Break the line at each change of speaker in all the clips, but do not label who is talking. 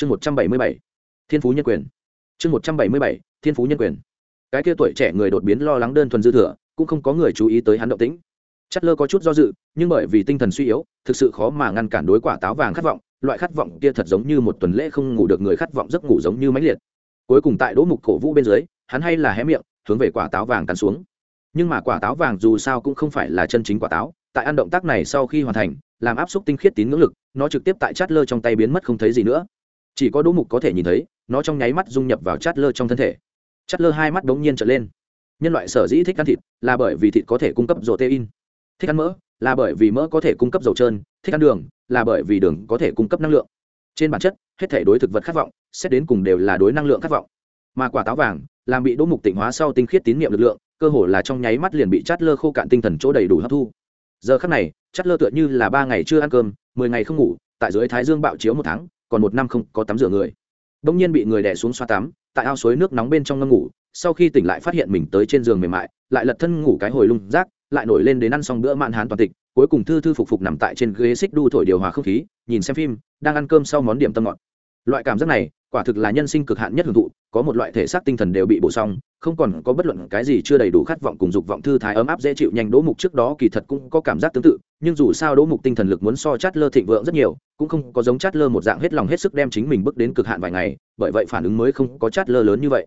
chương một trăm bảy mươi bảy, thiên phú nhân quyền. Chương một trăm bảy mươi bảy, thiên phú nhân quyền. Cái kia tuổi trẻ người đột biến lo lắng đơn thuần dư thừa, cũng không có người chú ý tới hắn động tĩnh. Chất lơ có chút do dự, nhưng bởi vì tinh thần suy yếu, thực sự khó mà ngăn cản đối quả táo vàng khát vọng, loại khát vọng kia thật giống như một tuần lễ không ngủ được người khát vọng giấc ngủ giống như mãnh liệt. Cuối cùng tại đỗ mục cổ vũ bên dưới, hắn hay là hé miệng, hướng về quả táo vàng cắn xuống. Nhưng mà quả táo vàng dù sao cũng không phải là chân chính quả táo, tại ăn động tác này sau khi hoàn thành, làm áp suất tinh khiết tín ngưỡng lực, nó trực tiếp tại chát lơ trong tay biến mất không thấy gì nữa chỉ có đỗ mục có thể nhìn thấy, nó trong nháy mắt dung nhập vào chát lơ trong thân thể. Chát lơ hai mắt đ ố n g nhiên trở lên. Nhân loại sở dĩ thích ăn thịt là bởi vì thịt có thể cung cấp protein. Thích ăn mỡ là bởi vì mỡ có thể cung cấp dầu trơn, thích ăn đường là bởi vì đường có thể cung cấp năng lượng. Trên bản chất, hết thể đối thực vật khát vọng, xét đến cùng đều là đối năng lượng khát vọng. Mà quả táo vàng, làm bị đỗ mục tỉnh hóa sau tinh khiết tín nhiệm lực lượng, cơ hồ là trong nháy mắt liền bị chát lơ khô cạn tinh thần chỗ đầy đủ hấp thu. Giờ khắc này, chát lơ tựa như là ba ngày chưa ăn cơm, mười ngày không ngủ, tại dưới thái dương bạo chiếu một tháng còn một năm không có tắm rửa người. Đông nhiên bị người đè xuống xoa tắm, tại ao suối nước nóng bên trong ngâm ngủ, sau khi tỉnh lại phát hiện mình tới trên giường mềm mại, lại lật thân ngủ cái hồi lung rác, lại nổi lên đến ăn xong bữa mạn hán toàn tịch, cuối cùng thư thư phục phục nằm tại trên ghế xích đu thổi điều hòa không khí, nhìn xem phim, đang ăn cơm sau món điểm tâm ngọt. Loại cảm giác này quả thực là nhân sinh cực hạn nhất hưởng thụ, có một loại thể xác tinh thần đều bị bổ xong không còn có bất luận cái gì chưa đầy đủ khát vọng cùng dục vọng thư thái ấm áp dễ chịu nhanh đỗ mục trước đó kỳ thật cũng có cảm giác tương tự, nhưng dù sao đỗ mục tinh thần lực muốn so chát lơ thịnh vượng rất nhiều, cũng không có giống chát lơ một dạng hết lòng hết sức đem chính mình bước đến cực hạn vài ngày, bởi vậy phản ứng mới không có chát lơ lớn như vậy.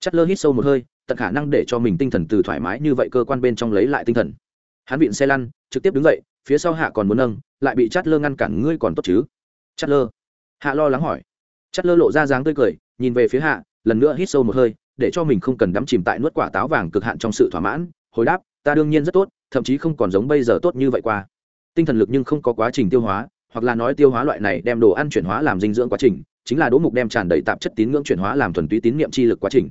Chát lơ hít sâu một hơi, tận khả năng để cho mình tinh thần từ thoải mái như vậy cơ quan bên trong lấy lại tinh thần. Hắn vịn xe lăn, trực tiếp đứng dậy, phía sau hạ còn muốn nâng, lại bị chát lơ ngăn cản, ngươi còn tốt chứ? Chát lơ? Hạ lo lắng hỏi. Chất lơ lộ ra dáng tươi cười, nhìn về phía hạ, lần nữa hít sâu một hơi, để cho mình không cần đắm chìm tại nuốt quả táo vàng cực hạn trong sự thỏa mãn, hồi đáp, ta đương nhiên rất tốt, thậm chí không còn giống bây giờ tốt như vậy qua. Tinh thần lực nhưng không có quá trình tiêu hóa, hoặc là nói tiêu hóa loại này đem đồ ăn chuyển hóa làm dinh dưỡng quá trình, chính là đỗ mục đem tràn đầy tạp chất tín ngưỡng chuyển hóa làm thuần túy tín niệm chi lực quá trình.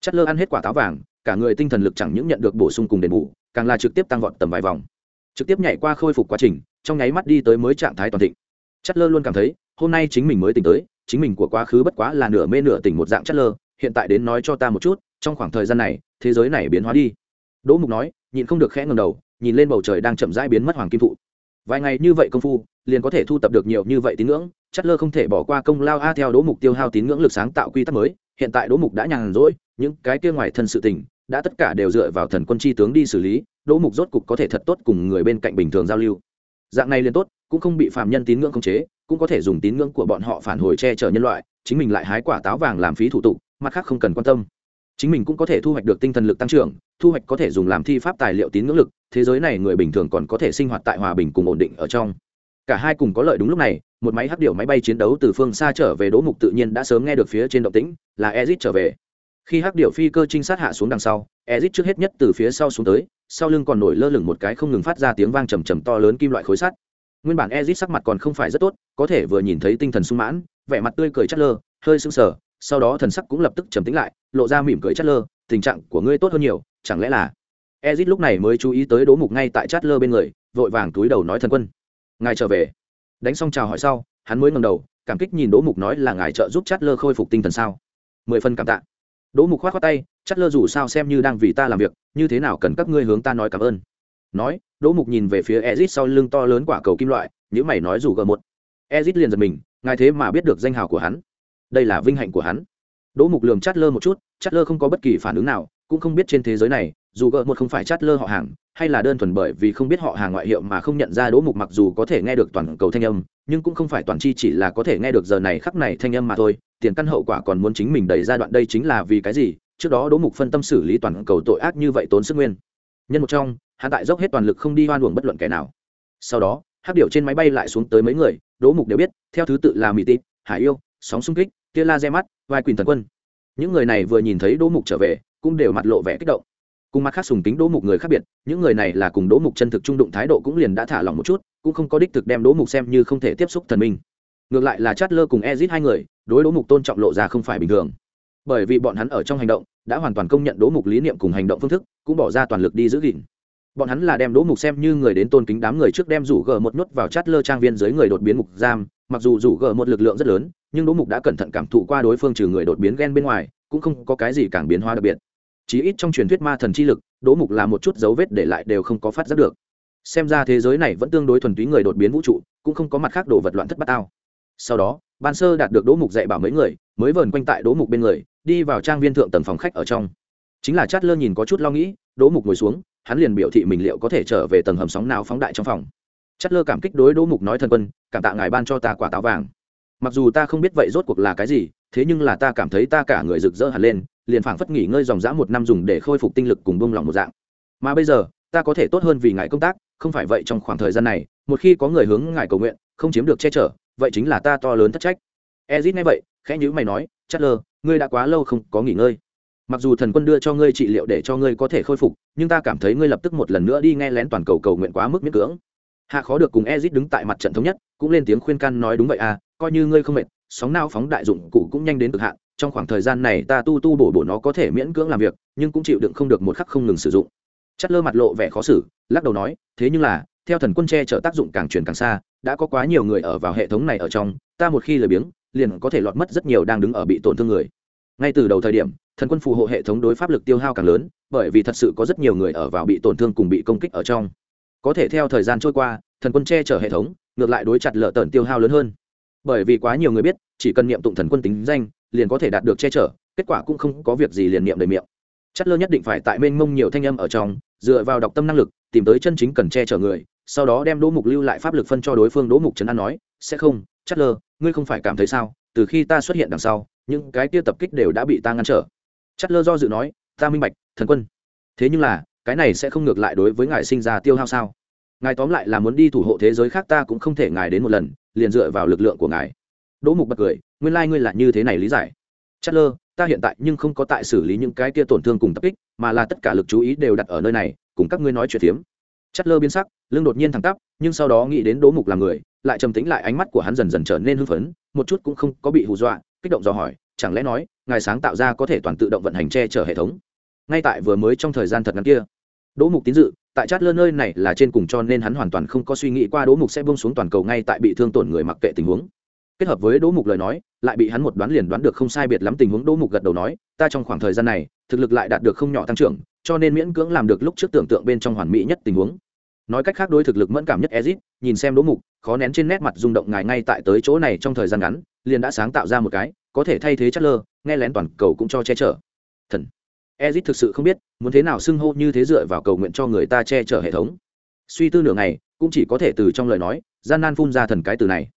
Chất lơ ăn hết quả táo vàng, cả người tinh thần lực chẳng những nhận được bổ sung cùng đền bù, càng là trực tiếp tăng vọt tầm vài vòng. Trực tiếp nhảy qua khôi phục quá trình, trong nháy mắt đi tới mới trạng thái toàn thịnh. Chất lơ luôn cảm thấy, hôm nay chính mình mới tỉnh tới chính mình của quá khứ bất quá là nửa mê nửa tỉnh một dạng chất lơ, hiện tại đến nói cho ta một chút, trong khoảng thời gian này, thế giới này biến hóa đi. Đỗ mục nói, nhịn không được khẽ ngầm đầu, nhìn lên bầu trời đang chậm rãi biến mất hoàng kim thụ. Vài ngày như vậy công phu, liền có thể thu tập được nhiều như vậy tín ngưỡng, chất lơ không thể bỏ qua công lao a theo đỗ mục tiêu hao tín ngưỡng lực sáng tạo quy tắc mới, hiện tại đỗ mục đã nhàn rỗi, những cái kia ngoài thân sự tình, đã tất cả đều dựa vào thần quân chi tướng đi xử lý, đỗ mục rốt cục có thể thật tốt cùng người bên cạnh bình thường giao lưu. Dạng này liền tốt, cũng không bị phạm nhân tín ngưỡng khống chế cũng có thể dùng tín ngưỡng của bọn họ phản hồi che chở nhân loại, chính mình lại hái quả táo vàng làm phí thủ tục, mặt khác không cần quan tâm. Chính mình cũng có thể thu hoạch được tinh thần lực tăng trưởng, thu hoạch có thể dùng làm thi pháp tài liệu tín ngưỡng lực, thế giới này người bình thường còn có thể sinh hoạt tại hòa bình cùng ổn định ở trong. Cả hai cùng có lợi đúng lúc này, một máy hắc điệu máy bay chiến đấu từ phương xa trở về đỗ mục tự nhiên đã sớm nghe được phía trên động tĩnh, là ezit trở về. Khi hắc điệu phi cơ trinh sát hạ xuống đằng sau, ezit trước hết nhất từ phía sau xuống tới, sau lưng còn nổi lơ lửng một cái không ngừng phát ra tiếng vang trầm trầm to lớn kim loại khối sắt nguyên bản ezit sắc mặt còn không phải rất tốt, có thể vừa nhìn thấy tinh thần sung mãn, vẻ mặt tươi cười chất lơ, hơi sưng sờ, sau đó thần sắc cũng lập tức trầm tĩnh lại, lộ ra mỉm cười chất lơ, tình trạng của ngươi tốt hơn nhiều, chẳng lẽ là? Ezit lúc này mới chú ý tới đố mục ngay tại chát lơ bên người, vội vàng túi đầu nói thần quân. Ngài trở về. Đánh xong chào hỏi sau, hắn mới ngầm đầu, cảm kích nhìn đỗ mục nói là ngài trợ giúp chát lơ khôi phục tinh thần sao? Mười phân cảm tạ. Đỗ mục khoát khoát tay, chát lơ dù sao xem như đang vì ta làm việc, như thế nào cần các ngươi hướng ta nói cảm ơn nói, đỗ mục nhìn về phía ezit sau lưng to lớn quả cầu kim loại những mày nói dù g một. Ezit liền giật mình, ngài thế mà biết được danh hào của hắn. Đây là vinh hạnh của hắn. Đỗ mục lường chát lơ một chút chát lơ không có bất kỳ phản ứng nào, cũng không biết trên thế giới này, dù g một không phải chát lơ họ hàng, hay là đơn thuần bởi vì không biết họ hàng ngoại hiệu mà không nhận ra đỗ mục mặc dù có thể nghe được toàn cầu thanh âm, nhưng cũng không phải toàn chi chỉ là có thể nghe được giờ này khắc này thanh âm mà thôi. Tiền căn hậu quả còn muốn chính mình đẩy ra đoạn đây chính là vì cái gì? Trước đó đỗ mục phân tâm xử lý toàn cầu tội ác như vậy tốn sức nguyên. Nhân một trong hạ tại dốc hết toàn lực không đi hoan uổng bất luận kẻ nào. Sau đó hát điệu trên máy bay lại xuống tới mấy người, đỗ mục đều biết, theo thứ tự là mỹ tịp hải yêu, sóng xung kích, tia laser mắt, vai Quỳnh thần quân. Những người này vừa nhìn thấy đỗ mục trở về, cũng đều mặt lộ vẻ kích động. Cùng mặt khác sùng tính đỗ mục người khác biệt, những người này là cùng đỗ mục chân thực trung đụng thái độ cũng liền đã thả lỏng một chút, cũng không có đích thực đem đỗ mục xem như không thể tiếp xúc thần minh. Ngược lại là chát lơ cùng ezit hai người, đối đỗ mục tôn trọng lộ ra không phải bình thường. Bởi vì bọn hắn ở trong hành động, đã hoàn toàn công nhận đỗ mục lý niệm cùng hành động phương thức, cũng bỏ ra toàn lực đi giữ gìn bọn hắn là đem đỗ mục xem như người đến tôn kính đám người trước đem rủ gờ một nốt vào chát lơ trang viên dưới người đột biến mục giam. Mặc dù rủ gờ một lực lượng rất lớn, nhưng đỗ mục đã cẩn thận cảm thụ qua đối phương trừ người đột biến ghen bên ngoài, cũng không có cái gì càng biến hóa đặc biệt. Chí ít trong truyền thuyết ma thần chi lực, đỗ mục là một chút dấu vết để lại đều không có phát giác được. Xem ra thế giới này vẫn tương đối thuần túy người đột biến vũ trụ, cũng không có mặt khác đồ vật loạn thất bát ao sau đó, ban sơ đạt được đỗ mục dạy bảo mấy người, mới vờn quanh tại đỗ mục bên người, đi vào trang viên thượng tầng phòng khách ở trong. Chính là chát lơ nhìn có chút lo nghĩ, đỗ mục ngồi xuống hắn liền biểu thị mình liệu có thể trở về tầng hầm sóng nào phóng đại trong phòng. Chất lơ cảm kích đối đỗ mục nói thần quân, cảm tạ ngài ban cho ta quả táo vàng. Mặc dù ta không biết vậy rốt cuộc là cái gì, thế nhưng là ta cảm thấy ta cả người rực rỡ hẳn lên, liền phảng phất nghỉ ngơi dòng dã một năm dùng để khôi phục tinh lực cùng bông lòng một dạng. Mà bây giờ, ta có thể tốt hơn vì ngài công tác, không phải vậy trong khoảng thời gian này, một khi có người hướng ngài cầu nguyện, không chiếm được che chở, vậy chính là ta to lớn thất trách. Ezit nghe vậy, khẽ nhữ mày nói, chất lơ, ngươi đã quá lâu không có nghỉ ngơi mặc dù thần quân đưa cho ngươi trị liệu để cho ngươi có thể khôi phục, nhưng ta cảm thấy ngươi lập tức một lần nữa đi nghe lén toàn cầu cầu nguyện quá mức miễn cưỡng. Hạ khó được cùng ezit đứng tại mặt trận thống nhất, cũng lên tiếng khuyên can nói đúng vậy à coi như ngươi không mệt, sóng nao phóng đại dụng cụ cũng nhanh đến cực hạn, trong khoảng thời gian này ta tu tu bổ bổ nó có thể miễn cưỡng làm việc, nhưng cũng chịu đựng không được một khắc không ngừng sử dụng. Chất lơ mặt lộ vẻ khó xử, lắc đầu nói, thế nhưng là, theo thần quân che chở tác dụng càng chuyển càng xa, đã có quá nhiều người ở vào hệ thống này ở trong, ta một khi lười biếng, liền có thể lọt mất rất nhiều đang đứng ở bị tổn thương người. Ngay từ đầu thời điểm thần quân phù hộ hệ thống đối pháp lực tiêu hao càng lớn, bởi vì thật sự có rất nhiều người ở vào bị tổn thương cùng bị công kích ở trong. Có thể theo thời gian trôi qua, thần quân che chở hệ thống, ngược lại đối chặt lợ tần tiêu hao lớn hơn. Bởi vì quá nhiều người biết, chỉ cần niệm tụng thần quân tính danh, liền có thể đạt được che chở, kết quả cũng không có việc gì liền niệm đầy miệng. Chất lơ nhất định phải tại mênh mông nhiều thanh âm ở trong, dựa vào đọc tâm năng lực, tìm tới chân chính cần che chở người, sau đó đem đỗ mục lưu lại pháp lực phân cho đối phương. Đỗ mục trấn an nói, sẽ không chất lơ, ngươi không phải cảm thấy sao? Từ khi ta xuất hiện đằng sau, những cái kia tập kích đều đã bị ta ngăn trở chất lơ do dự nói, ta minh bạch, thần quân. Thế nhưng là, cái này sẽ không ngược lại đối với ngài sinh ra tiêu hao sao? Ngài tóm lại là muốn đi thủ hộ thế giới khác ta cũng không thể ngài đến một lần, liền dựa vào lực lượng của ngài. Đỗ mục bật cười, nguyên lai、like、ngươi là như thế này lý giải. Chất lơ, ta hiện tại nhưng không có tại xử lý những cái kia tổn thương cùng tập kích, mà là tất cả lực chú ý đều đặt ở nơi này, cùng các ngươi nói chuyện phiếm. Chất lơ biến sắc, lưng đột nhiên thẳng tắp, nhưng sau đó nghĩ đến đỗ mục là người, lại trầm tĩnh lại ánh mắt của hắn dần dần trở nên hưng phấn, một chút cũng không có bị hù dọa, kích động dò hỏi, chẳng lẽ nói ngài sáng tạo ra có thể toàn tự động vận hành che chở hệ thống. Ngay tại vừa mới trong thời gian thật ngắn kia, đỗ mục tín dự, tại chát lơ nơi này là trên cùng cho nên hắn hoàn toàn không có suy nghĩ qua đỗ mục sẽ bông xuống toàn cầu ngay tại bị thương tổn người mặc kệ tình huống. Kết hợp với đỗ mục lời nói, lại bị hắn một đoán liền đoán được không sai biệt lắm tình huống đỗ mục gật đầu nói, ta trong khoảng thời gian này, thực lực lại đạt được không nhỏ tăng trưởng, cho nên miễn cưỡng làm được lúc trước tưởng tượng bên trong hoàn mỹ nhất tình huống nói cách khác đối thực lực mẫn cảm nhất ezit, nhìn xem đỗ mục, khó nén trên nét mặt rung động ngài ngay tại tới chỗ này trong thời gian ngắn, liền đã sáng tạo ra một cái, có thể thay thế chất lơ, nghe lén toàn cầu cũng cho che chở. Thần. Ezit thực sự không biết, muốn thế nào xưng hô như thế dựa vào cầu nguyện cho người ta che chở hệ thống. Suy tư nửa ngày, cũng chỉ có thể từ trong lời nói, gian nan phun ra thần cái từ này.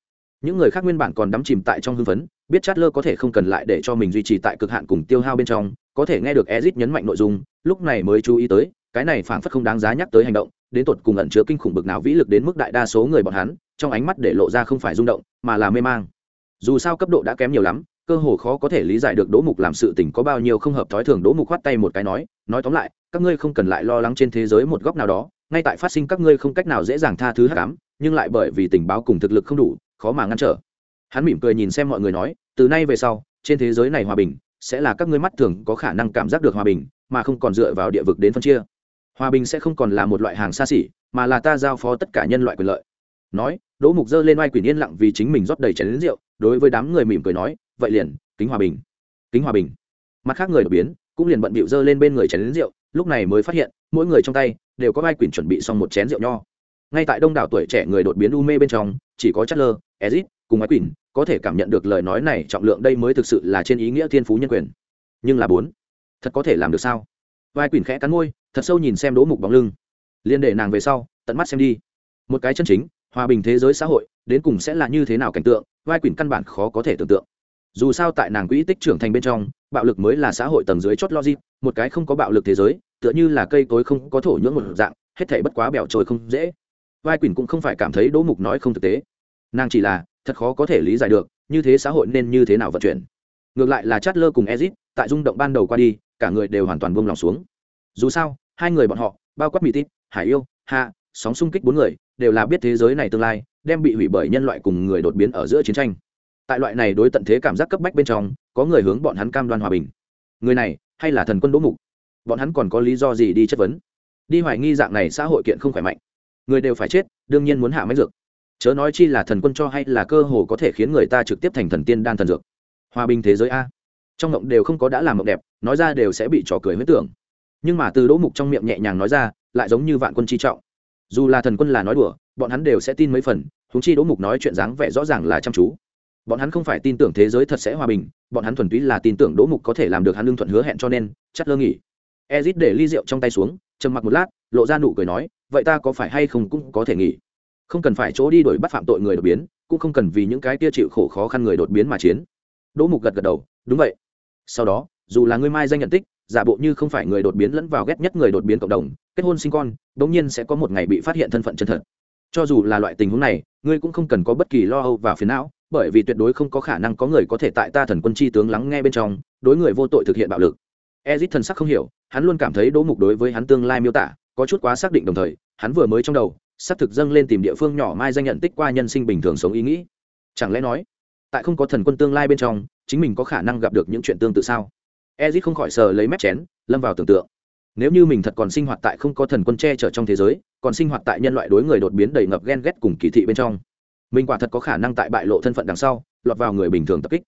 Những người khác nguyên bản còn đắm chìm tại trong hưng phấn, biết chát lơ có thể không cần lại để cho mình duy trì tại cực hạn cùng tiêu hao bên trong, có thể nghe được ezit nhấn mạnh nội dung, lúc này mới chú ý tới, cái này phảng phất không đáng giá nhắc tới hành động đến tột cùng ẩn chứa kinh khủng bực nào vĩ lực đến mức đại đa số người bọn hắn, trong ánh mắt để lộ ra không phải rung động, mà là mê mang. Dù sao cấp độ đã kém nhiều lắm, cơ hồ khó có thể lý giải được đỗ mục làm sự tình có bao nhiêu không hợp thói thường. Đỗ mục khoát tay một cái nói nói tóm lại, các ngươi không cần lại lo lắng trên thế giới một góc nào đó, ngay tại phát sinh các ngươi không cách nào dễ dàng tha thứ hắc ám, nhưng lại bởi vì tình báo cùng thực lực không đủ, khó mà ngăn trở. Hắn mỉm cười nhìn xem mọi người nói, từ nay về sau, trên thế giới này hòa bình, sẽ là các ngươi mắt thường có khả năng cảm giác được hòa bình, mà không còn dựa vào địa vực đến phân chia hòa bình sẽ không còn là một loại hàng xa xỉ, mà là ta giao phó tất cả nhân loại quyền lợi. Nói, đỗ mục dơ lên oai quyền yên lặng vì chính mình rót đầy chén lính rượu, đối với đám người mỉm cười nói, vậy liền, kính hòa bình. Kính hòa bình. Mặt khác người đột biến, cũng liền bận bịu dơ lên bên người chén lính rượu, lúc này mới phát hiện, mỗi người trong tay đều có oai quyền chuẩn bị xong một chén rượu nho. Ngay tại đông đảo tuổi trẻ người đột biến u mê bên trong, chỉ có chất lơ ezit cùng oai quyền có thể cảm nhận được lời nói này trọng lượng đây mới thực sự là trên ý nghĩa thiên phú nhân quyền. Nhưng là bốn, thật có thể làm được sao? Vai quỳnh khẽ cắn môi, thật sâu nhìn xem đỗ mục bóng lưng. Liên để nàng về sau, tận mắt xem đi. Một cái chân chính, hòa bình thế giới xã hội, đến cùng sẽ là như thế nào cảnh tượng, vai quỳnh căn bản khó có thể tưởng tượng. Dù sao tại nàng quỹ tích trưởng thành bên trong, bạo lực mới là xã hội tầng dưới chót logic, một cái không có bạo lực thế giới, tựa như là cây cối không có thổ nhưỡng một dạng, hết thể bất quá bẻo trôi không dễ. Vai quỳnh cũng không phải cảm thấy đỗ mục nói không thực tế. Nàng chỉ là, thật khó có thể lý giải được, như thế xã hội nên như thế nào vận chuyển. Ngược lại là chát lơ cùng ezit, tại rung động ban đầu qua đi cả người đều hoàn toàn buông lòng xuống. Dù sao, hai người bọn họ, bao quát mỹ tít, hải yêu, hạ, sóng xung kích bốn người, đều là biết thế giới này tương lai, đem bị hủy bởi nhân loại cùng người đột biến ở giữa chiến tranh. Tại loại này đối tận thế cảm giác cấp bách bên trong, có người hướng bọn hắn cam đoan hòa bình. Người này, hay là thần quân đỗ mục? Bọn hắn còn có lý do gì đi chất vấn? Đi hoài nghi dạng này xã hội kiện không khỏe mạnh. Người đều phải chết, đương nhiên muốn hạ máy dược. Chớ nói chi là thần quân cho hay là cơ hồ có thể khiến người ta trực tiếp thành thần tiên đan thần dược. Hòa bình thế giới a trong mộng đều không có đã làm mộng đẹp, nói ra đều sẽ bị trò cười huyết tưởng. Nhưng mà từ đỗ mục trong miệng nhẹ nhàng nói ra, lại giống như vạn quân chi trọng. Dù là thần quân là nói đùa, bọn hắn đều sẽ tin mấy phần húng chi đỗ mục nói chuyện dáng vẻ rõ ràng là chăm chú. Bọn hắn không phải tin tưởng thế giới thật sẽ hòa bình, bọn hắn thuần túy là tin tưởng đỗ mục có thể làm được hắn lương thuận hứa hẹn cho nên, chắc lơ nghỉ. Ezit để ly rượu trong tay xuống, trầm mặc một lát, lộ ra nụ cười nói, vậy ta có phải hay không cũng có thể nghỉ? Không cần phải chỗ đi đổi bắt phạm tội người đột biến, cũng không cần vì những cái kia chịu khổ khó khăn người đột biến mà chiến. Đỗ mục gật gật đầu, đúng vậy sau đó, dù là ngươi mai danh nhận tích, giả bộ như không phải người đột biến lẫn vào ghét nhất người đột biến cộng đồng, kết hôn sinh con đ ỗ n g nhiên sẽ có một ngày bị phát hiện thân phận chân thật. Cho dù là loại tình huống này, ngươi cũng không cần có bất kỳ lo âu và phiền não, bởi vì tuyệt đối không có khả năng có người có thể tại ta thần quân chi tướng lắng nghe bên trong, đối người vô tội thực hiện bạo lực. Ezit thần sắc không hiểu, hắn luôn cảm thấy đỗ mục đối với hắn tương lai miêu tả có chút quá xác định đồng thời, hắn vừa mới trong đầu xác thực dâng lên tìm địa phương nhỏ mai danh nhận tích qua nhân sinh bình thường sống ý nghĩ. Chẳng lẽ nói, tại không có thần quân tương lai bên trong chính mình có khả năng gặp được những chuyện tương tự sao? Ezit không khỏi sờ lấy mép chén, lâm vào tưởng tượng. Nếu như mình thật còn sinh hoạt tại không có thần quân che chở trong thế giới, còn sinh hoạt tại nhân loại đối người đột biến đầy ngập ghen ghét cùng kỳ thị bên trong, mình quả thật có khả năng tại bại lộ thân phận đằng sau, lọt vào người bình thường tập kích.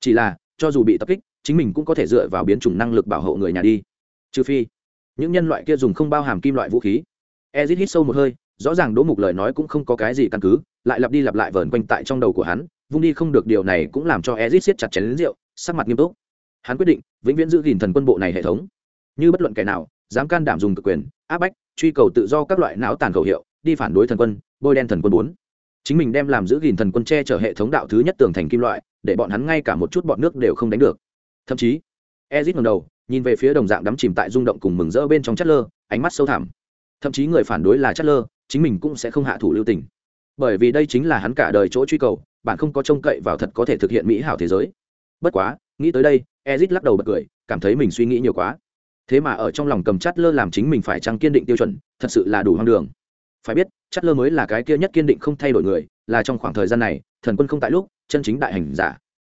Chỉ là, cho dù bị tập kích, chính mình cũng có thể dựa vào biến chủng năng lực bảo hộ người nhà đi. Trừ phi, những nhân loại kia dùng không bao hàm kim loại vũ khí. Ezit hít sâu một hơi, rõ ràng đỗ mục lời nói cũng không có cái gì căn cứ, lại lặp đi lặp lại vờn quanh tại trong đầu của hắn vung đi không được điều này cũng làm cho Ezic siết chặt chén rượu, sắc mặt nghiêm túc. Hắn quyết định vĩnh viễn giữ gìn thần quân bộ này hệ thống. Như bất luận kẻ nào, dám can đảm dùng cực quyền, áp bách, truy cầu tự do các loại não tàn khẩu hiệu, đi phản đối thần quân, bôi đen thần quân bốn. Chính mình đem làm giữ gìn thần quân che chở hệ thống đạo thứ nhất tường thành kim loại, để bọn hắn ngay cả một chút bọn nước đều không đánh được. Thậm chí, Ezic ngẩng đầu, nhìn về phía đồng dạng đắm chìm tại rung động cùng mừng rỡ bên trong chất lơ, ánh mắt sâu thẳm. Thậm chí người phản đối là chất lơ, chính mình cũng sẽ không hạ thủ lưu tình. Bởi vì đây chính là hắn cả đời chỗ truy cầu bạn không có trông cậy vào thật có thể thực hiện mỹ hảo thế giới. Bất quá, nghĩ tới đây, ezit lắc đầu bật cười, cảm thấy mình suy nghĩ nhiều quá. Thế mà ở trong lòng cầm chát lơ làm chính mình phải chăng kiên định tiêu chuẩn, thật sự là đủ hoang đường. Phải biết chát lơ mới là cái kia nhất kiên định không thay đổi người, là trong khoảng thời gian này, thần quân không tại lúc, chân chính đại hành giả.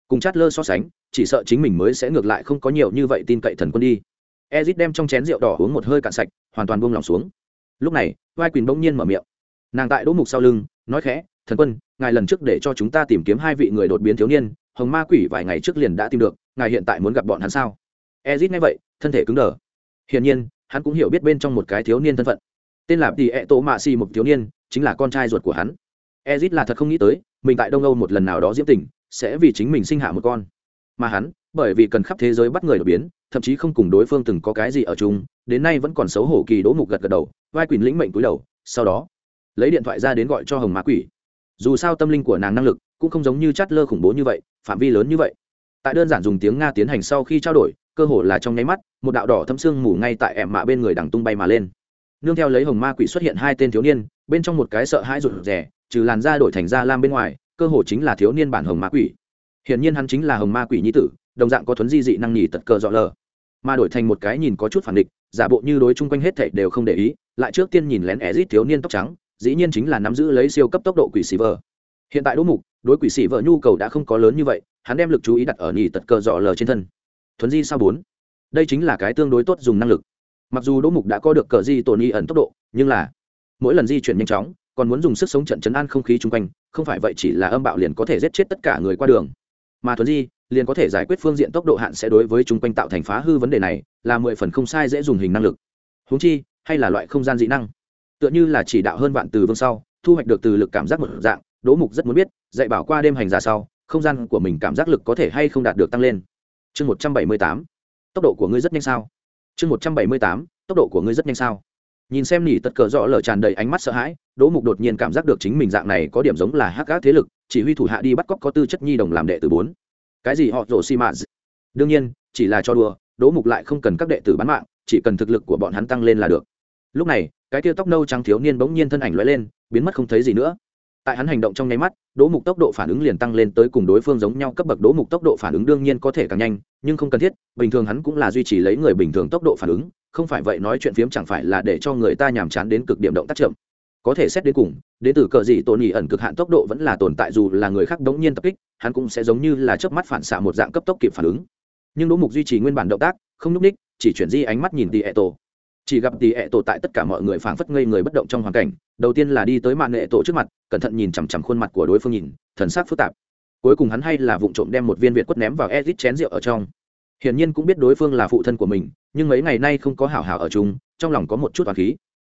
Cùng chát lơ so sánh, chỉ sợ chính mình mới sẽ ngược lại không có nhiều như vậy tin cậy thần quân đi. Ezit đem trong chén rượu đỏ uống một hơi cạn sạch, hoàn toàn buông lòng xuống. Lúc này, vai quỳnh bỗng nhiên mở miệng. Nàng tại đỗ mục sau lưng, nói khẽ thần quân, ngài lần trước để cho chúng ta tìm kiếm hai vị người đột biến thiếu niên, hồng ma quỷ vài ngày trước liền đã tìm được, ngài hiện tại muốn gặp bọn hắn sao? Ezit nghe vậy, thân thể cứng đờ. Hiển nhiên, hắn cũng hiểu biết bên trong một cái thiếu niên thân phận. Tên là tỷ ẹ tổ mạ xì một thiếu niên, chính là con trai ruột của hắn. Ezit là thật không nghĩ tới, mình tại đông âu một lần nào đó diễm tình, sẽ vì chính mình sinh hạ một con. Mà hắn, bởi vì cần khắp thế giới bắt người đột biến, thậm chí không cùng đối phương từng có cái gì ở chung, đến nay vẫn còn xấu hổ kỳ đỗ mục gật gật đầu, vai quỳnh lĩnh mệnh cúi đầu, sau đó, lấy điện thoại ra đến gọi cho hồng Ma quỷ dù sao tâm linh của nàng năng lực cũng không giống như chát lơ khủng bố như vậy, phạm vi lớn như vậy. Tại đơn giản dùng tiếng nga tiến hành sau khi trao đổi, cơ hồ là trong nháy mắt, một đạo đỏ thâm sương mù ngay tại ẻm mạ bên người đằng tung bay mà lên. Nương theo lấy hồng ma quỷ xuất hiện hai tên thiếu niên, bên trong một cái sợ hãi rụt rè, trừ làn da đổi thành da lam bên ngoài, cơ hồ chính là thiếu niên bản hồng ma quỷ. Hiển nhiên hắn chính là hồng ma quỷ nhi tử, đồng dạng có thuấn di dị năng nhì tật cờ dọ lờ. Mà đổi thành một cái nhìn có chút phản địch, giả bộ như đối chung quanh hết thảy đều không để ý, lại trước tiên nhìn lén ezit thiếu niên tóc trắng dĩ nhiên chính là nắm giữ lấy siêu cấp tốc độ quỷ xì vờ hiện tại đỗ mục, đối quỷ xì vợ nhu cầu đã không có lớn như vậy, hắn đem lực chú ý đặt ở nhì tật cờ dọ lờ trên thân. Thuấn di sao bốn? Đây chính là cái tương đối tốt dùng năng lực. Mặc dù đỗ mục đã có được cờ di tổn y ẩn tốc độ, nhưng là mỗi lần di chuyển nhanh chóng, còn muốn dùng sức sống trận chấn an không khí chung quanh, không phải vậy chỉ là âm bạo liền có thể giết chết tất cả người qua đường. Mà thuấn di liền có thể giải quyết phương diện tốc độ hạn sẽ đối với chung quanh tạo thành phá hư vấn đề này, là mười phần không sai dễ dùng hình năng lực. Húng chi, hay là loại không gian dị năng tựa như là chỉ đạo hơn vạn từ vương sau, thu hoạch được từ lực cảm giác một dạng, đỗ mục rất muốn biết, dạy bảo qua đêm hành giả sau, không gian của mình cảm giác lực có thể hay không đạt được tăng lên. Chương một trăm bảy mươi tám, tốc độ của ngươi rất nhanh sao? Chương một trăm bảy mươi tám, tốc độ của ngươi rất nhanh sao? Nhìn xem nỉ tật cờ rõ lở tràn đầy ánh mắt sợ hãi, đỗ mục đột nhiên cảm giác được chính mình dạng này có điểm giống là hắc gác thế lực, chỉ huy thủ hạ đi bắt cóc có tư chất nhi đồng làm đệ tử bốn. Cái gì họ rổ xi mã đương nhiên, chỉ là cho đùa, đỗ mục lại không cần các đệ tử bán mạng, chỉ cần thực lực của bọn hắn tăng lên là được lúc này, cái tia tóc nâu trắng thiếu niên bỗng nhiên thân ảnh lóe lên, biến mất không thấy gì nữa. Tại hắn hành động trong nháy mắt, đỗ mục tốc độ phản ứng liền tăng lên tới cùng đối phương giống nhau cấp bậc đỗ mục tốc độ phản ứng đương nhiên có thể càng nhanh, nhưng không cần thiết, bình thường hắn cũng là duy trì lấy người bình thường tốc độ phản ứng, không phải vậy nói chuyện phiếm chẳng phải là để cho người ta nhàm chán đến cực điểm động tác chậm. Có thể xét đến cùng, đến từ cờ gì tổn nhị ẩn cực hạn tốc độ vẫn là tồn tại dù là người khác đống nhiên tập kích, hắn cũng sẽ giống như là chớp mắt phản xạ một dạng cấp tốc kịp phản ứng. Nhưng đỗ mục duy trì nguyên bản động tác, không núp ních, chỉ chuyển di ánh mắt nhìn tỉ ẹ tổ chỉ gặp tỷ ẹ tổ tại tất cả mọi người phảng phất ngây người bất động trong hoàn cảnh, đầu tiên là đi tới mạng nghệ tổ trước mặt, cẩn thận nhìn chằm chằm khuôn mặt của đối phương nhìn, thần sắc phức tạp. Cuối cùng hắn hay là vụng trộm đem một viên việt quất ném vào edit chén rượu ở trong. Hiển nhiên cũng biết đối phương là phụ thân của mình, nhưng mấy ngày nay không có hảo hảo ở chung, trong lòng có một chút toàn khí.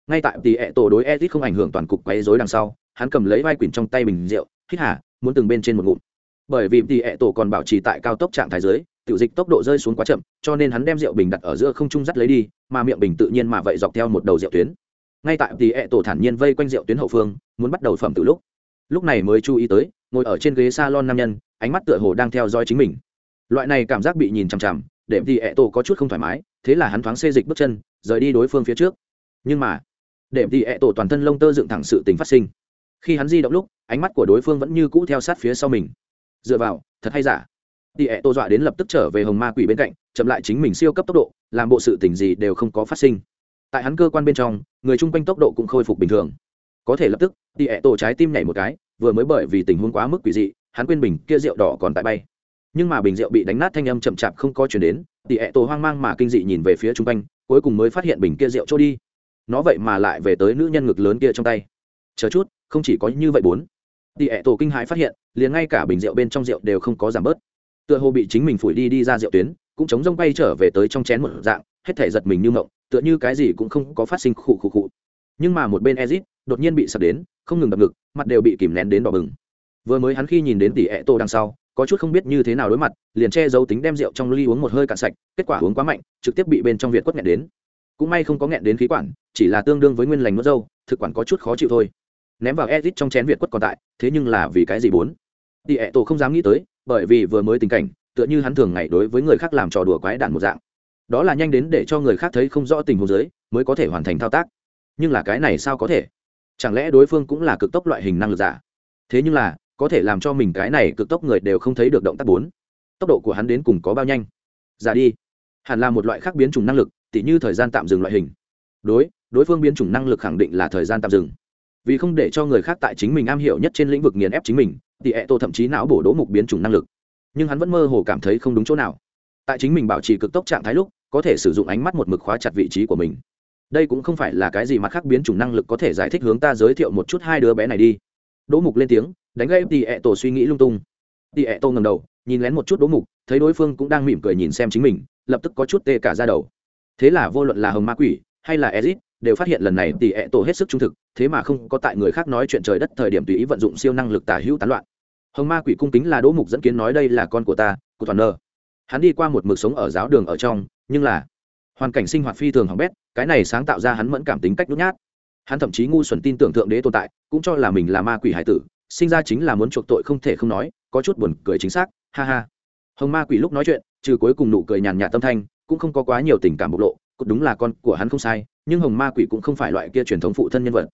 Ngay tại tỷ ẹ tổ đối edit không ảnh hưởng toàn cục quấy rối đằng sau, hắn cầm lấy vai quỳnh trong tay bình rượu, hít hả muốn từng bên trên một ngụm. Bởi vì tỷ ẹ tổ còn bảo trì tại cao tốc trạng thái dưới tiểu dịch tốc độ rơi xuống quá chậm, cho nên hắn đem rượu bình đặt ở giữa không trung dắt lấy đi, mà miệng bình tự nhiên mà vậy dọc theo một đầu rượu tuyến. Ngay tại tỷ ẹ tổ thản nhiên vây quanh rượu tuyến hậu phương, muốn bắt đầu phẩm từ lúc. Lúc này mới chú ý tới, ngồi ở trên ghế salon nam nhân, ánh mắt tựa hồ đang theo dõi chính mình. Loại này cảm giác bị nhìn chằm chằm, để tỷ ẹ tổ có chút không thoải mái, thế là hắn thoáng xê dịch bước chân, rời đi đối phương phía trước. Nhưng mà, để tỷ ẹ tổ toàn thân lông tơ dựng thẳng sự tình phát sinh. Khi hắn di động lúc, ánh mắt của đối phương vẫn như cũ theo sát phía sau mình. Dựa vào, thật hay giả? Tỷ ẹ tô dọa đến lập tức trở về hồng ma quỷ bên cạnh, chậm lại chính mình siêu cấp tốc độ, làm bộ sự tình gì đều không có phát sinh. Tại hắn cơ quan bên trong, người chung quanh tốc độ cũng khôi phục bình thường. Có thể lập tức tỷ ẹ tô trái tim nhảy một cái, vừa mới bởi vì tình huống quá mức quỷ dị, hắn quên bình kia rượu đỏ còn tại bay. Nhưng mà bình rượu bị đánh nát thanh âm chậm chạp không có chuyển đến tỷ ẹ tô hoang mang mà kinh dị nhìn về phía chung quanh, cuối cùng mới phát hiện bình kia rượu trôi đi. Nó vậy mà lại về tới nữ nhân ngực lớn kia trong tay. Chờ chút, không chỉ có như vậy bốn. Tỷ ẹ tổ kinh hãi phát hiện, liền ngay cả bình rượu bên trong rượu đều không có giảm bớt tựa hồ bị chính mình phủi đi đi ra rượu tuyến, cũng chống rông bay trở về tới trong chén một dạng, hết thể giật mình như mộng, tựa như cái gì cũng không có phát sinh khụ khụ khụ. Nhưng mà một bên ezit, đột nhiên bị sập đến, không ngừng đập ngực, mặt đều bị kìm nén đến đỏ bừng. Vừa mới hắn khi nhìn đến tỷ ẹ tô đằng sau, có chút không biết như thế nào đối mặt, liền che giấu tính đem rượu trong ly uống một hơi cạn sạch, kết quả uống quá mạnh, trực tiếp bị bên trong việt quất nghẹn đến. Cũng may không có nghẹn đến khí quản, chỉ là tương đương với nguyên lành nuốt dâu, thực quản có chút khó chịu thôi. Ném vào ezit trong chén việt quất còn tại, thế nhưng là vì cái gì bốn? Tỷ ẹ tổ không dám nghĩ tới bởi vì vừa mới tình cảnh, tựa như hắn thường ngày đối với người khác làm trò đùa quái đản một dạng. Đó là nhanh đến để cho người khác thấy không rõ tình huống giới mới có thể hoàn thành thao tác. Nhưng là cái này sao có thể? Chẳng lẽ đối phương cũng là cực tốc loại hình năng lực giả? Thế nhưng là, có thể làm cho mình cái này cực tốc người đều không thấy được động tác bốn. Tốc độ của hắn đến cùng có bao nhanh? Giả đi. Hẳn là một loại khác biến chủng năng lực, tỉ như thời gian tạm dừng loại hình. Đối đối phương biến chủng năng lực khẳng định là thời gian tạm dừng. Vì không để cho người khác tại chính mình am hiểu nhất trên lĩnh vực nghiền ép chính mình thì ẹ tô thậm chí não bổ đỗ mục biến chủng năng lực. Nhưng hắn vẫn mơ hồ cảm thấy không đúng chỗ nào. Tại chính mình bảo trì cực tốc trạng thái lúc, có thể sử dụng ánh mắt một mực khóa chặt vị trí của mình. Đây cũng không phải là cái gì mà khác biến chủng năng lực có thể giải thích hướng ta giới thiệu một chút hai đứa bé này đi. Đỗ mục lên tiếng, đánh gây tỷ ẹ tổ suy nghĩ lung tung. Tỷ ẹ tô ngầm đầu, nhìn lén một chút đỗ mục, thấy đối phương cũng đang mỉm cười nhìn xem chính mình, lập tức có chút tê cả ra đầu. Thế là vô luận là hồng ma quỷ, hay là ezit, đều phát hiện lần này tỷ ẹ tổ hết sức trung thực, thế mà không có tại người khác nói chuyện trời đất thời điểm tùy ý vận dụng siêu năng lực tả hữu tán loạn hồng ma quỷ cung kính là đỗ mục dẫn kiến nói đây là con của ta, của toàn nơ hắn đi qua một mực sống ở giáo đường ở trong, nhưng là hoàn cảnh sinh hoạt phi thường hỏng bét, cái này sáng tạo ra hắn mẫn cảm tính cách nhút nhát. Hắn thậm chí ngu xuẩn tin tưởng thượng đế tồn tại, cũng cho là mình là ma quỷ hải tử, sinh ra chính là muốn chuộc tội không thể không nói, có chút buồn cười chính xác, ha ha. Hồng ma quỷ lúc nói chuyện, trừ cuối cùng nụ cười nhàn nhạt tâm thanh, cũng không có quá nhiều tình cảm bộc lộ, cũng đúng là con của hắn không sai, nhưng hồng ma quỷ cũng không phải loại kia truyền thống phụ thân nhân vật.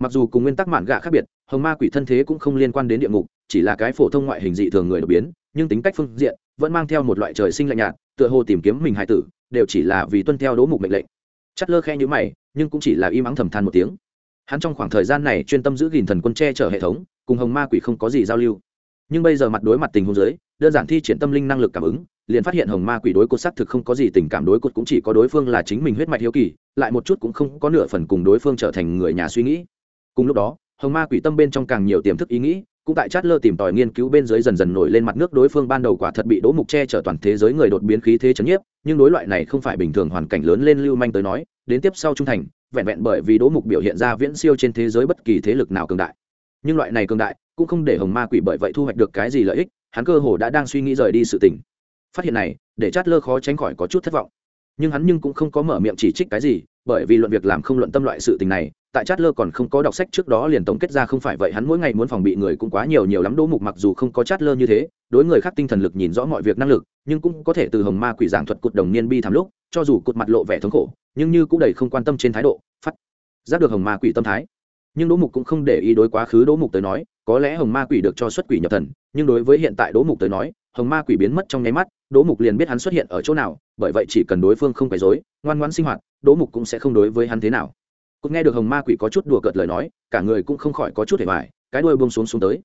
Mặc dù cùng nguyên tắc mạn gạ khác biệt, hồng ma quỷ thân thế cũng không liên quan đến địa ngục chỉ là cái phổ thông ngoại hình dị thường người đột biến, nhưng tính cách phương diện vẫn mang theo một loại trời sinh lạnh nhạt, tựa hồ tìm kiếm mình hài tử, đều chỉ là vì tuân theo đỗ mục mệnh lệnh. Chất lơ khe như mày, nhưng cũng chỉ là im ắng thầm than một tiếng. Hắn trong khoảng thời gian này chuyên tâm giữ gìn thần quân che chở hệ thống, cùng hồng ma quỷ không có gì giao lưu. Nhưng bây giờ mặt đối mặt tình huống giới đơn giản thi triển tâm linh năng lực cảm ứng, liền phát hiện hồng ma quỷ đối cột xác thực không có gì tình cảm, đối cột cũng chỉ có đối phương là chính mình huyết mạch hiếu kỳ, lại một chút cũng không có nửa phần cùng đối phương trở thành người nhà suy nghĩ. Cùng lúc đó, hồng ma quỷ tâm bên trong càng nhiều tiềm thức ý nghĩ cũng tại chát lơ tìm tòi nghiên cứu bên dưới dần dần nổi lên mặt nước, đối phương ban đầu quả thật bị đỗ mục che chở toàn thế giới người đột biến khí thế chấn nhiếp, nhưng đối loại này không phải bình thường hoàn cảnh lớn lên lưu manh tới nói, đến tiếp sau trung thành, vẹn vẹn bởi vì đỗ mục biểu hiện ra viễn siêu trên thế giới bất kỳ thế lực nào cường đại. Nhưng loại này cường đại cũng không để hồng ma quỷ bởi vậy thu hoạch được cái gì lợi ích, hắn cơ hồ đã đang suy nghĩ rời đi sự tình. Phát hiện này, để chát lơ khó tránh khỏi có chút thất vọng. Nhưng hắn nhưng cũng không có mở miệng chỉ trích cái gì, bởi vì luận việc làm không luận tâm loại sự tình này tại chát lơ còn không có đọc sách trước đó liền tổng kết ra không phải vậy, hắn mỗi ngày muốn phòng bị người cũng quá nhiều nhiều lắm, đỗ mục mặc dù không có chát lơ như thế, đối người khác tinh thần lực nhìn rõ mọi việc năng lực, nhưng cũng có thể từ hồng ma quỷ giảng thuật cột đồng niên bi thảm lúc, cho dù cột mặt lộ vẻ thống khổ, nhưng như cũng đầy không quan tâm trên thái độ, phát giác được hồng ma quỷ tâm thái. Nhưng đỗ mục cũng không để ý đối quá khứ đỗ mục tới nói, có lẽ hồng ma quỷ được cho xuất quỷ nhập thần, nhưng đối với hiện tại đỗ mục tới nói, hồng ma quỷ biến mất trong nháy mắt, đỗ mục liền biết hắn xuất hiện ở chỗ nào, bởi vậy chỉ cần đối phương không phải dối ngoan ngoãn sinh hoạt, đỗ mục cũng sẽ không đối với hắn thế nào cũng nghe được hồng ma quỷ có chút đùa cợt lời nói, cả người cũng không khỏi có chút hề vải cái đuôi bông xuống xuống tới.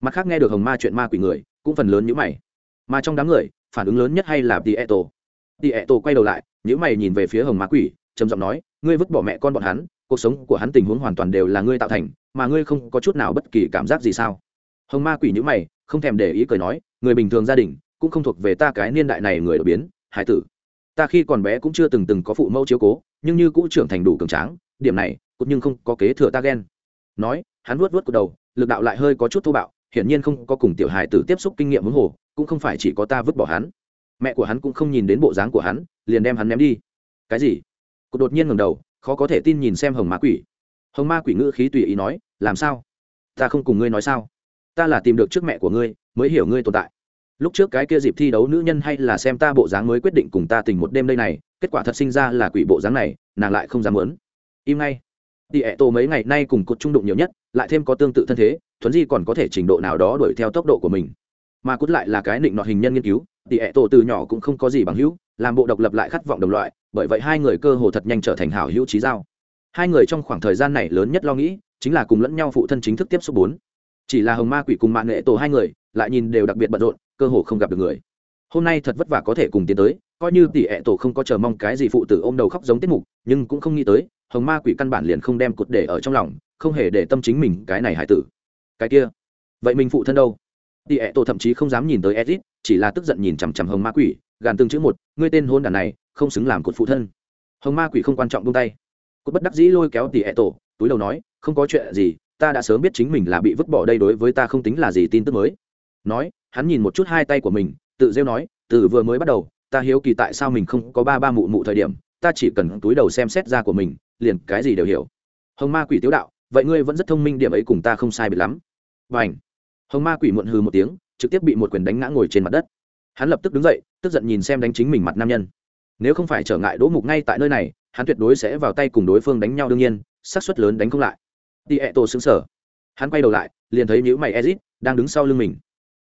Mặt khác nghe được hồng ma chuyện ma quỷ người, cũng phần lớn như mày. Mà trong đám người, phản ứng lớn nhất hay là đi eto đi eto quay đầu lại những mày nhìn về phía hồng ma quỷ, trầm giọng nói, ngươi vứt bỏ mẹ con bọn hắn, cuộc sống của hắn tình huống hoàn toàn đều là ngươi tạo thành, mà ngươi không có chút nào bất kỳ cảm giác gì sao? Hồng ma quỷ nhữ mày, không thèm để ý cười nói, người bình thường gia đình, cũng không thuộc về ta cái niên đại này người đột biến, hải tử. Ta khi còn bé cũng chưa từng từng có phụ mẫu chiếu cố, nhưng như cũng trưởng thành đủ cường tráng điểm này cũng nhưng không có kế thừa ta ghen. Nói, hắn vuốt vuốt của đầu, lực đạo lại hơi có chút thô bạo, hiển nhiên không có cùng tiểu hài tử tiếp xúc kinh nghiệm huống hồ, cũng không phải chỉ có ta vứt bỏ hắn. Mẹ của hắn cũng không nhìn đến bộ dáng của hắn, liền đem hắn ném đi. Cái gì? Cột đột nhiên ngầm đầu, khó có thể tin nhìn xem hồng ma quỷ. Hồng ma quỷ ngữ khí tùy ý nói, làm sao? Ta không cùng ngươi nói sao? Ta là tìm được trước mẹ của ngươi, mới hiểu ngươi tồn tại. Lúc trước cái kia dịp thi đấu nữ nhân hay là xem ta bộ dáng mới quyết định cùng ta tình một đêm đây này, kết quả thật sinh ra là quỷ bộ dáng này, nàng lại không dám muốn im ngay. Tỷ ẹ tổ mấy ngày nay cùng cột trung đụng nhiều nhất, lại thêm có tương tự thân thế, thuấn di còn có thể trình độ nào đó đuổi theo tốc độ của mình. Mà cút lại là cái định nọ hình nhân nghiên cứu tỷ ẹ tổ từ nhỏ cũng không có gì bằng hữu, làm bộ độc lập lại khát vọng đồng loại, bởi vậy hai người cơ hồ thật nhanh trở thành hảo hữu trí giao. Hai người trong khoảng thời gian này lớn nhất lo nghĩ, chính là cùng lẫn nhau phụ thân chính thức tiếp xúc bốn. Chỉ là hồng ma quỷ cùng mạng nghệ tổ hai người, lại nhìn đều đặc biệt bận rộn, cơ hồ không gặp được người. Hôm nay thật vất vả có thể cùng tiến tới, coi như tỷ ẹ tổ không có chờ mong cái gì phụ tử ôm đầu khóc giống tiết mục, nhưng cũng không nghĩ tới hồng ma quỷ căn bản liền không đem cột để ở trong lòng, không hề để tâm chính mình cái này hải tử. Cái kia, vậy mình phụ thân đâu? Tỷ ẹ tổ thậm chí không dám nhìn tới edit chỉ là tức giận nhìn chằm chằm hồng ma quỷ, gàn từng chữ một, ngươi tên hôn đàn này, không xứng làm cột phụ thân. Hồng ma quỷ không quan trọng buông tay. Cột bất đắc dĩ lôi kéo tỷ ẹ tổ, túi đầu nói, không có chuyện gì, ta đã sớm biết chính mình là bị vứt bỏ đây đối với ta không tính là gì tin tức mới. Nói, hắn nhìn một chút hai tay của mình, tự rêu nói, từ vừa mới bắt đầu, ta hiếu kỳ tại sao mình không có ba ba mụ mụ thời điểm, ta chỉ cần túi đầu xem xét ra của mình liền cái gì đều hiểu. Hồng ma quỷ tiếu đạo, vậy ngươi vẫn rất thông minh, điểm ấy cùng ta không sai biệt lắm. Và ảnh hồng ma quỷ muộn hư một tiếng, trực tiếp bị một quyền đánh ngã ngồi trên mặt đất. Hắn lập tức đứng dậy, tức giận nhìn xem đánh chính mình mặt nam nhân. Nếu không phải trở ngại đỗ mục ngay tại nơi này, hắn tuyệt đối sẽ vào tay cùng đối phương đánh nhau đương nhiên, xác suất lớn đánh không lại. Đi ẹ tổ xứng sở hắn quay đầu lại, liền thấy nhữ mày ezit đang đứng sau lưng mình.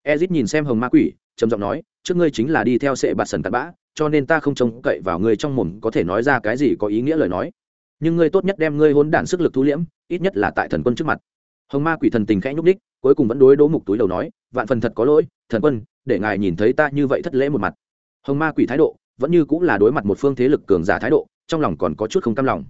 Ezit nhìn xem hồng ma quỷ, trầm giọng nói, trước ngươi chính là đi theo sệ bạt sần cặn bã, cho nên ta không trông cậy vào ngươi trong mồm có thể nói ra cái gì có ý nghĩa lời nói nhưng ngươi tốt nhất đem ngươi hôn đản sức lực thu liễm, ít nhất là tại thần quân trước mặt. Hồng ma quỷ thần tình khẽ nhúc đích cuối cùng vẫn đối đố mục túi đầu nói, vạn phần thật có lỗi, thần quân, để ngài nhìn thấy ta như vậy thất lễ một mặt. Hồng ma quỷ thái độ, vẫn như cũng là đối mặt một phương thế lực cường giả thái độ, trong lòng còn có chút không cam lòng.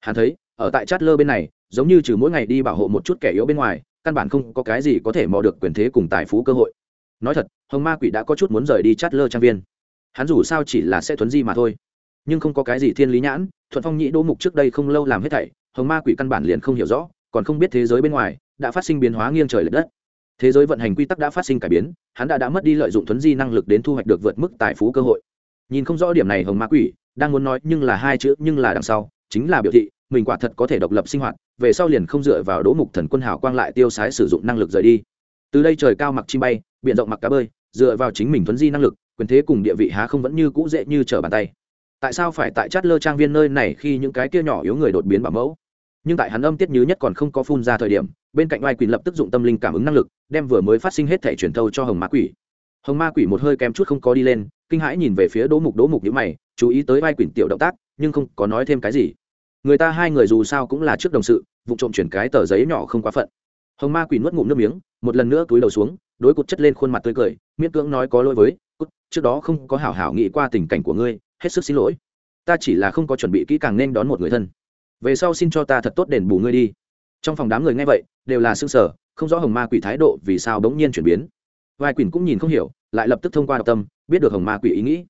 Hắn thấy, ở tại chát lơ bên này, giống như trừ mỗi ngày đi bảo hộ một chút kẻ yếu bên ngoài, căn bản không có cái gì có thể mò được quyền thế cùng tài phú cơ hội. Nói thật, hồng ma quỷ đã có chút muốn rời đi chát lơ trang viên. Hắn dù sao chỉ là sẽ thuấn di mà thôi nhưng không có cái gì thiên lý nhãn, thuận phong nhĩ đỗ mục trước đây không lâu làm hết thảy, hồng ma quỷ căn bản liền không hiểu rõ, còn không biết thế giới bên ngoài đã phát sinh biến hóa nghiêng trời l ệ đất. Thế giới vận hành quy tắc đã phát sinh cải biến, hắn đã đã mất đi lợi dụng thuấn di năng lực đến thu hoạch được vượt mức tài phú cơ hội. Nhìn không rõ điểm này, hồng ma quỷ đang muốn nói nhưng là hai chữ, nhưng là đằng sau, chính là biểu thị, mình quả thật có thể độc lập sinh hoạt, về sau liền không dựa vào đỗ mục thần quân hảo quang lại tiêu sái sử dụng năng lực rời đi. Từ đây trời cao mặc chim bay biện rộng mặc cá bơi, dựa vào chính mình thuấn di năng lực, quyền thế cùng địa vị há không vẫn như cũ dễ như trở bàn tay tại sao phải tại chát lơ trang viên nơi này khi những cái kia nhỏ yếu người đột biến bảo mẫu? Nhưng tại hắn âm tiết nhứ nhất còn không có phun ra thời điểm, bên cạnh oai quỷ lập tức dụng tâm linh cảm ứng năng lực, đem vừa mới phát sinh hết thể truyền thâu cho hồng ma quỷ. Hồng ma quỷ một hơi kém chút không có đi lên, kinh hãi nhìn về phía đỗ mục đỗ mục nhữ mày, chú ý tới oai quỷ tiểu động tác, nhưng không có nói thêm cái gì. Người ta hai người dù sao cũng là trước đồng sự, vụ trộm chuyển cái tờ giấy nhỏ không quá phận. Hồng ma quỷ nuốt ngụm nước miếng, một lần nữa túi đầu xuống, đối cụt chất lên khuôn mặt tươi cười, miễn cưỡng nói có lỗi với, cút, trước đó không có hảo hảo nghĩ qua tình cảnh của ngươi hết sức xin lỗi. Ta chỉ là không có chuẩn bị kỹ càng nên đón một người thân. Về sau xin cho ta thật tốt đền bù ngươi đi. Trong phòng đám người nghe vậy, đều là s ư ơ n g sở không rõ hồng ma quỷ thái độ vì sao bỗng nhiên chuyển biến. Vai quỷ cũng nhìn không hiểu, lại lập tức thông qua đọc tâm, biết được hồng ma quỷ ý nghĩ.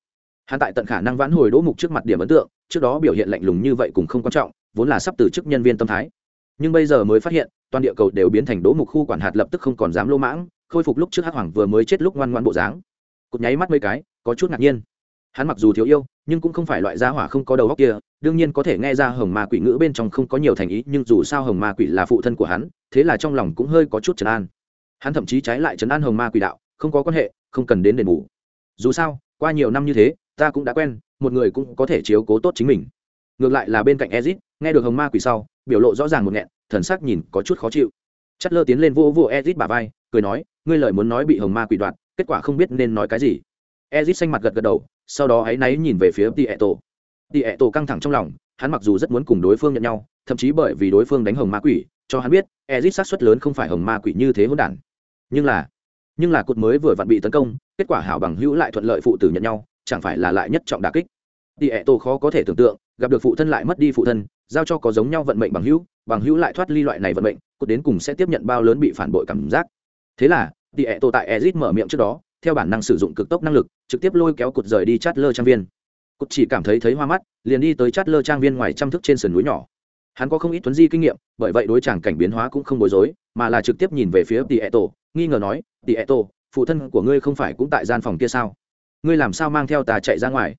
Hắn tại tận khả năng vãn hồi đỗ mục trước mặt điểm ấn tượng, trước đó biểu hiện lạnh lùng như vậy cũng không quan trọng, vốn là sắp từ chức nhân viên tâm thái. Nhưng bây giờ mới phát hiện, toàn địa cầu đều biến thành đỗ mục khu quản hạt lập tức không còn dám lô mãng, khôi phục lúc trước hắc hoàng vừa mới chết lúc ngoan ngoan bộ dáng. Cụt nháy mắt mấy cái, có chút ngạc nhiên hắn mặc dù thiếu yêu, nhưng cũng không phải loại gia hỏa không có đầu óc kia, đương nhiên có thể nghe ra hồng ma quỷ ngữ bên trong không có nhiều thành ý, nhưng dù sao hồng ma quỷ là phụ thân của hắn, thế là trong lòng cũng hơi có chút trấn an. Hắn thậm chí trái lại trấn an hồng ma quỷ đạo, không có quan hệ, không cần đến đền bù. Dù sao, qua nhiều năm như thế, ta cũng đã quen, một người cũng có thể chiếu cố tốt chính mình. Ngược lại là bên cạnh ezit, nghe được hồng ma quỷ sau, biểu lộ rõ ràng một nghẹn, thần sắc nhìn có chút khó chịu. Chất lơ tiến lên vô vô ezit bà vai, cười nói, ngươi lời muốn nói bị hồng ma quỷ đoạt, kết quả không biết nên nói cái gì. Ezit xanh mặt gật gật đầu sau đó hãy náy nhìn về phía tỉ ẹ tổ tỉ ẹ tổ căng thẳng trong lòng, hắn mặc dù rất muốn cùng đối phương nhận nhau, thậm chí bởi vì đối phương đánh hồng ma quỷ, cho hắn biết ezit sát suất lớn không phải hồng ma quỷ như thế hỗn đản. Nhưng là nhưng là cột mới vừa vặn bị tấn công, kết quả hảo bằng hữu lại thuận lợi phụ tử nhận nhau, chẳng phải là lại nhất trọng đà kích. Tỉ ẹ tổ khó có thể tưởng tượng, gặp được phụ thân lại mất đi phụ thân, giao cho có giống nhau vận mệnh bằng hữu bằng hữu lại thoát ly loại này vận mệnh, cột đến cùng sẽ tiếp nhận bao lớn bị phản bội cảm giác. Thế là tỉ ẹ tổ tại ezit mở miệng trước đó theo bản năng sử dụng cực tốc năng lực, trực tiếp lôi kéo cụt rời đi chát lơ trang viên. Cụt chỉ cảm thấy thấy hoa mắt, liền đi tới chát lơ trang viên ngoài trăm thước trên sườn núi nhỏ. Hắn có không ít tuấn di kinh nghiệm, bởi vậy đối chàng cảnh biến hóa cũng không bối rối, mà là trực tiếp nhìn về phía tỉ ẹ tổ nghi ngờ nói tỉ ẹ tổ phụ thân của ngươi không phải cũng tại gian phòng kia sao? Ngươi làm sao mang theo ta chạy ra ngoài?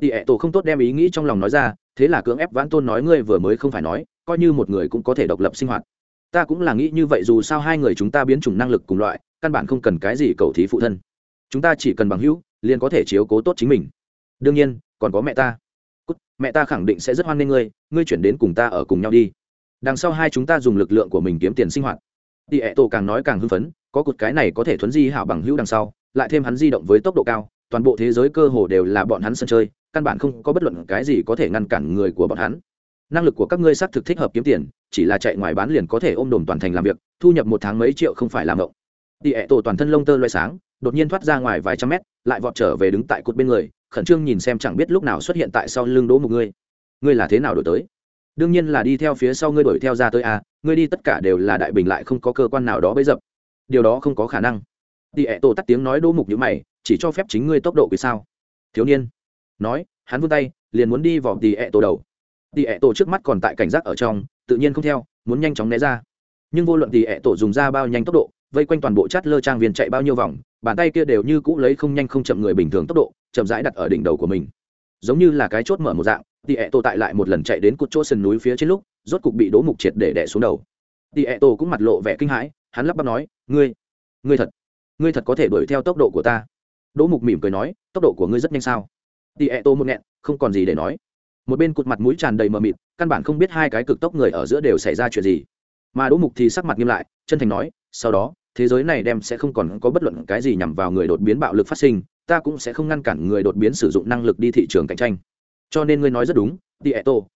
Tỉ ẹ tổ không tốt đem ý nghĩ trong lòng nói ra, thế là cưỡng ép vãn tôn nói ngươi vừa mới không phải nói, coi như một người cũng có thể độc lập sinh hoạt. Ta cũng là nghĩ như vậy dù sao hai người chúng ta biến chủng năng lực cùng loại, căn bản không cần cái gì cầu thí phụ thân chúng ta chỉ cần bằng hữu liền có thể chiếu cố tốt chính mình. Đương nhiên còn có mẹ ta. Cút, mẹ ta khẳng định sẽ rất hoan nghênh ngươi ngươi chuyển đến cùng ta ở cùng nhau đi. Đằng sau hai chúng ta dùng lực lượng của mình kiếm tiền sinh hoạt. Đi ẹ tổ càng nói càng hưng phấn có cột cái này có thể thuấn di hảo bằng hữu đằng sau lại thêm hắn di động với tốc độ cao toàn bộ thế giới cơ hồ đều là bọn hắn sân chơi căn bản không có bất luận cái gì có thể ngăn cản người của bọn hắn. Năng lực của các ngươi xác thực thích hợp kiếm tiền chỉ là chạy ngoài bán liền có thể ôm đồm toàn thành làm việc thu nhập một tháng mấy triệu không phải làm động đi ẹ tổ toàn thân lông tơ loay sáng đột nhiên thoát ra ngoài vài trăm mét, lại vọt trở về đứng tại cột bên người, khẩn trương nhìn xem chẳng biết lúc nào xuất hiện tại sau lưng đỗ một ngươi. Ngươi là thế nào đổi tới? Đương nhiên là đi theo phía sau ngươi đuổi theo ra tới a ngươi đi tất cả đều là đại bình lại không có cơ quan nào đó bấy dập. Điều đó không có khả năng. Đi ẹ tổ tắt tiếng nói đỗ mục như mày, chỉ cho phép chính ngươi tốc độ vì sao. Thiếu niên nói, hắn vươn tay, liền muốn đi vào đi ẹ tổ đầu. Đi ẹ tổ trước mắt còn tại cảnh giác ở trong, tự nhiên không theo, muốn nhanh chóng né ra. Nhưng vô luận đi ẹ tổ dùng ra bao nhanh tốc độ vây quanh toàn bộ chát lơ trang viên chạy bao nhiêu vòng, bàn tay kia đều như cũ lấy không nhanh không chậm người bình thường tốc độ, chậm rãi đặt ở đỉnh đầu của mình. Giống như là cái chốt mở một dạng tỉ ẹ tổ tại lại một lần chạy đến cột chỗ sườn núi phía trên lúc, rốt cục bị đố mục triệt để đẻ xuống đầu. Tỉ ẹ tổ cũng mặt lộ vẻ kinh hãi, hắn lắp bắp nói, ngươi ngươi thật ngươi thật có thể đuổi theo tốc độ của ta? Đỗ mục mỉm cười nói, tốc độ của ngươi rất nhanh sao? Tỉ ẹ tổ một nghẹn, không còn gì để nói. Một bên cụt mặt mũi tràn đầy mờ mịt, căn bản không biết hai cái cực tốc người ở giữa đều xảy ra chuyện gì. Mà đỗ mục thì sắc mặt nghiêm lại, chân thành nói, sau đó thế giới này đem sẽ không còn có bất luận cái gì nhằm vào người đột biến bạo lực phát sinh, ta cũng sẽ không ngăn cản người đột biến sử dụng năng lực đi thị trường cạnh tranh. Cho nên ngươi nói rất đúng đi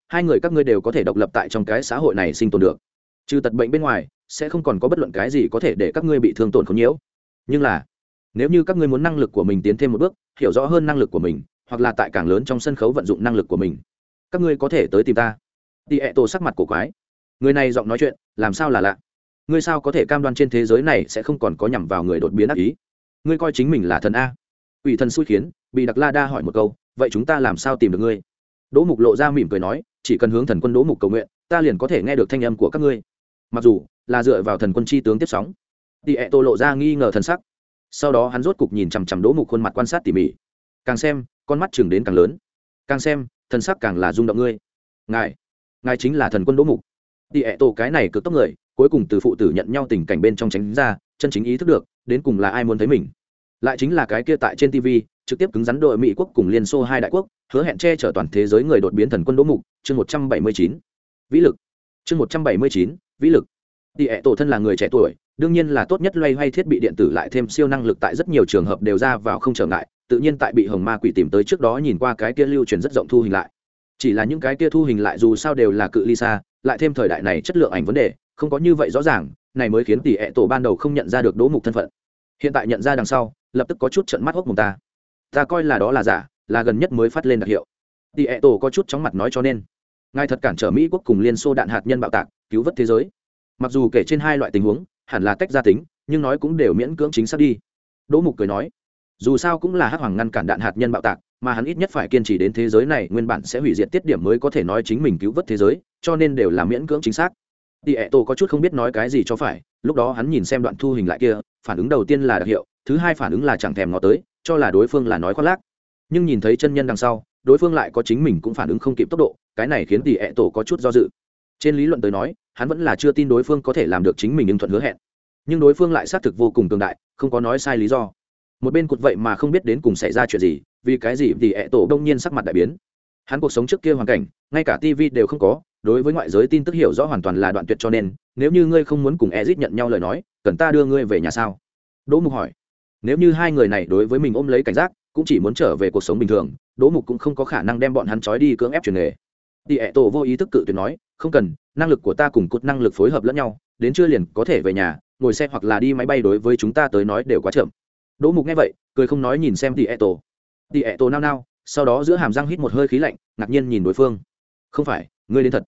hai người các ngươi đều có thể độc lập tại trong cái xã hội này sinh tồn được. Trừ tật bệnh bên ngoài, sẽ không còn có bất luận cái gì có thể để các ngươi bị thương tổn không nhiễu. Nhưng là, nếu như các ngươi muốn năng lực của mình tiến thêm một bước, hiểu rõ hơn năng lực của mình, hoặc là tại càng lớn trong sân khấu vận dụng năng lực của mình, các ngươi có thể tới tìm ta. Đi ẹ sắc mặt của quái. Người này giọng nói chuyện, làm sao là lạ? Ngươi sao có thể cam đoan trên thế giới này sẽ không còn có nhằm vào người đột biến ác ý? Ngươi coi chính mình là thần a. Ủy thần xui khiến, bị đặc la đa hỏi một câu, vậy chúng ta làm sao tìm được ngươi? Đỗ mục lộ ra mỉm cười nói, chỉ cần hướng thần quân đỗ mục cầu nguyện, ta liền có thể nghe được thanh âm của các ngươi. Mặc dù là dựa vào thần quân chi tướng tiếp sóng tỉ ẹ tô lộ ra nghi ngờ thần sắc. Sau đó hắn rốt cục nhìn chằm chằm đỗ mục khuôn mặt quan sát tỉ mỉ. Càng xem, con mắt chừng đến càng lớn. Càng xem, thần sắc càng là rung động ngươi. Ngài ngài chính là thần quân đỗ mục. Tỉ ẹ tô cái này cực tốc người cuối cùng từ phụ tử nhận nhau tình cảnh bên trong tránh ra, chân chính ý thức được, đến cùng là ai muốn thấy mình. Lại chính là cái kia tại trên tv trực tiếp cứng rắn đội mỹ quốc cùng liên xô hai đại quốc, hứa hẹn che chở toàn thế giới người đột biến thần quân đỗ mục, chương một trăm bảy mươi chín. Vĩ lực. Chương một trăm bảy mươi chín, vĩ lực. Tỷ ệ tổ thân là người trẻ tuổi, đương nhiên là tốt nhất loay hoay thiết bị điện tử lại thêm siêu năng lực tại rất nhiều trường hợp đều ra vào không trở ngại, tự nhiên tại bị hồng ma quỷ tìm tới trước đó nhìn qua cái kia lưu truyền rất rộng thu hình lại. Chỉ là những cái kia thu hình lại dù sao đều là cự ly xa, lại thêm thời đại này chất lượng ảnh vấn đề không có như vậy rõ ràng, này mới khiến tỷ ệ tổ ban đầu không nhận ra được đỗ mục thân phận. Hiện tại nhận ra đằng sau, lập tức có chút trận mắt hốc mùng ta. Ta coi là đó là giả, là gần nhất mới phát lên đặc hiệu. Tỷ ệ tổ có chút chóng mặt nói cho nên, ngài thật cản trở mỹ quốc cùng liên xô đạn hạt nhân bạo tạc, cứu vớt thế giới. Mặc dù kể trên hai loại tình huống, hẳn là tách gia tính, nhưng nói cũng đều miễn cưỡng chính xác đi. Đỗ mục cười nói, dù sao cũng là hắc hoàng ngăn cản đạn hạt nhân bạo tạc, mà hắn ít nhất phải kiên trì đến thế giới này, nguyên bản sẽ hủy diệt tiết điểm mới có thể nói chính mình cứu vớt thế giới, cho nên đều là miễn cưỡng chính xác. Tỷ ẹ tổ có chút không biết nói cái gì cho phải, lúc đó hắn nhìn xem đoạn thu hình lại kia, phản ứng đầu tiên là đặc hiệu, thứ hai phản ứng là chẳng thèm ngó tới, cho là đối phương là nói khoác lác. Nhưng nhìn thấy chân nhân đằng sau, đối phương lại có chính mình cũng phản ứng không kịp tốc độ, cái này khiến tỷ ẹ tổ có chút do dự. Trên lý luận tới nói, hắn vẫn là chưa tin đối phương có thể làm được chính mình nhưng thuận hứa hẹn. Nhưng đối phương lại xác thực vô cùng cường đại, không có nói sai lý do. Một bên cụt vậy mà không biết đến cùng xảy ra chuyện gì, vì cái gì thì ẹ tổ đông nhiên sắc mặt đại biến. Hắn cuộc sống trước kia hoàn cảnh, ngay cả tivi đều không có, đối với ngoại giới tin tức hiểu rõ hoàn toàn là đoạn tuyệt cho nên, nếu như ngươi không muốn cùng ezit nhận nhau lời nói, cần ta đưa ngươi về nhà sao? Đỗ mục hỏi. Nếu như hai người này đối với mình ôm lấy cảnh giác, cũng chỉ muốn trở về cuộc sống bình thường, đỗ mục cũng không có khả năng đem bọn hắn trói đi cưỡng ép truyền nghề. Tỉ ẹ tổ vô ý thức cự tuyệt nói, không cần, năng lực của ta cùng cột năng lực phối hợp lẫn nhau, đến chưa liền có thể về nhà, ngồi xe hoặc là đi máy bay đối với chúng ta tới nói đều quá chậm. Đỗ mục nghe vậy, cười không nói nhìn xem tỉ ẹ tổ. Tỉ ẹ tổ nao nao, sau đó giữa hàm răng hít một hơi khí lạnh, ngạc nhiên nhìn đối phương. Không phải, ngươi đến thật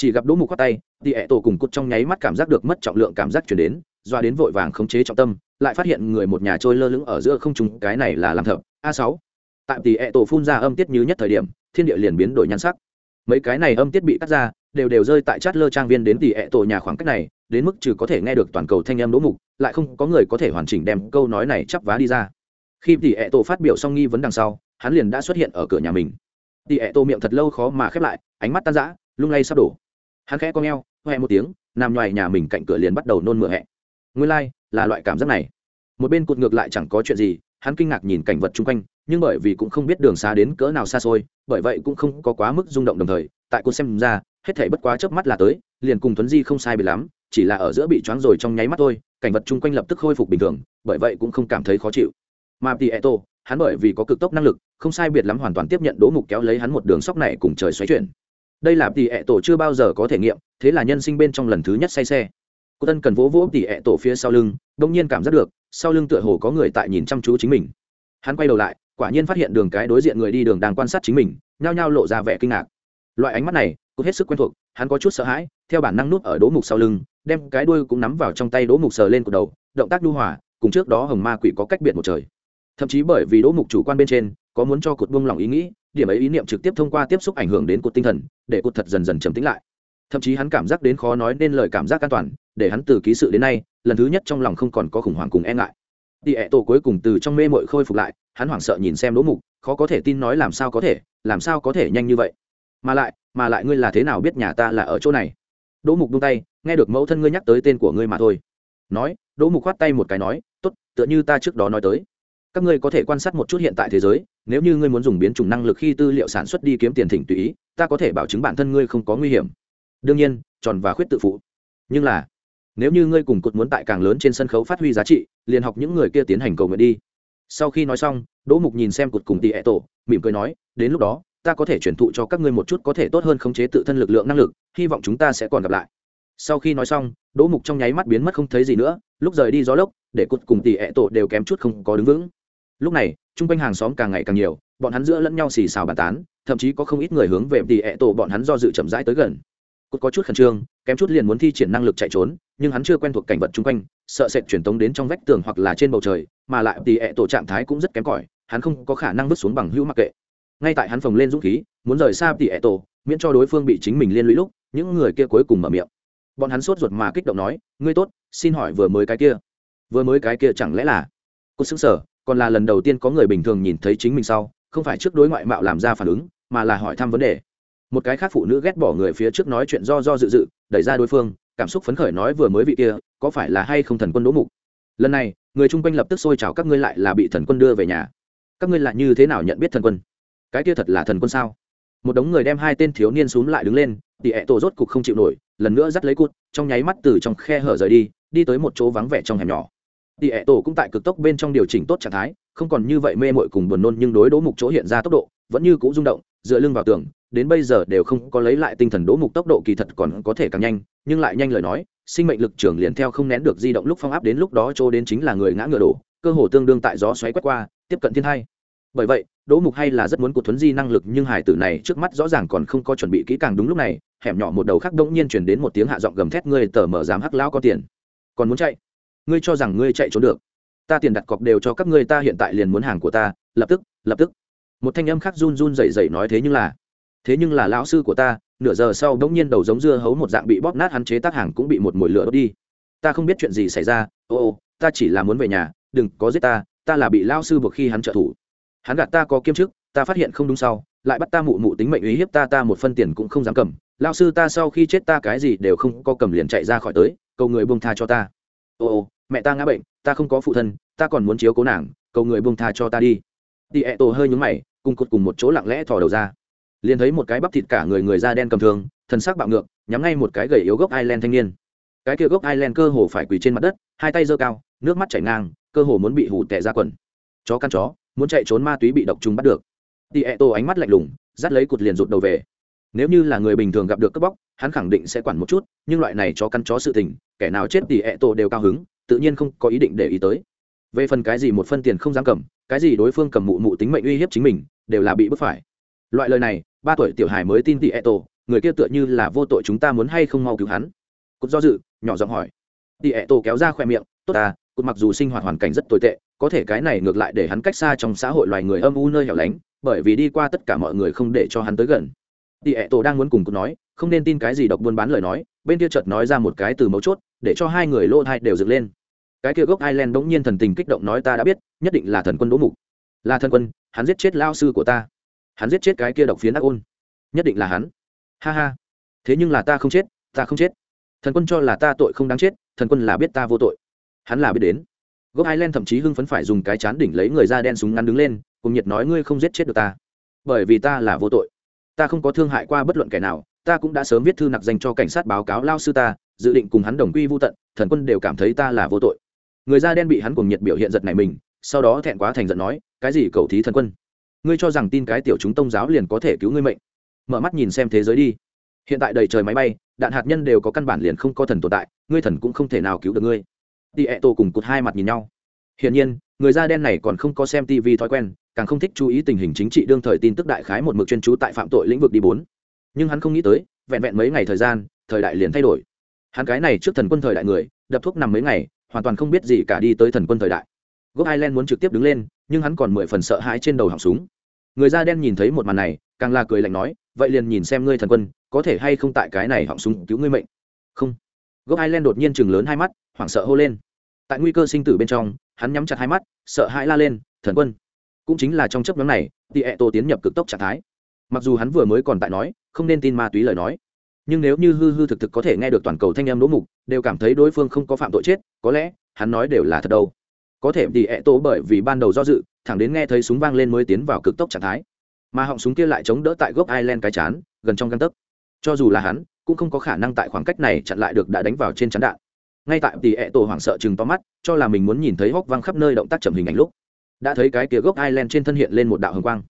chỉ gặp đỗ mục khoát tay đi ẹ tổ cùng cút trong nháy mắt cảm giác được mất trọng lượng cảm giác chuyển đến, doa đến vội vàng khống chế trọng tâm, lại phát hiện người một nhà trôi lơ lửng ở giữa không trùng cái này là làm thợ, a sáu. Tại tỷ ẹ tổ phun ra âm tiết như nhất thời điểm, thiên địa liền biến đổi nhan sắc. Mấy cái này âm tiết bị cắt ra, đều đều rơi tại chát lơ trang viên đến tỷ ẹ tổ nhà khoảng cách này, đến mức trừ có thể nghe được toàn cầu thanh em đỗ mục, lại không có người có thể hoàn chỉnh đem câu nói này chắp vá đi ra. Khi tỷ ẹ tổ phát biểu xong nghi vấn đằng sau, hắn liền đã xuất hiện ở cửa nhà mình. Tỷ ẹ tổ miệng thật lâu khó mà khép lại, ánh mắt tan rã, lung lay sắp đổ hắn khẽ con g e một tiếng nằm ngoài nhà mình cạnh cửa liền bắt đầu nôn mửa hẹ. Nguyên lai、like, là loại cảm giác này. Một bên cụt ngược lại chẳng có chuyện gì hắn kinh ngạc nhìn cảnh vật chung quanh nhưng bởi vì cũng không biết đường xa đến cỡ nào xa xôi bởi vậy cũng không có quá mức rung động đồng thời tại cô xem ra hết thể bất quá chớp mắt là tới liền cùng tuấn di không sai bị lắm chỉ là ở giữa bị choáng rồi trong nháy mắt thôi cảnh vật chung quanh lập tức khôi phục bình thường bởi vậy cũng không cảm thấy khó chịu. Mà tì eto hắn bởi vì có cực tốc năng lực không sai biệt lắm hoàn toàn tiếp nhận đỗ mục kéo lấy hắn một đường sóc này cùng trời xoáy chuyển đây là tỷ ẹ tổ chưa bao giờ có thể nghiệm, thế là nhân sinh bên trong lần thứ nhất say xe. Cô tân cần vỗ vỗ tỷ ẹ tổ phía sau lưng đông nhiên cảm giác được, sau lưng tựa hồ có người tại nhìn chăm chú chính mình. Hắn quay đầu lại, quả nhiên phát hiện đường cái đối diện người đi đường đang quan sát chính mình, nhao nhao lộ ra vẻ kinh ngạc. Loại ánh mắt này cũng hết sức quen thuộc, hắn có chút sợ hãi, theo bản năng nuốt ở đố mục sau lưng, đem cái đuôi cũng nắm vào trong tay đố mục sờ lên cột đầu, động tác đu hòa, cùng trước đó hồng ma quỷ có cách biệt một trời. Thậm chí bởi vì đỗ mục chủ quan bên trên có muốn cho cột buông lòng ý nghĩ, điểm ấy ý niệm trực tiếp thông qua tiếp xúc ảnh hưởng đến cột tinh thần, để cột thật dần dần trầm tĩnh lại. Thậm chí hắn cảm giác đến khó nói nên lời cảm giác an toàn, để hắn từ ký sự đến nay, lần thứ nhất trong lòng không còn có khủng hoảng cùng e ngại. Đi ẹ tổ cuối cùng từ trong mê mội khôi phục lại, hắn hoảng sợ nhìn xem đỗ mục, khó có thể tin nói làm sao có thể, làm sao có thể nhanh như vậy? Mà lại mà lại ngươi là thế nào biết nhà ta là ở chỗ này? Đỗ mục buông tay, nghe được mẫu thân ngươi nhắc tới tên của ngươi mà thôi. Nói, đỗ mục khoát tay một cái nói, tốt, tựa như ta trước đó nói tới các ngươi có thể quan sát một chút hiện tại thế giới, nếu như ngươi muốn dùng biến chủng năng lực khi tư liệu sản xuất đi kiếm tiền thỉnh tùy ý, ta có thể bảo chứng bản thân ngươi không có nguy hiểm. Đương nhiên, tròn và khuyết tự phụ. Nhưng là, nếu như ngươi cùng cột muốn tại càng lớn trên sân khấu phát huy giá trị, liền học những người kia tiến hành cầu nguyện đi. Sau khi nói xong, đỗ mục nhìn xem cột cùng tỷ ẹ tổ, mỉm cười nói, đến lúc đó, ta có thể chuyển thụ cho các ngươi một chút có thể tốt hơn khống chế tự thân lực lượng năng lực, hy vọng chúng ta sẽ còn gặp lại. Sau khi nói xong, đỗ mục trong nháy mắt biến mất không thấy gì nữa, lúc rời đi gió lốc, để cột cùng tỷ ẹ tổ đều kém chút không có đứng vững lúc này, chung quanh hàng xóm càng ngày càng nhiều, bọn hắn giữa lẫn nhau xì xào bàn tán, thậm chí có không ít người hướng về tỉ ẹ tổ bọn hắn do dự chậm rãi tới gần. Cốt có chút khẩn trương, kém chút liền muốn thi triển năng lực chạy trốn, nhưng hắn chưa quen thuộc cảnh vật chung quanh, sợ sệt truyền tống đến trong vách tường hoặc là trên bầu trời, mà lại tỉ ẹ tổ trạng thái cũng rất kém cỏi, hắn không có khả năng vứt xuống bằng hữu mặc kệ. Ngay tại hắn phồng lên dũng khí, muốn rời xa tỉ ẹ tổ, miễn cho đối phương bị chính mình liên lụy lúc, những người kia cuối cùng mở miệng. Bọn hắn sốt ruột mà kích động nói, ngươi tốt, xin hỏi vừa mới cái kia, vừa mới cái kia chẳng lẽ là? Cô xứng sở còn là lần đầu tiên có người bình thường nhìn thấy chính mình sau, không phải trước đối ngoại mạo làm ra phản ứng, mà là hỏi thăm vấn đề. Một cái khác phụ nữ ghét bỏ người phía trước nói chuyện do do dự dự, đẩy ra đối phương, cảm xúc phấn khởi nói vừa mới vị kia, có phải là hay không thần quân đỗ mục? Lần này, người chung quanh lập tức xôi chào các ngươi lại là bị thần quân đưa về nhà. Các ngươi lại như thế nào nhận biết thần quân? Cái kia thật là thần quân sao? Một đống người đem hai tên thiếu niên xuống lại đứng lên, tỉ ẹ tổ rốt cục không chịu nổi, lần nữa dắt lấy cút, trong nháy mắt từ trong khe hở rời đi đi tới một chỗ vắng vẻ trong hẻm nhỏ tỉ ẹ tổ cũng tại cực tốc bên trong điều chỉnh tốt trạng thái, không còn như vậy mê mội cùng buồn nôn nhưng đối đỗ mục chỗ hiện ra tốc độ, vẫn như cũ rung động, dựa lưng vào tường, đến bây giờ đều không có lấy lại tinh thần đỗ mục tốc độ kỳ thật còn có thể càng nhanh, nhưng lại nhanh lời nói, sinh mệnh lực trưởng liền theo không nén được di động lúc phong áp đến lúc đó chỗ đến chính là người ngã ngựa đổ, cơ hồ tương đương tại gió xoáy quét qua, tiếp cận thiên thai bởi vậy, đỗ mục hay là rất muốn cụt thuấn di năng lực nhưng hải tử này trước mắt rõ ràng còn không có chuẩn bị kỹ càng đúng lúc này, hẻm nhỏ một đầu khác đông nhiên chuyển đến một tiếng hạ giọng gầm thét, ngươi tờ mở dám hắc lão có tiền, còn muốn chạy? Ngươi cho rằng ngươi chạy trốn được. Ta tiền đặt cọc đều cho các ngươi, ta hiện tại liền muốn hàng của ta. Lập tức lập tức. Một thanh âm khác run run rẩy rẩy nói thế nhưng là, thế nhưng là lão sư của ta, nửa giờ sau đ ỗ n g nhiên đầu giống dưa hấu một dạng bị bóp nát hắn chế tác hàng cũng bị một mồi lửa đốt đi. Ta không biết chuyện gì xảy ra. Ô ô, ta chỉ là muốn về nhà, đừng có giết ta ta là bị lao sư buộc khi hắn trợ thủ. Hắn gạt ta có kiêm chức, ta phát hiện không đúng sau, lại bắt ta mụ mụ tính mệnh uy hiếp ta ta một phân tiền cũng không dám cầm. Lao sư ta sau khi chết ta cái gì đều không có cầm liền chạy ra khỏi tới, cầu người buông tha cho ta. Ô ô mẹ ta ngã bệnh, ta không có phụ thân, ta còn muốn chiếu cố nàng, cầu người buông tha cho ta đi. Tỉ ẹ tổ hơi nhúng mày, cùng cột cùng một chỗ lặng lẽ thò đầu ra. Liền thấy một cái bắp thịt cả người người da đen cầm thường thân xác bạo ngược, nhắm ngay một cái gầy yếu gốc ireland thanh niên. Cái kia gốc ireland cơ hồ phải quỳ trên mặt đất, hai tay giơ cao, nước mắt chảy ngang, cơ hồ muốn bị hủ tẻ ra quần. Chó căn chó, muốn chạy trốn ma túy bị độc trùng bắt được. Tỉ ẹ tổ ánh mắt lạnh lùng, dắt lấy cụt liền rụt đầu về. Nếu như là người bình thường gặp được cướp bóc, hắn khẳng định sẽ quản một chút, nhưng loại này chó căn chó sự tình, kẻ nào chết tỉ ẹ tổ đều cao hứng tự nhiên không có ý định để ý tới. Về phần cái gì một phân tiền không dám cầm, cái gì đối phương cầm mụ mụ tính mệnh uy hiếp chính mình, đều là bị bức phải. Loại lời này, ba tuổi tiểu hải mới tin tị e tổ, người kia tựa như là vô tội chúng ta muốn hay không mau cứu hắn. Cút do dự, nhỏ giọng hỏi. Tị e tổ kéo ra khoe miệng, tốt ta cút mặc dù sinh hoạt hoàn cảnh rất tồi tệ, có thể cái này ngược lại để hắn cách xa trong xã hội loài người âm u nơi hẻo lánh, bởi vì đi qua tất cả mọi người không để cho hắn tới gần. Tị e tổ đang muốn cùng cút nói, không nên tin cái gì độc buôn bán lời nói, bên kia chợt nói ra một cái từ mấu chốt, để cho hai người lô thai đều dựng lên cái kia gốc ireland bỗng nhiên thần tình kích động nói ta đã biết, nhất định là thần quân đỗ mục. Là thần quân, hắn giết chết lao sư của ta. Hắn giết chết cái kia độc phiến ác ôn. Nhất định là hắn. Ha ha. Thế nhưng là ta không chết, ta không chết. Thần quân cho là ta tội không đáng chết, thần quân là biết ta vô tội. Hắn là biết đến. Gốc ireland thậm chí hưng phấn phải dùng cái chán đỉnh lấy người da đen súng ngắn đứng lên, cùng nhiệt nói ngươi không giết chết được ta. Bởi vì ta là vô tội. Ta không có thương hại qua bất luận kẻ nào, ta cũng đã sớm viết thư nặc dành cho cảnh sát báo cáo lao sư ta, dự định cùng hắn đồng quy vô tận, thần quân đều cảm thấy ta là vô tội người da đen bị hắn cùng nhiệt biểu hiện giật này mình, sau đó thẹn quá thành giận nói, cái gì cầu thí thần quân? Ngươi cho rằng tin cái tiểu chúng tông giáo liền có thể cứu ngươi mệnh? Mở mắt nhìn xem thế giới đi. Hiện tại đầy trời máy bay, đạn hạt nhân đều có căn bản liền không có thần tồn tại, ngươi thần cũng không thể nào cứu được ngươi. Tị ẹ tổ cùng cụt hai mặt nhìn nhau. Hiển nhiên, người da đen này còn không có xem tv thói quen, càng không thích chú ý tình hình chính trị đương thời tin tức đại khái một mực chuyên trú tại phạm tội lĩnh vực đi bốn. Nhưng hắn không nghĩ tới, vẹn vẹn mấy ngày thời gian, thời đại liền thay đổi. Hắn cái này trước thần quân thời đại người, đập thuốc nằm mấy ngày hoàn toàn không biết gì cả đi tới thần quân thời đại. Gốc ireland muốn trực tiếp đứng lên, nhưng hắn còn mười phần sợ hãi trên đầu họng súng. Người da đen nhìn thấy một màn này, càng là cười lạnh nói, vậy liền nhìn xem ngươi thần quân, có thể hay không tại cái này họng súng cứu ngươi mệnh? Không. Gốc ireland đột nhiên chừng lớn hai mắt, hoảng sợ hô lên. Tại nguy cơ sinh tử bên trong, hắn nhắm chặt hai mắt, sợ hãi la lên, thần quân. Cũng chính là trong chấp nhóm này thì ẹ tô tiến nhập cực tốc trạng thái. Mặc dù hắn vừa mới còn tại nói, không nên tin ma túy lời nói nhưng nếu như hư hư thực thực có thể nghe được toàn cầu thanh em đỗ mục, đều cảm thấy đối phương không có phạm tội chết, có lẽ, hắn nói đều là thật đâu. Có thể thì ẹ tô bởi vì ban đầu do dự, thẳng đến nghe thấy súng vang lên mới tiến vào cực tốc trạng thái. Mà họng súng kia lại chống đỡ tại gốc ireland cái chán, gần trong găng tấc. Cho dù là hắn, cũng không có khả năng tại khoảng cách này chặn lại được đã đánh vào trên chắn đạn. Ngay tại tỷ ẹ tổ hoảng sợ chừng to mắt, cho là mình muốn nhìn thấy hốc văng khắp nơi động tác chậm hình ảnh lúc, đã thấy cái kia gốc ireland trên thân hiện lên một đạo hồng quang.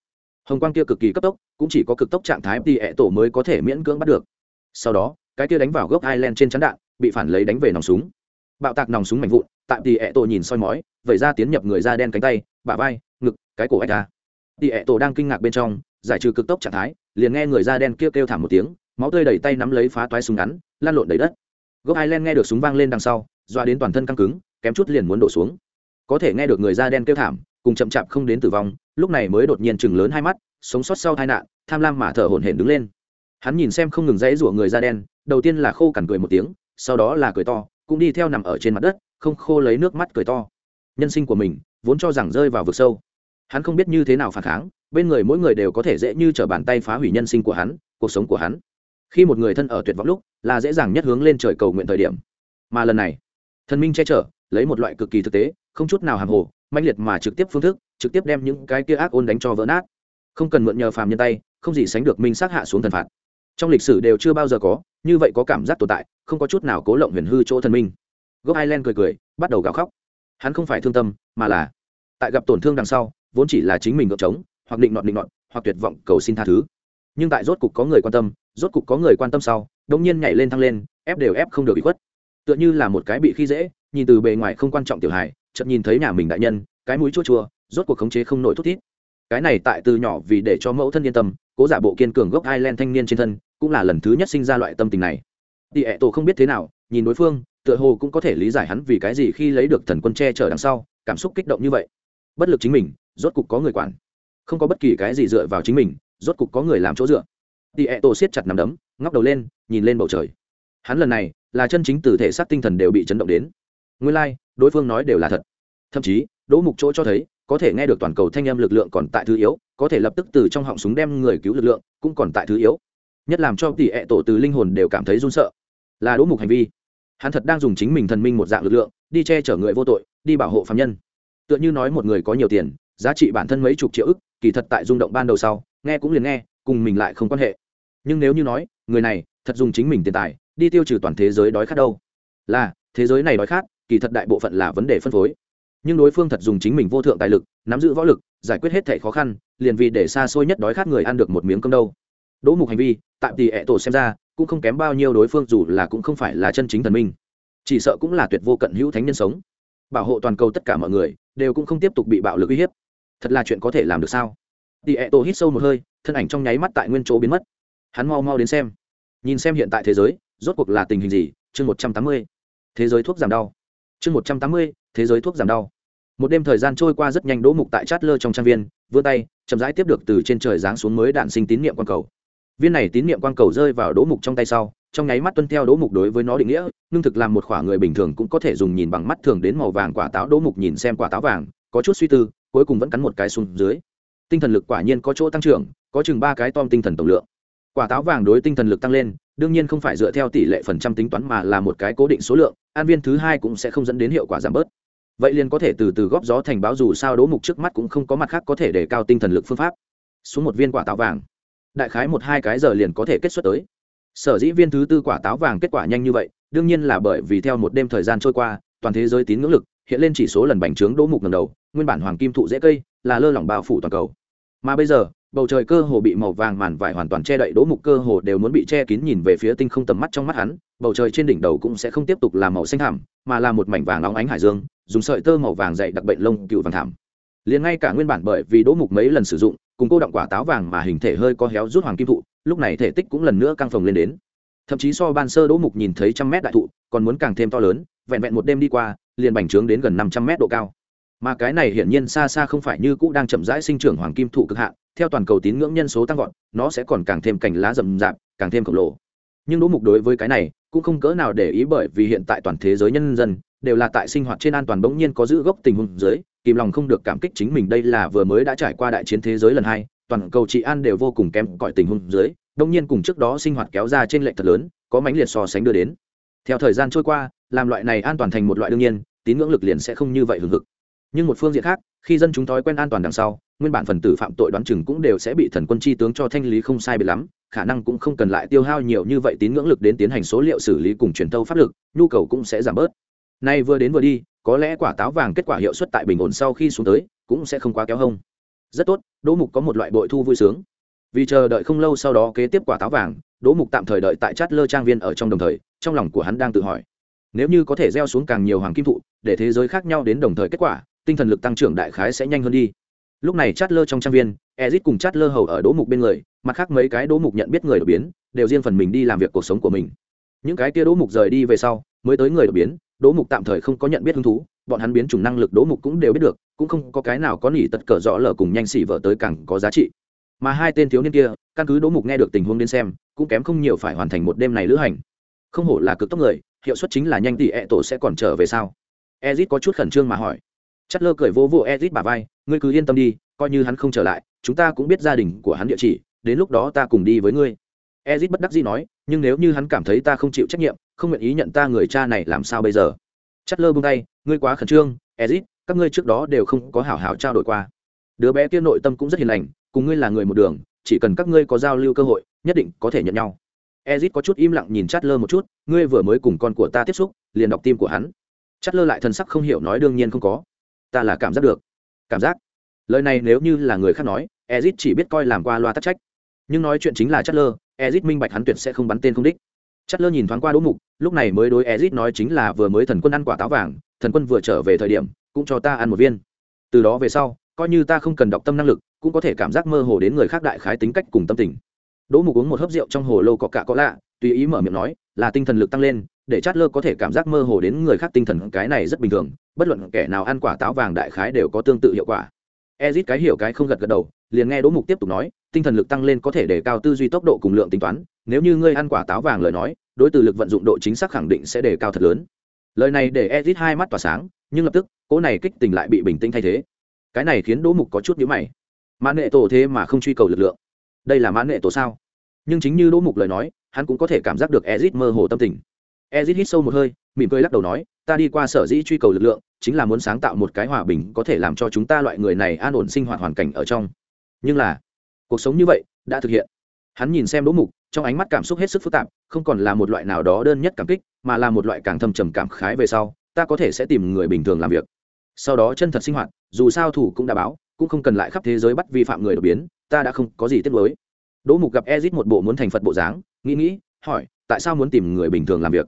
Hồng quang kia cực kỳ cấp tốc, cũng chỉ có cực tốc trạng thái tỷ ẹ tổ mới có thể miễn cưỡng bắt được sau đó, cái kia đánh vào gốc ireland trên chắn đạn, bị phản lấy đánh về nòng súng. Bạo tạc nòng súng mạnh vụn tạm tỷ ẹ tổ nhìn soi mói, vẩy ra tiến nhập người da đen cánh tay, bả vai, ngực, cái cổ ách ra. Tỷ ẹ tổ đang kinh ngạc bên trong, giải trừ cực tốc trạng thái, liền nghe người da đen kêu kêu thảm một tiếng, máu tươi đẩy tay nắm lấy phá toái súng ngắn lan lộn đầy đất. Gốc ireland nghe được súng vang lên đằng sau doa đến toàn thân căng cứng, kém chút liền muốn đổ xuống. Có thể nghe được người da đen kêu thảm, cùng chậm chạp không đến tử vong, lúc này mới đột nhiên chừng lớn hai mắt, sống sót sau tai nạn, tham lam mà thở hổn hển đứng lên hắn nhìn xem không ngừng dãy rủa người da đen, đầu tiên là khô cằn cười một tiếng, sau đó là cười to, cũng đi theo nằm ở trên mặt đất, không khô lấy nước mắt cười to. Nhân sinh của mình, vốn cho rằng rơi vào vực sâu. Hắn không biết như thế nào phản kháng, bên người mỗi người đều có thể dễ như t r ở bàn tay phá hủy nhân sinh của hắn, cuộc sống của hắn. Khi một người thân ở tuyệt vọng lúc, là dễ dàng nhất hướng lên trời cầu nguyện thời điểm. Mà lần này, thần minh che chở, lấy một loại cực kỳ thực tế, không chút nào hàm hồ manh liệt mà trực tiếp phương thức, trực tiếp đem những cái kia ác ôn đánh cho vỡ nát. Không cần mượn nhờ phàm nhân tay, không gì sánh được minh xác hạ xuống thần phạt trong lịch sử đều chưa bao giờ có, như vậy có cảm giác tồn tại, không có chút nào cố lộng huyền hư chỗ thần minh. Gốc ireland cười cười, bắt đầu gào khóc. Hắn không phải thương tâm, mà là tại gặp tổn thương đằng sau, vốn chỉ là chính mình ngược trống, hoặc định nọt định nọt, hoặc tuyệt vọng cầu xin tha thứ. Nhưng tại rốt cục có người quan tâm, rốt cục có người quan tâm sau, đống nhiên nhảy lên thăng lên, ép đều ép không được bị khuất. Tựa như là một cái bị khi dễ, nhìn từ bề ngoài không quan trọng tiểu hài, chợt nhìn thấy nhà mình đại nhân, cái mũi chua chua, rốt cuộc khống chế không nổi thút thít. Cái này tại từ nhỏ vì để cho mẫu thân yên tâm, cố giả bộ kiên cường gốc Ireland thanh niên trên thân cũng là lần thứ nhất sinh ra loại tâm tình này. Tỷ ẹ tổ không biết thế nào nhìn đối phương tựa hồ cũng có thể lý giải hắn vì cái gì khi lấy được thần quân che chở đằng sau cảm xúc kích động như vậy. Bất lực chính mình rốt cục có người quản. Không có bất kỳ cái gì dựa vào chính mình rốt cục có người làm chỗ dựa. Tỷ ẹ tổ siết chặt nằm đấm ngóc đầu lên nhìn lên bầu trời. Hắn lần này là chân chính từ thể xác tinh thần đều bị chấn động đến. Nguyên lai、like, đối phương nói đều là thật. Thậm chí đỗ mục chỗ cho thấy có thể nghe được toàn cầu thanh âm lực lượng còn tại thứ yếu có thể lập tức từ trong họng súng đem người cứu lực lượng cũng còn tại thứ yếu nhất làm cho tỷ ẹ tổ từ linh hồn đều cảm thấy run sợ. Là đỗ mục hành vi. Hắn thật đang dùng chính mình thần minh một dạng lực lượng, đi che chở người vô tội, đi bảo hộ phạm nhân. Tựa như nói một người có nhiều tiền, giá trị bản thân mấy chục triệu ức, kỳ thật tại rung động ban đầu sau, nghe cũng liền nghe, cùng mình lại không quan hệ. Nhưng nếu như nói, người này thật dùng chính mình tiền tài, đi tiêu trừ toàn thế giới đói khát đâu? Là, thế giới này đói khát, kỳ thật đại bộ phận là vấn đề phân phối. Nhưng đối phương thật dùng chính mình vô thượng tài lực, nắm giữ võ lực, giải quyết hết thẻ khó khăn, liền vì để xa xôi nhất đói khát người ăn được một miếng cơm đâu? Đỗ mục hành vi tạm thì ẹ tổ xem ra, cũng không kém bao nhiêu đối phương dù là cũng không phải là chân chính thần minh. Chỉ sợ cũng là tuyệt vô cận hữu thánh nhân sống. Bảo hộ toàn cầu tất cả mọi người, đều cũng không tiếp tục bị bạo lực uy hiếp. Thật là chuyện có thể làm được sao? Tỷ ẹ tổ hít sâu một hơi, thân ảnh trong nháy mắt tại nguyên chỗ biến mất. Hắn mau mau đến xem. Nhìn xem hiện tại thế giới, rốt cuộc là tình hình gì? Chương một trăm tám mươi. Thế giới thuốc giảm đau. Chương một trăm tám mươi, thế giới thuốc giảm đau. Một đêm thời gian trôi qua rất nhanh, đỗ mục tại chát lơ trong trang viên, vươn tay, chậm rãi tiếp được từ trên trời giáng xuống mới đạn sinh tín niệm n cầu viên này tín niệm quang cầu rơi vào đỗ mục trong tay sau, trong nháy mắt tuân theo đỗ mục đối với nó định nghĩa lương thực làm một khoả người bình thường cũng có thể dùng nhìn bằng mắt thường đến màu vàng quả táo, đỗ mục nhìn xem quả táo vàng, có chút suy tư, cuối cùng vẫn cắn một cái xuống dưới. Tinh thần lực quả nhiên có chỗ tăng trưởng, có chừng ba cái tom tinh thần tổng lượng. Quả táo vàng đối tinh thần lực tăng lên, đương nhiên không phải dựa theo tỷ lệ phần trăm tính toán mà là một cái cố định số lượng, an viên thứ hai cũng sẽ không dẫn đến hiệu quả giảm bớt. Vậy liền có thể từ từ góp gió thành báo dù sao đỗ mục trước mắt cũng không có mặt khác có thể để cao tinh thần lực phương pháp. Xuống một viên quả táo vàng đại khái một hai cái giờ liền có thể kết xuất tới. Sở dĩ viên thứ tư quả táo vàng kết quả nhanh như vậy, đương nhiên là bởi vì theo một đêm thời gian trôi qua, toàn thế giới tín ngưỡng lực hiện lên chỉ số lần bành trướng đỗ mục lần đầu, nguyên bản hoàng kim thụ dễ cây là lơ lỏng bao phủ toàn cầu. Mà bây giờ, bầu trời cơ hồ bị màu vàng màn vải hoàn toàn che đậy, đỗ mục cơ hồ đều muốn bị che kín nhìn về phía tinh không tầm mắt trong mắt hắn, bầu trời trên đỉnh đầu cũng sẽ không tiếp tục là màu xanh thảm mà là một mảnh vàng óng ánh hải dương, dùng sợi tơ màu vàng dày đặc bệnh lông cựu vàng thảm. Liền ngay cả nguyên bản bởi vì đỗ mục mấy lần sử dụng cùng cô động quả táo vàng mà hình thể hơi có héo rút hoàng kim thụ, lúc này thể tích cũng lần nữa căng phồng lên đến. Thậm chí so ban sơ đỗ mục nhìn thấy trăm mét đại thụ, còn muốn càng thêm to lớn, vẹn vẹn một đêm đi qua, liền bành trướng đến gần năm trăm mét độ cao. Mà cái này hiển nhiên xa xa không phải như cũ đang chậm rãi sinh trưởng hoàng kim thụ cực hạn, theo toàn cầu tín ngưỡng nhân số tăng vọt, nó sẽ còn càng thêm cành lá rậm rạp, càng thêm khổng lồ. Nhưng đỗ mục đối với cái này, cũng không cỡ nào để ý bởi vì hiện tại toàn thế giới nhân dân, đều là tại sinh hoạt trên an toàn bỗng nhiên có giữ gốc tình huống dưới kìm lòng không được cảm kích chính mình đây là vừa mới đã trải qua đại chiến thế giới lần hai, toàn cầu trị an đều vô cùng kém cỏi tình huống dưới, đông nhiên cùng trước đó sinh hoạt kéo ra trên lệnh thật lớn, có mánh liệt so sánh đưa đến. Theo thời gian trôi qua, làm loại này an toàn thành một loại đương nhiên, tín ngưỡng lực liền sẽ không như vậy hừng hực. Nhưng một phương diện khác, khi dân chúng thói quen an toàn đằng sau, nguyên bản phần tử phạm tội đoán chừng cũng đều sẽ bị thần quân chi tướng cho thanh lý không sai bị lắm, khả năng cũng không cần lại tiêu hao nhiều như vậy tín ngưỡng lực đến tiến hành số liệu xử lý cùng truyền thâu pháp lực, nhu cầu cũng sẽ giảm bớt. Nay vừa đến vừa đi có lẽ quả táo vàng kết quả hiệu suất tại bình ổn sau khi xuống tới cũng sẽ không quá kéo hông. Rất tốt, đỗ mục có một loại bội thu vui sướng. Vì chờ đợi không lâu sau đó kế tiếp quả táo vàng, đỗ mục tạm thời đợi tại chát lơ trang viên ở trong đồng thời, trong lòng của hắn đang tự hỏi, nếu như có thể gieo xuống càng nhiều hoàng kim thụ, để thế giới khác nhau đến đồng thời kết quả, tinh thần lực tăng trưởng đại khái sẽ nhanh hơn đi. Lúc này chát lơ trong trang viên ezit cùng chát lơ hầu ở đỗ mục bên người, mặt khác mấy cái đỗ mục nhận biết người đột biến, đều riêng phần mình đi làm việc cuộc sống của mình. Những cái kia đỗ mục rời đi về sau, mới tới người đột biến đỗ mục tạm thời không có nhận biết hứng thú, bọn hắn biến chủng năng lực đỗ mục cũng đều biết được, cũng không có cái nào có nỉ tật cờ rõ lở cùng nhanh xỉ vợ tới càng có giá trị. Mà hai tên thiếu niên kia, căn cứ đỗ mục nghe được tình huống đến xem, cũng kém không nhiều phải hoàn thành một đêm này lữ hành. Không hổ là cực tốc người, hiệu suất chính là nhanh tỷ ẹ tổ sẽ còn trở về sau ezit có chút khẩn trương mà hỏi. Chất lơ cười vô vô ezit bà vai, ngươi cứ yên tâm đi, coi như hắn không trở lại, chúng ta cũng biết gia đình của hắn địa chỉ, đến lúc đó ta cùng đi với ngươi. Ezit bất đắc dĩ nói, nhưng nếu như hắn cảm thấy ta không chịu trách nhiệm không nguyện ý nhận ta người cha này làm sao bây giờ? Chất lơ buông tay, ngươi quá khẩn trương, ezit, các ngươi trước đó đều không có hảo hảo trao đổi qua. Đứa bé kia nội tâm cũng rất hiền lành, cùng ngươi là người một đường, chỉ cần các ngươi có giao lưu cơ hội, nhất định có thể nhận nhau. Ezit có chút im lặng nhìn chát lơ một chút, ngươi vừa mới cùng con của ta tiếp xúc, liền đọc tim của hắn. Chát lơ lại thần sắc không hiểu nói đương nhiên không có. Ta là cảm giác được. Cảm giác. Lời này nếu như là người khác nói, ezit chỉ biết coi làm qua loa tắc trách. Nhưng nói chuyện chính là chát lơ, ezit minh bạch hắn tuyệt sẽ không bắn tên không đích chát lơ nhìn thoáng qua đỗ mục, lúc này mới đối ezit nói chính là vừa mới thần quân ăn quả táo vàng, thần quân vừa trở về thời điểm, cũng cho ta ăn một viên. Từ đó về sau, coi như ta không cần đọc tâm năng lực, cũng có thể cảm giác mơ hồ đến người khác đại khái tính cách cùng tâm tình. Đỗ mục uống một hớp rượu trong hồ lô có cả có lạ, tùy ý mở miệng nói, là tinh thần lực tăng lên, để chát lơ có thể cảm giác mơ hồ đến người khác tinh thần, cái này rất bình thường, bất luận kẻ nào ăn quả táo vàng đại khái đều có tương tự hiệu quả. Ezit cái hiểu cái không gật gật đầu, liền nghe đỗ mục tiếp tục nói, tinh thần lực tăng lên có thể để cao tư duy tốc độ cùng lượng tính toán nếu như ngươi ăn quả táo vàng lời nói, đối từ lực vận dụng độ chính xác khẳng định sẽ đề cao thật lớn. Lời này để edit hai mắt tỏa sáng, nhưng lập tức, cỗ này kích tình lại bị bình tĩnh thay thế. Cái này khiến đỗ mục có chút nhíu mày. Mãn nghệ tổ thế mà không truy cầu lực lượng. Đây là mãn nghệ tổ sao? Nhưng chính như đỗ mục lời nói, hắn cũng có thể cảm giác được ezit mơ hồ tâm tình. Ezit hít sâu một hơi, mỉm cười lắc đầu nói, ta đi qua sở dĩ truy cầu lực lượng, chính là muốn sáng tạo một cái hòa bình có thể làm cho chúng ta loại người này an ổn sinh hoạt hoàn cảnh ở trong. Nhưng là, cuộc sống như vậy, đã thực hiện. Hắn nhìn xem đỗ mục trong ánh mắt cảm xúc hết sức phức tạp, không còn là một loại nào đó đơn nhất cảm kích, mà là một loại càng thâm trầm cảm khái về sau, ta có thể sẽ tìm người bình thường làm việc. Sau đó chân thật sinh hoạt, dù sao thủ cũng đã báo, cũng không cần lại khắp thế giới bắt vi phạm người đột biến, ta đã không có gì tiếc nuối. Đỗ mục gặp ezit một bộ muốn thành phật bộ dáng, nghĩ nghĩ, hỏi, tại sao muốn tìm người bình thường làm việc?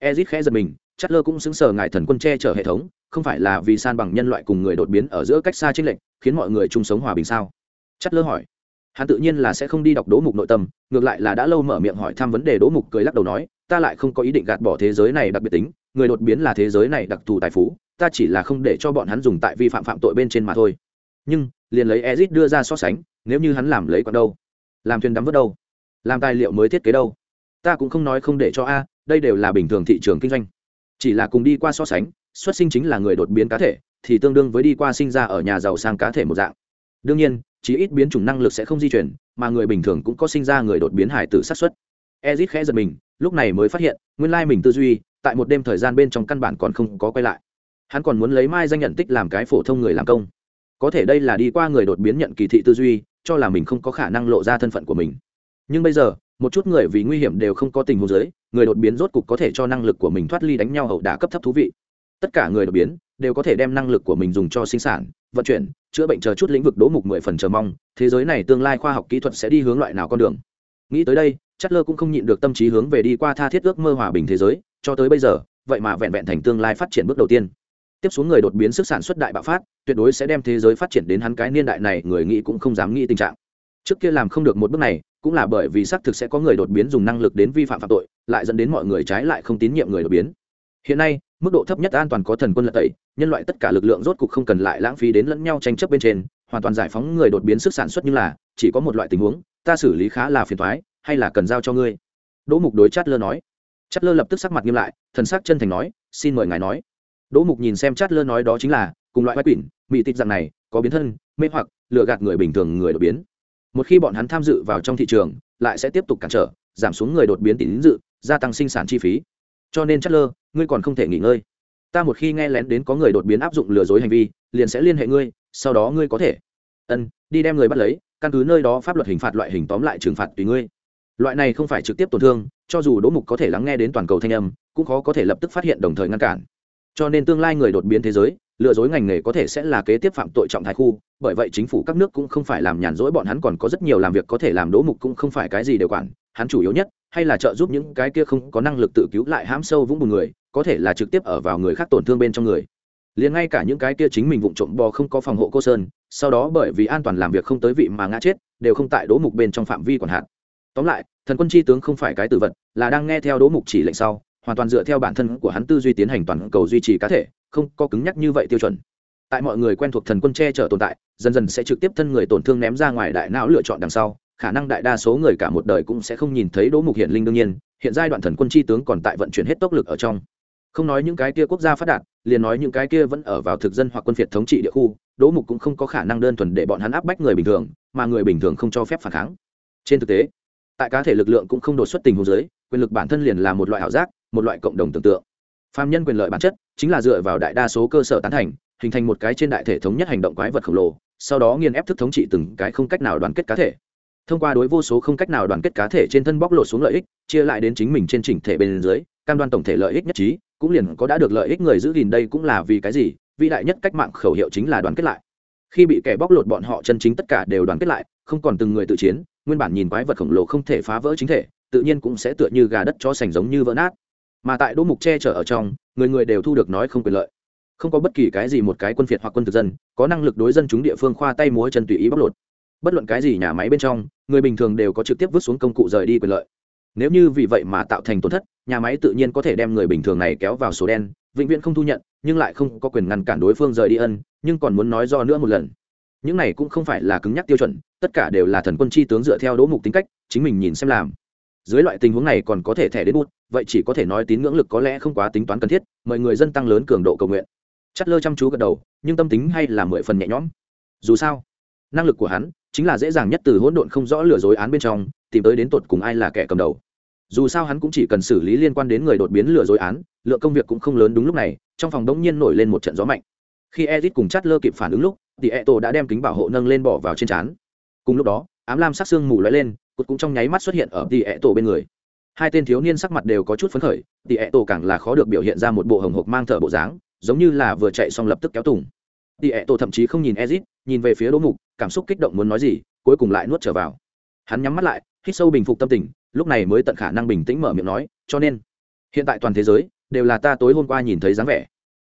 Ezit khẽ giật mình chất lơ cũng xứng sờ ngài thần quân che chở hệ thống, không phải là vì san bằng nhân loại cùng người đột biến ở giữa cách xa chênh lệch, khiến mọi người chung sống hòa bình sao? Chất lơ hỏi hắn tự nhiên là sẽ không đi đọc đố mục nội tâm, ngược lại là đã lâu mở miệng hỏi thăm vấn đề đố mục cười lắc đầu nói, ta lại không có ý định gạt bỏ thế giới này đặc biệt tính, người đột biến là thế giới này đặc thù tài phú, ta chỉ là không để cho bọn hắn dùng tại vi phạm phạm tội bên trên mà thôi. Nhưng, liền lấy ezit đưa ra so sánh, nếu như hắn làm lấy còn đâu? Làm thuyền đắm vớt đâu? Làm tài liệu mới thiết kế đâu? Ta cũng không nói không để cho a, đây đều là bình thường thị trường kinh doanh. Chỉ là cùng đi qua so sánh, xuất sinh chính là người đột biến cá thể, thì tương đương với đi qua sinh ra ở nhà giàu sang cá thể một dạng. Đương nhiên chí ít biến chủng năng lực sẽ không di chuyển, mà người bình thường cũng có sinh ra người đột biến hải tử sát xuất ezit khẽ giật mình, lúc này mới phát hiện, nguyên lai mình tư duy, tại một đêm thời gian bên trong căn bản còn không có quay lại. Hắn còn muốn lấy mai danh nhận tích làm cái phổ thông người làm công. Có thể đây là đi qua người đột biến nhận kỳ thị tư duy, cho là mình không có khả năng lộ ra thân phận của mình. Nhưng bây giờ, một chút người vì nguy hiểm đều không có tình huống giới người đột biến rốt cục có thể cho năng lực của mình thoát ly đánh nhau hậu đả cấp thấp thú vị tất cả người đột biến đều có thể đem năng lực của mình dùng cho sinh sản, vận chuyển, chữa bệnh chờ chút lĩnh vực đỗ mục mười phần chờ mong, thế giới này tương lai khoa học kỹ thuật sẽ đi hướng loại nào con đường? Nghĩ tới đây chất lơ cũng không nhịn được tâm trí hướng về đi qua tha thiết ước mơ hòa bình thế giới, cho tới bây giờ, vậy mà vẹn vẹn thành tương lai phát triển bước đầu tiên. Tiếp xuống người đột biến sức sản xuất đại bạo phát, tuyệt đối sẽ đem thế giới phát triển đến hắn cái niên đại này, người nghĩ cũng không dám nghĩ tình trạng. Trước kia làm không được một bước này, cũng là bởi vì xác thực sẽ có người đột biến dùng năng lực đến vi phạm phạm tội, lại dẫn đến mọi người trái lại không tín nhiệm người đột biến hiện nay, mức độ thấp nhất an toàn có thần quân lật tẩy, nhân loại tất cả lực lượng rốt cục không cần lại lãng phí đến lẫn nhau tranh chấp bên trên, hoàn toàn giải phóng người đột biến sức sản xuất như là, chỉ có một loại tình huống, ta xử lý khá là phiền thoái hay là cần giao cho ngươi? Đỗ mục đối chát lơ nói. Chát lơ lập tức sắc mặt nghiêm lại, thần sắc chân thành nói, xin mời ngài nói. Đỗ mục nhìn xem chát lơ nói đó chính là, cùng loại quái quỷ mỹ tịch dạng này, có biến thân, mê hoặc, lừa gạt người bình thường người đột biến. Một khi bọn hắn tham dự vào trong thị trường, lại sẽ tiếp tục cản trở, giảm xuống người đột biến tín dự, gia tăng sinh sản chi phí. Cho nên chất lơ ngươi còn không thể nghỉ ngơi. Ta một khi nghe lén đến có người đột biến áp dụng lừa dối hành vi, liền sẽ liên hệ ngươi, sau đó ngươi có thể. Ân, đi đem người bắt lấy, căn cứ nơi đó pháp luật hình phạt loại hình tóm lại trừng phạt tùy ngươi. Loại này không phải trực tiếp tổn thương, cho dù đỗ mục có thể lắng nghe đến toàn cầu thanh âm, cũng khó có thể lập tức phát hiện đồng thời ngăn cản. Cho nên tương lai người đột biến thế giới, lừa dối ngành nghề có thể sẽ là kế tiếp phạm tội trọng thái khu, bởi vậy chính phủ các nước cũng không phải làm nhàn rỗi, bọn hắn còn có rất nhiều làm việc có thể làm, đỗ mục cũng không phải cái gì đều quản, hắn chủ yếu nhất hay là trợ giúp những cái kia không có năng lực tự cứu lại hãm sâu vũng bùn người, có thể là trực tiếp ở vào người khác tổn thương bên trong người. Liền ngay cả những cái kia chính mình vụng trộm bò không có phòng hộ cô sơn, sau đó bởi vì an toàn làm việc không tới vị mà ngã chết, đều không tại đỗ mục bên trong phạm vi còn hạn. Tóm lại, thần quân chi tướng không phải cái tử vật, là đang nghe theo đỗ mục chỉ lệnh sau, hoàn toàn dựa theo bản thân của hắn tư duy tiến hành toàn cầu duy trì cá thể, không có cứng nhắc như vậy tiêu chuẩn. Tại mọi người quen thuộc thần quân che chở tồn tại, dần dần sẽ trực tiếp thân người tổn thương ném ra ngoài đại não lựa chọn đằng sau khả năng đại đa số người cả một đời cũng sẽ không nhìn thấy đỗ mục hiện linh đương nhiên, hiện giai đoạn thần quân chi tướng còn tại vận chuyển hết tốc lực ở trong. Không nói những cái kia quốc gia phát đạt, liền nói những cái kia vẫn ở vào thực dân hoặc quân phiệt thống trị địa khu, đỗ mục cũng không có khả năng đơn thuần để bọn hắn áp bách người bình thường, mà người bình thường không cho phép phản kháng. Trên thực tế, tại cá thể lực lượng cũng không đột xuất tình hồ dưới, quyền lực bản thân liền là một loại ảo giác, một loại cộng đồng tưởng tượng. Phạm nhân quyền lợi bản chất chính là dựa vào đại đa số cơ sở tán thành, hình thành một cái trên đại thể thống nhất hành động quái vật khổng lồ, sau đó nghiền ép thức thống trị từng cái không cách nào đoàn kết cá thể thông qua đối vô số không cách nào đoàn kết cá thể trên thân bóc lột xuống lợi ích, chia lại đến chính mình trên chỉnh thể bên dưới, cam đoan tổng thể lợi ích nhất trí, cũng liền có đã được lợi ích người giữ gìn đây cũng là vì cái gì, vĩ đại nhất cách mạng khẩu hiệu chính là đoàn kết lại. Khi bị kẻ bóc lột bọn họ chân chính tất cả đều đoàn kết lại, không còn từng người tự chiến, nguyên bản nhìn quái vật khổng lồ không thể phá vỡ chính thể, tự nhiên cũng sẽ tựa như gà đất cho sành giống như vỡ nát. Mà tại đỗ mục che chở ở trong, người người đều thu được nói không quyền lợi. Không có bất kỳ cái gì một cái quân phiệt hoặc quân thực dân, có năng lực đối dân chúng địa phương khoa tay múa chân tùy ý bóc lột bất luận cái gì nhà máy bên trong, người bình thường đều có trực tiếp vứt xuống công cụ rời đi quyền lợi. Nếu như vì vậy mà tạo thành tổn thất, nhà máy tự nhiên có thể đem người bình thường này kéo vào số đen, vĩnh viễn không thu nhận, nhưng lại không có quyền ngăn cản đối phương rời đi ân, nhưng còn muốn nói do nữa một lần. Những này cũng không phải là cứng nhắc tiêu chuẩn, tất cả đều là thần quân chi tướng dựa theo đỗ mục tính cách, chính mình nhìn xem làm. Dưới loại tình huống này còn có thể thẻ đến bút, vậy chỉ có thể nói tín ngưỡng lực có lẽ không quá tính toán cần thiết, mời người dân tăng lớn cường độ cầu nguyện. Chất lơ chăm chú gật đầu, nhưng tâm tính hay là mười phần nhẹ nhõm. Dù sao, năng lực của hắn chính là dễ dàng nhất từ hỗn độn không rõ lừa dối án bên trong, tìm tới đến tột cùng ai là kẻ cầm đầu. Dù sao hắn cũng chỉ cần xử lý liên quan đến người đột biến lừa dối án, lượng công việc cũng không lớn đúng lúc này, trong phòng đống nhiên nổi lên một trận gió mạnh. Khi edit cùng chát lơ kịp phản ứng lúc, thì e tổ đã đem kính bảo hộ nâng lên bỏ vào trên trán. Cùng lúc đó, ám lam sắc xương mù lóe lên, cột cũng trong nháy mắt xuất hiện ở thì e tổ bên người. Hai tên thiếu niên sắc mặt đều có chút phấn khởi thì e tổ càng là khó được biểu hiện ra một bộ hồng hộc mang thở bộ dáng, giống như là vừa chạy xong lập tức kéo tùng. Thì e tổ thậm chí không nhìn ezit nhìn về phía đỗ mục cảm xúc kích động muốn nói gì, cuối cùng lại nuốt trở vào. Hắn nhắm mắt lại, hít sâu bình phục tâm tình, lúc này mới tận khả năng bình tĩnh mở miệng nói, cho nên, hiện tại toàn thế giới đều là ta tối hôm qua nhìn thấy dáng vẻ.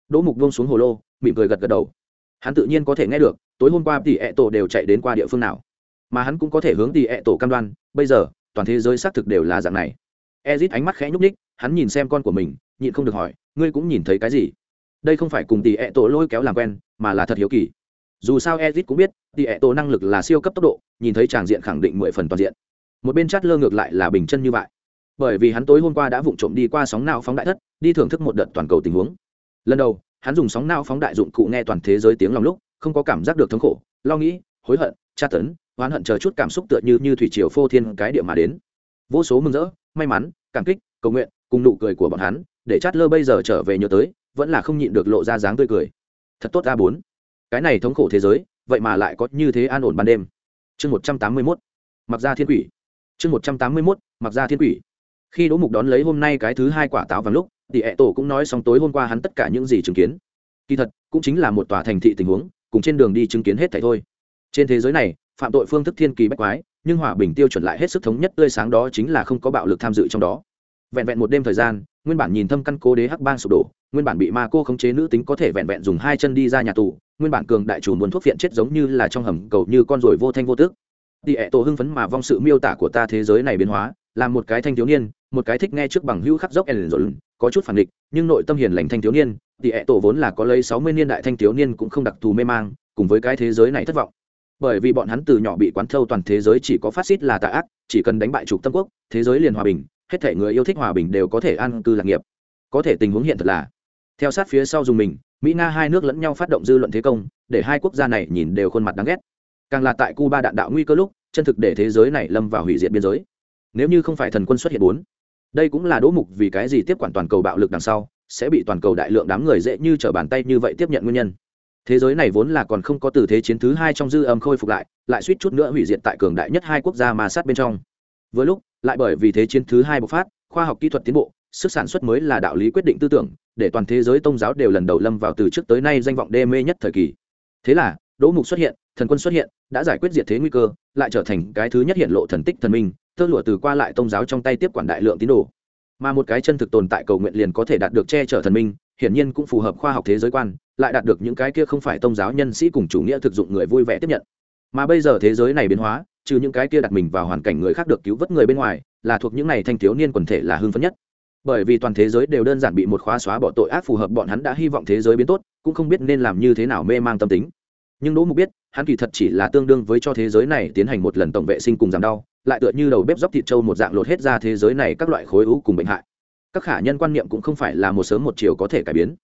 Đỗ mục vông xuống hồ lô, mỉm cười gật gật đầu. Hắn tự nhiên có thể nghe được, tối hôm qua tỷ ẹ tổ đều chạy đến qua địa phương nào. Mà hắn cũng có thể hướng tỷ ẹ tổ cam đoan, bây giờ, toàn thế giới xác thực đều là dạng này. Ezit ánh mắt khẽ nhúc ních hắn nhìn xem con của mình, nhịn không được hỏi, ngươi cũng nhìn thấy cái gì? Đây không phải cùng tỷ ẹ tổ lôi kéo làm quen, mà là thật hiếu kỳ dù sao ezit cũng biết, thì ẹ tổ năng lực là siêu cấp tốc độ, nhìn thấy tràng diện khẳng định mười phần toàn diện. Một bên chát lơ ngược lại là bình chân như vậy. Bởi vì hắn tối hôm qua đã vụng trộm đi qua sóng não phóng đại thất, đi thưởng thức một đợt toàn cầu tình huống. Lần đầu, hắn dùng sóng não phóng đại dụng cụ nghe toàn thế giới tiếng lòng lúc, không có cảm giác được thống khổ, lo nghĩ, hối hận, tra tấn, oán hận chờ chút cảm xúc tựa như như thủy triều phô thiên cái địa mà đến. Vô số mừng rỡ, may mắn, cảm kích, cầu nguyện, cùng nụ cười của bọn hắn, để chát lơ bây giờ trở về nhớ tới, vẫn là không nhịn được lộ ra dáng tươi cười. Thật tốt a bốn cái này thống khổ thế giới, vậy mà lại có như thế an ổn ban đêm. Chương một trăm tám mươi mốt, mặc ra thiên quỷ. Chương một trăm tám mươi mốt, mặc ra thiên quỷ. Khi đỗ mục đón lấy hôm nay cái thứ hai quả táo vàng lúc, thì ẹ tổ cũng nói xong tối hôm qua hắn tất cả những gì chứng kiến. Kỳ thật, cũng chính là một tòa thành thị tình huống, cùng trên đường đi chứng kiến hết thảy thôi. Trên thế giới này, phạm tội phương thức thiên kỳ bách quái, nhưng hòa bình tiêu chuẩn lại hết sức thống nhất, tươi sáng đó chính là không có bạo lực tham dự trong đó. Vẹn vẹn một đêm thời gian, nguyên bản nhìn thâm căn cố đế hắc bang sụp đổ, nguyên bản bị ma cô khống chế nữ tính có thể vẹn vẹn dùng hai chân đi ra nhà tù nguyên bản cường đại chủ muốn thuốc viện chết giống như là trong hầm cầu như con ruồi vô thanh vô tức. Đi ẹ tổ hưng phấn mà vong sự miêu tả của ta thế giới này biến hóa, là một cái thanh thiếu niên, một cái thích nghe trước bằng hữu khắc dốc ẩn rồi có chút phản địch nhưng nội tâm hiền lành thanh thiếu niên thì ẹ tổ vốn là có lấy sáu mươi niên đại thanh thiếu niên cũng không đặc thù mê mang, cùng với cái thế giới này thất vọng. Bởi vì bọn hắn từ nhỏ bị quán thâu toàn thế giới chỉ có phát xít là tà ác, chỉ cần đánh bại trục tâm quốc, thế giới liền hòa bình, hết thể người yêu thích hòa bình đều có thể an cư lạc nghiệp. Có thể tình huống hiện thật là, theo sát phía sau dùng mình mỹ nga hai nước lẫn nhau phát động dư luận thế công, để hai quốc gia này nhìn đều khuôn mặt đáng ghét. Càng là tại cuba đạn đạo nguy cơ lúc, chân thực để thế giới này lâm vào hủy diệt biên giới. Nếu như không phải thần quân xuất hiện bốn, đây cũng là đỗ mục vì cái gì tiếp quản toàn cầu bạo lực đằng sau, sẽ bị toàn cầu đại lượng đám người dễ như trở bàn tay như vậy tiếp nhận nguyên nhân. Thế giới này vốn là còn không có từ thế chiến thứ hai trong dư âm khôi phục lại lại suýt chút nữa hủy diệt tại cường đại nhất hai quốc gia mà sát bên trong. Với lúc, lại bởi vì thế chiến thứ hai bộc phát, khoa học kỹ thuật tiến bộ, sức sản xuất mới là đạo lý quyết định tư tưởng để toàn thế giới tôn giáo đều lần đầu lâm vào từ trước tới nay danh vọng đê mê nhất thời kỳ. Thế là, đỗ mục xuất hiện, thần quân xuất hiện, đã giải quyết diệt thế nguy cơ, lại trở thành cái thứ nhất hiện lộ thần tích thần minh, tơ lụa từ qua lại tôn giáo trong tay tiếp quản đại lượng tín đồ. Mà một cái chân thực tồn tại cầu nguyện liền có thể đạt được che chở thần minh, hiển nhiên cũng phù hợp khoa học thế giới quan, lại đạt được những cái kia không phải tôn giáo nhân sĩ cùng chủ nghĩa thực dụng người vui vẻ tiếp nhận. Mà bây giờ thế giới này biến hóa, trừ những cái kia đặt mình vào hoàn cảnh người khác được cứu vớt người bên ngoài, là thuộc những này thanh thiếu niên quần thể là hưng phấn nhất bởi vì toàn thế giới đều đơn giản bị một khóa xóa bỏ tội ác phù hợp, bọn hắn đã hy vọng thế giới biến tốt, cũng không biết nên làm như thế nào mê mang tâm tính. Nhưng đỗ mục biết, hắn kỳ thật chỉ là tương đương với cho thế giới này tiến hành một lần tổng vệ sinh cùng giảm đau, lại tựa như đầu bếp dóc thịt trâu một dạng lột hết ra thế giới này các loại khối u cùng bệnh hại. Các khả nhân quan niệm cũng không phải là một sớm một chiều có thể cải biến.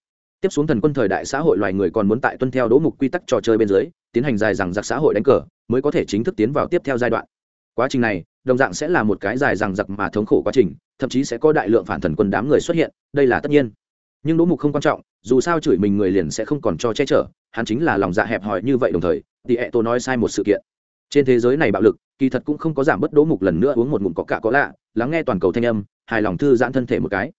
Tiếp xuống thần quân thời đại xã hội loài người còn muốn tại tuân theo đỗ mục quy tắc trò chơi bên dưới, tiến hành dài rằng giặc xã hội đánh cờ, mới có thể chính thức tiến vào tiếp theo giai đoạn. Quá trình này đồng dạng sẽ là một cái dài rằng giặc mà thống khổ quá trình, thậm chí sẽ có đại lượng phản thần quân đám người xuất hiện, đây là tất nhiên. Nhưng đỗ mục không quan trọng, dù sao chửi mình người liền sẽ không còn cho che chở, hắn chính là lòng dạ hẹp hòi như vậy đồng thời, thì ẹ tôi nói sai một sự kiện. Trên thế giới này bạo lực, kỳ thật cũng không có giảm bớt đỗ mục lần nữa uống một ngụm có cả có lạ lắng nghe toàn cầu thanh âm, hài lòng thư giãn thân thể một cái.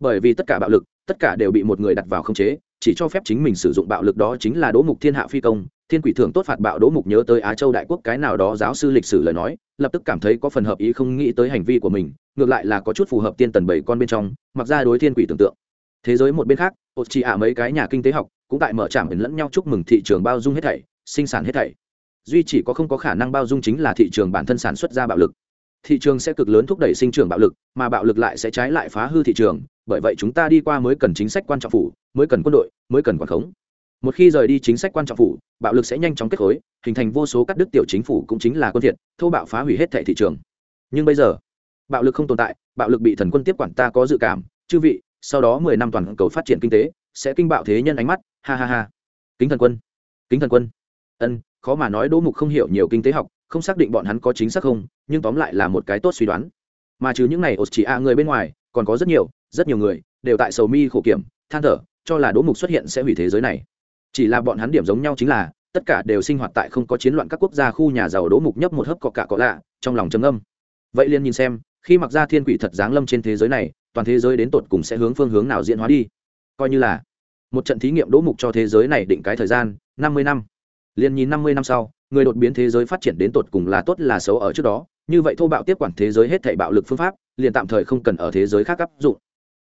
Bởi vì tất cả bạo lực, tất cả đều bị một người đặt vào không chế, chỉ cho phép chính mình sử dụng bạo lực đó chính là đỗ mục thiên hạ phi công thiên quỷ thường tốt phạt bạo đỗ mục nhớ tới á châu đại quốc cái nào đó giáo sư lịch sử lời nói, lập tức cảm thấy có phần hợp ý không nghĩ tới hành vi của mình, ngược lại là có chút phù hợp tiên tần bảy con bên trong, mặc ra đối thiên quỷ tưởng tượng. Thế giới một bên khác ột chỉ ả mấy cái nhà kinh tế học cũng tại mở trạm lẫn nhau chúc mừng thị trường bao dung hết thảy, sinh sản hết thảy. Duy chỉ có không có khả năng bao dung chính là thị trường bản thân sản xuất ra bạo lực. Thị trường sẽ cực lớn thúc đẩy sinh trưởng bạo lực, mà bạo lực lại sẽ trái lại phá hư thị trường, bởi vậy chúng ta đi qua mới cần chính sách quan trọng phủ, mới cần quân đội, mới cần quản khống một khi rời đi chính sách quan trọng phủ bạo lực sẽ nhanh chóng kết khối hình thành vô số các đức tiểu chính phủ cũng chính là quân thiện, thô bạo phá hủy hết thẻ thị trường. Nhưng bây giờ bạo lực không tồn tại bạo lực bị thần quân tiếp quản ta có dự cảm chư vị sau đó mười năm toàn cầu phát triển kinh tế sẽ kinh bạo thế nhân ánh mắt ha ha ha. Kính thần quân kính thần quân. Ân khó mà nói đỗ mục không hiểu nhiều kinh tế học không xác định bọn hắn có chính xác không nhưng tóm lại là một cái tốt suy đoán. Mà trừ những này ột chỉ a người bên ngoài còn có rất nhiều rất nhiều người đều tại sầu mi khổ kiểm than thở cho là đỗ mục xuất hiện sẽ hủy thế giới này chỉ là bọn hắn điểm giống nhau chính là, tất cả đều sinh hoạt tại không có chiến loạn các quốc gia khu nhà giàu đỗ mục nhấp một hớp cọ cả cọ lạ, trong lòng trầm âm vậy liền nhìn xem, khi mặc ra thiên quỷ thật giáng lâm trên thế giới này, toàn thế giới đến tột cùng sẽ hướng phương hướng nào diễn hóa đi. Coi như là một trận thí nghiệm đỗ mục cho thế giới này định cái thời gian, năm mươi năm. Liền nhìn năm mươi năm sau, người đột biến thế giới phát triển đến tột cùng là tốt là xấu ở trước đó, như vậy thô bạo tiếp quản thế giới hết thảy bạo lực phương pháp, liền tạm thời không cần ở thế giới khác áp dụng.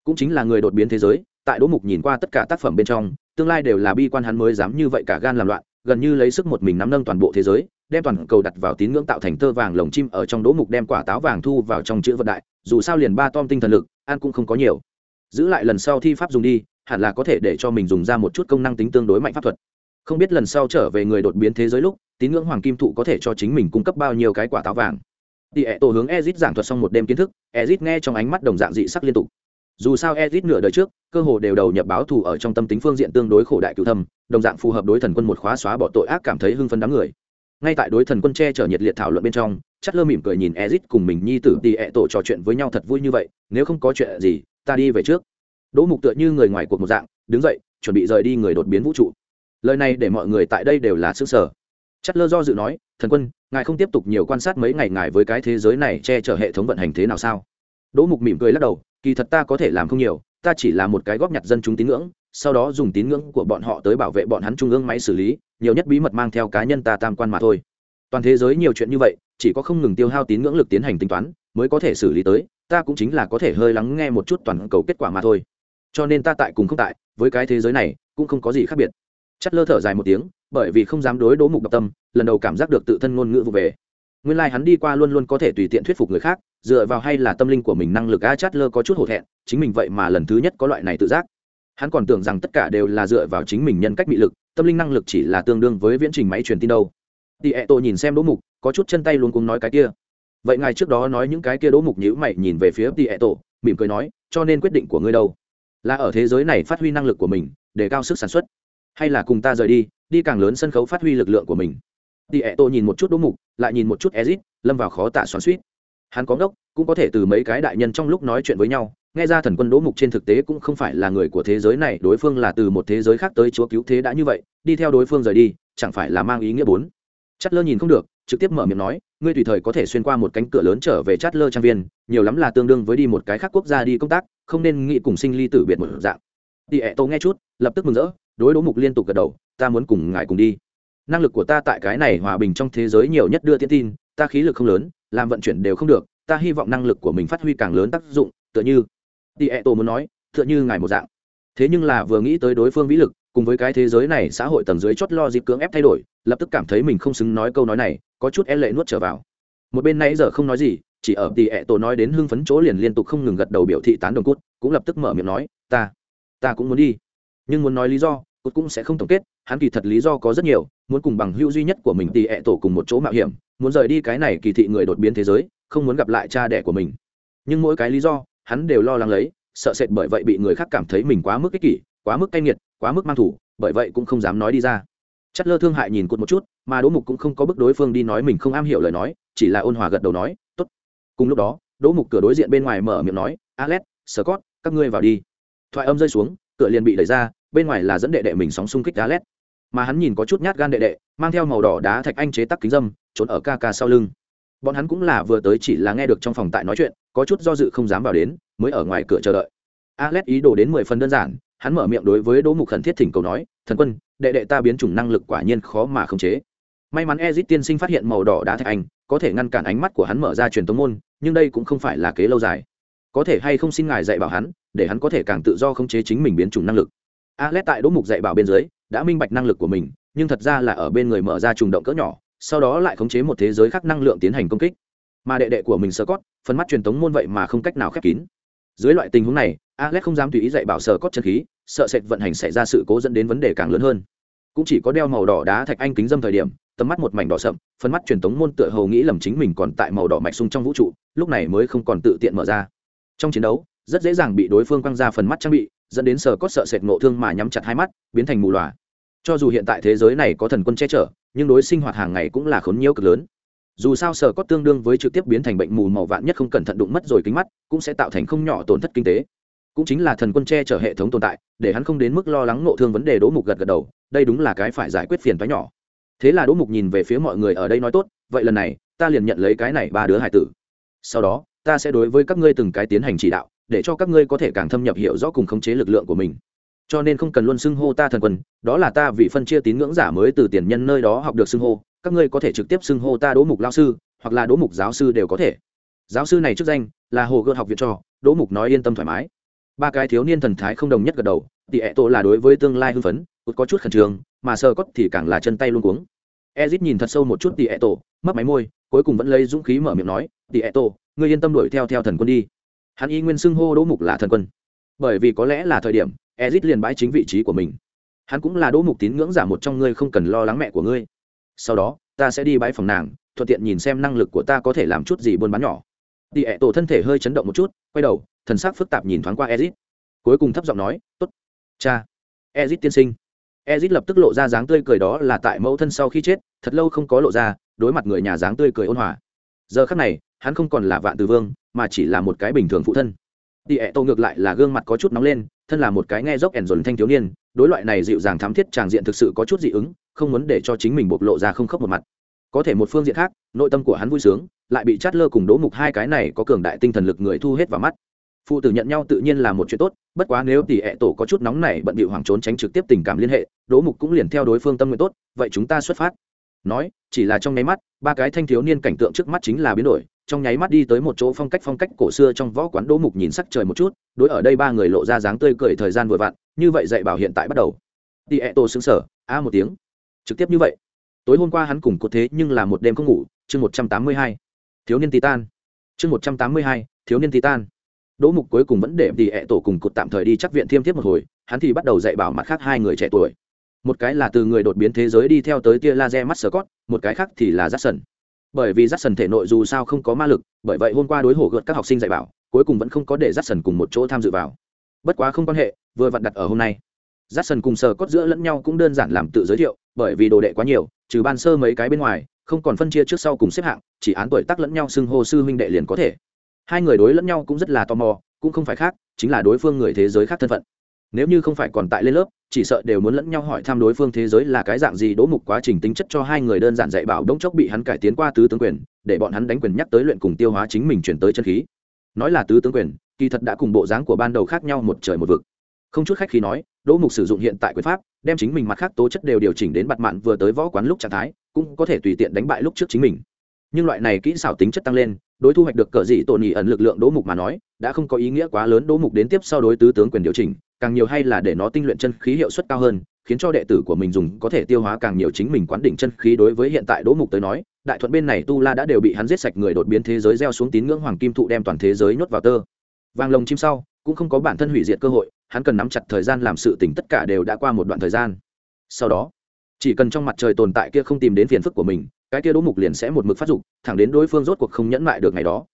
Cũng chính là người đột biến thế giới, tại đỗ mục nhìn qua tất cả tác phẩm bên trong tương lai đều là bi quan hắn mới dám như vậy cả gan làm loạn, gần như lấy sức một mình nắm nâng toàn bộ thế giới, đem toàn cầu đặt vào tín ngưỡng tạo thành tơ vàng lồng chim ở trong đỗ mục đem quả táo vàng thu vào trong chữ vận đại, dù sao liền ba tom tinh thần lực, ăn cũng không có nhiều. Giữ lại lần sau thi pháp dùng đi, hẳn là có thể để cho mình dùng ra một chút công năng tính tương đối mạnh pháp thuật. Không biết lần sau trở về người đột biến thế giới lúc, tín ngưỡng hoàng kim thụ có thể cho chính mình cung cấp bao nhiêu cái quả táo vàng. Tỉ ẹ tổ hướng ezit giảng thuật xong một đêm kiến thức, ezit nghe trong ánh mắt đồng dạng dị sắc liên tục dù sao ezit nửa đời trước, cơ hồ đều đầu nhập báo thù ở trong tâm tính phương diện tương đối khổ đại cựu thâm, đồng dạng phù hợp đối thần quân một khóa xóa bỏ tội ác cảm thấy hưng phấn đám người. Ngay tại đối thần quân che chở nhiệt liệt thảo luận bên trong chất lơ mỉm cười nhìn ezit cùng mình nhi tử đi ẹ tổ trò chuyện với nhau thật vui như vậy, nếu không có chuyện gì, ta đi về trước. Đỗ mục tựa như người ngoài cuộc một dạng, đứng dậy, chuẩn bị rời đi người đột biến vũ trụ. Lời này để mọi người tại đây đều là xứng sở chất lơ do dự nói, thần quân, ngài không tiếp tục nhiều quan sát mấy ngày ngài với cái thế giới này che chở hệ thống vận hành thế nào sao? Đỗ mục mỉm cười lắc đầu, kỳ thật ta có thể làm không nhiều, ta chỉ là một cái góp nhặt dân chúng tín ngưỡng, sau đó dùng tín ngưỡng của bọn họ tới bảo vệ bọn hắn trung ương máy xử lý, nhiều nhất bí mật mang theo cá nhân ta tam quan mà thôi. Toàn thế giới nhiều chuyện như vậy, chỉ có không ngừng tiêu hao tín ngưỡng lực tiến hành tính toán, mới có thể xử lý tới, ta cũng chính là có thể hơi lắng nghe một chút toàn cầu kết quả mà thôi. Cho nên ta tại cùng không tại, với cái thế giới này, cũng không có gì khác biệt. Chất lơ thở dài một tiếng, bởi vì không dám đối đố mục độc tâm, lần đầu cảm giác được tự thân ngôn ngữ vụ về nguyên lai hắn đi qua luôn luôn có thể tùy tiện thuyết phục người khác, dựa vào hay là tâm linh của mình năng lực a chát lơ có chút hổ thẹn, chính mình vậy mà lần thứ nhất có loại này tự giác. Hắn còn tưởng rằng tất cả đều là dựa vào chính mình nhân cách bị lực, tâm linh năng lực chỉ là tương đương với viễn trình máy truyền tin đâu. Tỉ ẹ tổ nhìn xem đỗ mục, có chút chân tay luôn cùng nói cái kia. Vậy ngài trước đó nói những cái kia đỗ mục nhữ mày nhìn về phía tỉ ẹ tổ mỉm cười nói, cho nên quyết định của ngươi đâu? Là ở thế giới này phát huy năng lực của mình, để cao sức sản xuất, hay là cùng ta rời đi đi càng lớn sân khấu phát huy lực lượng của mình? Tỉ ẹ tổ nhìn một chút đỗ mục lại nhìn một chút ezit, lâm vào khó tạ xoắn suýt hắn có ngốc, cũng có thể từ mấy cái đại nhân trong lúc nói chuyện với nhau, nghe ra thần quân đỗ mục trên thực tế cũng không phải là người của thế giới này, đối phương là từ một thế giới khác tới chúa cứu thế đã như vậy, đi theo đối phương rời đi, chẳng phải là mang ý nghĩa bốn? Chát lơ nhìn không được, trực tiếp mở miệng nói, ngươi tùy thời có thể xuyên qua một cánh cửa lớn trở về chát lơ trang viên, nhiều lắm là tương đương với đi một cái khác quốc gia đi công tác, không nên nghĩ cùng sinh ly tử biệt một dạng. Đi ẹ tô nghe chút, lập tức mừng rỡ, đối đỗ mục liên tục gật đầu, ta muốn cùng ngài cùng đi năng lực của ta tại cái này hòa bình trong thế giới nhiều nhất đưa tiến tin, ta khí lực không lớn, làm vận chuyển đều không được, ta hy vọng năng lực của mình phát huy càng lớn tác dụng, tựa như đi ẹ e tổ muốn nói, tựa như ngài một dạng. Thế nhưng là vừa nghĩ tới đối phương vĩ lực, cùng với cái thế giới này xã hội tầng dưới chót lo dịp cưỡng ép thay đổi, lập tức cảm thấy mình không xứng nói câu nói này, có chút e lệ nuốt trở vào. Một bên nãy giờ không nói gì, chỉ ở tỉ ẹ e tổ nói đến hưng phấn chỗ liền liên tục không ngừng gật đầu biểu thị tán đồng cút, cũng lập tức mở miệng nói, ta ta cũng muốn đi. Nhưng muốn nói lý do cốt cũng sẽ không tổng kết, hắn kỳ thật lý do có rất nhiều, muốn cùng bằng hữu duy nhất của mình tỉ ẹ tổ cùng một chỗ mạo hiểm, muốn rời đi cái này kỳ thị người đột biến thế giới, không muốn gặp lại cha đẻ của mình. Nhưng mỗi cái lý do, hắn đều lo lắng lấy, sợ sệt bởi vậy bị người khác cảm thấy mình quá mức ích kỷ, quá mức cay nghiệt, quá mức mang thủ, bởi vậy cũng không dám nói đi ra. Chất lơ thương hại nhìn cụt một chút, mà đỗ mục cũng không có bức đối phương đi nói mình không am hiểu lời nói, chỉ là ôn hòa gật đầu nói t ố t cùng lúc đó, đỗ mục cửa đối diện bên ngoài mở miệng nói, alex, scott, các ngươi vào đi. Thoại âm rơi xuống, cửa liền bị đẩy ra bên ngoài là dẫn đệ đệ mình sóng xung kích alex mà hắn nhìn có chút nhát gan đệ đệ, mang theo màu đỏ đá thạch anh chế tắc kính dâm, trốn ở ca ca sau lưng. Bọn hắn cũng là vừa tới chỉ là nghe được trong phòng tại nói chuyện, có chút do dự không dám vào đến, mới ở ngoài cửa chờ đợi. Alex ý đồ đến mười phần đơn giản, hắn mở miệng đối với đỗ mục khẩn thiết thỉnh cầu nói, thần quân, đệ đệ ta biến chủng năng lực quả nhiên khó mà khống chế. May mắn ezit tiên sinh phát hiện màu đỏ đá thạch anh, có thể ngăn cản ánh mắt của hắn mở ra truyền tống môn, nhưng đây cũng không phải là kế lâu dài. Có thể hay không xin ngài dạy bảo hắn, để hắn có thể càng tự do khống chế chính mình biến chủng năng lực alex tại đỗ mục dạy bảo bên dưới, đã minh bạch năng lực của mình, nhưng thật ra là ở bên người mở ra trùng động cỡ nhỏ, sau đó lại khống chế một thế giới khác năng lượng tiến hành công kích. Mà đệ đệ của mình sơ cót phần mắt truyền tống môn vậy mà không cách nào khép kín. Dưới loại tình huống này, alex không dám tùy ý dạy bảo sơ cót chân khí, sợ sệt vận hành xảy ra sự cố dẫn đến vấn đề càng lớn hơn. Cũng chỉ có đeo màu đỏ đá thạch anh kính dâm thời điểm, tầm mắt một mảnh đỏ sậm, phần mắt truyền tống môn tựa hầu nghĩ lầm chính mình còn tại màu đỏ mạch sung trong vũ trụ, lúc này mới không còn tự tiện mở ra. Trong chiến đấu, rất dễ dàng bị đối phương quăng ra phần mắt trang bị dẫn đến sờ cốt sợ sệt ngộ thương mà nhắm chặt hai mắt, biến thành mù loà cho dù hiện tại thế giới này có thần quân che chở, nhưng đối sinh hoạt hàng ngày cũng là khốn nhiễu cực lớn. Dù sao sờ cốt tương đương với trực tiếp biến thành bệnh mù màu vạn nhất không cẩn thận đụng mất rồi kính mắt, cũng sẽ tạo thành không nhỏ tổn thất kinh tế. Cũng chính là thần quân che chở hệ thống tồn tại, để hắn không đến mức lo lắng nộ thương vấn đề đỗ mục gật gật đầu, đây đúng là cái phải giải quyết phiền toái nhỏ. Thế là đỗ mục nhìn về phía mọi người ở đây nói tốt, vậy lần này, ta liền nhận lấy cái này ba đứa hải tử. Sau đó, ta sẽ đối với các ngươi từng cái tiến hành chỉ đạo để cho các ngươi có thể càng thâm nhập hiểu rõ cùng khống chế lực lượng của mình. Cho nên không cần luôn xưng hô ta thần quân, đó là ta vì phân chia tín ngưỡng giả mới từ tiền nhân nơi đó học được xưng hô, các ngươi có thể trực tiếp xưng hô ta đỗ mục lao sư, hoặc là đỗ mục giáo sư đều có thể. Giáo sư này chức danh là hồ gợt học viện cho đỗ mục nói yên tâm thoải mái. Ba cái thiếu niên thần thái không đồng nhất gật đầu tỷ ẹ tổ là đối với tương lai hưng phấn có chút khẩn trương, mà sơ cốt thì càng là chân tay luôn cuống. Ezit nhìn thật sâu một chút tỷ ẹ tổ mất máy môi, cuối cùng vẫn lấy dũng khí mở miệng nói tỷ ẹ tổ, ngươi yên tâm đuổi theo theo thần quân đi hắn y nguyên xưng hô đỗ mục là thần quân. Bởi vì có lẽ là thời điểm, ezit liền bãi chính vị trí của mình. Hắn cũng là đỗ mục tín ngưỡng giả một trong ngươi không cần lo lắng mẹ của ngươi. Sau đó, ta sẽ đi bãi phòng nàng, thuận tiện nhìn xem năng lực của ta có thể làm chút gì buôn bán nhỏ. Tỉ ẹ tổ thân thể hơi chấn động một chút, quay đầu, thần sắc phức tạp nhìn thoáng qua ezit. Cuối cùng thấp giọng nói, tốt, cha. Ezit tiên sinh. Ezit lập tức lộ ra dáng tươi cười đó là tại mẫu thân sau khi chết, thật lâu không có lộ ra, đối mặt người nhà dáng tươi cười ôn hòa. Giờ khắc này hắn không còn là vạn từ vương, mà chỉ là một cái bình thường phụ thân. Tỉ ẹ tô ngược lại là gương mặt có chút nóng lên, thân là một cái nghe dốc ẻn dồn thanh thiếu niên, đối loại này dịu dàng thám thiết tràng diện thực sự có chút dị ứng, không muốn để cho chính mình bộc lộ ra không khóc một mặt. Có thể một phương diện khác, nội tâm của hắn vui sướng, lại bị chát lơ cùng đố mục hai cái này có cường đại tinh thần lực người thu hết vào mắt. Phụ tử nhận nhau tự nhiên là một chuyện tốt, bất quá nếu tỷ ẹ tổ có chút nóng này bận bị hoàng trốn tránh trực tiếp tình cảm liên hệ đố mục cũng liền theo đối phương tâm nguyện tốt, vậy chúng ta xuất phát. Nói, chỉ là trong nháy mắt, ba cái thanh thiếu niên cảnh tượng trước mắt chính là biến đổi trong nháy mắt đi tới một chỗ phong cách phong cách cổ xưa trong võ quán đỗ mục nhìn sắc trời một chút, đối ở đây ba người lộ ra dáng tươi cười thời gian vừa vặn, như vậy dạy bảo hiện tại bắt đầu. Đi ẹ tổ xứng sở, a một tiếng. Trực tiếp như vậy. Tối hôm qua hắn cùng có thế nhưng là một đêm không ngủ, chương một trăm tám mươi hai. Thiếu niên titan. Chương một trăm tám mươi hai, thiếu niên titan. Đỗ mục cuối cùng vẫn để đi ẹ tổ cùng cụt tạm thời đi chắc viện thiêm thiếp một hồi, hắn thì bắt đầu dạy bảo mặt khác hai người trẻ tuổi. Một cái là từ người đột biến thế giới đi theo tới tia laser mắt sờ cót một cái khác thì là Jackson bởi vì Jackson thể nội dù sao không có ma lực, bởi vậy hôm qua đối hổ gợt các học sinh dạy bảo, cuối cùng vẫn không có để Jackson cùng một chỗ tham dự vào. Bất quá không quan hệ, vừa vặn đặt ở hôm nay. Jackson cùng sờ cốt giữa lẫn nhau cũng đơn giản làm tự giới thiệu, bởi vì đồ đệ quá nhiều, trừ ban sơ mấy cái bên ngoài, không còn phân chia trước sau cùng xếp hạng, chỉ án tuổi tác lẫn nhau xưng hô sư huynh đệ liền có thể. Hai người đối lẫn nhau cũng rất là tò mò, cũng không phải khác, chính là đối phương người thế giới khác thân phận nếu như không phải còn tại lên lớp, chỉ sợ đều muốn lẫn nhau hỏi thăm đối phương thế giới là cái dạng gì đỗ mục quá trình tính chất cho hai người đơn giản dạy bảo đống chốc bị hắn cải tiến qua tứ tướng quyền, để bọn hắn đánh quyền nhắc tới luyện cùng tiêu hóa chính mình chuyển tới chân khí. Nói là tứ tướng quyền, kỳ thật đã cùng bộ dáng của ban đầu khác nhau một trời một vực. Không chút khách khi nói đỗ mục sử dụng hiện tại quyền pháp, đem chính mình mặt khác tố chất đều điều chỉnh đến bặt mạn vừa tới võ quán lúc trạng thái, cũng có thể tùy tiện đánh bại lúc trước chính mình nhưng loại này kỹ xảo tính chất tăng lên, đối thu hoạch được cờ dị tổn nhị ẩn lực lượng đỗ mục mà nói, đã không có ý nghĩa quá lớn đỗ mục đến tiếp sau đối tứ tướng quyền điều chỉnh, càng nhiều hay là để nó tinh luyện chân khí hiệu suất cao hơn, khiến cho đệ tử của mình dùng có thể tiêu hóa càng nhiều chính mình quán đỉnh chân khí đối với hiện tại đỗ mục tới nói, đại thuận bên này tu la đã đều bị hắn giết sạch người đột biến thế giới gieo xuống tín ngưỡng hoàng kim thụ đem toàn thế giới nhốt vào tơ. Vàng lồng chim sau, cũng không có bản thân hủy diệt cơ hội, hắn cần nắm chặt thời gian làm sự tỉnh tất cả đều đã qua một đoạn thời gian. Sau đó chỉ cần trong mặt trời tồn tại kia không tìm đến phiền phức của mình, cái kia đỗ mục liền sẽ một mực phát dục, thẳng đến đối phương rốt cuộc không nhẫn mại được ngày đó.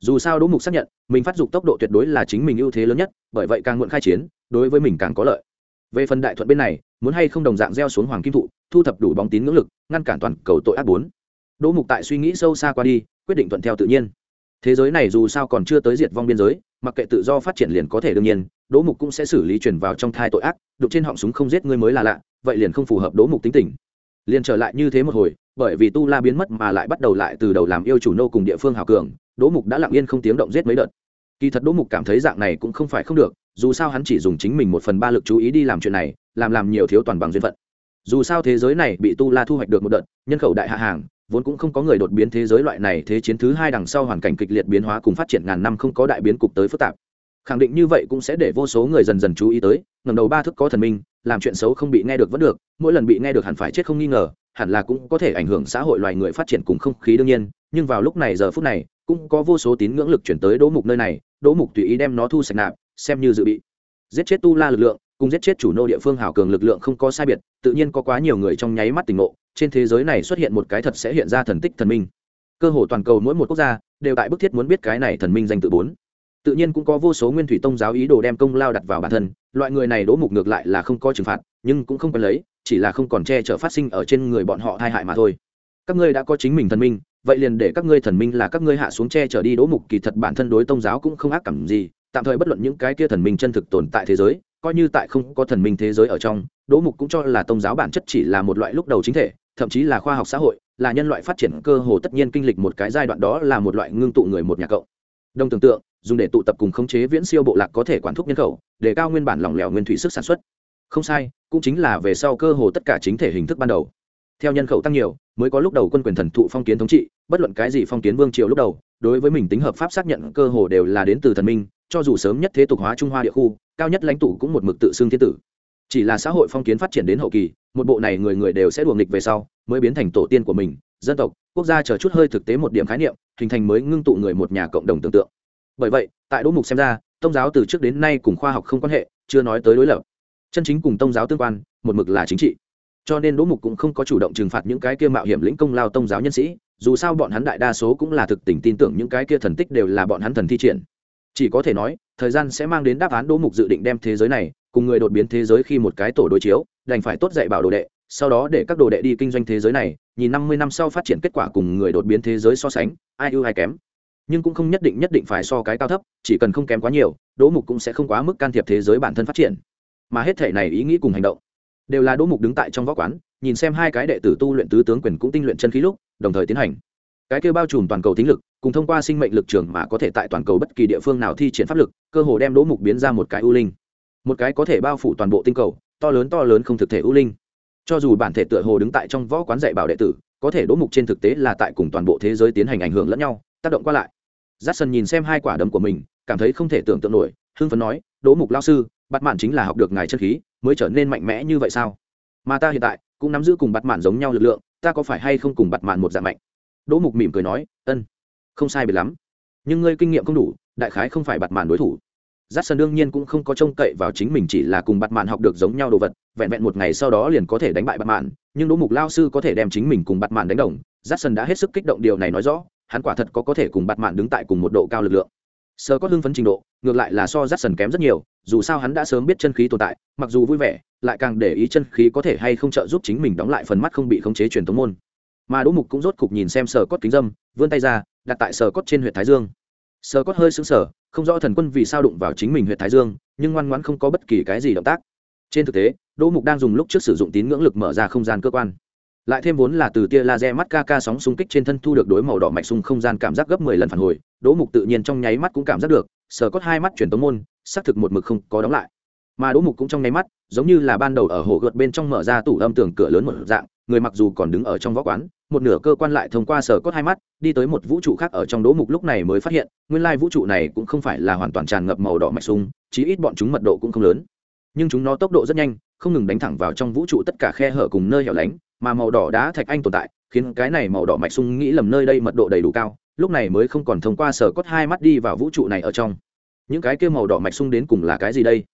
Dù sao đỗ mục xác nhận, mình phát dục tốc độ tuyệt đối là chính mình ưu thế lớn nhất, bởi vậy càng muộn khai chiến, đối với mình càng có lợi. Về phần đại thuận bên này, muốn hay không đồng dạng gieo xuống hoàng kim thụ, thu thập đủ bóng tín ngưỡng lực, ngăn cản toàn cầu tội ác bốn. Đỗ mục tại suy nghĩ sâu xa qua đi, quyết định thuận theo tự nhiên. Thế giới này dù sao còn chưa tới diệt vong biên giới, mặc kệ tự do phát triển liền có thể đương nhiên đỗ mục cũng sẽ xử lý chuyển vào trong thai tội ác đục trên họng súng không giết ngươi mới là lạ, vậy liền không phù hợp đỗ mục tính tình. Liền trở lại như thế một hồi, bởi vì tu la biến mất mà lại bắt đầu lại từ đầu làm yêu chủ nô cùng địa phương hào cường, đỗ mục đã lặng yên không tiếng động giết mấy đợt. Kỳ thật đỗ mục cảm thấy dạng này cũng không phải không được, dù sao hắn chỉ dùng chính mình một phần ba lực chú ý đi làm chuyện này, làm làm nhiều thiếu toàn bằng duyên phận. Dù sao thế giới này bị tu la thu hoạch được một đợt, nhân khẩu đại hạ hàng, vốn cũng không có người đột biến thế giới loại này thế chiến thứ hai đằng sau hoàn cảnh kịch liệt biến hóa cùng phát triển ngàn năm không có đại biến cục tới phức tạp khẳng định như vậy cũng sẽ để vô số người dần dần chú ý tới ngầm đầu ba thức có thần minh, làm chuyện xấu không bị nghe được vẫn được, mỗi lần bị nghe được hẳn phải chết không nghi ngờ, hẳn là cũng có thể ảnh hưởng xã hội loài người phát triển cùng không khí đương nhiên, nhưng vào lúc này giờ phút này, cũng có vô số tín ngưỡng lực chuyển tới đỗ mục nơi này, đỗ mục tùy ý đem nó thu sạch nạp, xem như dự bị. Giết chết tu la lực lượng, cùng giết chết chủ nô địa phương hảo cường lực lượng không có sai biệt, tự nhiên có quá nhiều người trong nháy mắt tình ngộ, trên thế giới này xuất hiện một cái thật sẽ hiện ra thần tích thần minh. Cơ hồ toàn cầu mỗi một quốc gia, đều tại bức thiết muốn biết cái này thần minh danh tự bốn tự nhiên cũng có vô số nguyên thủy tông giáo ý đồ đem công lao đặt vào bản thân, loại người này đỗ mục ngược lại là không có trừng phạt, nhưng cũng không cần lấy, chỉ là không còn che chở phát sinh ở trên người bọn họ tai hại mà thôi. Các ngươi đã có chính mình thần minh, vậy liền để các ngươi thần minh là các ngươi hạ xuống che chở đi đỗ mục, kỳ thật bản thân đối tông giáo cũng không ác cảm gì, tạm thời bất luận những cái kia thần minh chân thực tồn tại thế giới, coi như tại không có thần minh thế giới ở trong, đỗ mục cũng cho là tông giáo bản chất chỉ là một loại lúc đầu chính thể, thậm chí là khoa học xã hội, là nhân loại phát triển cơ hồ tất nhiên kinh lịch một cái giai đoạn đó là một loại ngưng tụ người một nhà cộng đồng tưởng tượng dùng để tụ tập cùng khống chế viễn siêu bộ lạc có thể quản thúc nhân khẩu, để cao nguyên bản lỏng lẻo nguyên thủy sức sản xuất. Không sai, cũng chính là về sau cơ hồ tất cả chính thể hình thức ban đầu. Theo nhân khẩu tăng nhiều, mới có lúc đầu quân quyền thần thụ phong kiến thống trị, bất luận cái gì phong kiến vương triều lúc đầu, đối với mình tính hợp pháp xác nhận cơ hồ đều là đến từ thần minh, cho dù sớm nhất thế tục hóa trung hoa địa khu, cao nhất lãnh tụ cũng một mực tự xưng thiên tử. Chỉ là xã hội phong kiến phát triển đến hậu kỳ, một bộ này người người đều sẽ đùa nghịch về sau, mới biến thành tổ tiên của mình, dân tộc, quốc gia chờ chút hơi thực tế một điểm khái niệm, hình thành mới ngưng tụ người một nhà cộng đồng tưởng tượng bởi vậy, tại đỗ mục xem ra tôn giáo từ trước đến nay cùng khoa học không quan hệ, chưa nói tới đối lập. Chân chính cùng tôn giáo tương quan, một mực là chính trị. Cho nên đỗ mục cũng không có chủ động trừng phạt những cái kia mạo hiểm lĩnh công lao tôn giáo nhân sĩ, dù sao bọn hắn đại đa số cũng là thực tình tin tưởng những cái kia thần tích đều là bọn hắn thần thi triển. Chỉ có thể nói, thời gian sẽ mang đến đáp án đỗ mục dự định đem thế giới này cùng người đột biến thế giới khi một cái tổ đối chiếu, đành phải tốt dạy bảo đồ đệ, sau đó để các đồ đệ đi kinh doanh thế giới này, nhìn năm mươi năm sau phát triển kết quả cùng người đột biến thế giới so sánh, ai ưu ai kém nhưng cũng không nhất định nhất định phải so cái cao thấp, chỉ cần không kém quá nhiều, đỗ mục cũng sẽ không quá mức can thiệp thế giới bản thân phát triển. Mà hết thể này ý nghĩ cùng hành động, đều là đỗ mục đứng tại trong võ quán, nhìn xem hai cái đệ tử tu luyện tứ tướng quyền cũng tinh luyện chân khí lúc, đồng thời tiến hành. Cái kêu bao trùm toàn cầu tính lực, cùng thông qua sinh mệnh lực trường mà có thể tại toàn cầu bất kỳ địa phương nào thi triển pháp lực, cơ hồ đem đỗ mục biến ra một cái ưu linh. Một cái có thể bao phủ toàn bộ tinh cầu, to lớn to lớn không thực thể ưu linh. Cho dù bản thể tựa hồ đứng tại trong võ quán dạy bảo đệ tử, có thể đỗ mục trên thực tế là tại cùng toàn bộ thế giới tiến hành ảnh hưởng lẫn nhau tác động qua lại. J a nhìn xem hai quả đấm của mình cảm thấy không thể tưởng tượng nổi hưng phấn nói đỗ mục lao sư bắt mạn chính là học được ngài chân khí mới trở nên mạnh mẽ như vậy sao? Mà ta hiện tại cũng nắm giữ cùng bắt mạn giống nhau lực lượng ta có phải hay không cùng bắt mạn một dạng mạnh? Đỗ mục mỉm cười nói ân không sai biệt lắm. Nhưng ngươi kinh nghiệm không đủ đại khái không phải bắt mạn đối thủ. Dát Sơn đương nhiên cũng không có trông cậy vào chính mình chỉ là cùng Bạt Mạn học được giống nhau đồ vật, vẹn vẹn một ngày sau đó liền có thể đánh bại Bạt Mạn, nhưng Đỗ Mục lão sư có thể đem chính mình cùng Bạt Mạn đánh đồng, Dát Sơn đã hết sức kích động điều này nói rõ, hắn quả thật có có thể cùng Bạt Mạn đứng tại cùng một độ cao lực lượng. Sơ có hưng phấn trình độ, ngược lại là so rát sần kém rất nhiều, dù sao hắn đã sớm biết chân khí tồn tại, mặc dù vui vẻ, lại càng để ý chân khí có thể hay không trợ giúp chính mình đóng lại phần mắt không bị khống chế truyền thống môn. Mà Đỗ Mục cũng rốt cục nhìn xem sờ Cốt kính dâm, vươn tay ra, đặt tại sờ Cốt trên huyệt thái dương sơ cốt hơi sững sờ không rõ thần quân vì sao đụng vào chính mình huyện thái dương nhưng ngoan ngoãn không có bất kỳ cái gì động tác trên thực tế đỗ mục đang dùng lúc trước sử dụng tín ngưỡng lực mở ra không gian cơ quan lại thêm vốn là từ tia laser mắt ca ca sóng xung kích trên thân thu được đối màu đỏ mạch xung không gian cảm giác gấp mười lần phản hồi, đỗ mục tự nhiên trong nháy mắt cũng cảm giác được sờ cốt hai mắt chuyển tống môn, xác thực một mực không có đóng lại. Mà đỗ mục cũng trong nháy mắt, giống như là ban đầu ở hồ gợt bên trong mở ra tủ âm tường cửa lớn một dạng, người mặc dù còn đứng ở trong võ quán, một nửa cơ quan lại thông qua sở cốt hai mắt, đi tới một vũ trụ khác ở trong đỗ mục lúc này mới phát hiện, nguyên lai vũ trụ này cũng không phải là hoàn toàn tràn ngập màu đỏ mạch sung chí ít bọn chúng mật độ cũng không lớn. Nhưng chúng nó tốc độ rất nhanh, không ngừng đánh thẳng vào trong vũ trụ tất cả khe hở cùng nơi hẻo lánh mà màu đỏ đá thạch anh tồn tại, khiến cái này màu đỏ mạch sung nghĩ lầm nơi đây mật độ đầy đủ cao, lúc này mới không còn thông qua sở cốt hai mắt đi vào vũ trụ này ở trong. Những cái kia màu đỏ mạch sung đến cùng là cái gì đây?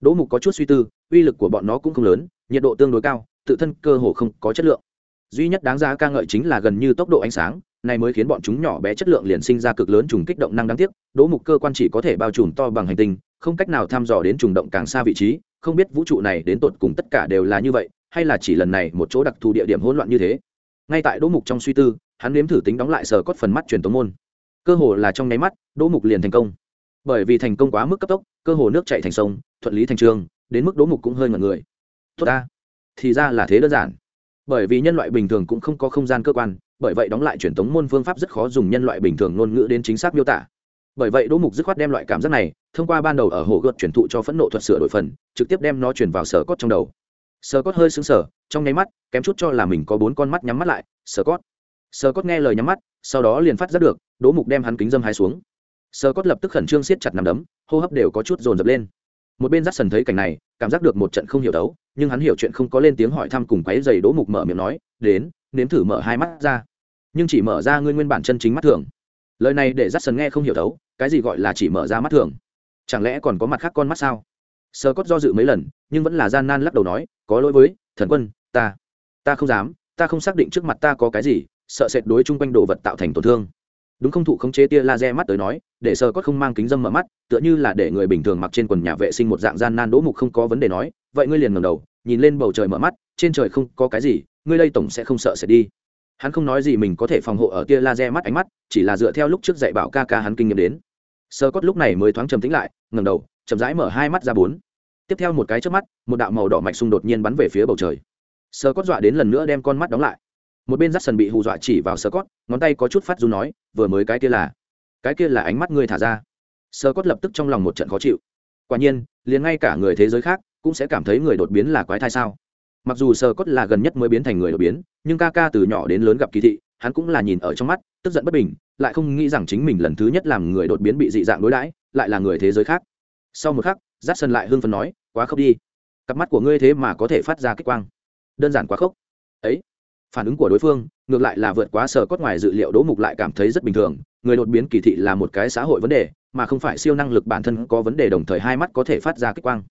Đỗ mục có chút suy tư, uy lực của bọn nó cũng không lớn, nhiệt độ tương đối cao, tự thân cơ hồ không có chất lượng. Duy nhất đáng giá ca ngợi chính là gần như tốc độ ánh sáng, này mới khiến bọn chúng nhỏ bé chất lượng liền sinh ra cực lớn trùng kích động năng đáng tiếc, đỗ mục cơ quan chỉ có thể bao trùm to bằng hành tinh, không cách nào thăm dò đến trùng động càng xa vị trí, không biết vũ trụ này đến tột cùng tất cả đều là như vậy hay là chỉ lần này một chỗ đặc thù địa điểm hỗn loạn như thế? Ngay tại đỗ mục trong suy tư, hắn nếm thử tính đóng lại sờ cốt phần mắt truyền tống môn. Cơ hồ là trong nháy mắt, đỗ mục liền thành công. Bởi vì thành công quá mức cấp tốc, cơ hồ nước chạy thành sông, thuận lý thành trường, đến mức đỗ mục cũng hơi ngẩn người. Tốt ta. Thì ra là thế đơn giản. Bởi vì nhân loại bình thường cũng không có không gian cơ quan, bởi vậy đóng lại truyền tống môn phương pháp rất khó dùng nhân loại bình thường ngôn ngữ đến chính xác miêu tả. Bởi vậy đỗ mục dứt khoát đem loại cảm giác này thông qua ban đầu ở hồ gợt truyền thụ cho phẫn nộ thuật sửa đổi phần, trực tiếp đem nó truyền vào sở cốt trong đầu sở cốt hơi sững sờ, trong nháy mắt, kém chút cho là mình có bốn con mắt nhắm mắt lại sở cốt sở cốt nghe lời nhắm mắt, sau đó liền phát ra được, đỗ mục đem hắn kính dâm hai xuống. Sở cốt lập tức khẩn trương siết chặt nằm đấm, hô hấp đều có chút dồn dập lên. Một bên rắt sần thấy cảnh này, cảm giác được một trận không hiểu đấu, nhưng hắn hiểu chuyện không có lên tiếng hỏi thăm cùng quáy dày đỗ mục mở miệng nói, đến, nếm thử mở hai mắt ra. Nhưng chỉ mở ra ngươi nguyên bản chân chính mắt thường. Lời này để rắt sần nghe không hiểu đấu, cái gì gọi là chỉ mở ra mắt thường? Chẳng lẽ còn có mặt khác con mắt sao? Sơ cốt do dự mấy lần, nhưng vẫn là gian nan lắc đầu nói, có lỗi với, thần quân, ta ta không dám, ta không xác định trước mặt ta có cái gì, sợ sệt đối chung quanh đồ vật tạo thành tổn thương. Đúng không thụ khống chế tia laser mắt tới nói, để sơ cốt không mang kính dâm mở mắt, tựa như là để người bình thường mặc trên quần nhà vệ sinh một dạng gian nan đỗ mục không có vấn đề nói, vậy ngươi liền ngầm đầu, nhìn lên bầu trời mở mắt, trên trời không có cái gì, ngươi đây tổng sẽ không sợ sẽ đi. Hắn không nói gì mình có thể phòng hộ ở tia laser mắt ánh mắt, chỉ là dựa theo lúc trước dạy bảo ca ca hắn kinh nghiệm đến. Sơ cốt lúc này mới thoáng trầm tĩnh lại ngầm đầu chậm rãi mở hai mắt ra bốn. Tiếp theo một cái trước mắt, một đạo màu đỏ mạch sung đột nhiên bắn về phía bầu trời. Sơ cốt dọa đến lần nữa đem con mắt đóng lại. Một bên rắt sần bị hù dọa chỉ vào sơ cốt, ngón tay có chút phát dù nói, vừa mới cái kia là, cái kia là ánh mắt ngươi thả ra. Sơ cốt lập tức trong lòng một trận khó chịu. Quả nhiên, liền ngay cả người thế giới khác cũng sẽ cảm thấy người đột biến là quái thai sao. Mặc dù sơ cốt là gần nhất mới biến thành người đột biến, nhưng ca ca từ nhỏ đến lớn gặp kỳ thị, hắn cũng là nhìn ở trong mắt, tức giận bất bình, lại không nghĩ rằng chính mình lần thứ nhất làm người đột biến bị dị dạng đối đãi, lại là người thế giới khác sau một khắc rát sân lại hưng phần nói, quá khốc đi. Cặp mắt của ngươi thế mà có thể phát ra kích quang. Đơn giản quá khốc. Ấy, phản ứng của đối phương, ngược lại là vượt quá sở cốt ngoài dự liệu đỗ mục lại cảm thấy rất bình thường. Người đột biến kỳ thị là một cái xã hội vấn đề, mà không phải siêu năng lực bản thân có vấn đề đồng thời hai mắt có thể phát ra kích quang.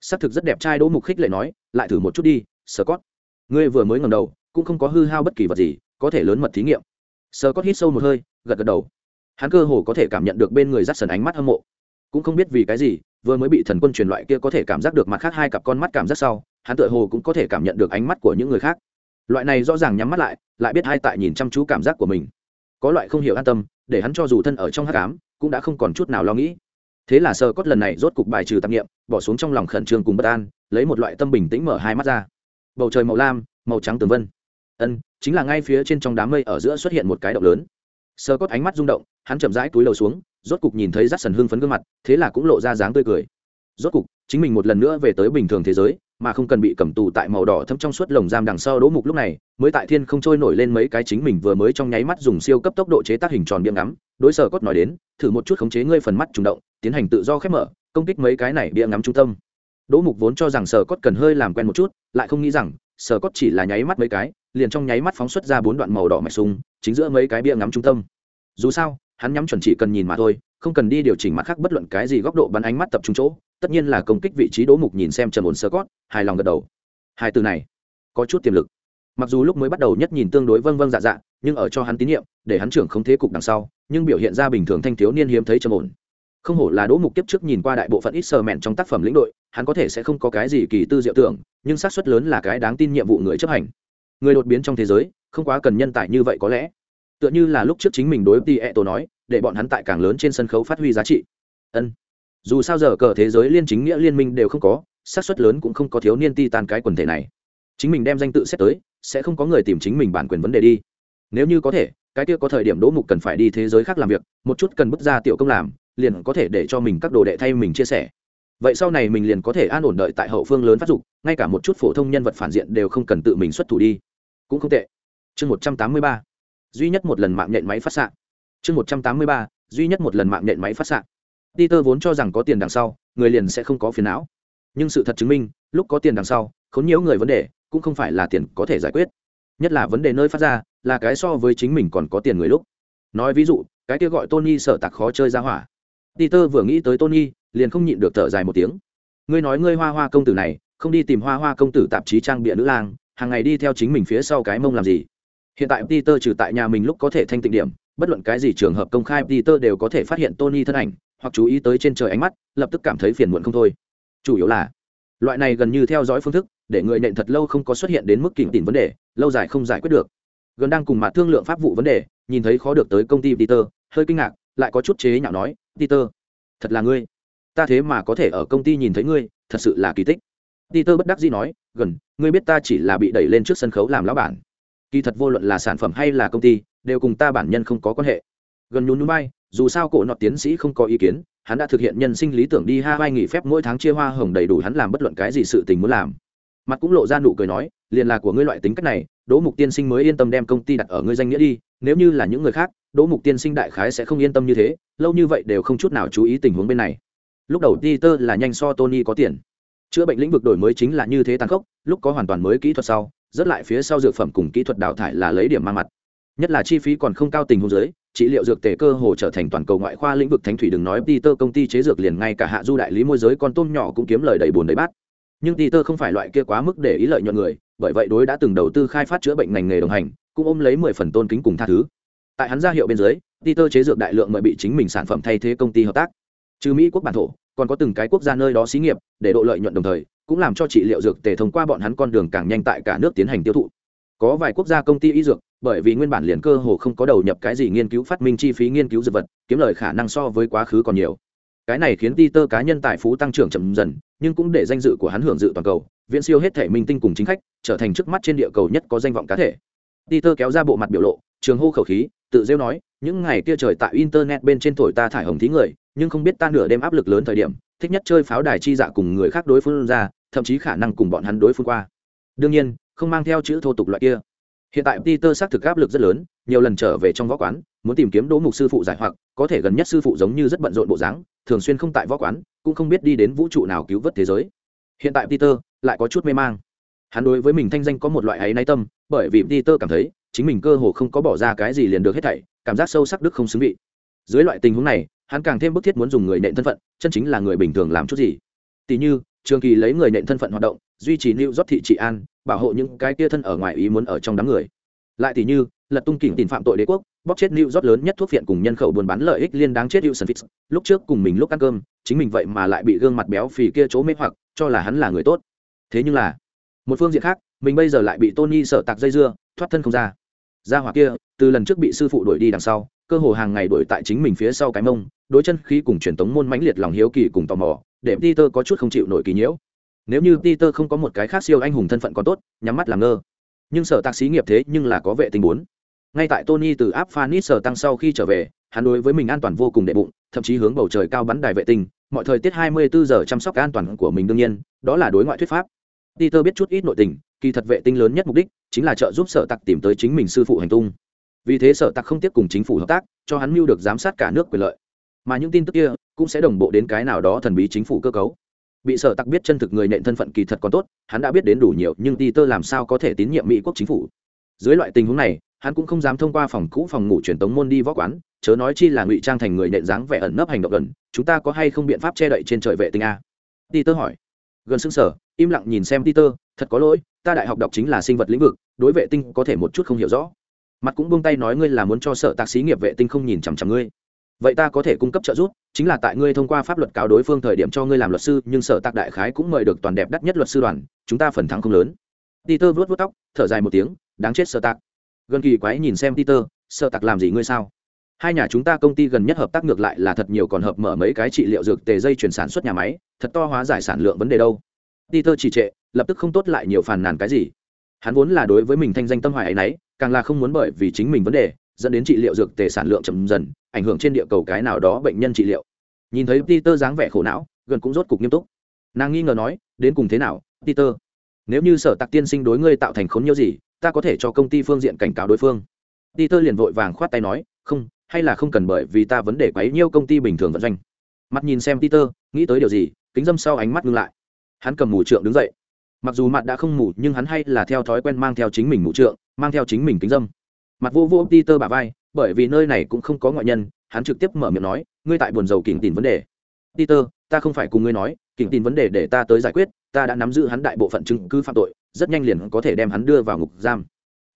Xác thực rất đẹp trai đỗ mục khích lệ nói, lại thử một chút đi, sở cốt. Ngươi vừa mới ngầm đầu, cũng không có hư hao bất kỳ vật gì, có thể lớn mật thí nghiệm. Sở cốt hít sâu một hơi, gật gật đầu. Hắn cơ hồ có thể cảm nhận được bên người rắt sần ánh mắt hâm mộ cũng không biết vì cái gì, vừa mới bị thần quân truyền loại kia có thể cảm giác được mặt khác hai cặp con mắt cảm giác sau, hắn tựa hồ cũng có thể cảm nhận được ánh mắt của những người khác. Loại này rõ ràng nhắm mắt lại lại biết hai tại nhìn chăm chú cảm giác của mình. Có loại không hiểu an tâm, để hắn cho dù thân ở trong hát cám cũng đã không còn chút nào lo nghĩ. Thế là sơ cốt lần này rốt cục bài trừ tạp nghiệm bỏ xuống trong lòng khẩn trương cùng bất an, lấy một loại tâm bình tĩnh mở hai mắt ra. Bầu trời màu lam, màu trắng tường vân. Ân, chính là ngay phía trên trong đám mây ở giữa xuất hiện một cái động lớn. Sơ cốt ánh mắt rung động, hắn chậm rãi túi đầu xuống rốt cục nhìn thấy rát sần hưng phấn gương mặt, thế là cũng lộ ra dáng tươi cười. Rốt cục, chính mình một lần nữa về tới bình thường thế giới, mà không cần bị cầm tù tại màu đỏ thâm trong suốt lồng giam đằng sau đỗ mục lúc này, mới tại thiên không trôi nổi lên mấy cái chính mình vừa mới trong nháy mắt dùng siêu cấp tốc độ chế tác hình tròn biếm ngắm. Đối sở cốt nói đến, thử một chút khống chế ngươi phần mắt chủ động, tiến hành tự do khép mở, công kích mấy cái này bia ngắm trung tâm. Đỗ mục vốn cho rằng sở cốt cần hơi làm quen một chút, lại không nghĩ rằng, sở cốt chỉ là nháy mắt mấy cái, liền trong nháy mắt phóng xuất ra bốn đoạn màu đỏ mạch sung chính giữa mấy cái bia ngắm trung tâm. Dù sao hắn nhắm chuẩn chỉ cần nhìn mà thôi, không cần đi điều chỉnh mặt khác bất luận cái gì góc độ bắn ánh mắt tập trung chỗ, tất nhiên là công kích vị trí đỗ mục nhìn xem trần ổn sơ cót hài lòng gật đầu. Hai từ này, có chút tiềm lực. Mặc dù lúc mới bắt đầu nhất nhìn tương đối vâng vâng dạ dạ nhưng ở cho hắn tín nhiệm, để hắn trưởng không thế cục đằng sau, nhưng biểu hiện ra bình thường thanh thiếu niên hiếm thấy trầm ổn. Không hổ là đỗ mục tiếp trước nhìn qua đại bộ phận ít sờ mẹn trong tác phẩm lĩnh đội, hắn có thể sẽ không có cái gì kỳ tư diệu tưởng, nhưng xác suất lớn là cái đáng tin nhiệm vụ người chấp hành. Người đột biến trong thế giới, không quá cần nhân tài như vậy có lẽ tựa như là lúc trước chính mình đối với e tổ nói, để bọn hắn tại càng lớn trên sân khấu phát huy giá trị. Ân. Dù sao giờ cờ thế giới liên chính nghĩa liên minh đều không có, xác suất lớn cũng không có thiếu niên ti tan cái quần thể này. Chính mình đem danh tự xét tới, sẽ không có người tìm chính mình bản quyền vấn đề đi. Nếu như có thể, cái kia có thời điểm đỗ mục cần phải đi thế giới khác làm việc, một chút cần bước ra tiểu công làm, liền có thể để cho mình các đồ đệ thay mình chia sẻ. Vậy sau này mình liền có thể an ổn đợi tại hậu phương lớn phát dục, ngay cả một chút phổ thông nhân vật phản diện đều không cần tự mình xuất thủ đi. Cũng không tệ. Chương một trăm tám mươi ba duy nhất một lần mạng nhện máy phát s chương một trăm tám mươi ba duy nhất một lần mạng nhện máy phát s Peter vốn cho rằng có tiền đằng sau, người liền sẽ không có phiền não. Nhưng sự thật chứng minh, lúc có tiền đằng sau, khốn nhiễu người vấn đề, cũng không phải là tiền có thể giải quyết. Nhất là vấn đề nơi phát ra, là cái so với chính mình còn có tiền người lúc. Nói ví dụ, cái kia gọi Tony sợ tặc khó chơi ra hỏa. Peter vừa nghĩ tới Tony, liền không nhịn được thở dài một tiếng. Ngươi nói ngươi Hoa Hoa công tử này, không đi tìm Hoa Hoa công tử tạp chí trang bịa nữ lang, hàng ngày đi theo chính mình phía sau cái mông làm gì? Hiện tại Peter trừ tại nhà mình lúc có thể thanh tịnh điểm, bất luận cái gì trường hợp công khai Peter đều có thể phát hiện Tony thân ảnh, hoặc chú ý tới trên trời ánh mắt lập tức cảm thấy phiền muộn không thôi. Chủ yếu là loại này gần như theo dõi phương thức để người nện thật lâu không có xuất hiện đến mức kỉnh tìm vấn đề lâu dài không giải quyết được. Gần đang cùng mặt thương lượng pháp vụ vấn đề nhìn thấy khó được tới công ty peter hơi kinh ngạc lại có chút chế nhạo nói peter thật là ngươi. Ta thế mà có thể ở công ty nhìn thấy ngươi thật sự là kỳ tích. Peter bất đắc dĩ nói gần ngươi biết ta chỉ là bị đẩy lên trước sân khấu làm lão bản kỳ thật vô luận là sản phẩm hay là công ty, đều cùng ta bản nhân không có quan hệ. Gần nhún núi bay dù sao cổ nọ tiến sĩ không có ý kiến, hắn đã thực hiện nhân sinh lý tưởng đi hai nghỉ phép mỗi tháng chia hoa hồng đầy đủ hắn làm bất luận cái gì sự tình muốn làm. Mặt cũng lộ ra nụ cười nói, liền là của ngươi loại tính cách này, đỗ mục tiên sinh mới yên tâm đem công ty đặt ở ngươi danh nghĩa đi, nếu như là những người khác, đỗ mục tiên sinh đại khái sẽ không yên tâm như thế, lâu như vậy đều không chút nào chú ý tình huống bên này. Lúc đầu peter là nhanh so tony có tiền. Chữa bệnh lĩnh vực đổi mới chính là như thế tàn khốc, lúc có hoàn toàn mới kỹ thuật sau rất lại phía sau dược phẩm cùng kỹ thuật đào thải là lấy điểm mang mặt nhất là chi phí còn không cao tình huống giới trị liệu dược tề cơ hồ trở thành toàn cầu ngoại khoa lĩnh vực thánh thủy đừng nói Peter công ty chế dược liền ngay cả hạ du đại lý môi giới con tôm nhỏ cũng kiếm lời đầy buồn đầy bát. Nhưng Peter không phải loại kia quá mức để ý lợi nhuận người, bởi vậy đối đã từng đầu tư khai phát chữa bệnh ngành nghề đồng hành, cũng ôm lấy mười phần tôn kính cùng tha thứ. Tại hắn ra hiệu bên dưới, Peter chế dược đại lượng mời bị chính mình sản phẩm thay thế công ty hợp tác. Trừ Mỹ quốc bản thổ, còn có từng cái quốc gia nơi đó xí nghiệp, để độ lợi nhuận đồng thời, cũng làm cho trị liệu dược tề thông qua bọn hắn con đường càng nhanh tại cả nước tiến hành tiêu thụ. Có vài quốc gia công ty y dược, bởi vì nguyên bản liền cơ hồ không có đầu nhập cái gì nghiên cứu phát minh chi phí nghiên cứu dược vật kiếm lời khả năng so với quá khứ còn nhiều cái này khiến Peter cá nhân tài phú tăng trưởng chậm dần nhưng cũng để danh dự của hắn hưởng dự toàn cầu viễn siêu hết thể minh tinh cùng chính khách trở thành trước mắt trên địa cầu nhất có danh vọng cá thể Peter kéo ra bộ mặt biểu lộ trường hô khẩu khí tự rêu nói những ngày kia trời tại internet bên trên thổi ta thải hồng thí người nhưng không biết ta nửa đêm áp lực lớn thời điểm, thích nhất chơi pháo đài chi dạ cùng người khác đối phương ra, thậm chí khả năng cùng bọn hắn đối phương qua. Đương nhiên, không mang theo chữ thô tục loại kia. Hiện tại peter xác thực áp lực rất lớn, nhiều lần trở về trong võ quán, muốn tìm kiếm đỗ mục sư phụ giải hoặc, có thể gần nhất sư phụ giống như rất bận rộn bộ dáng, thường xuyên không tại võ quán, cũng không biết đi đến vũ trụ nào cứu vớt thế giới. Hiện tại peter lại có chút mê mang. Hắn đối với mình thanh danh có một loại ấy nay tâm, bởi vì peter cảm thấy, chính mình cơ hồ không có bỏ ra cái gì liền được hết thảy, cảm giác sâu sắc đức không xứng vị. Dưới loại tình huống này hắn càng thêm bức thiết muốn dùng người nện thân phận chân chính là người bình thường làm chút gì tỷ như trường kỳ lấy người nện thân phận hoạt động duy trì lưu rót thị trị an bảo hộ những cái kia thân ở ngoài ý muốn ở trong đám người lại thì như lật tung kỉnh tìm phạm tội đế quốc bóc chết lưu rót lớn nhất thuốc viện cùng nhân khẩu buôn bán lợi ích liên đáng chết Wilson Fitz. Lúc trước cùng mình lúc ăn cơm, chính mình vậy mà lại bị gương mặt béo phì kia chỗ mê hoặc, cho là hắn là người tốt. Thế nhưng là, một phương diện khác, mình bây giờ lại bị Tony sợ tạc dây dưa, thoát thân không ra. Gia hỏa kia, từ lần trước bị sư phụ đuổi đi đằng sau, cơ hồ hàng ngày đuổi tại chính mình phía sau cái mông, đối chân khí cùng truyền tống môn mãnh liệt lòng hiếu kỳ cùng tò mò, để Peter có chút không chịu nổi kỳ nhiễu. Nếu như Peter không có một cái khác siêu anh hùng thân phận còn tốt, nhắm mắt làm ngơ. Nhưng sở tạc sĩ nghiệp thế nhưng là có vệ tinh bốn ngay tại tony từ áp phanis sở tăng sau khi trở về hắn đối với mình an toàn vô cùng đệ bụng thậm chí hướng bầu trời cao bắn đài vệ tinh mọi thời tiết 24 giờ chăm sóc an toàn của mình đương nhiên đó là đối ngoại thuyết pháp peter biết chút ít nội tình kỳ thật vệ tinh lớn nhất mục đích chính là trợ giúp sở tặc tìm tới chính mình sư phụ hành tung vì thế sở tặc không tiếp cùng chính phủ hợp tác, cho hắn mưu được giám sát cả nước quyền lợi. Mà những tin tức kia cũng sẽ đồng bộ đến cái nào đó thần bí chính phủ cơ cấu. Bị sở tặc biết chân thực người nện thân phận kỳ thật còn tốt, hắn đã biết đến đủ nhiều, nhưng peter làm sao có thể tín nhiệm mỹ quốc chính phủ? Dưới loại tình huống này, hắn cũng không dám thông qua phòng cũ phòng ngủ truyền tống môn đi võ quán, chớ nói chi là ngụy trang thành người nện dáng vẻ ẩn nấp hành động gần, chúng ta có hay không biện pháp che đậy trên trời vệ tinh a? Peter hỏi. Gần xứng sở im lặng nhìn xem peter thật có lỗi, ta đại học đọc chính là sinh vật lĩnh vực, đối vệ tinh có thể một chút không hiểu rõ mặt cũng buông tay nói ngươi là muốn cho sợ tạc sĩ nghiệp vệ tinh không nhìn chằm chằm ngươi. Vậy ta có thể cung cấp trợ giúp, chính là tại ngươi thông qua pháp luật cáo đối phương thời điểm cho ngươi làm luật sư, nhưng sở tạc đại khái cũng mời được toàn đẹp đắt nhất luật sư đoàn, chúng ta phần thắng không lớn. Peter vuốt vuốt tóc, thở dài một tiếng, đáng chết sở tạc. Gần kỳ quái nhìn xem peter, sợ tạc làm gì ngươi sao? Hai nhà chúng ta công ty gần nhất hợp tác ngược lại là thật nhiều còn hợp mở mấy cái trị liệu dược tề dây chuyển sản xuất nhà máy, thật to hóa giải sản lượng vấn đề đâu. Peter chỉ trệ, lập tức không tốt lại nhiều phàn nàn cái gì. Hắn vốn là đối với mình thanh danh tâm hoài ấy nấy càng là không muốn bởi vì chính mình vấn đề, dẫn đến trị liệu dược tề sản lượng chậm dần, ảnh hưởng trên địa cầu cái nào đó bệnh nhân trị liệu. Nhìn thấy peter dáng vẻ khổ não, gần cũng rốt cục nghiêm túc. Nàng nghi ngờ nói, đến cùng thế nào, peter? Nếu như sở tạc tiên sinh đối ngươi tạo thành khốn nhiều gì, ta có thể cho công ty phương diện cảnh cáo đối phương. Peter liền vội vàng khoát tay nói, không, hay là không cần bởi vì ta vấn đề quấy nhiêu công ty bình thường vận doanh. Mặt nhìn xem peter, nghĩ tới điều gì, kính dâm sau ánh mắt ngưng lại. Hắn cầm mù trượng đứng dậy. Mặc dù mặt đã không mù, nhưng hắn hay là theo thói quen mang theo chính mình mù trượng mang theo chính mình kính dâm. Mặt vô vô peter bả vai, bởi vì nơi này cũng không có ngoại nhân, hắn trực tiếp mở miệng nói, ngươi tại buồn dầu kỉnh tìm vấn đề. Peter, ta không phải cùng ngươi nói, kỉnh tìm vấn đề để ta tới giải quyết, ta đã nắm giữ hắn đại bộ phận chứng cứ phạm tội, rất nhanh liền có thể đem hắn đưa vào ngục giam.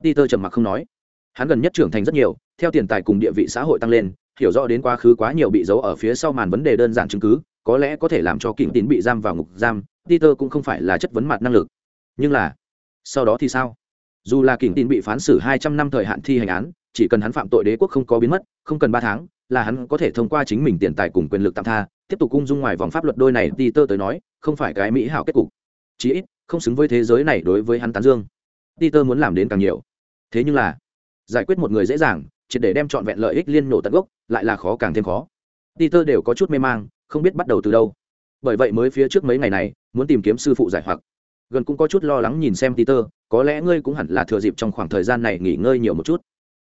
Peter trầm mặc không nói. Hắn gần nhất trưởng thành rất nhiều, theo tiền tài cùng địa vị xã hội tăng lên, hiểu rõ đến quá khứ quá nhiều bị giấu ở phía sau màn vấn đề đơn giản chứng cứ, có lẽ có thể làm cho kỉnh tín bị giam vào ngục giam, peter cũng không phải là chất vấn mặt năng lực. Nhưng là, sau đó thì sao? Dù là kỉnh tin bị phán xử hai trăm năm thời hạn thi hành án, chỉ cần hắn phạm tội đế quốc không có biến mất, không cần ba tháng, là hắn có thể thông qua chính mình tiền tài cùng quyền lực tạm tha, tiếp tục cung dung ngoài vòng pháp luật đôi này peter tới nói, không phải cái mỹ hảo kết cục. Chí ít, không xứng với thế giới này đối với hắn tán dương. Peter muốn làm đến càng nhiều. Thế nhưng là, giải quyết một người dễ dàng chỉ để đem trọn vẹn lợi ích liên nổ tận gốc, lại là khó càng thêm khó. Peter đều có chút mê mang, không biết bắt đầu từ đâu. Bởi vậy mới phía trước mấy ngày này, muốn tìm kiếm sư phụ giải hoặc. Gần cũng có chút lo lắng nhìn xem peter có lẽ ngươi cũng hẳn là thừa dịp trong khoảng thời gian này nghỉ ngơi nhiều một chút.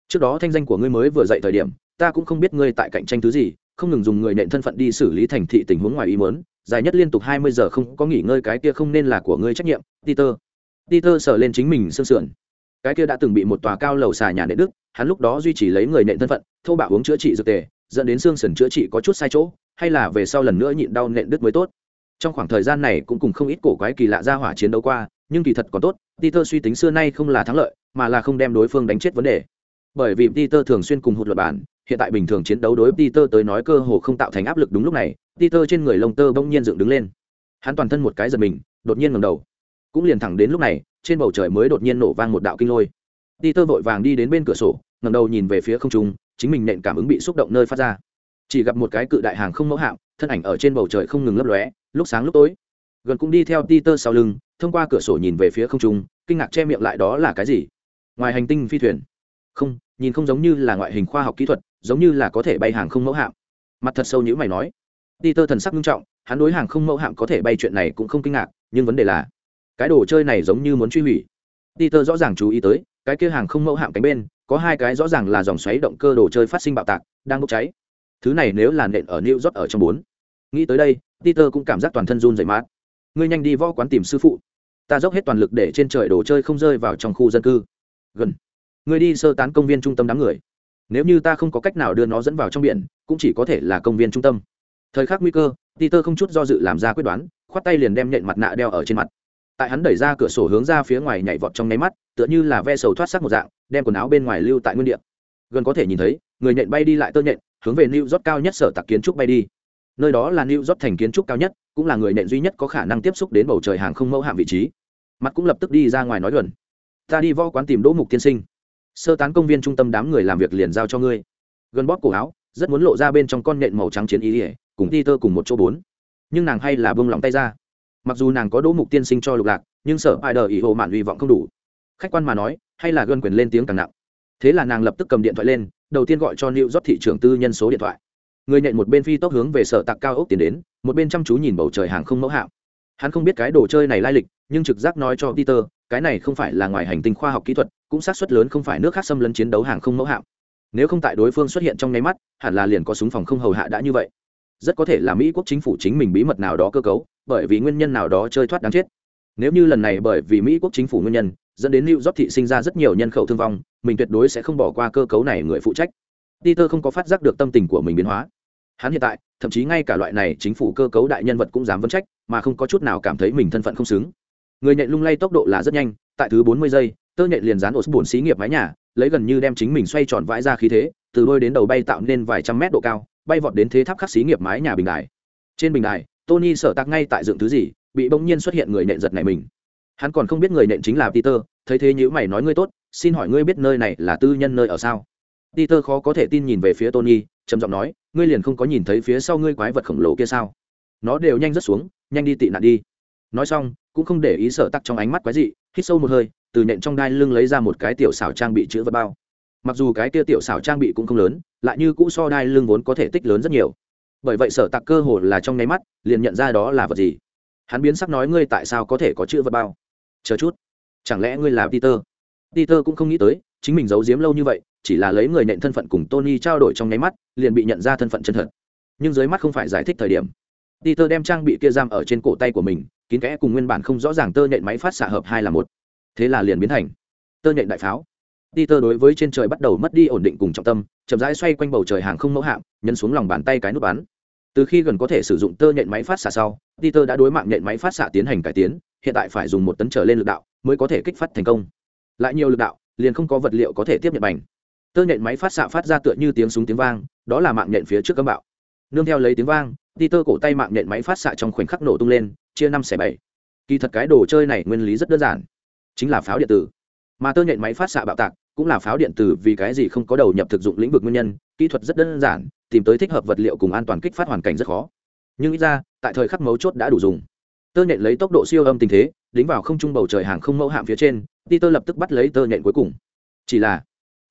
Trước đó thanh danh của ngươi mới vừa dậy thời điểm, ta cũng không biết ngươi tại cạnh tranh thứ gì, không ngừng dùng người nện thân phận đi xử lý thành thị tình huống ngoài ý muốn, dài nhất liên tục hai mươi giờ không có nghỉ ngơi cái kia không nên là của ngươi trách nhiệm, peter. Peter sờ lên chính mình sương sườn. Cái kia đã từng bị một tòa cao lầu xà nhà nện đức hắn lúc đó duy trì lấy người nện thân phận thâu bạo uống chữa trị dược tề, dẫn đến xương sườn chữa trị có chút sai chỗ, hay là về sau lần nữa nhịn đau nện đức mới tốt. Trong khoảng thời gian này cũng cùng không ít cổ quái kỳ lạ ra hỏa chiến đấu qua nhưng kỳ thật còn tốt, peter suy tính xưa nay không là thắng lợi, mà là không đem đối phương đánh chết vấn đề. Bởi vì peter thường xuyên cùng hụt luật bản, hiện tại bình thường chiến đấu đối peter tới nói cơ hồ không tạo thành áp lực đúng lúc này, peter trên người lông tơ bỗng nhiên dựng đứng lên. Hắn toàn thân một cái giật mình, đột nhiên ngẩng đầu. Cũng liền thẳng đến lúc này, trên bầu trời mới đột nhiên nổ vang một đạo kinh lôi. Peter vội vàng đi đến bên cửa sổ, ngẩng đầu nhìn về phía không trung, chính mình nện cảm ứng bị xúc động nơi phát ra. Chỉ gặp một cái cự đại hàng không mẫu hạm, thân ảnh ở trên bầu trời không ngừng lấp lóe, lúc sáng lúc tối gần cũng đi theo peter sau lưng, thông qua cửa sổ nhìn về phía không trung, kinh ngạc che miệng lại đó là cái gì? Ngoài hành tinh phi thuyền. Không, nhìn không giống như là ngoại hình khoa học kỹ thuật, giống như là có thể bay hàng không mẫu hạm. Mặt thật sâu như mày nói. Peter thần sắc nghiêm trọng, hắn đối hàng không mẫu hạm có thể bay chuyện này cũng không kinh ngạc, nhưng vấn đề là, cái đồ chơi này giống như muốn truy hủy. Peter rõ ràng chú ý tới, cái kia hàng không mẫu hạm cánh bên, có hai cái rõ ràng là dòng xoáy động cơ đồ chơi phát sinh bạo tạc, đang bốc cháy. Thứ này nếu là nện ở new york ở trong bốn. Nghĩ tới đây, peter cũng cảm giác toàn thân run rẩy mát ngươi nhanh đi võ quán tìm sư phụ. Ta dốc hết toàn lực để trên trời đồ chơi không rơi vào trong khu dân cư. Gần. Ngươi đi sơ tán công viên trung tâm đám người. Nếu như ta không có cách nào đưa nó dẫn vào trong biển, cũng chỉ có thể là công viên trung tâm. Thời khắc nguy cơ, peter không chút do dự làm ra quyết đoán, khoát tay liền đem nhện mặt nạ đeo ở trên mặt. Tại hắn đẩy ra cửa sổ hướng ra phía ngoài nhảy vọt trong nháy mắt, tựa như là ve sầu thoát sắc một dạng, đem quần áo bên ngoài lưu tại nguyên địa. Gần có thể nhìn thấy, người nhện bay đi lại tơ nhện, hướng về new york cao nhất sở tạc kiến trúc bay đi. Nơi đó là new york thành kiến trúc cao nhất cũng là người nện duy nhất có khả năng tiếp xúc đến bầu trời hàng không mẫu hạm vị trí. Mặt cũng lập tức đi ra ngoài nói gần ta đi võ quán tìm đỗ mục tiên sinh. Sơ tán công viên trung tâm đám người làm việc liền giao cho ngươi. Gần bóp cổ áo, rất muốn lộ ra bên trong con nện màu trắng chiến ý ỉa cùng ti tơ cùng một chỗ bốn. Nhưng nàng hay là bông lòng tay ra. Mặc dù nàng có đỗ mục tiên sinh cho lục lạc, nhưng sở ai đờ ý hồ mạn hy vọng không đủ. Khách quan mà nói, hay là gần quyền lên tiếng càng nặng. Thế là nàng lập tức cầm điện thoại lên, đầu tiên gọi cho new rót thị trường tư nhân số điện thoại người nhện một bên phi tốc hướng về sở tạc cao ốc tiến đến, một bên chăm chú nhìn bầu trời hàng không mẫu hạm. Hắn không biết cái đồ chơi này lai lịch, nhưng trực giác nói cho peter, cái này không phải là ngoài hành tinh khoa học kỹ thuật, cũng xác suất lớn không phải nước khác xâm lấn chiến đấu hàng không mẫu hạm. Nếu không tại đối phương xuất hiện trong nháy mắt, hẳn là liền có súng phòng không hầu hạ đã như vậy. Rất có thể là mỹ quốc chính phủ chính mình bí mật nào đó cơ cấu, bởi vì nguyên nhân nào đó chơi thoát đáng chết. Nếu như lần này bởi vì mỹ quốc chính phủ nguyên nhân, dẫn đến new york thị sinh ra rất nhiều nhân khẩu thương vong, mình tuyệt đối sẽ không bỏ qua cơ cấu này người phụ trách. Peter không có phát giác được tâm tình của mình biến hóa hắn hiện tại, thậm chí ngay cả loại này chính phủ cơ cấu đại nhân vật cũng dám vấn trách, mà không có chút nào cảm thấy mình thân phận không xứng. Người nhện lung lay tốc độ là rất nhanh, tại thứ bốn mươi giây, tơ nhện liền dán ổ bổn xí nghiệp mái nhà, lấy gần như đem chính mình xoay tròn vãi ra khí thế, từ đôi đến đầu bay tạo nên vài trăm mét độ cao, bay vọt đến thế tháp khắc xí nghiệp mái nhà bình đài. Trên bình đài, tony sợ tạc ngay tại dựng thứ gì, bị bỗng nhiên xuất hiện người nện giật này mình. Hắn còn không biết người nện chính là peter, thấy thế nhữ mày nói ngươi tốt, xin hỏi ngươi biết nơi này là tư nhân nơi ở sao? Peter khó có thể tin nhìn về phía tony, trầm giọng nói, ngươi liền không có nhìn thấy phía sau ngươi quái vật khổng lồ kia sao? Nó đều nhanh rất xuống, nhanh đi tị nạn đi. Nói xong, cũng không để ý sợ tắc trong ánh mắt quái dị, hít sâu một hơi, từ nện trong đai lưng lấy ra một cái tiểu xảo trang bị chữ vật bao. Mặc dù cái kia tiểu xảo trang bị cũng không lớn, lại như cũ so đai lưng vốn có thể tích lớn rất nhiều. Bởi vậy sở tặc cơ hồ là trong nháy mắt, liền nhận ra đó là vật gì. Hắn biến sắc nói, ngươi tại sao có thể có chữ vật bao? Chờ chút. Chẳng lẽ ngươi là peter? Peter cũng không nghĩ tới chính mình giấu giếm lâu như vậy chỉ là lấy người nện thân phận cùng tony trao đổi trong nháy mắt liền bị nhận ra thân phận chân thật nhưng dưới mắt không phải giải thích thời điểm peter đem trang bị kia giam ở trên cổ tay của mình kín kẽ cùng nguyên bản không rõ ràng tơ nhện máy phát xạ hợp hai là một thế là liền biến thành tơ nhện đại pháo Peter đối với trên trời bắt đầu mất đi ổn định cùng trọng tâm, chậm rãi xoay quanh bầu trời hàng không mẫu hạm, nhấn xuống lòng bàn tay cái nút bắn. Từ khi gần có thể sử dụng tơ nhện máy phát xạ sau, Peter đã đối mạng nhện máy phát xạ tiến hành cải tiến, hiện tại phải dùng một tấn trở lên lực đạo mới có thể kích phát thành công. Lại nhiều lực đạo, liền không có vật liệu có thể tiếp nhận bành. Tơ nhện máy phát xạ phát ra tựa như tiếng súng tiếng vang, đó là mạng nhện phía trước cấm bạo. Nương theo lấy tiếng vang, Peter cổ tay mạng nhện máy phát xạ trong khoảnh khắc nổ tung lên, chia năm xẻ bảy. Kỳ thật cái đồ chơi này nguyên lý rất đơn giản, chính là pháo điện tử. Mà tơ nhện máy phát xạ bạo tạc, cũng là pháo điện tử vì cái gì không có đầu nhập thực dụng lĩnh vực nguyên nhân kỹ thuật rất đơn giản tìm tới thích hợp vật liệu cùng an toàn kích phát hoàn cảnh rất khó nhưng ít ra tại thời khắc mấu chốt đã đủ dùng tơ nhện lấy tốc độ siêu âm tình thế đính vào không trung bầu trời hàng không mẫu hạm phía trên Peter lập tức bắt lấy tơ nhện cuối cùng chỉ là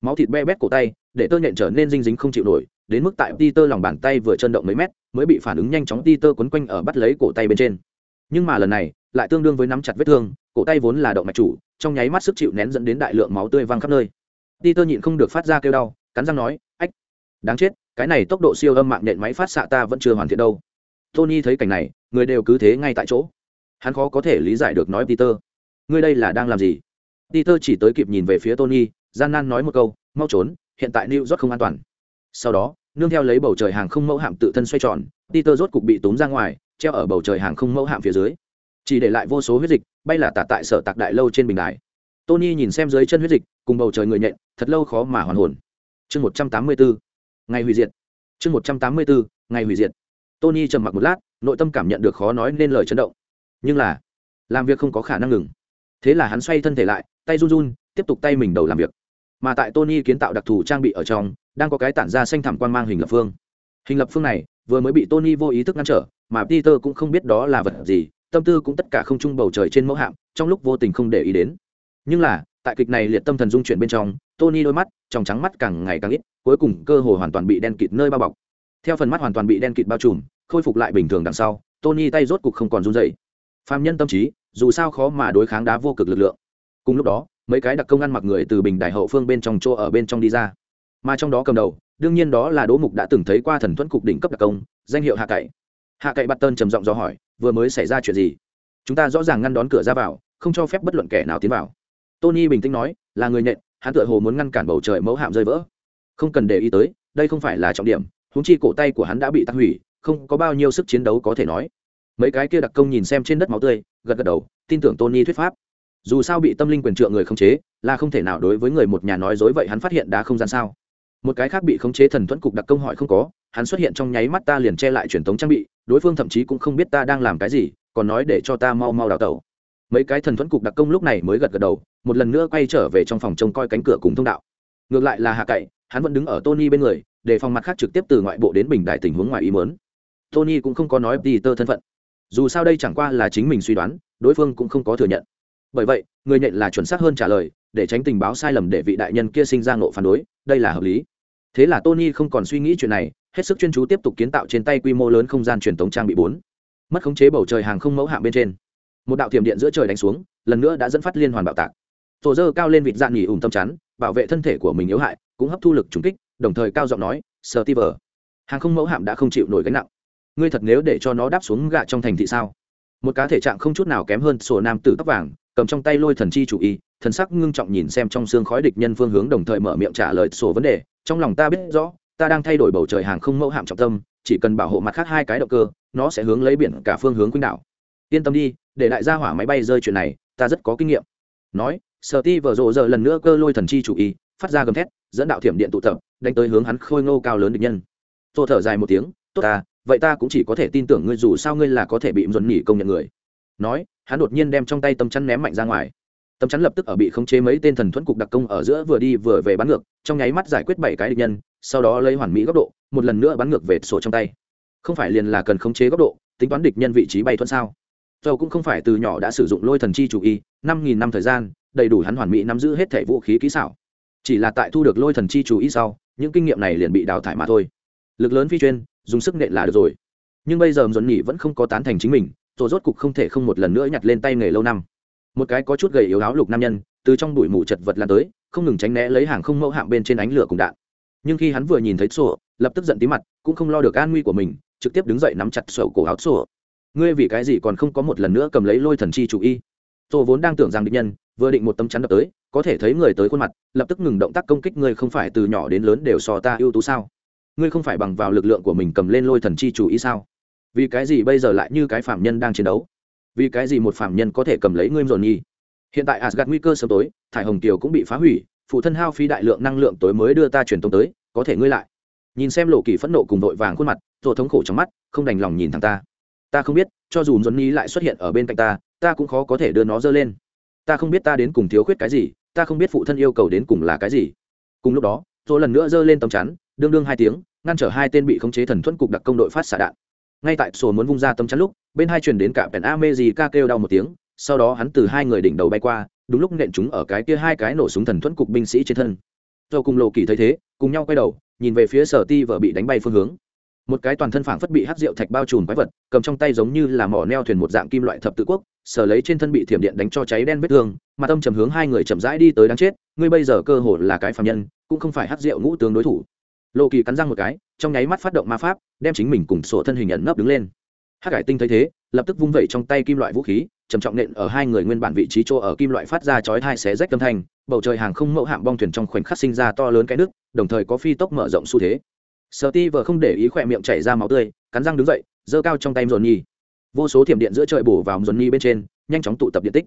máu thịt be bét cổ tay để tơ nhện trở nên dinh dính không chịu nổi đến mức tại Peter lòng bàn tay vừa chân động mấy mét mới bị phản ứng nhanh chóng Peter quấn quanh ở bắt lấy cổ tay bên trên nhưng mà lần này lại tương đương với nắm chặt vết thương cổ tay vốn là động mạch chủ trong nháy mắt sức chịu nén dẫn đến đại lượng máu tươi văng khắp nơi Peter nhịn không được phát ra kêu đau, cắn răng nói, "Ách, đáng chết, cái này tốc độ siêu âm mạng nện máy phát xạ ta vẫn chưa hoàn thiện đâu." Tony thấy cảnh này, người đều cứ thế ngay tại chỗ. Hắn khó có thể lý giải được nói Peter, "Ngươi đây là đang làm gì?" Peter chỉ tới kịp nhìn về phía Tony, gian nan nói một câu, "Mau trốn, hiện tại New York không an toàn." Sau đó, nương theo lấy bầu trời hàng không mẫu hạm tự thân xoay tròn, Peter rốt cục bị túm ra ngoài, treo ở bầu trời hàng không mẫu hạm phía dưới, chỉ để lại vô số huyết dịch bay là tạt tại sở tạc đại lâu trên bình đài. Tony nhìn xem dưới chân huyết dịch cùng bầu trời người nhện thật lâu khó mà hoàn hồn. Chương một trăm tám mươi bốn ngày hủy diệt. Chương một trăm tám mươi bốn ngày hủy diệt. Tony trầm mặc một lát nội tâm cảm nhận được khó nói nên lời chấn động. Nhưng là làm việc không có khả năng ngừng thế là hắn xoay thân thể lại, tay run run, tiếp tục tay mình đầu làm việc. Mà tại tony kiến tạo đặc thù trang bị ở trong, đang có cái tản ra xanh thẳm quan mang hình lập phương. Hình lập phương này, vừa mới bị tony vô ý thức ngăn trở, mà peter cũng không biết đó là vật gì, tâm tư cũng tất cả không chung bầu trời trên mẫu hạm, trong lúc vô tình không để ý đến. Nhưng là, tại kịch này liệt tâm thần dung chuyển bên trong, tony đôi mắt, trong trắng mắt càng ngày càng ít, cuối cùng cơ hồ hoàn toàn bị đen kịt nơi bao bọc. Theo phần mắt hoàn toàn bị đen kịt bao trùm, khôi phục lại bình thường đằng sau, tony tay rốt cục không còn run dậy phạm nhân tâm trí dù sao khó mà đối kháng đá vô cực lực lượng. Cùng lúc đó, mấy cái đặc công ăn mặc người từ bình đại hậu phương bên trong chỗ ở bên trong đi ra. Mà trong đó cầm đầu, đương nhiên đó là đỗ mục đã từng thấy qua thần thuẫn cục đỉnh cấp đặc công, danh hiệu hạ cậy. Hạ cậy bắt tân trầm giọng do hỏi, vừa mới xảy ra chuyện gì? Chúng ta rõ ràng ngăn đón cửa ra vào, không cho phép bất luận kẻ nào tiến vào. Tony bình tĩnh nói, là người nhện, hắn tựa hồ muốn ngăn cản bầu trời mẫu hạm rơi vỡ. Không cần để ý tới, đây không phải là trọng điểm húng chi cổ tay của hắn đã bị tắc hủy, không có bao nhiêu sức chiến đấu có thể nói mấy cái kia đặc công nhìn xem trên đất máu tươi, gật gật đầu, tin tưởng tony thuyết pháp. Dù sao bị tâm linh quyền trượng người không chế, là không thể nào đối với người một nhà nói dối vậy hắn phát hiện đã không gian sao. Một cái khác bị khống chế thần thuẫn cục đặc công hỏi không có, hắn xuất hiện trong nháy mắt ta liền che lại truyền thống trang bị, đối phương thậm chí cũng không biết ta đang làm cái gì, còn nói để cho ta mau mau đào tẩu. Mấy cái thần thuẫn cục đặc công lúc này mới gật gật đầu, một lần nữa quay trở về trong phòng trông coi cánh cửa cùng thông đạo. Ngược lại là hạ cậy, hắn vẫn đứng ở tony bên người để phòng mặt khác trực tiếp từ ngoại bộ đến bình đại tình huống ngoài ý mớn tony cũng không có nói peter thân phận dù sao đây chẳng qua là chính mình suy đoán, đối phương cũng không có thừa nhận. Bởi vậy, người nhện là chuẩn xác hơn trả lời, để tránh tình báo sai lầm để vị đại nhân kia sinh ra ngộ phản đối, đây là hợp lý. Thế là tony không còn suy nghĩ chuyện này, hết sức chuyên chú tiếp tục kiến tạo trên tay quy mô lớn không gian truyền thống trang bị bốn. Mất khống chế bầu trời hàng không mẫu hạng bên trên. Một đạo tiềm điện giữa trời đánh xuống, lần nữa đã dẫn phát liên hoàn bạo tạc. Tổ dơ cao lên vịt dạn nghỉ ủng tâm chắn, bảo vệ thân thể của mình yếu hại, cũng hấp thu lực trúng kích, đồng thời cao giọng nói sờ ti vờ hàng không mẫu hạm đã không chịu nổi gánh nặng ngươi thật nếu để cho nó đáp xuống gạ trong thành thị sao? Một cá thể trạng không chút nào kém hơn sổ nam tử tóc vàng, cầm trong tay lôi thần chi chủ y, thần sắc ngưng trọng nhìn xem trong xương khói địch nhân phương hướng đồng thời mở miệng trả lời sổ vấn đề. Trong lòng ta biết rõ, ta đang thay đổi bầu trời hàng không mẫu hạm trọng tâm, chỉ cần bảo hộ mặt khác hai cái động cơ, nó sẽ hướng lấy biển cả phương hướng quýnh đảo. Yên tâm đi, để đại gia hỏa máy bay rơi chuyện này, ta rất có kinh nghiệm. Nói, sở ti vở rộ giờ lần nữa cơ lôi thần chi chủ y, phát ra gầm thét, dẫn đạo thiểm điện tụ tập, đánh tới hướng hắn khôi ngô cao lớn địch nhân. Tôi thở dài một tiếng, tốt ta vậy ta cũng chỉ có thể tin tưởng ngươi dù sao ngươi là có thể bị dồn nhỉ công nhận người. Nói, hắn đột nhiên đem trong tay tấm chắn ném mạnh ra ngoài. Tấm chắn lập tức ở bị khống chế mấy tên thần thuẫn cục đặc công ở giữa vừa đi vừa về bắn ngược, trong nháy mắt giải quyết bảy cái địch nhân, sau đó lấy hoàn mỹ góc độ, một lần nữa bắn ngược về sổ trong tay. Không phải liền là cần khống chế góc độ, tính toán địch nhân vị trí bay thuận sao? Dầu cũng không phải từ nhỏ đã sử dụng lôi thần chi chủ y, năm nghìn năm thời gian, đầy đủ hắn hoàn mỹ nắm giữ hết thể vũ khí kỹ xảo. Chỉ là tại thu được lôi thần chi chủ y sau, những kinh nghiệm này liền bị đào thải mà thôi. Lực lớn phi chuyên dùng sức nện là được rồi. Nhưng bây giờ dồn nhỉ vẫn không có tán thành chính mình, rồi rốt cục không thể không một lần nữa nhặt lên tay nghề lâu năm. Một cái có chút gầy yếu áo lục nam nhân, từ trong bụi mù chật vật lan tới, không ngừng tránh né lấy hàng không mẫu hạm bên trên ánh lửa cùng đạn. Nhưng khi hắn vừa nhìn thấy sổ, lập tức giận tí mặt, cũng không lo được an nguy của mình, trực tiếp đứng dậy nắm chặt sổ cổ áo sổ. Ngươi vì cái gì còn không có một lần nữa cầm lấy lôi thần chi chủ y? Sổ vốn đang tưởng rằng địch nhân vừa định một tấm chắn đập tới, có thể thấy người tới khuôn mặt, lập tức ngừng động tác công kích, ngươi không phải từ nhỏ đến lớn đều so ta ưu tú sao? Ngươi không phải bằng vào lực lượng của mình cầm lên lôi thần chi chủ ý sao? Vì cái gì bây giờ lại như cái phạm nhân đang chiến đấu? Vì cái gì một phạm nhân có thể cầm lấy ngươi dồn nhi hiện tại asgad nguy cơ sớm tối, thải hồng kiều cũng bị phá hủy, phụ thân hao phí đại lượng năng lượng tối mới đưa ta truyền tống tới, có thể ngươi lại. Nhìn xem lộ kỳ phẫn nộ cùng vội vàng khuôn mặt rồi thống khổ trong mắt, không đành lòng nhìn thằng ta. Ta không biết, cho dù dồn nhi lại xuất hiện ở bên cạnh ta ta cũng khó có thể đưa nó dơ lên. Ta không biết ta đến cùng thiếu khuyết cái gì, ta không biết phụ thân yêu cầu đến cùng là cái gì. Cùng lúc đó rồi lần nữa giơ lên tấm chắn đương đương hai tiếng, ngăn trở hai tên bị khống chế thần thuẫn cục đặc công đội phát xạ đạn. Ngay tại sổ muốn vung ra tấm chắn lúc, bên hai truyền đến cả pèn a mê gì ca kêu đau một tiếng, sau đó hắn từ hai người đỉnh đầu bay qua, đúng lúc nện chúng ở cái kia hai cái nổ súng thần thuẫn cục binh sĩ trên thân. Rồi cùng lộ kỳ thấy thế, cùng nhau quay đầu, nhìn về phía sở ti vợ bị đánh bay phương hướng. Một cái toàn thân phảng phất bị hắc rượu thạch bao trùm quái vật, cầm trong tay giống như là mỏ neo thuyền một dạng kim loại thập tự quốc, sở lấy trên thân bị thiểm điện đánh cho cháy đen vết thương, mà tâm trầm hướng hai người chậm rãi đi tới đáng chết, ngươi bây giờ cơ hồ là cái phạm nhân, cũng không phải hắc rượu ngũ tướng đối thủ lộ kỳ cắn răng một cái, trong nháy mắt phát động ma pháp, đem chính mình cùng sổ thân hình ẩn nấp đứng lên. Hắc cải tinh thấy thế, lập tức vung vẩy trong tay kim loại vũ khí, trầm trọng nện ở hai người nguyên bản vị trí chỗ ở kim loại phát ra chói hai xé rách âm thanh, bầu trời hàng không mẫu hạm bong thuyền trong khoảnh khắc sinh ra to lớn cái nước, đồng thời có phi tốc mở rộng xu thế. Sợ ti vợ không để ý khỏe miệng chảy ra máu tươi, cắn răng đứng dậy, giơ cao trong tay dồn nhi vô số thiểm điện giữa trời bổ vào dồn nhi bên trên, nhanh chóng tụ tập điện tích.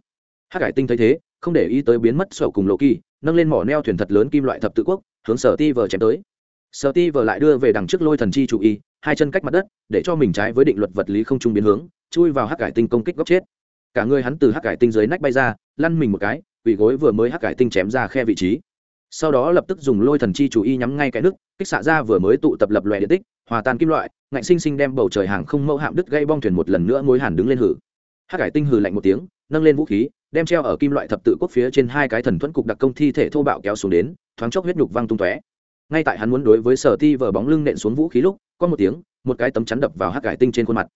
Hắc cải tinh thấy thế, không để ý tới biến mất sổ cùng lộ kỳ, nâng lên mỏ neo thuyền thật lớn kim loại thập tự quốc, hướng sở ti vờ chém tới sở ti vờ lại đưa về đằng trước lôi thần chi chủ y, hai chân cách mặt đất, để cho mình trái với định luật vật lý không trung biến hướng, chui vào hắc cải tinh công kích góc chết. Cả người hắn từ hắc cải tinh dưới nách bay ra, lăn mình một cái quỷ gối vừa mới hắc cải tinh chém ra khe vị trí. Sau đó lập tức dùng lôi thần chi chủ y nhắm ngay cái nước kích xạ ra vừa mới tụ tập lập lòe điện tích, hòa tan kim loại, ngạnh sinh sinh đem bầu trời hàng không mẫu hạm đứt gây bong thuyền một lần nữa mối hàn đứng lên hử. Hắc cải tinh hừ lạnh một tiếng, nâng lên vũ khí, đem treo ở kim loại thập tự quốc phía trên hai cái thần thuẫn cục đặc công thi thể thô bạo kéo xuống đến, thoáng chốc huyết nhục văng tung tóe ngay tại hắn muốn đối với sở ti vờ bóng lưng nện xuống vũ khí lúc, có một tiếng, một cái tấm chắn đập vào hắc cải tinh trên khuôn mặt.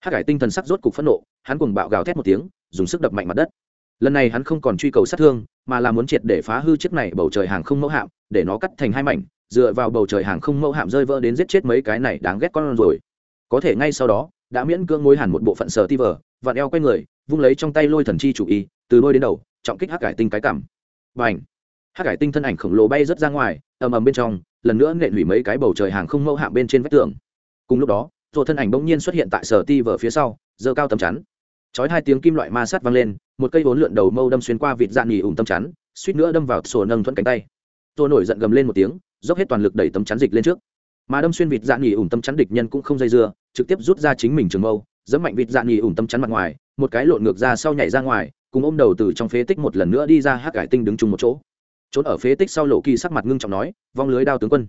Hắc cải tinh thần sắc rốt cục phẫn nộ, hắn cùng bạo gào thét một tiếng, dùng sức đập mạnh mặt đất. Lần này hắn không còn truy cầu sát thương, mà là muốn triệt để phá hư chiếc này bầu trời hàng không mẫu hạm, để nó cắt thành hai mảnh, dựa vào bầu trời hàng không mẫu hạm rơi vỡ đến giết chết mấy cái này đáng ghét con rồi. Có thể ngay sau đó, đã miễn cưỡng mối hẳn một bộ phận sở ti vờ, vặn eo quay người, vung lấy trong tay lôi thần chi chủ y, từ đôi đến đầu, trọng kích hắc cải tinh cái cảm. Và ảnh hắc cải tinh thân ảnh khổng lồ bay rớt ra ngoài, ầm ầm bên trong, lần nữa nện hủy mấy cái bầu trời hàng không mẫu hạng bên trên vách tường. Cùng lúc đó rồi thân ảnh bỗng nhiên xuất hiện tại sở ti vở phía sau, giơ cao tầm chắn. Chói hai tiếng kim loại ma sát vang lên, một cây vốn lượn đầu mâu đâm xuyên qua vịt dạn nhì ủng tầm chắn, suýt nữa đâm vào sổ nâng thuẫn cánh tay. Tôi nổi giận gầm lên một tiếng, dốc hết toàn lực đẩy tấm chắn dịch lên trước. Mà đâm xuyên vịt dạn nghỉ ủng tấm chắn địch nhân cũng không dây dưa, trực tiếp rút ra chính mình trường mâu dẫm mạnh vịt dạn nghỉ ủng tấm chắn mặt ngoài, một cái lộn ngược ra sau nhảy ra ngoài, cùng ôm đầu từ trong phế tích một lần nữa đi ra hắc cải tinh đứng chung một chỗ trốn ở phế tích sau lộ kỳ sắc mặt ngưng trọng nói, vong lưới đao tướng quân.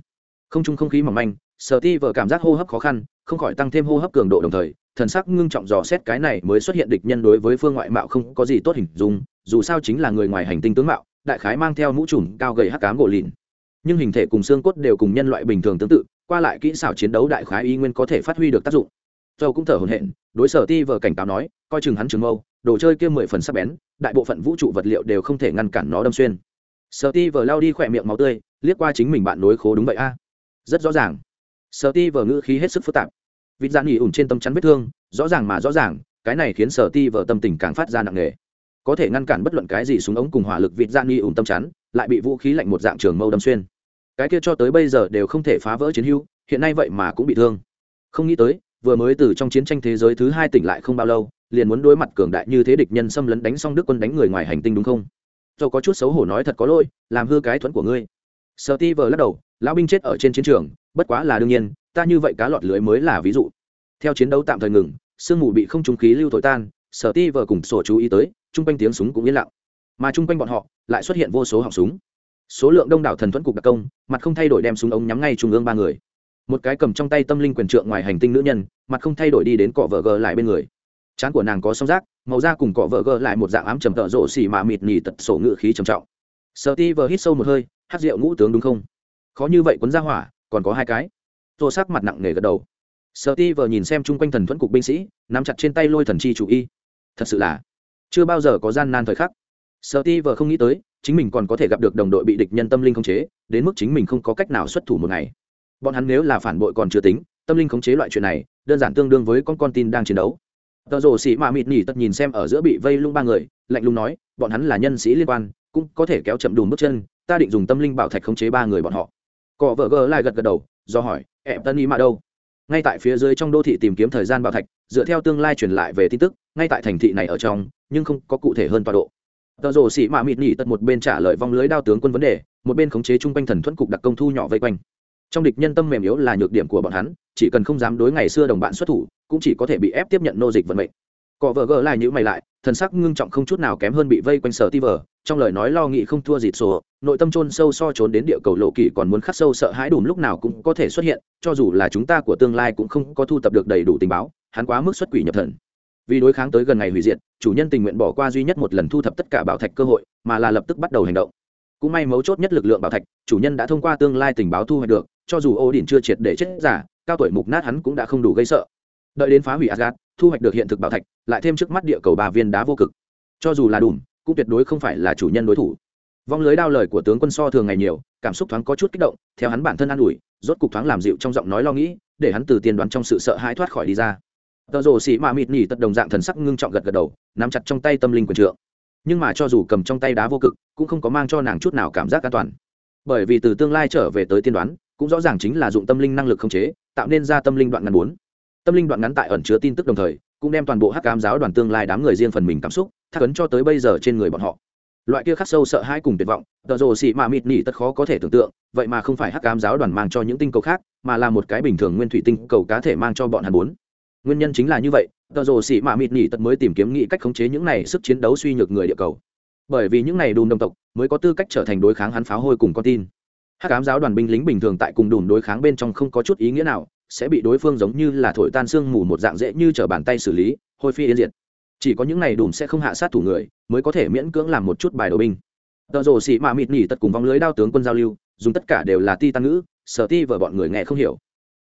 Không trung không khí mỏng manh, sở ti vợ cảm giác hô hấp khó khăn, không khỏi tăng thêm hô hấp cường độ đồng thời, thần sắc ngưng trọng dò xét cái này mới xuất hiện địch nhân đối với phương ngoại mạo không có gì tốt hình dung, dù sao chính là người ngoài hành tinh tướng mạo, đại khái mang theo mũ trùm cao gầy hắc cám gỗ lìn. Nhưng hình thể cùng xương cốt đều cùng nhân loại bình thường tương tự, qua lại kỹ xảo chiến đấu đại khái y nguyên có thể phát huy được tác dụng. Châu cũng thở hổn hển, đối sở ti vờ cảnh cáo nói, coi chừng hắn trường mâu, đồ chơi kia mười phần sắc bén, đại bộ phận vũ trụ vật liệu đều không thể ngăn cản nó đâm xuyên sở ti vờ lao đi khỏe miệng máu tươi, liếc qua chính mình bạn nối khố đúng vậy a. Rất rõ ràng. Sở ti vờ ngữ khí hết sức phức tạp. Vịt dạn nghỉ ủn trên tâm chắn vết thương, rõ ràng mà rõ ràng, cái này khiến sở ti vờ tâm tình càng phát ra nặng nề. Có thể ngăn cản bất luận cái gì súng ống cùng hỏa lực vịt dạn nghỉ ủn tâm chắn, lại bị vũ khí lạnh một dạng trường mâu đâm xuyên. Cái kia cho tới bây giờ đều không thể phá vỡ chiến hưu hiện nay vậy mà cũng bị thương. Không nghĩ tới, vừa mới từ trong chiến tranh thế giới thứ hai tỉnh lại không bao lâu, liền muốn đối mặt cường đại như thế địch nhân xâm lấn đánh xong đức quân đánh người ngoài hành tinh đúng không? Dầu có chút xấu hổ nói thật có lỗi, làm hư cái thuẫn của ngươi. Sợ ti vờ lắc đầu, lão binh chết ở trên chiến trường, bất quá là đương nhiên, ta như vậy cá lọt lưới mới là ví dụ. Theo chiến đấu tạm thời ngừng, sương mù bị không trung khí lưu thổi tan, sở ti vờ cùng sổ chú ý tới, chung quanh tiếng súng cũng yên lặng. Mà chung quanh bọn họ, lại xuất hiện vô số họng súng. Số lượng đông đảo thần thuẫn cục đặc công, mặt không thay đổi đem súng ống nhắm ngay trung ương ba người. Một cái cầm trong tay tâm linh quyền trượng ngoài hành tinh nữ nhân, mặt không thay đổi đi đến cọ vợ gờ lại bên người trán của nàng có song rác màu da cùng cọ vợ gờ lại một dạng ám trầm tợ rộ xỉ mà mịt nhì tật sổ ngự khí trầm trọng. Sợ ti vờ hít sâu một hơi, hát rượu ngũ tướng đúng không? Khó như vậy quấn ra hỏa, còn có hai cái. Tô sắc mặt nặng nề gật đầu. Sợ ti vờ nhìn xem chung quanh thần thuẫn cục binh sĩ, nắm chặt trên tay lôi thần chi chủ y. Thật sự là, chưa bao giờ có gian nan thời khắc. Sợ ti vờ không nghĩ tới, chính mình còn có thể gặp được đồng đội bị địch nhân tâm linh khống chế, đến mức chính mình không có cách nào xuất thủ một ngày. Bọn hắn nếu là phản bội còn chưa tính, tâm linh khống chế loại chuyện này, đơn giản tương đương với con con tin đang chiến đấu tờ rồ sĩ mạ mịt nỉ tật nhìn xem ở giữa bị vây lung ba người, lạnh lùng nói, bọn hắn là nhân sĩ liên quan, cũng có thể kéo chậm đùm bước chân, ta định dùng tâm linh bảo thạch khống chế ba người bọn họ. Cọ vợ gờ lại gật gật đầu, do hỏi em tân ý mạ đâu? Ngay tại phía dưới trong đô thị tìm kiếm thời gian bảo thạch, dựa theo tương lai truyền lại về tin tức, ngay tại thành thị này ở trong, nhưng không có cụ thể hơn tọa độ. Tờ rồ sĩ mạ mịt nỉ tật một bên trả lời vong lưới đao tướng quân vấn đề, một bên khống chế chung quanh thần thuẫn cục đặc công thu nhỏ vây quanh trong địch nhân tâm mềm yếu là nhược điểm của bọn hắn, chỉ cần không dám đối ngày xưa đồng bạn xuất thủ, cũng chỉ có thể bị ép tiếp nhận nô dịch vận mệnh. Cọ vợ gỡ lại nhữ mày lại, thần sắc ngưng trọng không chút nào kém hơn bị vây quanh sở ti vờ, trong lời nói lo nghĩ không thua dịt sổ, nội tâm trôn sâu so trốn đến địa cầu lộ kỳ còn muốn khắc sâu sợ hãi đùm lúc nào cũng có thể xuất hiện, cho dù là chúng ta của tương lai cũng không có thu tập được đầy đủ tình báo, hắn quá mức xuất quỷ nhập thần. Vì đối kháng tới gần ngày hủy diệt, chủ nhân tình nguyện bỏ qua duy nhất một lần thu thập tất cả bảo thạch cơ hội, mà là lập tức bắt đầu hành động. Cũng may mấu chốt nhất lực lượng bảo thạch, chủ nhân đã thông qua tương lai tình báo thu hoạch được cho dù ô đình chưa triệt để chết giả, cao tuổi mục nát hắn cũng đã không đủ gây sợ. Đợi đến phá hủy asgad thu hoạch được hiện thực bảo thạch, lại thêm trước mắt địa cầu ba viên đá vô cực. Cho dù là đùm, cũng tuyệt đối không phải là chủ nhân đối thủ. Vong lưới đao lời của tướng quân so thường ngày nhiều, cảm xúc thoáng có chút kích động, theo hắn bản thân an ủi, rốt cục thoáng làm dịu trong giọng nói lo nghĩ, để hắn từ tiên đoán trong sự sợ hãi thoát khỏi đi ra. Tợ rồ xỉ mạ mịt nhỉ tật đồng dạng thần sắc ngưng trọng gật gật đầu, nắm chặt trong tay tâm linh quyền trượng. Nhưng mà cho dù cầm trong tay đá vô cực, cũng không có mang cho nàng chút nào cảm giác an toàn. Bởi vì từ tương lai trở về tới tiên đoán cũng rõ ràng chính là dụng tâm linh năng lực khống chế, tạo nên ra tâm linh đoạn ngắn bốn. Tâm linh đoạn ngắn tại ẩn chứa tin tức đồng thời, cũng đem toàn bộ hắc cám giáo đoàn tương lai đám người riêng phần mình cảm xúc thắc ấn cho tới bây giờ trên người bọn họ. Loại kia khắc sâu sợ hãi cùng tuyệt vọng, tờ rồ xị mạ mịt nỉ tất khó có thể tưởng tượng, vậy mà không phải hắc cám giáo đoàn mang cho những tinh cầu khác, mà là một cái bình thường nguyên thủy tinh cầu cá thể mang cho bọn hắn bốn. Nguyên nhân chính là như vậy, tờ rồ xị mạ mịt nỉ tất mới tìm kiếm nghĩ cách khống chế những này sức chiến đấu suy nhược người địa cầu. Bởi vì những này đùm đồng tộc, mới có tư cách trở thành đối kháng hắn pháo hôi cùng con tin hát cám giáo đoàn binh lính bình thường tại cùng đùm đối kháng bên trong không có chút ý nghĩa nào, sẽ bị đối phương giống như là thổi tan xương mù một dạng dễ như t r ở bàn tay xử lý, hôi phi yên diệt. Chỉ có những này đùm sẽ không hạ sát thủ người, mới có thể miễn cưỡng làm một chút bài đồ binh. Tợ rồ xị mạ mịt nhỉ tật cùng vong lưới đao tướng quân giao lưu, dùng tất cả đều là ti tăng ngữ, sở ti vợ bọn người nghe không hiểu.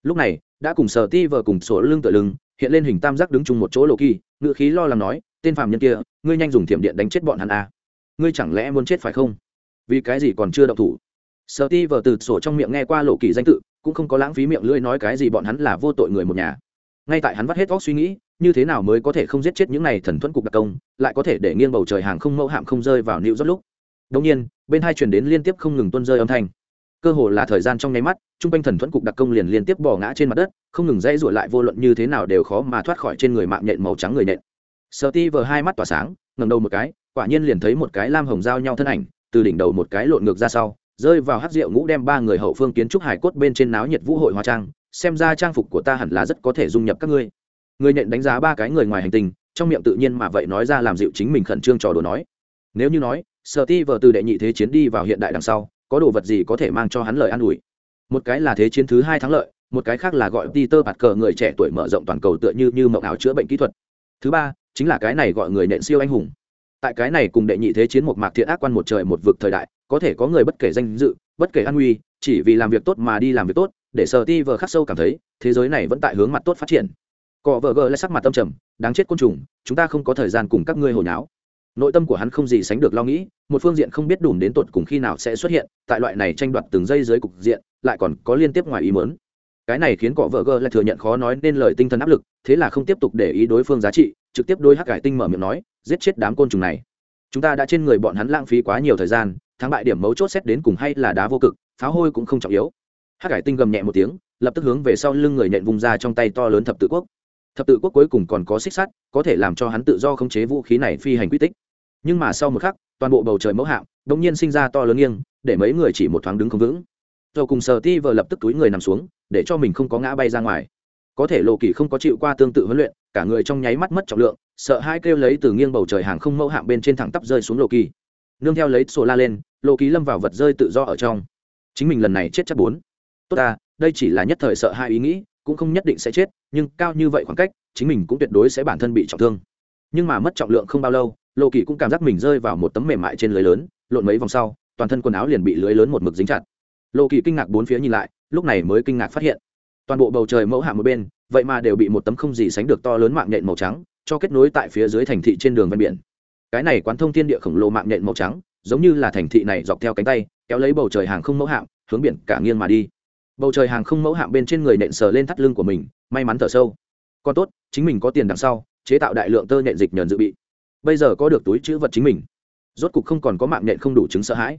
Lúc này, đã cùng sở ti vợ cùng sổ lưng tựa lưng, hiện lên hình tam giác đứng chung một chỗ lộ kỳ ngự khí lo làm nói, tên phàm nhân kia, ngươi nhanh dùng thiểm điện đánh chết bọn hắn à. ngươi chẳng lẽ muốn chết phải không? Vì cái gì còn chưa động thủ? Sợ ti vờ từ sổ trong miệng nghe qua lộ kỳ danh tự, cũng không có lãng phí miệng lưỡi nói cái gì bọn hắn là vô tội người một nhà. Ngay tại hắn vắt hết óc suy nghĩ, như thế nào mới có thể không giết chết những này thần thuẫn cục đặc công, lại có thể để nghiêng bầu trời hàng không mẫu hạm không rơi vào nịu rót lúc. Đông nhiên, bên hai chuyển đến liên tiếp không ngừng tuôn rơi âm thanh. Cơ hồ là thời gian trong nháy mắt, trung quanh thần thuẫn cục đặc công liền liên tiếp bỏ ngã trên mặt đất, không ngừng dây rụi lại vô luận như thế nào đều khó mà thoát khỏi trên người mạng nhện màu trắng người nện sợ ti vờ hai mắt tỏa sáng ngầm đầu một cái, quả nhiên liền thấy một cái lam hồng giao nhau thân ảnh, từ đỉnh đầu một cái lộn ngược ra sau rơi vào hát rượu ngũ đem ba người hậu phương kiến trúc hải cốt bên trên náo nhiệt vũ hội hóa trang, xem ra trang phục của ta hẳn là rất có thể dung nhập các ngươi. Người nhận đánh giá ba cái người ngoài hành tinh, trong miệng tự nhiên mà vậy nói ra làm dịu chính mình khẩn trương trò đùa nói. Nếu như nói, sở ti vờ từ đệ nhị thế chiến đi vào hiện đại đằng sau, có đồ vật gì có thể mang cho hắn lời an ủi? Một cái là thế chiến thứ hai thắng lợi, một cái khác là gọi peter bạt cờ người trẻ tuổi mở rộng toàn cầu tựa như như mộng ảo chữa bệnh kỹ thuật. Thứ ba, chính là cái này gọi người nện siêu anh hùng. Tại cái này cùng đệ nhị thế chiến một mạc thiện ác quan một trời một vực thời đại có thể có người bất kể danh dự, bất kể an nguy, chỉ vì làm việc tốt mà đi làm việc tốt, để sở ti vờ khắc sâu cảm thấy, thế giới này vẫn tại hướng mặt tốt phát triển. Cọ vợ gờ lại sắc mặt tâm trầm, đáng chết côn trùng, chúng ta không có thời gian cùng các ngươi hồi nháo nội tâm của hắn không gì sánh được lo nghĩ, một phương diện không biết đủ đến tột cùng khi nào sẽ xuất hiện, tại loại này tranh đoạt từng giây dưới cục diện, lại còn có liên tiếp ngoài ý mớn cái này khiến cọ vợ gờ lại thừa nhận khó nói nên lời tinh thần áp lực, thế là không tiếp tục để ý đối phương giá trị, trực tiếp đôi hắc cải tinh mở miệng nói, giết chết đám côn trùng này. Chúng ta đã trên người bọn hắn lãng phí quá nhiều thời gian thắng bại điểm mấu chốt xét đến cùng hay là đá vô cực pháo hôi cũng không trọng yếu. Hắc cải tinh gầm nhẹ một tiếng, lập tức hướng về sau lưng người nện vùng ra trong tay to lớn thập tự quốc. Thập tự quốc cuối cùng còn có xích sắt, có thể làm cho hắn tự do khống chế vũ khí này phi hành quy tích. Nhưng mà sau một khắc, toàn bộ bầu trời mẫu hạm đ ỗ n g nhiên sinh ra to lớn nghiêng, để mấy người chỉ một thoáng đứng không vững. Rồi cùng sờ ti vờ lập tức túi người nằm xuống, để cho mình không có ngã bay ra ngoài. Có thể lộ kỳ không có chịu qua tương tự huấn luyện, cả người trong nháy mắt mất trọng lượng, sợ hai kêu lấy từ nghiêng bầu trời hàng không mẫu hạm bên trên thẳng tắp rơi xuống lộ kỳ nương theo lấy sổ la lên lộ ký lâm vào vật rơi tự do ở trong. Chính mình lần này chết chắc bốn. Tốt ta, đây chỉ là nhất thời sợ hai ý nghĩ, cũng không nhất định sẽ chết, nhưng cao như vậy khoảng cách, chính mình cũng tuyệt đối sẽ bản thân bị trọng thương. Nhưng mà mất trọng lượng không bao lâu lộ kỳ cũng cảm giác mình rơi vào một tấm mềm mại trên lưới lớn, lộn mấy vòng sau, toàn thân quần áo liền bị lưới lớn một mực dính chặt. Lộ kỳ kinh ngạc bốn phía nhìn lại, lúc này mới kinh ngạc phát hiện, toàn bộ bầu trời mẫu hạ một bên, vậy mà đều bị một tấm không gì sánh được to lớn mạng nhện màu trắng, cho kết nối tại phía dưới thành thị trên đường ven biển cái này quán thông thiên địa khổng lồ mạng nhện màu trắng, giống như là thành thị này dọc theo cánh tay, kéo lấy bầu trời hàng không mẫu hạm, hướng biển cả nghiêng mà đi. Bầu trời hàng không mẫu hạm bên trên người nện sờ lên thắt lưng của mình, may mắn thở sâu. Còn tốt, chính mình có tiền đằng sau, chế tạo đại lượng tơ nhện dịch nhờn dự bị. Bây giờ có được túi chữ vật chính mình. Rốt cục không còn có mạng nhện không đủ chứng sợ hãi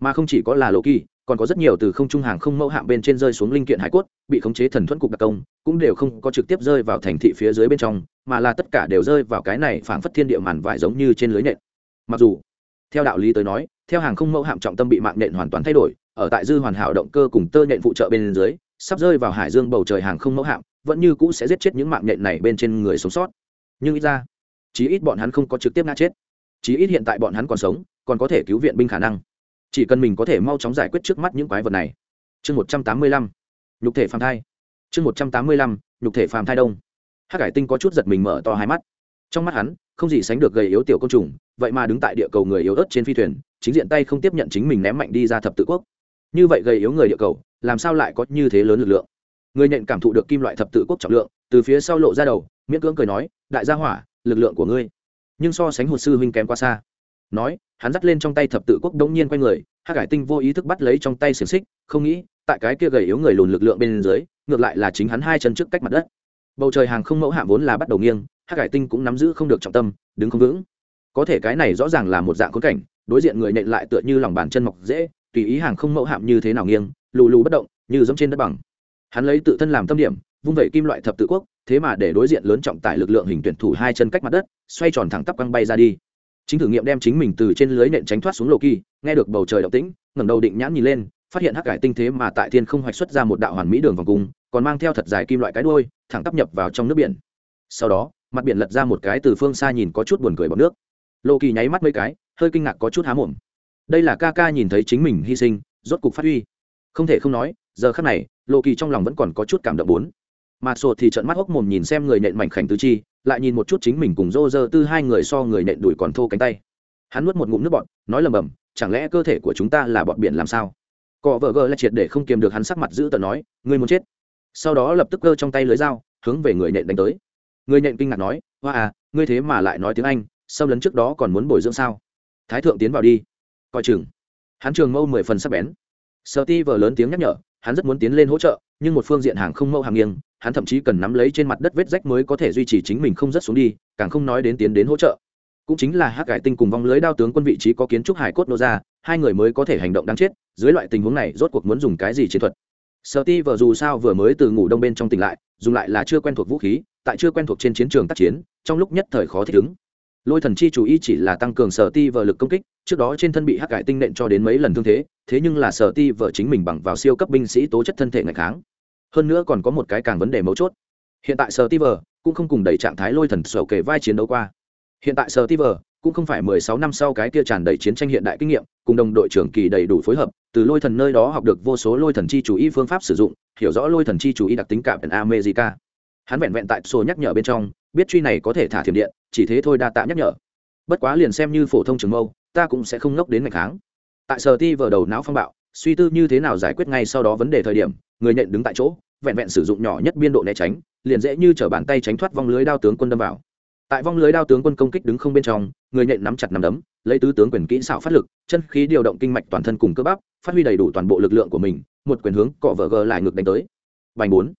mà không chỉ có là lộ kỳ, còn có rất nhiều từ không trung hàng không mẫu hạm bên trên rơi xuống linh kiện hải cốt, bị khống chế thần thuẫn cục đặc công, cũng đều không có trực tiếp rơi vào thành thị phía dưới bên trong, mà là tất cả đều rơi vào cái này phảng phất thiên địa màn vải giống như trên lưới nện. Mặc dù, theo đạo lý tới nói, theo hàng không mẫu hạm trọng tâm bị mạng nện hoàn toàn thay đổi, ở tại dư hoàn hảo động cơ cùng tơ nện phụ trợ bên dưới, sắp rơi vào hải dương bầu trời hàng không mẫu hạm, vẫn như cũ sẽ giết chết những mạng nhện này bên trên người sống sót. Nhưng ít ra, chí ít bọn hắn không có trực tiếp ngã chết. Chí ít hiện tại bọn hắn còn sống, còn có thể cứu viện binh khả năng chỉ cần mình có thể mau chóng giải quyết trước mắt những quái vật này. Chương một trăm tám mươi lăm, nhục thể phàm thai. Chương một trăm tám mươi lăm, nhục thể phàm thai đông. Hát cải tinh có chút giật mình mở to hai mắt. Trong mắt hắn, không gì sánh được gầy yếu tiểu côn trùng, vậy mà đứng tại địa cầu người yếu ớt trên phi thuyền, chính diện tay không tiếp nhận chính mình ném mạnh đi ra thập tự quốc. Như vậy gầy yếu người địa cầu, làm sao lại có như thế lớn lực lượng? Người nhện cảm thụ được kim loại thập tự quốc trọng lượng, từ phía sau lộ ra đầu, miễn cưỡng cười nói, đại gia hỏa, lực lượng của ngươi. Nhưng so sánh hồ sư huynh kém quá xa. Nói hắn dắt lên trong tay thập tự quốc đống nhiên quay người, hắc hải tinh vô ý thức bắt lấy trong tay xiềng xích, không nghĩ, tại cái kia gầy yếu người lùn lực lượng bên dưới, ngược lại là chính hắn hai chân trước cách mặt đất. Bầu trời hàng không mẫu hạm vốn là bắt đầu nghiêng, hắc hải tinh cũng nắm giữ không được trọng tâm, đứng không vững. Có thể cái này rõ ràng là một dạng khốn cảnh, đối diện người nện lại tựa như lòng bàn chân mọc dễ, tùy ý hàng không mẫu hạm như thế nào nghiêng, lù lù bất động, như giống trên đất bằng. Hắn lấy tự thân làm tâm điểm, vung vẩy kim loại thập tự quốc, thế mà để đối diện lớn trọng tải lực lượng hình tuyển thủ hai chân cách mặt đất, xoay tròn thẳng tắp quăng bay ra đi chính thử nghiệm đem chính mình từ trên lưới nện tránh thoát xuống lô kỳ nghe được bầu trời động tĩnh, ngẩng đầu định nhãn nhìn lên, phát hiện hắc cải tinh thế mà tại thiên không hoạch xuất ra một đạo hoàn mỹ đường vòng cung, còn mang theo thật dài kim loại cái đuôi, thẳng tắp nhập vào trong nước biển. Sau đó, mặt biển lật ra một cái từ phương xa nhìn có chút buồn cười bọc nước. Lô kỳ nháy mắt mấy cái, hơi kinh ngạc có chút há mồm. Đây là ca ca nhìn thấy chính mình hy sinh, rốt cục phát huy. Không thể không nói, giờ khắc này lộ kỳ trong lòng vẫn còn có chút cảm động bốn mà sột thì trận mắt hốc mồm nhìn xem người nện mảnh khảnh tứ chi lại nhìn một chút chính mình cùng rô rơ tư hai người so người nện đùi còn thô cánh tay. Hắn nuốt một ngụm nước bọt, nói lầm bầm chẳng lẽ cơ thể của chúng ta là bọt biển làm sao? Cọ vợ gờ là triệt để không kiềm được hắn sắc mặt giữ tận nói ngươi muốn chết. Sau đó lập tức cơ trong tay lưới dao hướng về người nện đánh tới. Người nện kinh ngạc nói hoa à ngươi thế mà lại nói tiếng anh xâm lấn trước đó còn muốn bồi dưỡng sao? Thái thượng tiến vào đi. Coi chừng. Hắn trường mâu mười phần sắc bén. Sợ ti vờ lớn tiếng nhắc nhở hắn rất muốn tiến lên hỗ trợ nhưng một phương diện hàng không mâu hàng nghiêng hắn thậm chí cần nắm lấy trên mặt đất vết rách mới có thể duy trì chính mình không rất xuống đi, càng không nói đến tiến đến hỗ trợ. Cũng chính là hắc cải tinh cùng vong lưới đao tướng quân vị trí có kiến trúc hải cốt nô ra, hai người mới có thể hành động đáng chết, dưới loại tình huống này rốt cuộc muốn dùng cái gì chiến thuật? Sợ ti Vợ dù sao vừa mới từ ngủ đông bên trong tỉnh lại, dùng lại là chưa quen thuộc vũ khí, tại chưa quen thuộc trên chiến trường tác chiến, trong lúc nhất thời khó thích ứng. Lôi thần chi chủ y chỉ là tăng cường sở ti vợ lực công kích, trước đó trên thân bị hắc cải tinh nện cho đến mấy lần thương thế thế nhưng là sở ti vợ chính mình bằng vào siêu cấp binh sĩ tố chất thân thể ngày kháng hơn nữa còn có một cái càng vấn đề mấu chốt. Hiện tại sờ ti cũng không cùng đẩy trạng thái lôi thần sầu kể vai chiến đấu qua. Hiện tại sờ ti cũng không phải mười sáu năm sau cái kia tràn đầy chiến tranh hiện đại kinh nghiệm, cùng đồng đội trưởng kỳ đầy đủ phối hợp, từ lôi thần nơi đó học được vô số lôi thần chi chú ý phương pháp sử dụng, hiểu rõ lôi thần chi chú ý đặc tính cạm america. Hắn vẹn vẹn tại sổ nhắc nhở bên trong, biết truy này có thể thả thiểm điện, chỉ thế thôi đa tạ nhắc nhở. Bất quá liền xem như phổ thông trường mâu, ta cũng sẽ không ngốc đến ngày kháng tại sở ti vờ đầu não phong bạo suy tư như thế nào giải quyết ngay sau đó vấn đề thời điểm, người nhện đứng tại chỗ, vẹn vẹn sử dụng nhỏ nhất biên độ né tránh, liền dễ như t bàn tay tránh thoát vong lưới đao tướng quân đâm vào. Tại vong lưới đao tướng quân công kích đứng không bên trong, người nhện nắm chặt nắm đấm, lấy tứ tướng quyền kỹ xảo phát lực, chân khí điều động kinh mạch toàn thân cùng cơ bắp, phát huy đầy đủ toàn bộ lực lượng của mình, một quyền hướng cọ vợ gờ lại ngược đánh tới. Vành bốn.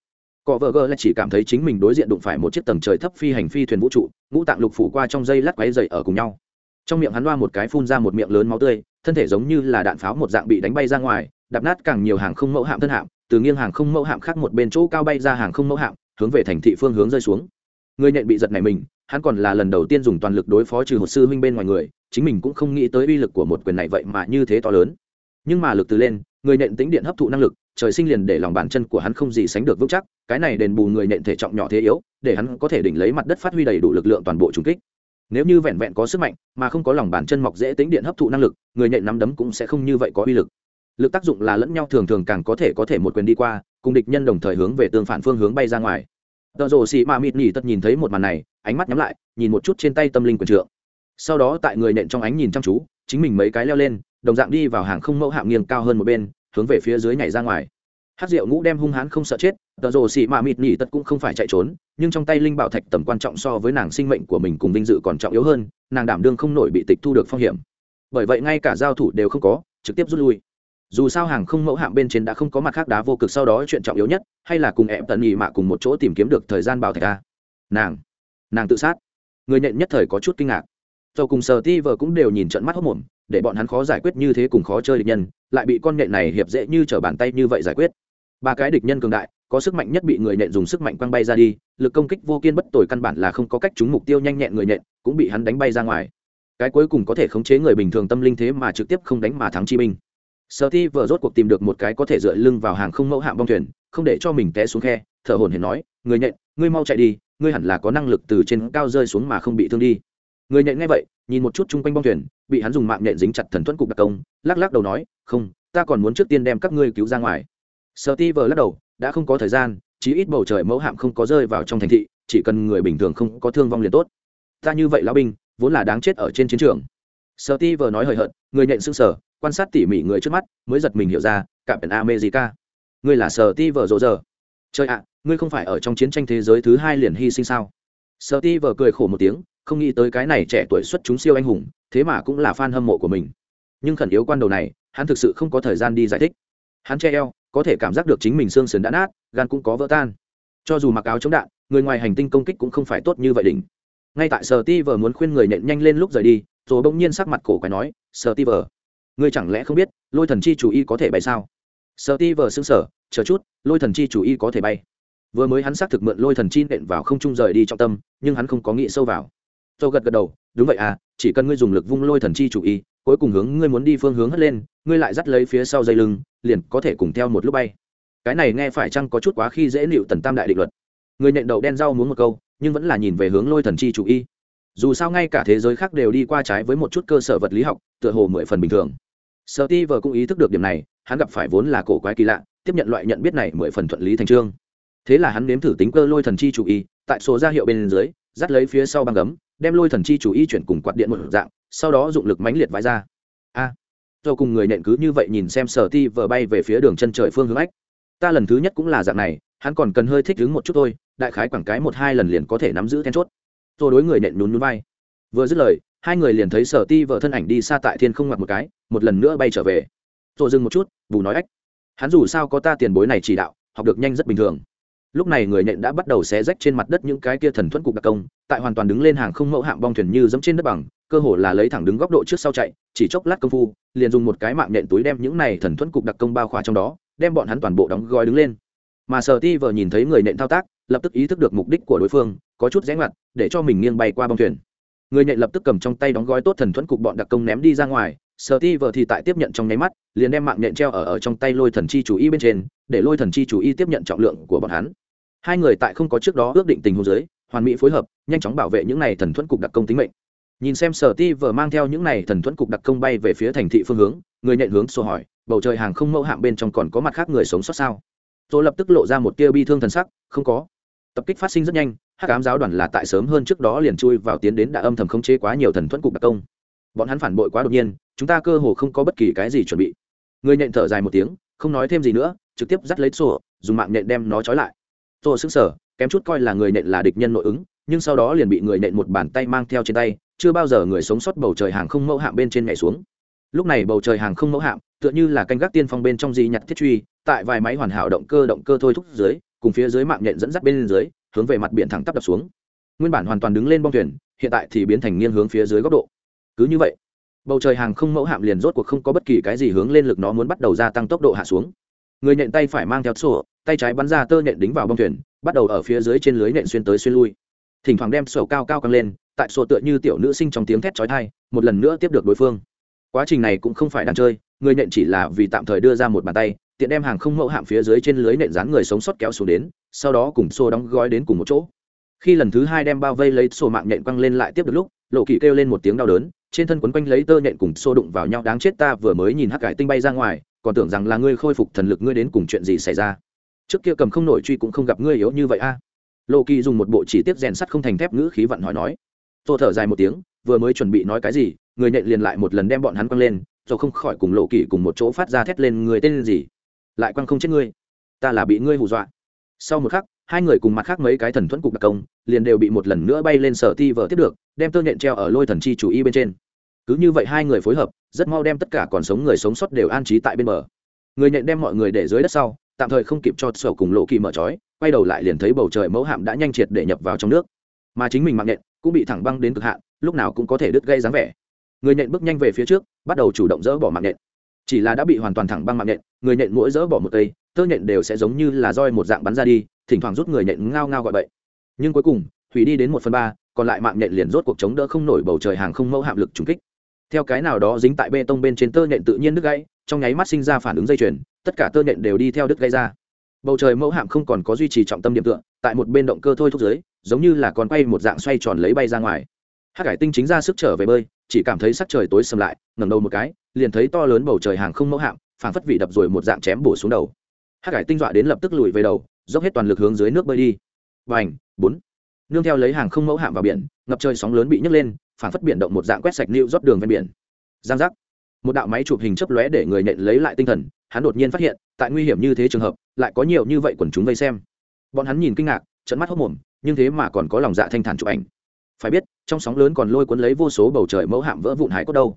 Cọ vợ gờ lại chỉ cảm thấy chính mình đối diện đụng phải một chiếc tầng trời thấp phi hành phi thuyền vũ trụ, ngũ tạng lục phủ qua trong dây lắc quáy dậy ở cùng nhau. Trong miệng hắn loa một cái phun ra một miệng lớn máu tươi thân thể giống như là đạn pháo một dạng bị đánh bay ra ngoài, đạp nát càng nhiều hàng không mẫu hạm thân hạm, từ nghiêng hàng không mẫu hạm khác một bên chỗ cao bay ra hàng không mẫu hạm, hướng về thành thị phương hướng rơi xuống. Người nhện bị giật này mình, hắn còn là lần đầu tiên dùng toàn lực đối phó trừ một sư huynh bên ngoài người, chính mình cũng không nghĩ tới uy lực của một quyền này vậy mà như thế to lớn. Nhưng mà lực từ lên, người nhện tính điện hấp thụ năng lực, trời sinh liền để lòng bàn chân của hắn không gì sánh được vững chắc, cái này đền bù người nhện thể trọng nhỏ thế yếu, để hắn có thể đỉnh lấy mặt đất phát huy đầy đủ lực lượng toàn bộ trung kích nếu như vẹn vẹn có sức mạnh, mà không có lòng bàn chân mọc dễ tính điện hấp thụ năng lực, người nhện nắm đấm cũng sẽ không như vậy có uy lực. Lực tác dụng là lẫn nhau thường thường càng có thể có thể một quyền đi qua, cùng địch nhân đồng thời hướng về tương phản phương hướng bay ra ngoài. Tợ rồ xì mạ mịt nhỉ tất nhìn thấy một màn này, ánh mắt nhắm lại, nhìn một chút trên tay tâm linh quyền trượng. Sau đó tại người nện trong ánh nhìn chăm chú, chính mình mấy cái leo lên, đồng dạng đi vào hàng không mẫu hạm nghiêng cao hơn một bên, hướng về phía dưới nhảy ra ngoài hát rượu ngũ đem hung hãn không sợ chết, tờ rồ xì mạ mịt nhỉ tật cũng không phải chạy trốn, nhưng trong tay linh bảo thạch tầm quan trọng so với nàng sinh mệnh của mình cùng vinh dự còn trọng yếu hơn, nàng đảm đương không nổi bị tịch thu được phong hiểm. Bởi vậy ngay cả giao thủ đều không có, trực tiếp rút lui. Dù sao hàng không mẫu hạm bên trên đã không có mặt khác đá vô cực sau đó chuyện trọng yếu nhất, hay là cùng em tận nhì mạ cùng một chỗ tìm kiếm được thời gian bảo thạch a. Nàng nàng tự sát. Người nhện nhất thời có chút kinh ngạc. Dầu cùng sờ ti vợ cũng đều nhìn trận mắt hốc mồm, để bọn hắn khó giải quyết như thế cùng khó chơi địch nhân, lại bị con nhện này hiệp dễ như trở bàn tay như vậy giải quyết ba cái địch nhân cường đại, có sức mạnh nhất bị người nhện dùng sức mạnh quăng bay ra đi, lực công kích vô kiên bất tồi căn bản là không có cách trúng mục tiêu nhanh nhẹn người nhện cũng bị hắn đánh bay ra ngoài. Cái cuối cùng có thể khống chế người bình thường tâm linh thế mà trực tiếp không đánh mà thắng chi binh. Sở ti vợ rốt cuộc tìm được một cái có thể dựa lưng vào hàng không mẫu hạm bong thuyền, không để cho mình té xuống khe, thở hồn hển nói, người nhện ngươi mau chạy đi, ngươi hẳn là có năng lực từ trên cao rơi xuống mà không bị thương đi. Người nhện nghe vậy, nhìn một chút chung quanh bong thuyền, bị hắn dùng mạng nhện dính chặt thần thuẫn cục đặc công, lắc lắc đầu nói, không, ta còn muốn trước tiên đem các ngươi cứu ra ngoài sở ti vờ lắc đầu, đã không có thời gian, chí ít bầu trời mẫu hạm không có rơi vào trong thành thị, chỉ cần người bình thường không có thương vong liền tốt. Ta như vậy lão binh, vốn là đáng chết ở trên chiến trường. Sở ti vờ nói hời hợt, người nhện xương sở, quan sát tỉ mỉ người trước mắt, mới giật mình hiểu ra, cạm ẩn america. Ngươi là sở ti vờ rộ giờ trời ạ, ngươi không phải ở trong chiến tranh thế giới thứ hai liền hy sinh sao? Sở ti vờ cười khổ một tiếng, không nghĩ tới cái này trẻ tuổi xuất chúng siêu anh hùng, thế mà cũng là fan hâm mộ của mình. Nhưng khẩn yếu quan đầu này, hắn thực sự không có thời gian đi giải thích. Hắn che eo có thể cảm giác được chính mình xương sườn đã nát, gan cũng có vỡ tan. Cho dù mặc áo chống đạn, người ngoài hành tinh công kích cũng không phải tốt như vậy đỉnh. Ngay tại sở ti vờ muốn khuyên người nện nhanh lên lúc rời đi, rồi bỗng nhiên sắc mặt cổ quái nói, sở ti vờ, ngươi chẳng lẽ không biết, lôi thần chi chủ y có thể bay sao? Sợ ti vờ xương sở chờ chút, lôi thần chi chủ y có thể bay. Vừa mới hắn xác thực mượn lôi thần chi nện vào không trung rời đi trọng tâm, nhưng hắn không có nghĩ sâu vào. Tôi gật gật đầu, đúng vậy à chỉ cần ngươi dùng lực vung lôi thần chi chủ y cuối cùng hướng ngươi muốn đi phương hướng hất lên, ngươi lại dắt lấy phía sau dây lưng, liền có thể cùng theo một lúc bay. Cái này nghe phải chăng có chút quá khi dễ nịu tần tam đại định luật. Người nhện đầu đen rau muốn một câu, nhưng vẫn là nhìn về hướng lôi thần chi chủ y. Dù sao ngay cả thế giới khác đều đi qua trái với một chút cơ sở vật lý học, tựa hồ mười phần bình thường. Sợ ti vờ cũng ý thức được điểm này, hắn gặp phải vốn là cổ quái kỳ lạ, tiếp nhận loại nhận biết này mười phần thuận lý thành trương. Thế là hắn nếm thử tính cơ lôi thần chi chủ y, tại số ra hiệu bên dưới, dắt lấy phía sau băng gấm, đem lôi thần chi chủ y chuyển cùng quạt điện một dạng sau đó dụng lực mãnh liệt vãi ra. A à, cùng người nện cứ như vậy nhìn xem sở ti vờ bay về phía đường chân trời phương hướng ách. Ta lần thứ nhất cũng là dạng này hắn còn cần hơi thích ứng một chút thôi đại khái quảng cái một hai lần liền có thể nắm giữ then chốt. Tôi đối người nện nhún nhún vai. Vừa dứt lời hai người liền thấy sở ti vợ thân ảnh đi xa tại thiên không ngoặt một cái một lần nữa bay trở về. Tôi dừng một chút bù nói ách. Hắn dù sao có ta tiền bối này chỉ đạo học được nhanh rất bình thường lúc này người nện đã bắt đầu xé rách trên mặt đất những cái kia thần thuẫn cục đặc công, tại hoàn toàn đứng lên hàng không mẫu hạng bong thuyền như dẫm trên đất bằng, cơ hồ là lấy thẳng đứng góc độ trước sau chạy, chỉ chốc lát công phu, liền dùng một cái mạng nện túi đem những này thần thuẫn cục đặc công bao khoa trong đó, đem bọn hắn toàn bộ đóng gói đứng lên. Mà sở ti vờ nhìn thấy người nện thao tác, lập tức ý thức được mục đích của đối phương, có chút rẽ ngoặt, để cho mình nghiêng bay qua bong thuyền. Người nhện lập tức cầm trong tay đóng gói tốt thần thuẫn cục bọn đặc công ném đi ra ngoài sở ti vợ thì tại tiếp nhận trong nháy mắt liền đem mạng nhện treo ở, ở trong tay lôi thần chi chủ y bên trên để lôi thần chi chủ y tiếp nhận trọng lượng của bọn hắn. Hai người tại không có trước đó ước định tình huống giới hoàn mỹ phối hợp nhanh chóng bảo vệ những này thần thuẫn cục đặc công tính mệnh. Nhìn xem sở ti vợ mang theo những này thần thuẫn cục đặc công bay về phía thành thị phương hướng người nhện hướng sổ hỏi bầu trời hàng không mẫu hạm bên trong còn có mặt khác người sống sót sao? Tôi lập tức lộ ra một tia bi thương thần sắc không có. Tập kích phát sinh rất nhanh hắc ám giáo đoàn là tại sớm hơn trước đó liền chui vào tiến đến đã âm thầm khống chế quá nhiều thần thuẫn cục đặc công bọn hắn phản bội quá đột nhiên, chúng ta cơ hồ không có bất kỳ cái gì chuẩn bị. Người nhện thở dài một tiếng, không nói thêm gì nữa, trực tiếp dắt lấy sổ dùng mạng nhện đem nó trói lại. Tôi xứng sở kém chút coi là người nhện là địch nhân nội ứng, nhưng sau đó liền bị người nhện một bàn tay mang theo trên tay, chưa bao giờ người sống sót bầu trời hàng không mẫu hạm bên trên nhảy xuống. Lúc này bầu trời hàng không mẫu hạm, tựa như là canh gác tiên phong bên trong di nhặt thiết truy, tại vài máy hoàn hảo động cơ động cơ thôi thúc dưới, cùng phía dưới mạng nhện dẫn dắt bên dưới, hướng về mặt biển thẳng tắp đập xuống. Nguyên bản hoàn toàn đứng lên bong thuyền, hiện tại thì biến thành nghiêng hướng phía dưới góc độ cứ như vậy, bầu trời hàng không mẫu hạm liền rốt cuộc không có bất kỳ cái gì hướng lên lực nó muốn bắt đầu gia tăng tốc độ hạ xuống. Người nhện tay phải mang theo sổ, tay trái bắn ra tơ nhện đính vào bông thuyền, bắt đầu ở phía dưới trên lưới nhện xuyên tới xuyên lui. Thỉnh thoảng đem sổ cao cao căng lên, tại sổ tựa như tiểu nữ sinh trong tiếng thét chói tai, một lần nữa tiếp được đối phương. Quá trình này cũng không phải đang chơi, người nhện chỉ là vì tạm thời đưa ra một bàn tay, tiện đem hàng không mẫu hạm phía dưới trên lưới nện dán người sống sót kéo xuống đến, sau đó cùng xô đóng gói đến cùng một chỗ. Khi lần thứ hai đem bao vây lấy sổ mạng nhện quăng lên lại tiếp được lúc, lộ kỳ kêu lên một tiếng đau đớn trên thân quấn quanh lấy tơ nhện cùng xô đụng vào nhau, đáng chết ta vừa mới nhìn hắc cải tinh bay ra ngoài, còn tưởng rằng là ngươi khôi phục thần lực ngươi đến cùng chuyện gì xảy ra. Trước kia cầm không nổi truy cũng không gặp ngươi yếu như vậy a. Lô kỳ dùng một bộ chỉ tiết rèn sắt không thành thép ngữ khí vặn hỏi nói. Tôi thở dài một tiếng, vừa mới chuẩn bị nói cái gì, người nhện liền lại một lần đem bọn hắn quăng lên, rồi không khỏi cùng lộ kỳ cùng một chỗ phát ra thét lên, người tên gì? Lại quăng không chết ngươi. Ta là bị ngươi hù dọa. Sau một khắc, hai người cùng mặt khác mấy cái thần thuẫn cục đặc công, liền đều bị một lần nữa bay lên sở ti vợ tiếp được, đem tơ nhện treo ở lôi thần chi chủ y bên trên cứ như vậy hai người phối hợp, rất mau đem tất cả còn sống người sống sót đều an trí tại bên bờ. Người nhện đem mọi người để dưới đất sau, tạm thời không kịp cho sổ cùng lộ kỳ mở trói, quay đầu lại liền thấy bầu trời mẫu hạm đã nhanh triệt để nhập vào trong nước. Mà chính mình mạng nhện cũng bị thẳng băng đến cực hạn, lúc nào cũng có thể đứt gây dáng vẻ. Người nhện bước nhanh về phía trước, bắt đầu chủ động dỡ bỏ mạng nhện chỉ là đã bị hoàn toàn thẳng băng mạng nhện người nhện mỗi dỡ bỏ một cây, tơ nhện đều sẽ giống như là roi một dạng bắn ra đi, thỉnh thoảng rút người nhện ngao ngao gọi bậy. Nhưng cuối cùng hủy đi đến một phần ba, còn lại mạng nhện liền rốt cuộc chống đỡ không nổi bầu trời hàng không mẫu hạm lực trùng kích theo cái nào đó dính tại bê tông bên trên tơ nhện tự nhiên đứt gãy, trong nháy mắt sinh ra phản ứng dây chuyền, tất cả tơ nhện đều đi theo đứt gãy ra. Bầu trời mẫu hạm không còn có duy trì trọng tâm điểm tựa, tại một bên động cơ thôi thúc giới giống như là còn quay một dạng xoay tròn lấy bay ra ngoài. Hát cải tinh chính ra sức trở về bơi, chỉ cảm thấy sắc trời tối sầm lại, ngẩng đầu một cái, liền thấy to lớn bầu trời hàng không mẫu hạm, phảng phất vị đập rồi một dạng chém bổ xuống đầu. Hát cải tinh dọa đến lập tức lùi về đầu, dốc hết toàn lực hướng dưới nước bơi đi. Và ảnh bốn. Nương theo lấy hàng không mẫu hạm vào biển, ngập trời sóng lớn bị nhấc lên phản phất biển động một dạng quét sạch lưu rót đường ven biển. Giang giác. Một đạo máy chụp hình chấp lóe để người nện lấy lại tinh thần, hắn đột nhiên phát hiện, tại nguy hiểm như thế trường hợp, lại có nhiều như vậy quần chúng vây xem. Bọn hắn nhìn kinh ngạc trận mắt hốc mồm, nhưng thế mà còn có lòng dạ thanh thản chụp ảnh. Phải biết, trong sóng lớn còn lôi cuốn lấy vô số bầu trời mẫu hạm vỡ vụn hải cốt đâu.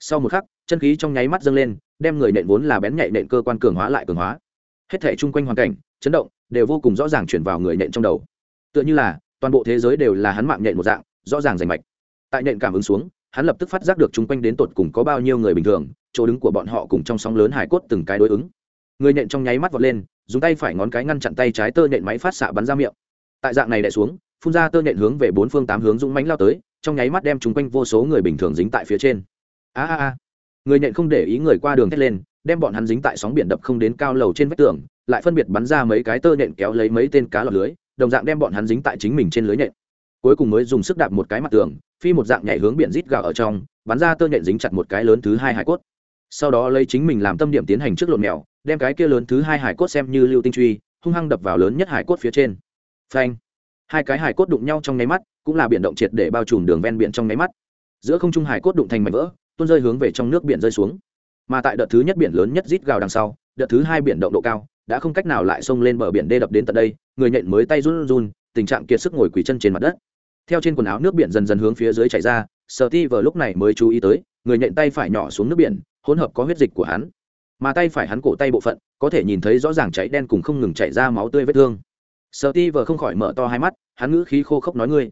Sau một khắc, chân khí trong nháy mắt dâng lên, đem người nện vốn là bén nhạy nện cơ quan cường hóa lại cường hóa. Hết thể chung quanh hoàn cảnh, chấn động, đều vô cùng rõ ràng chuyển vào người nện trong đầu. Tựa như là, toàn bộ thế giới đều là hắn mạng nện một dạng, rõ ràng rành mạch tại nện cảm ứng xuống, hắn lập tức phát giác được chung quanh đến tột cùng có bao nhiêu người bình thường, chỗ đứng của bọn họ cùng trong sóng lớn hải cốt từng cái đối ứng. Người nện trong nháy mắt vọt lên, dùng tay phải ngón cái ngăn chặn tay trái tơ nện máy phát xạ bắn ra miệng. Tại dạng này đè xuống, phun ra tơ nện hướng về bốn phương tám hướng dũng mánh lao tới, trong nháy mắt đem chung quanh vô số người bình thường dính tại phía trên. A a a. Người nện không để ý người qua đường thét lên, đem bọn hắn dính tại sóng biển đập không đến cao lầu trên vách tường, lại phân biệt bắn ra mấy cái tơ nện kéo lấy mấy tên cá lọt lưới, đồng dạng đem bọn hắn dính tại chính mình trên lưới nện cuối cùng mới dùng sức đạp một cái mặt tường, phi một dạng nhảy hướng biển rít gạo ở trong, bắn ra tơ nhện dính chặt một cái lớn thứ hai hải cốt. Sau đó lấy chính mình làm tâm điểm tiến hành trước lộn mèo, đem cái kia lớn thứ hai hải cốt xem như lưu tinh truy, hung hăng đập vào lớn nhất hải cốt phía trên. Phanh! Hai cái hải cốt đụng nhau trong nháy mắt, cũng là biển động triệt để bao trùm đường ven biển trong nháy mắt. Giữa không trung hải cốt đụng thành mảnh vỡ, tuôn rơi hướng về trong nước biển rơi xuống. Mà tại đợt thứ nhất biển lớn nhất rít gào đằng sau, đợt thứ hai biển động độ cao, đã không cách nào lại xông lên bờ biển đê đập đến tận đây, người nhện mới tay run run, tình trạng kiệt sức ngồi quỳ chân trên mặt đất theo trên quần áo nước biển dần dần hướng phía dưới chảy ra sợ ti vờ lúc này mới chú ý tới người nhện tay phải nhỏ xuống nước biển hỗn hợp có huyết dịch của hắn. Mà tay phải hắn cổ tay bộ phận có thể nhìn thấy rõ ràng cháy đen cùng không ngừng chảy ra máu tươi vết thương. Sợ ti vờ không khỏi mở to hai mắt hắn ngữ khí khô khốc nói ngươi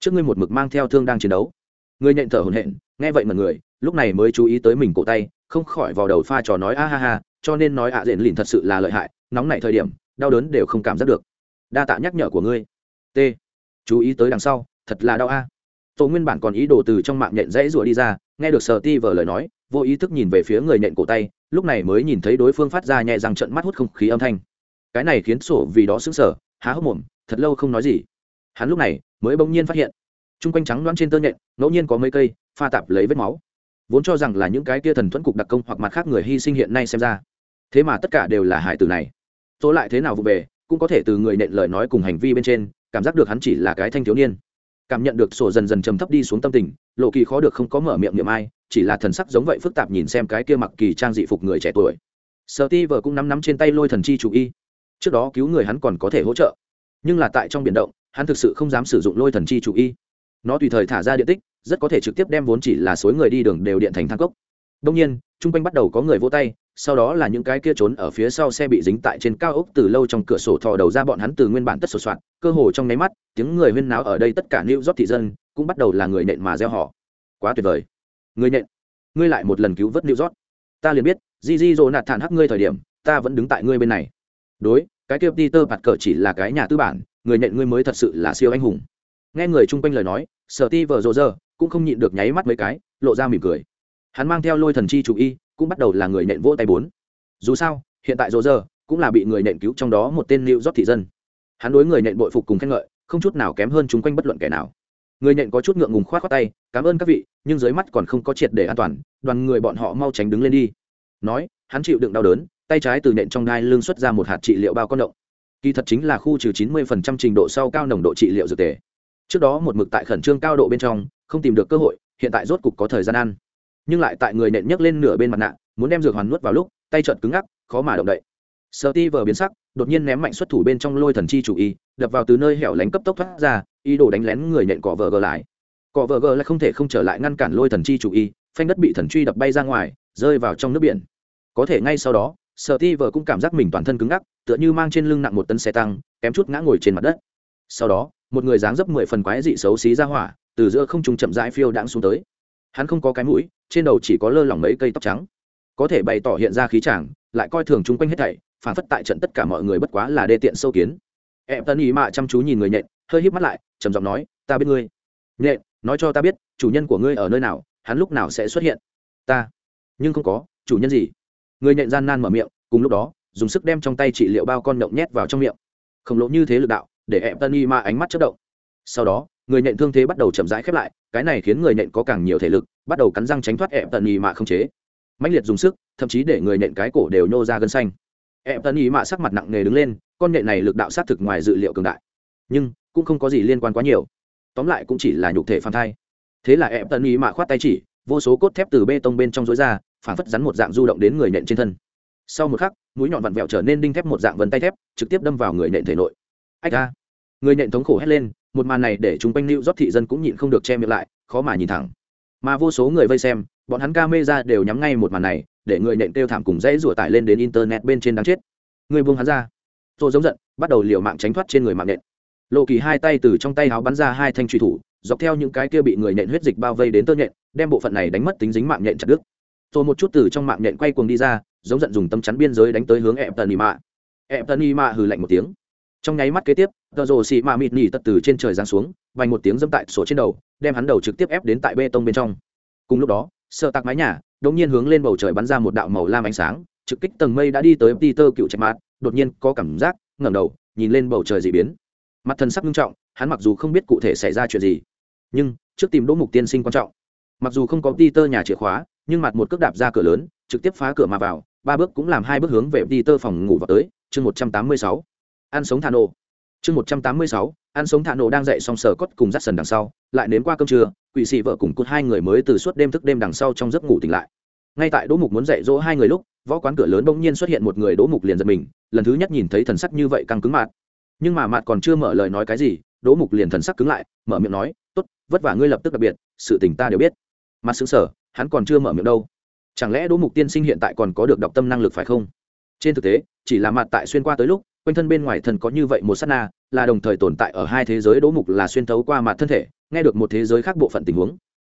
trước ngươi một mực mang theo thương đang chiến đấu. Người nhện thở hồn hện, nghe vậy mà người lúc này mới chú ý tới mình cổ tay không khỏi vào đầu pha trò nói a ha ha cho nên nói ạ à diện lìn thật sự là lợi hại nóng nảy thời điểm đau đớn đều không cảm giác được. Đa tạ nhắc nhở của ngươi. T. Chú ý tới đằng sau thật là đau a. Tổ nguyên bản còn ý đồ từ trong mạng nhện dãy rủa đi ra, nghe được sờ ti vờ lời nói, vô ý thức nhìn về phía người nhện cổ tay, lúc này mới nhìn thấy đối phương phát ra nhẹ rằng trận mắt hút không khí âm thanh. Cái này khiến sổ vì đó sững sờ, há hốc mồm, thật lâu không nói gì. Hắn lúc này mới bỗng nhiên phát hiện, chung quanh trắng loãng trên tơ nhện, ngẫu nhiên có mấy cây pha tạp lấy vết máu. Vốn cho rằng là những cái kia thần thuẫn cục đặc công hoặc mặt khác người hy sinh hiện nay xem ra. Thế mà tất cả đều là hải tử này. Tôi lại thế nào vụ về, cũng có thể từ người nện lời nói cùng hành vi bên trên, cảm giác được hắn chỉ là cái thanh thiếu niên cảm nhận được sổ dần dần trầm thấp đi xuống tâm tình, lộ kỳ khó được không có mở miệng niệm ai, chỉ là thần sắc giống vậy phức tạp nhìn xem cái kia mặc kỳ trang dị phục người trẻ tuổi. Sợ ti vợ cũng nắm nắm trên tay lôi thần chi chủ y. Trước đó cứu người hắn còn có thể hỗ trợ. Nhưng là tại trong biển động, hắn thực sự không dám sử dụng lôi thần chi chủ y. Nó tùy thời thả ra điện tích, rất có thể trực tiếp đem vốn chỉ là suối người đi đường đều điện thành thang cốc. Đông nhiên, chung quanh bắt đầu có người vỗ tay sau đó là những cái kia trốn ở phía sau xe bị dính tại trên cao ốc từ lâu trong cửa sổ thò đầu ra bọn hắn từ nguyên bản tất sổ soạn, cơ hồ trong nháy mắt, tiếng người huyên náo ở đây tất cả New York thị dân cũng bắt đầu là người nện mà gieo họ quá tuyệt vời. Người nện, ngươi lại một lần cứu vớt New York. Ta liền biết di di dồ nạt thản hắc ngươi thời điểm, ta vẫn đứng tại ngươi bên này. Đối, cái kia peter bạt cờ chỉ là cái nhà tư bản, người nện ngươi mới thật sự là siêu anh hùng. Nghe người chung quanh lời nói sở ti vợ rộ rơ cũng không nhịn được nháy mắt mấy cái, lộ ra mỉm cười. Hắn mang theo lôi thần chi chủ y cũng bắt đầu là người nện vỗ tay bốn. Dù sao, hiện tại rô rơ cũng là bị người nện cứu trong đó một tên lưu rót thị dân. Hắn đối người nện bội phục cùng khen ngợi, không chút nào kém hơn chúng quanh bất luận kẻ nào. Người nện có chút ngượng ngùng khoát khoát tay, cảm ơn các vị, nhưng dưới mắt còn không có triệt để an toàn, đoàn người bọn họ mau tránh đứng lên đi. Nói, hắn chịu đựng đau đớn, tay trái từ nện trong đai lưng xuất ra một hạt trị liệu bao con động. Kỳ thật chính là khu trừ chín mươi phần trăm trình độ sau cao nồng độ trị liệu dược tề. Trước đó một mực tại khẩn trương cao độ bên trong, không tìm được cơ hội, hiện tại rốt cục có thời gian ăn nhưng lại tại người nện nhấc lên nửa bên mặt nạ, muốn đem dược hoàn nuốt vào lúc, tay trợn cứng ngắc, khó mà động đậy. Sợ ti vờ biến sắc, đột nhiên ném mạnh xuất thủ bên trong lôi thần chi chủ y, đập vào từ nơi hẻo lánh cấp tốc thoát ra, ý đồ đánh lén người nện cỏ vờ gờ lại. Cỏ vờ gờ lại không thể không trở lại ngăn cản lôi thần chi chủ y, phanh đất bị thần truy đập bay ra ngoài, rơi vào trong nước biển. Có thể ngay sau đó sợ ti vờ cũng cảm giác mình toàn thân cứng ngắc, tựa như mang trên lưng nặng một tấn xe tăng, kém chút ngã ngồi trên mặt đất. Sau đó, một người dáng dấp mười phần quái dị xấu xí ra hỏa, từ giữa không trung chậm rãi phiêu đãng xuống tới hắn không có cái mũi, trên đầu chỉ có lơ lỏng mấy cây tóc trắng. Có thể bày tỏ hiện ra khí chàng, lại coi thường chung quanh hết thảy, phản phất tại trận tất cả mọi người bất quá là đê tiện sâu kiến. Em tân ý mạ chăm chú nhìn người nhện, hơi híp mắt lại, trầm giọng nói, ta biết ngươi. Nhện, nói cho ta biết, chủ nhân của ngươi ở nơi nào, hắn lúc nào sẽ xuất hiện? Ta. Nhưng không có, chủ nhân gì? Người nhện gian nan mở miệng, cùng lúc đó, dùng sức đem trong tay trị liệu bao con động nhét vào trong miệng. Khổng lồ như thế lực đạo, để em tân y ma ánh mắt chất động. Sau đó người nhện thương thế bắt đầu chậm rãi khép lại, cái này khiến người nhện có càng nhiều thể lực, bắt đầu cắn răng tránh thoát ẹp tân y mạ không chế. Mạnh liệt dùng sức, thậm chí để người nhện cái cổ đều nhô ra gân xanh. Ẹp tân y mạ sắc mặt nặng nề đứng lên, con nhện này lực đạo sát thực ngoài dự liệu cường đại. Nhưng, cũng không có gì liên quan quá nhiều. Tóm lại cũng chỉ là nhục thể phản thai. Thế là ẹp tân y mạ khoát tay chỉ, vô số cốt thép từ bê tông bên trong rối ra phản phất rắn một dạng du động đến người nhện trên thân. Sau một khắc, mũi nhọn vặn vẹo trở nên đinh thép một dạng vân tay thép, trực tiếp đâm vào người nhện thể nội. Ách a. Người nhện thống khổ hét lên một màn này để chúng quanh lưu rót thị dân cũng nhịn không được che miệng lại, khó mà nhìn thẳng. Mà vô số người vây xem, bọn hắn ca mê ra đều nhắm ngay một màn này, để người nện kêu thảm cùng dãy rủa tải lên đến internet bên trên đáng chết. Người buông hắn ra. Rồi giống giận, bắt đầu liều mạng tránh thoát trên người mạng nện. Lộ kỳ hai tay từ trong tay áo bắn ra hai thanh truy thủ, dọc theo những cái kia bị người nện huyết dịch bao vây đến tơ nhện, đem bộ phận này đánh mất tính dính mạng nhện chặt đứt. Rồi một chút từ trong mạng nhện quay cuồng đi ra, giống giận dùng tâm chắn biên giới đánh tới hướng ẹp tần y mạ ẹp tần y mạ hừ lạnh một tiếng trong nháy mắt kế tiếp, tờ rồ xị mạ mịt nỉ tật từ trên trời giáng xuống, vành một tiếng dâm tại sổ trên đầu, đem hắn đầu trực tiếp ép đến tại bê tông bên trong. Cùng lúc đó, sợ tạc mái nhà, đột nhiên hướng lên bầu trời bắn ra một đạo màu lam ánh sáng, trực kích tầng mây đã đi tới peter cựu trạch mát đột nhiên có cảm giác, ngẩng đầu, nhìn lên bầu trời dị biến. Mặt thần sắc nghiêm trọng, hắn mặc dù không biết cụ thể xảy ra chuyện gì, nhưng trước tìm đỗ mục tiên sinh quan trọng. Mặc dù không có peter nhà chìa khóa, nhưng mặt một cước đạp ra cửa lớn, trực tiếp phá cửa mà vào, ba bước cũng làm hai bước hướng về peter phòng ngủ vào tới, chương một trăm tám mươi sáu ăn sống thà nổ chương một trăm tám mươi sáu, ăn sống thà nổ đang dậy xong sờ cốt cùng dắt sần đằng sau, lại nếm qua cơm trưa, quỷ sĩ vợ cùng cút hai người mới từ suốt đêm thức đêm đằng sau trong giấc ngủ tỉnh lại. Ngay tại đỗ mục muốn dạy dỗ hai người lúc, võ quán cửa lớn bỗng nhiên xuất hiện một người đỗ mục liền giật mình, lần thứ nhất nhìn thấy thần sắc như vậy căng cứng mạt nhưng mà mạt còn chưa mở lời nói cái gì, đỗ mục liền thần sắc cứng lại, mở miệng nói, tốt, vất vả ngươi lập tức đặc biệt, sự tình ta đều biết. Mặt xứng sở hắn còn chưa mở miệng đâu. Chẳng lẽ đỗ mục tiên sinh hiện tại còn có được đọc tâm năng lực phải không? Trên thực tế, chỉ là mặt tại xuyên qua tới lúc quanh thân bên ngoài thần có như vậy một sát na, là đồng thời tồn tại ở hai thế giới đỗ mục là xuyên thấu qua mặt thân thể, nghe được một thế giới khác bộ phận tình huống.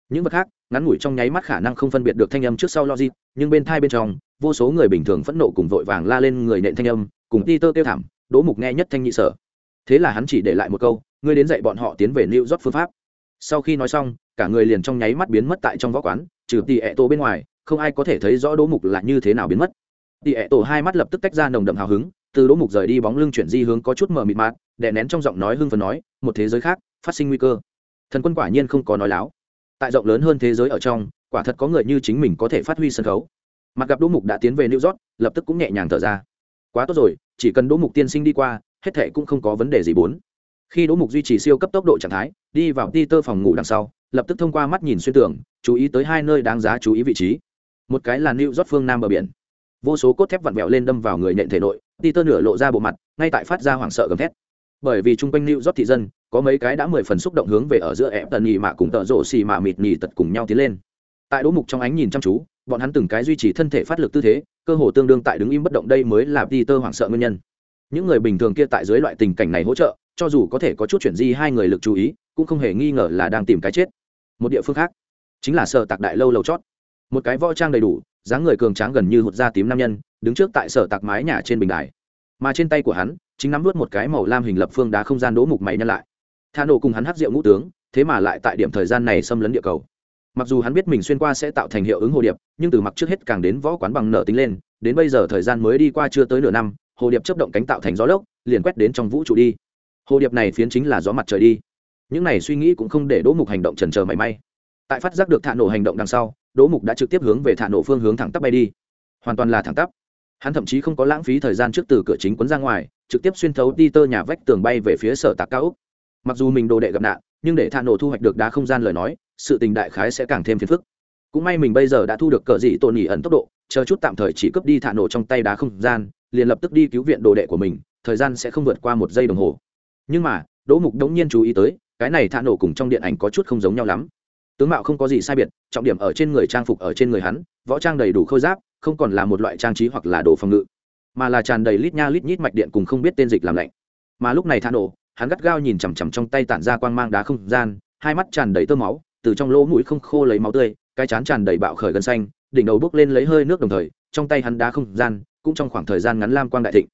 Những vật khác, ngắn ngủi trong nháy mắt khả năng không phân biệt được thanh âm trước sau logic, nhưng bên thai bên trong, vô số người bình thường phẫn nộ cùng vội vàng la lên người nện thanh âm, cùng ti tơ kêu thảm đỗ mục nghe nhất thanh nhị sở. Thế là hắn chỉ để lại một câu, ngươi đến dạy bọn họ tiến về new york phương pháp. Sau khi nói xong, cả người liền trong nháy mắt biến mất tại trong võ quán, trừ tỉ ẹ tổ bên ngoài, không ai có thể thấy rõ đỗ mục là như thế nào biến mất. Tỉ ẹ tổ hai mắt lập tức tách ra nồng đậm hào hứng từ đỗ mục rời đi bóng lưng chuyển di hướng có chút mờ mịt mạt đè nén trong giọng nói hưng phần nói một thế giới khác phát sinh nguy cơ. Thần quân quả nhiên không có nói láo. Tại rộng lớn hơn thế giới ở trong quả thật có người như chính mình có thể phát huy sân khấu. Mặt gặp đỗ mục đã tiến về new york lập tức cũng nhẹ nhàng thở ra. Quá tốt rồi chỉ cần đỗ mục tiên sinh đi qua hết thệ cũng không có vấn đề gì bốn. Khi đỗ mục duy trì siêu cấp tốc độ trạng thái đi vào ti tơ phòng ngủ đằng sau lập tức thông qua mắt nhìn xuyên tưởng, chú ý tới hai nơi đáng giá chú ý vị trí. Một cái là new york phương nam bờ biển. Vô số cốt thép vặn vẹo lên đâm vào người nện thể nội ti tơ nửa lộ ra bộ mặt, ngay tại phát ra hoảng sợ gầm thét. Bởi vì trung quanh lưu rót thị dân, có mấy cái đã mười phần xúc động hướng về ở giữa ẹp tần nhị mạ cùng tợ rộ xì mạ mịt nhị tật cùng nhau tiến lên. Tại đố mục trong ánh nhìn chăm chú, bọn hắn từng cái duy trì thân thể phát lực tư thế, cơ hồ tương đương tại đứng im bất động đây mới là ti tơ hoảng sợ nguyên nhân. Những người bình thường kia tại dưới loại tình cảnh này hỗ trợ, cho dù có thể có chút chuyển di hai người lực chú ý, cũng không hề nghi ngờ là đang tìm cái chết. Một địa phương khác, chính là sở tạc đại lâu lầu chót. Một cái võ trang đầy đủ, dáng người cường tráng gần như hụt da tím nam nhân đứng trước tại sở tạc mái nhà trên bình đài. Mà trên tay của hắn, chính nắm vớt một cái màu lam hình lập phương đá không gian đỗ mục mày nhân lại. Tha nổ cùng hắn hát rượu ngũ tướng, thế mà lại tại điểm thời gian này xâm lấn địa cầu. Mặc dù hắn biết mình xuyên qua sẽ tạo thành hiệu ứng hồ điệp, nhưng từ mặc trước hết càng đến võ quán bằng nở tính lên, đến bây giờ thời gian mới đi qua chưa tới nửa năm, hồ điệp chấp động cánh tạo thành gió lốc, liền quét đến trong vũ trụ đi. Hồ điệp này phiến chính là gió mặt trời đi. Những này suy nghĩ cũng không để đỗ mục hành động trần trờ mảy may. Tại phát giác được thả nổ hành động đằng sau, đỗ mục đã trực tiếp hướng về thả nổ phương hướng thẳng tắp bay đi. Hoàn toàn là thẳng tắp hắn thậm chí không có lãng phí thời gian trước từ cửa chính quấn ra ngoài, trực tiếp xuyên thấu đi tơ nhà vách tường bay về phía sở tạc cao úc. Mặc dù mình đồ đệ gặp nạn, nhưng để thả nổ thu hoạch được đá không gian lời nói, sự tình đại khái sẽ càng thêm phiền phức. Cũng may mình bây giờ đã thu được cờ dị tổn nhỉ ẩn tốc độ, chờ chút tạm thời chỉ cướp đi thả nổ trong tay đá không gian, liền lập tức đi cứu viện đồ đệ của mình, thời gian sẽ không vượt qua một giây đồng hồ. Nhưng mà, đỗ mục đống nhiên chú ý tới, cái này thả nổ cùng trong điện ảnh có chút không giống nhau lắm. Tướng mạo không có gì sai biệt, trọng điểm ở trên người trang phục ở trên người hắn, võ trang đầy đủ khôi giáp không còn là một loại trang trí hoặc là đồ phòng ngự, mà là tràn đầy lít nha lít nhít mạch điện cùng không biết tên dịch làm lạnh. Mà lúc này thả nổ hắn gắt gao nhìn chằm chằm trong tay tản ra quang mang đá không gian, hai mắt tràn đầy tơ máu, từ trong lỗ mũi không khô lấy máu tươi, cái chán tràn đầy bạo khởi gân xanh, đỉnh đầu bước lên lấy hơi nước đồng thời, trong tay hắn đá không gian, cũng trong khoảng thời gian ngắn lam quang đại thịnh.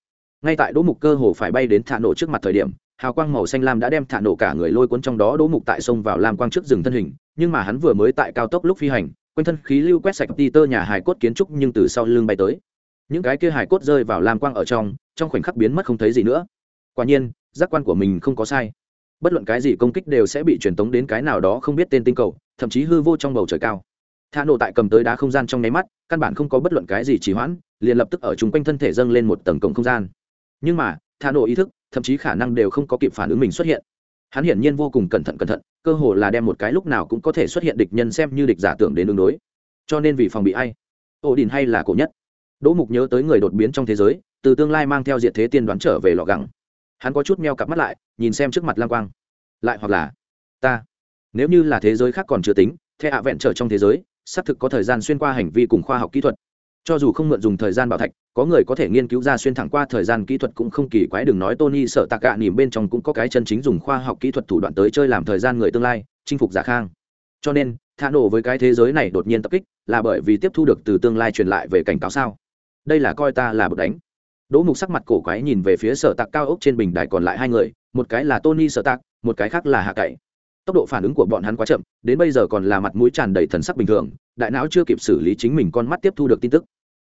Ngay tại đỗ mục cơ hồ phải bay đến thả nổ trước mặt thời điểm, hào quang màu xanh lam đã đem thả nổ cả người lôi cuốn trong đó, đỗ mục tại sông vào lam quang trước rừng thân hình, nhưng mà hắn vừa mới tại cao tốc lúc phi hành quanh thân khí lưu quét sạch ti tơ nhà hài cốt kiến trúc nhưng từ sau lưng bay tới. Những cái kia hài cốt rơi vào lam quang ở trong trong khoảnh khắc biến mất không thấy gì nữa. Quả nhiên, giác quan của mình không có sai. Bất luận cái gì công kích đều sẽ bị truyền tống đến cái nào đó không biết tên tinh cầu, thậm chí hư vô trong bầu trời cao. Thả nổ tại cầm tới đá không gian trong nháy mắt, căn bản không có bất luận cái gì trì hoãn, liền lập tức ở chung quanh thân thể dâng lên một tầng cổng không gian. Nhưng mà, thả nổ ý thức, thậm chí khả năng đều không có kịp phản ứng mình xuất hiện hắn hiển nhiên vô cùng cẩn thận cẩn thận, cơ hồ là đem một cái lúc nào cũng có thể xuất hiện địch nhân xem như địch giả tưởng đến đường đối. Cho nên vì phòng bị ai? Ổ đình hay là cổ nhất? Đỗ mục nhớ tới người đột biến trong thế giới, từ tương lai mang theo diện thế tiên đoán trở về lọ gẳng. Hắn có chút meo cặp mắt lại, nhìn xem trước mặt lang quang. Lại hoặc là, ta, nếu như là thế giới khác còn chưa tính thế hạ vẹn trở trong thế giới, xác thực có thời gian xuyên qua hành vi cùng khoa học kỹ thuật. Cho dù không mượn dùng thời gian bảo thạch có người có thể nghiên cứu ra xuyên thẳng qua thời gian kỹ thuật cũng không kỳ quái, đừng nói tony sợ tạc gạ nỉm bên trong cũng có cái chân chính dùng khoa học kỹ thuật thủ đoạn tới chơi làm thời gian người tương lai, chinh phục giả khang. Cho nên, thả nổ với cái thế giới này đột nhiên tập kích, là bởi vì tiếp thu được từ tương lai truyền lại về cảnh cáo sao? Đây là coi ta là bậc đánh. Đỗ mục sắc mặt cổ quái nhìn về phía sở tạc cao ốc trên bình đài còn lại hai người, một cái là tony sở tạc, một cái khác là hạ cậy. Tốc độ phản ứng của bọn hắn quá chậm, đến bây giờ còn là mặt mũi tràn đầy thần sắc bình thường, đại não chưa kịp xử lý chính mình con mắt tiếp thu được tin tức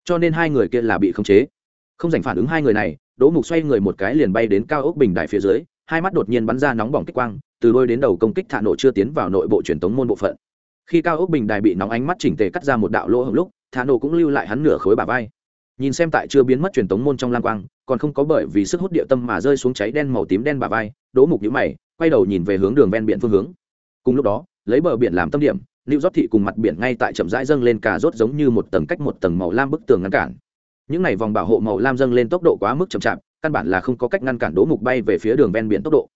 cho nên hai người kia là bị khống chế. Không dành phản ứng hai người này, đỗ mục xoay người một cái liền bay đến cao ốc bình đài phía dưới, hai mắt đột nhiên bắn ra nóng bỏng kích quang, từ đôi đến đầu công kích thả nổ chưa tiến vào nội bộ truyền tống môn bộ phận. Khi cao ốc bình đài bị nóng ánh mắt chỉnh tề cắt ra một đạo lỗ hồng lúc, thả nổ cũng lưu lại hắn nửa khối bà vai. Nhìn xem tại chưa biến mất truyền tống môn trong lam quang, còn không có bởi vì sức hút địa tâm mà rơi xuống cháy đen màu tím đen bà vai, đỗ mục nhíu mày, quay đầu nhìn về hướng đường ven biển phương hướng. Cùng lúc đó, lấy bờ biển làm tâm điểm lưu rót thị cùng mặt biển ngay tại chậm rãi dâng lên cà rốt giống như một tầng cách một tầng màu lam bức tường ngăn cản. Những này vòng bảo hộ màu lam dâng lên tốc độ quá mức chậm chạp, căn bản là không có cách ngăn cản đỗ mục bay về phía đường ven biển tốc độ.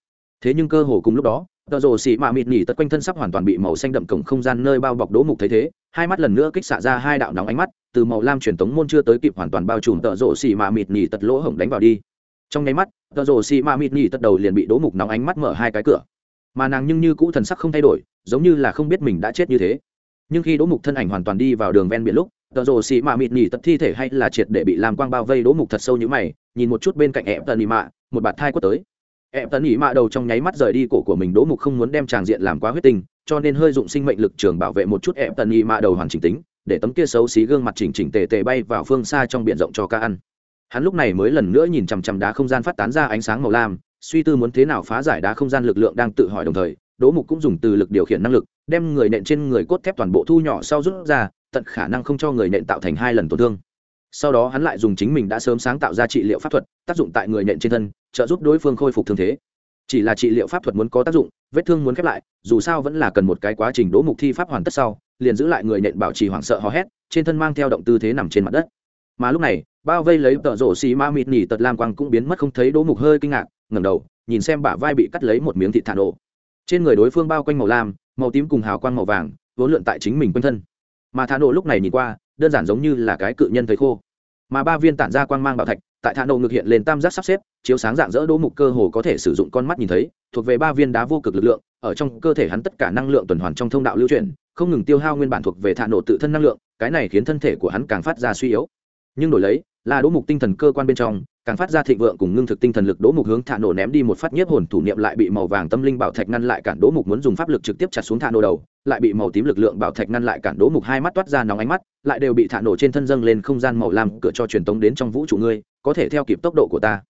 Thế nhưng cơ hồ cùng lúc đó, tờ rồ xị mạ mịt nhỉ tật quanh thân sắp hoàn toàn bị màu xanh đậm cổng không gian nơi bao bọc đỗ mục thấy thế, hai mắt lần nữa kích xạ ra hai đạo nóng ánh mắt, từ màu lam truyền tống môn chưa tới kịp hoàn toàn bao trùm tờ rồ xị mạ mịt nhỉ tật lỗ hổng đánh vào đi. Trong nháy mắt, tờ rồ xị mạ mịt nhỉ tật đầu liền bị đỗ mục nóng ánh mắt mở hai cái cửa. Mà nàng nhưng như cũ thần sắc không thay đổi giống như là không biết mình đã chết như thế. Nhưng khi đỗ mục thân ảnh hoàn toàn đi vào đường ven biển lúc, tờ rồ xị mạ mịt nhỉ tật thi thể hay là triệt để bị làm quang bao vây đỗ mục thật sâu như mày, nhìn một chút bên cạnh ẹp tần nhị mạ, một bạt thai quất tới. Ẹp tần ý mạ đầu trong nháy mắt rời đi cổ của mình, đỗ mục không muốn đem tràng diện làm quá huyết tinh, cho nên hơi dụng sinh mệnh lực trường bảo vệ một chút ẹp tần ý mạ đầu hoàn chỉnh tính, để tấm kia xấu xí gương mặt chỉnh chỉnh tề tề bay vào phương xa trong biển rộng cho ca ăn. Hắn lúc này mới lần nữa nhìn chằm chằm đá không gian phát tán ra ánh sáng màu lam, suy tư muốn thế nào phá giải đá không gian lực lượng đang tự hỏi đồng thời đỗ mục cũng dùng từ lực điều khiển năng lực, đem người nện trên người cốt thép toàn bộ thu nhỏ sau rút ra, tận khả năng không cho người nện tạo thành hai lần tổn thương. Sau đó hắn lại dùng chính mình đã sớm sáng tạo ra trị liệu pháp thuật, tác dụng tại người nện trên thân, trợ giúp đối phương khôi phục thương thế. Chỉ là trị liệu pháp thuật muốn có tác dụng, vết thương muốn khép lại, dù sao vẫn là cần một cái quá trình đỗ mục thi pháp hoàn tất sau, liền giữ lại người nện bảo trì hoảng sợ hò hét, trên thân mang theo động tư thế nằm trên mặt đất. Mà lúc này, bao vây lấy tợ rổ xì ma mịt nỉ tật lam quang cũng biến mất không thấy đỗ mục hơi kinh ngạc, ngẩng đầu, nhìn xem bả vai bị cắt lấy một miếng thịt thả nổ trên người đối phương bao quanh màu lam, màu tím cùng hào quang màu vàng, vốn lượn tại chính mình quanh thân. Mà thả nổ lúc này nhìn qua, đơn giản giống như là cái cự nhân thấy khô. Mà ba viên tản ra quang mang bảo thạch, tại thả nổ ngược hiện lên tam giác sắp xếp, chiếu sáng dạng dỡ đỗ mục cơ hồ có thể sử dụng con mắt nhìn thấy, thuộc về ba viên đá vô cực lực lượng, ở trong cơ thể hắn tất cả năng lượng tuần hoàn trong thông đạo lưu chuyển, không ngừng tiêu hao nguyên bản thuộc về thả nổ tự thân năng lượng, cái này khiến thân thể của hắn càng phát ra suy yếu. Nhưng đổi lấy, là đỗ mục tinh thần cơ quan bên trong càng phát ra thịnh vượng cùng ngưng thực tinh thần lực đỗ mục hướng thả nổ ném đi một phát nhiếp hồn thủ niệm lại bị màu vàng tâm linh bảo thạch ngăn lại cản đỗ mục muốn dùng pháp lực trực tiếp chặt xuống thả nổ đầu, lại bị màu tím lực lượng bảo thạch ngăn lại cản đỗ mục hai mắt toát ra nóng ánh mắt, lại đều bị thả nổ trên thân dâng lên không gian màu lam cửa cho truyền tống đến trong vũ trụ ngươi, có thể theo kịp tốc độ của ta.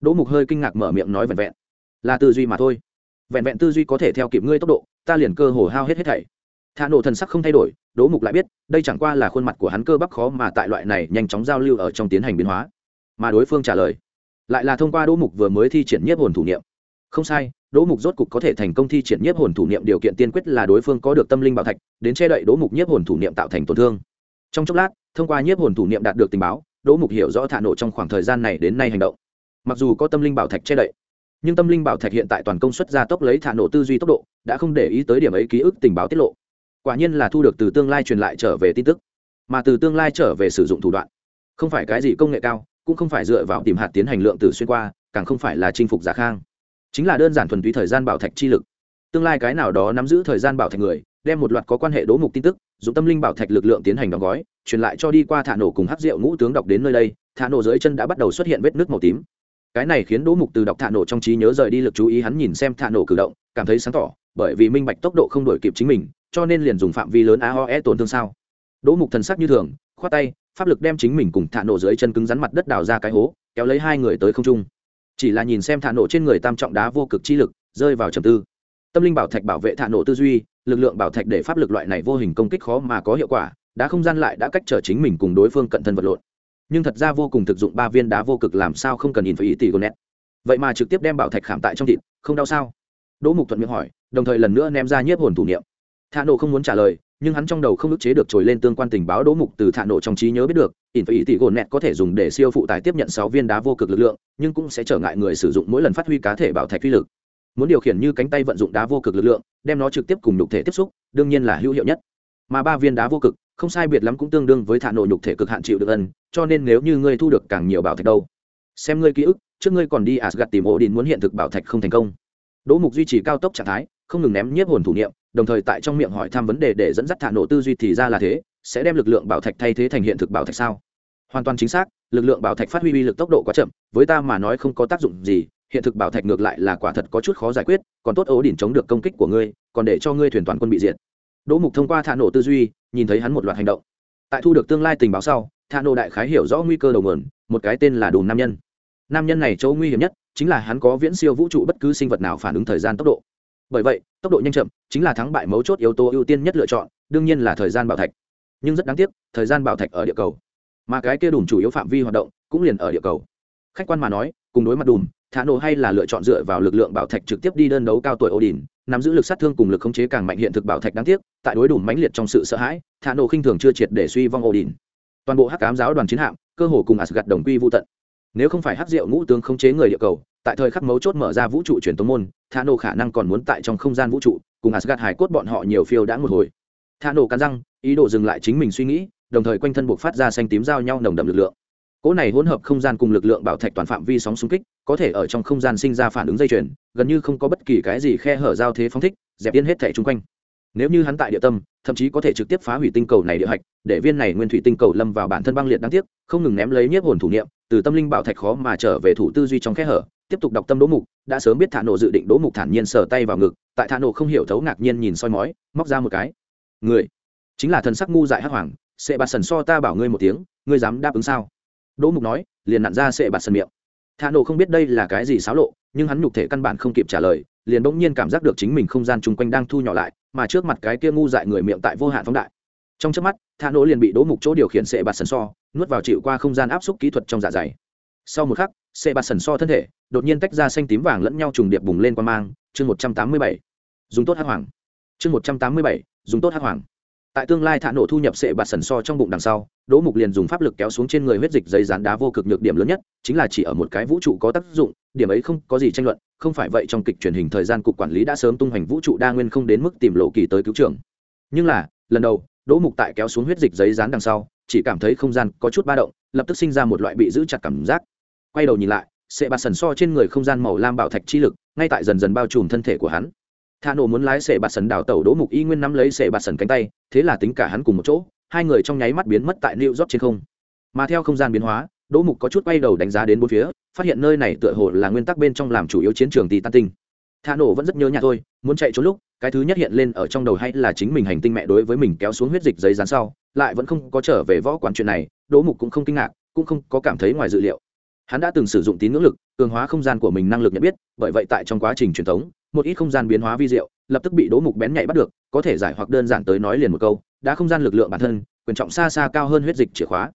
Đỗ mục hơi kinh ngạc mở miệng nói vẹn vẹn. Là tư duy mà thôi. Vẹn vẹn tư duy có thể theo kịp ngươi tốc độ, ta liền cơ hồ hao hết hết thảy. Thả nổ thần sắc không thay đổi, đỗ mục lại biết, đây chẳng qua là khuôn mặt của hắn cơ bắp khó mà tại loại này nhanh chóng giao lưu ở trong tiến hành biến hóa mà đối phương trả lời. Lại là thông qua đỗ mục vừa mới thi triển nhiếp hồn thủ niệm. Không sai, đỗ mục rốt cục có thể thành công thi triển nhiếp hồn thủ niệm, điều kiện tiên quyết là đối phương có được tâm linh bảo thạch, đến che đậy đỗ mục nhiếp hồn thủ niệm tạo thành tổn thương. Trong chốc lát, thông qua nhiếp hồn thủ niệm đạt được tình báo, đỗ mục hiểu rõ thả nổ trong khoảng thời gian này đến nay hành động. Mặc dù có tâm linh bảo thạch che đậy, nhưng tâm linh bảo thạch hiện tại toàn công suất gia tốc lấy thả nổ tư duy tốc độ, đã không để ý tới điểm ấy ký ức tình báo tiết lộ. Quả nhiên là thu được từ tương lai truyền lại trở về tin tức. Mà từ tương lai trở về sử dụng thủ đoạn, không phải cái gì công nghệ cao cũng không phải dựa vào tìm hạt tiến hành lượng tử xuyên qua, càng không phải là chinh phục giả khang. Chính là đơn giản thuần túy thời gian bảo thạch chi lực. Tương lai cái nào đó nắm giữ thời gian bảo thạch người, đem một loạt có quan hệ đố mục tin tức, dùng tâm linh bảo thạch lực lượng tiến hành đóng gói, truyền lại cho đi qua thả nổ cùng hát rượu ngũ tướng đọc đến nơi đây, thả nổ dưới chân đã bắt đầu xuất hiện vết nước màu tím. Cái này khiến đỗ mục từ đọc thả nổ trong trí nhớ rời đi lực chú ý hắn nhìn xem thả nổ cử động, cảm thấy sáng tỏ, bởi vì minh bạch tốc độ không đổi kịp chính mình, cho nên liền dùng phạm vi lớn aoe tổn thương sao. Đỗ mục thần sắc như thường, khoát tay pháp lực đem chính mình cùng thả nổ dưới chân cứng rắn mặt đất đào ra cái hố, kéo lấy hai người tới không trung. Chỉ là nhìn xem thả nổ trên người tam trọng đá vô cực chi lực, rơi vào trầm tư. Tâm linh bảo thạch bảo vệ thả nổ tư duy, lực lượng bảo thạch để pháp lực loại này vô hình công kích khó mà có hiệu quả đá không gian lại đã cách trở chính mình cùng đối phương cận thân vật lộn. Nhưng thật ra vô cùng thực dụng ba viên đá vô cực làm sao không cần nhìn phải ý tỷ gonet vậy mà trực tiếp đem bảo thạch khảm tại trong thịt, không đau sao? Đỗ mục thuận miệng hỏi, đồng thời lần nữa ném ra nhiếp hồn thủ niệm. Thả nổ không muốn trả lời nhưng hắn trong đầu không ức chế được trồi lên tương quan tình báo đỗ mục từ thạ nổ trong trí nhớ biết được, ỉn phải ý tỷ gồn nẹt có thể dùng để siêu phụ tải tiếp nhận sáu viên đá vô cực lực lượng, nhưng cũng sẽ trở ngại người sử dụng mỗi lần phát huy cá thể bảo thạch phi lực. Muốn điều khiển như cánh tay vận dụng đá vô cực lực lượng, đem nó trực tiếp cùng nhục thể tiếp xúc, đương nhiên là hữu hiệu nhất. Mà ba viên đá vô cực, không sai biệt lắm cũng tương đương với thạ nổ nhục thể cực hạn chịu được ân, cho nên nếu như ngươi thu được càng nhiều bảo thạch đâu. Xem ngươi ký ức, trước ngươi còn đi Asgard tìm ổ đình muốn hiện thực bảo thạch không thành công. Đỗ mục duy trì cao tốc trạng thái, không ngừng ném nhiếp hồn thủ niệm đồng thời tại trong miệng hỏi thăm vấn đề để dẫn dắt thả nổ tư duy thì ra là thế, sẽ đem lực lượng bảo thạch thay thế thành hiện thực bảo thạch sao? Hoàn toàn chính xác, lực lượng bảo thạch phát huy uy lực tốc độ quá chậm, với ta mà nói không có tác dụng gì, hiện thực bảo thạch ngược lại là quả thật có chút khó giải quyết, còn tốt ố đỉnh chống được công kích của ngươi, còn để cho ngươi thuyền toàn quân bị diệt. Đỗ mục thông qua thả nổ tư duy, nhìn thấy hắn một loạt hành động. Tại thu được tương lai tình báo sau, thả nổ đại khái hiểu rõ nguy cơ đầu nguồn, một cái tên là đùm nam nhân. Nam nhân này chỗ nguy hiểm nhất, chính là hắn có viễn siêu vũ trụ bất cứ sinh vật nào phản ứng thời gian tốc độ bởi vậy, tốc độ nhanh chậm chính là thắng bại mấu chốt yếu tố ưu tiên nhất lựa chọn, đương nhiên là thời gian bảo thạch. Nhưng rất đáng tiếc, thời gian bảo thạch ở địa cầu. Mà cái kia đùm chủ yếu phạm vi hoạt động cũng liền ở địa cầu. Khách quan mà nói, cùng đối mặt đùm, thả nổ hay là lựa chọn dựa vào lực lượng bảo thạch trực tiếp đi đơn đấu cao tuổi odin, nắm giữ lực sát thương cùng lực khống chế càng mạnh hiện thực bảo thạch đáng tiếc, tại đối đùm mãnh liệt trong sự sợ hãi, thả nổ khinh thường chưa triệt để suy vong odin. Toàn bộ hắc cám giáo đoàn chiến hạm, cơ hồ cùng asgad đồng quy vô tận nếu không phải hát rượu ngũ tướng khống chế người địa cầu, tại thời khắc mấu chốt mở ra vũ trụ truyền tống môn thả nổ khả năng còn muốn tại trong không gian vũ trụ, cùng asgad hải cốt bọn họ nhiều phiêu đã một hồi. Thả nổ cắn răng, ý đồ dừng lại chính mình suy nghĩ, đồng thời quanh thân buộc phát ra xanh tím giao nhau nồng đậm lực lượng. Cỗ này hỗn hợp không gian cùng lực lượng bảo thạch toàn phạm vi sóng xung kích, có thể ở trong không gian sinh ra phản ứng dây chuyền, gần như không có bất kỳ cái gì khe hở giao thế phóng thích, dẹp yên hết thẻ chung quanh. Nếu như hắn tại địa tâm, thậm chí có thể trực tiếp phá hủy tinh cầu này địa hạch, để viên này nguyên thủy tinh cầu lâm vào bản thân băng liệt đáng tiếc, không ngừng ném lấy nhiếp hồn thủ niệm từ tâm linh bảo thạch khó mà trở về thủ tư duy trong khe hở, tiếp tục đọc tâm đỗ mục, đã sớm biết thả nổ dự định đỗ mục thản nhiên sờ tay vào ngực, tại thả nổ không hiểu thấu ngạc nhiên nhìn soi mói, móc ra một cái. Người, chính là thần sắc ngu dại hắc hoàng sệ bạt sần so ta bảo ngươi một tiếng, ngươi dám đáp ứng sao? Đỗ mục nói, liền nặn ra sệ bạt sần miệng. Thả nổ không biết đây là cái gì xáo lộ, nhưng hắn nhục thể căn bản không kịp trả lời, liền bỗng nhiên cảm giác được chính mình không gian chung quanh đang thu nhỏ lại, mà trước mặt cái kia ngu dại người miệng tại vô hạn phóng đại. Trong chớp mắt, thả nổ liền bị đỗ mục chỗ điều khiển sệ bạt sần so nuốt vào chịu qua không gian áp suất kỹ thuật trong dạ dày. Sau một khắc xe bạt sần so thân thể, đột nhiên tách ra xanh tím vàng lẫn nhau trùng điệp bùng lên qua mang. Chương một trăm tám mươi bảy, dùng tốt hát hoàng. Chương một trăm tám mươi bảy, dùng tốt hát hoàng. Tại tương lai thả nổ thu nhập sệ bạt sần so trong bụng đằng sau, đỗ mục liền dùng pháp lực kéo xuống trên người huyết dịch giấy rán đá vô cực nhược điểm lớn nhất, chính là chỉ ở một cái vũ trụ có tác dụng, điểm ấy không có gì tranh luận, không phải vậy trong kịch truyền hình thời gian cục quản lý đã sớm tung hoành vũ trụ đa nguyên không đến mức tìm lộ kỳ tới cứu trường. Nhưng là, lần đầu đỗ mục tại kéo xuống huyết dịch giấy dán đằng sau, chỉ cảm thấy không gian có chút ba động, lập tức sinh ra một loại bị giữ chặt cảm giác. Quay đầu nhìn lại sệ bạt sần so trên người không gian màu lam bảo thạch chi lực, ngay tại dần dần bao trùm thân thể của hắn. Tha nổ muốn lái sệ bạt sần đào tẩu đỗ mục y nguyên nắm lấy sệ bạt sần cánh tay, thế là tính cả hắn cùng một chỗ, hai người trong nháy mắt biến mất tại new york trên không. Mà theo không gian biến hóa, đỗ mục có chút quay đầu đánh giá đến bốn phía, phát hiện nơi này tựa hồ là nguyên tắc bên trong làm chủ yếu chiến trường tì tan tinh thà nổ vẫn rất nhớ nhà thôi, muốn chạy trốn lúc, cái thứ nhất hiện lên ở trong đầu hay là chính mình hành tinh mẹ đối với mình kéo xuống huyết dịch giấy dán sau, lại vẫn không có trở về võ quán chuyện này, đỗ mục cũng không kinh ngạc, cũng không có cảm thấy ngoài dự liệu. Hắn đã từng sử dụng tín ngưỡng lực, cường hóa không gian của mình năng lực nhận biết, bởi vậy tại trong quá trình truyền thống, một ít không gian biến hóa vi diệu, lập tức bị đỗ mục bén nhạy bắt được, có thể giải hoặc đơn giản tới nói liền một câu, đã không gian lực lượng bản thân, quyền trọng xa xa cao hơn huyết dịch chìa khóa.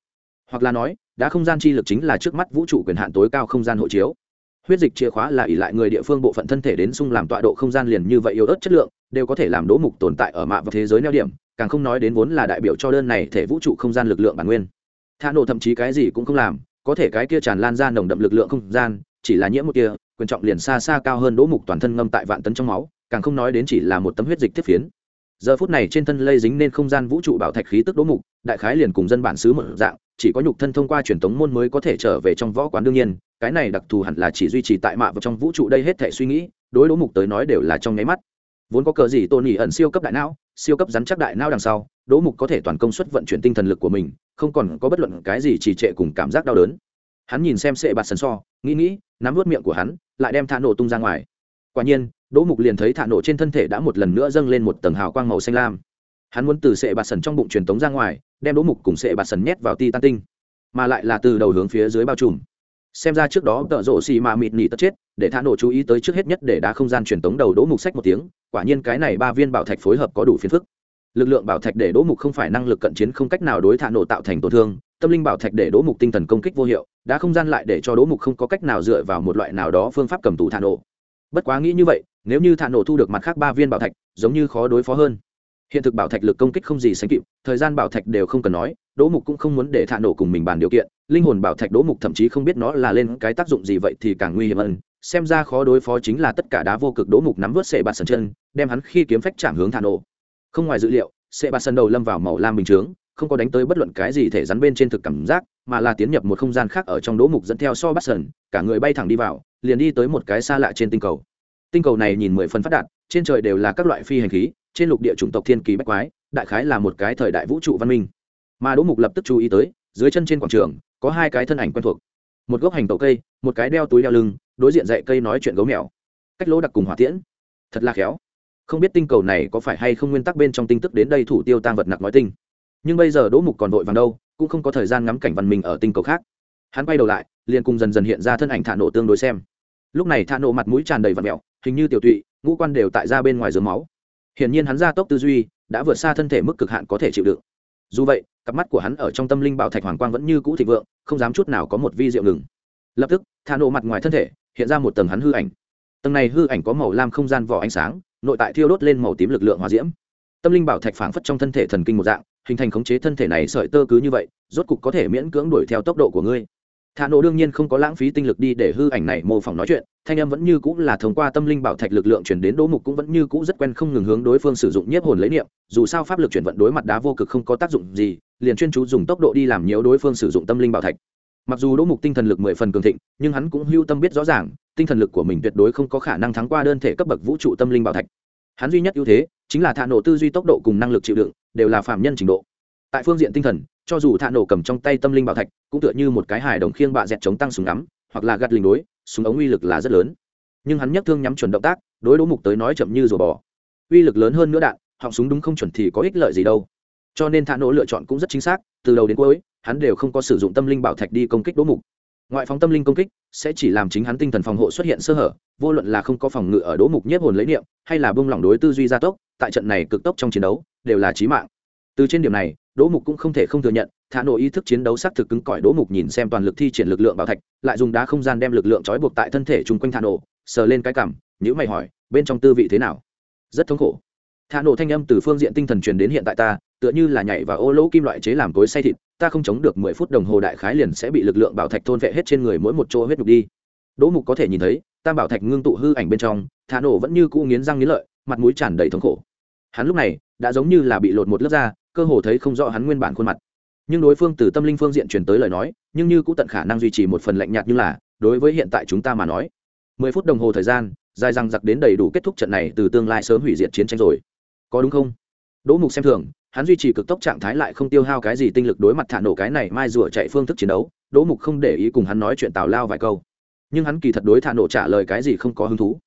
Hoặc là nói, đã không gian chi lực chính là trước mắt vũ trụ quyền hạn tối cao không gian hộ chiếu huyết dịch chìa khóa là ỷ lại người địa phương bộ phận thân thể đến sung làm tọa độ không gian liền như vậy yếu ớt chất lượng, đều có thể làm đỗ mục tồn tại ở mạ và thế giới neo điểm, càng không nói đến vốn là đại biểu cho đơn này thể vũ trụ không gian lực lượng bản nguyên. Tha nổ thậm chí cái gì cũng không làm, có thể cái kia tràn lan ra nồng đậm lực lượng không gian, chỉ là nhiễm một kia, quyền trọng liền xa xa cao hơn đỗ mục toàn thân ngâm tại vạn tấn trong máu, càng không nói đến chỉ là một tấm huyết dịch tiếp phiến. Giờ phút này trên thân lây dính nên không gian vũ trụ bảo thạch khí tức đỗ mục, đại khái liền cùng dân bản xứ một dạng chỉ có nhục thân thông qua truyền thống môn mới có thể trở về trong võ quán đương nhiên, cái này đặc thù hẳn là chỉ duy trì tại mạ và trong vũ trụ đây hết thể suy nghĩ, đối đỗ mục tới nói đều là trong nháy mắt. Vốn có cờ gì tôn nhị ẩn siêu cấp đại não, siêu cấp rắn chắc đại não đằng sau đỗ mục có thể toàn công suất vận chuyển tinh thần lực của mình, không còn có bất luận cái gì trì trệ cùng cảm giác đau đớn. Hắn nhìn xem sệ bạt sần so, nghĩ nghĩ, nắm vớt miệng của hắn, lại đem thả nổ tung ra ngoài. Quả nhiên đỗ mục liền thấy thả nổ trên thân thể đã một lần nữa dâng lên một tầng hào quang màu xanh lam. Hắn muốn từ sệ bạt sần trong bụng truyền tống ra ngoài đem đỗ mục cùng sệ bạt sần nhét vào ti tan tinh, mà lại là từ đầu hướng phía dưới bao trùm. Xem ra trước đó tợ rộ xì mà mịt nỉ tất chết, để thả nổ chú ý tới trước hết nhất để đá không gian truyền tống đầu đỗ mục sách một tiếng, quả nhiên cái này ba viên bảo thạch phối hợp có đủ phiền phức. Lực lượng bảo thạch để đỗ mục không phải năng lực cận chiến không cách nào đối thả nổ tạo thành tổn thương, tâm linh bảo thạch để đỗ mục tinh thần công kích vô hiệu đã không gian lại để cho đỗ mục không có cách nào dựa vào một loại nào đó phương pháp cầm tù thả nổ bất quá nghĩ như vậy, nếu như thả nổ thu được mặt khác ba viên bảo thạch, giống như khó đối phó hơn hiện thực bảo thạch lực công kích không gì sánh kịp, thời gian bảo thạch đều không cần nói, đỗ mục cũng không muốn để thạ nổ cùng mình bàn điều kiện, linh hồn bảo thạch đỗ mục thậm chí không biết nó là lên cái tác dụng gì vậy thì càng nguy hiểm hơn. Xem ra khó đối phó chính là tất cả đá vô cực đỗ mục nắm vớt sệ bạt sần chân, đem hắn khi kiếm phách chạm hướng thạ nổ. Không ngoài dữ liệu, sệ bạt sần đầu lâm vào màu lam bình chướng, không có đánh tới bất luận cái gì thể rắn bên trên thực cảm giác, mà là tiến nhập một không gian khác ở trong đỗ mục dẫn theo so bắt sần, cả người bay thẳng đi vào, liền đi tới một cái xa lạ trên tinh cầu. Tinh cầu này nhìn mười phần phát đạt trên trời đều là các loại phi hành khí, trên lục địa chủng tộc thiên kỳ bách quái, đại khái là một cái thời đại vũ trụ văn minh. Mà đỗ mục lập tức chú ý tới, dưới chân trên quảng trường, có hai cái thân ảnh quen thuộc. Một gốc hành tàu cây, một cái đeo túi đeo lưng, đối diện dạy cây nói chuyện gấu mèo. Cách lỗ đặc cùng hỏa tiễn. Thật là khéo. Không biết tinh cầu này có phải hay không nguyên tắc bên trong tinh tức đến đây thủ tiêu tăng vật nặc nói tinh. Nhưng bây giờ đỗ mục còn vội vàng đâu, cũng không có thời gian ngắm cảnh văn minh ở tinh cầu khác. Hắn quay đầu lại, liền cùng dần dần hiện ra thân ảnh thả nổ tương đối xem. Lúc này thả nổ mặt mũi tràn đầy vật mẹo hình như tiểu tụy ngũ quan đều tại ra bên ngoài dướng máu. Hiển nhiên hắn ra tốc tư duy đã vượt xa thân thể mức cực hạn có thể chịu đựng. Dù vậy, cặp mắt của hắn ở trong tâm linh bảo thạch hoàng quang vẫn như cũ thịnh vượng, không dám chút nào có một vi diệu ngừng. Lập tức, thả nổ mặt ngoài thân thể, hiện ra một tầng hắn hư ảnh. Tầng này hư ảnh có màu lam không gian vỏ ánh sáng, nội tại thiêu đốt lên màu tím lực lượng hòa diễm. Tâm linh bảo thạch phảng phất trong thân thể thần kinh một dạng, hình thành khống chế thân thể này sợi tơ cứ như vậy, rốt cục có thể miễn cưỡng đuổi theo tốc độ của ngươi thả nổ đương nhiên không có lãng phí tinh lực đi để hư ảnh này mô phỏng nói chuyện, thanh âm vẫn như cũng là thông qua tâm linh bảo thạch lực lượng chuyển đến đỗ mục cũng vẫn như cũ rất quen không ngừng hướng đối phương sử dụng nhiếp hồn lấy niệm, dù sao pháp lực chuyển vận đối mặt đá vô cực không có tác dụng gì, liền chuyên chú dùng tốc độ đi làm nhiễu đối phương sử dụng tâm linh bảo thạch. Mặc dù đỗ mục tinh thần lực mười phần cường thịnh, nhưng hắn cũng hưu tâm biết rõ ràng, tinh thần lực của mình tuyệt đối không có khả năng thắng qua đơn thể cấp bậc vũ trụ tâm linh bảo thạch. Hắn duy nhất ưu thế, chính là thả nổ tư duy tốc độ cùng năng lực chịu đựng, đều là phạm nhân trình độ. Tại phương diện tinh thần cho dù thả nổ cầm trong tay tâm linh bảo thạch, cũng tựa như một cái hài đồng khiêng bạ dẹt chống tăng súng ngắm, hoặc là gạt lình đối, súng ống uy lực là rất lớn. Nhưng hắn nhắc thương nhắm chuẩn động tác, đối đỗ mục tới nói chậm như rùa bò. Uy lực lớn hơn nữa đạn, họng súng đúng không chuẩn thì có ích lợi gì đâu. Cho nên thả nổ lựa chọn cũng rất chính xác, từ đầu đến cuối, hắn đều không có sử dụng tâm linh bảo thạch đi công kích đỗ mục. Ngoại phóng tâm linh công kích, sẽ chỉ làm chính hắn tinh thần phòng hộ xuất hiện sơ hở, vô luận là không có phòng ngự ở đỗ mục nhiếp hồn lấy niệm, hay là bông lỏng đối tư duy gia tốc, tại trận này cực tốc trong chiến đấu, đều là chí mạng. Từ trên điểm này đỗ mục cũng không thể không thừa nhận, thả nổ ý thức chiến đấu xác thực cứng cỏi, đỗ mục nhìn xem toàn lực thi triển lực lượng bảo thạch, lại dùng đá không gian đem lực lượng trói buộc tại thân thể chung quanh thả nổ sờ lên cái cảm nhữ mày hỏi, bên trong tư vị thế nào? Rất thống khổ. Thả nổ thanh âm từ phương diện tinh thần truyền đến hiện tại ta, tựa như là nhảy và ô lỗ kim loại chế làm cối say thịt, ta không chống được mười phút đồng hồ đại khái liền sẽ bị lực lượng bảo thạch thôn vệ hết trên người mỗi một chỗ huyết đục đi. Đỗ mục có thể nhìn thấy, tam bảo thạch ngưng tụ hư ảnh bên trong, thả nổ vẫn như cũ nghiến răng nghiến lợi, mặt mũi tràn đầy thống khổ. Hắn lúc này, đã giống như là bị lột một lớp da cơ hồ thấy không rõ hắn nguyên bản khuôn mặt. Nhưng đối phương từ tâm linh phương diện truyền tới lời nói, nhưng như cũng tận khả năng duy trì một phần lạnh nhạt như là, đối với hiện tại chúng ta mà nói. Mười phút đồng hồ thời gian, dài răng giặc đến đầy đủ kết thúc trận này từ tương lai sớm hủy diệt chiến tranh rồi. Có đúng không? Đỗ mục xem thường, hắn duy trì cực tốc trạng thái lại không tiêu hao cái gì tinh lực đối mặt thả nổ cái này mai rủa chạy phương thức chiến đấu, đỗ mục không để ý cùng hắn nói chuyện tào lao vài câu. Nhưng hắn kỳ thật đối thả nổ trả lời cái gì không có hứng thú.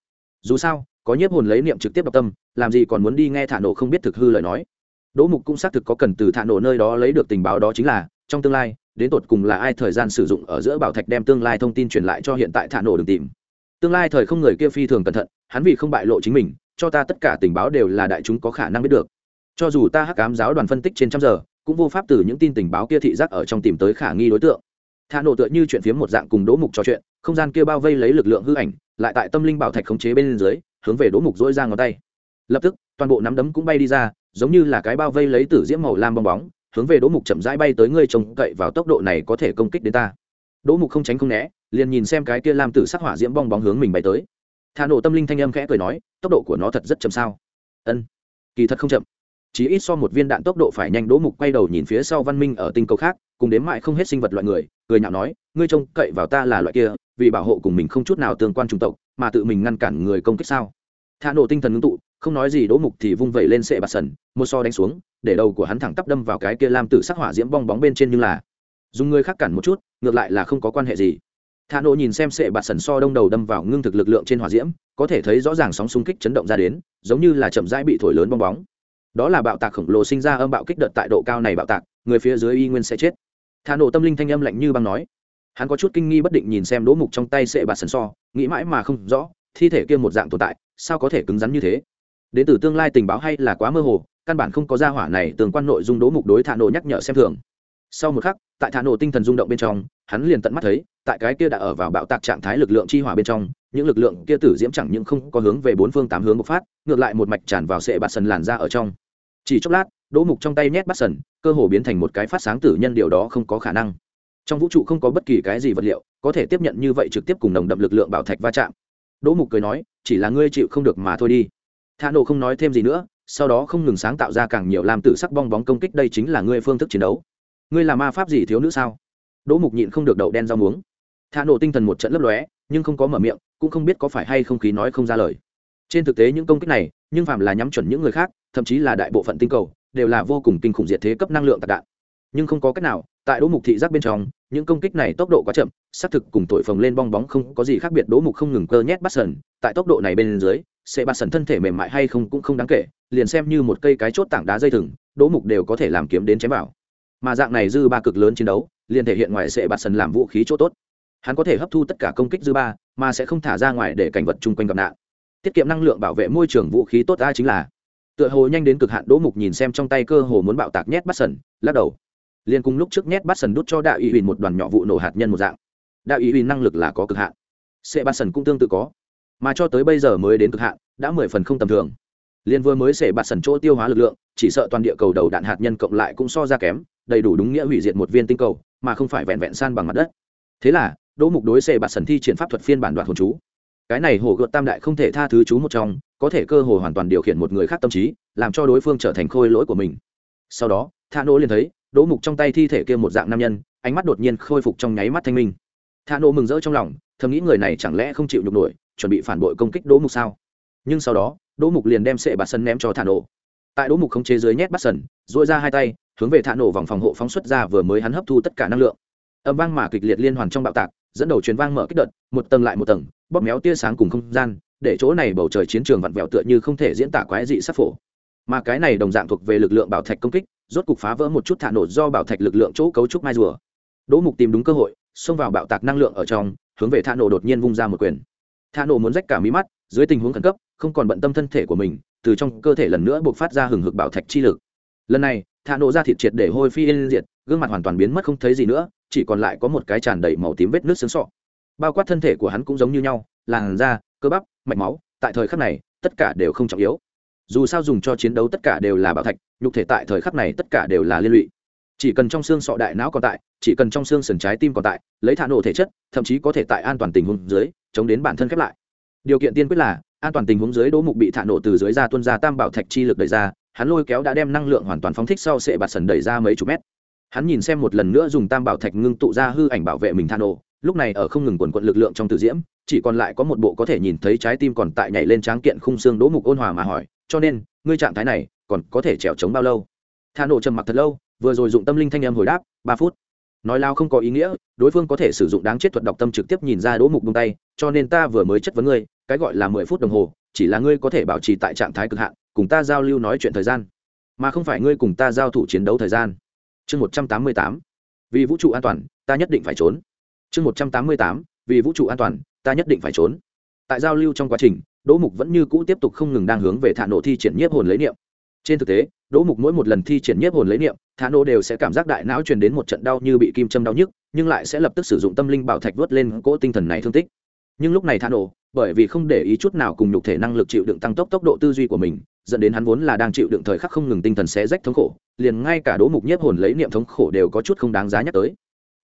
Dù sao, có nhiếp hồn lấy niệm trực tiếp đọc tâm, làm gì còn muốn đi nghe thả nổ không biết thực hư lời nói đỗ mục cũng xác thực có cần từ thạ nổ nơi đó lấy được tình báo đó chính là, trong tương lai, đến tột cùng là ai thời gian sử dụng ở giữa bảo thạch đem tương lai thông tin truyền lại cho hiện tại thạ nổ đừng tìm. Tương lai thời không người kia phi thường cẩn thận, hắn vì không bại lộ chính mình, cho ta tất cả tình báo đều là đại chúng có khả năng biết được. Cho dù ta hắc ám giáo đoàn phân tích trên trăm giờ, cũng vô pháp từ những tin tình báo kia thị giác ở trong tìm tới khả nghi đối tượng. Thạ nổ tựa như chuyện phiếm một dạng cùng đỗ mục trò chuyện, không gian kia bao vây lấy lực lượng hư ảnh, lại tại tâm linh bảo thạch khống chế bên dưới, hướng về đỗ mục dỗi ra ngón tay. Lập tức, toàn bộ nắm đấm cũng bay đi ra giống như là cái bao vây lấy tử diễm màu lam bong bóng, hướng về đỗ mục chậm rãi bay tới ngươi trông cậy vào tốc độ này có thể công kích đến ta. Đỗ mục không tránh không né, liền nhìn xem cái kia lam tử sắc hỏa diễm bong bóng hướng mình bay tới. Thả nổ tâm linh thanh âm khẽ cười nói, tốc độ của nó thật rất chậm sao? Ân, kỳ thật không chậm. Chỉ ít so một viên đạn tốc độ phải nhanh, đỗ mục quay đầu nhìn phía sau văn minh ở tinh cầu khác, cùng đếm mại không hết sinh vật loại người, cười nhạo nói, ngươi trông cậy vào ta là loại kia, vì bảo hộ cùng mình không chút nào tương quan chủng tộc, mà tự mình ngăn cản người công kích sao? Thả nổ tinh thần ngưng tụ không nói gì đỗ mục thì vung vẩy lên sệ bạt sần, một so đánh xuống, để đầu của hắn thẳng tắp đâm vào cái kia lam tử sắc hỏa diễm bong bóng bên trên nhưng là dùng người khác cản một chút, ngược lại là không có quan hệ gì. Thà nộ nhìn xem sệ bạt sần so đông đầu đâm vào ngưng thực lực lượng trên hỏa diễm, có thể thấy rõ ràng sóng xung kích chấn động ra đến, giống như là chậm rãi bị thổi lớn bong bóng. Đó là bạo tạc khổng lồ sinh ra âm bạo kích đợt tại độ cao này bạo tạc, người phía dưới y nguyên sẽ chết. Thà nộ tâm linh thanh âm lạnh như băng nói. Hắn có chút kinh nghi bất định nhìn xem đỗ mục trong tay sệ bạt sần so, nghĩ mãi mà không rõ, thi thể kia một dạng tồn tại, sao có thể cứng rắn như thế? Đến từ tương lai tình báo hay là quá mơ hồ, căn bản không có gia hỏa này tương quan nội dung đố mục đối thả nổ nhắc nhở xem thường. Sau một khắc, tại thả nổ tinh thần rung động bên trong, hắn liền tận mắt thấy, tại cái kia đã ở vào bạo tạc trạng thái lực lượng chi hỏa bên trong, những lực lượng kia tử diễm chẳng những không có hướng về bốn phương tám hướng bộc phát, ngược lại một mạch tràn vào sệ bạt sần làn ra ở trong. Chỉ chốc lát đỗ mục trong tay nhét bắt sần, cơ hồ biến thành một cái phát sáng tử nhân điều đó không có khả năng. Trong vũ trụ không có bất kỳ cái gì vật liệu có thể tiếp nhận như vậy trực tiếp cùng nồng đậm lực lượng bảo thạch va chạm. Đỗ mục cười nói, chỉ là ngươi chịu không được mà thôi đi thả nổ không nói thêm gì nữa, sau đó không ngừng sáng tạo ra càng nhiều làm tử sắc bong bóng công kích đây chính là ngươi phương thức chiến đấu. Ngươi là ma pháp gì thiếu nữ sao? Đỗ mục nhịn không được đậu đen rau muống. Thả nổ tinh thần một trận lấp lóe, nhưng không có mở miệng, cũng không biết có phải hay không khí nói không ra lời. Trên thực tế những công kích này, nhưng phạm là nhắm chuẩn những người khác, thậm chí là đại bộ phận tinh cầu, đều là vô cùng kinh khủng diệt thế cấp năng lượng tạc đạn. Nhưng không có cách nào, tại đỗ mục thị giác bên trong, những công kích này tốc độ quá chậm, xác thực cùng tội phồng lên bong bóng không có gì khác biệt, đỗ mục không ngừng cơ nhét bắt sần, tại tốc độ này bên dưới sẽ bạt sần thân thể mềm mại hay không cũng không đáng kể, liền xem như một cây cái chốt tảng đá dây thừng, đỗ mục đều có thể làm kiếm đến chém vào. Mà dạng này dư ba cực lớn chiến đấu, liền thể hiện ngoài sẽ bạt sần làm vũ khí chỗ tốt. Hắn có thể hấp thu tất cả công kích dư ba, mà sẽ không thả ra ngoài để cảnh vật chung quanh gặp nạn. Tiết kiệm năng lượng bảo vệ môi trường vũ khí tốt ra chính là. Tựa hồ nhanh đến cực hạn, đỗ mục nhìn xem trong tay cơ hồ muốn bạo tạc nhét bắt sần, lắc đầu. Liền cùng lúc trước nhét bắt sần đút cho đạo ủy huỳnh một đoàn nhỏ vụ nổ hạt nhân một dạng. Đạo ủy huỳnh năng lực là có cực hạn. Sẽ bắt sần cũng tương tự có mà cho tới bây giờ mới đến cực hạn, đã mười phần không tầm thường. Liên vừa mới xẻ bạt sần chỗ tiêu hóa lực lượng, chỉ sợ toàn địa cầu đầu đạn hạt nhân cộng lại cũng so ra kém, đầy đủ đúng nghĩa hủy diệt một viên tinh cầu, mà không phải vẹn vẹn san bằng mặt đất. Thế là, đỗ mục đối xẻ bạt sần thi triển pháp thuật phiên bản đoạn hồn chú. Cái này hồ gợt tam đại không thể tha thứ chú một trong, có thể cơ hồ hoàn toàn điều khiển một người khác tâm trí, làm cho đối phương trở thành khôi lỗi của mình. Sau đó tha nỗ liền thấy, đỗ mục trong tay thi thể kia một dạng nam nhân, ánh mắt đột nhiên khôi phục trong nháy mắt thanh minh. Tha nỗ mừng rỡ trong lòng, thầm nghĩ người này chẳng lẽ không chịu nhục nổi chuẩn bị phản bội công kích đỗ mục sao? Nhưng sau đó, đỗ mục liền đem sệ bạt sân ném cho thả nổ. Tại đỗ mục không chế dưới nhét bắt sần dội ra hai tay, hướng về thả nổ vòng phòng hộ phóng xuất ra vừa mới hắn hấp thu tất cả năng lượng. Âm vang mà kịch liệt liên hoàn trong bạo tạc, dẫn đầu truyền vang mở kích đợt, một tầng lại một tầng, bóp méo tia sáng cùng không gian, để chỗ này bầu trời chiến trường vặn vẹo tựa như không thể diễn tả quái dị sắc phổ. Mà cái này đồng dạng thuộc về lực lượng bảo thạch công kích, rốt cục phá vỡ một chút thả nổ do bảo thạch lực lượng chỗ cấu trúc mai rùa. Đỗ mục tìm đúng cơ hội, xông vào bạo tạc năng lượng ở trong, hướng về thả nổ đột nhiên vung ra một quyền thả nổ muốn rách cả mí mắt, dưới tình huống khẩn cấp, không còn bận tâm thân thể của mình, từ trong cơ thể lần nữa buộc phát ra hừng hực bảo thạch chi lực. Lần này, thả nổ ra thịt triệt để hôi phi yên diệt, gương mặt hoàn toàn biến mất không thấy gì nữa, chỉ còn lại có một cái tràn đầy màu tím vết nước xương sọ. Bao quát thân thể của hắn cũng giống như nhau, làn da, cơ bắp, mạch máu, tại thời khắc này, tất cả đều không trọng yếu. Dù sao dùng cho chiến đấu tất cả đều là bảo thạch, nhục thể tại thời khắc này tất cả đều là liên lụy. Chỉ cần trong xương sọ đại não còn tại, chỉ cần trong xương sườn trái tim còn tại, lấy thả nổ thể chất, thậm chí có thể tại an toàn tình huống dưới chống đến bản thân khép lại. Điều kiện tiên quyết là, an toàn tình huống dưới đỗ mục bị thả nổ từ dưới ra tuân ra tam bảo thạch chi lực đẩy ra, hắn lôi kéo đã đem năng lượng hoàn toàn phóng thích sau sẽ bạt sần đẩy ra mấy chục mét. Hắn nhìn xem một lần nữa dùng tam bảo thạch ngưng tụ ra hư ảnh bảo vệ mình thả nổ, lúc này ở không ngừng quần quận lực lượng trong tử diễm, chỉ còn lại có một bộ có thể nhìn thấy trái tim còn tại nhảy lên tráng kiện khung xương đỗ mục ôn hòa mà hỏi, cho nên, ngươi trạng thái này còn có thể trèo trống bao lâu? Thả nổ trầm mặc thật lâu, vừa rồi dụng tâm linh thanh âm hồi đáp, ba phút nói lao không có ý nghĩa, đối phương có thể sử dụng đáng chết thuật đọc tâm trực tiếp nhìn ra đỗ mục bông tay, cho nên ta vừa mới chất vấn ngươi, cái gọi là mười phút đồng hồ, chỉ là ngươi có thể bảo trì tại trạng thái cực hạn, cùng ta giao lưu nói chuyện thời gian, mà không phải ngươi cùng ta giao thủ chiến đấu thời gian. Chương một trăm tám mươi tám, vì vũ trụ an toàn, ta nhất định phải trốn. Chương một trăm tám mươi tám, vì vũ trụ an toàn, ta nhất định phải trốn. Tại giao lưu trong quá trình, đỗ mục vẫn như cũ tiếp tục không ngừng đang hướng về thả nổ thi triển nhiếp hồn lấy niệm. Trên thực tế đỗ mục mỗi một lần thi triển nhiếp hồn lấy niệm, thả nổ đều sẽ cảm giác đại não truyền đến một trận đau như bị kim châm đau nhức, nhưng lại sẽ lập tức sử dụng tâm linh bảo thạch vớt lên cỗ tinh thần này thương tích. Nhưng lúc này thả nổ bởi vì không để ý chút nào cùng nhục thể năng lực chịu đựng tăng tốc tốc độ tư duy của mình, dẫn đến hắn vốn là đang chịu đựng thời khắc không ngừng tinh thần xé rách thống khổ, liền ngay cả đỗ mục nhiếp hồn lấy niệm thống khổ đều có chút không đáng giá nhắc tới.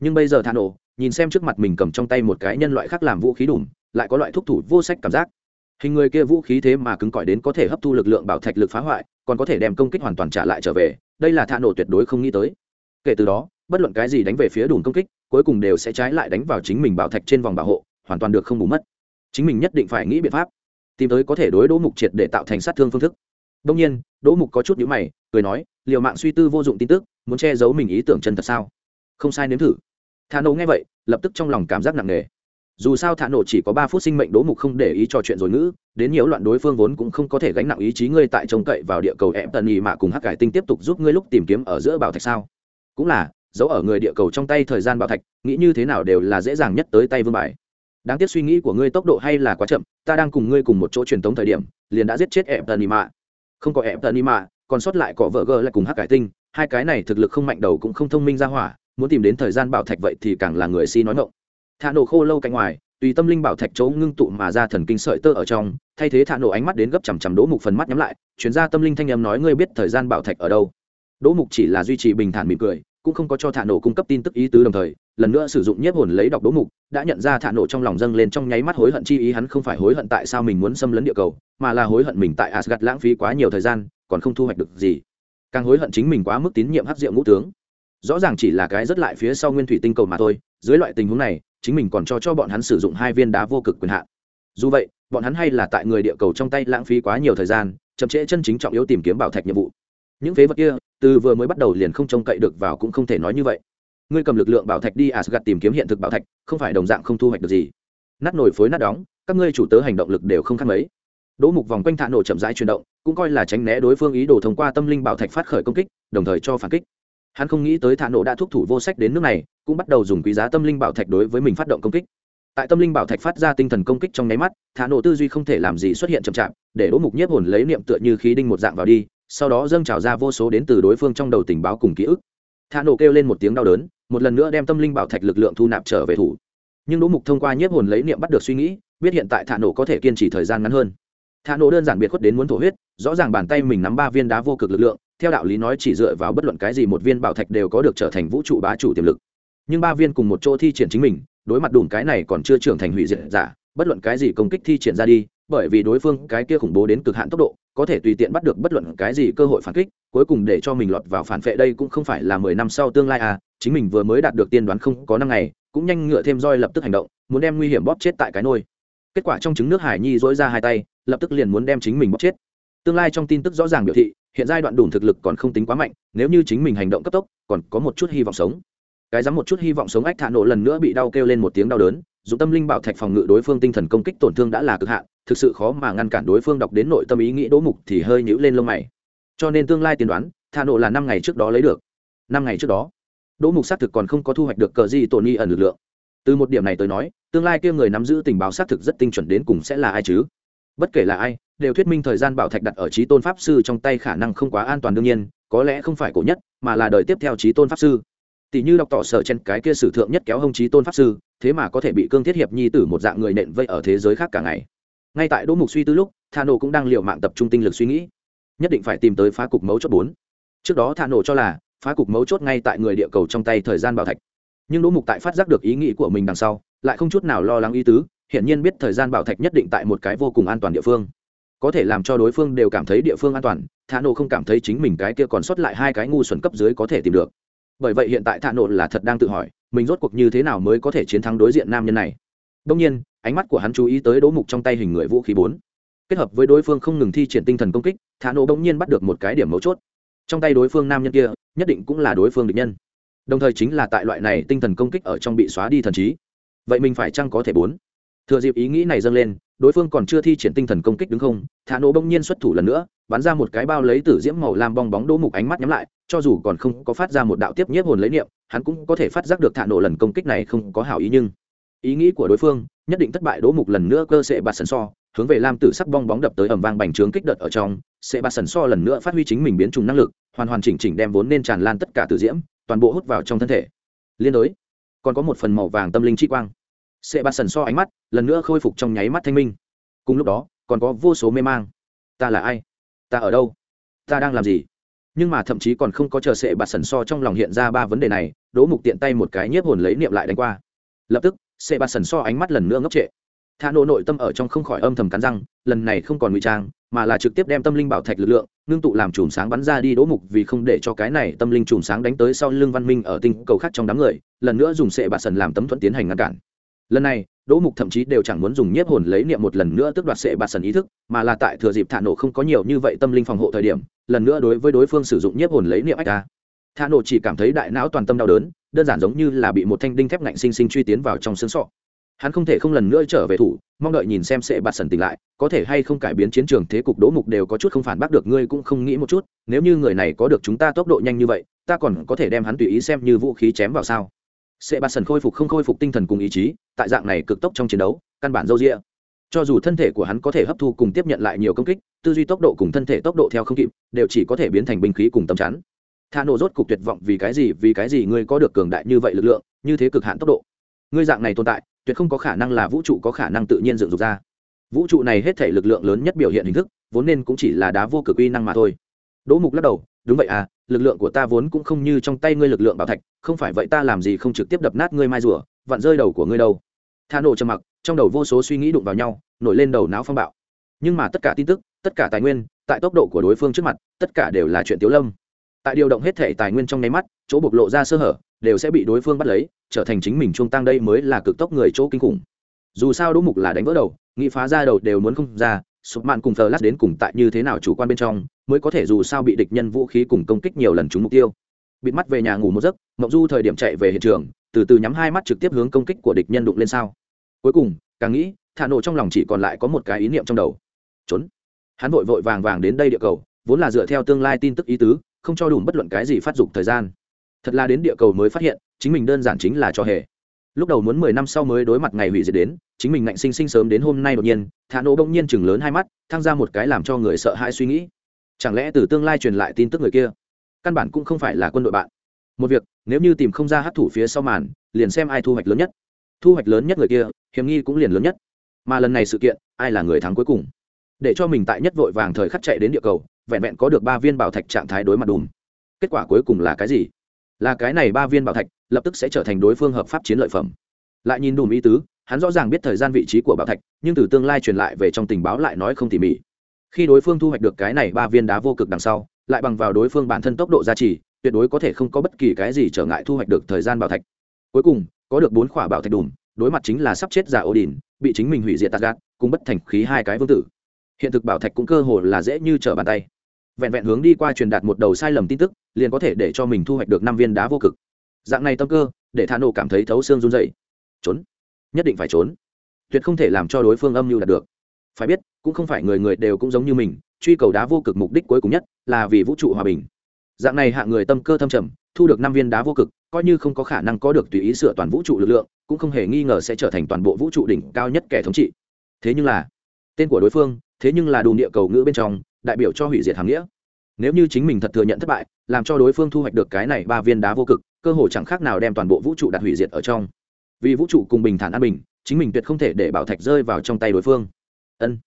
Nhưng bây giờ thả nổ nhìn xem trước mặt mình cầm trong tay một cái nhân loại khác làm vũ khí đùm, lại có loại thúc thủ vô sách cảm giác hình người kia vũ khí thế mà cứng cỏi đến có thể hấp thu lực lượng bảo thạch lực phá hoại, còn có thể đem công kích hoàn toàn trả lại trở về, đây là thạ nổ tuyệt đối không nghĩ tới. Kể từ đó, bất luận cái gì đánh về phía đùn công kích, cuối cùng đều sẽ trái lại đánh vào chính mình bảo thạch trên vòng bảo hộ, hoàn toàn được không bù mất. Chính mình nhất định phải nghĩ biện pháp, tìm tới có thể đối đỗ mục triệt để tạo thành sát thương phương thức. Đông nhiên, đỗ mục có chút nhữ mày, cười nói, liều mạng suy tư vô dụng tin tức, muốn che giấu mình ý tưởng chân thật sao? Không sai nếm thử. Thà nổ nghe vậy, lập tức trong lòng cảm giác nặng nề dù sao thả nổ chỉ có ba phút sinh mệnh đố mục không để ý trò chuyện rồi ngữ, đến nhiều loạn đối phương vốn cũng không có thể gánh nặng ý chí ngươi tại trông cậy vào địa cầu em tần ý mà cùng hắc cải tinh tiếp tục giúp ngươi lúc tìm kiếm ở giữa bảo thạch sao? Cũng là, giấu ở người địa cầu trong tay thời gian bảo thạch, nghĩ như thế nào đều là dễ dàng nhất tới tay vương bài. Đáng tiếc suy nghĩ của ngươi tốc độ hay là quá chậm, ta đang cùng ngươi cùng một chỗ truyền thống thời điểm, liền đã giết chết em tần ý mạ. Không có em tần ý mạ, còn sót lại cọ vợ gờ lại cùng hắc cải tinh, hai cái này thực lực không mạnh đầu cũng không thông minh ra hỏa, muốn tìm đến thời gian bảo thạch vậy thì càng là người si nói ngộng thả nổ khô lâu cạnh ngoài, tùy tâm linh bảo thạch chỗ ngưng tụ mà ra thần kinh sợi tơ ở trong, thay thế thả nổ ánh mắt đến gấp chằm chằm đỗ mục phần mắt nhắm lại, chuyển ra tâm linh thanh em nói, ngươi biết thời gian bảo thạch ở đâu? Đỗ mục chỉ là duy trì bình thản mỉm cười, cũng không có cho thả nổ cung cấp tin tức ý tứ đồng thời, lần nữa sử dụng nhiếp hồn lấy đọc đỗ mục, đã nhận ra thả nổ trong lòng dâng lên trong nháy mắt hối hận chi ý, hắn không phải hối hận tại sao mình muốn xâm lấn địa cầu, mà là hối hận mình tại asgad lãng phí quá nhiều thời gian, còn không thu hoạch được gì. Càng hối hận chính mình quá mức tín nhiệm hắc diệu ngũ tướng. Rõ ràng chỉ là cái rất lại phía sau nguyên thủy tinh cầu mà thôi, dưới loại tình huống này chính mình còn cho cho bọn hắn sử dụng hai viên đá vô cực quyền hạn. Dù vậy, bọn hắn hay là tại người địa cầu trong tay lãng phí quá nhiều thời gian, chậm trễ chân chính trọng yếu tìm kiếm bảo thạch nhiệm vụ. Những phế vật kia, từ vừa mới bắt đầu liền không trông cậy được vào cũng không thể nói như vậy. Ngươi cầm lực lượng bảo thạch đi asgad tìm kiếm hiện thực bảo thạch, không phải đồng dạng không thu hoạch được gì. Nát nổi phối nát đóng, các ngươi chủ tớ hành động lực đều không khác mấy. Đỗ mục vòng quanh thạ nổ chậm rãi chuyển động, cũng coi là tránh né đối phương ý đồ thông qua tâm linh bảo thạch phát khởi công kích, đồng thời cho phản kích hắn không nghĩ tới thả nổ đã thúc thủ vô sách đến nước này, cũng bắt đầu dùng quý giá tâm linh bảo thạch đối với mình phát động công kích. Tại tâm linh bảo thạch phát ra tinh thần công kích trong nháy mắt, thả nổ tư duy không thể làm gì xuất hiện chậm chạp, để đỗ mục nhiếp hồn lấy niệm tựa như khí đinh một dạng vào đi, sau đó dâng trào ra vô số đến từ đối phương trong đầu tình báo cùng ký ức. Thả nổ kêu lên một tiếng đau đớn, một lần nữa đem tâm linh bảo thạch lực lượng thu nạp trở về thủ. Nhưng đỗ mục thông qua nhiếp hồn lấy niệm bắt được suy nghĩ, biết hiện tại thả nổ có thể kiên trì thời gian ngắn hơn. Thả nổ đơn giản biệt khuất đến muốn thổ huyết, rõ ràng bàn tay mình nắm ba viên đá vô cực lực lượng theo đạo lý nói chỉ dựa vào bất luận cái gì một viên bảo thạch đều có được trở thành vũ trụ bá chủ tiềm lực. Nhưng ba viên cùng một chỗ thi triển chính mình, đối mặt đùm cái này còn chưa trưởng thành hủy diệt giả, bất luận cái gì công kích thi triển ra đi, bởi vì đối phương cái kia khủng bố đến cực hạn tốc độ, có thể tùy tiện bắt được bất luận cái gì cơ hội phản kích, cuối cùng để cho mình lọt vào phản vệ đây cũng không phải là mười năm sau tương lai à chính mình vừa mới đạt được tiên đoán không có năm ngày, cũng nhanh ngựa thêm roi lập tức hành động, muốn đem nguy hiểm bóp chết tại cái nôi. Kết quả trong trứng nước hải nhi dỗi ra hai tay, lập tức liền muốn đem chính mình bóp chết. Tương lai trong tin tức rõ ràng biểu thị hiện giai đoạn đủ thực lực còn không tính quá mạnh, nếu như chính mình hành động cấp tốc, còn có một chút hy vọng sống. Cái dám một chút hy vọng sống ách thả nổ lần nữa bị đau kêu lên một tiếng đau đớn dùng tâm linh bảo thạch phòng ngự đối phương tinh thần công kích tổn thương đã là cực hạn, thực sự khó mà ngăn cản đối phương đọc đến nội tâm ý nghĩ đỗ mục thì hơi nhữ lên lông mày. Cho nên tương lai tiên đoán, thả nổ là năm ngày trước đó lấy được. Năm ngày trước đó, đỗ mục xác thực còn không có thu hoạch được cờ gì tổn nghi ẩn lực lượng. Từ một điểm này tới nói, tương lai kia người nắm giữ tình báo xác thực rất tinh chuẩn đến cùng sẽ là ai chứ? Bất kể là ai, đều thuyết minh thời gian bảo thạch đặt ở trí tôn pháp sư trong tay khả năng không quá an toàn đương nhiên, có lẽ không phải cổ nhất, mà là đời tiếp theo trí tôn pháp sư. Tỷ như đọc tỏ sở trên cái kia sử thượng nhất kéo hông trí tôn pháp sư, thế mà có thể bị cương thiết hiệp nhi tử một dạng người nện vây ở thế giới khác cả ngày. Ngay tại đỗ mục suy tư lúc thà nổ cũng đang liệu mạng tập trung tinh lực suy nghĩ. Nhất định phải tìm tới phá cục mấu chốt bốn. Trước đó thà nổ cho là, phá cục mấu chốt ngay tại người địa cầu trong tay thời gian bảo thạch. Nhưng đỗ mục tại phát giác được ý nghĩ của mình đằng sau, lại không chút nào lo lắng ý tứ hiển nhiên biết thời gian bảo thạch nhất định tại một cái vô cùng an toàn địa phương. Có thể làm cho đối phương đều cảm thấy địa phương an toàn Thả nổ không cảm thấy chính mình cái kia còn sót lại hai cái ngu xuẩn cấp dưới có thể tìm được. Bởi vậy hiện tại thả nổ là thật đang tự hỏi, mình rốt cuộc như thế nào mới có thể chiến thắng đối diện nam nhân này. Đông nhiên, ánh mắt của hắn chú ý tới đỗ mục trong tay hình người vũ khí bốn. Kết hợp với đối phương không ngừng thi triển tinh thần công kích thả nổ bỗng nhiên bắt được một cái điểm mấu chốt. Trong tay đối phương nam nhân kia, nhất định cũng là đối phương địch nhân. Đồng thời chính là tại loại này tinh thần công kích ở trong bị xóa đi thần trí. Vậy mình phải chăng có thể bốn? Thừa dịp ý nghĩ này dâng lên, đối phương còn chưa thi triển tinh thần công kích đứng không, thả nổ bỗng nhiên xuất thủ lần nữa, bắn ra một cái bao lấy tử diễm màu lam bong bóng đỗ mục ánh mắt nhắm lại, cho dù còn không có phát ra một đạo tiếp nhiếp hồn lấy niệm, hắn cũng có thể phát giác được thả nổ lần công kích này không có hảo ý nhưng ý nghĩ của đối phương, nhất định thất bại, đỗ mục lần nữa cơ sẽ bạt sần so, hướng về lam tử sắc bong bóng đập tới ẩm vang bành trướng kích đợt ở trong, sẽ bạt sần so lần nữa phát huy chính mình biến trùng năng lực, hoàn hoàn chỉnh chỉnh đem vốn nên tràn lan tất cả tử diễm, toàn bộ hút vào trong thân thể. Liên đối, còn có một phần màu vàng tâm linh chi quang sẽ bạt sần so ánh mắt, lần nữa khôi phục trong nháy mắt thanh minh. Cùng lúc đó, còn có vô số mê mang. Ta là ai? Ta ở đâu? Ta đang làm gì? Nhưng mà thậm chí còn không có chờ sệ bạt sần so trong lòng hiện ra ba vấn đề này, đỗ mục tiện tay một cái nhiếp hồn lấy niệm lại đánh qua. Lập tức sệ bạt sần so ánh mắt lần nữa ngốc trệ. Thả nổ nội tâm ở trong không khỏi âm thầm cắn răng, lần này không còn ngụy trang, mà là trực tiếp đem tâm linh bảo thạch lực lượng, ngưng tụ làm chùm sáng bắn ra đi đỗ mục vì không để cho cái này tâm linh chùm sáng đánh tới sau lưng văn minh ở tinh cầu khác trong đám người, lần nữa dùng sệ bạt sần làm tấm thuận tiến hành ngăn cản lần này, đỗ mục thậm chí đều chẳng muốn dùng nhiếp hồn lấy niệm một lần nữa tức đoạt sệ bạt sần ý thức, mà là tại thừa dịp thả nổ không có nhiều như vậy tâm linh phòng hộ thời điểm, lần nữa đối với đối phương sử dụng nhiếp hồn lấy niệm ách ta. Thả nổ chỉ cảm thấy đại não toàn tâm đau đớn, đơn giản giống như là bị một thanh đinh thép ngạnh sinh sinh truy tiến vào trong xương sọ. Hắn không thể không lần nữa trở về thủ, mong đợi nhìn xem sệ bạt sần tỉnh lại, có thể hay không cải biến chiến trường thế cục đỗ mục đều có chút không phản bác được, ngươi cũng không nghĩ một chút, nếu như người này có được chúng ta tốc độ nhanh như vậy, ta còn có thể đem hắn tùy ý xem như vũ khí chém vào sao? Sẽ bạt sần khôi phục không khôi phục tinh thần cùng ý chí, tại dạng này cực tốc trong chiến đấu, căn bản dâu rĩa cho dù thân thể của hắn có thể hấp thu cùng tiếp nhận lại nhiều công kích, tư duy tốc độ cùng thân thể tốc độ theo không kịp, đều chỉ có thể biến thành binh khí cùng tầm chắn. Thà nổ rốt cục tuyệt vọng vì cái gì, vì cái gì ngươi có được cường đại như vậy lực lượng, như thế cực hạn tốc độ? Ngươi dạng này tồn tại, tuyệt không có khả năng là vũ trụ có khả năng tự nhiên dựng dục ra. Vũ trụ này hết thể lực lượng lớn nhất biểu hiện hình thức, vốn nên cũng chỉ là đá vô cực uy năng mà thôi. Đỗ mục lắc đầu, đúng vậy à lực lượng của ta vốn cũng không như trong tay ngươi lực lượng bảo thạch, không phải vậy ta làm gì không trực tiếp đập nát ngươi mai rùa, vặn rơi đầu của ngươi đâu. Tha nổ trầm mặc, trong đầu vô số suy nghĩ đụng vào nhau, nổi lên đầu não phong bạo. Nhưng mà tất cả tin tức, tất cả tài nguyên, tại tốc độ của đối phương trước mặt, tất cả đều là chuyện tiếu lâm. Tại điều động hết thể tài nguyên trong nháy mắt, chỗ bộc lộ ra sơ hở, đều sẽ bị đối phương bắt lấy, trở thành chính mình chuông tăng đây mới là cực tốc người chỗ kinh khủng. Dù sao đỗ mục là đánh vỡ đầu, nghĩ phá ra đầu đều muốn không ra sụp mạn cùng thờ lát đến cùng tại như thế nào chủ quan bên trong, mới có thể dù sao bị địch nhân vũ khí cùng công kích nhiều lần trúng mục tiêu. Bịt mắt về nhà ngủ một giấc, mộng du thời điểm chạy về hiện trường, từ từ nhắm hai mắt trực tiếp hướng công kích của địch nhân đụng lên sao. Cuối cùng, càng nghĩ, thả nổ trong lòng chỉ còn lại có một cái ý niệm trong đầu. Trốn. Hắn vội vội vàng vàng đến đây địa cầu, vốn là dựa theo tương lai tin tức ý tứ, không cho đủ bất luận cái gì phát dục thời gian. Thật là đến địa cầu mới phát hiện, chính mình đơn giản chính là cho hề lúc đầu muốn mười năm sau mới đối mặt ngày hủy diệt đến, chính mình ngạnh sinh sinh sớm đến hôm nay đột nhiên, thả nổ bỗng nhiên chừng lớn hai mắt, thăng ra một cái làm cho người sợ hãi suy nghĩ. Chẳng lẽ từ tương lai truyền lại tin tức người kia? Căn bản cũng không phải là quân đội bạn. Một việc, nếu như tìm không ra hát thủ phía sau màn, liền xem ai thu hoạch lớn nhất. Thu hoạch lớn nhất người kia, hiểm nghi cũng liền lớn nhất. Mà lần này sự kiện, ai là người thắng cuối cùng? Để cho mình tại nhất vội vàng thời khắc chạy đến địa cầu, vẹn vẹn có được ba viên bảo thạch trạng thái đối mặt đùm. Kết quả cuối cùng là cái gì? Là cái này ba viên bảo thạch lập tức sẽ trở thành đối phương hợp pháp chiến lợi phẩm. Lại nhìn đùm ý tứ, hắn rõ ràng biết thời gian vị trí của bảo thạch, nhưng từ tương lai truyền lại về trong tình báo lại nói không tỉ mỉ. Khi đối phương thu hoạch được cái này ba viên đá vô cực đằng sau, lại bằng vào đối phương bản thân tốc độ gia trì, tuyệt đối có thể không có bất kỳ cái gì trở ngại thu hoạch được thời gian bảo thạch. Cuối cùng, có được bốn khỏa bảo thạch đùm, đối mặt chính là sắp chết giả ô đình bị chính mình hủy diệt tạt gạt, cùng bất thành khí hai cái vương tử. Hiện thực bảo thạch cũng cơ hồ là dễ như trở bàn tay. Vẹn vẹn hướng đi qua truyền đạt một đầu sai lầm tin tức, liền có thể để cho mình thu hoạch được năm viên đá vô cực dạng này tâm cơ, để thà nổ cảm thấy thấu xương run dậy trốn. Nhất định phải trốn. Tuyệt không thể làm cho đối phương âm mưu đạt được. Phải biết, cũng không phải người người đều cũng giống như mình, truy cầu đá vô cực mục đích cuối cùng nhất là vì vũ trụ hòa bình. Dạng này hạ người tâm cơ thâm trầm, thu được năm viên đá vô cực, coi như không có khả năng có được tùy ý sửa toàn vũ trụ lực lượng, cũng không hề nghi ngờ sẽ trở thành toàn bộ vũ trụ đỉnh cao nhất kẻ thống trị. Thế nhưng là, tên của đối phương, thế nhưng là đùm địa cầu ngữ bên trong, đại biểu cho hủy diệt hàng nghĩa. Nếu như chính mình thật thừa nhận thất bại, làm cho đối phương thu hoạch được cái này ba viên đá vô cực cơ hội chẳng khác nào đem toàn bộ vũ trụ đặt hủy diệt ở trong. Vì vũ trụ cùng bình thản an bình, chính mình tuyệt không thể để bảo thạch rơi vào trong tay đối phương. Ân.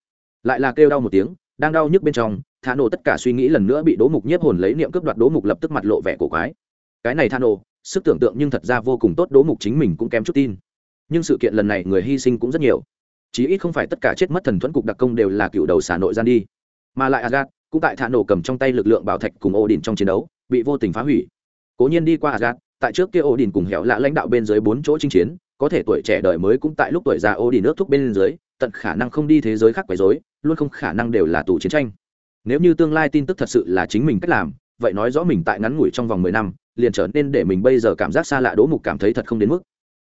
Lại là kêu đau một tiếng, đang đau nhức bên trong thả nổ tất cả suy nghĩ lần nữa bị đố mục nhiếp hồn lấy niệm cướp đoạt đố mục lập tức mặt lộ vẻ cổ quái. Cái này thả nổ sức tưởng tượng nhưng thật ra vô cùng tốt đố mục chính mình cũng kém chút tin. Nhưng sự kiện lần này người hy sinh cũng rất nhiều. Chí ít không phải tất cả chết mất thần thuẫn cục đặc công đều là cựu đầu xả nội gian đi. Mà lại agat cũng tại thả nổ cầm trong tay lực lượng bảo thạch cùng ô đình trong chiến đấu, bị vô tình phá hủy. Cố nhiên đi qua agat tại trước kia ô đình cùng hẻo lạ lãnh đạo bên dưới bốn chỗ chinh chiến, có thể tuổi trẻ đời mới cũng tại lúc tuổi già ô đình nước thúc bên dưới, tận khả năng không đi thế giới khác quấy rối, luôn không khả năng đều là tù chiến tranh. Nếu như tương lai tin tức thật sự là chính mình cách làm, vậy nói rõ mình tại ngắn ngủi trong vòng mười năm, liền trở nên để mình bây giờ cảm giác xa lạ đố mục cảm thấy thật không đến mức.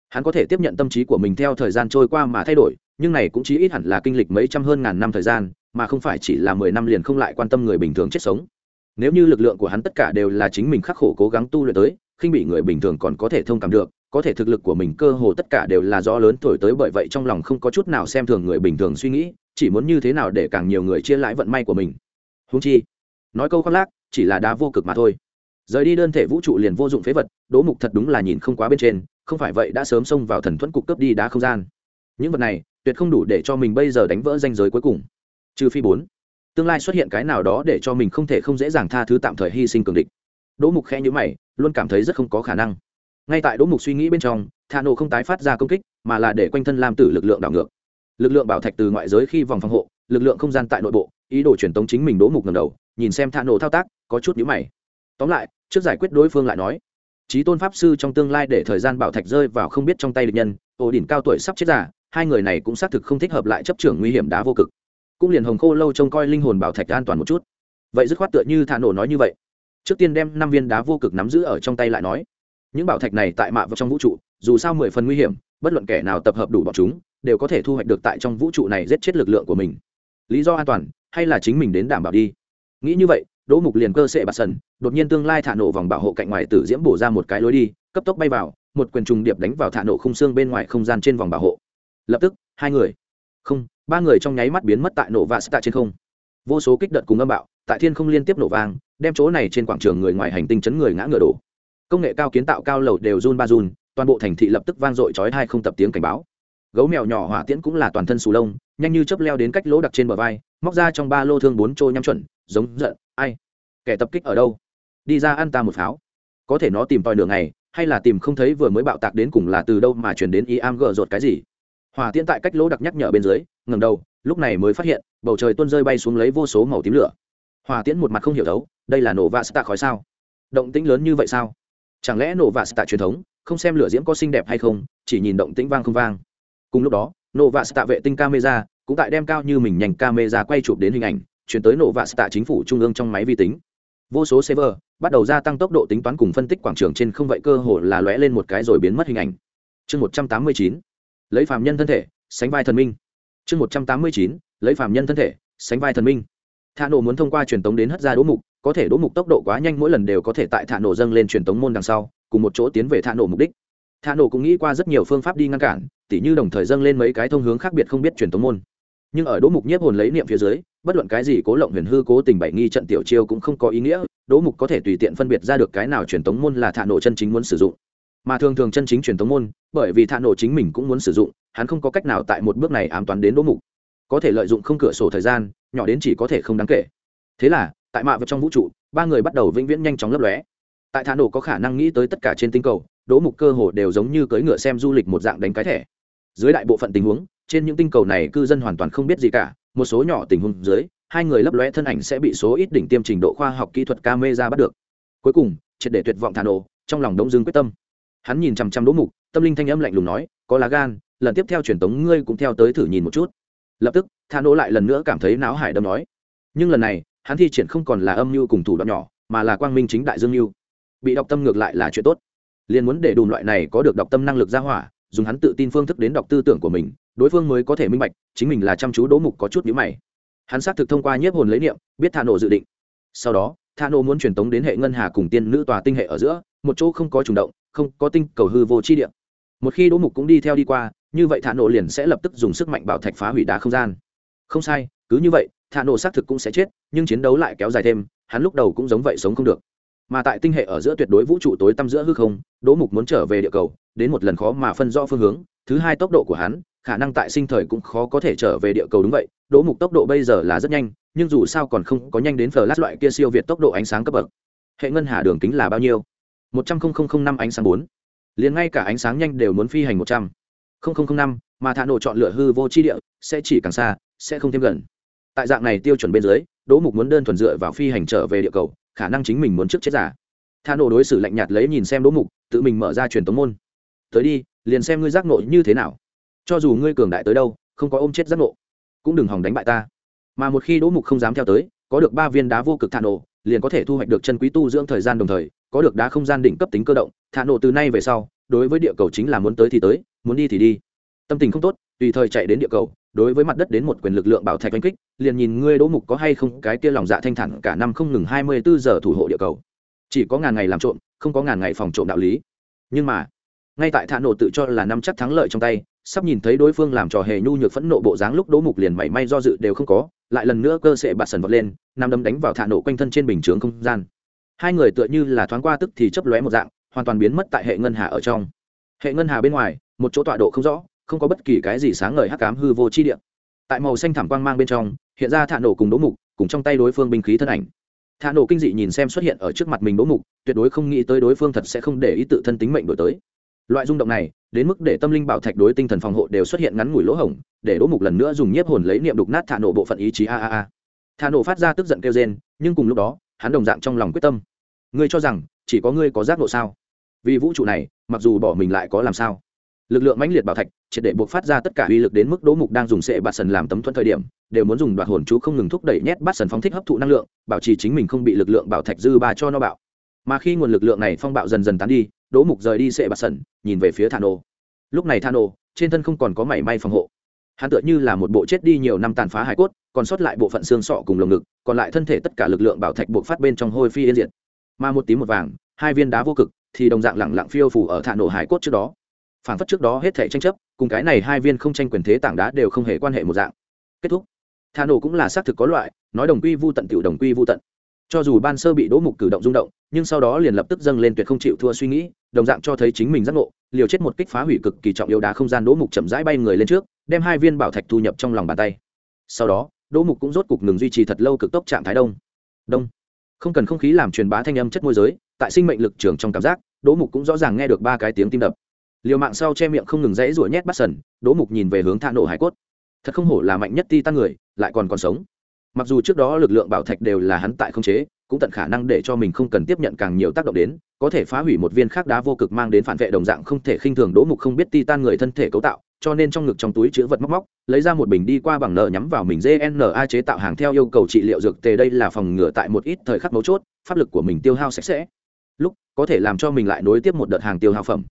Hắn có thể tiếp nhận tâm trí của mình theo thời gian trôi qua mà thay đổi, nhưng này cũng chỉ ít hẳn là kinh lịch mấy trăm hơn ngàn năm thời gian, mà không phải chỉ là mười năm liền không lại quan tâm người bình thường chết sống. Nếu như lực lượng của hắn tất cả đều là chính mình khắc khổ cố gắng tu luyện tới khinh bị người bình thường còn có thể thông cảm được, có thể thực lực của mình cơ hồ tất cả đều là rõ lớn thổi tới bởi vậy trong lòng không có chút nào xem thường người bình thường suy nghĩ, chỉ muốn như thế nào để càng nhiều người chia lãi vận may của mình. Húng chi, nói câu khoác lác, chỉ là đá vô cực mà thôi. Rời đi đơn thể vũ trụ liền vô dụng phế vật đố mục thật đúng là nhìn không quá bên trên, không phải vậy đã sớm xông vào thần thuẫn cục cấp đi đá không gian. Những vật này, tuyệt không đủ để cho mình bây giờ đánh vỡ danh giới cuối cùng. Trừ phi bốn, tương lai xuất hiện cái nào đó để cho mình không thể không dễ dàng tha thứ tạm thời hy sinh cường địch đỗ mục khẽ nhữ mày, luôn cảm thấy rất không có khả năng. Ngay tại đỗ mục suy nghĩ bên trong, thà nổ không tái phát ra công kích, mà là để quanh thân lam tử lực lượng đảo ngược. Lực lượng bảo thạch từ ngoại giới khi vòng phòng hộ, lực lượng không gian tại nội bộ, ý đồ truyền tống chính mình đỗ mục ngầm đầu, nhìn xem thà nổ thao tác, có chút nhữ mày. Tóm lại, trước giải quyết đối phương lại nói trí tôn pháp sư trong tương lai để thời gian bảo thạch rơi vào không biết trong tay địch nhân ổ đỉnh cao tuổi sắp chết giả hai người này cũng xác thực không thích hợp lại chấp trưởng nguy hiểm đá vô cực. Cũng liền hồng khô lâu trông coi linh hồn bảo thạch an toàn một chút. Vậy dứt khoát tựa như thả nổ nói như vậy trước tiên đem năm viên đá vô cực nắm giữ ở trong tay lại nói. Những bảo thạch này tại mạ vào trong vũ trụ, dù sao mười phần nguy hiểm, bất luận kẻ nào tập hợp đủ bọn chúng, đều có thể thu hoạch được tại trong vũ trụ này giết chết lực lượng của mình. Lý do an toàn, hay là chính mình đến đảm bảo đi? Nghĩ như vậy, đỗ mục liền cơ sệ bạt sần, đột nhiên tương lai thả nổ vòng bảo hộ cạnh ngoài tử diễm bổ ra một cái lối đi, cấp tốc bay vào, một quyền trùng điệp đánh vào thả nổ khung xương bên ngoài không gian trên vòng bảo hộ. Lập tức, hai người, không, ba người trong nháy mắt biến mất tại nổ và stạ trên không. Vô số kích đợt cùng âm bạo, tại thiên không liên tiếp nổ vang đem chỗ này trên quảng trường người ngoài hành tinh chấn người ngã ngựa đổ. Công nghệ cao kiến tạo cao lầu đều run ba run, toàn bộ thành thị lập tức vang dội chói hai không tập tiếng cảnh báo. Gấu mèo nhỏ hỏa tiễn cũng là toàn thân sù lông, nhanh như chớp leo đến cách lỗ đặc trên bờ vai, móc ra trong ba lô thương bốn trôi nhắm chuẩn, giống giận, ai, kẻ tập kích ở đâu? Đi ra ăn ta một pháo. Có thể nó tìm tòi đường này hay là tìm không thấy vừa mới bạo tạc đến cùng là từ đâu mà chuyển đến y am gỡ rột cái gì. Hỏa tiễn tại cách lỗ đặc nhắc nhở bên dưới ngầm đầu, lúc này mới phát hiện, bầu trời tuôn rơi bay xuống lấy vô số màu tím lửa. Hỏa tiễn một mặt không hiểu thấu đây là nổ vạ stạ khói sao? Động tĩnh lớn như vậy sao? Chẳng lẽ nổ vạ stạ truyền thống, không xem lửa diễm có xinh đẹp hay không, chỉ nhìn động tĩnh vang không vang. Cùng lúc đó, nổ vạ stạ vệ tinh camera cũng tại đem cao như mình nhành camera quay chụp đến hình ảnh, chuyển tới nổ vạ stạ chính phủ trung ương trong máy vi tính. Vô số server bắt đầu gia tăng tốc độ tính toán cùng phân tích quảng trường trên không vậy cơ hồ là lóe lên một cái rồi biến mất hình ảnh. Chương một trăm tám mươi chín, lấy phàm nhân thân thể, sánh vai thần minh. Chương một trăm tám mươi chín, lấy phàm nhân thân thể, sánh vai thần minh. Thả nổ muốn thông qua truyền tống đến hất ra đỗ mục có thể đỗ mục tốc độ quá nhanh mỗi lần đều có thể tại thả nổ dâng lên truyền tống môn đằng sau, cùng một chỗ tiến về thả nổ mục đích. Thả nổ cũng nghĩ qua rất nhiều phương pháp đi ngăn cản, tỉ như đồng thời dâng lên mấy cái thông hướng khác biệt không biết truyền tống môn. Nhưng ở đỗ mục nhiếp hồn lấy niệm phía dưới, bất luận cái gì cố lộng huyền hư cố tình bảy nghi trận tiểu chiêu cũng không có ý nghĩa, đỗ mục có thể tùy tiện phân biệt ra được cái nào truyền tống môn là thả nổ chân chính muốn sử dụng. Mà thường thường chân chính truyền tống môn, bởi vì thả nổ chính mình cũng muốn sử dụng, hắn không có cách nào tại một bước này ám toán đến đỗ mục. Có thể lợi dụng không cửa sổ thời gian, nhỏ đến chỉ có thể không đáng kể. Thế là tại mạ vật trong vũ trụ, ba người bắt đầu vĩnh viễn nhanh chóng lấp lóe. Tại thả nổ có khả năng nghĩ tới tất cả trên tinh cầu, đỗ mục cơ hồ đều giống như cưỡi ngựa xem du lịch một dạng đánh cái thẻ. Dưới đại bộ phận tình huống, trên những tinh cầu này cư dân hoàn toàn không biết gì cả, một số nhỏ tình huống dưới, hai người lấp lóe thân ảnh sẽ bị số ít đỉnh tiêm trình độ khoa học kỹ thuật camera bắt được. Cuối cùng, triệt để tuyệt vọng thả nổ, trong lòng đông dương quyết tâm. Hắn nhìn chằm chằm đỗ mục, tâm linh thanh âm lạnh lùng nói, có lá gan, lần tiếp theo truyền tống ngươi cũng theo tới thử nhìn một chút. Lập tức, thả nổ lại lần nữa cảm thấy náo hải đâm nói. Nhưng lần này hắn thi triển không còn là âm mưu cùng thủ đoạn nhỏ, mà là quang minh chính đại dương mưu. Bị đọc tâm ngược lại là chuyện tốt. Liền muốn để đùm loại này có được đọc tâm năng lực ra hỏa, dùng hắn tự tin phương thức đến đọc tư tưởng của mình, đối phương mới có thể minh bạch, chính mình là chăm chú đỗ mục có chút nhữ mày. Hắn xác thực thông qua nhiếp hồn lấy niệm, biết thả nổ dự định. Sau đó thả nổ muốn truyền tống đến hệ ngân hà cùng tiên nữ tòa tinh hệ ở giữa, một chỗ không có trùng động, không có tinh cầu hư vô chi địa. Một khi đỗ mục cũng đi theo đi qua, như vậy thả nổ liền sẽ lập tức dùng sức mạnh bảo thạch phá hủy đá không gian. Không sai, cứ như vậy thả nổ xác thực cũng sẽ chết, nhưng chiến đấu lại kéo dài thêm, hắn lúc đầu cũng giống vậy sống không được. Mà tại tinh hệ ở giữa tuyệt đối vũ trụ tối tăm giữa hư không, đỗ mục muốn trở về địa cầu, đến một lần khó mà phân rõ phương hướng, thứ hai tốc độ của hắn, khả năng tại sinh thời cũng khó có thể trở về địa cầu đúng vậy, đỗ mục tốc độ bây giờ là rất nhanh, nhưng dù sao còn không có nhanh đến flash loại kia siêu việt tốc độ ánh sáng cấp bậc. Hệ ngân hà đường kính là bao nhiêu? Một trăm linh năm ánh sáng bốn. Liền ngay cả ánh sáng nhanh đều muốn phi hành một trăm. Linh năm, mà thả nổ chọn lựa hư vô chi địa, sẽ chỉ càng xa, sẽ không thêm gần tại dạng này tiêu chuẩn bên dưới, đỗ mục muốn đơn thuần dựa vào phi hành trở về địa cầu, khả năng chính mình muốn trước chết giả. Tha nổ đối xử lạnh nhạt lấy nhìn xem đỗ mục, tự mình mở ra truyền tống môn. Tới đi, liền xem ngươi giác nộ như thế nào. Cho dù ngươi cường đại tới đâu, không có ôm chết giác nộ cũng đừng hòng đánh bại ta. Mà một khi đỗ mục không dám theo tới, có được ba viên đá vô cực thả nổ liền có thể thu hoạch được chân quý tu dưỡng thời gian đồng thời, có được đá không gian đỉnh cấp tính cơ động thả nổ từ nay về sau, đối với địa cầu chính là muốn tới thì tới, muốn đi thì đi. Tâm tình không tốt, tùy thời chạy đến địa cầu đối với mặt đất đến một quyền lực lượng bảo thạch đánh kích, liền nhìn ngươi đỗ mục có hay không cái kia lòng dạ thanh thản cả năm không ngừng hai mươi bốn giờ thủ hộ địa cầu. Chỉ có ngàn ngày làm trộm, không có ngàn ngày phòng trộm đạo lý. Nhưng mà, ngay tại thản nộ tự cho là năm chắc thắng lợi trong tay, sắp nhìn thấy đối phương làm trò hề nhu nhược phẫn nộ bộ dáng lúc đỗ mục liền mảy may do dự đều không có, lại lần nữa cơ sệ bạt sần vọt lên năm đấm đánh vào thản nộ quanh thân trên bình chướng không gian. Hai người tựa như là thoáng qua tức thì chớp lóe một dạng, hoàn toàn biến mất tại hệ ngân hà ở trong. Hệ ngân hà bên ngoài, một chỗ tọa độ không rõ không có bất kỳ cái gì sáng ngời hắc cám hư vô chi địa. Tại màu xanh thảm quang mang bên trong, hiện ra thả nổ cùng đỗ mục, cùng trong tay đối phương binh khí thân ảnh. Thả nổ kinh dị nhìn xem xuất hiện ở trước mặt mình đỗ mục, tuyệt đối không nghĩ tới đối phương thật sẽ không để ý tự thân tính mệnh đổi tới. Loại rung động này, đến mức để tâm linh bảo thạch đối tinh thần phòng hộ đều xuất hiện ngắn ngủi lỗ hổng, để đỗ mục lần nữa dùng nhiếp hồn lấy niệm đục nát thả nổ bộ phận ý chí a a a. Thả nổ phát ra tức giận kêu rên, nhưng cùng lúc đó, hắn đồng dạng trong lòng quyết tâm. Ngươi cho rằng, chỉ có ngươi có giác ngộ sao? Vì vũ trụ này, mặc dù bỏ mình lại có làm sao? Lực lượng mãnh liệt bảo thạch, triệt để buộc phát ra tất cả uy lực đến mức đỗ mục đang dùng sệ bạt sần làm tấm thuẫn thời điểm, đều muốn dùng đoạt hồn chú không ngừng thúc đẩy nhét bát sần phóng thích hấp thụ năng lượng, bảo trì chính mình không bị lực lượng bảo thạch dư ba cho nó bạo. Mà khi nguồn lực lượng này phong bạo dần dần tán đi, đỗ mục rời đi sệ bạt sần, nhìn về phía thà nô lúc này thà nô trên thân không còn có mảy may phòng hộ. Hắn tựa như là một bộ chết đi nhiều năm tàn phá hải cốt, còn sót lại bộ phận xương sọ cùng lồng ngực, còn lại thân thể tất cả lực lượng bảo thạch buộc phát bên trong hôi phi yên diệt. Mà một tím một vàng, hai viên đá vô cực, thì đồng dạng lẳng lặng phiêu phủ ở thả nổ hải cốt trước đó phản phất trước đó hết thể tranh chấp, cùng cái này hai viên không tranh quyền thế tảng đá đều không hề quan hệ một dạng. Kết thúc. Thà nổ cũng là xác thực có loại, nói đồng quy vô tận tiểu đồng quy vô tận. Cho dù ban sơ bị đỗ mục cử động rung động, nhưng sau đó liền lập tức dâng lên tuyệt không chịu thua suy nghĩ, đồng dạng cho thấy chính mình giác ngộ, liều chết một kích phá hủy cực kỳ trọng yếu đá không gian đỗ mục chậm rãi bay người lên trước, đem hai viên bảo thạch thu nhập trong lòng bàn tay. Sau đó, đỗ mục cũng rốt cục ngừng duy trì thật lâu cực tốc trạng thái đông. Đông. Không cần không khí làm truyền bá thanh âm chất môi giới, tại sinh mệnh lực trường trong cảm giác, đỗ mục cũng rõ ràng nghe được ba cái tiếng tim đập liều mạng sau che miệng không ngừng rãy rủa nhét bắt sần, đỗ mục nhìn về hướng thạ nổ hải cốt. Thật không hổ là mạnh nhất ti tan người, lại còn còn sống. Mặc dù trước đó lực lượng bảo thạch đều là hắn tại không chế, cũng tận khả năng để cho mình không cần tiếp nhận càng nhiều tác động đến, có thể phá hủy một viên khác đá vô cực mang đến phản vệ đồng dạng không thể khinh thường đỗ mục không biết ti tan người thân thể cấu tạo, cho nên trong ngực trong túi chứa vật móc móc, lấy ra một bình đi qua bằng nợ nhắm vào mình gna chế tạo hàng theo yêu cầu trị liệu dược tề đây là phòng ngừa tại một ít thời khắc mấu chốt, pháp lực của mình tiêu hao sạch sẽ. Lúc, có thể làm cho mình lại nối tiếp một đợt hàng tiêu hao phẩm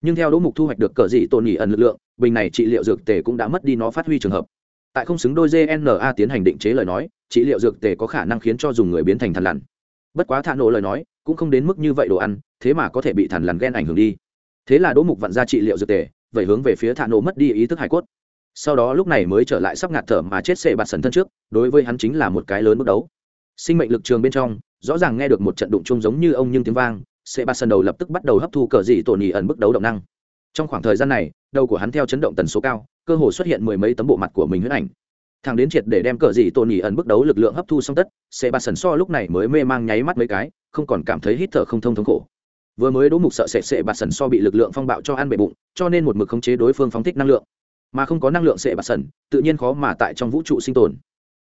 nhưng theo đỗ mục thu hoạch được cờ dị tổn nhị ẩn lực lượng, bình này trị liệu dược tề cũng đã mất đi nó phát huy trường hợp. Tại không xứng đôi gna tiến hành định chế lời nói, trị liệu dược tề có khả năng khiến cho dùng người biến thành thằn lằn. Bất quá thả nổ lời nói, cũng không đến mức như vậy đồ ăn, thế mà có thể bị thằn lằn ghen ảnh hưởng đi. Thế là đỗ mục vặn ra trị liệu dược tề, vậy hướng về phía thả nổ mất đi ý thức hải cốt. Sau đó lúc này mới trở lại sắp ngạt thở mà chết sệ bạt sần thân trước, đối với hắn chính là một cái lớn bước đấu. Sinh mệnh lực trường bên trong, rõ ràng nghe được một trận đụng chung giống như ông nhưng tiếng vang sẽ bạt sân đầu lập tức bắt đầu hấp thu cờ dị tổn nhị ẩn bước đấu động năng. Trong khoảng thời gian này, đầu của hắn theo chấn động tần số cao, cơ hồ xuất hiện mười mấy tấm bộ mặt của mình huyết ảnh. Thằng đến triệt để đem cờ dị tổn nhị ẩn bước đấu lực lượng hấp thu xong tất sẽ bạt sần so lúc này mới mê mang nháy mắt mấy cái, không còn cảm thấy hít thở không thông thống khổ. Vừa mới đỗ mục sợ sệt sệ bạt sần so bị lực lượng phong bạo cho ăn bệ bụng, cho nên một mực khống chế đối phương phóng thích năng lượng. Mà không có năng lượng sệ bạt sần tự nhiên khó mà tại trong vũ trụ sinh tồn.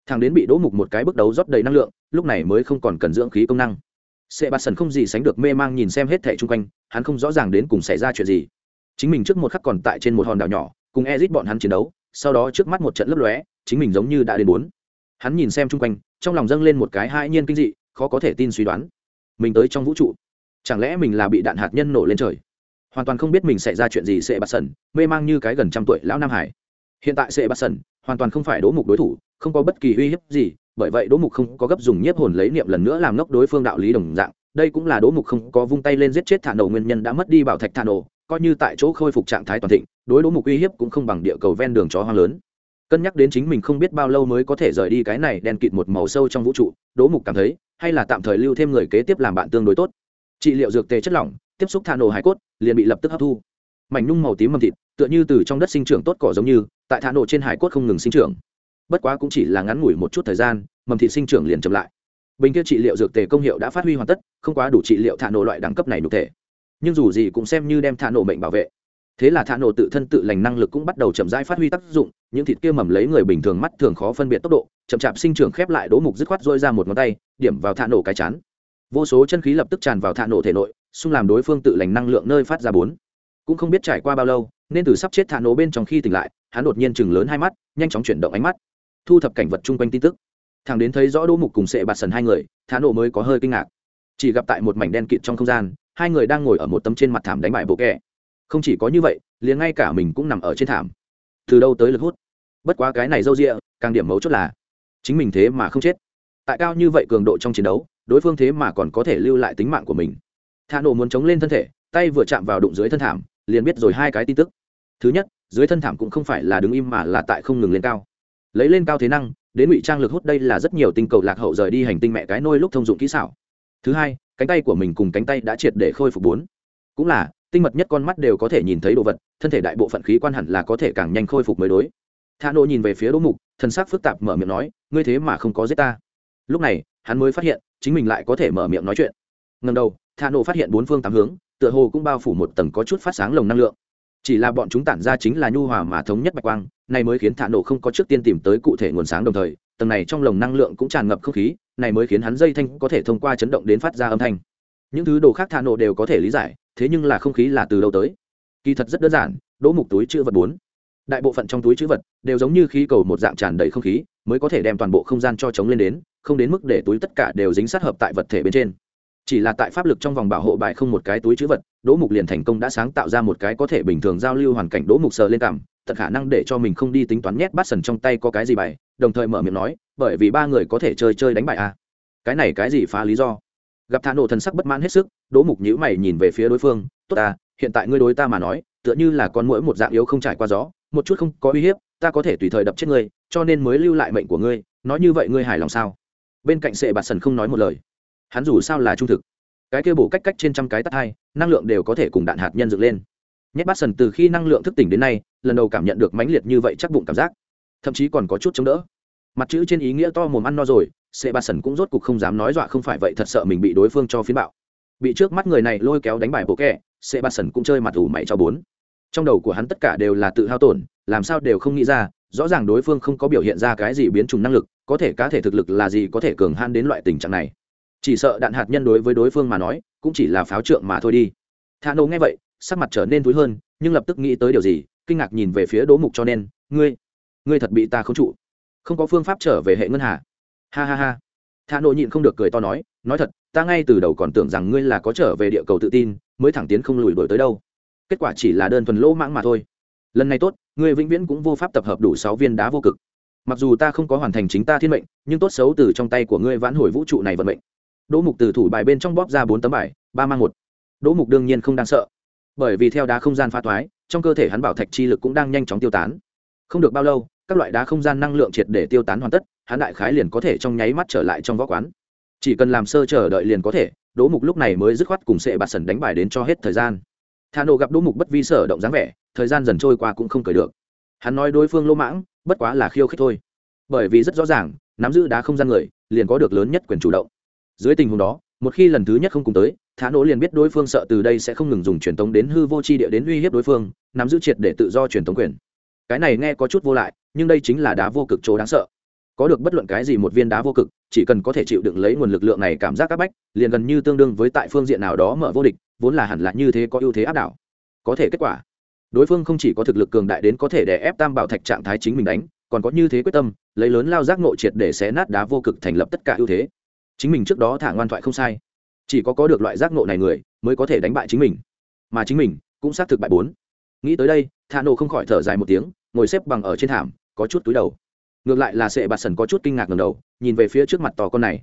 Thằng đến bị đỗ mục một cái bước đấu rót đầy năng lượng, lúc này mới không còn cần dưỡng khí công năng sệ bạt sần không gì sánh được mê mang nhìn xem hết thẻ chung quanh, hắn không rõ ràng đến cùng xảy ra chuyện gì. Chính mình trước một khắc còn tại trên một hòn đảo nhỏ, cùng ezit bọn hắn chiến đấu, sau đó trước mắt một trận lấp lóe, chính mình giống như đã đến bốn. Hắn nhìn xem chung quanh, trong lòng dâng lên một cái hai nhiên kinh dị, khó có thể tin suy đoán. Mình tới trong vũ trụ, chẳng lẽ mình là bị đạn hạt nhân nổ lên trời? Hoàn toàn không biết mình xảy ra chuyện gì sẽ bạt sần, mê mang như cái gần trăm tuổi lão nam hải. Hiện tại sẽ bạt sần, hoàn toàn không phải đỗ mục đối thủ, không có bất kỳ uy hiếp gì bởi vậy đỗ mục không có gấp dùng nhiếp hồn lấy niệm lần nữa làm ngốc đối phương đạo lý đồng dạng. Đây cũng là đỗ mục không có vung tay lên giết chết thả nổ nguyên nhân đã mất đi bảo thạch thả nổ coi như tại chỗ khôi phục trạng thái toàn thịnh, đối đỗ mục uy hiếp cũng không bằng địa cầu ven đường chó hoang lớn. Cân nhắc đến chính mình không biết bao lâu mới có thể rời đi cái này đen kịt một màu sâu trong vũ trụ, đỗ mục cảm thấy, hay là tạm thời lưu thêm người kế tiếp làm bạn tương đối tốt. Trị liệu dược tề chất lỏng, tiếp xúc thả nổ hải cốt, liền bị lập tức hấp thu. Mảnh nhung màu tím mầm thịt, tựa như từ trong đất sinh trưởng tốt cỏ giống như, tại thả nổ trên hải cốt không ngừng sinh trưởng bất quá cũng chỉ là ngắn ngủi một chút thời gian, mầm thịt sinh trưởng liền chậm lại. Bình kia trị liệu dược tề công hiệu đã phát huy hoàn tất, không quá đủ trị liệu thả nổ loại đẳng cấp này nhục thể. Nhưng dù gì cũng xem như đem thả nổ mệnh bảo vệ. Thế là thả nổ tự thân tự lành năng lực cũng bắt đầu chậm rãi phát huy tác dụng, những thịt kia mầm lấy người bình thường mắt thường khó phân biệt tốc độ, chậm chạp sinh trưởng khép lại đỗ mục dứt khoát dôi ra một ngón tay, điểm vào thả nổ cái chán. Vô số chân khí lập tức tràn vào thả nổ thể nội, xung làm đối phương tự lành năng lượng nơi phát ra bốn. Cũng không biết trải qua bao lâu, nên từ sắp chết thả nổ bên trong khi tỉnh lại, hắn đột nhiên chừng lớn hai mắt, nhanh chóng chuyển động ánh mắt thu thập cảnh vật chung quanh tin tức. Thằng đến thấy rõ đỗ mục cùng sệ bạt sần hai người, thả nổ mới có hơi kinh ngạc. Chỉ gặp tại một mảnh đen kịt trong không gian, hai người đang ngồi ở một tấm trên mặt thảm đánh bại bộ kẹ không chỉ có như vậy, liền ngay cả mình cũng nằm ở trên thảm. Từ đâu tới lực hút? Bất quá cái này d â u rịa càng điểm mấu chốt là, chính mình thế mà không chết. Tại cao như vậy cường độ trong chiến đấu, đối phương thế mà còn có thể lưu lại tính mạng của mình. Thả nổ muốn chống lên thân thể, tay vừa chạm vào đụng dưới thân thảm, liền biết rồi hai cái tin tức. Thứ nhất, dưới thân thảm cũng không phải là đứng im mà là tại không ngừng lên cao lấy lên cao thế năng, đến ngụy trang lực hút đây là rất nhiều tinh cầu lạc hậu rời đi hành tinh mẹ cái nôi lúc thông dụng kỹ xảo. Thứ hai, cánh tay của mình cùng cánh tay đã triệt để khôi phục bốn. Cũng là, tinh mật nhất con mắt đều có thể nhìn thấy đồ vật, thân thể đại bộ phận khí quan hẳn là có thể càng nhanh khôi phục mới đối. Thà nô nhìn về phía đỗ mục thân xác phức tạp mở miệng nói, ngươi thế mà không có giết ta. Lúc này, hắn mới phát hiện, chính mình lại có thể mở miệng nói chuyện. Ngần đầu thà nô phát hiện bốn phương tám hướng, tựa hồ cũng bao phủ một tầng có chút phát sáng lồng năng lượng. Chỉ là bọn chúng tản ra chính là nhu hòa mà thống nhất bạch quang này mới khiến thả nổ không có trước tiên tìm tới cụ thể nguồn sáng đồng thời, tầng này trong lồng năng lượng cũng tràn ngập không khí, này mới khiến hắn dây thanh có thể thông qua chấn động đến phát ra âm thanh. Những thứ đồ khác thả nổ đều có thể lý giải, thế nhưng là không khí là từ đâu tới? Kỳ thật rất đơn giản, đỗ mục túi chữ vật bốn. Đại bộ phận trong túi chữ vật đều giống như khí cầu một dạng tràn đầy không khí, mới có thể đem toàn bộ không gian cho chống lên đến, không đến mức để túi tất cả đều dính sát hợp tại vật thể bên trên chỉ là tại pháp lực trong vòng bảo hộ bài không một cái túi chữ vật, đỗ mục liền thành công đã sáng tạo ra một cái có thể bình thường giao lưu hoàn cảnh đỗ mục sờ lên cảm, tận khả năng để cho mình không đi tính toán nhét bát sần trong tay có cái gì bài, đồng thời mở miệng nói, bởi vì ba người có thể chơi chơi đánh bài à. cái này cái gì phá lý do? Gặp thả nổ thần sắc bất mãn hết sức, đỗ mục nhữ mày nhìn về phía đối phương, tốt à hiện tại ngươi đối ta mà nói, tựa như là con mũi một dạng yếu không trải qua gió, một chút không có uy hiếp, ta có thể tùy thời đập chết ngươi, cho nên mới lưu lại mệnh của ngươi, nói như vậy ngươi hài lòng sao? Bên cạnh sệ bạt sần không nói một lời hắn dù sao là trung thực. Cái kia bổ cách cách trên trăm cái tắt hai, năng lượng đều có thể cùng đạn hạt nhân dựng lên. Nhét bát sần từ khi năng lượng thức tỉnh đến nay, lần đầu cảm nhận được mãnh liệt như vậy chắc bụng cảm giác. Thậm chí còn có chút chống đỡ. Mặt chữ trên ý nghĩa to mồm ăn no rồi sệ bát sần cũng rốt cục không dám nói dọa không phải vậy thật sợ mình bị đối phương cho phiến bạo. Bị trước mắt người này lôi kéo đánh bài bộ kẹ sệ bát sần cũng chơi mặt ủ mày cho bốn. Trong đầu của hắn tất cả đều là tự hao tổn, làm sao đều không nghĩ ra, rõ ràng đối phương không có biểu hiện ra cái gì biến chủng năng lực, có thể cá thể thực lực là gì có thể cường han đến loại tình trạng này chỉ sợ đạn hạt nhân đối với đối phương mà nói, cũng chỉ là pháo trượng mà thôi đi. Thà nô nghe vậy, sắc mặt trở nên thúi hơn, nhưng lập tức nghĩ tới điều gì, kinh ngạc nhìn về phía đỗ mục cho nên, ngươi ngươi thật bị ta không trụ. Không có phương pháp trở về hệ ngân hà. Ha ha ha. Thà nô nhịn không được cười to nói nói thật, ta ngay từ đầu còn tưởng rằng ngươi là có trở về địa cầu tự tin, mới thẳng tiến không lùi đổi tới đâu. Kết quả chỉ là đơn thuần lỗ mãng mà thôi. Lần này tốt, ngươi vĩnh viễn cũng vô pháp tập hợp đủ sáu viên đá vô cực. Mặc dù ta không có hoàn thành chính ta thiên mệnh, nhưng tốt xấu từ trong tay của ngươi vãn hồi vũ trụ này vận mệnh đỗ mục từ thủ bài bên trong bóp ra bốn tấm bài, ba mang một. Đỗ mục đương nhiên không đáng sợ. Bởi vì theo đá không gian pha thoái, trong cơ thể hắn bảo thạch chi lực cũng đang nhanh chóng tiêu tán. Không được bao lâu, các loại đá không gian năng lượng triệt để tiêu tán hoàn tất, hắn đại khái liền có thể trong nháy mắt trở lại trong võ quán. Chỉ cần làm sơ chờ đợi liền có thể, đỗ mục lúc này mới dứt khoát cùng sệ bạt sần đánh bài đến cho hết thời gian. Thà nổ gặp đỗ mục bất vi sở động dáng vẻ, thời gian dần trôi qua cũng không cười được. Hắn nói đối phương lô mãng, bất quá là khiêu khích thôi. Bởi vì rất rõ ràng, nắm giữ đá không gian người, liền có được lớn nhất quyền chủ động dưới tình huống đó, một khi lần thứ nhất không cùng tới, thả nỗ liền biết đối phương sợ từ đây sẽ không ngừng dùng truyền tống đến hư vô c h i địa đến uy hiếp đối phương, nắm giữ triệt để tự do truyền tống quyền. Cái này nghe có chút vô lại, nhưng đây chính là đá vô cực chỗ đáng sợ. Có được bất luận cái gì một viên đá vô cực, chỉ cần có thể chịu đựng lấy nguồn lực lượng này cảm giác áp bách, liền gần như tương đương với tại phương diện nào đó mở vô địch, vốn là hẳn là như thế có ưu thế áp đảo. Có thể kết quả, đối phương không chỉ có thực lực cường đại đến có thể đè ép tam bảo thạch trạng thái chính mình đánh, còn có như thế quyết tâm, lấy lớn lao giác ngộ triệt để xé nát đá vô cực thành lập tất cả ưu thế chính mình trước đó thả ngoan thoại không sai. Chỉ có có được loại giác ngộ này người mới có thể đánh bại chính mình. Mà chính mình cũng xác thực bại bốn. Nghĩ tới đây thả nổ không khỏi thở dài một tiếng ngồi xếp bằng ở trên thảm có chút túi đầu. Ngược lại là sệ bạt sần có chút kinh ngạc ngầm đầu nhìn về phía trước mặt tò con này.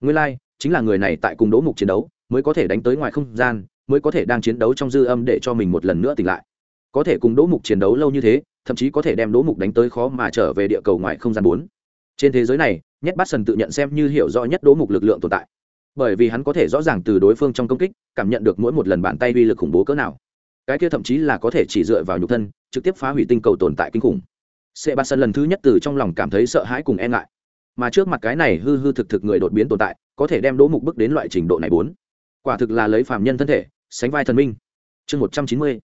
Nguyên lai、like, chính là người này tại cùng đỗ mục chiến đấu mới có thể đánh tới ngoài không gian mới có thể đang chiến đấu trong dư âm để cho mình một lần nữa tỉnh lại. Có thể cùng đỗ mục chiến đấu lâu như thế thậm chí có thể đem đỗ mục đánh tới khó mà trở về địa cầu ngoài không gian bốn. Trên thế giới này nhất bát sần tự nhận xem như hiểu rõ nhất đố mục lực lượng tồn tại. Bởi vì hắn có thể rõ ràng từ đối phương trong công kích, cảm nhận được mỗi một lần bàn tay uy lực khủng bố cỡ nào. Cái kia thậm chí là có thể chỉ dựa vào nhục thân, trực tiếp phá hủy tinh cầu tồn tại kinh khủng. Sệ bát sần lần thứ nhất từ trong lòng cảm thấy sợ hãi cùng e ngại. Mà trước mặt cái này hư hư thực thực người đột biến tồn tại, có thể đem đố mục bước đến loại trình độ này bốn. Quả thực là lấy phạm nhân thân thể, sánh vai thần minh. Chương một trăm chín mươi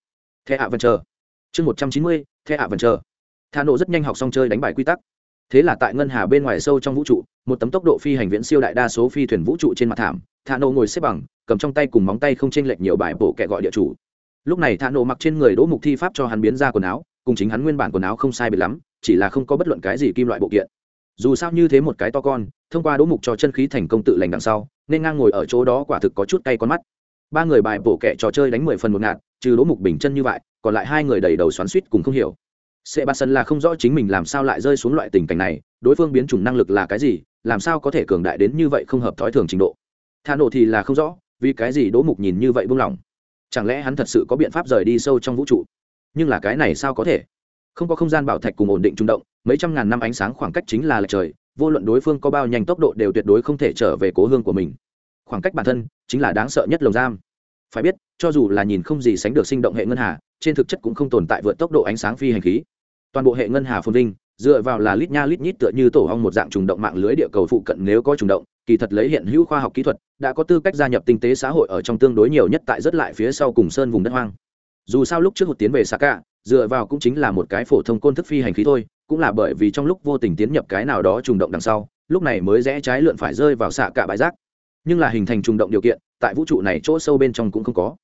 thế hạ vần chờ chương một trăm chín mươi thế hạ vần chờ thà nộ rất nhanh học xong chơi đánh bài quy tắc thế là tại ngân hà bên ngoài sâu trong vũ trụ, một tấm tốc độ phi hành viễn siêu đại đa số phi thuyền vũ trụ trên mặt thảm thà Nô ngồi xếp bằng, cầm trong tay cùng móng tay không chênh lệch nhiều bài bổ kẻ gọi địa chủ. Lúc này thà Nô mặc trên người đỗ mục thi pháp cho hắn biến ra quần áo, cùng chính hắn nguyên bản quần áo không sai biệt lắm, chỉ là không có bất luận cái gì kim loại bộ kiện. Dù sao như thế một cái to con, thông qua đỗ mục cho chân khí thành công tự lành đằng sau, nên ngang ngồi ở chỗ đó quả thực có chút cay con mắt. Ba người bài bổ kẹ trò chơi đánh mười phần một ngạt, trừ đỗ mục bình chân như vậy, còn lại hai người đầy đầu xoắn suýt cùng không hiểu sệ bạt sân là không rõ chính mình làm sao lại rơi xuống loại tình cảnh này, đối phương biến chủng năng lực là cái gì, làm sao có thể cường đại đến như vậy không hợp thói thường trình độ. Thà nổ thì là không rõ, vì cái gì đỗ mục nhìn như vậy buông lỏng? Chẳng lẽ hắn thật sự có biện pháp rời đi sâu trong vũ trụ? Nhưng là cái này sao có thể? Không có không gian bảo thạch cùng ổn định trung động, mấy trăm ngàn năm ánh sáng khoảng cách chính là lệch trời, vô luận đối phương có bao nhanh tốc độ đều tuyệt đối không thể trở về cố hương của mình. Khoảng cách bản thân chính là đáng sợ nhất lồng giam. Phải biết, cho dù là nhìn không gì sánh được sinh động hệ ngân hà trên thực chất cũng không tồn tại vượt tốc độ ánh sáng phi hành khí. Toàn bộ hệ ngân hà phồn vinh, dựa vào là lít nha lít nhít tựa như tổ hong một dạng trùng động mạng lưới địa cầu phụ cận nếu có trùng động, kỳ thật lấy hiện hữu khoa học kỹ thuật, đã có tư cách gia nhập tinh tế xã hội ở trong tương đối nhiều nhất tại rất lại phía sau cùng sơn vùng đất hoang. Dù sao lúc trước hụt tiến về xa cả dựa vào cũng chính là một cái phổ thông côn thức phi hành khí thôi, cũng là bởi vì trong lúc vô tình tiến nhập cái nào đó trùng động đằng sau, lúc này mới rẽ trái lượn phải rơi vào xạ cả bãi rác. Nhưng là hình thành trùng động điều kiện, tại vũ trụ này chỗ sâu bên trong cũng không có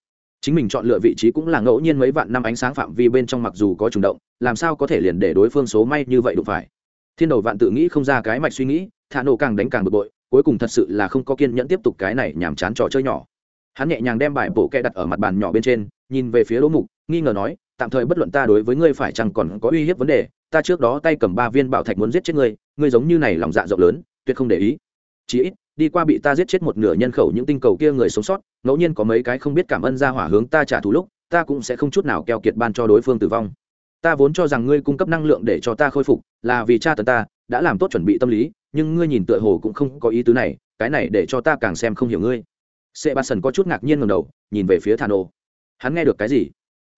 chính mình chọn lựa vị trí cũng là ngẫu nhiên mấy vạn năm ánh sáng phạm vi bên trong mặc dù có trùng động, làm sao có thể liền để đối phương số may như vậy đụng phải. Thiên đầu vạn tự nghĩ không ra cái mạch suy nghĩ, thả nổ càng đánh càng bực bội, cuối cùng thật sự là không có kiên nhẫn tiếp tục cái này nhàm chán trò chơi nhỏ. Hắn nhẹ nhàng đem bài bộ kẹ đặt ở mặt bàn nhỏ bên trên, nhìn về phía lỗ mục, nghi ngờ nói, tạm thời bất luận ta đối với ngươi phải chăng còn có uy hiếp vấn đề, ta trước đó tay cầm ba viên bảo thạch muốn giết chết ngươi ngươi giống như này lòng dạ rộng lớn, tuyệt không để ý. Chí ít đi qua bị ta giết chết một nửa nhân khẩu những tinh cầu kia người sống sót, ngẫu nhiên có mấy cái không biết cảm ơn ra hỏa hướng ta trả thù lúc, ta cũng sẽ không chút nào keo kiệt ban cho đối phương tử vong. Ta vốn cho rằng ngươi cung cấp năng lượng để cho ta khôi phục, là vì cha tấn ta, đã làm tốt chuẩn bị tâm lý, nhưng ngươi nhìn tựa hồ cũng không có ý tứ này, cái này để cho ta càng xem không hiểu ngươi. Sệ ba sần có chút ngạc nhiên ngầm đầu, nhìn về phía thà nô hắn nghe được cái gì?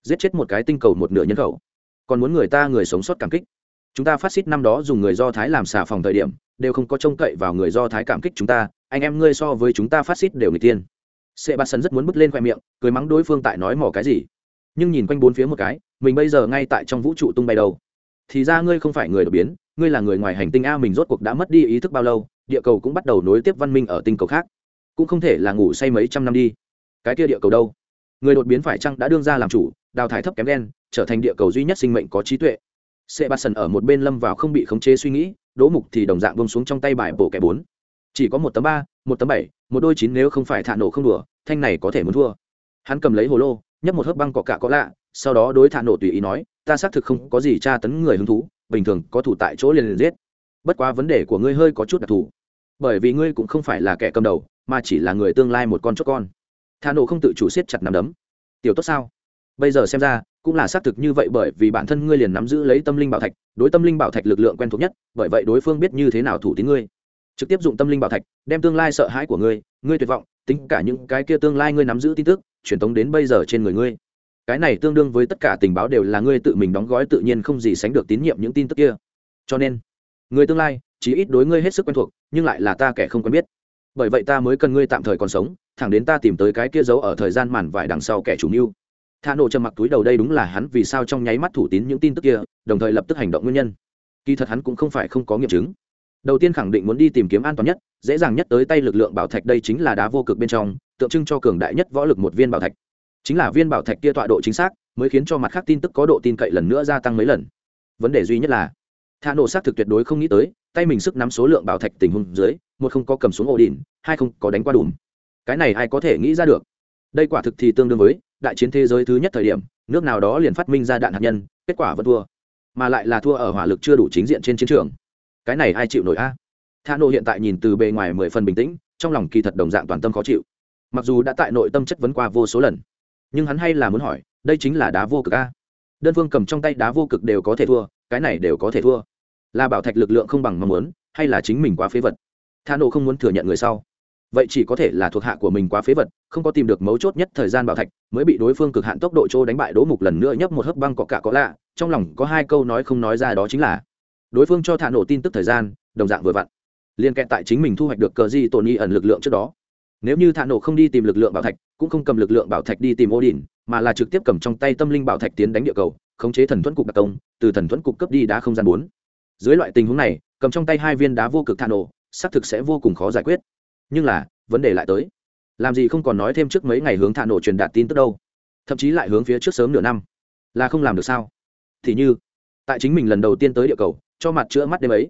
Giết chết một cái tinh cầu một nửa nhân khẩu. Còn muốn người ta người sống sót cảm kích chúng ta phát xít năm đó dùng người do thái làm xà phòng thời điểm, đều không có trông cậy vào người do thái cảm kích chúng ta, anh em ngươi so với chúng ta phát xít đều người tiên. Sệ bạt sân rất muốn bứt lên khoe miệng, cười mắng đối phương tại nói mỏ cái gì. Nhưng nhìn quanh bốn phía một cái, mình bây giờ ngay tại trong vũ trụ tung bay đâu. Thì ra ngươi không phải người đột biến, ngươi là người ngoài hành tinh a, mình rốt cuộc đã mất đi ý thức bao lâu, địa cầu cũng bắt đầu nối tiếp văn minh ở tinh cầu khác. Cũng không thể là ngủ say mấy trăm năm đi. Cái kia địa cầu đâu? Người đột biến phải chăng đã đương ra làm chủ, đào thải thấp kém đen, trở thành địa cầu duy nhất sinh mệnh có trí tuệ? Sệ bạt sần ở một bên lâm vào không bị khống chế suy nghĩ đỗ mục thì đồng dạng bông xuống trong tay bài bổ kẻ bốn. Chỉ có một tấm ba, một tấm bảy, một đôi chín nếu không phải thả nổ không đùa, thanh này có thể muốn thua. Hắn cầm lấy hồ lô, nhấp một hớp băng cọ cạ có lạ, sau đó đối thả nổ tùy ý nói, ta xác thực không có gì tra tấn người hứng thú, bình thường có thủ tại chỗ liền liền giết. Bất quá vấn đề của ngươi hơi có chút đặc thù. Bởi vì ngươi cũng không phải là kẻ cầm đầu, mà chỉ là người tương lai một con chó con. Thả nổ không tự chủ siết chặt nằm đấm. Tiểu tốt sao? Bây giờ xem ra, cũng là xác thực như vậy bởi vì bản thân ngươi liền nắm giữ lấy tâm linh bảo thạch, đối tâm linh bảo thạch lực lượng quen thuộc nhất, bởi vậy đối phương biết như thế nào thủ tín ngươi. Trực tiếp dụng tâm linh bảo thạch, đem tương lai sợ hãi của ngươi ngươi tuyệt vọng, tính cả những cái kia tương lai ngươi nắm giữ tin tức, truyền tống đến bây giờ trên người ngươi. Cái này tương đương với tất cả tình báo đều là ngươi tự mình đóng gói tự nhiên không gì sánh được tín nhiệm những tin tức kia. Cho nên, người tương lai chỉ ít đối ngươi hết sức quen thuộc, nhưng lại là ta kẻ không quen biết. Bởi vậy ta mới cần ngươi tạm thời còn sống, thẳng đến ta tìm tới cái kia giấu ở thời gian màn vải đằng sau kẻ chủ mưu thà nổ trầm mặc túi đầu đây đúng là hắn vì sao trong nháy mắt thủ tín những tin tức kia, đồng thời lập tức hành động nguyên nhân. Kỳ thật hắn cũng không phải không có nghiệm chứng. Đầu tiên khẳng định muốn đi tìm kiếm an toàn nhất, dễ dàng nhất tới tay lực lượng bảo thạch đây chính là đá vô cực bên trong, tượng trưng cho cường đại nhất võ lực một viên bảo thạch. Chính là viên bảo thạch kia tọa độ chính xác, mới khiến cho mặt khác tin tức có độ tin cậy lần nữa gia tăng mấy lần. Vấn đề duy nhất là thà nổ xác thực tuyệt đối không nghĩ tới, tay mình sức nắm số lượng bảo thạch tình huống dưới, một không có cầm xuống ổ đỉnh, hai không có đánh qua đùm. Cái này ai có thể nghĩ ra được? Đây quả thực thì tương đương với đại chiến thế giới thứ nhất thời điểm, nước nào đó liền phát minh ra đạn hạt nhân, kết quả vẫn thua. Mà lại là thua ở hỏa lực chưa đủ chính diện trên chiến trường. Cái này ai chịu nổi a? Tha Nô hiện tại nhìn từ bề ngoài mười phần bình tĩnh, trong lòng kỳ thật đồng dạng toàn tâm khó chịu. Mặc dù đã tại nội tâm chất vấn qua vô số lần, nhưng hắn hay là muốn hỏi, đây chính là đá vô cực a? Đơn phương cầm trong tay đá vô cực đều có thể thua, cái này đều có thể thua. Là bảo thạch lực lượng không bằng mong muốn, hay là chính mình quá phế vật? Tha Nô không muốn thừa nhận người sau vậy chỉ có thể là thuộc hạ của mình quá phế vật, không có tìm được mấu chốt nhất thời gian bảo thạch, mới bị đối phương cực hạn tốc độ trô đánh bại đỗ mục lần nữa nhấp một hớp băng cọ cả có lạ, trong lòng có hai câu nói không nói ra đó chính là, đối phương cho thả nổ tin tức thời gian, đồng dạng vừa vặn, liên kẹt tại chính mình thu hoạch được cờ di tổn y ẩn lực lượng trước đó. Nếu như thả nổ không đi tìm lực lượng bảo thạch, cũng không cầm lực lượng bảo thạch đi tìm ô đình mà là trực tiếp cầm trong tay tâm linh bảo thạch tiến đánh địa cầu, khống chế thần thuẫn cục đặc công, từ thần thuẫn cục cấp đi đá không gian bốn. Dưới loại tình huống này, cầm trong tay hai viên đá vô cực thả nổ, xác thực sẽ vô cùng khó giải quyết nhưng là, vấn đề lại tới. Làm gì không còn nói thêm trước mấy ngày hướng thả nổ truyền đạt tin tức đâu. Thậm chí lại hướng phía trước sớm nửa năm. Là không làm được sao? Thì như, tại chính mình lần đầu tiên tới địa cầu, cho mặt chữa mắt đêm ấy.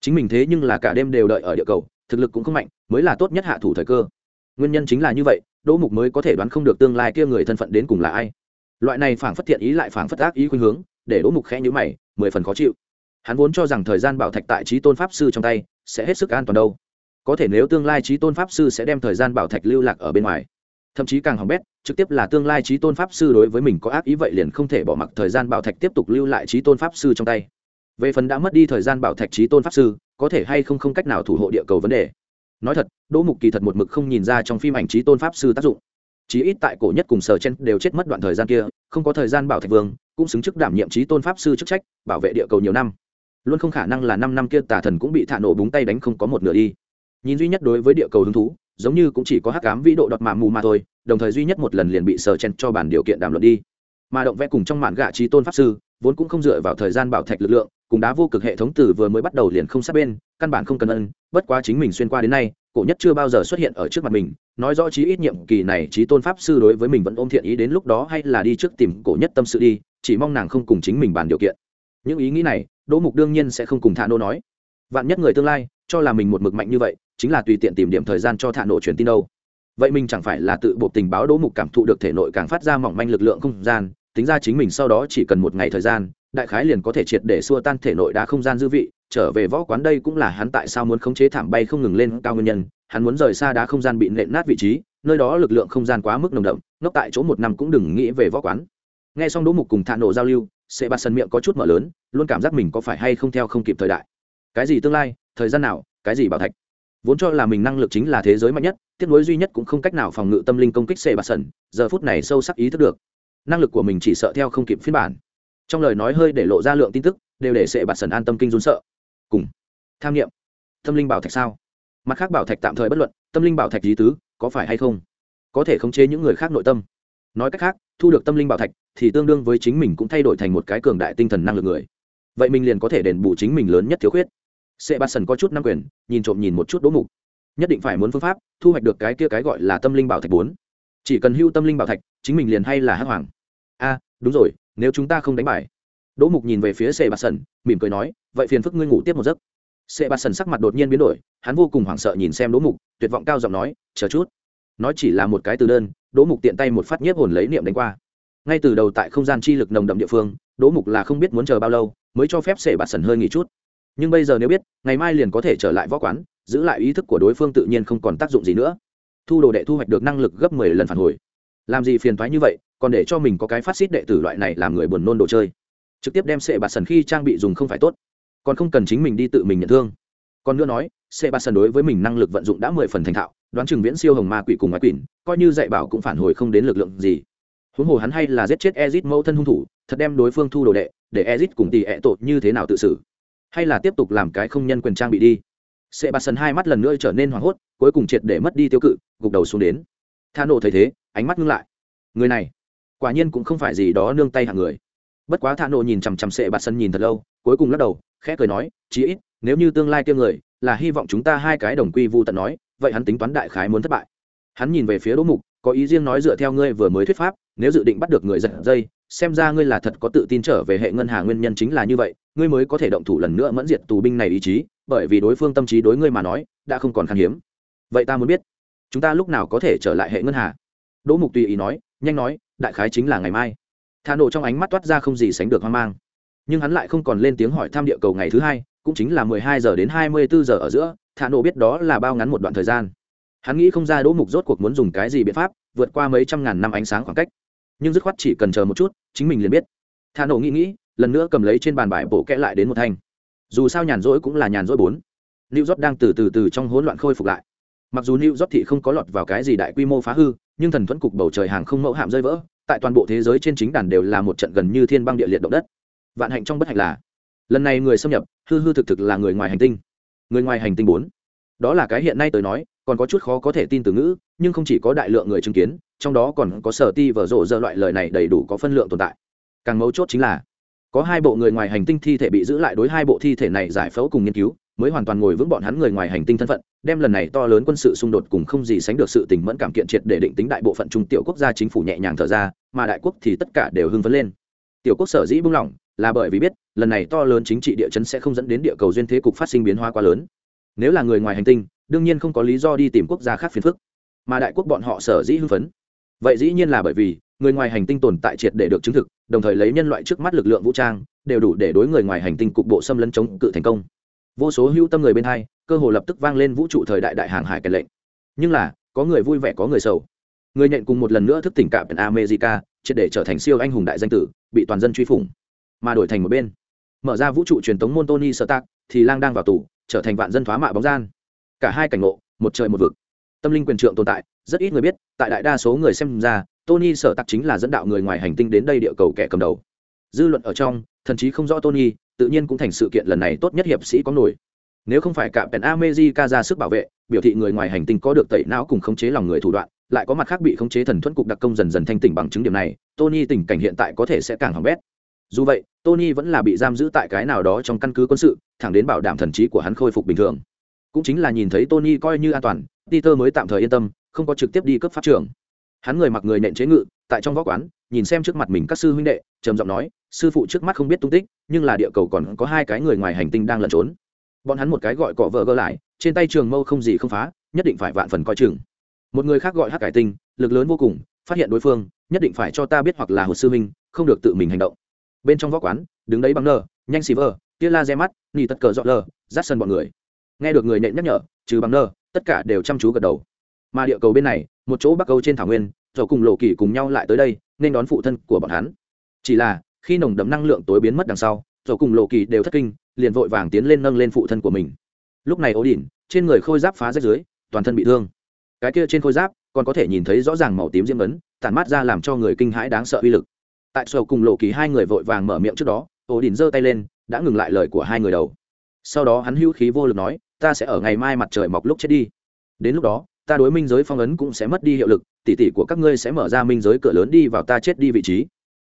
Chính mình thế nhưng là cả đêm đều đợi ở địa cầu, thực lực cũng không mạnh, mới là tốt nhất hạ thủ thời cơ. Nguyên nhân chính là như vậy, đỗ mục mới có thể đoán không được tương lai kia người thân phận đến cùng là ai. Loại này phản phất thiện ý lại phản phất ác ý khuynh hướng, để đỗ mục khẽ nhữ mày, mười phần khó chịu. Hắn vốn cho rằng thời gian bảo thạch tại trí tôn pháp sư trong tay sẽ hết sức an toàn đâu có thể nếu tương lai trí tôn pháp sư sẽ đem thời gian bảo thạch lưu lạc ở bên ngoài. Thậm chí càng hỏng bét, trực tiếp là tương lai trí tôn pháp sư đối với mình có ác ý vậy liền không thể bỏ mặc thời gian bảo thạch tiếp tục lưu lại trí tôn pháp sư trong tay. Về phần đã mất đi thời gian bảo thạch trí tôn pháp sư, có thể hay không không cách nào thủ hộ địa cầu vấn đề. Nói thật, đỗ mục kỳ thật một mực không nhìn ra trong phim ảnh trí tôn pháp sư tác dụng. Chí ít tại cổ nhất cùng sở chen đều chết mất đoạn thời gian kia, không có thời gian bảo thạch vương, cũng xứng chức đảm nhiệm trí tôn pháp sư chức trách, bảo vệ địa cầu nhiều năm. Luôn không khả năng là năm năm kia tà thần cũng bị thả nổ búng tay đánh không có một nửa đi nhìn duy nhất đối với địa cầu hứng thú, giống như cũng chỉ có hắc cám vĩ độ đọt mà mù mà thôi, đồng thời duy nhất một lần liền bị sờ chen cho bản điều kiện đàm luận đi. Mà động vẽ cùng trong mạn gạ trí tôn pháp sư, vốn cũng không dựa vào thời gian bảo thạch lực lượng, cùng đá vô cực hệ thống từ vừa mới bắt đầu liền không sát bên, căn bản không cần ân, bất quá chính mình xuyên qua đến nay, cổ nhất chưa bao giờ xuất hiện ở trước mặt mình, nói rõ chí ít nhiệm kỳ này trí tôn pháp sư đối với mình vẫn ôm thiện ý đến lúc đó hay là đi trước tìm cổ nhất tâm sự đi, chỉ mong nàng không cùng chính mình bàn điều kiện. Những ý nghĩ này, đỗ mục đương nhiên sẽ không cùng thả nô nói. Vạn nhất người tương lai cho là mình một mực mạnh như vậy chính là tùy tiện tìm điểm thời gian cho thả nổ truyền tin đâu. Vậy mình chẳng phải là tự bộ tình báo đỗ mục cảm thụ được thể nội càng phát ra mỏng manh lực lượng không gian, tính ra chính mình sau đó chỉ cần một ngày thời gian, đại khái liền có thể triệt để xua tan thể nội đá không gian dư vị, trở về võ quán đây cũng là hắn tại sao muốn khống chế thảm bay không ngừng lên cao nguyên nhân, hắn muốn rời xa đá không gian bị nện nát vị trí, nơi đó lực lượng không gian quá mức nồng đậm, ngốc tại chỗ một năm cũng đừng nghĩ về võ quán. Nghe xong đỗ mục cùng thạ nổ giao lưu sẽ bạt sân miệng có chút mở lớn, luôn cảm giác mình có phải hay không theo không kịp thời đại. Cái gì tương lai, thời gian nào, cái gì bảo thạch? Vốn cho là mình năng lực chính là thế giới mạnh nhất tiếc nối duy nhất cũng không cách nào phòng ngự tâm linh công kích xê bạt sần giờ phút này sâu sắc ý thức được. Năng lực của mình chỉ sợ theo không kịp phiên bản. Trong lời nói hơi để lộ ra lượng tin tức, đều để sệ bạt sần an tâm kinh run sợ. Cùng, tham nghiệm tâm linh bảo thạch sao? Mặt khác bảo thạch tạm thời bất luận, tâm linh bảo thạch lý tứ, có phải hay không? Có thể khống chế những người khác nội tâm. Nói cách khác, thu được tâm linh bảo thạch thì tương đương với chính mình cũng thay đổi thành một cái cường đại tinh thần năng lực người. Vậy mình liền có thể đền bù chính mình lớn nhất thiếu khuyết sệ Bát sần có chút năm quyền, nhìn trộm nhìn một chút đỗ mục. Nhất định phải muốn phương pháp thu hoạch được cái kia cái gọi là tâm linh bảo thạch bốn. Chỉ cần hưu tâm linh bảo thạch, chính mình liền hay là hắc hoàng. A, đúng rồi, nếu chúng ta không đánh bài đỗ mục nhìn về phía sệ Bát sần mỉm cười nói, vậy phiền phức ngươi ngủ tiếp một giấc. Sệ Bát sần sắc mặt đột nhiên biến đổi, hắn vô cùng hoảng sợ nhìn xem đỗ mục, tuyệt vọng cao giọng nói, chờ chút. Nói chỉ là một cái từ đơn, đỗ mục tiện tay một phát nhiếp hồn lấy niệm đánh qua. Ngay từ đầu tại không gian chi lực nồng đậm địa phương, đỗ mục là không biết muốn chờ bao lâu, mới cho phép sệ Bát sần hơi nghỉ chút nhưng bây giờ nếu biết, ngày mai liền có thể trở lại võ quán, giữ lại ý thức của đối phương tự nhiên không còn tác dụng gì nữa. Thu đồ đệ thu hoạch được năng lực gấp mười lần phản hồi. Làm gì phiền thoái như vậy, còn để cho mình có cái phát xít đệ tử loại này làm người buồn nôn đồ chơi. Trực tiếp đem sệ bạt sần khi trang bị dùng không phải tốt, còn không cần chính mình đi tự mình nhận thương. Còn nữa nói, sệ bạt sần đối với mình năng lực vận dụng đã mười phần thành thạo, đoán chừng viễn siêu hồng ma quỷ cùng ngoại quỷ, coi như dạy bảo cũng phản hồi không đến lực lượng gì. Huống hồ hắn hay là giết chết ezit mẫu thân hung thủ, thật đem đối phương thu đồ đệ, để ezit cùng tỷ ẹ tội như thế nào tự xử hay là tiếp tục làm cái không nhân quyền trang bị đi. Sệ bạt sần hai mắt lần nữa trở nên hoảng hốt, cuối cùng triệt để mất đi tiêu cự, gục đầu xuống đến. Tha nổ thấy thế, ánh mắt ngưng lại. Người này, quả nhiên cũng không phải gì đó nương tay hạng người. Bất quá Tha nộ nhìn chằm chằm sệ bạt sần nhìn thật lâu, cuối cùng lắc đầu, khẽ cười nói, chí ít, nếu như tương lai tiêm người, là hy vọng chúng ta hai cái đồng quy vu tận nói, vậy hắn tính toán đại khái muốn thất bại. Hắn nhìn về phía đỗ mục, có ý riêng nói dựa theo ngươi vừa mới thuyết pháp, nếu dự định bắt được người giật dây xem ra ngươi là thật có tự tin trở về hệ ngân hà nguyên nhân chính là như vậy, ngươi mới có thể động thủ lần nữa mẫn diệt tù binh này ý chí, bởi vì đối phương tâm trí đối ngươi mà nói, đã không còn khan hiếm. Vậy ta muốn biết, chúng ta lúc nào có thể trở lại hệ ngân hà? Đỗ mục tùy ý nói, nhanh nói, đại khái chính là ngày mai. Thà nổ trong ánh mắt toát ra không gì sánh được hoang mang. Nhưng hắn lại không còn lên tiếng hỏi thăm địa cầu ngày thứ hai, cũng chính là mười hai giờ đến hai mươi bốn giờ ở giữa thà nổ biết đó là bao ngắn một đoạn thời gian. Hắn nghĩ không ra đỗ mục rốt cuộc muốn dùng cái gì biện pháp, vượt qua mấy trăm ngàn năm ánh sáng khoảng cách nhưng dứt khoát chỉ cần chờ một chút, chính mình liền biết. Thà nổ nghĩ nghĩ, lần nữa cầm lấy trên bàn bài bổ kẽ lại đến một thanh. Dù sao nhàn rỗi cũng là nhàn rỗi bốn. New york đang từ từ từ trong hỗn loạn khôi phục lại. Mặc dù new york thị không có lọt vào cái gì đại quy mô phá hư, nhưng thần thuẫn cục bầu trời hàng không mẫu hạm rơi vỡ, tại toàn bộ thế giới trên chính đàn đều là một trận gần như thiên băng địa liệt động đất. Vạn hạnh trong bất hạnh là, lần này người xâm nhập, hư hư thực thực là người ngoài hành tinh. Người ngoài hành tinh bốn. Đó là cái hiện nay tới nói, còn có chút khó có thể tin từ ngữ, nhưng không chỉ có đại lượng người chứng kiến trong đó còn có sở ti vở rộ dơ loại lời này đầy đủ có phân lượng tồn tại. Càng mấu chốt chính là, có hai bộ người ngoài hành tinh thi thể bị giữ lại đối hai bộ thi thể này giải phẫu cùng nghiên cứu, mới hoàn toàn ngồi vững bọn hắn người ngoài hành tinh thân phận, đem lần này to lớn quân sự xung đột cùng không gì sánh được sự tình mẫn cảm kiện triệt để định tính đại bộ phận trung tiểu quốc gia chính phủ nhẹ nhàng thở ra, mà đại quốc thì tất cả đều hưng phấn lên. Tiểu quốc sở dĩ buông lỏng là bởi vì biết, lần này to lớn chính trị địa chấn sẽ không dẫn đến địa cầu duyên thế cục phát sinh biến hóa quá lớn. Nếu là người ngoài hành tinh, đương nhiên không có lý do đi tìm quốc gia khác phiền phức. Mà đại quốc bọn họ sở dĩ hưng phấn vậy dĩ nhiên là bởi vì, người ngoài hành tinh tồn tại triệt để được chứng thực, đồng thời lấy nhân loại trước mắt lực lượng vũ trang, đều đủ để đối người ngoài hành tinh cục bộ xâm lấn chống cự thành công. Vô số hữu tâm người bên hai, cơ hồ lập tức vang lên vũ trụ thời đại đại hàng hải kèn lệnh. Nhưng là, có người vui vẻ, có người sầu. Người nhện cùng một lần nữa thức tỉnh cảm america, triệt để trở thành siêu anh hùng đại danh tử, bị toàn dân truy phủng, mà đổi thành một bên. Mở ra vũ trụ truyền thống môn tony sơ tác thì lang đang vào tù, trở thành vạn dân thoá mạ bóng gian. Cả hai cảnh ngộ, một trời một vực tâm linh quyền trượng tồn tại, rất ít người biết, tại đại đa số người xem ra, tony sở tặc chính là dẫn đạo người ngoài hành tinh đến đây địa cầu kẻ cầm đầu. Dư luận ở trong, thần chí không rõ tony, tự nhiên cũng thành sự kiện lần này tốt nhất hiệp sĩ có nổi. Nếu không phải cả pèn amejica ra sức bảo vệ, biểu thị người ngoài hành tinh có được tẩy não cùng khống chế lòng người thủ đoạn, lại có mặt khác bị khống chế thần thuẫn cục đặc công dần dần thanh tỉnh bằng chứng điểm này, tony tình cảnh hiện tại có thể sẽ càng hỏng bét. Dù vậy, tony vẫn là bị giam giữ tại cái nào đó trong căn cứ quân sự, thẳng đến bảo đảm thần trí của hắn khôi phục bình thường. Cũng chính là nhìn thấy tony coi như an toàn peter mới tạm thời yên tâm, không có trực tiếp đi cấp pháp trường. Hắn người mặc người nện chế ngự, tại trong võ quán, nhìn xem trước mặt mình các sư huynh đệ, trầm giọng nói, sư phụ trước mắt không biết tung tích, nhưng là địa cầu còn có hai cái người ngoài hành tinh đang lẩn trốn. Bọn hắn một cái gọi cọ vợ gơ lại, trên tay trường mâu không gì không phá, nhất định phải vạn phần coi chừng. Một người khác gọi hắc cải tinh, lực lớn vô cùng, phát hiện đối phương, nhất định phải cho ta biết hoặc là hồ sư huynh, không được tự mình hành động. Bên trong võ quán, đứng đấy bằng nơ nhanh xì vơ tia la re mắt, nỉ tất cờ dọn lơ rát sân bọn người. Nghe được người nện nhắc nhở, trừ bằng nơ tất cả đều chăm chú gật đầu. Mà địa cầu bên này, một chỗ bắc âu trên thảo nguyên rồi cùng lộ kỳ cùng nhau lại tới đây, nên đón phụ thân của bọn hắn. Chỉ là, khi nồng đậm năng lượng tối biến mất đằng sau rồi cùng lộ kỳ đều thất kinh, liền vội vàng tiến lên nâng lên phụ thân của mình. Lúc này ố đỉnh trên người khôi giáp phá rách dưới, toàn thân bị thương. Cái kia trên khôi giáp, còn có thể nhìn thấy rõ ràng màu tím diêm ấn, tản mát ra làm cho người kinh hãi đáng sợ uy lực. Tại sầu cùng lộ kỳ hai người vội vàng mở miệng trước đó ổ đỉnh giơ tay lên, đã ngừng lại lời của hai người đầu. Sau đó hắn hữu khí vô lực nói ta sẽ ở ngày mai mặt trời mọc lúc chết đi. Đến lúc đó, ta đối minh giới phong ấn cũng sẽ mất đi hiệu lực tỉ tỉ của các ngươi sẽ mở ra minh giới cửa lớn đi vào ta chết đi vị trí.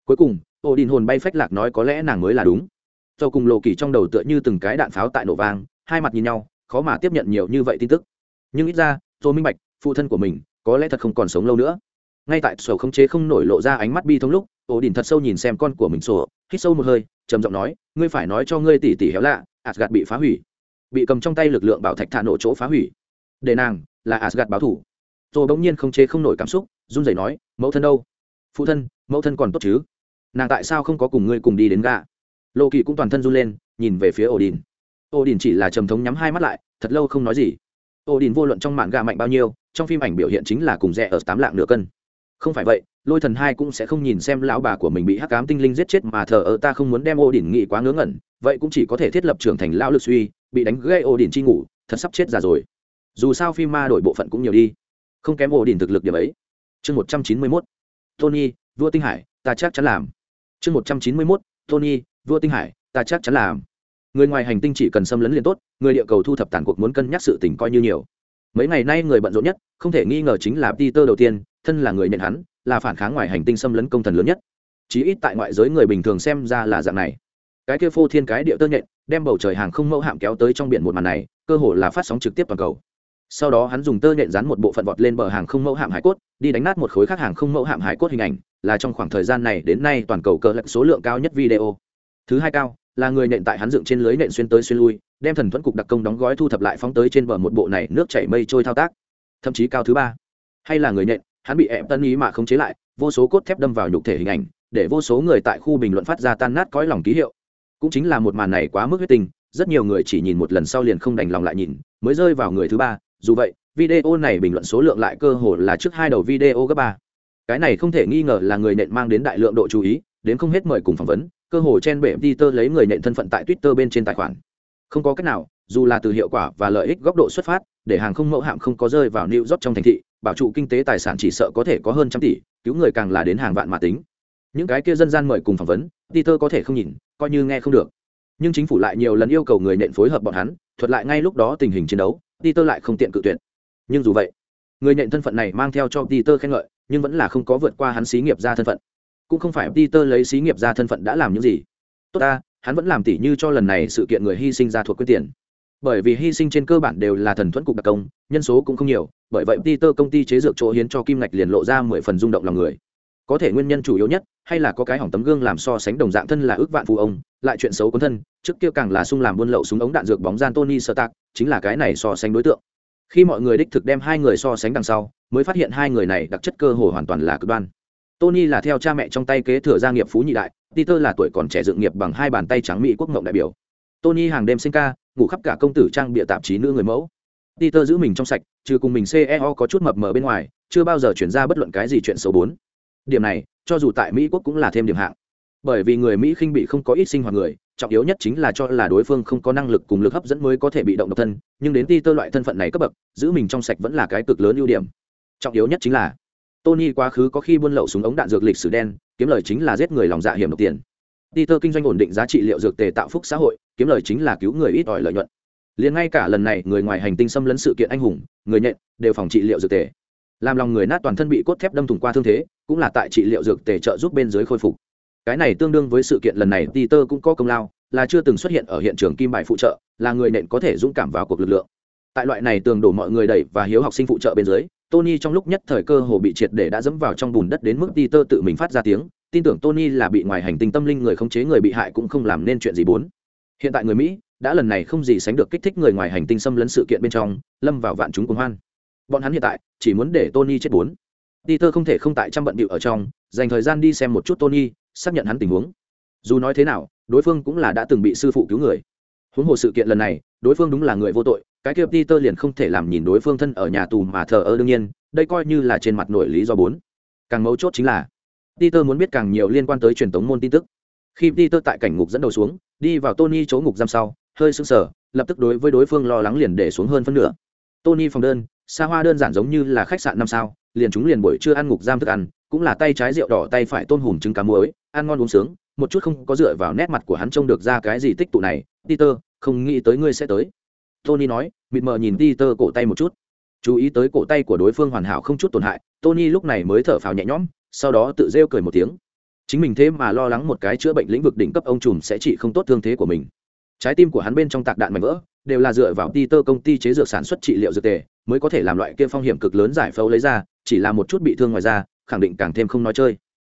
Cuối cùng, ô đình hồn bay phách lạc nói có lẽ nàng mới là đúng. Do cùng lộ kỳ trong đầu tựa như từng cái đạn pháo tại nổ vang, hai mặt nhìn nhau, khó mà tiếp nhận nhiều như vậy tin tức. Nhưng ít ra tôi minh bạch, phụ thân của mình, có lẽ thật không còn sống lâu nữa. Ngay tại sổ khống chế không nổi lộ ra ánh mắt bi thống lúc ổ đỉnh thật sâu nhìn xem con của mình sổ, hít sâu một hơi, trầm giọng nói, ngươi phải nói cho ngươi tỉ tỉ héo lạ ạt gạt bị phá hủy bị cầm trong tay lực lượng bảo thạch thả nổ chỗ phá hủy. Để nàng là asgad báo thủ. Rồi bỗng nhiên không chế không nổi cảm xúc, run rẩy nói, mẫu thân đâu? Phụ thân, mẫu thân còn tốt chứ? Nàng tại sao không có cùng ngươi cùng đi đến gà? Lộ kỳ cũng toàn thân run lên, nhìn về phía ổ đình ổ đình chỉ là trầm thống nhắm hai mắt lại, thật lâu không nói gì. Ổ đình vô luận trong mạng gà mạnh bao nhiêu, trong phim ảnh biểu hiện chính là cùng rẻ ở tám lạng nửa cân. Không phải vậy, lôi thần hai cũng sẽ không nhìn xem lão bà của mình bị hắc cám tinh linh giết chết mà thờ ơ ta không muốn đem ô đình nghị quá ngớ ngẩn, vậy cũng chỉ có thể thiết lập trưởng thành lão lực suy bị đánh gây ổ đỉnh chi ngủ, thật sắp chết già rồi. Dù sao phim ma đổi bộ phận cũng nhiều đi, không kém ổ đỉnh thực lực điểm ấy. Chương một trăm chín mươi mốt, tony, vua tinh hải, ta chắc chắn làm. Chương một trăm chín mươi mốt, tony, vua tinh hải, ta chắc chắn làm. Người ngoài hành tinh chỉ cần xâm lấn liền tốt, người địa cầu thu thập tàn cuộc muốn cân nhắc sự tình coi như nhiều. Mấy ngày nay người bận rộn nhất, không thể nghi ngờ chính là peter đầu tiên, thân là người nhận hắn, là phản kháng ngoài hành tinh xâm lấn công thần lớn nhất. Chí ít tại ngoại giới người bình thường xem ra là dạng này. Cái kia phô thiên cái địa tơ nhện đem bầu trời hàng không mẫu hạm kéo tới trong biển một màn này, cơ hồ là phát sóng trực tiếp toàn cầu. Sau đó hắn dùng tơ nhện dán một bộ phận vọt lên bờ hàng không mẫu hạm hải cốt, đi đánh nát một khối khác hàng không mẫu hạm hải cốt hình ảnh, là trong khoảng thời gian này đến nay toàn cầu cờ lệch số lượng cao nhất video. Thứ hai cao, là người nện tại hắn dựng trên lưới nện xuyên tới xuyên lui, đem thần thuẫn cục đặc công đóng gói thu thập lại phóng tới trên bờ một bộ này nước chảy mây trôi thao tác. Thậm chí cao thứ ba. Hay là người nện, hắn bị ép tân ý mà không chế lại, vô số cốt thép đâm vào nhục thể hình ảnh, để vô số người tại khu bình luận phát ra tan nát cõi lòng ký hiệu cũng chính là một màn này quá mức huyết tinh rất nhiều người chỉ nhìn một lần sau liền không đành lòng lại nhìn mới rơi vào người thứ ba dù vậy video này bình luận số lượng lại cơ hồ là trước hai đầu video gấp ba cái này không thể nghi ngờ là người nện mang đến đại lượng độ chú ý đến không hết mời cùng phỏng vấn cơ hồ chen bể Peter lấy người nện thân phận tại Twitter bên trên tài khoản. Không có cách nào, dù là từ hiệu quả và lợi ích góc độ xuất phát, để hàng không mẫu hạm không có rơi vào New York trong thành thị, bảo trụ kinh tế tài sản chỉ sợ có thể có hơn trăm tỷ, cứu người càng là đến hàng vạn mà tính. Những cái kia dân gian mời cùng phỏng vấn, Peter có thể không nhìn, coi như nghe không được. Nhưng chính phủ lại nhiều lần yêu cầu người nện phối hợp bọn hắn, thuật lại ngay lúc đó tình hình chiến đấu, Peter lại không tiện cự tuyệt. Nhưng dù vậy, người nện thân phận này mang theo cho Peter khen ngợi, nhưng vẫn là không có vượt qua hắn xí nghiệp ra thân phận cũng không phải Peter lấy xí nghiệp ra thân phận đã làm những gì. Tốt ta, hắn vẫn làm tỉ như cho lần này sự kiện người hy sinh ra thuộc quyết tiền. Bởi vì hy sinh trên cơ bản đều là thần thuẫn cục đặc công, nhân số cũng không nhiều, bởi vậy Peter công ty chế dược chỗ hiến cho kim ngạch liền lộ ra mười phần rung động lòng người. Có thể nguyên nhân chủ yếu nhất, hay là có cái hỏng tấm gương làm so sánh đồng dạng thân là ước vạn phù ông, lại chuyện xấu cuốn thân, trước kia càng là sung làm buôn lậu súng ống đạn dược bóng gian Tony sơ tạc chính là cái này so sánh đối tượng. Khi mọi người đích thực đem hai người so sánh đằng sau, mới phát hiện hai người này đặc chất cơ hồ hoàn toàn là cực đoan. Tony là theo cha mẹ trong tay kế thừa gia nghiệp phú nhị đại, Peter là tuổi còn trẻ dựng nghiệp bằng hai bàn tay trắng mỹ quốc ngộng đại biểu. Tony hàng đêm sinh ca, ngủ khắp cả công tử trang bịa tạp chí nữ người mẫu. Peter giữ mình trong sạch, trừ cùng mình CEO có chút mập mờ bên ngoài, chưa bao giờ chuyển ra bất luận cái gì chuyện xấu bốn. Điểm này, cho dù tại Mỹ quốc cũng là thêm điểm hạng. Bởi vì người Mỹ khinh bị không có ít sinh hoạt người, trọng yếu nhất chính là cho là đối phương không có năng lực cùng lực hấp dẫn mới có thể bị động độc thân, nhưng đến Peter loại thân phận này cấp bậc, giữ mình trong sạch vẫn là cái cực lớn ưu điểm. Trọng yếu nhất chính là Tony quá khứ có khi buôn lậu súng ống đạn dược lịch sử đen, kiếm lời chính là giết người lòng dạ hiểm độc tiền. Peter kinh doanh ổn định giá trị liệu dược tề tạo phúc xã hội, kiếm lời chính là cứu người ít ỏi lợi nhuận. Liền ngay cả lần này người ngoài hành tinh xâm lấn sự kiện anh hùng, người nhện đều phòng trị liệu dược tề. Làm lòng người nát toàn thân bị cốt thép đâm thủng qua thương thế, cũng là tại trị liệu dược tề trợ giúp bên dưới khôi phục. Cái này tương đương với sự kiện lần này Peter cũng có công lao, là chưa từng xuất hiện ở hiện trường kim bài phụ trợ, là người nện có thể dũng cảm vào cuộc lực lượng. Tại loại này tường đổ mọi người đẩy và hiếu học sinh phụ trợ bên dưới, Tony trong lúc nhất thời cơ hồ bị triệt để đã dẫm vào trong bùn đất đến mức Peter tự mình phát ra tiếng, tin tưởng Tony là bị ngoài hành tinh tâm linh người khống chế người bị hại cũng không làm nên chuyện gì bốn. Hiện tại người Mỹ đã lần này không gì sánh được kích thích người ngoài hành tinh xâm lấn sự kiện bên trong, lâm vào vạn chúng cuồng hoan. Bọn hắn hiện tại chỉ muốn để Tony chết bốn. Peter không thể không tại trăm bận bịu ở trong, dành thời gian đi xem một chút Tony, xác nhận hắn tình huống. Dù nói thế nào, đối phương cũng là đã từng bị sư phụ cứu người. Huống hồ sự kiện lần này, đối phương đúng là người vô tội, cái kia Peter liền không thể làm nhìn đối phương thân ở nhà tù mà thờ ơ đương nhiên, đây coi như là trên mặt nổi lý do bốn. Càng mấu chốt chính là, Peter muốn biết càng nhiều liên quan tới truyền thống môn tin tức. Khi Peter tại cảnh ngục dẫn đầu xuống, đi vào Tony chỗ ngục giam sau, hơi sững sờ, lập tức đối với đối phương lo lắng liền để xuống hơn phân nửa. Tony phòng đơn, xa hoa đơn giản giống như là khách sạn năm sao, liền chúng liền buổi trưa ăn ngục giam thức ăn, cũng là tay trái rượu đỏ tay phải tôm hùm trứng cá muối, ăn ngon uống sướng, một chút không có dựa vào nét mặt của hắn trông được ra cái gì tích tụ này, Peter, không nghĩ tới ngươi sẽ tới. Tony nói mịt mờ nhìn peter cổ tay một chút. Chú ý tới cổ tay của đối phương hoàn hảo không chút tổn hại tony lúc này mới thở phào nhẹ nhõm sau đó tự rêu cười một tiếng. Chính mình thế mà lo lắng một cái chữa bệnh lĩnh vực đỉnh cấp ông trùm sẽ trị không tốt thương thế của mình trái tim của hắn bên trong tạc đạn mảnh vỡ, đều là dựa vào Peter công ty chế dược sản xuất trị liệu dược tề, mới có thể làm loại kia phong hiểm cực lớn giải phẫu lấy ra, chỉ là một chút bị thương ngoài ra khẳng định càng thêm không nói chơi.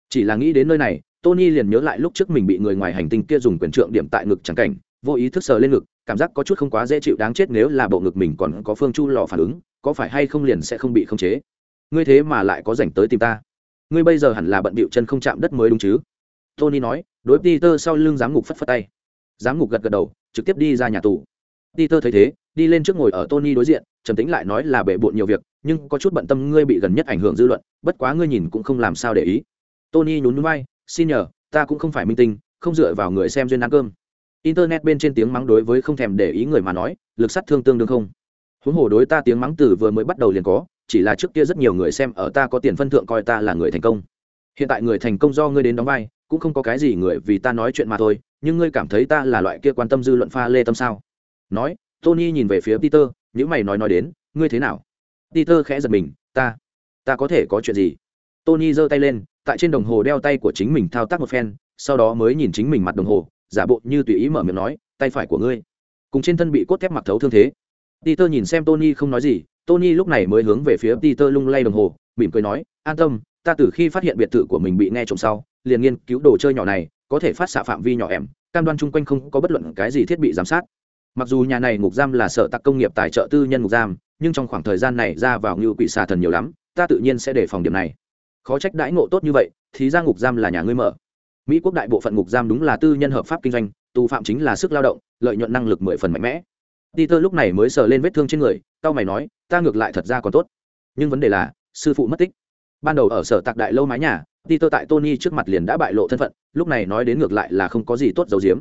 Chỉ là nghĩ đến nơi này, tony liền nhớ lại lúc trước mình bị người ngoài hành tinh kia dùng quyền trượng điểm tại ngực trắng cảnh, vô ý thức sờ lên ngực, cảm giác có chút không quá dễ chịu đáng chết nếu là bộ ngực mình còn có phương chu lò phản ứng, có phải hay không liền sẽ không bị khống chế? Ngươi thế mà lại có dành tới tìm ta. Ngươi bây giờ hẳn là bận bịu chân không chạm đất mới đúng chứ? Tony nói, đối peter sau lưng giám ngục phất phất tay giám ngục gật gật đầu, trực tiếp đi ra nhà tù. Peter thấy thế, đi lên trước ngồi ở tony đối diện, trầm tính lại nói là bể bộn nhiều việc, nhưng có chút bận tâm ngươi bị gần nhất ảnh hưởng dư luận, bất quá ngươi nhìn cũng không làm sao để ý. Tony nhún núi vai, xin nhờ, ta cũng không phải minh tinh, không dựa vào người xem duyên ăn cơm. Internet bên trên tiếng mắng đối với không thèm để ý người mà nói, lực sát thương tương đương không. Huống hồ đối ta tiếng mắng từ vừa mới bắt đầu liền có, chỉ là trước kia rất nhiều người xem ở ta có tiền phân thượng coi ta là người thành công hiện tại người thành công do ngươi đến đóng vai, cũng không có cái gì người vì ta nói chuyện mà thôi, nhưng ngươi cảm thấy ta là loại kia quan tâm dư luận pha lê tâm sao? Nói, tony nhìn về phía peter những mày nói nói đến, ngươi thế nào? Peter khẽ giật mình, ta ta có thể có chuyện gì? Tony giơ tay lên, tại trên đồng hồ đeo tay của chính mình thao tác một phen, sau đó mới nhìn chính mình mặt đồng hồ, giả bộ như tùy ý mở miệng nói, tay phải của ngươi. Cùng trên thân bị cốt thép mặc thấu thương thế. Peter nhìn xem tony không nói gì, tony lúc này mới hướng về phía peter lung lay đồng hồ, mỉm cười nói, an tâm ta từ khi phát hiện biệt thự của mình bị nghe trộm sau, liền nghiên cứu đồ chơi nhỏ này, có thể phát xạ phạm vi nhỏ em, cam đoan chung quanh không có bất luận cái gì thiết bị giám sát. Mặc dù nhà này ngục giam là sở tặc công nghiệp tài trợ tư nhân ngục giam, nhưng trong khoảng thời gian này ra vào như quỷ xà thần nhiều lắm, ta tự nhiên sẽ đề phòng điểm này. Khó trách đãi ngộ tốt như vậy, thì ra ngục giam là nhà ngươi mở. Mỹ quốc đại bộ phận ngục giam đúng là tư nhân hợp pháp kinh doanh, tù phạm chính là sức lao động, lợi nhuận năng lực mười phần mạnh mẽ. Peter lúc này mới sờ lên vết thương trên người tao mày nói, ta ngược lại thật ra còn tốt. Nhưng vấn đề là, sư phụ mất tích ban đầu ở sở tạc đại lâu mái nhà, peter tại tony trước mặt liền đã bại lộ thân phận, lúc này nói đến ngược lại là không có gì tốt giấu giếm.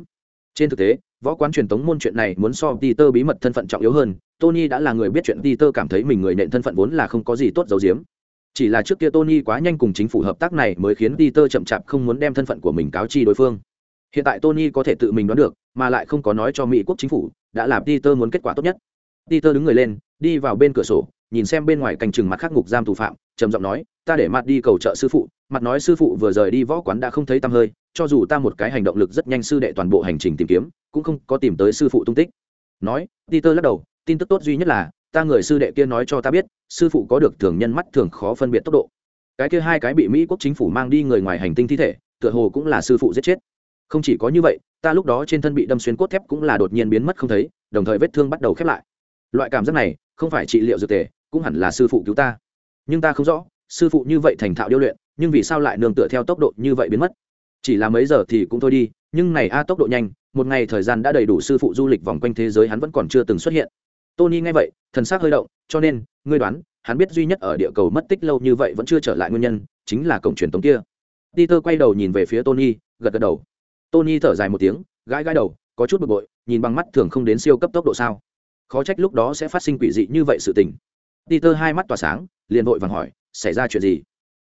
Trên thực tế, võ quán truyền thống môn chuyện này muốn so peter bí mật thân phận trọng yếu hơn, tony đã là người biết chuyện peter cảm thấy mình người nện thân phận vốn là không có gì tốt giấu giếm. Chỉ là trước kia tony quá nhanh cùng chính phủ hợp tác này mới khiến peter chậm chạp không muốn đem thân phận của mình cáo chi đối phương. Hiện tại tony có thể tự mình đoán được, mà lại không có nói cho mỹ quốc chính phủ, đã làm peter muốn kết quả tốt nhất. Peter đứng người lên, đi vào bên cửa sổ, nhìn xem bên ngoài cành chừng mặt khắc ngục giam tù phạm trầm giọng nói, ta để mặt đi cầu trợ sư phụ mặt nói sư phụ vừa rời đi võ quán đã không thấy tăm hơi, cho dù ta một cái hành động lực rất nhanh sư đệ toàn bộ hành trình tìm kiếm, cũng không có tìm tới sư phụ tung tích. Nói, peter lắc đầu, tin tức tốt duy nhất là, ta người sư đệ kia nói cho ta biết, sư phụ có được thường nhân mắt thường khó phân biệt tốc độ. Cái kia hai cái bị mỹ quốc chính phủ mang đi người ngoài hành tinh thi thể, tựa hồ cũng là sư phụ giết chết. Không chỉ có như vậy, ta lúc đó trên thân bị đâm xuyên cốt thép cũng là đột nhiên biến mất không thấy, đồng thời vết thương bắt đầu khép lại. Loại cảm giác này, không phải trị liệu dược tề, cũng hẳn là sư phụ cứu ta nhưng ta không rõ, sư phụ như vậy thành thạo điêu luyện, nhưng vì sao lại nương tựa theo tốc độ như vậy biến mất? Chỉ là mấy giờ thì cũng thôi đi, nhưng này a tốc độ nhanh, một ngày thời gian đã đầy đủ sư phụ du lịch vòng quanh thế giới hắn vẫn còn chưa từng xuất hiện. Tony nghe vậy, thần s ắ c hơi động, cho nên, ngươi đoán, hắn biết duy nhất ở địa cầu mất tích lâu như vậy vẫn chưa trở lại nguyên nhân, chính là cổng truyền thống kia. Peter quay đầu nhìn về phía tony, gật gật đầu. Tony thở dài một tiếng, gãi gãi đầu, có chút bực bội, nhìn bằng mắt thường không đến siêu cấp tốc độ sao? Khó trách lúc đó sẽ phát sinh quỷ dị như vậy sự tình peter hai mắt tỏa sáng, liền vội vàng hỏi, xảy ra chuyện gì?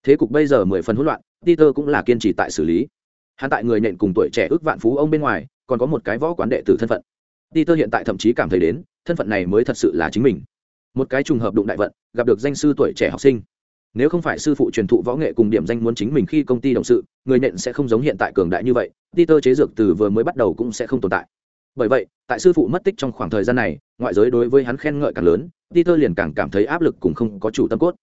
Thế cục bây giờ mười phần hỗn loạn, peter cũng là kiên trì tại xử lý. Hắn tại người nện cùng tuổi trẻ ước vạn phú ông bên ngoài, còn có một cái võ quán đệ tử thân phận. Peter hiện tại thậm chí cảm thấy đến, thân phận này mới thật sự là chính mình. Một cái trùng hợp đụng đại vận, gặp được danh sư tuổi trẻ học sinh. Nếu không phải sư phụ truyền thụ võ nghệ cùng điểm danh muốn chính mình khi công ty đồng sự, người nện sẽ không giống hiện tại cường đại như vậy, peter chế dược từ vừa mới bắt đầu cũng sẽ không tồn tại. Bởi vậy, tại sư phụ mất tích trong khoảng thời gian này, ngoại giới đối với hắn khen ngợi càng lớn peter liền càng cảm thấy áp lực cùng không có chủ tâm cốt.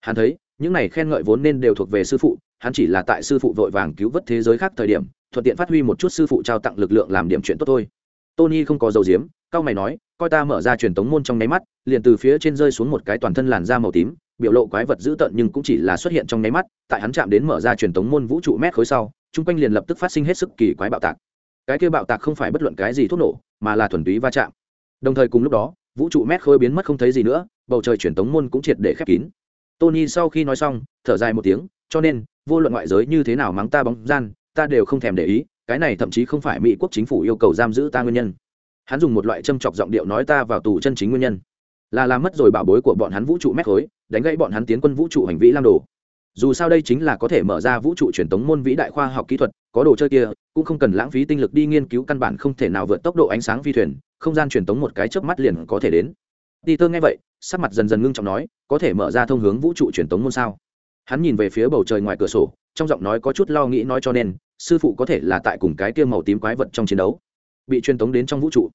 Hắn thấy, những này khen ngợi vốn nên đều thuộc về sư phụ, hắn chỉ là tại sư phụ vội vàng cứu vớt thế giới khác thời điểm, thuận tiện phát huy một chút sư phụ trao tặng lực lượng làm điểm chuyện tốt thôi. Tony không có dầu diếm cao mày nói, coi ta mở ra truyền tống môn trong nháy mắt, liền từ phía trên rơi xuống một cái toàn thân làn da màu tím, biểu lộ quái vật dữ tợn nhưng cũng chỉ là xuất hiện trong nháy mắt, tại hắn chạm đến mở ra truyền tống môn vũ trụ mét khối sau, chung quanh liền lập tức phát sinh hết sức kỳ quái bạo tạc. Cái kia bạo tạc không phải bất luận cái gì thuốc nổ, mà là thuần túy va chạm. Đồng thời cùng lúc đó vũ trụ mét khối biến mất không thấy gì nữa, bầu trời truyền tống môn cũng triệt để khép kín. Tony sau khi nói xong, thở dài một tiếng, cho nên, vô luận ngoại giới như thế nào mắng ta bóng gian, ta đều không thèm để ý, cái này thậm chí không phải mỹ quốc chính phủ yêu cầu giam giữ ta nguyên nhân. Hắn dùng một loại châm chọc giọng điệu nói ta vào tù chân chính nguyên nhân. Là làm mất rồi bảo bối của bọn hắn vũ trụ mét khối, đánh gãy bọn hắn tiến quân vũ trụ hành vĩ lam đồ. Dù sao đây chính là có thể mở ra vũ trụ truyền tống môn vĩ đại khoa học kỹ thuật có đồ chơi kia, cũng không cần lãng phí tinh lực đi nghiên cứu căn bản không thể nào vượt tốc độ ánh sáng phi thuyền, không gian truyền tống một cái chớp mắt liền có thể đến. Đi tơ nghe vậy, sắc mặt dần dần ngưng trọng nói, có thể mở ra thông hướng vũ trụ truyền tống môn sao? Hắn nhìn về phía bầu trời ngoài cửa sổ, trong giọng nói có chút lo nghĩ nói cho nên, sư phụ có thể là tại cùng cái kia màu tím quái vật trong chiến đấu, bị truyền tống đến trong vũ trụ.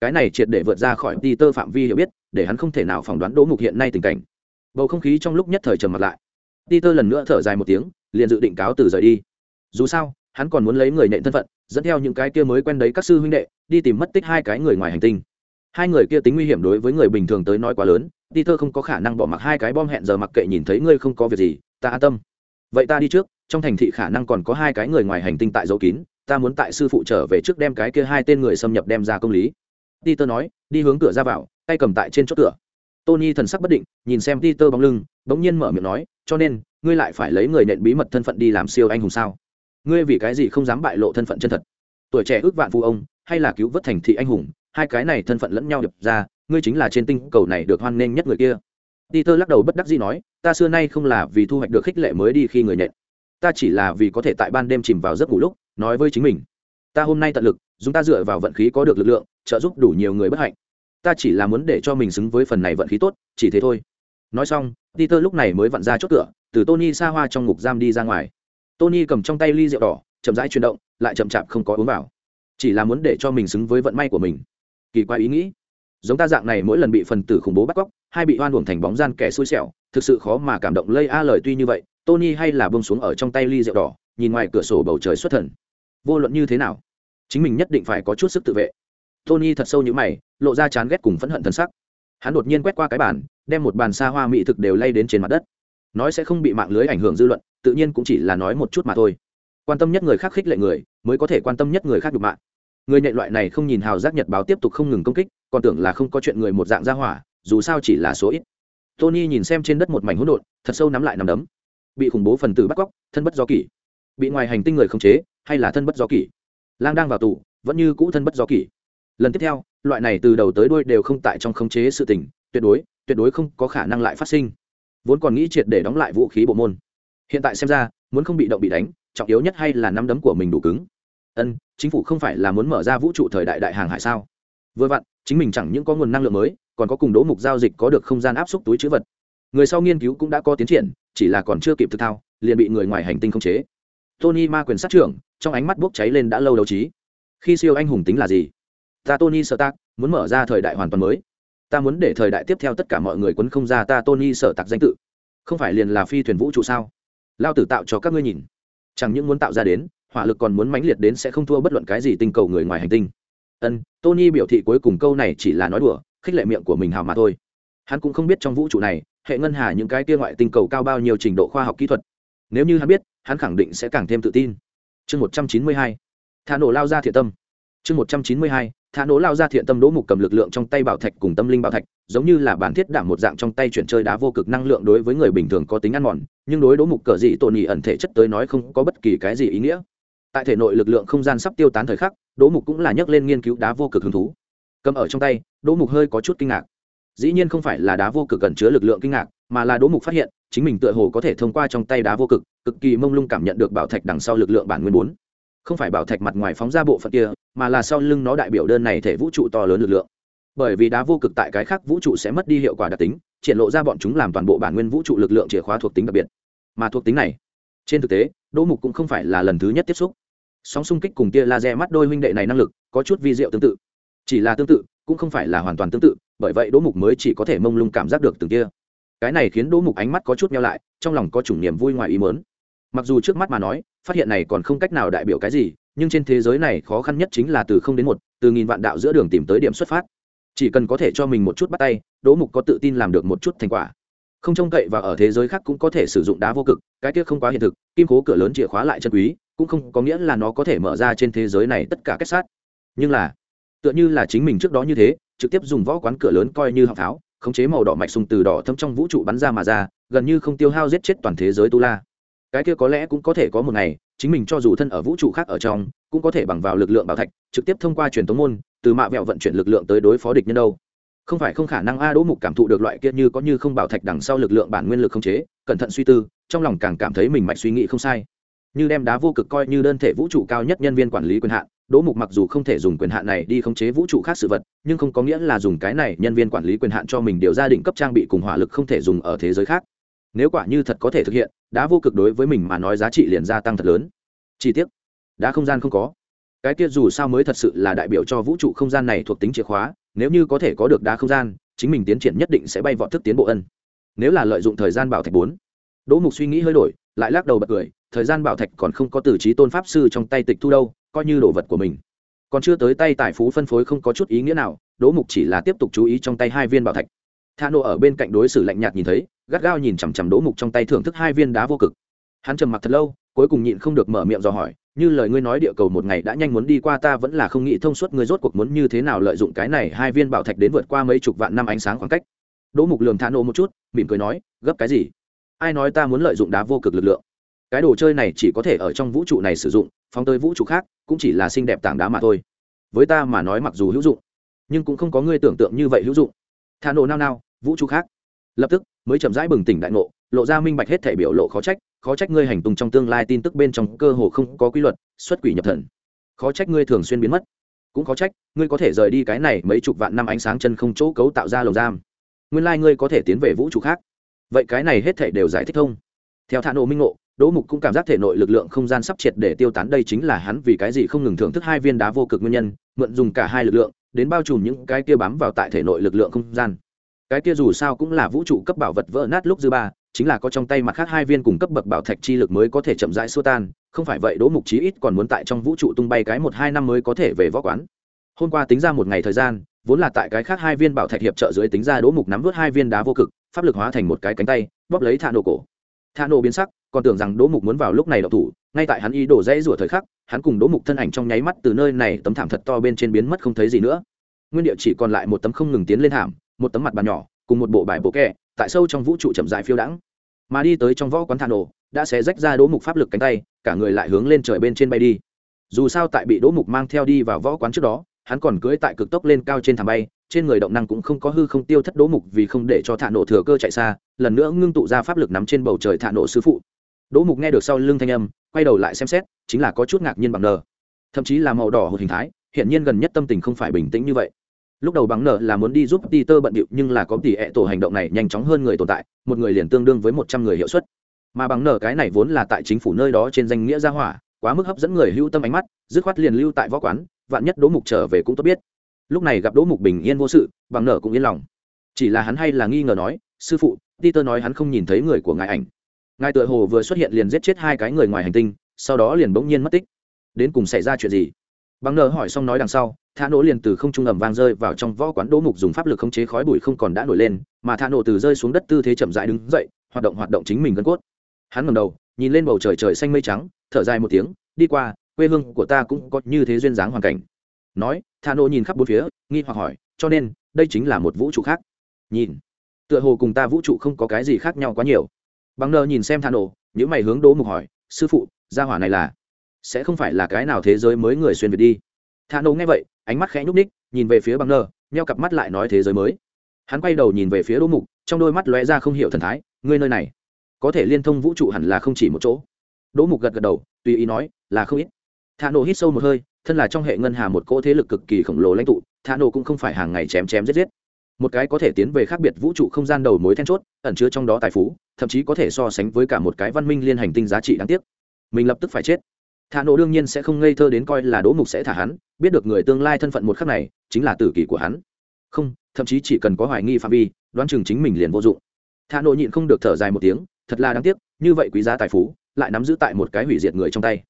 Cái này triệt để vượt ra khỏi đi tơ phạm vi hiểu biết, để hắn không thể nào phỏng đoán đỗ mục hiện nay tình cảnh. Bầu không khí trong lúc nhất thời trầm mặt lại. Đi tơ lần nữa thở dài một tiếng, liền dự định cáo từ rời đi. Dù sao hắn còn muốn lấy người nện thân phận, dẫn theo những cái kia mới quen đấy các sư huynh đệ, đi tìm mất tích hai cái người ngoài hành tinh. Hai người kia tính nguy hiểm đối với người bình thường tới nói quá lớn đi thơ không có khả năng bỏ mặc hai cái bom hẹn giờ mặc kệ nhìn thấy ngươi không có việc gì, ta an tâm. Vậy ta đi trước, trong thành thị khả năng còn có hai cái người ngoài hành tinh tại dấu kín, ta muốn tại sư phụ trở về trước đem cái kia hai tên người xâm nhập đem ra công lý. Peter nói, đi hướng cửa ra vào, tay cầm tại trên chốt cửa. Tony thần sắc bất định, nhìn xem peter bóng lưng, bỗng nhiên mở miệng nói, cho nên, ngươi lại phải lấy người nện bí mật thân phận đi làm siêu anh hùng sao? Ngươi vì cái gì không dám bại lộ thân phận chân thật? Tuổi trẻ ước vạn phụ ông, hay là cứu vớt thành thị anh hùng, hai cái này thân phận lẫn nhau đập ra, ngươi chính là trên tinh cầu này được hoan nghênh nhất người kia. Peter lắc đầu bất đắc dĩ nói, ta xưa nay không là vì thu hoạch được khích lệ mới đi khi người nhện. Ta chỉ là vì có thể tại ban đêm chìm vào giấc ngủ lúc, nói với chính mình. Ta hôm nay tận lực, dùng ta dựa vào vận khí có được lực lượng, trợ giúp đủ nhiều người bất hạnh. Ta chỉ là muốn để cho mình xứng với phần này vận khí tốt, chỉ thế thôi. Nói xong, peter lúc này mới vặn ra chốt cửa, từ tony xa hoa trong ngục giam đi ra ngoài tony cầm trong tay ly rượu đỏ, chậm rãi chuyển động, lại chậm chạp không có uống vào. Chỉ là muốn để cho mình xứng với vận may của mình. Kỳ quái ý nghĩ. Giống ta dạng này mỗi lần bị phần tử khủng bố bắt cóc, hay bị oan uổng thành bóng gian kẻ xui xẻo, thực sự khó mà cảm động lây a lời tuy như vậy, tony hay là bông xuống ở trong tay ly rượu đỏ, nhìn ngoài cửa sổ bầu trời xuất thần. Vô luận như thế nào, chính mình nhất định phải có chút sức tự vệ. Tony thật sâu như mày, lộ ra chán ghét cùng phẫn hận thân sắc. Hắn đột nhiên quét qua cái bàn, đem một bàn xa hoa mỹ thực đều lay đến trên mặt đất. Nói sẽ không bị mạng lưới ảnh hưởng dư luận tự nhiên cũng chỉ là nói một chút mà thôi. Quan tâm nhất người khác khích lệ người, mới có thể quan tâm nhất người khác đục mạng. Người nhện loại này không nhìn hào giác nhật báo tiếp tục không ngừng công kích, còn tưởng là không có chuyện người một dạng ra hỏa, dù sao chỉ là số ít. Tony nhìn xem trên đất một mảnh hỗn độn, thật sâu nắm lại nằm đấm. Bị khủng bố phần tử bắt cóc, thân bất do kỷ. Bị ngoài hành tinh người khống chế, hay là thân bất do kỷ. Lang đang vào tù, vẫn như cũ thân bất do kỷ. Lần tiếp theo, loại này từ đầu tới đuôi đều không tại trong khống chế sự tình, tuyệt đối tuyệt đối không có khả năng lại phát sinh. Vốn còn nghĩ triệt để đóng lại vũ khí bộ môn hiện tại xem ra, muốn không bị động bị đánh, trọng yếu nhất hay là nắm đấm của mình đủ cứng. Ân, chính phủ không phải là muốn mở ra vũ trụ thời đại đại hàng hải sao? Vừa vặn, chính mình chẳng những có nguồn năng lượng mới, còn có cùng đỗ mục giao dịch có được không gian áp suất túi chữ vật. Người sau nghiên cứu cũng đã có tiến triển, chỉ là còn chưa kịp thực thao, liền bị người ngoài hành tinh khống chế. Tony ma quyền sát trưởng, trong ánh mắt bốc cháy lên đã lâu đấu trí. Khi siêu anh hùng tính là gì? Ta tony sợ tác muốn mở ra thời đại hoàn toàn mới. Ta muốn để thời đại tiếp theo tất cả mọi người quấn không ra ta tony sợ tặc danh tự. Không phải liền là phi thuyền vũ trụ sao? Lao tử tạo cho các ngươi nhìn. Chẳng những muốn tạo ra đến, hỏa lực còn muốn mãnh liệt đến sẽ không thua bất luận cái gì tinh cầu người ngoài hành tinh. Ân, tony biểu thị cuối cùng câu này chỉ là nói đùa, khích lệ miệng của mình hào mà thôi. Hắn cũng không biết trong vũ trụ này, hệ ngân hà những cái kia ngoại tinh cầu cao bao nhiêu trình độ khoa học kỹ thuật. Nếu như hắn biết, hắn khẳng định sẽ càng thêm tự tin. Chương một trăm chín mươi hai, thả nổ lao ra thiện tâm. Chương một trăm chín mươi hai, thả nổ lao ra thiện tâm đỗ mục cầm lực lượng trong tay bảo thạch cùng tâm linh bảo thạch giống như là bản thiết đảm một dạng trong tay chuyển chơi đá vô cực năng lượng đối với người bình thường có tính ăn mòn, nhưng đối đố mục cờ dị tổn nhị ẩn thể chất tới nói không có bất kỳ cái gì ý nghĩa. Tại thể nội lực lượng không gian sắp tiêu tán thời khắc đố mục cũng là nhấc lên nghiên cứu đá vô cực hứng thú. Cầm ở trong tay đố mục hơi có chút kinh ngạc. Dĩ nhiên không phải là đá vô cực cần chứa lực lượng kinh ngạc, mà là đố mục phát hiện, chính mình tựa hồ có thể thông qua trong tay đá vô cực cực kỳ mông lung cảm nhận được bảo thạch đằng sau lực lượng bản nguyên bốn. Không phải bảo thạch mặt ngoài phóng ra bộ phận kia, mà là sau lưng nó đại biểu đơn này thể vũ trụ to lớn lực lượng bởi vì đá vô cực tại cái khác vũ trụ sẽ mất đi hiệu quả đặc tính, triển lộ ra bọn chúng làm toàn bộ bản nguyên vũ trụ lực lượng chìa khóa thuộc tính đặc biệt. Mà thuộc tính này, trên thực tế, đỗ mục cũng không phải là lần thứ nhất tiếp xúc. Sóng xung kích cùng tia laser mắt đôi huynh đệ này năng lực, có chút vi diệu tương tự. Chỉ là tương tự, cũng không phải là hoàn toàn tương tự, bởi vậy đỗ mục mới chỉ có thể mông lung cảm giác được từng tia. Cái này khiến đỗ mục ánh mắt có chút nhau lại, trong lòng có chủng niềm vui ngoài ý mớn mặc dù trước mắt mà nói, phát hiện này còn không cách nào đại biểu cái gì, nhưng trên thế giới này khó khăn nhất chính là từ không đến một, từ nghìn vạn đạo giữa đường tìm tới điểm xuất phát chỉ cần có thể cho mình một chút bắt tay, đỗ mục có tự tin làm được một chút thành quả. Không trông cậy và ở thế giới khác cũng có thể sử dụng đá vô cực, cái kia không quá hiện thực, kim cố cửa lớn chìa khóa lại chân quý, cũng không có nghĩa là nó có thể mở ra trên thế giới này tất cả kết sát. Nhưng là, tựa như là chính mình trước đó như thế, trực tiếp dùng võ quán cửa lớn coi như học tháo, khống chế màu đỏ mạch sùng từ đỏ thâm trong vũ trụ bắn ra mà ra, gần như không tiêu hao giết chết toàn thế giới tu la. Cái kia có lẽ cũng có thể có một ngày, chính mình cho dù thân ở vũ trụ khác ở trong, cũng có thể bằng vào lực lượng bảo thạch, trực tiếp thông qua truyền tống môn từ mạ vẹo vận chuyển lực lượng tới đối phó địch nhân đâu. Không phải không khả năng a đỗ mục cảm thụ được loại kia như có như không bảo thạch đằng sau lực lượng bản nguyên lực không chế, cẩn thận suy tư, trong lòng càng cảm thấy mình mạch suy nghĩ không sai. Như đem đá vô cực coi như đơn thể vũ trụ cao nhất nhân viên quản lý quyền hạn, đỗ mục mặc dù không thể dùng quyền hạn này đi khống chế vũ trụ khác sự vật, nhưng không có nghĩa là dùng cái này nhân viên quản lý quyền hạn cho mình điều ra định cấp trang bị cùng hỏa lực không thể dùng ở thế giới khác. Nếu quả như thật có thể thực hiện, đá vô cực đối với mình mà nói giá trị liền gia tăng thật lớn. Chi tiết đá không gian không có cái kia dù sao mới thật sự là đại biểu cho vũ trụ không gian này thuộc tính chìa khóa, nếu như có thể có được đá không gian, chính mình tiến triển nhất định sẽ bay vọt thức tiến bộ ân. Nếu là lợi dụng thời gian bảo thạch bốn. Đỗ mục suy nghĩ hơi đổi, lại lắc đầu bật cười, thời gian bảo thạch còn không có từ trí tôn pháp sư trong tay tịch thu đâu, coi như đồ vật của mình. Còn chưa tới tay tài phú phân phối không có chút ý nghĩa nào, đỗ mục chỉ là tiếp tục chú ý trong tay hai viên bảo thạch. Tha nộ ở bên cạnh đối xử lạnh nhạt nhìn thấy, gắt gao nhìn chằm chằm đỗ mục trong tay thưởng thức hai viên đá vô cực. Hắn trầm mặc thật lâu, cuối cùng nhịn không được mở miệng dò hỏi như lời ngươi nói địa cầu một ngày đã nhanh muốn đi qua, ta vẫn là không nghĩ thông suốt ngươi rốt cuộc muốn như thế nào lợi dụng cái này hai viên bảo thạch đến vượt qua mấy chục vạn năm ánh sáng khoảng cách. Đỗ mục lường thả nổ một chút, mỉm cười nói, gấp cái gì? Ai nói ta muốn lợi dụng đá vô cực lực lượng? Cái đồ chơi này chỉ có thể ở trong vũ trụ này sử dụng, phóng tới vũ trụ khác, cũng chỉ là xinh đẹp tảng đá mà thôi. Với ta mà nói mặc dù hữu dụng, nhưng cũng không có ngươi tưởng tượng như vậy hữu dụng. Thả nổ nao nao, vũ trụ khác. Lập tức, mới chậm rãi bừng tỉnh đại ngộ, lộ ra minh bạch hết thể biểu lộ khó trách khó trách ngươi hành tung trong tương lai tin tức bên trong cơ hồ không có quy luật, xuất quỷ nhập thần. Khó trách ngươi thường xuyên biến mất. Cũng khó trách ngươi có thể rời đi cái này mấy chục vạn năm ánh sáng chân không chỗ cấu tạo ra lồng giam. Nguyên lai ngươi có thể tiến về vũ trụ khác. Vậy cái này hết thể đều giải thích thông theo thả nộ minh ngộ, đỗ mục cũng cảm giác thể nội lực lượng không gian sắp triệt để tiêu tán đây chính là hắn vì cái gì không ngừng thưởng thức hai viên đá vô cực nguyên nhân, mượn dùng cả hai lực lượng, đến bao trùm những cái kia bám vào tại thể nội lực lượng không gian. Cái kia dù sao cũng là vũ trụ cấp bảo vật vỡ nát lúc dư ba chính là có trong tay mặt khác hai viên cùng cấp bậc bảo thạch chi lực mới có thể chậm rãi xua tan, không phải vậy đỗ mục chí ít còn muốn tại trong vũ trụ tung bay cái một hai năm mới có thể về võ quán. Hôm qua tính ra một ngày thời gian, vốn là tại cái khác hai viên bảo thạch hiệp trợ dưới tính ra đỗ mục nắm vớt hai viên đá vô cực, pháp lực hóa thành một cái cánh tay, bóp lấy thạ nổ cổ. Thạ nổ biến sắc, còn tưởng rằng đỗ mục muốn vào lúc này đậu thủ, ngay tại hắn ý đổ rẽ rủa thời khắc, hắn cùng đỗ mục thân ảnh trong nháy mắt từ nơi này tấm thảm thật to bên trên biến mất không thấy gì nữa. Nguyên địa chỉ còn lại một tấm không ngừng tiến lên thảm một tấm mặt bàn nhỏ, cùng một bộ bài bộ kẹ tại sâu trong vũ trụ chậm dài phiêu đãng. Mà đi tới trong võ quán thà nổ, đã xé rách ra đỗ mục pháp lực cánh tay, cả người lại hướng lên trời bên trên bay đi. Dù sao tại bị đỗ mục mang theo đi vào võ quán trước đó, hắn còn cưỡi tại cực tốc lên cao trên thảm bay, trên người động năng cũng không có hư không tiêu thất đỗ mục vì không để cho thả nổ thừa cơ chạy xa, lần nữa ngưng tụ ra pháp lực nắm trên bầu trời thả nổ sư phụ. Đỗ mục nghe được sau lưng thanh âm, quay đầu lại xem xét, chính là có chút ngạc nhiên bằng nờ. Thậm chí là màu đỏ hột hình thái hiện nhiên gần nhất tâm tình không phải bình tĩnh như vậy lúc đầu bằng nợ là muốn đi giúp Peter bận điệu nhưng là có tỷ ệ tổ hành động này nhanh chóng hơn người tồn tại, một người liền tương đương với một trăm người hiệu suất. Mà bằng nợ cái này vốn là tại chính phủ nơi đó trên danh nghĩa gia hỏa, quá mức hấp dẫn người hưu tâm ánh mắt, dứt khoát liền lưu tại võ quán, vạn nhất đỗ mục trở về cũng tốt biết. Lúc này gặp đỗ mục bình yên vô sự bằng nợ cũng yên lòng. Chỉ là hắn hay là nghi ngờ nói, sư phụ, Peter nói hắn không nhìn thấy người của ngài ảnh. Ngài tựa hồ vừa xuất hiện liền giết chết hai cái người ngoài hành tinh, sau đó liền bỗng nhiên mất tích. Đến cùng xảy ra chuyện gì? Bằng nờ hỏi xong nói đằng sau, thả nổ liền từ không trung ầm vang rơi vào trong võ quán đỗ mục dùng pháp lực khống chế khói bụi không còn đã nổi lên, mà thả nổ từ rơi xuống đất tư thế chậm rãi đứng dậy, hoạt động hoạt động chính mình gân cốt. Hắn ngầm đầu, nhìn lên bầu trời trời xanh mây trắng, thở dài một tiếng, đi qua, quê hương của ta cũng có như thế duyên dáng hoàn cảnh. Nói, thả nổ nhìn khắp bốn phía, nghi hoặc hỏi, cho nên, đây chính là một vũ trụ khác? Nhìn, tựa hồ cùng ta vũ trụ không có cái gì khác nhau quá nhiều. Bằng nờ nhìn xem thả nổ những mày hướng đỗ mục hỏi, sư phụ, gia hỏa này là? Sẽ không phải là cái nào thế giới mới người xuyên việt đi. Thà nổ nghe vậy, ánh mắt khẽ nhúc ních nhìn về phía bằng nơ neo cặp mắt lại nói thế giới mới. Hắn quay đầu nhìn về phía đỗ mục, trong đôi mắt lóe ra không hiểu thần thái, ngươi nơi này, có thể liên thông vũ trụ hẳn là không chỉ một chỗ. Đỗ mục gật gật đầu, tùy ý nói, là không ít. Thà nổ hít sâu một hơi, thân là trong hệ ngân hà một cỗ thế lực cực kỳ khổng lồ lãnh tụ thà nổ cũng không phải hàng ngày chém chém giết giết. Một cái có thể tiến về khác biệt vũ trụ không gian đầu mối then chốt, ẩn chứa trong đó tài phú, thậm chí có thể so sánh với cả một cái văn minh liên hành tinh giá trị đáng tiếc. Mình lập tức phải chết thả nổ đương nhiên sẽ không ngây thơ đến coi là đỗ mục sẽ thả hắn, biết được người tương lai thân phận một khắc này, chính là tử kỷ của hắn. Không, thậm chí chỉ cần có hoài nghi phạm vi, đoán chừng chính mình liền vô dụng. Thả nổ nhịn không được thở dài một tiếng, thật là đáng tiếc, như vậy quý giá tài phú, lại nắm giữ tại một cái hủy diệt người trong tay.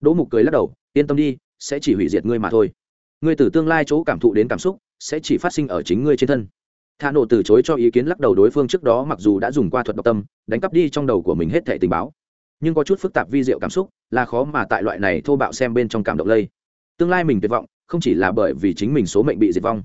Đỗ mục cười lắc đầu, yên tâm đi, sẽ chỉ hủy diệt ngươi mà thôi. Ngươi từ tương lai chỗ cảm thụ đến cảm xúc, sẽ chỉ phát sinh ở chính ngươi trên thân. Thả nổ từ chối cho ý kiến lắc đầu đối phương trước đó mặc dù đã dùng qua thuật độc tâm, đánh cắp đi trong đầu của mình hết thẻ tình báo nhưng có chút phức tạp vi diệu cảm xúc, là khó mà tại loại này thô bạo xem bên trong cảm động lây. Tương lai mình tuyệt vọng, không chỉ là bởi vì chính mình số mệnh bị diệt vong,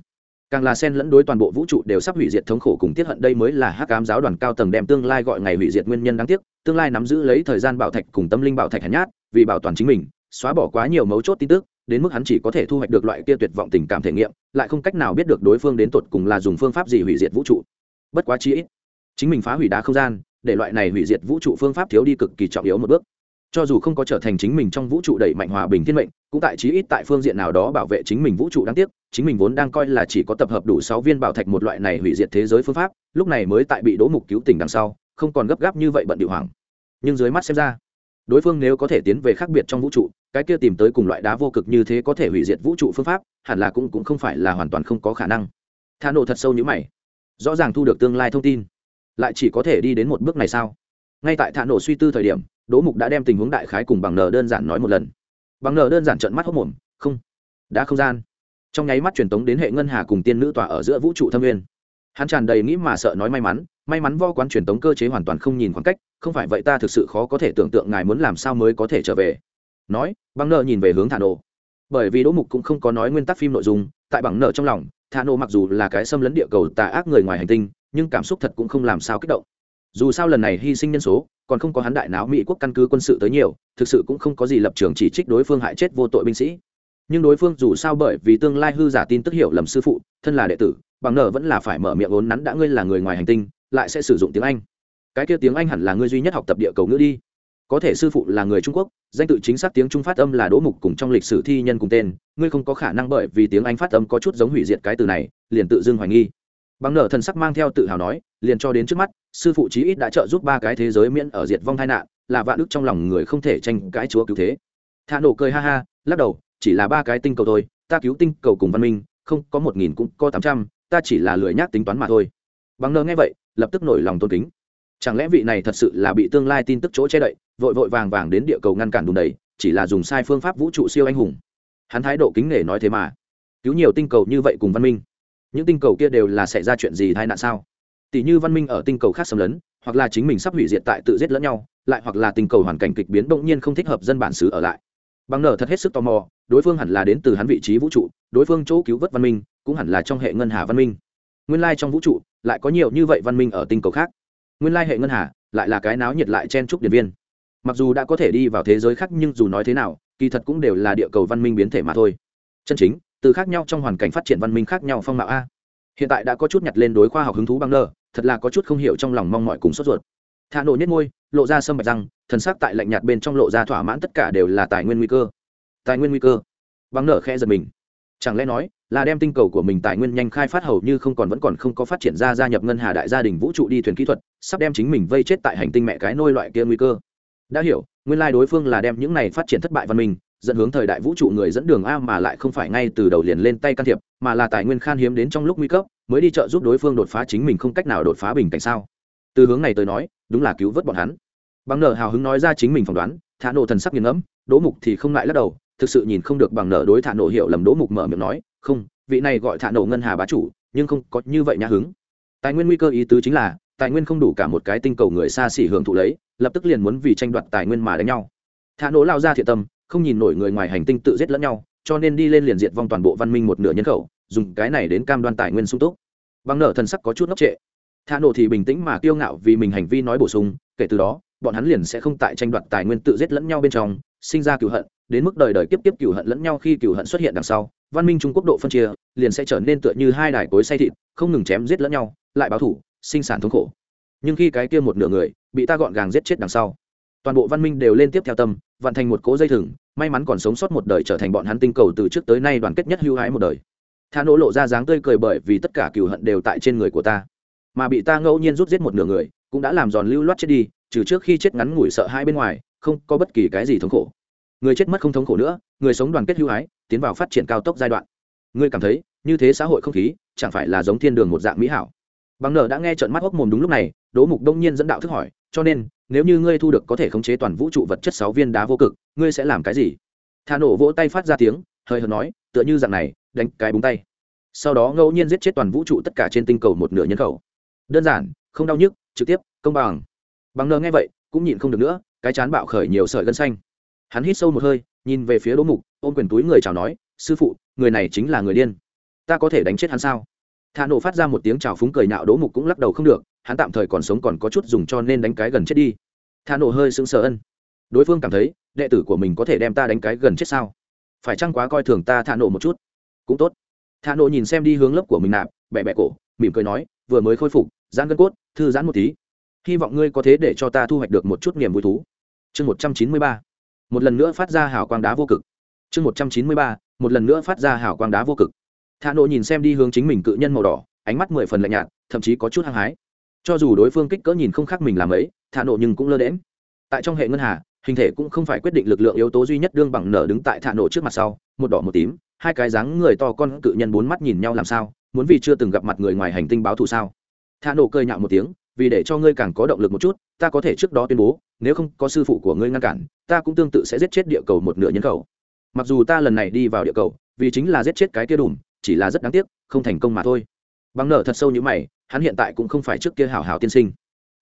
càng là sen lẫn đối toàn bộ vũ trụ đều sắp hủy diệt thống khổ cùng tiết hận. Đây mới là hắc ám giáo đoàn cao tầng đem tương lai gọi ngày hủy diệt nguyên nhân đáng tiếc, tương lai nắm giữ lấy thời gian bảo thạch cùng tâm linh bảo thạch hạt nhát, vì bảo toàn chính mình, xóa bỏ quá nhiều mấu chốt tin tức, đến mức hắn chỉ có thể thu hoạch được loại kia tuyệt vọng tình cảm thể nghiệm, lại không cách nào biết được đối phương đến tột cùng là dùng phương pháp gì hủy diệt vũ trụ. Bất quá chi ít, chính mình phá hủy đá không gian để loại này hủy diệt vũ trụ phương pháp thiếu đi cực kỳ trọng yếu một bước. Cho dù không có trở thành chính mình trong vũ trụ đẩy mạnh hòa bình thiên mệnh, cũng tại chí ít tại phương diện nào đó bảo vệ chính mình vũ trụ đáng tiếc, chính mình vốn đang coi là chỉ có tập hợp đủ sáu viên bảo thạch một loại này hủy diệt thế giới phương pháp, lúc này mới tại bị đỗ mục cứu tỉnh đằng sau, không còn gấp gáp như vậy bận điệu hoàng nhưng dưới mắt xem ra, đối phương nếu có thể tiến về khác biệt trong vũ trụ, cái kia tìm tới cùng loại đá vô cực như thế có thể hủy diệt vũ trụ phương pháp, hẳn là cũng cũng không phải là hoàn toàn không có khả năng. Tha nộ thật sâu như mày, rõ ràng thu được tương lai thông tin lại chỉ có thể đi đến một bước này sao? Ngay tại thả nổ suy tư thời điểm, đỗ mục đã đem tình huống đại khái cùng bằng nờ đơn giản nói một lần. Bằng nờ đơn giản trận mắt hốc mồm không, đã không gian. Trong nháy mắt truyền tống đến hệ ngân hà cùng tiên nữ tòa ở giữa vũ trụ thâm nguyên. Hắn tràn đầy nghĩ mà sợ nói may mắn may mắn vo quán truyền tống cơ chế hoàn toàn không nhìn khoảng cách, không phải vậy ta thực sự khó có thể tưởng tượng ngài muốn làm sao mới có thể trở về. Nói, bằng nợ nhìn về hướng thả nổ. Bởi vì đỗ mục cũng không có nói nguyên tắc phim nội dung, tại bằng nợ trong lòng thả nổ mặc dù là cái xâm lấn địa cầu tà ác người ngoài hành tinh nhưng cảm xúc thật cũng không làm sao kích động. Dù sao lần này hy sinh nhân số, còn không có hắn đại náo mỹ quốc căn cứ quân sự tới nhiều, thực sự cũng không có gì lập trường chỉ trích đối phương hại chết vô tội binh sĩ. Nhưng đối phương dù sao bởi vì tương lai hư giả tin tức hiểu lầm sư phụ, thân là đệ tử, bằng nở vẫn là phải mở miệng ốn nắn đã ngươi là người ngoài hành tinh, lại sẽ sử dụng tiếng anh. Cái kia tiếng anh hẳn là ngươi duy nhất học tập địa cầu ngữ đi. Có thể sư phụ là người trung quốc, danh tự chính xác tiếng trung phát âm là đỗ mục cùng trong lịch sử thi nhân cùng tên, ngươi không có khả năng bởi vì tiếng anh phát âm có chút giống hủy diệt cái từ này, liền tự dưng hoài nghi bằng nở thần sắc mang theo tự hào nói, liền cho đến trước mắt, sư phụ chí ít đã trợ giúp ba cái thế giới miễn ở diệt vong tai nạn, là vạn đức trong lòng người không thể tranh cãi chúa cứu thế. Thả nổ cười ha ha, lắc đầu, chỉ là ba cái tinh cầu thôi, ta cứu tinh cầu cùng văn minh, không, có một nghìn cũng có tám trăm, ta chỉ là lười nhác tính toán mà thôi. Bằng nở nghe vậy, lập tức nổi lòng tôn kính. Chẳng lẽ vị này thật sự là bị tương lai tin tức chỗ che đậy, vội vội vàng vàng đến địa cầu ngăn cản đùn đầy chỉ là dùng sai phương pháp vũ trụ siêu anh hùng. Hắn thái độ kính nể nói thế mà. Cứu nhiều tinh cầu như vậy cùng văn minh những tinh cầu kia đều là xảy ra chuyện gì tai nạn sao? Tỷ như văn minh ở tinh cầu khác xâm lấn, hoặc là chính mình sắp hủy diệt tại tự giết lẫn nhau, lại hoặc là tinh cầu hoàn cảnh kịch biến bỗng nhiên không thích hợp dân bản xứ ở lại. Bằng nở thật hết sức tò mò, đối phương hẳn là đến từ hắn vị trí vũ trụ, đối phương chỗ cứu vớt văn minh, cũng hẳn là trong hệ ngân hà văn minh. Nguyên lai trong vũ trụ, lại có nhiều như vậy văn minh ở tinh cầu khác. Nguyên lai hệ ngân hà, lại là cái náo nhiệt lại chen trúc điện viên. Mặc dù đã có thể đi vào thế giới khác nhưng dù nói thế nào, kỳ thật cũng đều là địa cầu văn minh biến thể mà thôi. Chân chính từ khác nhau trong hoàn cảnh phát triển văn minh khác nhau phong mạo a. Hiện tại đã có chút nhặt lên đối khoa học hứng thú băng nơ thật là có chút không hiểu trong lòng mong mọi cùng sốt ruột. Thả nổ nhất ngôi lộ ra sâm bạch răng, thần sắc tại lạnh nhạt bên trong lộ ra thỏa mãn tất cả đều là tài nguyên nguy cơ. Tài nguyên nguy cơ. Băng nở khẽ giật mình. Chẳng lẽ nói là đem tinh cầu của mình tài nguyên nhanh khai phát hầu như không còn vẫn còn không có phát triển ra gia nhập ngân hà đại gia đình vũ trụ đi thuyền kỹ thuật, sắp đem chính mình vây chết tại hành tinh mẹ cái nôi loại kia nguy cơ. Đã hiểu, nguyên lai đối phương là đem những này phát triển thất bại văn minh dẫn hướng thời đại vũ trụ người dẫn đường a mà lại không phải ngay từ đầu liền lên tay can thiệp, mà là tài nguyên khan hiếm đến trong lúc nguy cấp, mới đi trợ giúp đối phương đột phá chính mình không cách nào đột phá bình cảnh sao? Từ hướng này tới nói, đúng là cứu vớt bọn hắn. Bằng nợ hào hứng nói ra chính mình phỏng đoán, thả nổ thần sắc nghiền ngẫm, đỗ mục thì không lại lắc đầu, thực sự nhìn không được bằng nợ đối thả nổ hiểu lầm đỗ mục mở miệng nói, không, vị này gọi thả nổ ngân hà bá chủ, nhưng không có như vậy nhã hứng. Tài nguyên nguy cơ ý tứ chính là, tài nguyên không đủ cả một cái tinh cầu người xa xỉ hưởng thụ lấy, lập tức liền muốn vì tranh đoạt tài nguyên mà đánh nhau. Thả nổ lao ra thiện tâm không nhìn nổi người ngoài hành tinh tự giết lẫn nhau, cho nên đi lên liền diệt vong toàn bộ văn minh một nửa nhân khẩu, dùng cái này đến cam đoan tài nguyên sung túc. Bằng nở thần sắc có chút ngốc trệ. Thà nổ thì bình tĩnh mà kiêu ngạo vì mình hành vi nói bổ sung, kể từ đó, bọn hắn liền sẽ không tại tranh đoạt tài nguyên tự giết lẫn nhau bên trong, sinh ra cựu hận, đến mức đời đời kiếp kiếp cựu hận lẫn nhau khi cựu hận xuất hiện đằng sau, văn minh trung quốc độ phân chia liền sẽ trở nên tựa như hai đài cối say thịt, không ngừng chém giết lẫn nhau, lại báo thủ, sinh sản thống khổ. Nhưng khi cái kia một nửa người bị ta gọn gàng giết chết đằng sau, toàn bộ văn minh đều lên tiếp theo tâm vận thành một cỗ dây thừng, may mắn còn sống sót một đời trở thành bọn hắn tinh cầu từ trước tới nay đoàn kết nhất hưu hái một đời. Tha nỗ lộ ra dáng tươi cười bởi vì tất cả cựu hận đều tại trên người của ta. Mà bị ta ngẫu nhiên rút giết một nửa người, cũng đã làm giòn lưu loát chết đi, trừ trước khi chết ngắn ngủi sợ hai bên ngoài, không có bất kỳ cái gì thống khổ. Người chết mất không thống khổ nữa, người sống đoàn kết hưu hái, tiến vào phát triển cao tốc giai đoạn. Ngươi cảm thấy, như thế xã hội không khí, chẳng phải là giống thiên đường một dạng mỹ hảo? Bằng nở đã nghe trận mắt hốc mồm đúng lúc này, đỗ mục đông nhiên dẫn đạo thức hỏi, cho nên nếu như ngươi thu được có thể khống chế toàn vũ trụ vật chất sáu viên đá vô cực, ngươi sẽ làm cái gì? Thà nổ vỗ tay phát ra tiếng, hơi hợt nói, tựa như dạng này, đánh cái búng tay. Sau đó ngẫu nhiên giết chết toàn vũ trụ tất cả trên tinh cầu một nửa nhân khẩu. Đơn giản, không đau nhức, trực tiếp, công bằng. Bằng nờ nghe vậy, cũng nhịn không được nữa, cái chán bạo khởi nhiều sợi gân xanh. Hắn hít sâu một hơi, nhìn về phía đỗ mục, ôm quyền túi người chào nói, sư phụ, người này chính là người điên. Ta có thể đánh chết hắn sao? Thà nổ phát ra một tiếng chào phúng cười nạo đỗ mục cũng lắc đầu không được hắn tạm thời còn sống còn có chút dùng cho nên đánh cái gần chết đi. Thà nổ hơi sững sờ ân. Đối phương cảm thấy, đệ tử của mình có thể đem ta đánh cái gần chết sao? Phải chăng quá coi thường ta thà nổ một chút? Cũng tốt. Thà nổ nhìn xem đi hướng lớp của mình nạp bẹ bẹ cổ, mỉm cười nói, vừa mới khôi phục, giãn gân cốt, thư giãn một tí. Hy vọng ngươi có thế để cho ta thu hoạch được một chút niềm vui thú. Chương một trăm chín mươi ba. Một lần nữa phát ra hào quang đá vô cực. Chương một trăm chín mươi ba. Một lần nữa phát ra hào quang đá vô cực. Thà nộ nhìn xem đi hướng chính mình cự nhân màu đỏ, ánh mắt mười phần lạnh nhạt, thậm chí có chút hăng hái cho dù đối phương kích cỡ nhìn không khác mình làm ấy, Thả nộ nhưng cũng lơ đễm tại trong hệ ngân hà, hình thể cũng không phải quyết định lực lượng yếu tố duy nhất đương bằng nở đứng tại Thả nộ trước mặt sau, một đỏ một tím, hai cái dáng người to con cự nhân bốn mắt nhìn nhau làm sao, muốn vì chưa từng gặp mặt người ngoài hành tinh báo thù sao? Thả nộ cười nhạo một tiếng, vì để cho ngươi càng có động lực một chút, ta có thể trước đó tuyên bố, nếu không có sư phụ của ngươi ngăn cản, ta cũng tương tự sẽ giết chết địa cầu một nửa nhân khẩu. Mặc dù ta lần này đi vào địa cầu, vì chính là giết chết cái kia đùm, chỉ là rất đáng tiếc, không thành công mà thôi. Bằng nở thật sâu như mày hắn hiện tại cũng không phải trước kia hảo hảo tiên sinh.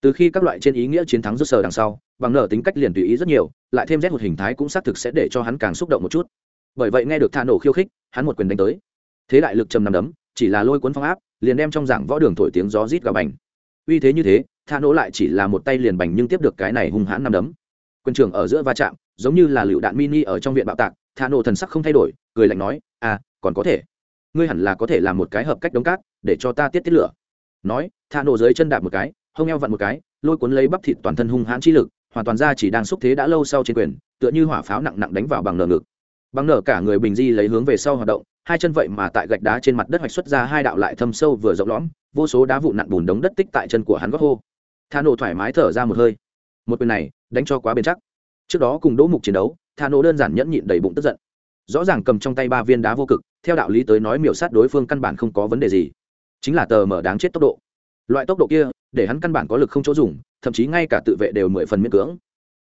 Từ khi các loại trên ý nghĩa chiến thắng rút sờ đằng sau, bằng nở tính cách liền tùy ý rất nhiều, lại thêm rét một hình thái cũng xác thực sẽ để cho hắn càng xúc động một chút. Bởi vậy nghe được thả nổ khiêu khích, hắn một quyền đánh tới. Thế đại lực trầm nằm đấm, chỉ là lôi cuốn phong áp, liền đem trong giảng võ đường thổi tiếng gió rít gà bành. Uy thế như thế tha nổ lại chỉ là một tay liền bành nhưng tiếp được cái này hung hãn nằm đấm. Quân trường ở giữa va chạm, giống như là lựu đạn mini ở trong viện bạo tạc tha nổ thần sắc không thay đổi, cười lạnh nói à còn có thể. Ngươi hẳn là có thể làm một cái hợp cách đống cát, để cho ta tiết tiết lửa nói thạ nổ dưới chân đạp một cái, hông eo vặn một cái, lôi cuốn lấy bắp thịt toàn thân hung hãn chi lực, hoàn toàn ra chỉ đang xúc thế đã lâu sau trên quyền, tựa như hỏa pháo nặng nặng đánh vào bằng nở ngực. Bằng nở cả người bình di lấy hướng về sau hoạt động, hai chân vậy mà tại gạch đá trên mặt đất hoạch xuất ra hai đạo lại thâm sâu vừa rộng lõm, vô số đá vụ nặn bùn đống đất tích tại chân của hắn gót hô. Thà nổ thoải mái thở ra một hơi. Một quyền này, đánh cho quá bền chắc. Trước đó cùng đỗ mục chiến đấu thà nổ đơn giản nhẫn nhịn đầy bụng tức giận. Rõ ràng cầm trong tay ba viên đá vô cực, theo đạo lý tới nói miểu sát đối phương căn bản không có vấn đề gì chính là tờ mở đáng chết tốc độ. Loại tốc độ kia, để hắn căn bản có lực không chỗ dùng, thậm chí ngay cả tự vệ đều mười phần miễn cưỡng.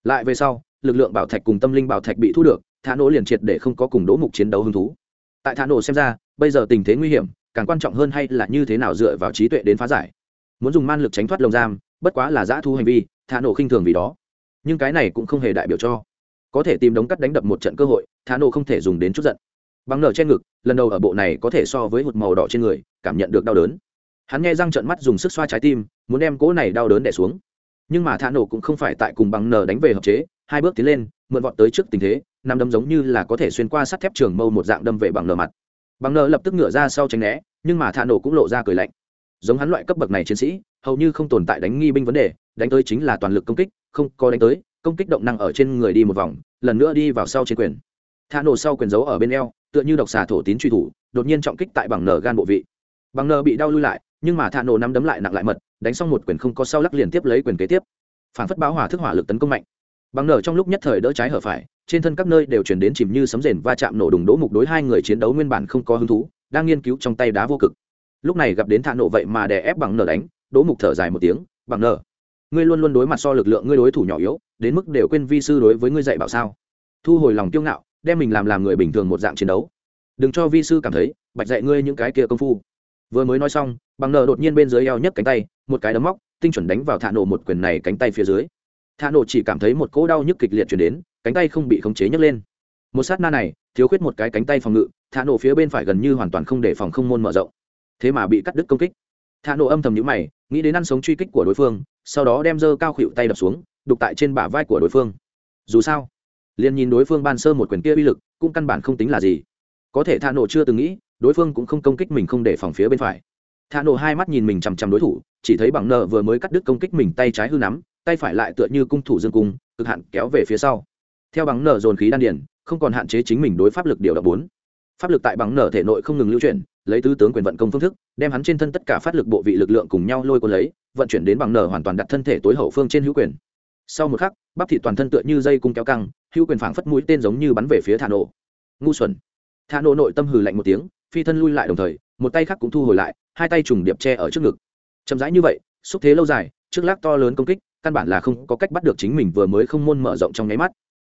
Lại về sau, lực lượng bảo thạch cùng tâm linh bảo thạch bị thu được, thả nổ liền triệt để không có cùng đỗ mục chiến đấu hứng thú. Tại thả nổ xem ra, bây giờ tình thế nguy hiểm, càng quan trọng hơn hay là như thế nào dựa vào trí tuệ đến phá giải. Muốn dùng man lực tránh thoát lồng giam, bất quá là giã thu hành vi, thả nổ khinh thường vì đó. Nhưng cái này cũng không hề đại biểu cho. Có thể tìm đống cắt đánh đập một trận cơ hội, thả nổ không thể dùng đến chút giận bằng nở trên ngực, lần đầu ở bộ này có thể so với hụt màu đỏ trên người, cảm nhận được đau đớn. Hắn nghe răng trận mắt dùng sức xoa trái tim, muốn đem cỗ này đau đớn đẻ xuống. Nhưng mà thả nổ cũng không phải tại cùng bằng nở đánh về hợp chế, hai bước tiến lên, mượn vọt tới trước tình thế, nằm đâm giống như là có thể xuyên qua sắt thép trường mâu một dạng đâm về bằng nở mặt. Bằng nở lập tức ngửa ra sau tránh né, nhưng mà thả nổ cũng lộ ra cười lạnh. Giống hắn loại cấp bậc này chiến sĩ, hầu như không tồn tại đánh nghi binh vấn đề, đánh tới chính là toàn lực công kích, không có đánh tới, công kích động năng ở trên người đi một vòng, lần nữa đi vào sau trên quyền. Thả nổ sau quyền giấu ở bên eo tựa như độc xà thổ tín truy thủ, đột nhiên trọng kích tại bằng nờ gan bộ vị. Bằng nờ bị đau lui lại, nhưng mà thạ nổ nắm đấm lại nặng lại mật, đánh xong một quyền không có sau lắc liền tiếp lấy quyền kế tiếp. Phản phất báo hỏa thức hỏa lực tấn công mạnh. Bằng nở trong lúc nhất thời đỡ trái hở phải, trên thân các nơi đều chuyển đến chìm như sấm rền va chạm nổ đùng đỗ mục đối hai người chiến đấu nguyên bản không có hứng thú, đang nghiên cứu trong tay đá vô cực. Lúc này gặp đến thạ nổ vậy mà đè ép bằng nở đánh, đỗ mục thở dài một tiếng, bằng nở ngươi luôn luôn đối mặt so lực lượng ngươi đối thủ nhỏ yếu, đến mức đều quên vi sư đối với ngươi dạy bảo sao? Thu hồi lòng kiêu ngạo đem mình làm làm người bình thường một dạng chiến đấu. Đừng cho vi sư cảm thấy, bạch dạy ngươi những cái kia công phu. Vừa mới nói xong, bằng nợ đột nhiên bên dưới eo nhấc cánh tay, một cái đấm móc, tinh chuẩn đánh vào thả nổ một quyền này cánh tay phía dưới. Thả nổ chỉ cảm thấy một cỗ đau nhức kịch liệt chuyển đến, cánh tay không bị khống chế nhấc lên. Một sát na này, thiếu khuyết một cái cánh tay phòng ngự, thả nổ phía bên phải gần như hoàn toàn không để phòng không môn mở rộng. Thế mà bị cắt đứt công kích. Thả nổ âm thầm nhữ mày, nghĩ đến ăn sống truy kích của đối phương, sau đó đem dơ cao khuỵu tay đập xuống, đục tại trên bả vai của đối phương. Dù sao liền nhìn đối phương ban sơ một quyền kia uy lực, cũng căn bản không tính là gì. Có thể thà nổ chưa từng nghĩ, đối phương cũng không công kích mình không để phòng phía bên phải. Thà nổ hai mắt nhìn mình chằm chằm đối thủ, chỉ thấy bằng nợ vừa mới cắt đứt công kích mình tay trái hư nắm, tay phải lại tựa như cung thủ dương cung, cực hạn kéo về phía sau. Theo bằng nợ dồn khí đan điển không còn hạn chế chính mình đối pháp lực điều động bốn. Pháp lực tại bằng nở thể nội không ngừng lưu chuyển, lấy tứ tướng quyền vận công phương thức, đem hắn trên thân tất cả phát lực bộ vị lực lượng cùng nhau lôi cuốn lấy, vận chuyển đến bằng nở hoàn toàn đặt thân thể tối hậu phương trên hữu quyền. Sau một khắc, bắp thịt toàn thân tựa như dây cung kéo căng hữu quyền phảng phất mũi tên giống như bắn về phía thả nổ. Ngu xuẩn. Thả nổ nội tâm hừ lạnh một tiếng, phi thân lui lại đồng thời, một tay khác cũng thu hồi lại, hai tay trùng điệp che ở trước ngực. Chậm rãi như vậy, xúc thế lâu dài, trước lác to lớn công kích, căn bản là không có cách bắt được chính mình vừa mới không môn mở rộng trong nháy mắt.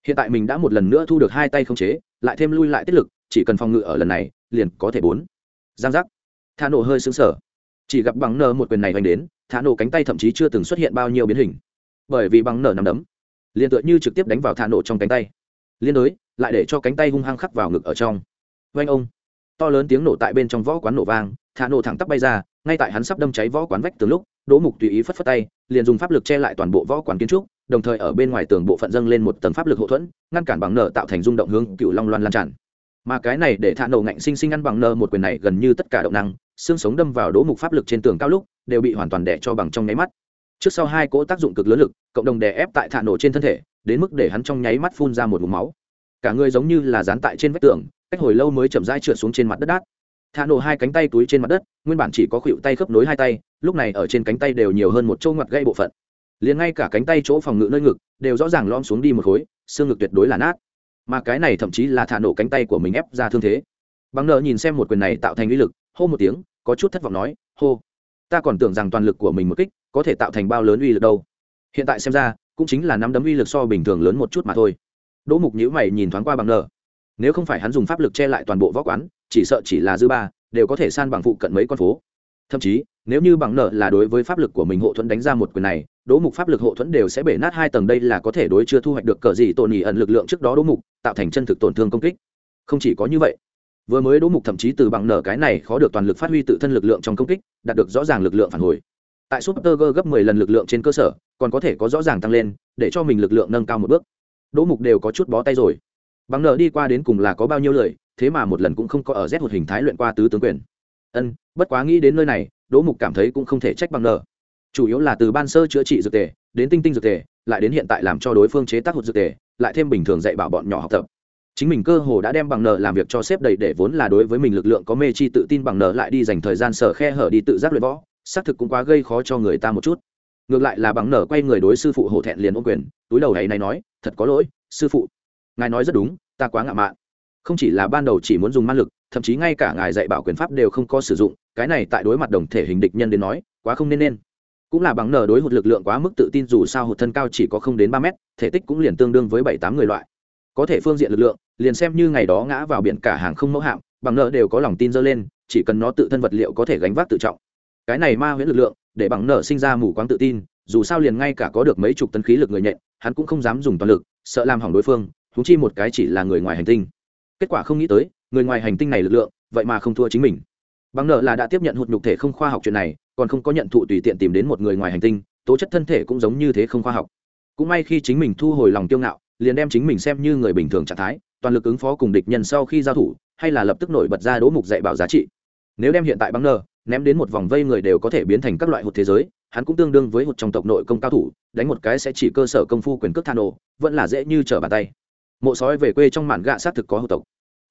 Hiện tại mình đã một lần nữa thu được hai tay không chế, lại thêm lui lại tiết lực, chỉ cần phòng ngự ở lần này, liền có thể bốn. Giang giác. Thả nổ hơi xứng sở chỉ gặp bằng nở một quyền này hoành đến, thả nổ cánh tay thậm chí chưa từng xuất hiện bao nhiêu biến hình. Bởi vì bằng nở nằm đấm liền tựa như trực tiếp đánh vào thả nổ trong cánh tay. Liên đối, lại để cho cánh tay hung hăng khắc vào ngực ở trong. Oanh ông. To lớn tiếng nổ tại bên trong võ quán nổ vang, thả nổ thẳng tắp bay ra, ngay tại hắn sắp đâm cháy võ quán vách từ lúc, đỗ mục tùy ý phất phất tay, liền dùng pháp lực che lại toàn bộ võ quán kiến trúc, đồng thời ở bên ngoài tường bộ phận dâng lên một tầng pháp lực hậu thuẫn, ngăn cản bằng nợ tạo thành rung động hướng cựu long loan lan tràn. Mà cái này để thả nổ ngạnh sinh sinh ăn bằng nợ một quyền này gần như tất cả động năng, xương sống đâm vào đỗ mục pháp lực trên tường cao lúc, đều bị hoàn toàn đẻ cho bằng trong nháy mắt trước sau hai cỗ tác dụng cực lớn lực, cộng đồng đè ép tại thả nổ trên thân thể, đến mức để hắn trong nháy mắt phun ra một vùng máu. Cả người giống như là dán tại trên vách tường, cách hồi lâu mới chậm rãi trượt xuống trên mặt đất đát. Thả nổ hai cánh tay túi trên mặt đất, nguyên bản chỉ có khuỵu tay khớp nối hai tay, lúc này ở trên cánh tay đều nhiều hơn một chỗ ngoặt gây bộ phận. Liền ngay cả cánh tay chỗ phòng ngự nơi ngực, đều rõ ràng lom xuống đi một khối, xương ngực tuyệt đối là nát. Mà cái này thậm chí là thả nổ cánh tay của mình ép ra thương thế. Bằng nợ nhìn xem một quyền này tạo thành uy lực, hô một tiếng, có chút thất vọng nói, hô, ta còn tưởng rằng toàn lực của mình một kích có thể tạo thành bao lớn uy lực đâu. Hiện tại xem ra, cũng chính là nắm đấm uy lực so bình thường lớn một chút mà thôi. Đỗ mục nhữ mày nhìn thoáng qua bằng nợ nếu không phải hắn dùng pháp lực che lại toàn bộ võ quán, chỉ sợ chỉ là dư ba, đều có thể san bằng phụ cận mấy con phố. Thậm chí, nếu như bằng nợ là đối với pháp lực của mình hộ thuẫn đánh ra một quyền này, đỗ mục pháp lực hộ thuẫn đều sẽ bể nát hai tầng đây là có thể đối chưa thu hoạch được cờ gì tổn ỉ ẩn lực lượng trước đó đỗ mục, tạo thành chân thực tổn thương công kích. Không chỉ có như vậy, vừa mới đỗ mục thậm chí từ bằng nở cái này khó được toàn lực phát huy tự thân lực lượng trong công kích, đạt được rõ ràng lực lượng phản hồi tại super g gấp 10 lần lực lượng trên cơ sở, còn có thể có rõ ràng tăng lên, để cho mình lực lượng nâng cao một bước. Đỗ mục đều có chút bó tay rồi. Bằng nợ đi qua đến cùng là có bao nhiêu lời, thế mà một lần cũng không có ở z một hình thái luyện qua tứ tướng quyền. Ân, bất quá nghĩ đến nơi này, đỗ mục cảm thấy cũng không thể trách bằng nợ. chủ yếu là từ ban sơ chữa trị dược tề, đến tinh tinh dược tề, lại đến hiện tại làm cho đối phương chế tác hụt dược tề, lại thêm bình thường dạy bảo bọn nhỏ học tập. Chính mình cơ hồ đã đem bằng nợ làm việc cho xếp đầy để vốn là đối với mình lực lượng có mê chi tự tin bằng nợ lại đi dành thời gian sở khe hở đi tự giác luyện võ xác thực cũng quá gây khó cho người ta một chút. Ngược lại là bằng nở quay người đối sư phụ hổ thẹn liền ô quyền, túi đầu ấy này nói, thật có lỗi, sư phụ. Ngài nói rất đúng, ta quá ngạo mạn. Không chỉ là ban đầu chỉ muốn dùng man lực, thậm chí ngay cả ngài dạy bảo quyền pháp đều không có sử dụng, cái này tại đối mặt đồng thể hình địch nhân đến nói, quá không nên nên. Cũng là bằng nở đối hụt lực lượng quá mức tự tin dù sao hụt thân cao chỉ có không đến ba mét, thể tích cũng liền tương đương với bảy tám người loại. Có thể phương diện lực lượng, liền xem như ngày đó ngã vào biển cả hàng không mẫu hạm, bằng nợ đều có lòng tin dơ lên, chỉ cần nó tự thân vật liệu có thể gánh vác tự trọng cái này ma huyễn lực lượng, để bằng nợ sinh ra mù quáng tự tin, dù sao liền ngay cả có được mấy chục tấn khí lực người nhện, hắn cũng không dám dùng toàn lực, sợ làm hỏng đối phương thú chi một cái chỉ là người ngoài hành tinh. Kết quả không nghĩ tới, người ngoài hành tinh này lực lượng, vậy mà không thua chính mình. Bằng nợ là đã tiếp nhận hụt nhục thể không khoa học chuyện này, còn không có nhận thụ tùy tiện tìm đến một người ngoài hành tinh, tố chất thân thể cũng giống như thế không khoa học. Cũng may khi chính mình thu hồi lòng kiêu ngạo, liền đem chính mình xem như người bình thường trạng thái, toàn lực ứng phó cùng địch nhân sau khi giao thủ, hay là lập tức nổi bật ra đỗ mục dạy bảo giá trị nếu đem hiện tại băng nơ, ném đến một vòng vây người đều có thể biến thành các loại hụt thế giới, hắn cũng tương đương với hụt trong tộc nội công cao thủ, đánh một cái sẽ chỉ cơ sở công phu quyền cước than ổ vẫn là dễ như trở bàn tay. Mộ sói về quê trong màn gạ xác thực có hụt tộc.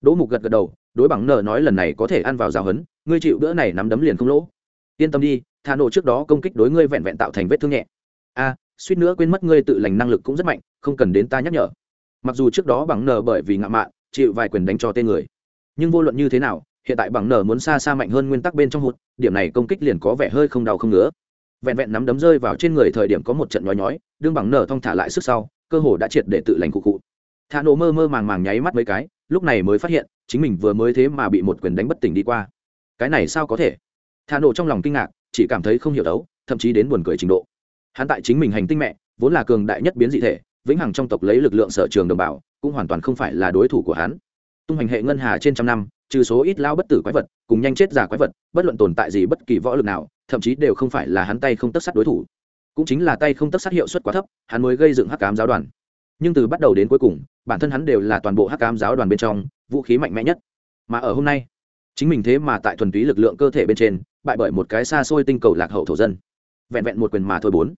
Đỗ mục gật gật đầu, đối bằng nờ nói lần này có thể ăn vào giáo hấn ngươi chịu bữa này nắm đấm liền không lỗ. Yên tâm đi than nổ trước đó công kích đối ngươi vẹn vẹn tạo thành vết thương nhẹ. A, suýt nữa quên mất ngươi tự lành năng lực cũng rất mạnh, không cần đến ta nhắc nhở. Mặc dù trước đó bằng nờ bởi vì ngạo mạn, chịu vài quyền đánh cho tên người, nhưng vô luận như thế nào hiện tại bằng nở muốn xa xa mạnh hơn nguyên tắc bên trong hụt, điểm này công kích liền có vẻ hơi không đau không ngứa. Vẹn vẹn nắm đấm rơi vào trên người thời điểm có một trận nhói nhói, đương bằng nở thong thả lại sức sau, cơ hồ đã triệt để tự lành cụ cụ thà nổ mơ mơ màng màng nháy mắt mấy cái, lúc này mới phát hiện, chính mình vừa mới thế mà bị một quyền đánh bất tỉnh đi qua. Cái này sao có thể? Thà nổ trong lòng kinh ngạc, chỉ cảm thấy không hiểu đấu, thậm chí đến buồn cười trình độ. Hắn tại chính mình hành tinh mẹ, vốn là cường đại nhất biến dị thể, vĩnh hằng trong tộc lấy lực lượng sở trường đồng bào, cũng hoàn toàn không phải là đối thủ của hắn. Tung hành hệ ngân hà trên trăm năm trừ số ít lao bất tử quái vật, cùng nhanh chết giả quái vật, bất luận tồn tại gì bất kỳ võ lực nào, thậm chí đều không phải là hắn tay không tất sát đối thủ. Cũng chính là tay không tất sát hiệu suất quá thấp, hắn mới gây dựng hắc cám giáo đoàn. Nhưng từ bắt đầu đến cuối cùng, bản thân hắn đều là toàn bộ hắc cám giáo đoàn bên trong, vũ khí mạnh mẽ nhất. Mà ở hôm nay, chính mình thế mà tại thuần túy lực lượng cơ thể bên trên, bại bởi một cái xa xôi tinh cầu lạc hậu thổ dân. Vẹn vẹn một quyền mà thôi bốn.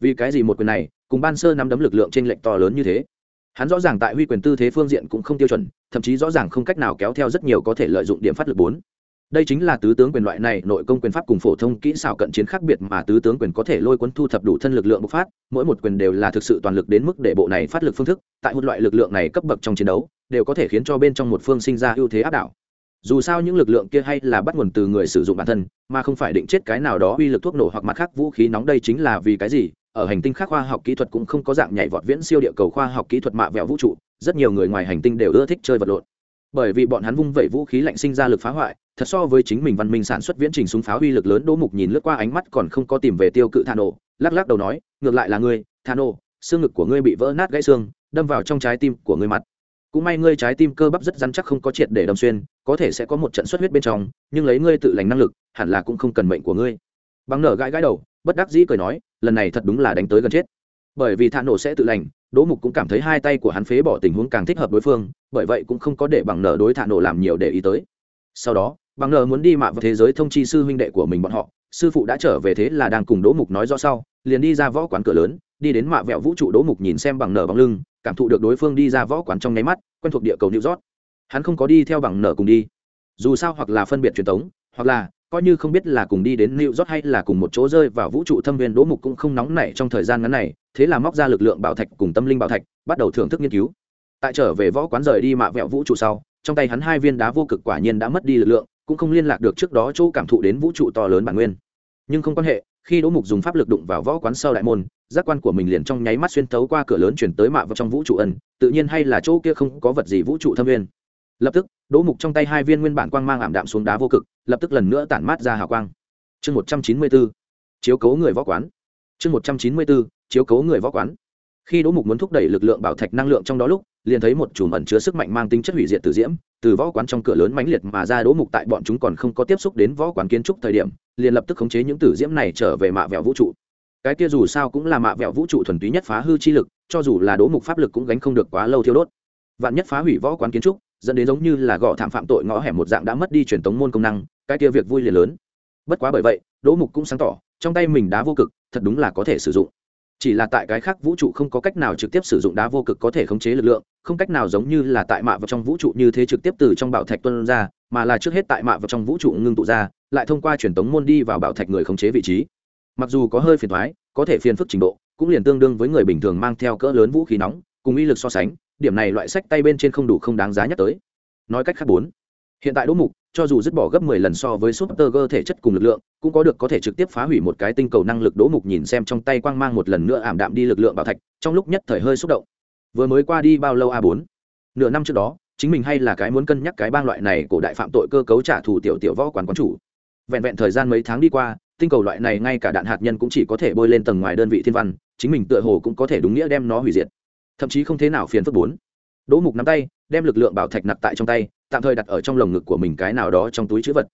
Vì cái gì một quyền này, cùng ban sơ nắm đấm lực lượng trên lệch to lớn như thế? Hắn rõ ràng tại huy quyền tư thế phương diện cũng không tiêu chuẩn, thậm chí rõ ràng không cách nào kéo theo rất nhiều có thể lợi dụng điểm phát lực bốn. Đây chính là tứ tướng quyền loại này, nội công quyền pháp cùng phổ thông kỹ xảo cận chiến khác biệt mà tứ tướng quyền có thể lôi cuốn thu thập đủ thân lực lượng bộc phát, mỗi một quyền đều là thực sự toàn lực đến mức để bộ này phát lực phương thức, tại một loại lực lượng này cấp bậc trong chiến đấu, đều có thể khiến cho bên trong một phương sinh ra ưu thế áp đảo. Dù sao những lực lượng kia hay là bắt nguồn từ người sử dụng bản thân, mà không phải định chết cái nào đó uy lực thuốc nổ hoặc mặt khác vũ khí nóng đây chính là vì cái gì ở hành tinh khác khoa học kỹ thuật cũng không có dạng nhảy vọt viễn siêu địa cầu khoa học kỹ thuật mạ vẹo vũ trụ, rất nhiều người ngoài hành tinh đều ưa thích chơi vật lộn. Bởi vì bọn hắn vung vẩy vũ khí lạnh sinh ra lực phá hoại, thật so với chính mình văn minh sản xuất viễn trình súng pháo uy lực lớn, đỗ mục nhìn lướt qua ánh mắt còn không có tìm về tiêu cự thà nổ lắc lắc đầu nói, ngược lại là ngươi thà nổ xương ngực của ngươi bị vỡ nát gãy xương, đâm vào trong trái tim của ngươi mặt. Cũng may ngươi trái tim cơ bắp rất rắn chắc không có triệt để đâm xuyên, có thể sẽ có một trận xuất huyết bên trong, nhưng lấy ngươi tự lành năng lực, hẳn là cũng không cần mệnh của ngươi. Bằng nở gãi gãi đầu, bất đắc dĩ cười nói lần này thật đúng là đánh tới gần chết. Bởi vì thạ nổ sẽ tự lành, đỗ mục cũng cảm thấy hai tay của hắn phế bỏ tình huống càng thích hợp đối phương, bởi vậy cũng không có để bằng nở đối thạ nổ làm nhiều để ý tới. Sau đó, bằng nở muốn đi mạ vào thế giới thông chi sư huynh đệ của mình bọn họ, sư phụ đã trở về thế là đang cùng đỗ mục nói rõ sau, liền đi ra võ quán cửa lớn, đi đến mạ vẹo vũ trụ đỗ mục nhìn xem bằng nở bằng lưng, cảm thụ được đối phương đi ra võ quán trong nháy mắt, quen thuộc địa cầu new york. Hắn không có đi theo bằng nở cùng đi. Dù sao hoặc là phân biệt truyền thống, hoặc là coi như không biết là cùng đi đến New York hay là cùng một chỗ rơi vào vũ trụ thâm viên Đỗ Mục cũng không nóng nảy trong thời gian ngắn này, thế là móc ra lực lượng bảo thạch cùng tâm linh bảo thạch, bắt đầu thưởng thức nghiên cứu. Tại trở về võ quán rời đi mạ vẹo vũ trụ sau, trong tay hắn hai viên đá vô cực quả nhiên đã mất đi lực lượng, cũng không liên lạc được trước đó chỗ cảm thụ đến vũ trụ to lớn bản nguyên. Nhưng không quan hệ, khi Đỗ Mục dùng pháp lực đụng vào võ quán sau đại môn, giác quan của mình liền trong nháy mắt xuyên thấu qua cửa lớn chuyển tới mạ vào trong vũ trụ ẩn tự nhiên hay là chỗ kia không có vật gì vũ trụ thâm viên lập tức, đỗ mục trong tay hai viên nguyên bản quang mang ảm đạm xuống đá vô cực, lập tức lần nữa tản mát ra hào quang. Chương một trăm chín mươi bốn, chiếu cấu người võ quán. Chương một trăm chín mươi bốn, chiếu cấu người võ quán. Khi đỗ mục muốn thúc đẩy lực lượng bảo thạch năng lượng trong đó lúc, liền thấy một chùm ẩn chứa sức mạnh mang tính chất hủy diệt từ diễm, từ võ quán trong cửa lớn mãnh liệt mà ra, đỗ mục tại bọn chúng còn không có tiếp xúc đến võ quán kiến trúc thời điểm, liền lập tức khống chế những tử diễm này trở về mạ vẹo vũ trụ. Cái kia dù sao cũng là mạ vẹo vũ trụ thuần túy nhất phá hư chi lực, cho dù là đỗ mục pháp lực cũng gánh không được quá lâu thiêu đốt. Vạn nhất phá hủy võ quán kiến trúc dẫn đến giống như là gõ thảm phạm tội ngõ hẻm một dạng đã mất đi truyền tống môn công năng, cái kia việc vui liền lớn. Bất quá bởi vậy, đỗ mục cũng sáng tỏ, trong tay mình đá vô cực, thật đúng là có thể sử dụng. Chỉ là tại cái khác vũ trụ không có cách nào trực tiếp sử dụng đá vô cực có thể khống chế lực lượng, không cách nào giống như là tại mạ vào trong vũ trụ như thế trực tiếp từ trong bảo thạch tuân ra, mà là trước hết tại mạ vào trong vũ trụ ngưng tụ ra, lại thông qua truyền tống môn đi vào bảo thạch người khống chế vị trí. Mặc dù có hơi phiền thoái có thể phiền phức trình độ, cũng liền tương đương với người bình thường mang theo cỡ lớn vũ khí nóng, cùng uy lực so sánh điểm này loại sách tay bên trên không đủ không đáng giá nhắc tới. Nói cách khác bốn, hiện tại đỗ mục, cho dù dứt bỏ gấp mười lần so với super thể chất cùng lực lượng, cũng có được có thể trực tiếp phá hủy một cái tinh cầu năng lực đỗ mục nhìn xem trong tay quang mang một lần nữa ảm đạm đi lực lượng bảo thạch, trong lúc nhất thời hơi xúc động. Vừa mới qua đi bao lâu a bốn? Nửa năm trước đó, chính mình hay là cái muốn cân nhắc cái bang loại này của đại phạm tội cơ cấu trả thù tiểu tiểu võ quán quán chủ. Vẹn vẹn thời gian mấy tháng đi qua, tinh cầu loại này ngay cả đạn hạt nhân cũng chỉ có thể bôi lên tầng ngoài đơn vị thiên văn, chính mình tựa hồ cũng có thể đúng nghĩa đem nó hủy diệt thậm chí không thế nào phiền phức bốn. Đỗ mục nắm tay, đem lực lượng bảo thạch nặc tại trong tay, tạm thời đặt ở trong lồng ngực của mình cái nào đó trong túi chữ vật.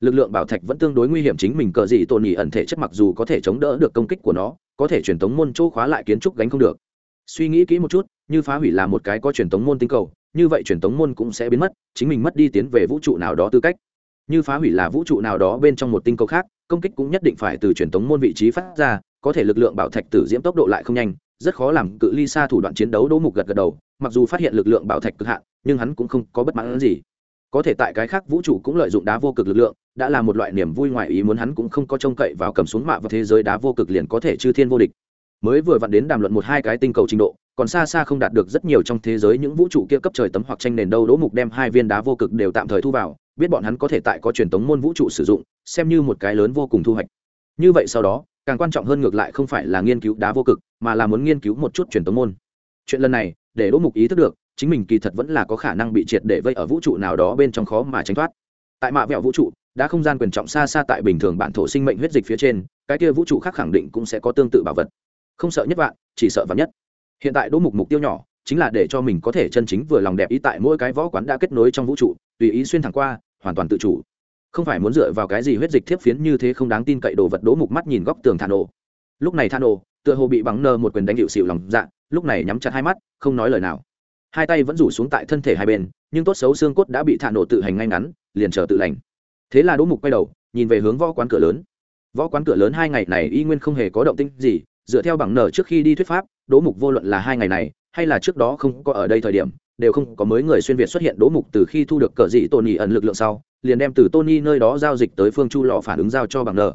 Lực lượng bảo thạch vẫn tương đối nguy hiểm chính mình cờ gì tồn nhỉ ẩn thể chất mặc dù có thể chống đỡ được công kích của nó, có thể truyền tống môn chỗ khóa lại kiến trúc gánh không được. Suy nghĩ kỹ một chút, như phá hủy là một cái có truyền tống môn tinh cầu, như vậy truyền tống môn cũng sẽ biến mất, chính mình mất đi tiến về vũ trụ nào đó tư cách. Như phá hủy là vũ trụ nào đó bên trong một tinh cầu khác, công kích cũng nhất định phải từ truyền tống môn vị trí phát ra, có thể lực lượng bảo thạch tử diễm tốc độ lại không nhanh rất khó làm cự ly xa thủ đoạn chiến đấu đỗ mục gật gật đầu, mặc dù phát hiện lực lượng bảo thạch cực hạn, nhưng hắn cũng không có bất mãn gì. Có thể tại cái khác vũ trụ cũng lợi dụng đá vô cực lực lượng, đã là một loại niềm vui ngoài ý muốn hắn cũng không có trông cậy vào cầm xuống mạ và thế giới đá vô cực liền có thể chư thiên vô địch. Mới vừa vặn đến đàm luận một hai cái tinh cầu trình độ, còn xa xa không đạt được rất nhiều trong thế giới những vũ trụ kia cấp trời tấm hoặc tranh nền đâu đỗ mục đem hai viên đá vô cực đều tạm thời thu vào, biết bọn hắn có thể tại có truyền tống môn vũ trụ sử dụng, xem như một cái lớn vô cùng thu hoạch. Như vậy sau đó càng quan trọng hơn ngược lại không phải là nghiên cứu đá vô cực, mà là muốn nghiên cứu một chút truyền tống môn. Chuyện lần này, để đỗ mục ý thức được, chính mình kỳ thật vẫn là có khả năng bị triệt để vây ở vũ trụ nào đó bên trong khó mà tránh thoát. Tại mạ vẹo vũ trụ, đã không gian quyền trọng xa xa tại bình thường bản thổ sinh mệnh huyết dịch phía trên, cái kia vũ trụ khác khẳng định cũng sẽ có tương tự bảo vật. Không sợ nhất vạn, chỉ sợ vạn nhất. Hiện tại đỗ mục mục tiêu nhỏ, chính là để cho mình có thể chân chính vừa lòng đẹp ý tại mỗi cái võ quán đã kết nối trong vũ trụ, tùy ý xuyên thẳng qua, hoàn toàn tự chủ không phải muốn dựa vào cái gì huyết dịch thiếp phiến như thế không đáng tin cậy đồ vật đố mục mắt nhìn góc tường thản ổ lúc này than ổ tựa hồ bị bằng nơ một quyền đánh hiệu xịu lòng dạ lúc này nhắm chặt hai mắt, không nói lời nào. Hai tay vẫn rủ xuống tại thân thể hai bên, nhưng tốt xấu xương cốt đã bị thả nổ tự hành ngay ngắn, liền chờ tự lành. Thế là đỗ mục quay đầu, nhìn về hướng võ quán cửa lớn. Võ quán cửa lớn hai ngày này y nguyên không hề có động tinh gì, dựa theo bằng nở trước khi đi thuyết pháp, đỗ mục vô luận là hai ngày này, hay là trước đó không có ở đây thời điểm đều không có mới người xuyên việt xuất hiện đỗ mục từ khi thu được cờ dị tony ẩn lực lượng sau, liền đem từ tony nơi đó giao dịch tới phương chu lò phản ứng giao cho bằng nợ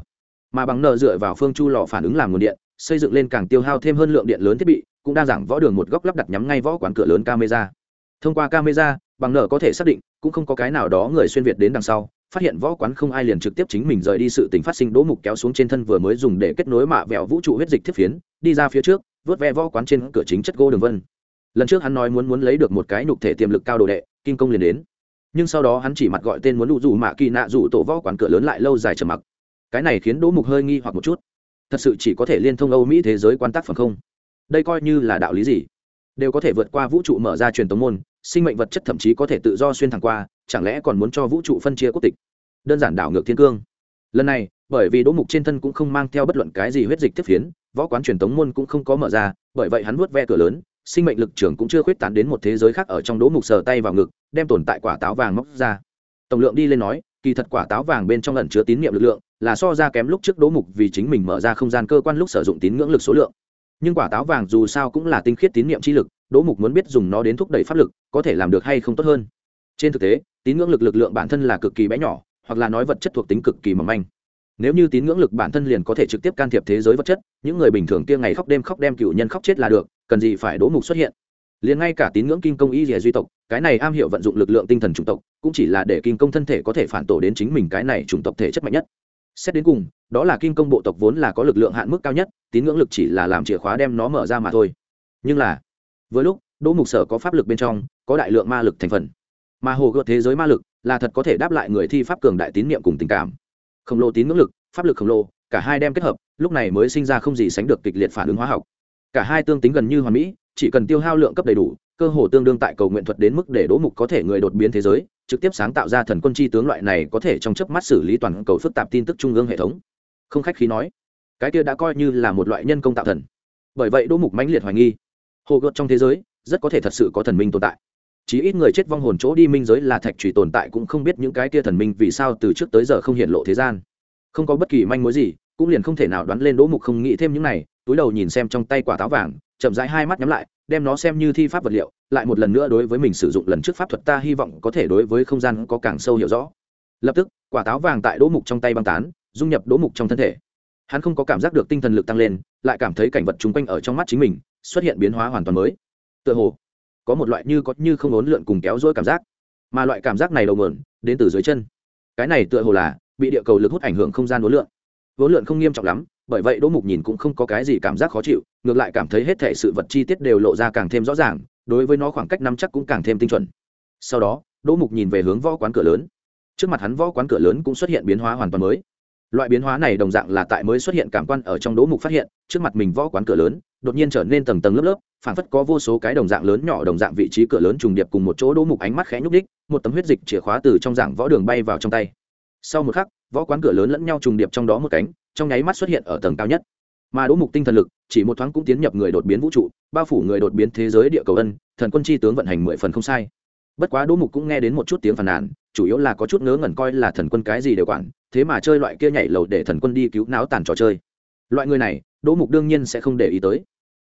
mà bằng nợ dựa vào phương chu lò phản ứng làm nguồn điện, xây dựng lên càng tiêu hao thêm hơn lượng điện lớn thiết bị, cũng đang giảng võ đường một góc lắp đặt nhắm ngay võ quán cửa lớn camera. Thông qua camera, bằng nợ có thể xác định, cũng không có cái nào đó người xuyên việt đến đằng sau, phát hiện võ quán không ai liền trực tiếp chính mình rời đi sự tình phát sinh đỗ mục kéo xuống trên thân vừa mới dùng để kết nối mạ vẹo vũ trụ huyết dịch thiết phiến, đi ra phía trước, vớt ve võ quán trên cửa chính chất gỗ đường vân lần trước hắn nói muốn muốn lấy được một cái nhục thể tiềm lực cao đồ đệ, kim công liền đến. Nhưng sau đó hắn chỉ mặt gọi tên muốn đủ dù mạ kỳ nạ dù tổ võ quán cửa lớn lại lâu dài trầm mặc. Cái này khiến đỗ mục hơi nghi hoặc một chút. Thật sự chỉ có thể liên thông âu mỹ thế giới quan tác phẩm không? Đây coi như là đạo lý gì? Đều có thể vượt qua vũ trụ mở ra truyền tống môn, sinh mệnh vật chất thậm chí có thể tự do xuyên thẳng qua, chẳng lẽ còn muốn cho vũ trụ phân chia quốc tịch? Đơn giản đảo ngược thiên cương. Lần này, bởi vì đỗ mục trên thân cũng không mang theo bất luận cái gì huyết dịch tiếp phiến, võ quán truyền tống môn cũng không có mở ra, bởi vậy hắn vuốt ve cửa lớn sinh mệnh lực trưởng cũng chưa khuyết tán đến một thế giới khác ở trong đỗ mục sờ tay vào ngực, đem tồn tại quả táo vàng móc ra. Tổng lượng đi lên nói, kỳ thật quả táo vàng bên trong lần chứa tín nhiệm lực lượng, là so ra kém lúc trước đỗ mục vì chính mình mở ra không gian cơ quan lúc sử dụng tín ngưỡng lực số lượng. Nhưng quả táo vàng dù sao cũng là tinh khiết tín nhiệm chi lực, đỗ mục muốn biết dùng nó đến thúc đẩy pháp lực, có thể làm được hay không tốt hơn. Trên thực tế, tín ngưỡng lực lực lượng bản thân là cực kỳ bé nhỏ, hoặc là nói vật chất thuộc tính cực kỳ mỏng manh nếu như tín ngưỡng lực bản thân liền có thể trực tiếp can thiệp thế giới vật chất, những người bình thường kia ngày khóc đêm khóc đem cựu nhân khóc chết là được, cần gì phải đỗ mục xuất hiện? Liền ngay cả tín ngưỡng kim công y dìa duy tộc, cái này am hiểu vận dụng lực lượng tinh thần chủng tộc, cũng chỉ là để kim công thân thể có thể phản tổ đến chính mình cái này chủng tộc thể chất mạnh nhất. Xét đến cùng, đó là kim công bộ tộc vốn là có lực lượng hạn mức cao nhất, tín ngưỡng lực chỉ là làm chìa khóa đem nó mở ra mà thôi. Nhưng là với lúc, đỗ mục sở có pháp lực bên trong, có đại lượng ma lực thành phần. Mà hồ gợt thế giới ma lực là thật có thể đáp lại người thi pháp cường đại tín niệm cùng tình cảm khổng lồ tín ngưỡng lực, pháp lực khổng lồ, cả hai đem kết hợp, lúc này mới sinh ra không gì sánh được kịch liệt phản ứng hóa học. Cả hai tương tính gần như hoàn mỹ, chỉ cần tiêu hao lượng cấp đầy đủ, cơ hồ tương đương tại cầu nguyện thuật đến mức để đỗ mục có thể người đột biến thế giới, trực tiếp sáng tạo ra thần quân chi tướng loại này có thể trong chớp mắt xử lý toàn cầu phức tạp tin tức trung ương hệ thống. Không khách khí nói, cái kia đã coi như là một loại nhân công tạo thần. Bởi vậy đỗ mục mãnh liệt hoài nghi, hồ gợt trong thế giới rất có thể thật sự có thần minh tồn tại chỉ ít người chết vong hồn chỗ đi minh giới là thạch trùy tồn tại cũng không biết những cái kia thần minh vì sao từ trước tới giờ không hiện lộ thế gian. Không có bất kỳ manh mối gì, cũng liền không thể nào đoán lên đỗ mục không nghĩ thêm những này, túi đầu nhìn xem trong tay quả táo vàng, chậm rãi hai mắt nhắm lại, đem nó xem như thi pháp vật liệu, lại một lần nữa đối với mình sử dụng lần trước pháp thuật ta hy vọng có thể đối với không gian có càng sâu hiểu rõ. Lập tức, quả táo vàng tại đỗ mục trong tay băng tán, dung nhập đỗ mục trong thân thể. Hắn không có cảm giác được tinh thần lực tăng lên, lại cảm thấy cảnh vật chung quanh ở trong mắt chính mình, xuất hiện biến hóa hoàn toàn mới. Tựa hồ có một loại như có như không ốn lượn cùng kéo dỗi cảm giác, mà loại cảm giác này đầu nguồn đến từ dưới chân. Cái này tựa hồ là bị địa cầu lực hút ảnh hưởng không gian ốn lượn. Ốn lượn không nghiêm trọng lắm, bởi vậy đỗ mục nhìn cũng không có cái gì cảm giác khó chịu, ngược lại cảm thấy hết thể sự vật chi tiết đều lộ ra càng thêm rõ ràng, đối với nó khoảng cách nắm chắc cũng càng thêm tinh chuẩn. Sau đó, đỗ mục nhìn về hướng võ quán cửa lớn. Trước mặt hắn võ quán cửa lớn cũng xuất hiện biến hóa hoàn toàn mới. Loại biến hóa này đồng dạng là tại mới xuất hiện cảm quan ở trong đỗ mục phát hiện, trước mặt mình võ quán cửa lớn đột nhiên trở nên tầng tầng lớp lớp, phảng phất có vô số cái đồng dạng lớn nhỏ đồng dạng vị trí cửa lớn trùng điệp cùng một chỗ đỗ mục ánh mắt khẽ nhúc đích một tấm huyết dịch chìa khóa từ trong dạng võ đường bay vào trong tay. Sau một khắc, võ quán cửa lớn lẫn nhau trùng điệp trong đó một cánh, trong nháy mắt xuất hiện ở tầng cao nhất. Mà đỗ mục tinh thần lực, chỉ một thoáng cũng tiến nhập người đột biến vũ trụ, bao phủ người đột biến thế giới địa cầu ân, thần quân chi tướng vận hành mười phần không sai. Bất quá đỗ mục cũng nghe đến một chút tiếng phàn nàn, chủ yếu là có chút ngớ ngẩn coi là thần quân cái gì đều quản, thế mà chơi loại kia nhảy lầu để thần quân đi cứu náo tàn trò chơi. Loại người này đỗ mục đương nhiên sẽ không để ý tới.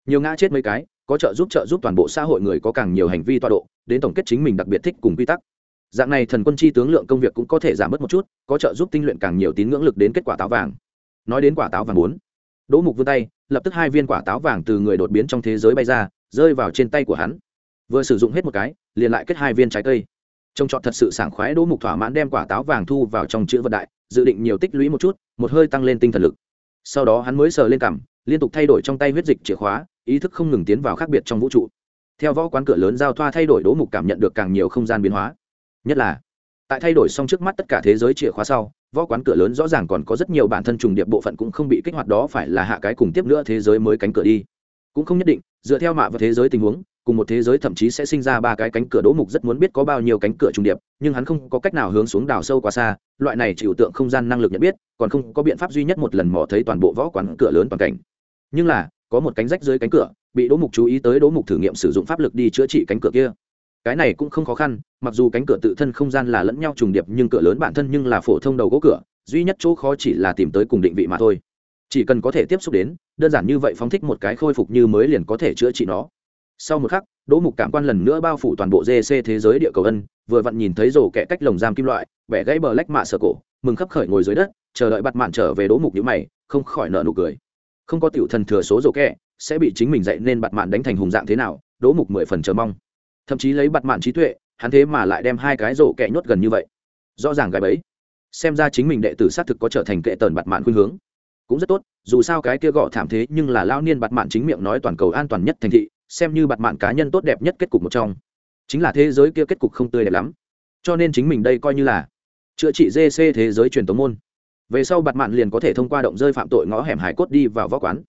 Nhiều ngã chết mấy cái, có trợ giúp trợ giúp toàn bộ xã hội người có càng nhiều hành vi tọa độ, đến tổng kết chính mình đặc biệt thích cùng quy tắc. Dạng này thần quân chi tướng lượng công việc cũng có thể giảm bớt một chút, có trợ giúp tinh luyện càng nhiều tín ngưỡng lực đến kết quả táo vàng. Nói đến quả táo vàng bốn, đỗ mục vươn tay, lập tức hai viên quả táo vàng từ người đột biến trong thế giới bay ra, rơi vào trên tay của hắn. Vừa sử dụng hết một cái, liền lại kết hai viên trái cây. Trông trọt thật sự sảng khoái, đỗ mục thỏa mãn đem quả táo vàng thu vào trong chữ vận đại, dự định nhiều tích lũy một chút, một hơi tăng lên tinh thần lực sau đó hắn mới sờ lên cằm, liên tục thay đổi trong tay huyết dịch chìa khóa, ý thức không ngừng tiến vào khác biệt trong vũ trụ. Theo võ quán cửa lớn giao thoa thay đổi đố mục cảm nhận được càng nhiều không gian biến hóa. Nhất là, tại thay đổi xong trước mắt tất cả thế giới chìa khóa sau, võ quán cửa lớn rõ ràng còn có rất nhiều bản thân trùng điệp bộ phận cũng không bị kích hoạt đó phải là hạ cái cùng tiếp nữa thế giới mới cánh cửa đi. Cũng không nhất định, dựa theo mạ và thế giới tình huống cùng một thế giới thậm chí sẽ sinh ra ba cái cánh cửa đỗ mục rất muốn biết có bao nhiêu cánh cửa trùng điệp, nhưng hắn không có cách nào hướng xuống đào sâu quá xa, loại này chịu tượng không gian năng lực nhận biết, còn không có biện pháp duy nhất một lần mò thấy toàn bộ võ quán cửa lớn toàn cảnh. Nhưng là, có một cánh rách dưới cánh cửa, bị đỗ mục chú ý tới đỗ mục thử nghiệm sử dụng pháp lực đi chữa trị cánh cửa kia. Cái này cũng không khó khăn, mặc dù cánh cửa tự thân không gian là lẫn nhau trùng điệp nhưng cửa lớn bản thân nhưng là phổ thông đầu gỗ cửa, duy nhất chỗ khó chỉ là tìm tới cùng định vị mà thôi. Chỉ cần có thể tiếp xúc đến, đơn giản như vậy phóng thích một cái khôi phục như mới liền có thể chữa trị nó sau một khắc, đỗ mục cảm quan lần nữa bao phủ toàn bộ dc thế giới địa cầu ân, vừa vặn nhìn thấy rổ kẹ cách lồng giam kim loại vẻ gãy bờ lách mạ sở cổ, mừng khấp khởi ngồi dưới đất, chờ đợi bặt mạn trở về đỗ mục nhữ mày, không khỏi nợ nụ cười. Không có tiểu thần thừa số rổ kẹ sẽ bị chính mình dạy nên bặt mạn đánh thành hùng dạng thế nào, đỗ mục mười phần chờ mong. Thậm chí lấy bặt mạn trí tuệ, hắn thế mà lại đem hai cái rổ kẹ nhốt gần như vậy. Rõ ràng gái bấy xem ra chính mình đệ tử xác thực có trở thành kệ tần bặt mạn khuyên hướng. Cũng rất tốt, dù sao cái kia gõ thảm thế nhưng là lao niên bặt mạn chính miệng nói toàn cầu an toàn nhất thành thị xem như bạt mạng cá nhân tốt đẹp nhất kết cục một trong. Chính là thế giới kia kết cục không tươi đẹp lắm. Cho nên chính mình đây coi như là chữa trị gc thế giới truyền tống môn. Về sau bạt mạng liền có thể thông qua động rơi phạm tội ngõ hẻm hải cốt đi vào võ quán.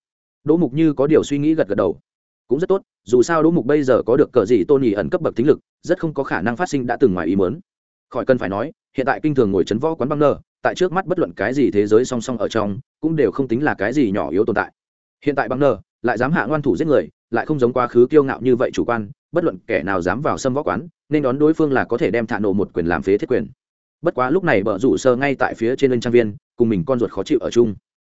Đỗ mục như có điều suy nghĩ gật gật đầu. Cũng rất tốt, dù sao đỗ mục bây giờ có được cờ gì tôn nhì ẩn cấp bậc tính lực, rất không có khả năng phát sinh đã từng ngoài ý mớn khỏi cần phải nói, hiện tại kinh thường ngồi chấn võ quán băng nơ, tại trước mắt bất luận cái gì thế giới song song ở trong, cũng đều không tính là cái gì nhỏ yếu tồn tại. Hiện tại băng nơ, lại dám hạ ngoan thủ giết người lại không giống quá khứ kiêu ngạo như vậy chủ quan, bất luận kẻ nào dám vào xâm võ quán, nên đón đối phương là có thể đem thả nổ một quyền làm phế thiết quyền. Bất quá lúc này bờ rủ sơ ngay tại phía trên lưng trang viên, cùng mình con ruột khó chịu ở chung.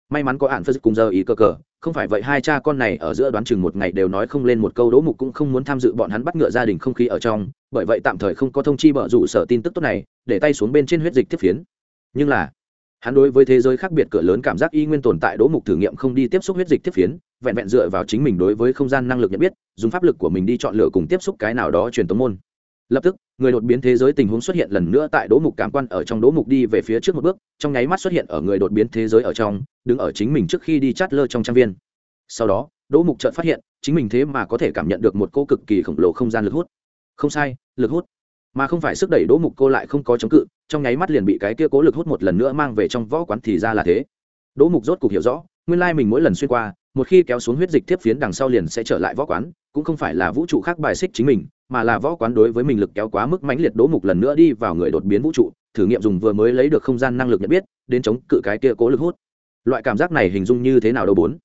May mắn có ạn phật cùng giờ ý cơ cờ, không phải vậy hai cha con này ở giữa đoán chừng một ngày đều nói không lên một câu đỗ mục cũng không muốn tham dự bọn hắn bắt ngựa gia đình không khí ở trong, bởi vậy tạm thời không có thông chi bờ rủ sở tin tức tốt này, để tay xuống bên trên huyết dịch tiếp phiến. Nhưng là, hắn đối với thế giới khác biệt cửa lớn cảm giác y nguyên tồn tại đỗ mục thử nghiệm không đi tiếp xúc huyết dịch tiếp phiến vẹn vẹn dựa vào chính mình đối với không gian năng lực nhận biết, dùng pháp lực của mình đi chọn lựa cùng tiếp xúc cái nào đó truyền tống môn. Lập tức, người đột biến thế giới tình huống xuất hiện lần nữa tại đỗ mục cảm quan ở trong đỗ mục đi về phía trước một bước, trong nháy mắt xuất hiện ở người đột biến thế giới ở trong, đứng ở chính mình trước khi đi chát lơ trong trang viên. Sau đó, đỗ mục chợt phát hiện, chính mình thế mà có thể cảm nhận được một cô cực kỳ khổng lồ không gian lực hút. Không sai, lực hút. Mà không phải sức đẩy đỗ mục cô lại không có chống cự, trong nháy mắt liền bị cái kia cố lực hút một lần nữa mang về trong võ quán thì ra là thế. Đỗ mục rốt cục hiểu rõ, nguyên lai mình mỗi lần xuyên qua một khi kéo xuống huyết dịch tiếp phiến đằng sau liền sẽ trở lại võ quán, cũng không phải là vũ trụ khác bài xích chính mình, mà là võ quán đối với mình lực kéo quá mức mãnh liệt đỗ mục lần nữa đi vào người đột biến vũ trụ, thử nghiệm dùng vừa mới lấy được không gian năng lực nhận biết, đến chống cự cái kia cố lực hút. Loại cảm giác này hình dung như thế nào đâu bốn?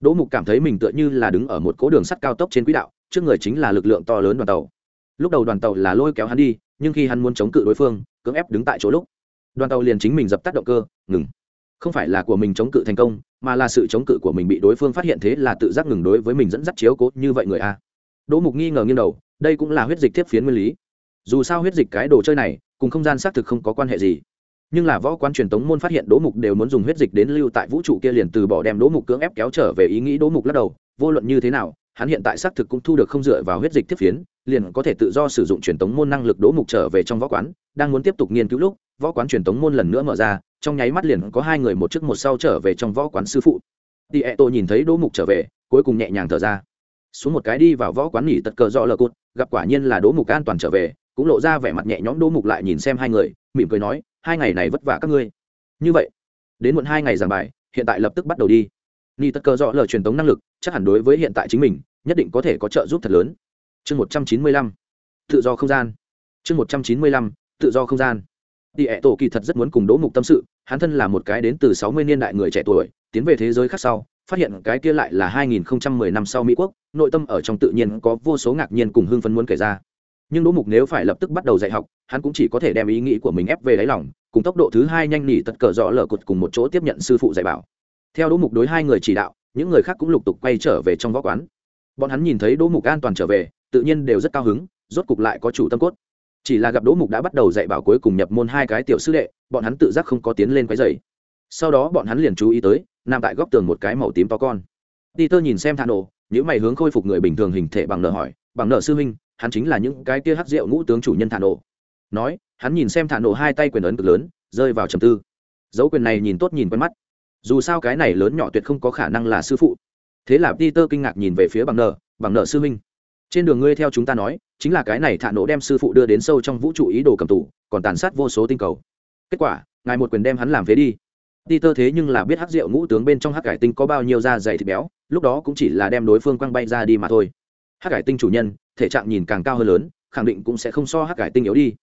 Đỗ mục cảm thấy mình tựa như là đứng ở một cố đường sắt cao tốc trên quỹ đạo, trước người chính là lực lượng to lớn đoàn tàu. Lúc đầu đoàn tàu là lôi kéo hắn đi, nhưng khi hắn muốn chống cự đối phương, cưỡng ép đứng tại chỗ lúc, đoàn tàu liền chính mình dập tắt động cơ, ngừng không phải là của mình chống cự thành công, mà là sự chống cự của mình bị đối phương phát hiện thế là tự giác ngừng đối với mình dẫn dắt chiếu cố như vậy người a. Đỗ mục nghi ngờ nghiêng đầu, đây cũng là huyết dịch tiếp phiến nguyên lý. Dù sao huyết dịch cái đồ chơi này, cùng không gian xác thực không có quan hệ gì. Nhưng là võ quan truyền tống môn phát hiện đỗ mục đều muốn dùng huyết dịch đến lưu tại vũ trụ kia liền từ bỏ đem đỗ mục cưỡng ép kéo trở về ý nghĩ đỗ mục lắc đầu, vô luận như thế nào, hắn hiện tại xác thực cũng thu được không dựa vào huyết dịch tiếp phiến liền có thể tự do sử dụng truyền tống môn năng lực đỗ mục trở về trong võ quán, đang muốn tiếp tục nghiên cứu lúc, võ quán truyền tống môn lần nữa mở ra, trong nháy mắt liền có hai người một trước một sau trở về trong võ quán sư phụ. Tỉ ẹ tô nhìn thấy đỗ mục trở về, cuối cùng nhẹ nhàng thở ra. Xuống một cái đi vào võ quán nghỉ tật cờ do lờ cụt, gặp quả nhiên là đỗ mục an toàn trở về, cũng lộ ra vẻ mặt nhẹ nhõm đỗ mục lại nhìn xem hai người, mỉm cười nói, hai ngày này vất vả các ngươi. Như vậy, đến muộn hai ngày giảng bài, hiện tại lập tức bắt đầu đi. Ni tất cơ rõ lời truyền tống năng lực, chắc hẳn đối với hiện tại chính mình, nhất định có thể có trợ giúp thật lớn chương một trăm chín mươi lăm tự do không gian chương một trăm chín mươi lăm tự do không gian tỷ ẹ tổ kỳ thật rất muốn cùng đỗ mục tâm sự hắn thân là một cái đến từ sáu mươi niên đại người trẻ tuổi tiến về thế giới khác sau phát hiện cái kia lại là 2010 năm sau Mỹ quốc, nội tâm ở trong tự nhiên có vô số ngạc nhiên cùng hưng phấn muốn kể ra. Nhưng Đỗ Mục nếu phải lập tức bắt đầu dạy học, hắn cũng chỉ có thể đem ý nghĩ của mình ép về đáy lòng, cùng tốc độ thứ hai nhanh nỉ tật cờ rõ lở cột cùng một chỗ tiếp nhận sư phụ dạy bảo. Theo Đỗ Mục đối hai người chỉ đạo, những người khác cũng lục tục quay trở về trong võ quán. Bọn hắn nhìn thấy Đỗ Mục an toàn trở về, tự nhiên đều rất cao hứng, rốt cục lại có chủ tâm cốt. Chỉ là gặp Đỗ Mục đã bắt đầu dạy bảo cuối cùng nhập môn hai cái tiểu sư đệ, bọn hắn tự giác không có tiến lên quấy rầy. Sau đó bọn hắn liền chú ý tới, nằm tại góc tường một cái màu tím to con. Peter nhìn xem thà nổ những mày hướng khôi phục người bình thường hình thể bằng nợ hỏi bằng nợ sư huynh hắn chính là những cái kia hắc rượu ngũ tướng chủ nhân thà nổ nói hắn nhìn xem thà nổ hai tay quyền ấn cực lớn rơi vào trầm tư. Dấu quyền này nhìn tốt nhìn quen mắt. Dù sao cái này lớn nhỏ tuyệt không có khả năng là sư phụ. Thế là peter kinh ngạc nhìn về phía bằng nợ bằng nợ sư huynh trên đường ngươi theo chúng ta nói chính là cái này thả nổ đem sư phụ đưa đến sâu trong vũ trụ ý đồ cầm tù còn tàn sát vô số tinh cầu kết quả ngài một quyền đem hắn làm phế đi Peter thế nhưng là biết hắc rượu ngũ tướng bên trong hắc cải tinh có bao nhiêu da dày thịt béo, lúc đó cũng chỉ là đem đối phương quăng bay ra đi mà thôi. Hắc cải tinh chủ nhân, thể trạng nhìn càng cao hơn lớn, khẳng định cũng sẽ không so hắc cải tinh yếu đi.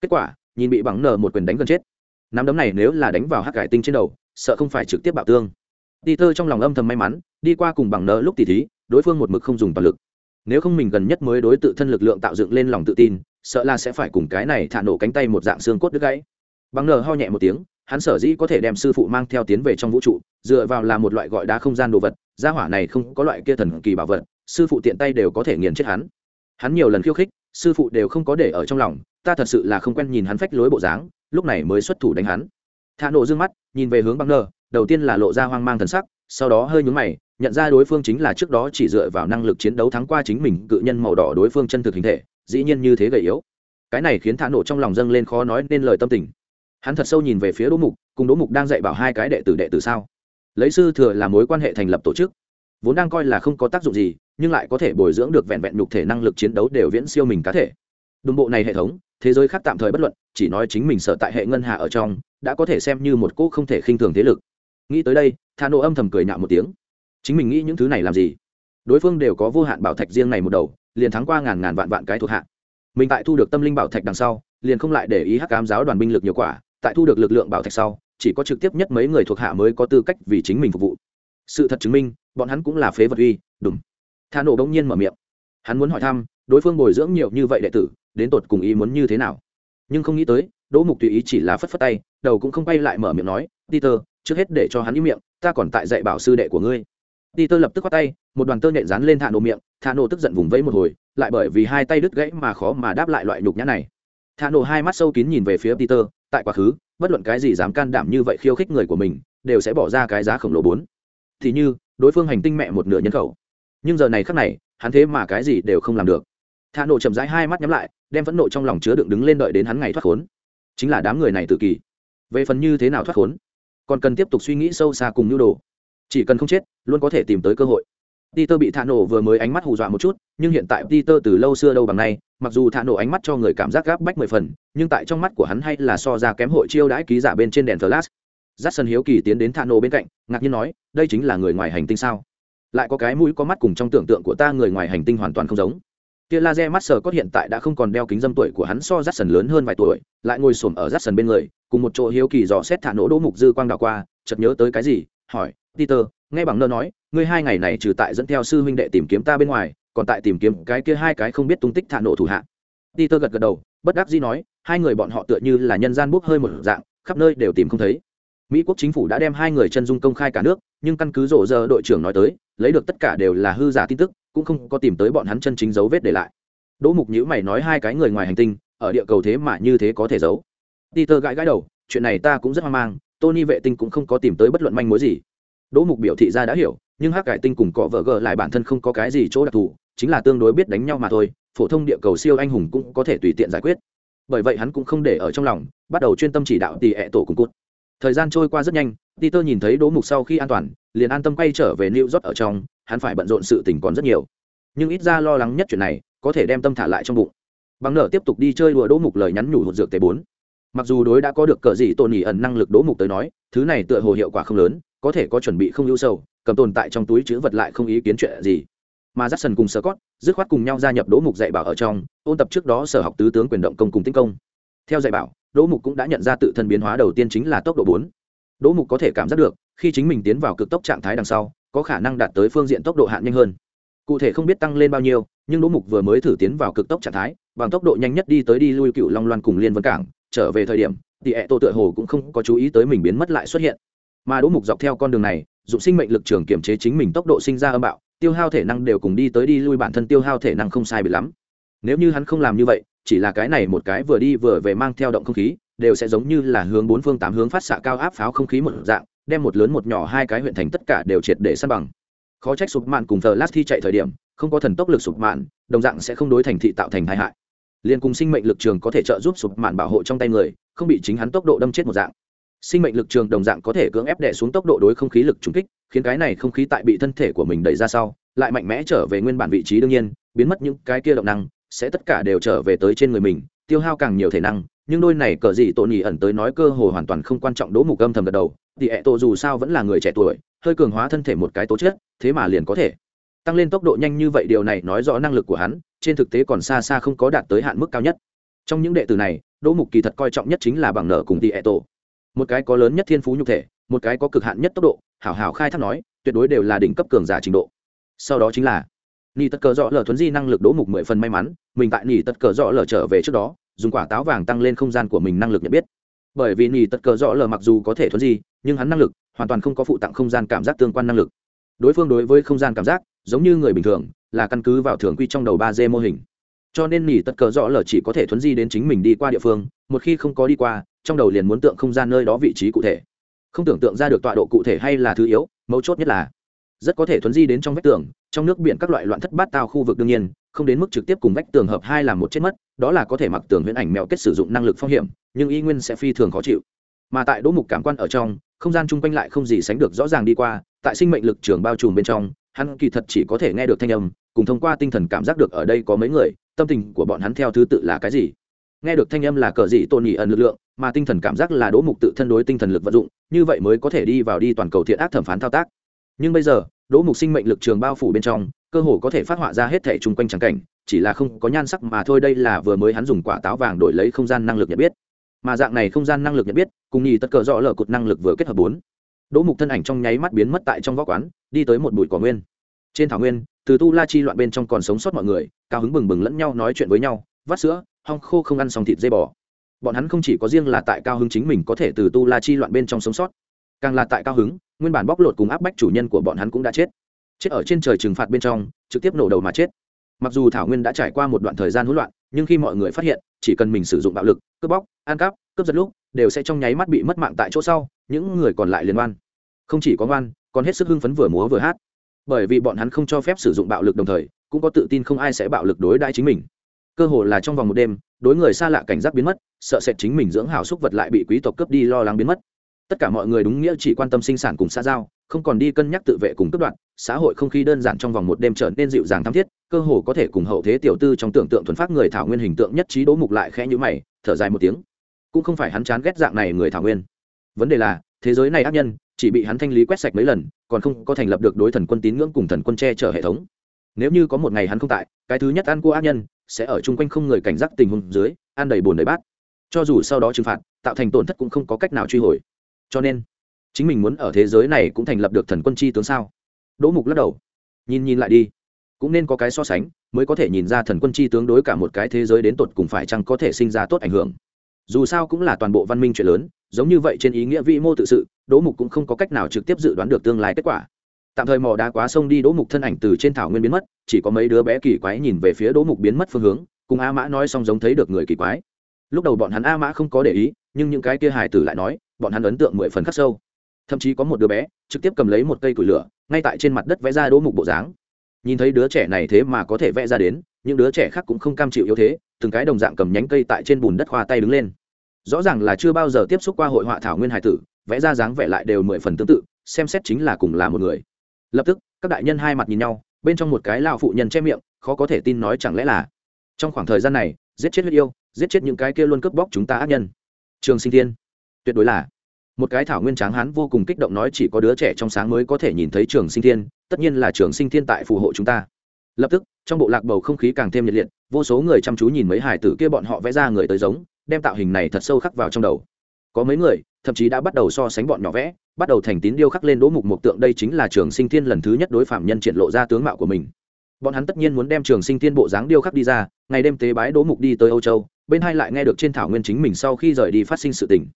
Kết quả, nhìn bị bằng nở một quyền đánh gần chết. Nắm đấm này nếu là đánh vào hắc cải tinh trên đầu, sợ không phải trực tiếp bạo tương. tơ trong lòng âm thầm may mắn, đi qua cùng bằng nở lúc tỉ thí, đối phương một mực không dùng toàn lực. Nếu không mình gần nhất mới đối tự thân lực lượng tạo dựng lên lòng tự tin, sợ là sẽ phải cùng cái này thả nổ cánh tay một dạng xương cốt đứt gãy. Bằng nờ ho nhẹ một tiếng, hắn sở dĩ có thể đem sư phụ mang theo tiến về trong vũ trụ dựa vào là một loại gọi đá không gian đồ vật gia hỏa này không có loại kia thần kỳ bảo vật sư phụ tiện tay đều có thể nghiền chết hắn hắn nhiều lần khiêu khích sư phụ đều không có để ở trong lòng ta thật sự là không quen nhìn hắn phách lối bộ dáng lúc này mới xuất thủ đánh hắn thả nổ dương mắt nhìn về hướng băng nơ đầu tiên là lộ ra hoang mang thần sắc sau đó hơi nhúng mày, nhận ra đối phương chính là trước đó chỉ dựa vào năng lực chiến đấu thắng qua chính mình cự nhân màu đỏ đối phương chân thực hình thể, dĩ nhiên như thế gầy yếu. Cái này khiến thả nổ trong lòng dâng lên khó nói nên lời tâm tình. Hắn thật sâu nhìn về phía đỗ mục, cùng đỗ mục đang dạy bảo hai cái đệ tử đệ tử sao? Lấy sư thừa là mối quan hệ thành lập tổ chức, vốn đang coi là không có tác dụng gì, nhưng lại có thể bồi dưỡng được vẹn vẹn nhục thể năng lực chiến đấu đều viễn siêu mình cá thể. Đồng bộ này hệ thống, thế giới khác tạm thời bất luận, chỉ nói chính mình sở tại hệ ngân hạ ở trong, đã có thể xem như một cô không thể khinh thường thế lực nghĩ tới đây, thà nộ âm thầm cười nhạo một tiếng. Chính mình nghĩ những thứ này làm gì? Đối phương đều có vô hạn bảo thạch riêng này một đầu, liền thắng qua ngàn ngàn vạn vạn cái thuộc hạ. Mình tại thu được tâm linh bảo thạch đằng sau, liền không lại để ý hắc cám giáo đoàn binh lực nhiều quả, tại thu được lực lượng bảo thạch sau, chỉ có trực tiếp nhất mấy người thuộc hạ mới có tư cách vì chính mình phục vụ. Sự thật chứng minh, bọn hắn cũng là phế vật uy đúng tha nổ bỗng nhiên mở miệng. Hắn muốn hỏi thăm, đối phương bồi dưỡng nhiều như vậy đệ tử, đến tột cùng ý muốn như thế nào? Nhưng không nghĩ tới, đỗ mục tùy ý chỉ là phất phất tay, đầu cũng không quay lại mở miệng nói, peter trước hết để cho hắn im miệng, ta còn tại dạy bảo sư đệ của ngươi. Peter lập tức khoát tay, một đoàn tơ nhện dán lên thả nổ miệng, thả nổ tức giận vùng vẫy một hồi, lại bởi vì hai tay đứt gãy mà khó mà đáp lại loại nhục nhã này. Thả nổ hai mắt sâu kín nhìn về phía peter, tại quá khứ, bất luận cái gì dám can đảm như vậy khiêu khích người của mình, đều sẽ bỏ ra cái giá khổng lồ bốn. Thì như, đối phương hành tinh mẹ một nửa nhân khẩu. Nhưng giờ này khắc này, hắn thế mà cái gì đều không làm được. Thả nổ chậm rãi hai mắt nhắm lại, đem phẫn nộ trong lòng chứa đựng đứng lên đợi đến hắn ngày thoát khốn. Chính là đám người này tự kỳ về phần như thế nào thoát khốn? Còn cần tiếp tục suy nghĩ sâu xa cùng nhu đồ chỉ cần không chết luôn có thể tìm tới cơ hội Peter bị thả nổ vừa mới ánh mắt hù dọa một chút, nhưng hiện tại Peter từ lâu xưa đâu bằng nay, mặc dù thả nổ ánh mắt cho người cảm giác gáp bách mười phần, nhưng tại trong mắt của hắn hay là so ra kém hội chiêu đãi ký giả bên trên đèn flash. Jackson hiếu kỳ tiến đến thả nổ bên cạnh, ngạc nhiên nói, đây chính là người ngoài hành tinh sao? Lại có cái mũi có mắt cùng trong tưởng tượng của ta người ngoài hành tinh hoàn toàn không giống. Tia laser mắt sờ có hiện tại đã không còn đeo kính dâm tuổi của hắn so Jackson lớn hơn vài tuổi, lại ngồi xổm ở Jackson bên người, cùng một chỗ hiếu kỳ dò xét thả nổ đỗ mục dư quang đảo qua, chợt nhớ tới cái gì, hỏi, Peter, nghe bằng nơ nói, ngươi hai ngày này trừ tại dẫn theo sư huynh đệ tìm kiếm ta bên ngoài còn tại tìm kiếm cái kia hai cái không biết tung tích thả nổ thủ hạ. Peter gật gật đầu bất đắc dĩ nói hai người bọn họ tựa như là nhân gian bốc hơi một dạng khắp nơi đều tìm không thấy. Mỹ quốc chính phủ đã đem hai người chân dung công khai cả nước nhưng căn cứ rộ giờ đội trưởng nói tới lấy được tất cả đều là hư giả tin tức cũng không có tìm tới bọn hắn chân chính dấu vết để lại. Đỗ mục nhữ mày nói hai cái người ngoài hành tinh ở địa cầu thế mà như thế có thể giấu peter gãi gãi đầu, chuyện này ta cũng rất hoang mang, tony vệ tinh cũng không có tìm tới bất luận manh mối gì. Đỗ mục biểu thị ra đã hiểu, nhưng hắc cải tinh cùng cọ vợ gờ lại bản thân không có cái gì chỗ đặc thù, chính là tương đối biết đánh nhau mà thôi, phổ thông địa cầu siêu anh hùng cũng có thể tùy tiện giải quyết. Bởi vậy hắn cũng không để ở trong lòng, bắt đầu chuyên tâm chỉ đạo tỉ ẹ tổ cùng cút thời gian trôi qua rất nhanh, peter nhìn thấy đỗ mục sau khi an toàn, liền an tâm quay trở về new york ở trong, hắn phải bận rộn sự tình còn rất nhiều. Nhưng ít ra lo lắng nhất chuyện này, có thể đem tâm thả lại trong bụng. Bằng nở tiếp tục đi chơi đùa đỗ mục lời nhắn nhủ hụt dược tế bốn mặc dù đối đã có được cờ gì tổn nhỉ ẩn năng lực đỗ mục tới nói, thứ này tựa hồ hiệu quả không lớn, có thể có chuẩn bị không ưu sâu cầm tồn tại trong túi chữ vật lại không ý kiến chuyện gì. Mà j a cùng sơ cót dứt khoát cùng nhau gia nhập đỗ mục dạy bảo ở trong, ôn tập trước đó sở học tứ tướng quyền động công cùng tinh công. Theo dạy bảo đỗ mục cũng đã nhận ra tự thân biến hóa đầu tiên chính là tốc độ bốn. Đỗ mục có thể cảm giác được, khi chính mình tiến vào cực tốc trạng thái đằng sau, có khả năng đạt tới phương diện tốc độ hạn nhanh hơn. Cụ thể không biết tăng lên bao nhiêu, nhưng đỗ mục vừa mới thử tiến vào cực tốc trạng thái, bằng tốc độ nhanh nhất đi tới đi lui cựu long loan cùng liên vân cảng trở về thời điểm, thì ẹ tô tựa hồ cũng không có chú ý tới mình biến mất lại xuất hiện. Mà đỗ mục dọc theo con đường này, dụng sinh mệnh lực trường kiểm chế chính mình tốc độ sinh ra âm bạo, tiêu hao thể năng đều cùng đi tới đi lui bản thân tiêu hao thể năng không sai bị lắm. Nếu như hắn không làm như vậy, chỉ là cái này một cái vừa đi vừa về mang theo động không khí, đều sẽ giống như là hướng bốn phương tám hướng phát xạ cao áp pháo không khí một dạng, đem một lớn một nhỏ hai cái huyện thành tất cả đều triệt để săn bằng. Khó trách sụp mạn cùng thờ lát thi chạy thời điểm, không có thần tốc lực sụp mạn, đồng dạng sẽ không đối thành thị tạo thành tai hại liên cùng sinh mệnh lực trường có thể trợ giúp sụp mạn bảo hộ trong tay người, không bị chính hắn tốc độ đâm chết một dạng. Sinh mệnh lực trường đồng dạng có thể cưỡng ép đè xuống tốc độ đối không khí lực trúng kích, khiến cái này không khí tại bị thân thể của mình đẩy ra sau, lại mạnh mẽ trở về nguyên bản vị trí đương nhiên, biến mất những cái kia động năng, sẽ tất cả đều trở về tới trên người mình, tiêu hao càng nhiều thể năng, nhưng đôi này cờ gì tội nhì ẩn tới nói cơ hồ hoàn toàn không quan trọng đỗ mục âm thầm gật đầu thì ẹ, tổ dù sao vẫn là người trẻ tuổi, hơi cường hóa thân thể một cái tố chất, thế mà liền có thể tăng lên tốc độ nhanh như vậy, điều này nói rõ năng lực của hắn, trên thực tế còn xa xa không có đạt tới hạn mức cao nhất. Trong những đệ tử này, đỗ mục kỳ thật coi trọng nhất chính là bằng nở cùng tỷ ẹ tổ một cái có lớn nhất thiên phú nhục thể, một cái có cực hạn nhất tốc độ, hảo hảo khai thác nói, tuyệt đối đều là đỉnh cấp cường giả trình độ. Sau đó chính là, nỉ tất cờ dọ lở thuấn di năng lực đỗ mục mười phần may mắn, mình tại nỉ tất cờ dọ lở trở về trước đó, dùng quả táo vàng tăng lên không gian của mình năng lực nhận biết. Bởi vì nỉ tất cờ dọ lở mặc dù có thể thuấn di, nhưng hắn năng lực hoàn toàn không có phụ tặng không gian cảm giác tương quan năng lực đối phương đối với không gian cảm giác, giống như người bình thường, là căn cứ vào thường quy trong đầu ba d mô hình. Cho nên nỉ tất cờ rõ lờ chỉ có thể thuấn di đến chính mình đi qua địa phương, một khi không có đi qua, trong đầu liền muốn tượng không gian nơi đó vị trí cụ thể. Không tưởng tượng ra được tọa độ cụ thể hay là thứ yếu, mấu chốt nhất là, rất có thể thuấn di đến trong vách tường, trong nước biển các loại loạn thất bát tao khu vực đương nhiên, không đến mức trực tiếp cùng vách tường hợp hai làm một chết mất, đó là có thể mặc tường huyễn ảnh mèo kết sử dụng năng lực phong hiểm, nhưng y nguyên sẽ phi thường khó chịu. Mà tại đỗ mục cảm quan ở trong không gian chung quanh lại không gì sánh được rõ ràng đi qua, tại sinh mệnh lực trường bao trùm bên trong, hắn kỳ thật chỉ có thể nghe được thanh âm, cùng thông qua tinh thần cảm giác được ở đây có mấy người, tâm tình của bọn hắn theo thứ tự là cái gì. Nghe được thanh âm là cờ gì tôn nhị ẩn lực lượng, mà tinh thần cảm giác là đỗ mục tự thân đối tinh thần lực vận dụng, như vậy mới có thể đi vào đi toàn cầu thiện ác thẩm phán thao tác. Nhưng bây giờ, đỗ mục sinh mệnh lực trường bao phủ bên trong, cơ hồ có thể phát họa ra hết thể chung quanh trắng cảnh, chỉ là không có nhan sắc mà thôi, đây là vừa mới hắn dùng quả táo vàng đổi lấy không gian năng lực nhận biết mà dạng này không gian năng lực nhận biết cùng nhì tất cờ rõ lở cột năng lực vừa kết hợp bốn. Đỗ mục thân ảnh trong nháy mắt biến mất tại trong võ quán, đi tới một bụi cỏ nguyên. Trên thảo nguyên, từ tu la chi loạn bên trong còn sống sót mọi người, cao hứng bừng bừng lẫn nhau nói chuyện với nhau, vắt sữa, hong khô không ăn xong thịt dây bò. Bọn hắn không chỉ có riêng là tại cao hứng chính mình có thể từ tu la chi loạn bên trong sống sót, càng là tại cao hứng, nguyên bản bóc lột cùng áp bách chủ nhân của bọn hắn cũng đã chết. Chết ở trên trời trừng phạt bên trong, trực tiếp nổ đầu mà chết mặc dù thảo nguyên đã trải qua một đoạn thời gian hỗn loạn, nhưng khi mọi người phát hiện, chỉ cần mình sử dụng bạo lực, cướp bóc, ăn cắp, cướp giật lúc, đều sẽ trong nháy mắt bị mất mạng tại chỗ sau, những người còn lại liên quan không chỉ có ngoan còn hết sức hưng phấn vừa múa vừa hát. Bởi vì bọn hắn không cho phép sử dụng bạo lực đồng thời, cũng có tự tin không ai sẽ bạo lực đối đãi chính mình. Cơ hồ là trong vòng một đêm, đối người xa lạ cảnh giác biến mất, sợ sệt chính mình dưỡng hào xúc vật lại bị quý tộc cướp đi lo lắng biến mất tất cả mọi người đúng nghĩa chỉ quan tâm sinh sản cùng xã giao, không còn đi cân nhắc tự vệ cùng cấp đoạn xã hội không khí đơn giản trong vòng một đêm trở nên dịu dàng thắm thiết, cơ hồ có thể cùng hậu thế tiểu tư trong tưởng tượng thuần phát người thảo nguyên hình tượng nhất trí đố mục lại khẽ nhữ mày, thở dài một tiếng. Cũng không phải hắn chán ghét dạng này người thảo nguyên. Vấn đề là, thế giới này ác nhân, chỉ bị hắn thanh lý quét sạch mấy lần, còn không có thành lập được đối thần quân tín ngưỡng cùng thần quân che chở hệ thống. Nếu như có một ngày hắn không tại, cái thứ nhất ăn cua ác nhân, sẽ ở chung quanh không người cảnh giác tình huống dưới, ăn đầy bồn đầy bát. Cho dù sau đó trừng phạt, tạo thành tổn thất cũng không có cách nào truy hồi cho nên, chính mình muốn ở thế giới này cũng thành lập được thần quân chi tướng sao? Đỗ mục lắc đầu. Nhìn nhìn lại đi. Cũng nên có cái so sánh, mới có thể nhìn ra thần quân chi tướng đối cả một cái thế giới đến tột cùng phải chăng có thể sinh ra tốt ảnh hưởng. Dù sao cũng là toàn bộ văn minh chuyện lớn, giống như vậy trên ý nghĩa vĩ mô tự sự, đỗ mục cũng không có cách nào trực tiếp dự đoán được tương lai kết quả. Tạm thời mò đá quá sông đi, đỗ mục thân ảnh từ trên thảo nguyên biến mất, chỉ có mấy đứa bé kỳ quái nhìn về phía đỗ mục biến mất phương hướng, cùng a mã nói xong giống thấy được người kỳ quái. Lúc đầu bọn hắn a mã không có để ý, nhưng những cái kia hài tử lại nói bọn hắn ấn tượng mười phần khắc sâu. Thậm chí có một đứa bé trực tiếp cầm lấy một cây củi lửa, ngay tại trên mặt đất vẽ ra đỗ mục bộ dáng. Nhìn thấy đứa trẻ này thế mà có thể vẽ ra đến, những đứa trẻ khác cũng không cam chịu yếu thế, từng cái đồng dạng cầm nhánh cây tại trên bùn đất khoa tay đứng lên. Rõ ràng là chưa bao giờ tiếp xúc qua hội họa thảo nguyên hải tử, vẽ ra dáng vẽ lại đều mười phần tương tự, xem xét chính là cùng là một người. Lập tức, các đại nhân hai mặt nhìn nhau, bên trong một cái lao phụ nhân che miệng, khó có thể tin nói chẳng lẽ là, trong khoảng thời gian này, giết chết huyết yêu, giết chết những cái kia luôn cướp bóc chúng ta ác nhân. Trường sinh thiên, tuyệt đối là một cái thảo nguyên tráng hán vô cùng kích động nói chỉ có đứa trẻ trong sáng mới có thể nhìn thấy trường sinh thiên, tất nhiên là trường sinh thiên tại phù hộ chúng ta. Lập tức, trong bộ lạc bầu không khí càng thêm nhiệt liệt, vô số người chăm chú nhìn mấy hải tử kia bọn họ vẽ ra người tới giống, đem tạo hình này thật sâu khắc vào trong đầu. Có mấy người, thậm chí đã bắt đầu so sánh bọn nhỏ vẽ, bắt đầu thành tín điêu khắc lên đỗ mục mục tượng đây chính là trường sinh thiên lần thứ nhất đối phạm nhân triển lộ ra tướng mạo của mình. Bọn hắn tất nhiên muốn đem trường sinh thiên bộ dáng điêu khắc đi ra, ngày đêm tế bái đỗ mục đi tới âu châu, bên hai lại nghe được trên thảo nguyên chính mình sau khi rời đi phát sinh sự tình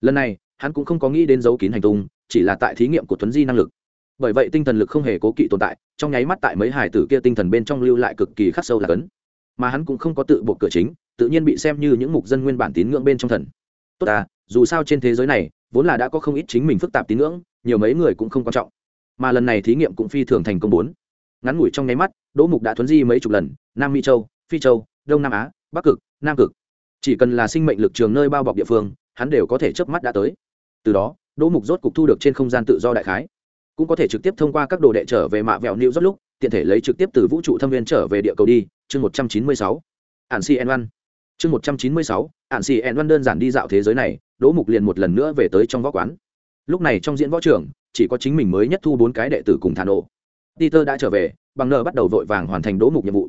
lần này, hắn cũng không có nghĩ đến dấu kín hành tung, chỉ là tại thí nghiệm của thuấn di năng lực. Bởi vậy tinh thần lực không hề cố kỵ tồn tại, trong nháy mắt tại mấy hải tử kia tinh thần bên trong lưu lại cực kỳ khắc sâu là cấn. Mà hắn cũng không có tự buộc cửa chính, tự nhiên bị xem như những mục dân nguyên bản tín ngưỡng bên trong thần. Tốt à dù sao trên thế giới này, vốn là đã có không ít chính mình phức tạp tín ngưỡng, nhiều mấy người cũng không quan trọng. Mà lần này thí nghiệm cũng phi thường thành công bốn. Ngắn ngủi trong nháy mắt, đỗ mục đã thuấn di mấy chục lần, nam mỹ châu, phi châu, đông nam á, bắc cực, nam cực. Chỉ cần là sinh mệnh lực trường nơi bao bọc địa phương hắn đều có thể chớp mắt đã tới. Từ đó, đỗ mục rốt cục thu được trên không gian tự do đại khái. Cũng có thể trực tiếp thông qua các đồ đệ trở về mạ vẹo nịu rất lúc, tiện thể lấy trực tiếp từ vũ trụ thâm viên trở về địa cầu đi. Chương một trăm chín mươi sáu. Ạn si en văn. Chương một trăm chín mươi sáu. Ạn si en văn đơn giản đi dạo thế giới này, đỗ mục liền một lần nữa về tới trong võ quán. Lúc này trong diễn võ trường, chỉ có chính mình mới nhất thu bốn cái đệ tử cùng thả nổ. Peter đã trở về, bằng nợ bắt đầu vội vàng hoàn thành đỗ mục nhiệm vụ.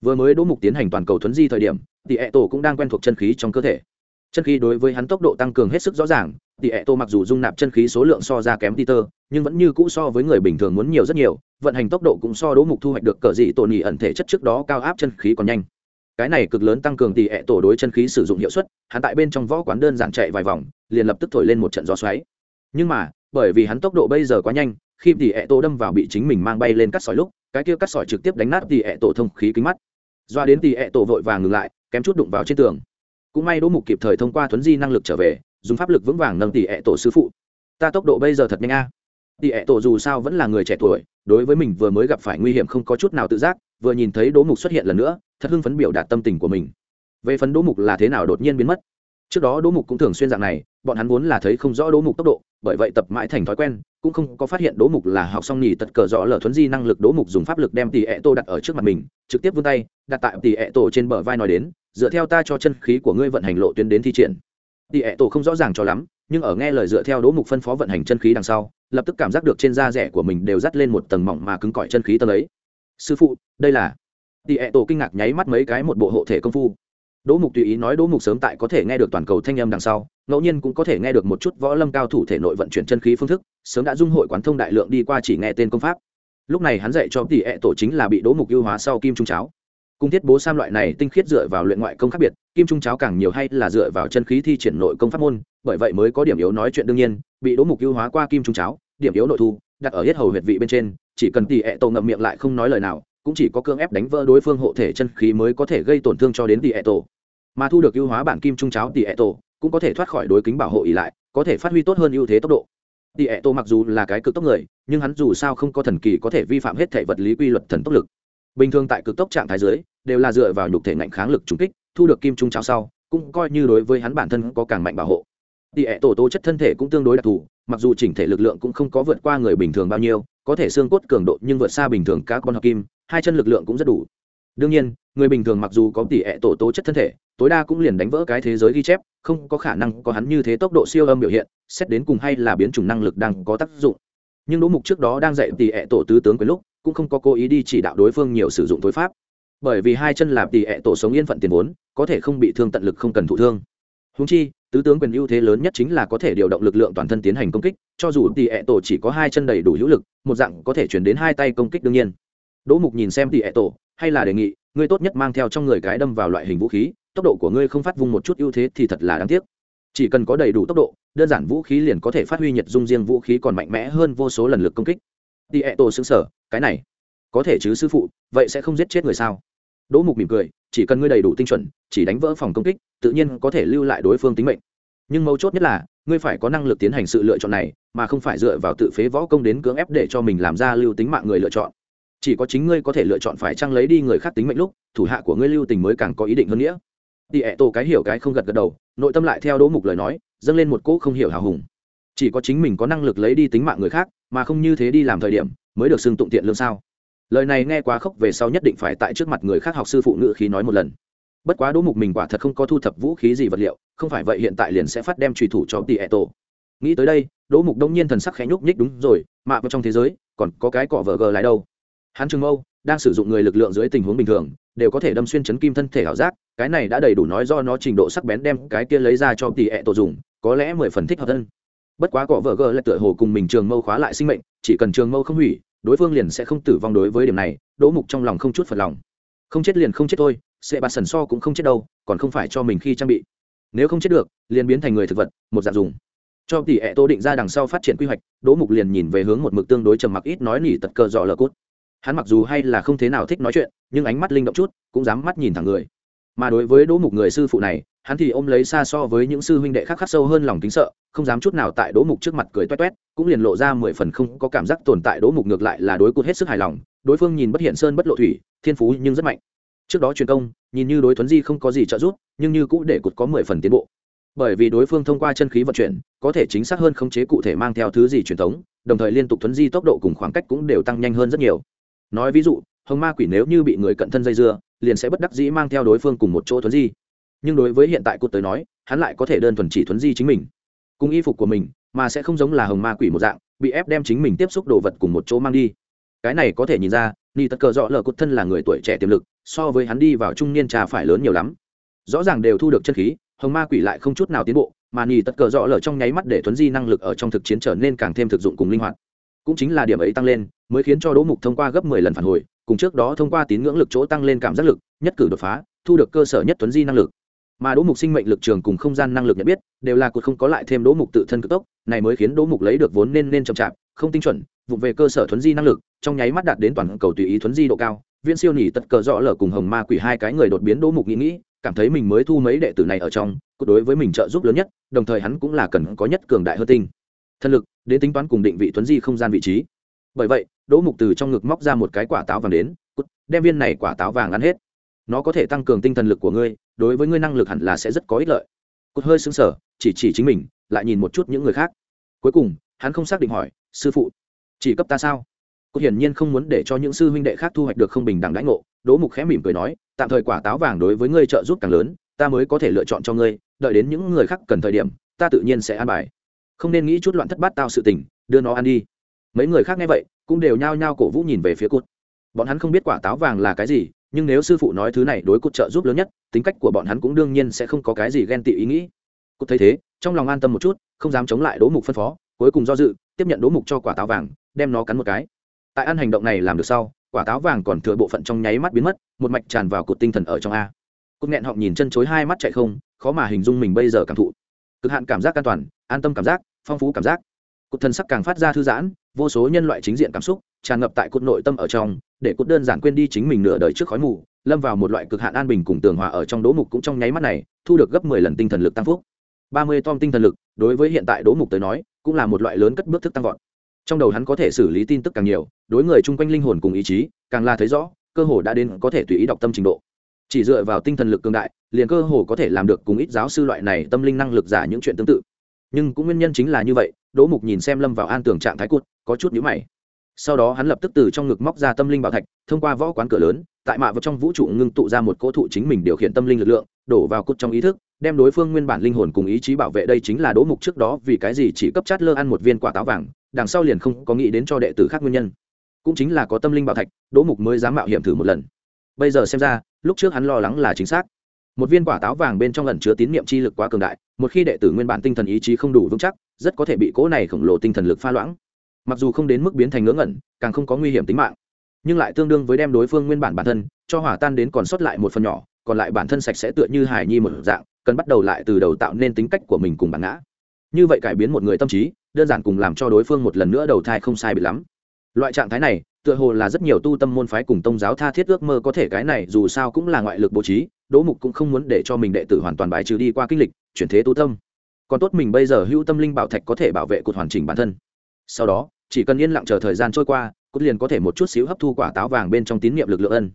Vừa mới đỗ mục tiến hành toàn cầu thuấn di thời điểm, thì ẹ tổ cũng đang quen thuộc chân khí trong cơ thể chân khí đối với hắn tốc độ tăng cường hết sức rõ ràng, Tỷ ẹ tô mặc dù dung nạp chân khí số lượng so ra kém peter, nhưng vẫn như cũ so với người bình thường muốn nhiều rất nhiều, vận hành tốc độ cũng so đỗ mục thu hoạch được cờ dị tổ nhị ẩn thể chất trước đó cao áp chân khí còn nhanh. Cái này cực lớn tăng cường tỷ ẹ tổ đối chân khí sử dụng hiệu suất, hắn tại bên trong võ quán đơn giản chạy vài vòng, liền lập tức thổi lên một trận gió xoáy. Nhưng mà, bởi vì hắn tốc độ bây giờ quá nhanh, khi tỷ ẹ tổ đâm vào bị chính mình mang bay lên cắt sỏi lúc, cái kia cắt sỏi trực tiếp đánh nát tỷ ẹ tổ thông khí kính mắt. Doa đến tỷ ẹ tổ vội vàng ngừng lại, kém chút đụng vào trên tường cũng may đỗ mục kịp thời thông qua thuấn di năng lực trở về, dùng pháp lực vững vàng nâng tỷ ẹ tổ sư phụ. Ta tốc độ bây giờ thật nhanh a. Tỷ ẹ tổ dù sao vẫn là người trẻ tuổi, đối với mình vừa mới gặp phải nguy hiểm không có chút nào tự giác, vừa nhìn thấy đỗ mục xuất hiện lần nữa, thật hưng phấn biểu đạt tâm tình của mình. Về phấn đỗ mục là thế nào đột nhiên biến mất? Trước đó đỗ mục cũng thường xuyên dạng này, bọn hắn vốn là thấy không rõ đỗ mục tốc độ, bởi vậy tập mãi thành thói quen, cũng không có phát hiện đỗ mục là học xong nhì tật cờ rõ lở thuấn di năng lực đỗ mục dùng pháp lực đem tỷ ẹ tô đặt ở trước mặt mình, trực tiếp vươn tay, đặt tại tỷ ẹ tổ trên bờ vai nói đến dựa theo ta cho chân khí của ngươi vận hành lộ tuyến đến thi triển. Tỷ ẹ tổ không rõ ràng cho lắm, nhưng ở nghe lời dựa theo đỗ mục phân phó vận hành chân khí đằng sau, lập tức cảm giác được trên da rẻ của mình đều dắt lên một tầng mỏng mà cứng cỏi chân khí tầng ấy. Sư phụ, đây là tỷ ẹ tổ kinh ngạc nháy mắt mấy cái một bộ hộ thể công phu. Đỗ mục tùy ý nói đỗ mục sớm tại có thể nghe được toàn cầu thanh âm đằng sau, ngẫu nhiên cũng có thể nghe được một chút võ lâm cao thủ thể nội vận chuyển chân khí phương thức, sớm đã dung hội quán thông đại lượng đi qua chỉ nghe tên công pháp. Lúc này hắn dạy cho tỷ ẹ tổ chính là bị đỗ mục ưu hóa sau kim trung cháo cung thiết bố sam loại này tinh khiết dựa vào luyện ngoại công khác biệt, kim trung cháo càng nhiều hay là dựa vào chân khí thi triển nội công pháp môn, bởi vậy mới có điểm yếu nói chuyện đương nhiên, bị đỗ mục ưu hóa qua kim trung cháo, điểm yếu nội thu, đặt ở hết hầu huyệt vị bên trên, chỉ cần tỷ ẹ tổ ngậm miệng lại không nói lời nào, cũng chỉ có cưỡng ép đánh vỡ đối phương hộ thể chân khí mới có thể gây tổn thương cho đến tỷ ẹ tổ. Mà thu được ưu hóa bản kim trung cháo tỷ ẹ tổ, cũng có thể thoát khỏi đối kính bảo hộ ỉ lại, có thể phát huy tốt hơn ưu thế tốc độ. Tỷ ẹ tổ mặc dù là cái cực tốc người, nhưng hắn dù sao không có thần kỳ có thể vi phạm hết thể vật lý quy luật thần tốc lực bình thường tại cực tốc trạng thái dưới, đều là dựa vào nhục thể ngạnh kháng lực trúng kích, thu được kim trung trào sau, cũng coi như đối với hắn bản thân có càng mạnh bảo hộ. Tỷ ệ tổ tố chất thân thể cũng tương đối đặc thù, mặc dù chỉnh thể lực lượng cũng không có vượt qua người bình thường bao nhiêu, có thể xương cốt cường độ nhưng vượt xa bình thường các con hợp kim, hai chân lực lượng cũng rất đủ. Đương nhiên, người bình thường mặc dù có tỷ ệ tổ tố chất thân thể, tối đa cũng liền đánh vỡ cái thế giới ghi chép, không có khả năng có hắn như thế tốc độ siêu âm biểu hiện, xét đến cùng hay là biến chủng năng lực đang có tác dụng. Nhưng đỗ mục trước đó đang dạy tỷ ệ tổ tứ tướng quyền lúc cũng không có cố ý đi chỉ đạo đối phương nhiều sử dụng tối pháp. Bởi vì hai chân làm tỷ ẹ tổ sống yên phận tiền vốn, có thể không bị thương tận lực không cần thụ thương. Húng chi, tứ tướng quyền ưu thế lớn nhất chính là có thể điều động lực lượng toàn thân tiến hành công kích, cho dù tỷ ẹ tổ chỉ có hai chân đầy đủ hữu lực, một dạng có thể chuyển đến hai tay công kích đương nhiên. Đỗ mục nhìn xem tỷ ẹ tổ, hay là đề nghị, ngươi tốt nhất mang theo trong người cái đâm vào loại hình vũ khí, tốc độ của ngươi không phát vung một chút ưu thế thì thật là đáng tiếc. Chỉ cần có đầy đủ tốc độ, đơn giản vũ khí liền có thể phát huy nhiệt dung riêng vũ khí còn mạnh mẽ hơn vô số lần lực công kích tỷ ẹ tổ xứng sở, cái này. Có thể chứ sư phụ, vậy sẽ không giết chết người sao? Đỗ mục mỉm cười, chỉ cần ngươi đầy đủ tinh chuẩn, chỉ đánh vỡ phòng công kích, tự nhiên có thể lưu lại đối phương tính mệnh. Nhưng mấu chốt nhất là, ngươi phải có năng lực tiến hành sự lựa chọn này, mà không phải dựa vào tự phế võ công đến cưỡng ép để cho mình làm ra lưu tính mạng người lựa chọn. Chỉ có chính ngươi có thể lựa chọn phải chăng lấy đi người khác tính mệnh lúc, thủ hạ của ngươi lưu tình mới càng có ý định hơn nghĩa. Đi ẹ tổ cái hiểu cái không gật gật đầu, nội tâm lại theo đỗ mục lời nói, dâng lên một cỗ không hiểu hào hùng. Chỉ có chính mình có năng lực lấy đi tính mạng người khác mà không như thế đi làm thời điểm, mới được xưng tụng tiện lương sao? Lời này nghe quá khốc về sau nhất định phải tại trước mặt người khác học sư phụ ngữ khí nói một lần. Bất quá đỗ mục mình quả thật không có thu thập vũ khí gì vật liệu, không phải vậy hiện tại liền sẽ phát đem trùy thủ cho tỷ ẹ tổ nghĩ tới đây, đỗ mục đông nhiên thần sắc khẽ nhúc nhích đúng rồi mạ vào trong thế giới, còn có cái cọ vờ gờ lại đâu? Hắn trường mâu, đang sử dụng người lực lượng dưới tình huống bình thường, đều có thể đâm xuyên chấn kim thân thể ảo giác, cái này đã đầy đủ nói do nó trình độ sắc bén đem cái kia lấy ra cho tỷ ẹ tổ dùng, có lẽ mười phần thích hợp thân bất quá cọ vợ gờ lại tựa hồ cùng mình trường mâu khóa lại sinh mệnh, chỉ cần trường mâu không hủy, đối phương liền sẽ không tử vong đối với điểm này, đỗ mục trong lòng không chút phật lòng. Không chết liền không chết thôi sẽ bạt sần so cũng không chết đâu, còn không phải cho mình khi trang bị. Nếu không chết được, liền biến thành người thực vật, một dạng dùng. Cho tỷ ẹ tô định ra đằng sau phát triển quy hoạch, đỗ mục liền nhìn về hướng một mực tương đối trầm mặc ít nói nỉ tật cờ dọ lờ cút. Hắn mặc dù hay là không thế nào thích nói chuyện, nhưng ánh mắt linh động chút, cũng dám mắt nhìn thẳng người. Mà đối với đỗ mục người sư phụ này hắn thì ôm lấy xa so với những sư huynh đệ khác khắc sâu hơn lòng kính sợ, không dám chút nào tại đỗ mục trước mặt cười toét toét, cũng liền lộ ra mười phần không có cảm giác tồn tại đỗ mục ngược lại là đối cụt hết sức hài lòng, đối phương nhìn bất hiện sơn bất lộ thủy, thiên phú nhưng rất mạnh. Trước đó truyền công, nhìn như đối thuấn di không có gì trợ giúp, nhưng như cũ để cụt có mười phần tiến bộ. Bởi vì đối phương thông qua chân khí vận chuyển, có thể chính xác hơn khống chế cụ thể mang theo thứ gì truyền thống, đồng thời liên tục thuấn di tốc độ cùng khoảng cách cũng đều tăng nhanh hơn rất nhiều. Nói ví dụ, hồng ma quỷ nếu như bị người cận thân dây dưa, liền sẽ bất đắc dĩ mang theo đối phương cùng một chỗ thuấn di nhưng đối với hiện tại cụt tới nói, hắn lại có thể đơn thuần chỉ thuấn di chính mình. Cùng y phục của mình, mà sẽ không giống là hồng ma quỷ một dạng, bị ép đem chính mình tiếp xúc đồ vật cùng một chỗ mang đi. Cái này có thể nhìn ra, ni tất cờ rõ lờ cụt thân là người tuổi trẻ tiềm lực, so với hắn đi vào trung niên trà phải lớn nhiều lắm. Rõ ràng đều thu được chân khí, hồng ma quỷ lại không chút nào tiến bộ, mà ni tất cờ rõ lờ trong nháy mắt để thuấn di năng lực ở trong thực chiến trở nên càng thêm thực dụng cùng linh hoạt. Cũng chính là điểm ấy tăng lên, mới khiến cho đỗ mục thông qua gấp mười lần phản hồi, cùng trước đó thông qua tín ngưỡng lực chỗ tăng lên cảm giác lực, nhất cử đột phá, thu được cơ sở nhất tuấn di năng lực mà đỗ mục sinh mệnh lực trường cùng không gian năng lực nhận biết đều là cột không có lại thêm đỗ mục tự thân cực tốc, này mới khiến đỗ mục lấy được vốn nên nên chậm chạp, không tinh chuẩn vụ về cơ sở thuấn di năng lực, trong nháy mắt đạt đến toàn cầu tùy ý thuấn di độ cao. Viên siêu nhỉ tật cờ rõ lở cùng hồng ma quỷ hai cái người đột biến đỗ mục nghĩ nghĩ, cảm thấy mình mới thu mấy đệ tử này ở trong cột đối với mình trợ giúp lớn nhất, đồng thời hắn cũng là cần có nhất cường đại hơn tinh thân lực, đến tính toán cùng định vị thuấn di không gian vị trí. Bởi vậy, đỗ mục từ trong ngực móc ra một cái quả táo vàng đến đem viên này quả táo vàng ăn hết nó có thể tăng cường tinh thần lực của ngươi, đối với ngươi năng lực hẳn là sẽ rất có ích lợi. Cốt hơi xứng sở chỉ chỉ chính mình, lại nhìn một chút những người khác. Cuối cùng, hắn không xác định hỏi, sư phụ, chỉ cấp ta sao? Cốt hiển nhiên không muốn để cho những sư huynh đệ khác thu hoạch được không bình đẳng đãi ngộ, đỗ mục khẽ mỉm cười nói, tạm thời quả táo vàng đối với ngươi trợ giúp càng lớn, ta mới có thể lựa chọn cho ngươi, đợi đến những người khác cần thời điểm, ta tự nhiên sẽ an bài. Không nên nghĩ chút loạn thất bát tao sự tình, đưa nó ăn đi. Mấy người khác nghe vậy, cũng đều nhao nhao cổ vũ nhìn về phía cụt bọn hắn không biết quả táo vàng là cái gì nhưng nếu sư phụ nói thứ này đối cụt trợ giúp lớn nhất, tính cách của bọn hắn cũng đương nhiên sẽ không có cái gì ghen tị ý nghĩ. Cụt thấy thế, trong lòng an tâm một chút, không dám chống lại đố mục phân phó, cuối cùng do dự, tiếp nhận đố mục cho quả táo vàng, đem nó cắn một cái. Tại ăn hành động này làm được sau, quả táo vàng còn thừa bộ phận trong nháy mắt biến mất, một mạch tràn vào cột tinh thần ở trong a. Cụt nghẹn họng nhìn chân chối hai mắt chạy không, khó mà hình dung mình bây giờ cảm thụ. Cực hạn cảm giác an toàn, an tâm cảm giác, phong phú cảm giác. Cột thần sắc càng phát ra thư giãn vô số nhân loại chính diện cảm xúc, tràn ngập tại cốt nội tâm ở trong, để cốt đơn giản quên đi chính mình nửa đời trước khói mù, lâm vào một loại cực hạn an bình cùng tường hòa ở trong đố mục cũng trong nháy mắt này, thu được gấp mười lần tinh thần lực tăng phúc. Ba mươi tom tinh thần lực, đối với hiện tại đố mục tới nói, cũng là một loại lớn cất bước thức tăng vọt. Trong đầu hắn có thể xử lý tin tức càng nhiều, đối người chung quanh linh hồn cùng ý chí, càng là thấy rõ, cơ hồ đã đến có thể tùy ý đọc tâm trình độ. Chỉ dựa vào tinh thần lực cường đại, liền cơ hồ có thể làm được cùng ít giáo sư loại này tâm linh năng lực giả những chuyện tương tự. Nhưng cũng nguyên nhân chính là như vậy đỗ mục nhìn xem lâm vào an tưởng trạng thái cụt có chút nhíu mày. Sau đó hắn lập tức từ trong ngực móc ra tâm linh bảo thạch, thông qua võ quán cửa lớn, tại mạ vào trong vũ trụ ngưng tụ ra một cỗ thụ chính mình điều khiển tâm linh lực lượng, đổ vào cốt trong ý thức, đem đối phương nguyên bản linh hồn cùng ý chí bảo vệ đây chính là đỗ mục trước đó vì cái gì chỉ cấp chát lơ ăn một viên quả táo vàng, đằng sau liền không có nghĩ đến cho đệ tử khác nguyên nhân. Cũng chính là có tâm linh bảo thạch đỗ mục mới dám mạo hiểm thử một lần. Bây giờ xem ra, lúc trước hắn lo lắng là chính xác. Một viên quả táo vàng bên trong lần chứa tín niệm chi lực quá cường đại, một khi đệ tử nguyên bản tinh thần ý chí không đủ vững chắc, rất có thể bị cỗ này khổng lồ tinh thần lực pha loãng mặc dù không đến mức biến thành ngớ ngẩn, càng không có nguy hiểm tính mạng, nhưng lại tương đương với đem đối phương nguyên bản bản thân cho hỏa tan đến còn sót lại một phần nhỏ, còn lại bản thân sạch sẽ tựa như hài nhi một dạng, cần bắt đầu lại từ đầu tạo nên tính cách của mình cùng bản ngã. Như vậy cải biến một người tâm trí, đơn giản cùng làm cho đối phương một lần nữa đầu thai không sai bị lắm. Loại trạng thái này, tựa hồ là rất nhiều tu tâm môn phái cùng tông giáo tha thiết ước mơ có thể cái này, dù sao cũng là ngoại lực bố trí, đỗ mục cũng không muốn để cho mình đệ tử hoàn toàn bài trừ đi qua kinh lịch, chuyển thế tu tâm. Còn tốt mình bây giờ hữu tâm linh bảo thạch có thể bảo vệ cột hoàn chỉnh bản thân. Sau đó chỉ cần yên lặng chờ thời gian trôi qua, cốt liền có thể một chút xíu hấp thu quả táo vàng bên trong tín nhiệm lực lượng ân.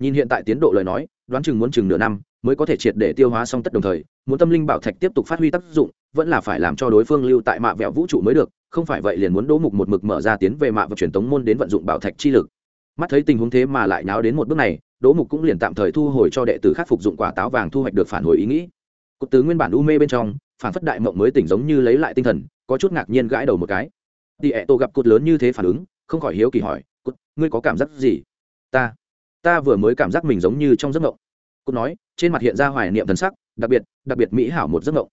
Nhìn hiện tại tiến độ lời nói, đoán chừng muốn chừng nửa năm mới có thể triệt để tiêu hóa xong tất đồng thời, muốn tâm linh bảo thạch tiếp tục phát huy tác dụng, vẫn là phải làm cho đối phương lưu tại mạ vẹo vũ trụ mới được, không phải vậy liền muốn đỗ mục một mực mở ra tiến về mạ và truyền tống môn đến vận dụng bảo thạch chi lực. Mắt thấy tình huống thế mà lại nháo đến một bước này, đỗ mục cũng liền tạm thời thu hồi cho đệ tử khắc phục dụng quả táo vàng thu hoạch được phản hồi ý nghĩ. Cụt tứ nguyên bản u mê bên trong, phản phất đại mộng mới tỉnh giống như lấy lại tinh thần, có chút ngạc nhiên gãi đầu một cái tỉ ẹ tổ gặp cụt lớn như thế phản ứng, không khỏi hiếu kỳ hỏi, cụt, ngươi có cảm giác gì? Ta ta vừa mới cảm giác mình giống như trong giấc mộng. Cụt nói, trên mặt hiện ra hoài niệm thần sắc, đặc biệt đặc biệt mỹ hảo một giấc mộng.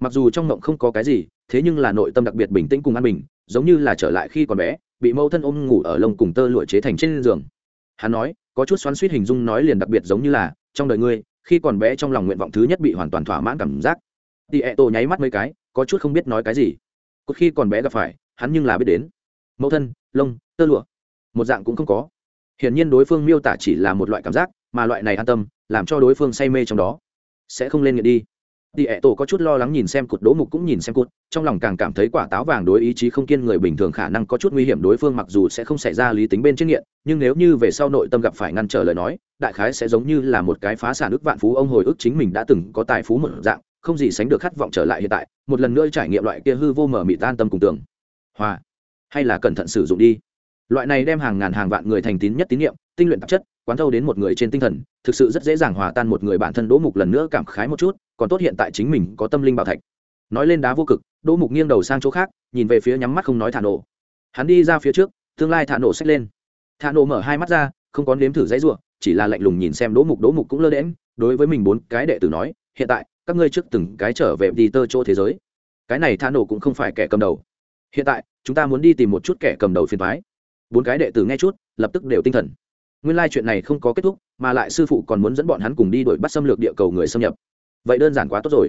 Mặc dù trong mộng không có cái gì, thế nhưng là nội tâm đặc biệt bình tĩnh cùng an bình, giống như là trở lại khi còn bé, bị mâu thân ôm ngủ ở lông cùng tơ lụa chế thành trên giường. Hắn nói, có chút xoắn suýt hình dung nói liền đặc biệt giống như là, trong đời ngươi, khi còn bé trong lòng nguyện vọng thứ nhất bị hoàn toàn thỏa mãn cảm giác. Tỉ ẹ tổ nháy mắt mấy cái, có chút không biết nói cái gì. Có khi còn bé gặp phải hắn nhưng là biết đến. Mẫu thân lông tơ lụa. Một dạng cũng không có. Hiển nhiên đối phương miêu tả chỉ là một loại cảm giác mà loại này an tâm làm cho đối phương say mê trong đó. Sẽ không lên nghiện đi. Tỷ ẹ tổ có chút lo lắng nhìn xem cột đỗ mục cũng nhìn xem cột, trong lòng càng cảm thấy quả táo vàng đối ý chí không kiên người bình thường khả năng có chút nguy hiểm đối phương mặc dù sẽ không xảy ra lý tính bên trên nghiện, nhưng nếu như về sau nội tâm gặp phải ngăn trở lời nói, đại khái sẽ giống như là một cái phá sản ức vạn phú ông hồi ức chính mình đã từng có tài phú một dạng, không gì sánh được khát vọng trở lại hiện tại, một lần nữa trải nghiệm loại kia hư vô mở mị tan tâm cùng tưởng. Hòa, hay là cẩn thận sử dụng đi. Loại này đem hàng ngàn hàng vạn người thành tín nhất tín niệm, tinh luyện tạp chất, quán thâu đến một người trên tinh thần, thực sự rất dễ dàng hòa tan một người bản thân Đỗ Mục lần nữa cảm khái một chút, còn tốt hiện tại chính mình có tâm linh bảo thạch. Nói lên đá vô cực đỗ mục nghiêng đầu sang chỗ khác nhìn về phía nhắm mắt không nói thả nổ hắn đi ra phía trước tương lai thả nổ xách lên. Thả nổ mở hai mắt ra không có nếm thử dãy ruộng chỉ là lạnh lùng nhìn xem đỗ mục đỗ mục cũng lơ đễm đối với mình bốn cái đệ tử nói hiện tại các ngươi trước từng cái trở về đi tơ chỗ thế giới. Cái này thả nổ cũng không phải kẻ cầm đầu hiện tại, chúng ta muốn đi tìm một chút kẻ cầm đầu phiền thoái bốn cái đệ tử nghe chút, lập tức đều tinh thần. Nguyên lai chuyện này không có kết thúc, mà lại sư phụ còn muốn dẫn bọn hắn cùng đi đuổi bắt xâm lược địa cầu người xâm nhập. Vậy đơn giản quá tốt rồi.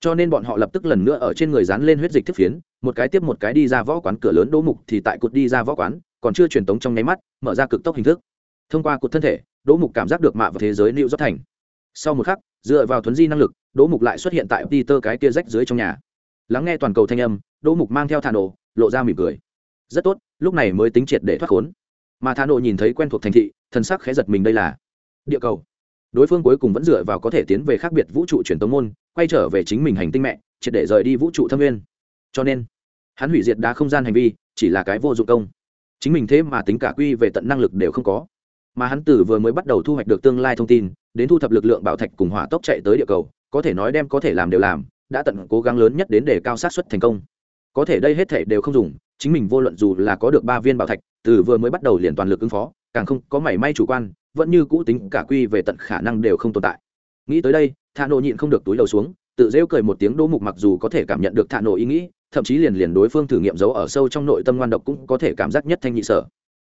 Cho nên bọn họ lập tức lần nữa ở trên người dán lên huyết dịch thức phiến, một cái tiếp một cái đi ra võ quán cửa lớn đỗ mục thì tại cột đi ra võ quán, còn chưa truyền tống trong nháy mắt, mở ra cực tốc hình thức. Thông qua cột thân thể, đỗ mục cảm giác được mạ vào thế giới lưu dốc thành. Sau một khắc, dựa vào thuấn di năng lực, đỗ mục lại xuất hiện tại peter cái tia rách dưới trong nhà. Lắng nghe toàn cầu thanh âm, đỗ mục mang theo thà nổ lộ ra mỉm cười. Rất tốt, lúc này mới tính triệt để thoát khốn. Mà thà nội nhìn thấy quen thuộc thành thị thân sắc khẽ giật mình đây là địa cầu. Đối phương cuối cùng vẫn dựa vào có thể tiến về khác biệt vũ trụ truyền tống môn, quay trở về chính mình hành tinh mẹ, triệt để rời đi vũ trụ thâm nguyên. Cho nên, hắn hủy diệt đá không gian hành vi, chỉ là cái vô dụng công. Chính mình thế mà tính cả quy về tận năng lực đều không có. Mà hắn tử vừa mới bắt đầu thu hoạch được tương lai thông tin, đến thu thập lực lượng bảo thạch cùng hỏa tốc chạy tới địa cầu, có thể nói đem có thể làm đều làm, đã tận cố gắng lớn nhất đến để cao sát xuất thành công có thể đây hết thể đều không dùng, chính mình vô luận dù là có được ba viên bảo thạch, từ vừa mới bắt đầu liền toàn lực ứng phó, càng không có mảy may chủ quan, vẫn như cũ tính cả quy về tận khả năng đều không tồn tại. Nghĩ tới đây thà nộ nhịn không được túi đầu xuống, tự rêu cười một tiếng đỗ mục mặc dù có thể cảm nhận được thà nộ ý nghĩ, thậm chí liền liền đối phương thử nghiệm giấu ở sâu trong nội tâm ngoan độc cũng có thể cảm giác nhất thanh nhị sở.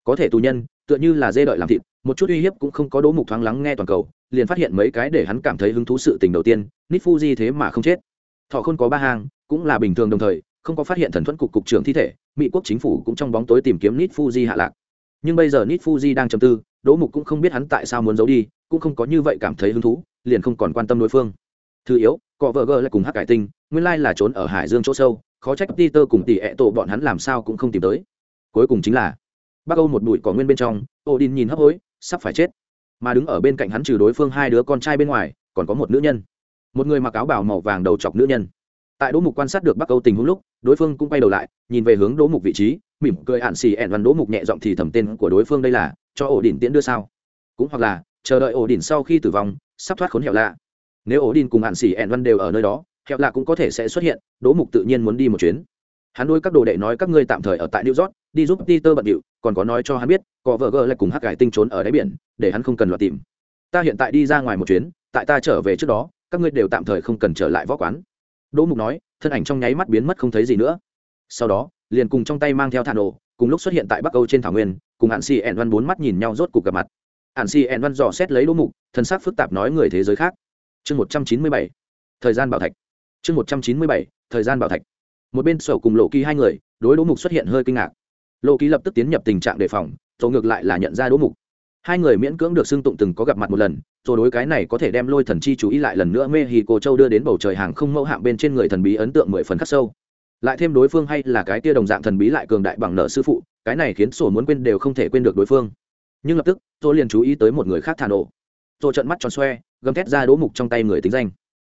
Có thể tù nhân, tựa như là dê đợi làm thịt, một chút uy hiếp cũng không có đỗ mục thoáng lắng nghe toàn cầu, liền phát hiện mấy cái để hắn cảm thấy hứng thú sự tình đầu tiên nít fuji thế mà không chết. Thọ không có ba hàng cũng là bình thường đồng thời không có phát hiện thần thuẫn cục cục trưởng thi thể, mỹ quốc chính phủ cũng trong bóng tối tìm kiếm nít fuji hạ lạc. Nhưng bây giờ nít fuji đang trầm tư, đỗ mục cũng không biết hắn tại sao muốn giấu đi, cũng không có như vậy cảm thấy hứng thú, liền không còn quan tâm đối phương. Thứ yếu cọ vợ gờ lại cùng hắc cải tinh, nguyên lai là trốn ở hải dương chỗ sâu, khó trách peter cùng tỷ ẹ tổ bọn hắn làm sao cũng không tìm tới. Cuối cùng chính là, bắc âu một bụi cỏ nguyên bên trong, odin nhìn hấp hối, sắp phải chết. Mà đứng ở bên cạnh hắn trừ đối phương hai đứa con trai bên ngoài, còn có một nữ nhân. Một người mặc áo bảo màu vàng đầu chọc nữ nhân tại đỗ mục quan sát được bắc âu tình huống lúc, đối phương cũng quay đầu lại, nhìn về hướng đỗ mục vị trí, mỉm cười ạn xì ẹn văn đỗ mục nhẹ giọng thì thầm tên của đối phương đây là, cho ổ đỉnh tiễn đưa sao? Cũng hoặc là, chờ đợi ổ đỉnh sau khi tử vong, sắp thoát khốn hẹo lạ. Nếu ổ đỉnh cùng ạn xì ẹn văn đều ở nơi đó, hẹo lạ cũng có thể sẽ xuất hiện, đỗ mục tự nhiên muốn đi một chuyến. Hắn đôi các đồ đệ nói các ngươi tạm thời ở tại new york, đi giúp peter bận điệu, còn có nói cho hắn biết, có vợ gờ lại cùng hắc cải tinh trốn ở đáy biển, để hắn không cần loạt tìm. Ta hiện tại đi ra ngoài một chuyến, tại ta trở về trước đó, các ngươi đều tạm thời không cần trở lại võ quán đỗ mục nói, thân ảnh trong nháy mắt biến mất không thấy gì nữa. Sau đó, liền cùng trong tay mang theo thả nổ, cùng lúc xuất hiện tại bắc âu trên thảo nguyên, cùng hạn si ẹn văn bốn mắt nhìn nhau rốt cuộc gặp mặt. Hạn si ẹn văn dò xét lấy đỗ mục thân xác phức tạp nói người thế giới khác. Chương một trăm chín mươi bảy, thời gian bảo thạch. Chương một trăm chín mươi bảy, thời gian bảo thạch. Một bên sổ cùng lộ ký hai người, đối đỗ mục xuất hiện hơi kinh ngạc. Lộ ký lập tức tiến nhập tình trạng đề phòng tổ ngược lại là nhận ra đỗ mục hai người miễn cưỡng được xưng tụng từng có gặp mặt một lần, rồi đối cái này có thể đem lôi thần chi chú ý lại lần nữa mê hì cô châu đưa đến bầu trời hàng không mẫu hạng bên trên người thần bí ấn tượng mười phần khắc sâu. Lại thêm đối phương hay là cái tia đồng dạng thần bí lại cường đại bằng nợ sư phụ, cái này khiến sổ muốn quên đều không thể quên được đối phương. Nhưng lập tức tôi liền chú ý tới một người khác thả nổ tôi trận mắt tròn xoe, gầm thét ra đố mục trong tay người tính danh.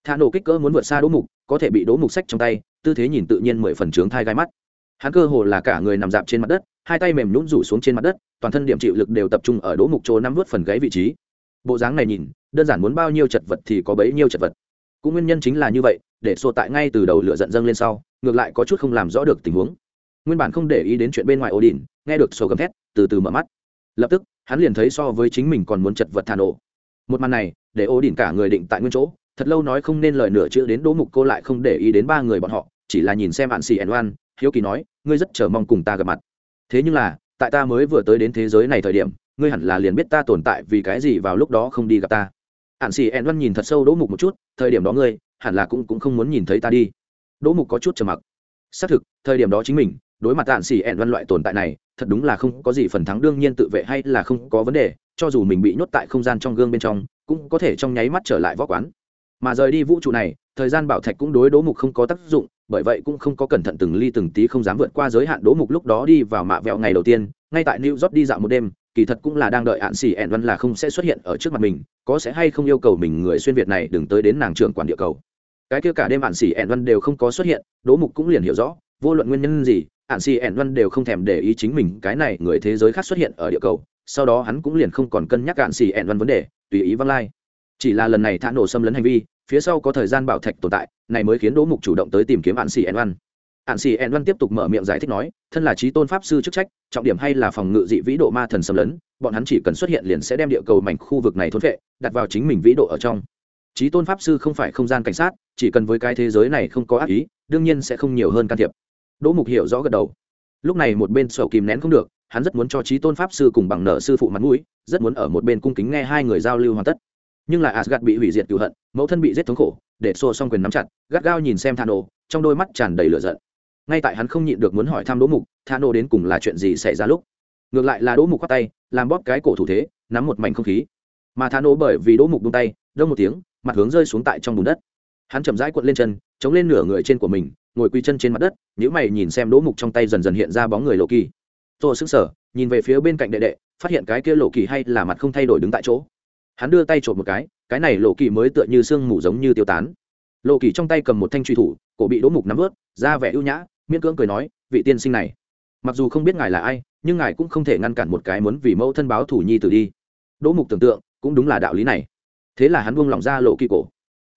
Thả nổ kích cỡ muốn vượt xa đố mục, có thể bị đố mục sách trong tay, tư thế nhìn tự nhiên mười phần trướng thai gai mắt. Hắn cơ hồ là cả người nằm dạp trên mặt đất, hai tay mềm nhún rủ xuống trên mặt đất toàn thân điểm chịu lực đều tập trung ở đỗ mục chỗ năm vớt phần gáy vị trí. Bộ dáng này nhìn, đơn giản muốn bao nhiêu chật vật thì có bấy nhiêu chật vật. Cũng nguyên nhân chính là như vậy, để xô tại ngay từ đầu lửa giận dâng lên sau, ngược lại có chút không làm rõ được tình huống. Nguyên bản không để ý đến chuyện bên ngoài ổ đỉnh nghe được sổ gầm thét, từ từ mở mắt. Lập tức, hắn liền thấy so với chính mình còn muốn chật vật thà nổ. Một màn này, để ổ đỉnh cả người định tại nguyên chỗ, thật lâu nói không nên lời nửa chữ đến đỗ mục cô lại không để ý đến ba người bọn họ, chỉ là nhìn xem hạn xì ẩn oan, hiếu kỳ nói, ngươi rất chờ mong cùng ta gặp mặt. Thế nhưng là tại ta mới vừa tới đến thế giới này thời điểm, ngươi hẳn là liền biết ta tồn tại vì cái gì vào lúc đó không đi gặp ta. Hạn xì ẹn văn nhìn thật sâu đỗ mục một chút, thời điểm đó ngươi, hẳn là cũng cũng không muốn nhìn thấy ta đi. Đỗ mục có chút trầm mặc. Xác thực, thời điểm đó chính mình, đối mặt hạn xì ẹn văn loại tồn tại này, thật đúng là không có gì phần thắng đương nhiên tự vệ hay là không có vấn đề, cho dù mình bị nhốt tại không gian trong gương bên trong, cũng có thể trong nháy mắt trở lại võ quán. Mà rời đi vũ trụ này, thời gian bảo thạch cũng đối đỗ mục không có tác dụng bởi vậy cũng không có cẩn thận từng ly từng tí không dám vượt qua giới hạn đỗ mục lúc đó đi vào mạ vẹo ngày đầu tiên, ngay tại new york đi dạo một đêm, kỳ thật cũng là đang đợi hạn xì ẹn văn là không sẽ xuất hiện ở trước mặt mình, có sẽ hay không yêu cầu mình người xuyên việt này đừng tới đến nàng trưởng quản địa cầu. Cái kia cả đêm hạn xì ẹn văn đều không có xuất hiện, đỗ mục cũng liền hiểu rõ, vô luận nguyên nhân gì hạn xì ẹn văn đều không thèm để ý chính mình cái này người thế giới khác xuất hiện ở địa cầu, sau đó hắn cũng liền không còn cân nhắc hạn xì ẹn văn vấn đề, tùy ý văng lai. Chỉ là lần này thả nổ xâm lấn hành vi phía sau có thời gian bảo thạch tồn tại, này mới khiến đỗ mục chủ động tới tìm kiếm hạn xì ẩn văn hạn xì ẩn văn tiếp tục mở miệng giải thích nói, thân là trí tôn pháp sư chức trách, trọng điểm hay là phòng ngự dị vĩ độ ma thần xâm lấn, bọn hắn chỉ cần xuất hiện liền sẽ đem địa cầu mảnh khu vực này thốn vệ đặt vào chính mình vĩ độ ở trong. Trí tôn pháp sư không phải không gian cảnh sát, chỉ cần với cái thế giới này không có ác ý, đương nhiên sẽ không nhiều hơn can thiệp. Đỗ mục hiểu rõ gật đầu. Lúc này một bên sầu kìm nén không được, hắn rất muốn cho trí tôn pháp sư cùng bằng nợ sư phụ mặt mũi, rất muốn ở một bên cung kính nghe hai người giao lưu hoàn tất nhưng lại Asgard bị hủy diệt cựu hận, mẫu thân bị giết thống khổ, để xô xong quyền nắm chặt, gắt gao nhìn xem thano trong đôi mắt tràn đầy lửa giận. Ngay tại hắn không nhịn được muốn hỏi thăm đỗ mục thano đến cùng là chuyện gì xảy ra lúc? Ngược lại là đỗ mục quát tay, làm bóp cái cổ thủ thế, nắm một mảnh không khí. Mà thano bởi vì đỗ mục buông tay, đông một tiếng, mặt hướng rơi xuống tại trong bùn đất. Hắn chậm rãi cuộn lên chân, chống lên nửa người trên của mình, ngồi quỳ chân trên mặt đất, nhíu mày nhìn xem đỗ mục trong tay dần dần hiện ra bóng người lộ kỳ. Tôi sững sờ, nhìn về phía bên cạnh đệ đệ, phát hiện cái kia lộ kỳ hay là mặt không thay đổi đứng tại chỗ hắn đưa tay trộm một cái cái này lộ kỳ mới tựa như sương mù giống như tiêu tán. Lộ kỳ trong tay cầm một thanh truy thủ, cổ bị đỗ mục nắm vớt, ra vẻ ưu nhã, miễn cưỡng cười nói, vị tiên sinh này, mặc dù không biết ngài là ai, nhưng ngài cũng không thể ngăn cản một cái muốn vì mẫu thân báo thủ nhi tử đi. Đỗ mục tưởng tượng, cũng đúng là đạo lý này. Thế là hắn buông lỏng ra lộ kỳ cổ.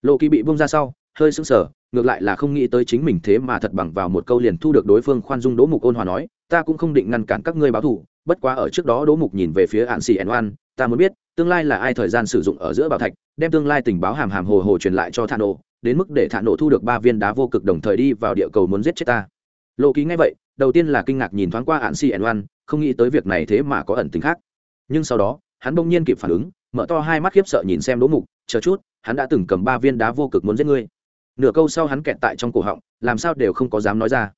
Lộ kỳ bị buông ra sau, hơi sững sờ, ngược lại là không nghĩ tới chính mình thế mà thật bằng vào một câu liền thu được đối phương khoan dung đỗ mục ôn hòa nói, ta cũng không định ngăn cản các ngươi báo thủ bất quá ở trước đó đỗ mục nhìn về phía hạn xì ẻn oan, ta muốn biết tương lai là ai thời gian sử dụng ở giữa bảo thạch, đem tương lai tình báo hàm hàm hồ hồ truyền lại cho thả nổ đến mức để thả nổ thu được ba viên đá vô cực đồng thời đi vào địa cầu muốn giết chết ta. Lộ ký ngay vậy, đầu tiên là kinh ngạc nhìn thoáng qua hạn si ẩn oan, không nghĩ tới việc này thế mà có ẩn tính khác. Nhưng sau đó, hắn bỗng nhiên kịp phản ứng, mở to hai mắt khiếp sợ nhìn xem đỗ mục, chờ chút, hắn đã từng cầm ba viên đá vô cực muốn giết ngươi. Nửa câu sau hắn kẹt tại trong cổ họng, làm sao đều không có dám nói ra.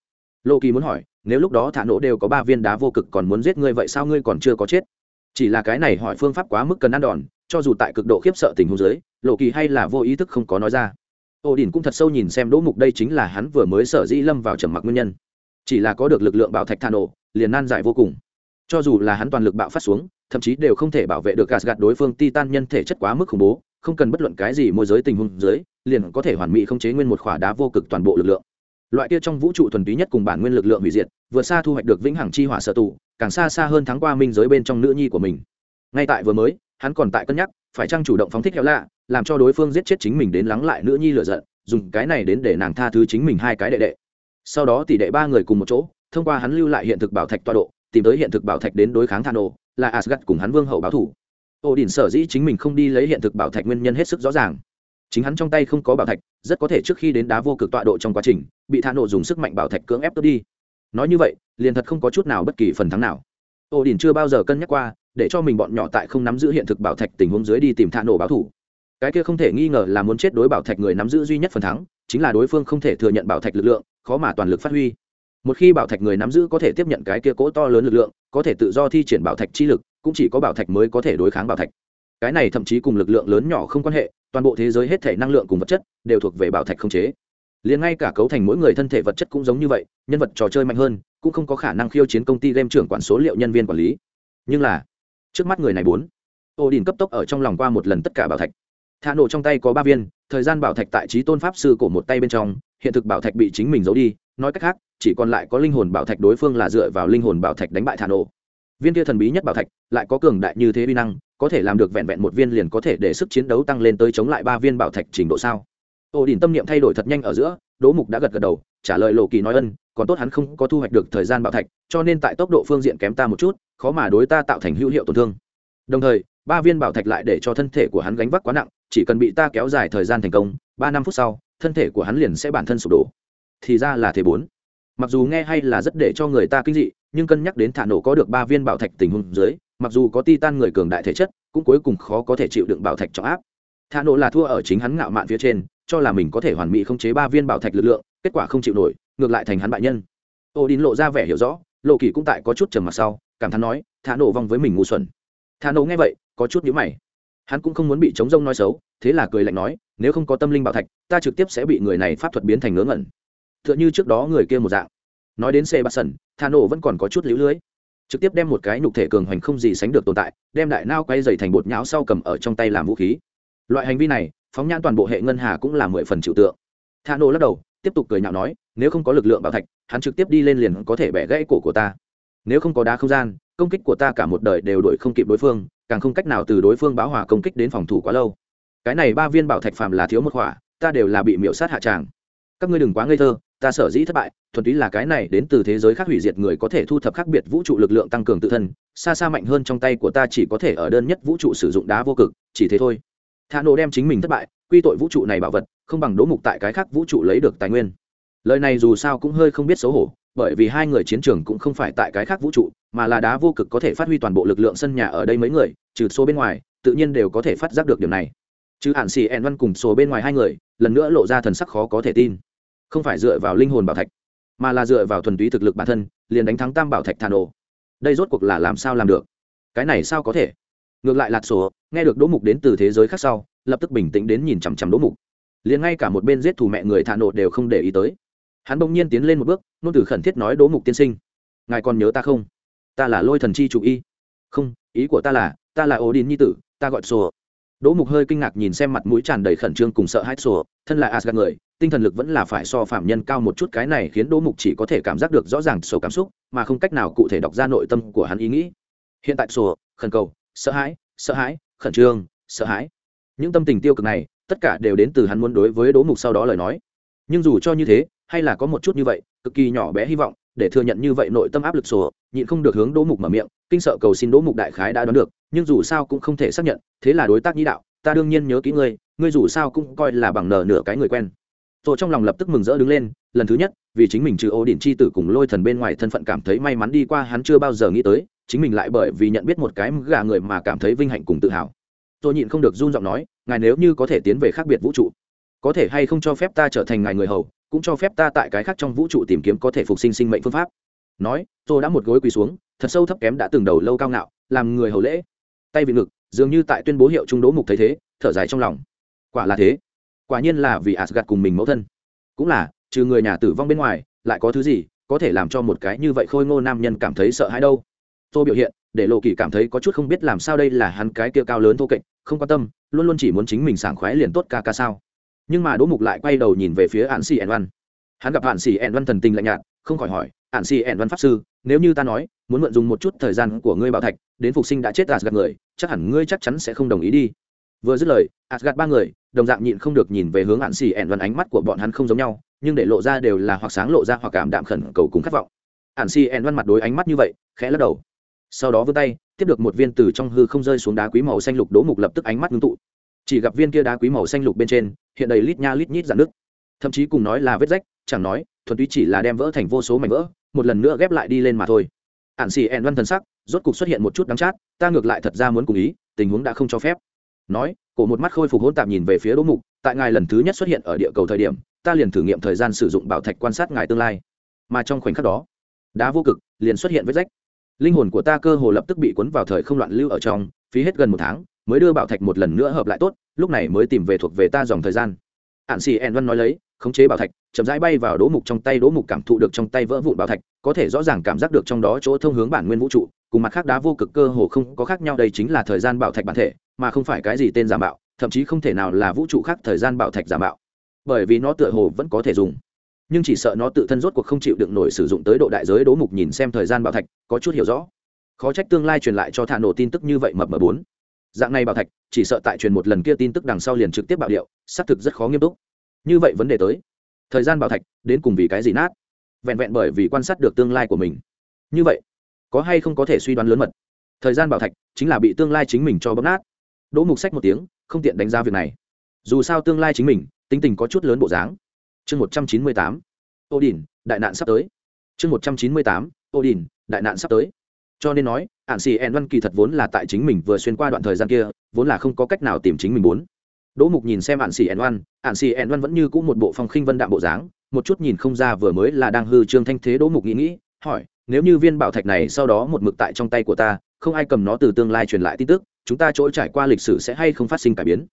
Lộ kỳ muốn hỏi, nếu lúc đó thả nổ đều có ba viên đá vô cực còn muốn giết ngươi vậy sao ngươi còn chưa có chết? Chỉ là cái này hỏi phương pháp quá mức cần ăn đòn, cho dù tại cực độ khiếp sợ tình huống dưới, lộ kỳ hay là vô ý thức không có nói ra. Ô đình cũng thật sâu nhìn xem đỗ mục đây chính là hắn vừa mới sở dĩ lâm vào trầm mặc nguyên nhân. Chỉ là có được lực lượng bảo thạch thả nổ, liền nan giải vô cùng. Cho dù là hắn toàn lực bạo phát xuống, thậm chí đều không thể bảo vệ được gạt gạt đối phương titan nhân thể chất quá mức khủng bố, không cần bất luận cái gì môi giới tình huống dưới, liền có thể hoàn mỹ không chế nguyên một khỏa đá vô cực toàn bộ lực lượng loại kia trong vũ trụ thuần túy nhất cùng bản nguyên lực lượng hủy diệt, vượt xa thu hoạch được vĩnh hằng chi hỏa sở tù càng xa xa hơn thắng qua minh giới bên trong nữ nhi của mình. Ngay tại vừa mới, hắn còn tại cân nhắc, phải chăng chủ động phóng thích heo lạ, làm cho đối phương giết chết chính mình đến lắng lại nữ nhi lựa giận, dùng cái này đến để nàng tha thứ chính mình hai cái đệ đệ. Sau đó tỷ đệ ba người cùng một chỗ, thông qua hắn lưu lại hiện thực bảo thạch toa độ, tìm tới hiện thực bảo thạch đến đối kháng thano, là asgad cùng hắn vương hậu báo thủ. Ô đình sở dĩ chính mình không đi lấy hiện thực bảo thạch nguyên nhân hết sức rõ ràng chính hắn trong tay không có bảo thạch, rất có thể trước khi đến đá vô cực tọa độ trong quá trình, bị thả nổ dùng sức mạnh bảo thạch cưỡng ép cướp đi. Nói như vậy, liền thật không có chút nào bất kỳ phần thắng nào. Ô đình chưa bao giờ cân nhắc qua, để cho mình bọn nhỏ tại không nắm giữ hiện thực bảo thạch tình huống dưới đi tìm thả nổ báo thủ cái kia không thể nghi ngờ là muốn chết đối bảo thạch người nắm giữ duy nhất phần thắng, chính là đối phương không thể thừa nhận bảo thạch lực lượng, khó mà toàn lực phát huy. Một khi bảo thạch người nắm giữ có thể tiếp nhận cái kia cỗ to lớn lực lượng, có thể tự do thi triển bảo thạch chi lực, cũng chỉ có bảo thạch mới có thể đối kháng bảo thạch. Cái này thậm chí cùng lực lượng lớn nhỏ không quan hệ toàn bộ thế giới hết thể năng lượng cùng vật chất đều thuộc về bảo thạch không chế. Liền ngay cả cấu thành mỗi người thân thể vật chất cũng giống như vậy, nhân vật trò chơi mạnh hơn, cũng không có khả năng khiêu chiến công ty game trưởng quản số liệu nhân viên quản lý. Nhưng là, trước mắt người này bốn. Ô đình cấp tốc ở trong lòng qua một lần tất cả bảo thạch. Thả nổ trong tay có ba viên, thời gian bảo thạch tại trí tôn pháp sư cổ một tay bên trong, hiện thực bảo thạch bị chính mình giấu đi, nói cách khác, chỉ còn lại có linh hồn bảo thạch đối phương là dựa vào linh hồn bảo thạch đánh bại thả nổ. Viên kia thần bí nhất bảo thạch lại có cường đại như thế vi năng có thể làm được vẹn vẹn một viên liền có thể để sức chiến đấu tăng lên tới chống lại ba viên bảo thạch trình độ sao? Ô đình tâm niệm thay đổi thật nhanh ở giữa, đỗ mục đã gật gật đầu, trả lời lộ kỳ nói ân, còn tốt hắn không có thu hoạch được thời gian bảo thạch, cho nên tại tốc độ phương diện kém ta một chút, khó mà đối ta tạo thành hữu hiệu tổn thương. Đồng thời, ba viên bảo thạch lại để cho thân thể của hắn gánh vác quá nặng, chỉ cần bị ta kéo dài thời gian thành công, ba năm phút sau, thân thể của hắn liền sẽ bản thân sụp đổ. Thì ra là thế bốn. Mặc dù nghe hay là rất để cho người ta kinh dị, nhưng cân nhắc đến thả nổ có được ba viên bảo thạch tình huống dưới mặc dù có titan người cường đại thể chất, cũng cuối cùng khó có thể chịu đựng bảo thạch trọng áp. Thả nổ là thua ở chính hắn ngạo mạn phía trên, cho là mình có thể hoàn mỹ khống chế ba viên bảo thạch lực lượng, kết quả không chịu nổi, ngược lại thành hắn bại nhân. Ô đin lộ ra vẻ hiểu rõ, lộ kỳ cũng tại có chút trầm mặt sau, cảm thán nói, thả nổ vong với mình ngu xuẩn. Thả nổ nghe vậy, có chút nhíu mày. Hắn cũng không muốn bị chống rông nói xấu, thế là cười lạnh nói, nếu không có tâm linh bảo thạch, ta trực tiếp sẽ bị người này pháp thuật biến thành ngớ ngẩn. T h ư ợ n h ư trước đó người kia một dạng. Nói đến xe bát sần thà nổ vẫn còn có chút lũ lưới trực tiếp đem một cái nhục thể cường hoành không gì sánh được tồn tại đem đại nao quay dày thành bột nhão sau cầm ở trong tay làm vũ khí. Loại hành vi này phóng nhãn toàn bộ hệ ngân hà cũng là mười phần chịu tượng. Thà nô lắc đầu tiếp tục cười nhạo nói nếu không có lực lượng bảo thạch hắn trực tiếp đi lên liền có thể bẻ gãy cổ của ta. Nếu không có đá không gian công kích của ta cả một đời đều đổi không kịp đối phương càng không cách nào từ đối phương báo hòa công kích đến phòng thủ quá lâu. Cái này ba viên bảo thạch phàm là thiếu một hỏa, ta đều là bị miễu sát hạ tràng. Các ngươi đừng quá ngây thơ ta sở dĩ thất bại, thuần túy là cái này đến từ thế giới khác hủy diệt người có thể thu thập khác biệt vũ trụ lực lượng tăng cường tự thân, xa xa mạnh hơn trong tay của ta chỉ có thể ở đơn nhất vũ trụ sử dụng đá vô cực, chỉ thế thôi. Thà nổ đem chính mình thất bại, quy tội vũ trụ này bảo vật, không bằng đỗ mục tại cái khác vũ trụ lấy được tài nguyên. Lời này dù sao cũng hơi không biết xấu hổ, bởi vì hai người chiến trường cũng không phải tại cái khác vũ trụ, mà là đá vô cực có thể phát huy toàn bộ lực lượng sân nhà ở đây mấy người, trừ số bên ngoài, tự nhiên đều có thể phát giác được điều này. Chứ hạn xì ẹn văn cùng số bên ngoài hai người, lần nữa lộ ra thần sắc khó có thể tin không phải dựa vào linh hồn bảo thạch, mà là dựa vào thuần túy thực lực bản thân, liền đánh thắng tam bảo thạch thà nổ. Đây rốt cuộc là làm sao làm được? Cái này sao có thể? Ngược lại lạt sổ, nghe được đỗ mục đến từ thế giới khác sau, lập tức bình tĩnh đến nhìn chằm chằm đỗ mục. Liền ngay cả một bên giết thù mẹ người thà nổ đều không để ý tới. Hắn bỗng nhiên tiến lên một bước, nôn từ khẩn thiết nói đỗ mục tiên sinh, ngài còn nhớ ta không? Ta là lôi thần chi chủ y. Không, ý của ta là ta là ổ đin nhi tử, ta gọi sổ. Đỗ Mục hơi kinh ngạc nhìn xem mặt mũi tràn đầy khẩn trương cùng sợ hãi sủa, thân là Asgard người, tinh thần lực vẫn là phải so phạm nhân cao một chút cái này khiến Đỗ Mục chỉ có thể cảm giác được rõ ràng sổ cảm xúc, mà không cách nào cụ thể đọc ra nội tâm của hắn ý nghĩ. Hiện tại sủa, khẩn cầu, sợ hãi, sợ hãi, khẩn trương, sợ hãi. Những tâm tình tiêu cực này, tất cả đều đến từ hắn muốn đối với Đỗ Mục sau đó lời nói. Nhưng dù cho như thế, hay là có một chút như vậy, cực kỳ nhỏ bé hy vọng, để thừa nhận như vậy nội tâm áp lực sổ, nhịn không được hướng Đỗ Mục mở miệng, kinh sợ cầu xin Đỗ Mục đại khái đã đoán được, nhưng dù sao cũng không thể xác nhận thế là đối tác nhĩ đạo ta đương nhiên nhớ kỹ ngươi ngươi dù sao cũng coi là bằng nở nửa cái người quen. Rồi trong lòng lập tức mừng rỡ đứng lên lần thứ nhất vì chính mình trừ ô điển chi tử cùng lôi thần bên ngoài thân phận cảm thấy may mắn đi qua hắn chưa bao giờ nghĩ tới chính mình lại bởi vì nhận biết một cái gà người mà cảm thấy vinh hạnh cùng tự hào. Tôi nhịn không được run giọng nói ngài nếu như có thể tiến về khác biệt vũ trụ có thể hay không cho phép ta trở thành ngài người hầu cũng cho phép ta tại cái khác trong vũ trụ tìm kiếm có thể phục sinh sinh mệnh phương pháp. Nói, tôi đã một gối quỳ xuống, thật sâu thấp kém đã từng đầu lâu cao ngạo, làm người hầu lễ. Tay vị ngực, dường như tại tuyên bố hiệu trung đố mục thấy thế, thở dài trong lòng. Quả là thế. Quả nhiên là vì asgad cùng mình mẫu thân. Cũng là, trừ người nhà tử vong bên ngoài, lại có thứ gì có thể làm cho một cái như vậy khôi ngô nam nhân cảm thấy sợ hãi đâu? Tôi biểu hiện, để lộ kỳ cảm thấy có chút không biết làm sao đây là hắn cái kia cao lớn thô kệch, không quan tâm, luôn luôn chỉ muốn chính mình sảng khoái liền tốt ca ca sao? Nhưng mà đỗ mục lại quay đầu nhìn về phía hạn xì ẻn văn hắn gặp hạn xì ẻn văn thần tình lạnh nhạt không khỏi hỏi hạn xì ẻn văn pháp sư nếu như ta nói muốn mượn dùng một chút thời gian của ngươi bảo thạch đến phục sinh đã chết gạt người, chắc hẳn ngươi chắc chắn sẽ không đồng ý đi. Vừa dứt lời, gạt ba người, đồng dạng nhịn không được nhìn về hướng Ản xì ẻn văn ánh mắt của bọn hắn không giống nhau, nhưng để lộ ra đều là hoặc sáng lộ ra hoặc cảm đạm khẩn cầu cùng khát vọng. Ản xì ẻn văn mặt đối ánh mắt như vậy, khẽ lắc đầu. Sau đó vươn tay, tiếp được một viên từ trong hư không rơi xuống đá quý màu xanh lục đố mục lập tức ánh mắt ngưng tụ. Chỉ gặp viên kia đá quý màu xanh lục bên trên, hiện đầy lít nha lít nhít dạn nước. Thậm chí cùng nói là vết rách, chẳng nói, thuần túy chỉ là đem vỡ thành vô số mảnh vỡ, một lần nữa ghép lại đi lên mà thôi. Ạn xì ẹn văn thần sắc rốt cục xuất hiện một chút đắng chát ta ngược lại thật ra muốn cùng ý tình huống đã không cho phép. Nói cổ một mắt khôi phục hỗn tạp nhìn về phía đỗ mục tại ngài lần thứ nhất xuất hiện ở địa cầu thời điểm ta liền thử nghiệm thời gian sử dụng bảo thạch quan sát ngài tương lai. Mà trong khoảnh khắc đó đá vô cực liền xuất hiện vết rách. Linh hồn của ta cơ hồ lập tức bị cuốn vào thời không loạn lưu ở trong phí hết gần một tháng mới đưa bảo thạch một lần nữa hợp lại tốt, lúc này mới tìm về thuộc về ta dòng thời gian. Ạn xì ẹn văn nói lấy, khống chế bảo thạch, chậm rãi bay vào đố mục trong tay đố mục cảm thụ được trong tay vỡ vụn bảo thạch, có thể rõ ràng cảm giác được trong đó chỗ thông hướng bản nguyên vũ trụ, cùng mặt khác đá vô cực cơ hồ không có khác nhau, đây chính là thời gian bảo thạch bản thể, mà không phải cái gì tên giả mạo, thậm chí không thể nào là vũ trụ khác thời gian bảo thạch giả mạo. Bởi vì nó tựa hồ vẫn có thể dùng, nhưng chỉ sợ nó tự thân rốt cuộc không chịu đựng nổi sử dụng tới độ đại giới đố mục nhìn xem thời gian bảo thạch, có chút hiểu rõ. Khó trách tương lai truyền lại cho thả nổ tin tức như vậy mập mờ bốn dạng này bảo thạch, chỉ sợ tại truyền một lần kia tin tức đằng sau liền trực tiếp bạo điệu, xác thực rất khó nghiêm túc. Như vậy vấn đề tới. Thời gian bảo thạch, đến cùng vì cái gì nát? Vẹn vẹn bởi vì quan sát được tương lai của mình. Như vậy, có hay không có thể suy đoán lớn mật? Thời gian bảo thạch, chính là bị tương lai chính mình cho bấm nát. Đỗ mục sách một tiếng, không tiện đánh giá việc này. Dù sao tương lai chính mình, tính tình có chút lớn bộ dáng. Chương một trăm chín mươi tám. Ô đình đại nạn sắp tới. Chương một trăm chín mươi tám ô đình đại nạn sắp tới. Cho nên nói ạn xì ẹn văn kỳ thật vốn là tại chính mình vừa xuyên qua đoạn thời gian kia, vốn là không có cách nào tìm chính mình muốn đỗ mục nhìn xem ạn xì ẹn văn ạn xì ẹn văn vẫn như c ũ một bộ phong khinh vân đạm bộ dáng, một chút nhìn không ra vừa mới là đang hư trương thanh thế đỗ mục nghĩ nghĩ, hỏi, nếu như viên bảo thạch này sau đó một mực tại trong tay của ta, không ai cầm nó từ tương lai truyền lại tin tức, chúng ta chỗ trải qua lịch sử sẽ hay không phát sinh cải biến?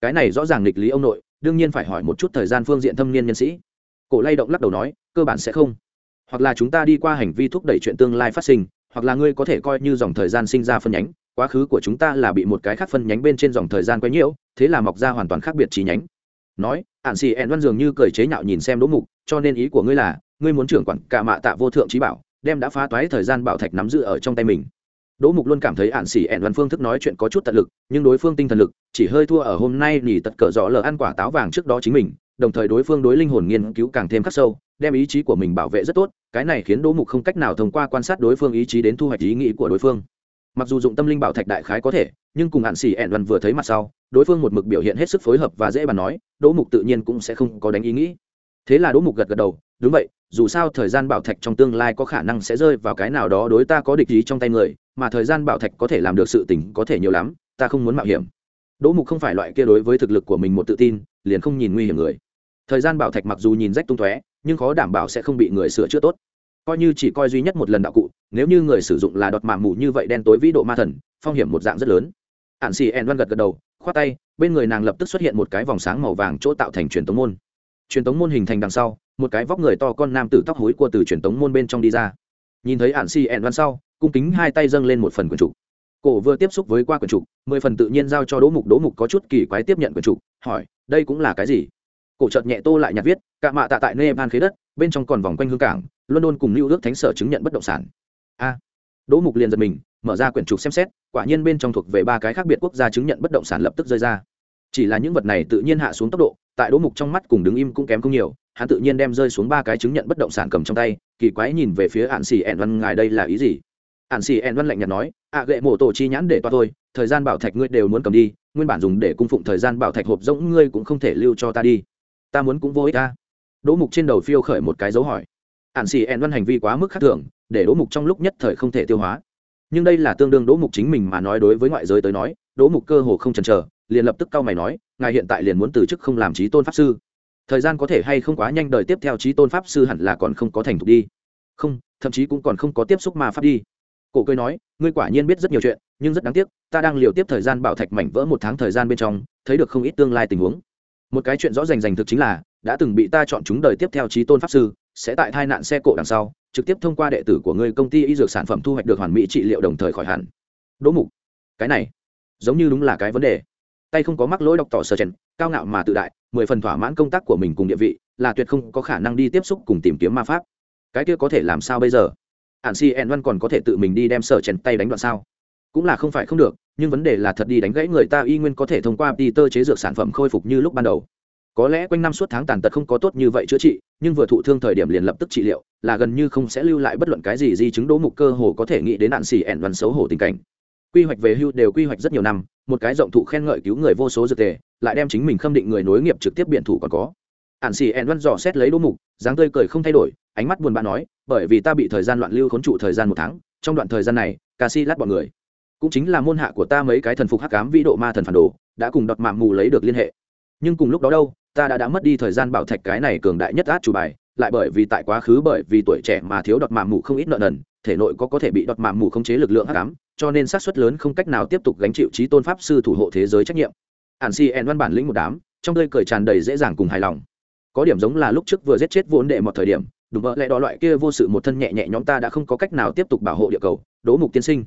Cái này rõ ràng lịch lý ông nội, đương nhiên phải hỏi một chút thời gian phương diện thâm niên nhân sĩ. Cổ lay động lắc đầu nói, cơ bản sẽ không. Hoặc là chúng ta đi qua hành vi thúc đẩy chuyện tương lai phát sinh hoặc là ngươi có thể coi như dòng thời gian sinh ra phân nhánh, quá khứ của chúng ta là bị một cái khác phân nhánh bên trên dòng thời gian quấy nhiễu, thế là mọc ra hoàn toàn khác biệt chi nhánh. Nói ạn xì ẹn văn dường như cười chế nhạo nhìn xem đỗ mục, cho nên ý của ngươi là, ngươi muốn trưởng quản cả mạ tạ vô thượng trí bảo, đem đã phá toái thời gian bảo thạch nắm giữ ở trong tay mình. Đỗ mục luôn cảm thấy ạn xì ẹn văn phương thức nói chuyện có chút tận lực, nhưng đối phương tinh thần lực, chỉ hơi thua ở hôm nay nỉ tật cỡ rõ lờ ăn quả táo vàng trước đó chính mình, đồng thời đối phương đối linh hồn nghiên cứu càng thêm khắc sâu đem ý chí của mình bảo vệ rất tốt, cái này khiến đỗ mục không cách nào thông qua quan sát đối phương ý chí đến thu hoạch ý nghĩ của đối phương. Mặc dù dụng tâm linh bảo thạch đại khái có thể, nhưng cùng hạn xỉ ẹn văn vừa thấy mặt sau, đối phương một mực biểu hiện hết sức phối hợp và dễ bàn nói, đỗ mục tự nhiên cũng sẽ không có đánh ý nghĩ. Thế là đỗ mục gật gật đầu, đúng vậy, dù sao thời gian bảo thạch trong tương lai có khả năng sẽ rơi vào cái nào đó đối ta có địch ý trong tay người, mà thời gian bảo thạch có thể làm được sự tình có thể nhiều lắm, ta không muốn mạo hiểm. Đỗ mục không phải loại kia đối với thực lực của mình một tự tin, liền không nhìn nguy hiểm người. Thời gian bảo thạch mặc dù nhìn rách tung tóe nhưng khó đảm bảo sẽ không bị người sửa chữa tốt. Coi như chỉ coi duy nhất một lần đạo cụ, nếu như người sử dụng là đọt mạng mù như vậy đen tối vĩ độ ma thần, phong hiểm một dạng rất lớn. Ạn xì ẹn văn gật gật đầu, khoát tay, bên người nàng lập tức xuất hiện một cái vòng sáng màu vàng chỗ tạo thành truyền tống môn. Truyền tống môn hình thành đằng sau, một cái vóc người to con nam tử tóc hối cua từ truyền tống môn bên trong đi ra. Nhìn thấy ạn xì ẹn văn sau, cung kính hai tay dâng lên một phần quyển trục. Cổ vừa tiếp xúc với qua quyển trục, mười phần tự nhiên giao cho đỗ mục. Đỗ mục có chút kỳ quái tiếp nhận quyển trục, hỏi, đây cũng là cái gì? Cổ chợt nhẹ tô lại nhặt viết cạ mạ tạ tại nơi em an khế đất bên trong còn vòng quanh hương cảng london cùng lưu ước thánh sở chứng nhận bất động sản. A. Đỗ mục liền giật mình mở ra quyển trục xem xét quả nhiên bên trong thuộc về ba cái khác biệt quốc gia chứng nhận bất động sản lập tức rơi ra. Chỉ là những vật này tự nhiên hạ xuống tốc độ tại đỗ mục trong mắt cùng đứng im cũng kém không nhiều hắn tự nhiên đem rơi xuống ba cái chứng nhận bất động sản cầm trong tay kỳ quái nhìn về phía ạn xì ẹn văn ngài đây là ý gì? Ạn xì ẹn văn lạnh nhạt nói ạ à, gệ mổ tổ chi nhãn để toa thôi thời gian bảo thạch ngươi đều muốn cầm đi nguyên bản dùng để cung phụng thời gian bảo thạch hộp rỗng ngươi cũng không thể lưu cho ta đi ta muốn cũng vô ích ta. Đỗ mục trên đầu phiêu khởi một cái dấu hỏi. Ạn xì ẹn văn hành vi quá mức khác thường, để đỗ mục trong lúc nhất thời không thể tiêu hóa. Nhưng đây là tương đương đỗ mục chính mình mà nói đối với ngoại giới tới nói, đỗ mục cơ hồ không chần chờ, liền lập tức cau mày nói, ngài hiện tại liền muốn từ chức không làm trí tôn pháp sư. Thời gian có thể hay không quá nhanh, đời tiếp theo trí tôn pháp sư hẳn là còn không có thành thục đi. Không, thậm chí cũng còn không có tiếp xúc ma pháp đi. Cổ cười nói, ngươi quả nhiên biết rất nhiều chuyện, nhưng rất đáng tiếc, ta đang liều tiếp thời gian bảo thạch mảnh vỡ một tháng thời gian bên trong, thấy được không ít tương lai tình huống một cái chuyện rõ rành rành thực chính là, đã từng bị ta chọn chúng đời tiếp theo trí tôn pháp sư, sẽ tại tai nạn xe cộ đằng sau, trực tiếp thông qua đệ tử của ngươi công ty y dược sản phẩm thu hoạch được hoàn mỹ trị liệu đồng thời khỏi hẳn. Đỗ mục, cái này, giống như đúng là cái vấn đề. Tay không có mắc lỗi đọc tỏ sơ chèn cao ngạo mà tự đại, mười phần thỏa mãn công tác của mình cùng địa vị, là tuyệt không có khả năng đi tiếp xúc cùng tìm kiếm ma pháp. Cái kia có thể làm sao bây giờ? Ạn si en văn còn có thể tự mình đi đem sở chèn tay đánh đoạn sao? Cũng là không phải không được nhưng vấn đề là thật đi đánh gãy người ta y nguyên có thể thông qua tơ chế dược sản phẩm khôi phục như lúc ban đầu. Có lẽ quanh năm suốt tháng tàn tật không có tốt như vậy chữa trị, nhưng vừa thụ thương thời điểm liền lập tức trị liệu, là gần như không sẽ lưu lại bất luận cái gì di chứng đỗ mục cơ hồ có thể nghĩ đến nạn sĩ ẻn văn xấu hổ tình cảnh. Quy hoạch về hưu đều quy hoạch rất nhiều năm, một cái rộng thụ khen ngợi cứu người vô số dược tề, lại đem chính mình khâm định người nối nghiệp trực tiếp biện thủ còn có. Ạn xì ẻn văn dò xét lấy đỗ mục, dáng tươi cười không thay đổi, ánh mắt buồn bã nói, bởi vì ta bị thời gian loạn lưu khốn trụ thời gian một tháng, trong đoạn thời gian này, ca si lát bọn người cũng chính là môn hạ của ta mấy cái thần phục hắc cám vĩ độ ma thần phản đồ, đã cùng đọt mạng mù lấy được liên hệ. Nhưng cùng lúc đó đâu, ta đã đã mất đi thời gian bảo thạch cái này cường đại nhất át chủ bài, lại bởi vì tại quá khứ bởi vì tuổi trẻ mà thiếu đọt mạng mù không ít nợ nần, thể nội có có thể bị đọt mạng mù khống chế lực lượng hắc ám, cho nên xác suất lớn không cách nào tiếp tục gánh chịu trí tôn pháp sư thủ hộ thế giới trách nhiệm. Ản si en văn bản lĩnh một đám, trong tươi cười tràn đầy dễ dàng cùng hài lòng. Có điểm giống là lúc trước vừa giết chết vốn đệ một thời điểm đúng vợ lẽ đó loại kia vô sự một thân nhẹ nhẹ nhóm ta đã không có cách nào tiếp tục bảo hộ địa cầu, đố mục tiên sinh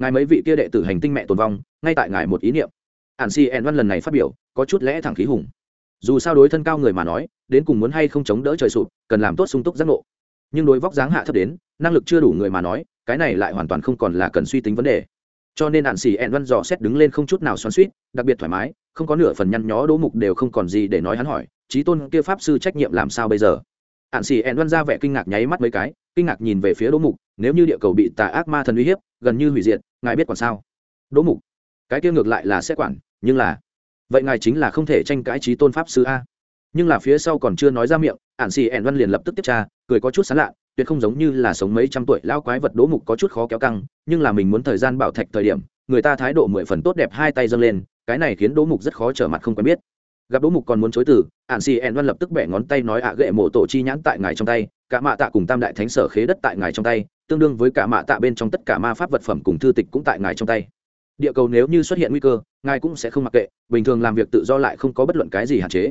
ngài mấy vị kia đệ tử hành tinh mẹ tồn vong, ngay tại ngài một ý niệm. Ản si en văn lần này phát biểu, có chút lẽ thẳng khí hùng. Dù sao đối thân cao người mà nói, đến cùng muốn hay không chống đỡ trời sụp, cần làm tốt sung túc giác ngộ. Nhưng đối vóc dáng hạ thấp đến, năng lực chưa đủ người mà nói, cái này lại hoàn toàn không còn là cần suy tính vấn đề. Cho nên ạn Si ẹn văn dò xét đứng lên không chút nào xoắn suýt đặc biệt thoải mái, không có nửa phần nhăn nhó đỗ mục đều không còn gì để nói hắn hỏi trí tôn kia pháp sư trách nhiệm làm sao bây giờ? Ạn Si ẹn văn ra vẻ kinh ngạc nháy mắt mấy cái, kinh ngạc nhìn về phía đỗ mục nếu như địa cầu bị tà ác ma thần uy hiếp, gần như hủy diệt, ngài biết còn sao? Đỗ mục, cái kia ngược lại là sẽ quản, nhưng là, vậy ngài chính là không thể tranh cãi trí tôn pháp sư a. Nhưng là phía sau còn chưa nói ra miệng, ản xì ẻn văn liền lập tức tiếp tra, cười có chút sán lạ, tuyệt không giống như là sống mấy trăm tuổi lao quái vật đỗ mục có chút khó kéo căng, nhưng là mình muốn thời gian bảo thạch thời điểm, người ta thái độ mười phần tốt đẹp hai tay dâng lên, cái này khiến đỗ mục rất khó trở mặt không quen biết. Gặp đỗ mục còn muốn chối từ, ản xì ẻn văn lập tức bẻ ngón tay nói ạ à gệ mộ tổ chi nhãn tại ngài trong tay cả mạ tạ cùng tam đại thánh sở khế đất tại ngài trong tay, tương đương với cả mạ tạ bên trong tất cả ma pháp vật phẩm cùng thư tịch cũng tại ngài trong tay. Địa cầu nếu như xuất hiện nguy cơ, ngài cũng sẽ không mặc kệ, bình thường làm việc tự do lại không có bất luận cái gì hạn chế.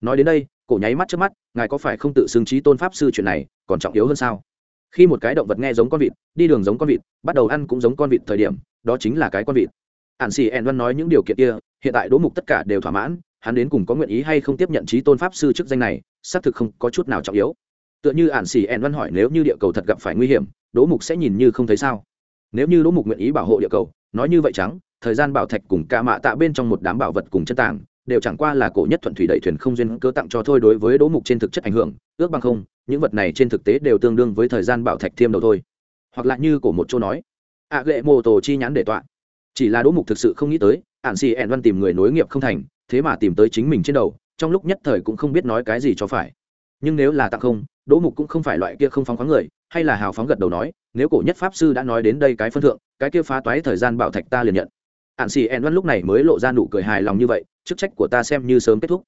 Nói đến đây, cổ nháy mắt trước mắt, ngài có phải không tự xưng trí tôn pháp sư chuyện này còn trọng yếu hơn sao? Khi một cái động vật nghe giống con vịt, đi đường giống con vịt, bắt đầu ăn cũng giống con vịt thời điểm, đó chính là cái con vịt. Ạn xì ẹn văn nói những điều kiện kia, hiện tại đỗ mục tất cả đều thỏa mãn, hắn đến cùng có nguyện ý hay không tiếp nhận trí tôn pháp sư chức danh này, xác thực không có chút nào trọng yếu tựa như ạn xì ẹn văn hỏi nếu như địa cầu thật gặp phải nguy hiểm đỗ mục sẽ nhìn như không thấy sao? Nếu như đỗ mục nguyện ý bảo hộ địa cầu nói như vậy trắng thời gian bảo thạch cùng ca mạ tạ bên trong một đám bảo vật cùng chân tàng đều chẳng qua là cổ nhất thuận thủy đẩy thuyền không duyên cơ tặng cho thôi đối với đỗ mục trên thực chất ảnh hưởng ước bằng không những vật này trên thực tế đều tương đương với thời gian bảo thạch thiêm đầu thôi. Hoặc là như cổ một chỗ nói ạ à, mô tổ chi nhãn để tọa. Chỉ là đỗ mục thực sự không nghĩ tới ạn xì ẹn văn tìm người nối nghiệp không thành thế mà tìm tới chính mình trên đầu trong lúc nhất thời cũng không biết nói cái gì cho phải. Nhưng nếu là tặng không đỗ mục cũng không phải loại kia không phóng khoáng người, hay là hào phóng gật đầu nói, nếu cổ nhất pháp sư đã nói đến đây cái phân thượng, cái kia phá toái thời gian bảo thạch ta liền nhận. Ạn xì ẹn văn lúc này mới lộ ra nụ cười hài lòng như vậy, chức trách của ta xem như sớm kết thúc.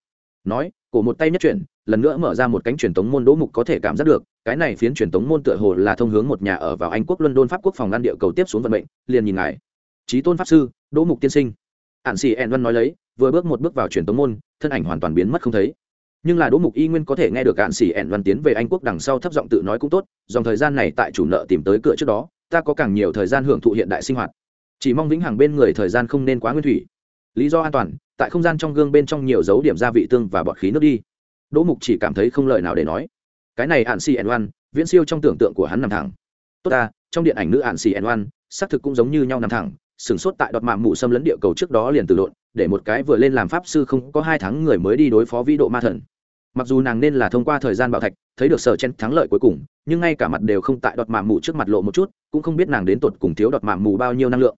Nói, cổ một tay nhất chuyển, lần nữa mở ra một cánh truyền tống môn đỗ mục có thể cảm giác được, cái này phiến truyền tống môn tựa hồ là thông hướng một nhà ở vào anh quốc london pháp quốc phòng ngăn địa cầu tiếp xuống vận mệnh, liền nhìn ngài. Trí tôn pháp sư, đỗ mục tiên sinh. Ạn xì ẹn văn nói lấy, vừa bước một bước vào truyền tống môn, thân ảnh hoàn toàn biến mất không thấy nhưng là đỗ mục y nguyên có thể nghe được cạn xỉ ẹn văn tiến về anh quốc đằng sau thấp giọng tự nói cũng tốt, dòng thời gian này tại chủ nợ tìm tới cửa trước đó, ta có càng nhiều thời gian hưởng thụ hiện đại sinh hoạt. Chỉ mong vĩnh hằng bên người thời gian không nên quá nguyên thủy. Lý do an toàn, tại không gian trong gương bên trong nhiều dấu điểm gia vị tương và bọt khí nước đi. Đỗ mục chỉ cảm thấy không lời nào để nói. Cái này ạn xì ẩn oan viễn siêu trong tưởng tượng của hắn nằm thẳng. Tốt ta, trong điện ảnh nữ ạn xì ẩn oan xác thực cũng giống như nhau nằm thẳng sửng sốt tại đọt mạng mụ xâm lấn địa cầu trước đó liền từ lộn để một cái vừa lên làm pháp sư không có hai tháng người mới đi đối phó vĩ độ ma thần mặc dù nàng nên là thông qua thời gian bạo thạch, thấy được sở chen thắng lợi cuối cùng, nhưng ngay cả mặt đều không tại đọt mạng mù trước mặt lộ một chút, cũng không biết nàng đến tột cùng thiếu đọt mạng mù bao nhiêu năng lượng.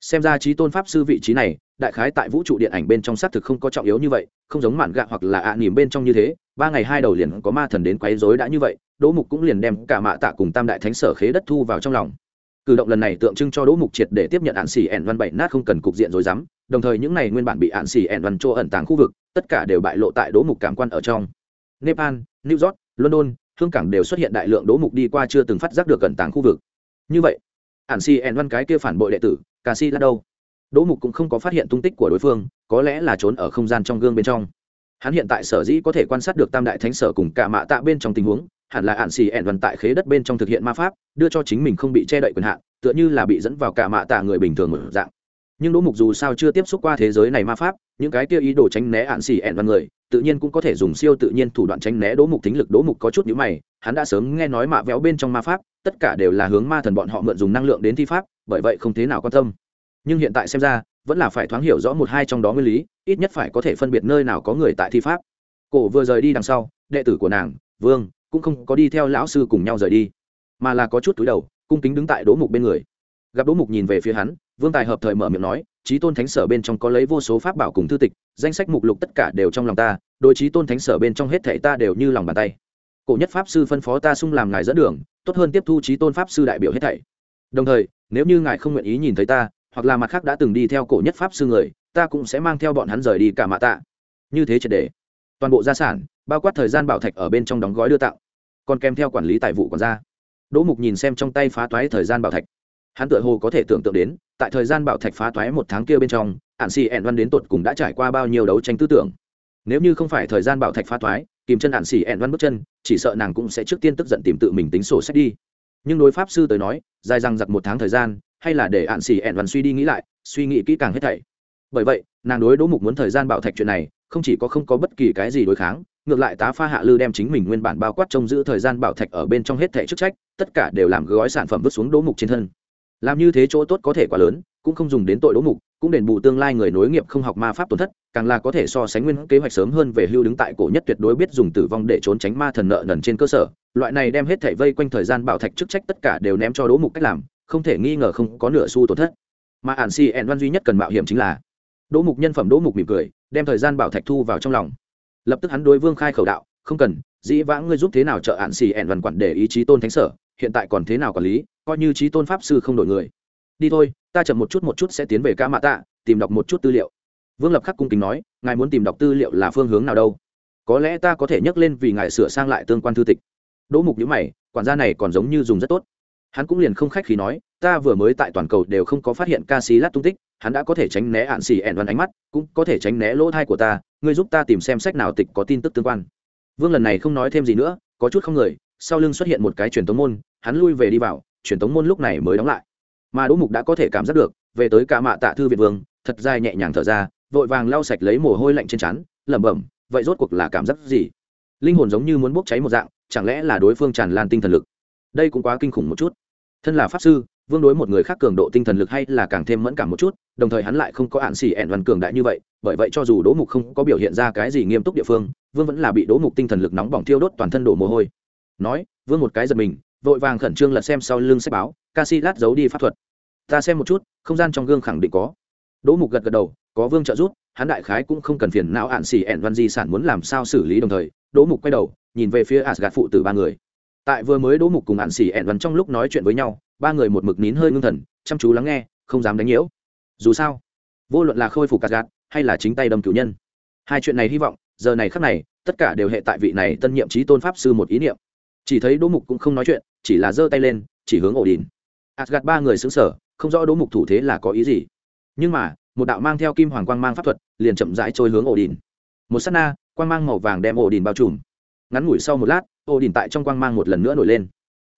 Xem ra trí tôn pháp sư vị trí này, đại khái tại vũ trụ điện ảnh bên trong xác thực không có trọng yếu như vậy, không giống mạn gạ hoặc là ạ à nỉm bên trong như thế, ba ngày hai đầu liền có ma thần đến quấy rối đã như vậy, đỗ mục cũng liền đem cả mạ tạ cùng tam đại thánh sở khế đất thu vào trong lòng. Cử động lần này tượng trưng cho đỗ mục triệt để tiếp nhận ạn xỉ ẻn văn bảy nát không cần cục diện rồi dám đồng thời những này nguyên bản bị ạn xỉ ẻn văn chỗ ẩn tàng khu vực tất cả đều bại lộ tại đố mục cảm quan ở trong. Nepal, new york, london, hương cảng đều xuất hiện đại lượng đố mục đi qua chưa từng phát giác được ẩn tàng khu vực. Như vậy ạn si ẹn văn cái kia phản bội đệ tử cà si là đâu? Đỗ mục cũng không có phát hiện tung tích của đối phương, có lẽ là trốn ở không gian trong gương bên trong. Hắn hiện tại sở dĩ có thể quan sát được tam đại thánh sở cùng cả mạ tạ bên trong tình huống, hẳn là ạn xì ẹn văn tại khế đất bên trong thực hiện ma pháp, đưa cho chính mình không bị che đậy quyền hạn, tựa như là bị dẫn vào cả mạ tạ người bình thường một dạng nhưng đỗ mục dù sao chưa tiếp xúc qua thế giới này ma pháp, những cái kia ý đồ tránh né hạn xì ẹn văn người, tự nhiên cũng có thể dùng siêu tự nhiên thủ đoạn tránh né đỗ mục thính lực. Đỗ mục có chút nhữ mày, hắn đã sớm nghe nói mạ véo bên trong ma pháp, tất cả đều là hướng ma thần bọn họ mượn dùng năng lượng đến thi pháp, bởi vậy không thế nào quan tâm. Nhưng hiện tại xem ra, vẫn là phải thoáng hiểu rõ một hai trong đó nguyên lý, ít nhất phải có thể phân biệt nơi nào có người tại thi pháp. Cổ vừa rời đi đằng sau, đệ tử của nàng, vương, cũng không có đi theo lão sư cùng nhau rời đi, mà là có chút túi đầu, cung kính đứng tại đỗ mục bên người. Gặp đỗ mục nhìn về phía hắn vương tài hợp thời mở miệng nói trí tôn thánh sở bên trong có lấy vô số pháp bảo cùng thư tịch, danh sách mục lục tất cả đều trong lòng ta đôi trí tôn thánh sở bên trong hết thảy ta đều như lòng bàn tay. Cổ nhất pháp sư phân phó ta sung làm ngài dẫn đường, tốt hơn tiếp thu trí tôn pháp sư đại biểu hết thảy. Đồng thời, nếu như ngài không nguyện ý nhìn thấy ta, hoặc là mặt khác đã từng đi theo cổ nhất pháp sư người, ta cũng sẽ mang theo bọn hắn rời đi cả mạ tạ. Như thế triệt để, toàn bộ gia sản, bao quát thời gian bảo thạch ở bên trong đóng gói đưa tặng, còn kèm theo quản lý tài vụ còn ra. Đỗ mục nhìn xem trong tay phá toái thời gian bảo thạch hắn tự hồ có thể tưởng tượng đến, tại thời gian bảo thạch phá toái một tháng kia bên trong ạn xì ẹn văn đến tột cùng đã trải qua bao nhiêu đấu tranh tư tưởng. Nếu như không phải thời gian bảo thạch phá toái kìm chân ạn xì ẹn văn bước chân, chỉ sợ nàng cũng sẽ trước tiên tức giận tìm tự mình tính sổ sách đi. Nhưng đối pháp sư tới nói, dài rằng giặc một tháng thời gian, hay là để ạn xì ẹn văn suy đi nghĩ lại, suy nghĩ kỹ càng hết thảy. Bởi vậy, nàng đối đỗ mục muốn thời gian bảo thạch chuyện này, không chỉ có không có bất kỳ cái gì đối kháng, ngược lại tá pha hạ lư đem chính mình nguyên bản bao quát trông giữ thời gian bảo thạch ở bên trong hết thẻ chức trách, tất cả đều làm gói sản phẩm vứt xuống đỗ mục trên thân làm như thế chỗ tốt có thể quá lớn, cũng không dùng đến tội đỗ mục, cũng đền bù tương lai người nối nghiệp không học ma pháp tổn thất, càng là có thể so sánh nguyên kế hoạch sớm hơn về hưu đứng tại cổ nhất tuyệt đối biết dùng tử vong để trốn tránh ma thần nợ nần trên cơ sở. Loại này đem hết thảy vây quanh thời gian bảo thạch chức trách tất cả đều ném cho đỗ mục cách làm, không thể nghi ngờ không có nửa xu tổn thất. Mà ản si ẹn văn duy nhất cần mạo hiểm chính là đỗ mục nhân phẩm đỗ mục mỉm cười, đem thời gian bảo thạch thu vào trong lòng. Lập tức hắn đối vương khai khẩu đạo, không cần, dĩ vãng ngươi giúp thế nào trợ ạn xì ẹn văn quản để ý chí tôn thánh sở hiện tại còn thế nào quản lý, coi như trí tôn pháp sư không đổi người. Đi thôi, ta chậm một chút một chút sẽ tiến về ca mạ tạ, tìm đọc một chút tư liệu. Vương lập khắc cung kính nói, ngài muốn tìm đọc tư liệu là phương hướng nào đâu? Có lẽ ta có thể nhắc lên vì ngài sửa sang lại tương quan thư tịch. Đỗ mục nhữ mày, quản gia này còn giống như dùng rất tốt. Hắn cũng liền không khách khi nói, ta vừa mới tại toàn cầu đều không có phát hiện ca sĩ lát tung tích, hắn đã có thể tránh né hạn xì ẻn văn ánh mắt, cũng có thể tránh né lỗ thai của ta, ngươi giúp ta tìm xem sách nào tịch có tin tức tương quan. Vương lần này không nói thêm gì nữa, có chút không người sau lưng xuất hiện một cái truyền tống môn, hắn lui về đi vào, truyền tống môn lúc này mới đóng lại. Mà đỗ mục đã có thể cảm giác được, về tới cả mạ tạ thư việt vương, thật dài nhẹ nhàng thở ra, vội vàng lau sạch lấy mồ hôi lạnh trên trán, lẩm bẩm, vậy rốt cuộc là cảm giác gì? Linh hồn giống như muốn bốc cháy một dạng, chẳng lẽ là đối phương tràn lan tinh thần lực? Đây cũng quá kinh khủng một chút. Thân là pháp sư, vương đối một người khác cường độ tinh thần lực hay là càng thêm mẫn cảm một chút, đồng thời hắn lại không có hạn xỉ ẹn văn cường đại như vậy, bởi vậy cho dù đỗ mục không có biểu hiện ra cái gì nghiêm túc địa phương, vương vẫn là bị đỗ mục tinh thần lực nóng bỏng thiêu đốt toàn thân đổ mồ hôi nói, vương một cái giật mình, vội vàng khẩn trương lật xem sau lưng sách báo, ca si lát giấu đi pháp thuật. Ta xem một chút, không gian trong gương khẳng định có. Đỗ mục gật gật đầu, có vương trợ giúp, hắn đại khái cũng không cần phiền não ạn xỉ ẹn văn di sản muốn làm sao xử lý đồng thời, đỗ mục quay đầu, nhìn về phía asgad phụ tử ba người. Tại vừa mới đỗ mục cùng ạn xỉ ẹn văn trong lúc nói chuyện với nhau, ba người một mực nín hơi ngưng thần, chăm chú lắng nghe, không dám đánh nhiễu. Dù sao, vô luận là khôi phục asgad hay là chính tay đâm cử nhân, hai chuyện này hy vọng, giờ này khắc này, tất cả đều hệ tại vị này tân nhiệm trí tôn pháp sư một ý niệm chỉ thấy đỗ mục cũng không nói chuyện, chỉ là giơ tay lên, chỉ hướng ổ đình asgad ba người xứng sở không rõ đỗ mục thủ thế là có ý gì. Nhưng mà, một đạo mang theo kim hoàng quang mang pháp thuật, liền chậm rãi trôi hướng ổ đình một s á t na, quang mang màu vàng đem ổ đình bao trùm. Ngắn ngủi sau một lát, ổ đình tại trong quang mang một lần nữa nổi lên.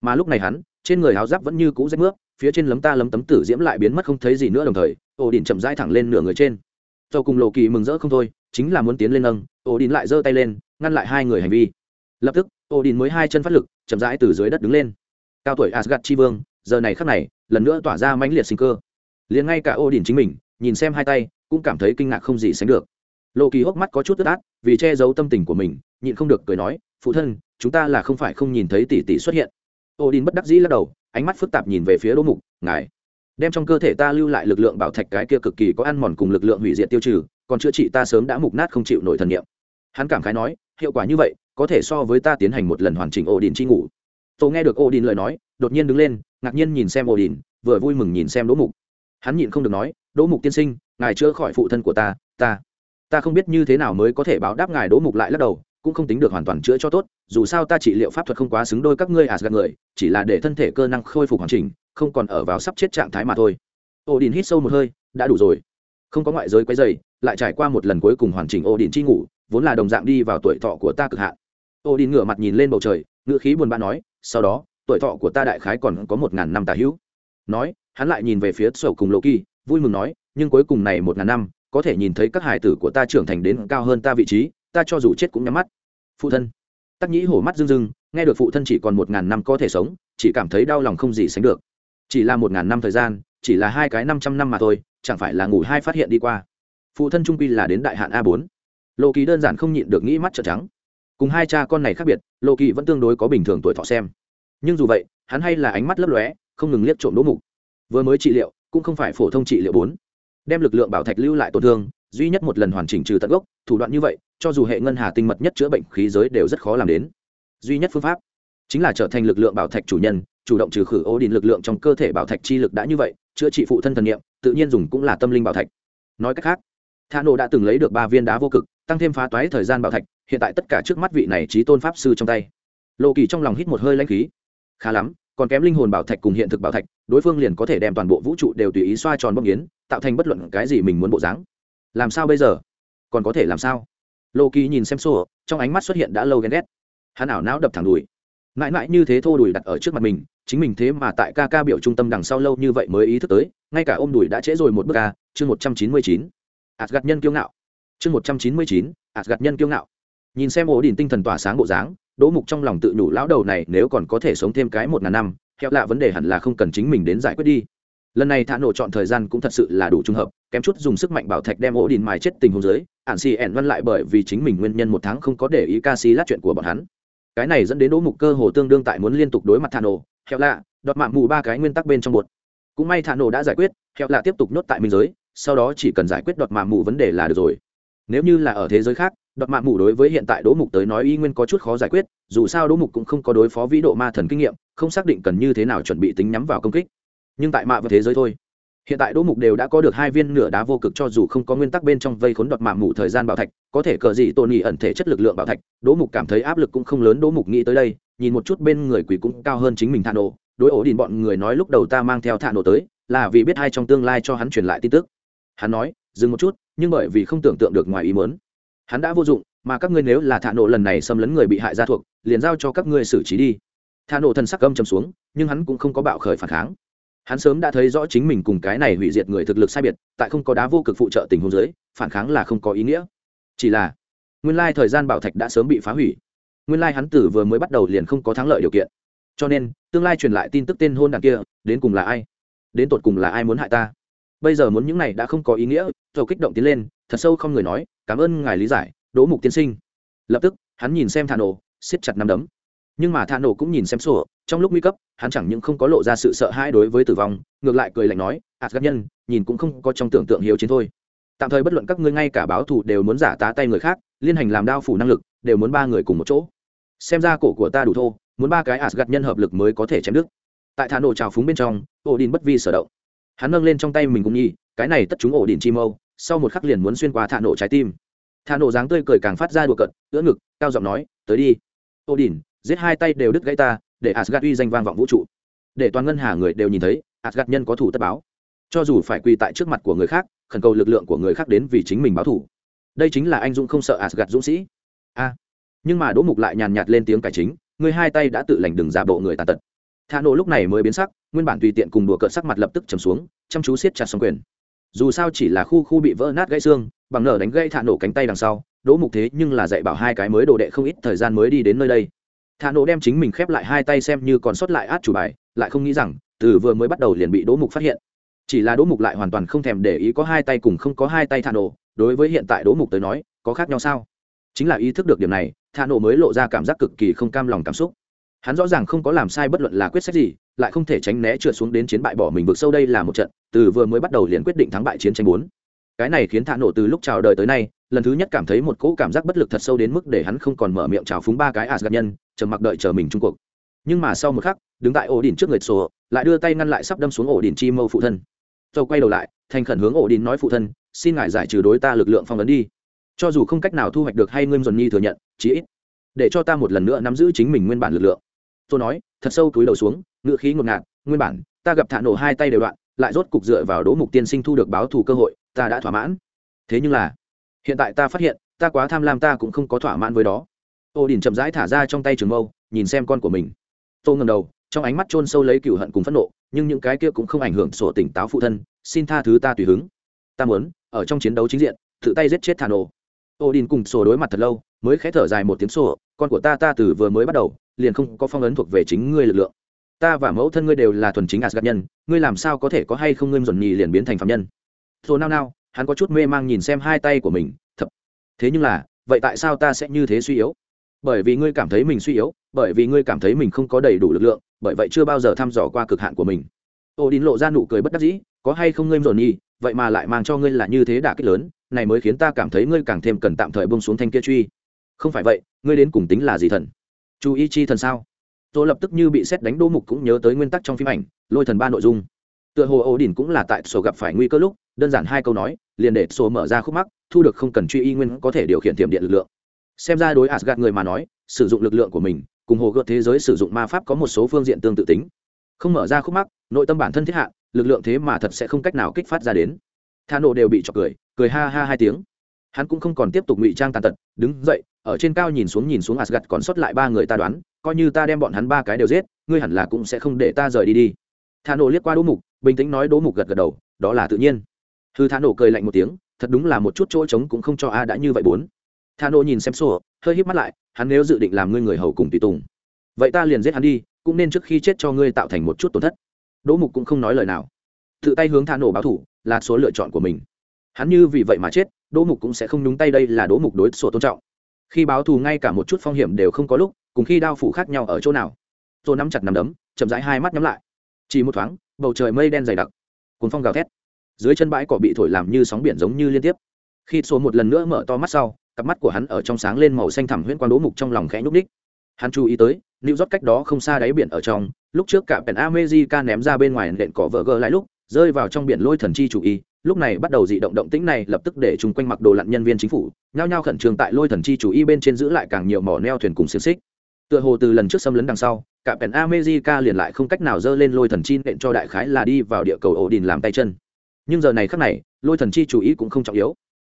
Mà lúc này hắn, trên người háo giáp vẫn như cũ rách nước phía trên lấm ta lấm tấm tử diễm lại biến mất không thấy gì nữa đồng thời, ổ đình chậm rãi thẳng lên nửa người trên. Do cùng lộ kỳ mừng rỡ không thôi, chính là muốn tiến lên nâng, ổ đình lại giơ tay lên, ngăn lại hai người hành vi. Lập tức ô đình mới hai chân phát lực, chậm rãi từ dưới đất đứng lên. Cao tuổi asgad tri vương, giờ này khắc này, lần nữa tỏa ra mãnh liệt sinh cơ. Liền ngay cả ô đình chính mình, nhìn xem hai tay, cũng cảm thấy kinh ngạc không gì sánh được. Lộ kỳ hốc mắt có chút tức át, vì che giấu tâm tình của mình, nhịn không được cười nói, phụ thân, chúng ta là không phải không nhìn thấy tỷ tỷ xuất hiện. Ô đình bất đắc dĩ lắc đầu, ánh mắt phức tạp nhìn về phía đỗ mục, ngài, đem trong cơ thể ta lưu lại lực lượng bảo thạch cái kia cực kỳ có ăn mòn cùng lực lượng hủy diệt tiêu trừ, còn chữa trị ta sớm đã mục nát không chịu nổi thần nghiệm hắn cảm khái nói, hiệu quả như vậy có thể so với ta tiến hành một lần hoàn chỉnh ổ đình chi ngủ. Tôi nghe được ổ đình lời nói, đột nhiên đứng lên, ngạc nhiên nhìn xem ổ đình vừa vui mừng nhìn xem đỗ mục. Hắn nhịn không được nói, đỗ mục tiên sinh, ngài chữa khỏi phụ thân của ta ta ta không biết như thế nào mới có thể báo đáp ngài. Đỗ mục lại lắc đầu, cũng không tính được hoàn toàn chữa cho tốt, dù sao ta trị liệu pháp thuật không quá xứng đôi các ngươi à gạt người, chỉ là để thân thể cơ năng khôi phục hoàn chỉnh, không còn ở vào sắp chết trạng thái mà thôi. Ô đình hít sâu một hơi, đã đủ rồi. Không có ngoại giới quấy dày lại trải qua một lần cuối cùng hoàn chỉnh ô đình chi ngủ, vốn là đồng dạng đi vào tuổi thọ của ta cực hạn ô đi ngửa mặt nhìn lên bầu trời, ngữ khí buồn bã nói, sau đó, tuổi thọ của ta đại khái còn có một ngàn năm tà hữu. Nói, hắn lại nhìn về phía sầu cùng lộ kỳ vui mừng nói, nhưng cuối cùng này một ngàn năm, có thể nhìn thấy các hải tử của ta trưởng thành đến cao hơn ta vị trí, ta cho dù chết cũng nhắm mắt. Phụ thân. Tắc nhĩ hổ mắt rưng rưng, nghe được phụ thân chỉ còn một ngàn năm có thể sống, chỉ cảm thấy đau lòng không gì sánh được. Chỉ là một ngàn năm thời gian, chỉ là hai cái năm trăm năm mà thôi, chẳng phải là ngủ hai phát hiện đi qua. Phụ thân trung quy là đến đại hạn a bốn. Lộ kỳ đơn giản không nhịn được nghĩ mắt trợ trắng cùng hai cha con này khác biệt lộ kỳ vẫn tương đối có bình thường tuổi thọ xem. Nhưng dù vậy, hắn hay là ánh mắt lấp lóe, không ngừng liếc trộm đỗ mục. Vừa mới trị liệu, cũng không phải phổ thông trị liệu bốn. Đem lực lượng bảo thạch lưu lại tổn thương, duy nhất một lần hoàn chỉnh trừ tận gốc, thủ đoạn như vậy, cho dù hệ ngân hà tinh mật nhất chữa bệnh khí giới đều rất khó làm đến. Duy nhất phương pháp, chính là trở thành lực lượng bảo thạch chủ nhân, chủ động trừ khử ô đình lực lượng trong cơ thể bảo thạch chi lực đã như vậy, chữa trị phụ thân thần nghiệm tự nhiên dùng cũng là tâm linh bảo thạch. Nói cách khác thà nộ đã từng lấy được ba viên đá vô cực tăng thêm phá toái thời gian bảo thạch, hiện tại tất cả trước mắt vị này trí tôn pháp sư trong tay. Lộ kỳ trong lòng hít một hơi lãnh khí. Khá lắm, còn kém linh hồn bảo thạch cùng hiện thực bảo thạch, đối phương liền có thể đem toàn bộ vũ trụ đều tùy ý xoa tròn bông yến tạo thành bất luận cái gì mình muốn bộ dáng. Làm sao bây giờ? Còn có thể làm sao? Lô kỳ nhìn xem sổ, trong ánh mắt xuất hiện đã lâu ghen ghét. Hắn ảo não đập thẳng đùi. Mãi mãi như thế thô đùi đặt ở trước mặt mình, chính mình thế mà tại ca ca biểu trung tâm đằng sau lâu như vậy mới ý thức tới, ngay cả ôm đùi đã trễ rồi một bước ca chương một trăm chín mươi chín. Ạt gạt nhân kiêu ngạo chương một trăm chín mươi chín ạt gạt nhân kiêu ngạo. Nhìn xem ổ đỉnh tinh thần tỏa sáng bộ dáng, đỗ mục trong lòng tự nhủ lão đầu này nếu còn có thể sống thêm cái một ngàn năm theo lạ vấn đề hẳn là không cần chính mình đến giải quyết đi. Lần này thả nổ chọn thời gian cũng thật sự là đủ trung hợp, kém chút dùng sức mạnh bảo thạch đem ổ đình mài chết tình huống dưới ạn xì ẻn văn lại bởi vì chính mình nguyên nhân một tháng không có để ý ca si lát chuyện của bọn hắn. Cái này dẫn đến đỗ mục cơ hồ tương đương tại muốn liên tục đối mặt thả nổ heo lạ đọt mạng mù ba cái nguyên tắc bên trong một cũng may thả nổ đã giải quyết heo lạ tiếp tục nhốt tại minh giới, sau đó chỉ cần giải quyết đọt mạng mù vấn đề là được rồi nếu như là ở thế giới khác, đoạt mạng mù đối với hiện tại đỗ mục tới nói y nguyên có chút khó giải quyết, dù sao đỗ mục cũng không có đối phó vĩ độ ma thần kinh nghiệm, không xác định cần như thế nào chuẩn bị tính nhắm vào công kích. Nhưng tại mạ và thế giới thôi. Hiện tại đỗ mục đều đã có được hai viên nửa đá vô cực cho dù không có nguyên tắc bên trong vây khốn đoạt mạng mù thời gian bảo thạch, có thể cờ gì tôn nhị ẩn thể chất lực lượng bảo thạch, đỗ mục cảm thấy áp lực cũng không lớn, đỗ mục nghĩ tới đây, nhìn một chút bên người quỷ cũng cao hơn chính mình thạ nổ đối ổ đình bọn người nói lúc đầu ta mang theo thả nổ tới, là vì biết hai trong tương lai cho hắn truyền lại tin tức. Hắn nói dừng một chút, nhưng bởi vì không tưởng tượng được ngoài ý mớn hắn đã vô dụng, mà các ngươi nếu là thả nổ lần này xâm lấn người bị hại gia thuộc, liền giao cho các ngươi xử trí đi. Thả nổ thần sắc gâm chầm xuống, nhưng hắn cũng không có bạo khởi phản kháng. Hắn sớm đã thấy rõ chính mình cùng cái này hủy diệt người thực lực sai biệt, tại không có đá vô cực phụ trợ tình huống giới phản kháng là không có ý nghĩa. Chỉ là, nguyên lai thời gian bảo thạch đã sớm bị phá hủy. Nguyên lai hắn tử vừa mới bắt đầu liền không có thắng lợi điều kiện. Cho nên, tương lai truyền lại tin tức tên hôn đàn kia, đến cùng là ai? Đến tột cùng là ai muốn hại ta? Bây giờ muốn những này đã không có ý nghĩa dầu kích động tiến lên, thật sâu không người nói, cảm ơn ngài lý giải, đỗ mục tiên sinh. Lập tức, hắn nhìn xem thà nổ, siết chặt nắm đấm. Nhưng mà thà nổ cũng nhìn xem sổ, trong lúc nguy cấp, hắn chẳng những không có lộ ra sự sợ hãi đối với tử vong, ngược lại cười lạnh nói ạt gắt nhân, nhìn cũng không có trong tưởng tượng hiếu chiến thôi. Tạm thời bất luận các ngươi ngay cả báo thù đều muốn giả tá tay người khác, liên hành làm đao phủ năng lực, đều muốn ba người cùng một chỗ. Xem ra cổ của ta đủ thô, muốn ba cái ạt gạt nhân hợp lực mới có thể chém đứt. Tại thả nổ trào phúng bên trong ổ đình bất vi sở động. Hắn nâng lên trong tay mình cũng nhi cái này tất chúng ổ đình chi mâu sau một khắc liền muốn xuyên qua thả nổ trái tim. Thả nổ dáng tươi cười càng phát ra đùa cận ưỡn ngực, cao giọng nói, tới đi. Ô đình, giết hai tay đều đứt gãy ta, để asgad uy danh vang vọng vũ trụ. Để toàn ngân hà người đều nhìn thấy asgad nhân có thủ tất báo. Cho dù phải quỳ tại trước mặt của người khác, khẩn cầu lực lượng của người khác đến vì chính mình báo thủ. Đây chính là anh dũng không sợ asgad dũng sĩ. A. Nhưng mà đỗ mục lại nhàn nhạt lên tiếng cải chính, người hai tay đã tự lành đừng giả bộ người tàn tật. Thả nổ lúc này mới biến sắc, nguyên bản tùy tiện cùng đùa cợt sắc mặt lập tức trầm xuống, chăm chú siết chặt xong quyền dù sao chỉ là khu khu bị vỡ nát gãy xương, bằng nở đánh gãy thả nổ cánh tay đằng sau, đỗ mục thế nhưng là dạy bảo hai cái mới đồ đệ không ít thời gian mới đi đến nơi đây. Thả nổ đem chính mình khép lại hai tay xem như còn sót lại át chủ bài, lại không nghĩ rằng, từ vừa mới bắt đầu liền bị đỗ mục phát hiện. Chỉ là đỗ mục lại hoàn toàn không thèm để ý có hai tay cùng không có hai tay thả nổ, đối với hiện tại đỗ mục tới nói, có khác nhau sao? Chính là ý thức được điểm này, thả nổ mới lộ ra cảm giác cực kỳ không cam lòng cảm xúc. Hắn rõ ràng không có làm sai bất luận là quyết sách gì lại không thể tránh né trượt xuống đến chiến bại bỏ mình vượt sâu đây là một trận, từ vừa mới bắt đầu liền quyết định thắng bại chiến tranh bốn. Cái này khiến thạ nổ từ lúc chào đời tới nay, lần thứ nhất cảm thấy một cỗ cảm giác bất lực thật sâu đến mức để hắn không còn mở miệng chào phúng ba cái asgad nhân chờ mặc đợi chờ mình trung cuộc. Nhưng mà sau một khắc, đứng tại ổ đỉnh trước người sổ, lại đưa tay ngăn lại sắp đâm xuống ổ đỉnh chi mâu phụ thân. Dầu quay đầu lại, thành khẩn hướng ổ đỉnh nói phụ thân, xin ngài giải trừ đối ta lực lượng phong ấn đi. Cho dù không cách nào thu hoạch được hay ngươi dồn nhi thừa nhận, chí ít để cho ta một lần nữa nắm giữ chính mình nguyên bản lực lượng tôi nói, thật sâu túi đầu xuống ngựa khí ngột ngạt, nguyên bản, ta gặp thả nổ hai tay đều đoạn, lại rốt cục dựa vào đỗ mục tiên sinh thu được báo thù cơ hội, ta đã thỏa mãn. Thế nhưng là, hiện tại ta phát hiện, ta quá tham lam ta cũng không có thỏa mãn với đó. Ô đình chậm rãi thả ra trong tay trường mâu, nhìn xem con của mình. Tô ngầm đầu, trong ánh mắt chôn sâu lấy cựu hận cùng phẫn nộ, nhưng những cái kia cũng không ảnh hưởng sổ tỉnh táo phụ thân, xin tha thứ ta tùy hứng. Ta muốn, ở trong chiến đấu chính diện, tự tay giết chết thà nổ. Ô đình cùng sổ đối mặt thật lâu, mới khẽ thở dài một tiếng sổ, con của ta ta từ vừa mới bắt đầu liền không có phong ấn thuộc về chính ngươi lực lượng. Ta và mẫu thân ngươi đều là thuần chính asgad nhân, ngươi làm sao có thể có hay không ngươi dồn nhì liền biến thành phạm nhân? Rồi nao nao, hắn có chút mê mang nhìn xem hai tay của mình, thập. Thế nhưng là, vậy tại sao ta sẽ như thế suy yếu? Bởi vì ngươi cảm thấy mình suy yếu, bởi vì ngươi cảm thấy mình không có đầy đủ lực lượng, bởi vậy chưa bao giờ thăm dò qua cực hạn của mình. Ô đín lộ ra nụ cười bất đắc dĩ, có hay không ngươi dồn nhì, vậy mà lại mang cho ngươi là như thế đả kích lớn, này mới khiến ta cảm thấy ngươi càng thêm cần tạm thời bông xuống thanh kia truy. Không phải vậy, ngươi đến cùng tính là gì thần? Chú ý chi thần sao? Tôi lập tức như bị xét đánh đô mục cũng nhớ tới nguyên tắc trong phim ảnh, lôi thần ba nội dung. Tựa hồ ổ đỉnh cũng là tại sổ gặp phải nguy cơ lúc, đơn giản hai câu nói, liền để sổ mở ra khúc mắc, thu được không cần truy y nguyên có thể điều khiển tiềm điện lực lượng. Xem ra đối asgad người mà nói, sử dụng lực lượng của mình, cùng hồ gợt thế giới sử dụng ma pháp có một số phương diện tương tự tính. Không mở ra khúc mắc, nội tâm bản thân thiết hạ, lực lượng thế mà thật sẽ không cách nào kích phát ra đến. Tha nộ đều bị trọc cười cười ha ha hai tiếng hắn cũng không còn tiếp tục ngụy trang tàn tật, đứng dậy, ở trên cao nhìn xuống nhìn xuống asgad còn sót lại ba người ta đoán, coi như ta đem bọn hắn ba cái đều giết, ngươi hẳn là cũng sẽ không để ta rời đi đi. Thà nổ liếc qua đỗ mục, bình tĩnh nói đỗ mục gật gật đầu, đó là tự nhiên. Hư thà nổ cười lạnh một tiếng, thật đúng là một chút chỗ trống cũng không cho a đã như vậy bốn. Thà nổ nhìn xem sổ, hơi híp mắt lại, hắn nếu dự định làm ngươi người hầu cùng tùy tùng, vậy ta liền giết hắn đi, cũng nên trước khi chết cho ngươi tạo thành một chút tổn thất. Đỗ mục cũng không nói lời nào. Tự tay hướng thả nổ báo thủ, là số lựa chọn của mình. Hắn như vì vậy mà chết đỗ mục cũng sẽ không nhúng tay, đây là đỗ mục đối sổ tôn trọng. Khi báo thù ngay cả một chút phong hiểm đều không có lúc, cùng khi đao phủ khác nhau ở chỗ nào. Tôi nắm chặt nằm đấm, chậm rãi hai mắt nhắm lại. Chỉ một thoáng, bầu trời mây đen dày đặc. Cuốn phong gào thét. Dưới chân bãi cỏ bị thổi làm như sóng biển giống như liên tiếp. Khi số một lần nữa mở to mắt sau, cặp mắt của hắn ở trong sáng lên màu xanh thẳm huyễn quang đỗ mục trong lòng khẽ nhúc ních hắn chú ý tới lưu rót cách đó không xa đáy biển ở trong, lúc trước cả pèn amejica ném ra bên ngoài nện cỏ vỡ gờ lại lúc rơi vào trong biển lôi thần chi chủ ý lúc này bắt đầu dị động động tĩnh này lập tức để chung quanh mặc đồ lặn nhân viên chính phủ, nhao nhao khẩn trương tại lôi thần chi chủ y bên trên giữ lại càng nhiều mỏ neo thuyền cùng xiềng xích. Tựa hồ từ lần trước xâm lấn đằng sau, cả pèn amejica liền lại không cách nào dơ lên lôi thần chi nện cho đại khái là đi vào địa cầu ổ đình làm tay chân. Nhưng giờ này khác này, lôi thần chi chủ ý cũng không trọng yếu.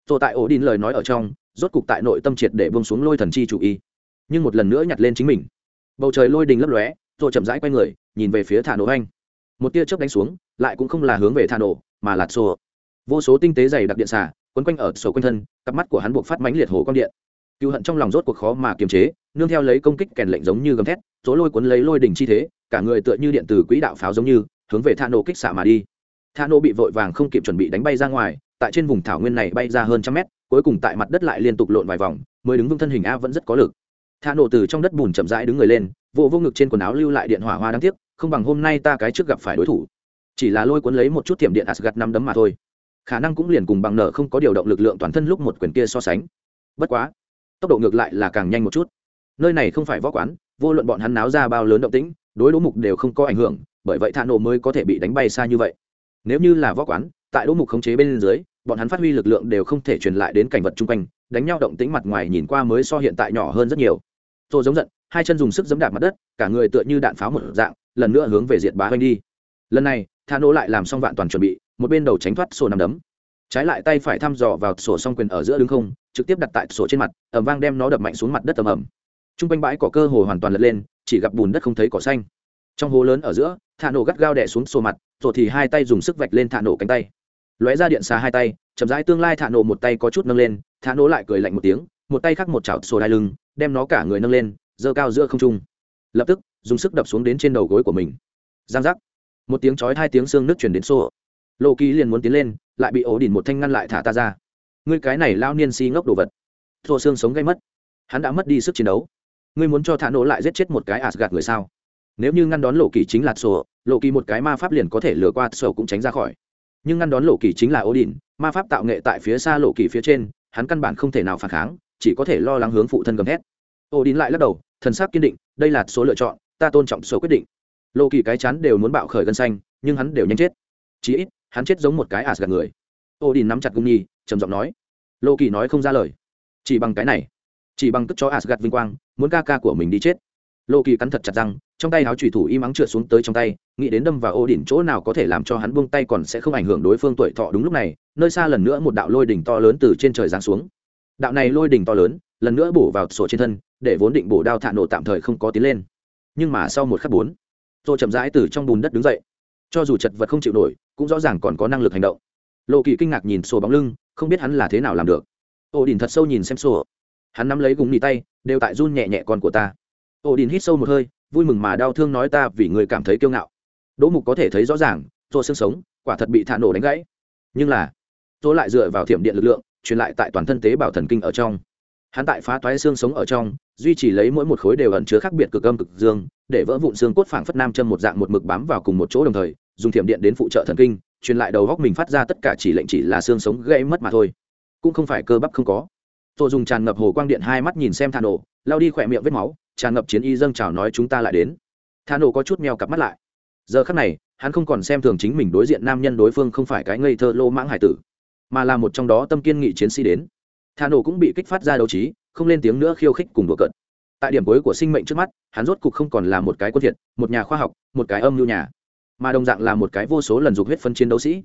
Rồi tại ổ đình lời nói ở trong, rốt cục tại nội tâm triệt để bông xuống lôi thần chi chủ ý nhưng một lần nữa nhặt lên chính mình. Bầu trời lôi đình lấp lóe rồi chậm rãi quay người, nhìn về phía thả nổ anh. Một tia chớp đánh xuống lại cũng không là hướng về thả nổ mà là xô vô số tinh tế dày đặc điện xả quấn quanh ở sổ quanh thân cặp mắt của hắn buộc phát mãnh liệt hồ quang điện. Cựu hận trong lòng rốt cuộc khó mà kiềm chế nương theo lấy công kích kèn lệnh giống như gầm thét số lôi cuốn lấy lôi đỉnh chi thế cả người tựa như điện từ quỹ đạo pháo giống như hướng về thả nổ kích xả mà đi. Thả nổ bị vội vàng không kịp chuẩn bị đánh bay ra ngoài tại trên vùng thảo nguyên này bay ra hơn trăm mét cuối cùng tại mặt đất lại liên tục lộn vài vòng mới đứng vững thân hình a vẫn rất có lực. Thả nổ từ trong đất bùn chậm rãi đứng người lên vụ vô, vô ngực trên quần áo lưu lại điện hỏa hoa đáng tiếc không bằng hôm nay ta cái trước gặp phải đối thủ chỉ là lôi cuốn lấy một chút tiệm điện asgad năm đấm mà thôi. Khả năng cũng liền cùng bằng nợ không có điều động lực lượng toàn thân lúc một quyền kia so sánh. Bất quá, tốc độ ngược lại là càng nhanh một chút. Nơi này không phải võ quán, vô luận bọn hắn náo ra bao lớn động tĩnh, đối đỗ mục đều không có ảnh hưởng, bởi vậy thả nổ mới có thể bị đánh bay xa như vậy. Nếu như là võ quán, tại đỗ mục khống chế bên dưới, bọn hắn phát huy lực lượng đều không thể truyền lại đến cảnh vật chung quanh, đánh nhau động tĩnh mặt ngoài nhìn qua mới so hiện tại nhỏ hơn rất nhiều. Tô giống giận, hai chân dùng sức giấm đạp mặt đất, cả người tựa như đạn pháo một dạng, lần nữa hướng về diệt bá oanh đi. Lần này thả nổ lại làm xong vạn toàn chuẩn bị, một bên đầu tránh thoát sổ nằm đấm. Trái lại tay phải thăm dò vào sổ song quyền ở giữa đứng không, trực tiếp đặt tại sổ trên mặt ẩm vang đem nó đập mạnh xuống mặt đất tầm ẩm t r u n g quanh bãi cỏ cơ hồ hoàn toàn lật lên, chỉ gặp bùn đất không thấy cỏ xanh. Trong hố lớn ở giữa, thả nổ gắt gao đẻ xuống sổ mặt rồi thì hai tay dùng sức vạch lên thả nổ cánh tay. Lóe ra điện xà hai tay, chậm rãi tương lai thả nổ một tay có chút nâng lên, thả nổ lại cười lạnh một tiếng, một tay khác một chảo sổ đai lưng, đem nó cả người nâng lên, giơ cao giữa không trung. Lập tức, dùng sức đập xuống đến trên đầu gối của mình. Giang giác một tiếng chói hai tiếng xương nước chuyển đến sổ lộ kỳ liền muốn tiến lên, lại bị ổ đỉnh một thanh ngăn lại thả ta ra. Ngươi cái này lao niên si ngốc đồ vật. Thô xương sống gây mất. Hắn đã mất đi sức chiến đấu. Ngươi muốn cho thả nổ lại giết chết một cái ạt gạt người sao? Nếu như ngăn đón lộ kỳ chính là sổ lộ kỳ một cái ma pháp liền có thể lừa qua sổ cũng tránh ra khỏi. Nhưng ngăn đón lộ kỳ chính là ổ đỉnh ma pháp tạo nghệ tại phía xa lộ kỳ phía trên, hắn căn bản không thể nào phản kháng, chỉ có thể lo lắng hướng phụ thân gầm hét ổ đỉnh lại lắc đầu, thần sắc kiên định, đây là số lựa chọn, ta tôn trọng số quyết định lộ kỳ cái chán đều muốn bạo khởi gân xanh, nhưng hắn đều nhanh chết. Chí ít, hắn chết giống một cái ạt gạt người. Ô đi nắm chặt cung nhi trầm giọng nói. Lô kỳ nói không ra lời. Chỉ bằng cái này, chỉ bằng tức cho ạt gạt vinh quang, muốn ca ca của mình đi chết. Lô kỳ cắn thật chặt răng, trong tay áo trùy thủ im ắng trượt xuống tới trong tay, nghĩ đến đâm vào ô đỉnh chỗ nào có thể làm cho hắn buông tay còn sẽ không ảnh hưởng đối phương tuổi thọ đúng lúc này, nơi xa lần nữa một đạo lôi đỉnh to lớn từ trên trời giáng xuống. Đạo này lôi đỉnh to lớn, lần nữa bổ vào sổ trên thân, để vốn định bổ đao thạ nổ tạm thời không có tiến lên. Nhưng mà sau một khắc bốn tôi chậm rãi từ trong bùn đất đứng dậy. Cho dù chật vật không chịu nổi, cũng rõ ràng còn có năng lực hành động. Lộ kỳ kinh ngạc nhìn sổ bóng lưng, không biết hắn là thế nào làm được. Ổ đình thật sâu nhìn xem sổ. Hắn nắm lấy gùng nỉ tay, đều tại run nhẹ nhẹ con của ta. Ổ đình hít sâu một hơi, vui mừng mà đau thương nói ta vì người cảm thấy kiêu ngạo. Đỗ mục có thể thấy rõ ràng rồi xương sống, quả thật bị thả nổ đánh gãy. Nhưng là tôi lại dựa vào thiểm điện lực lượng, truyền lại tại toàn thân tế bào thần kinh ở trong hắn tại phá toái xương sống ở trong, duy trì lấy mỗi một khối đều ẩn chứa khác biệt cực âm cực dương, để vỡ vụn xương cốt phảng phất nam châm một dạng một mực bám vào cùng một chỗ đồng thời, dùng thiểm điện đến phụ trợ thần kinh, truyền lại đầu góc mình phát ra tất cả chỉ lệnh chỉ là xương sống gây mất mà thôi. Cũng không phải cơ bắp không có. Tôi dùng tràn ngập hồ quang điện hai mắt nhìn xem thà nổ lao đi khỏe miệng vết máu, tràn ngập chiến y dâng chào nói chúng ta lại đến. Thà nổ có chút meo cặp mắt lại. Giờ khắc này, hắn không còn xem thường chính mình đối diện nam nhân đối phương không phải cái ngây thơ lô mãng hải tử, mà là một trong đó tâm kiên nghị chiến sĩ đến thà nổ cũng bị kích phát ra đấu trí, không lên tiếng nữa khiêu khích cùng đùa cợt. Tại điểm cuối của sinh mệnh trước mắt, hắn rốt cục không còn là một cái quân thiệt, một nhà khoa học, một cái âm lưu nhà, mà đồng dạng là một cái vô số lần dục huyết phân chiến đấu sĩ.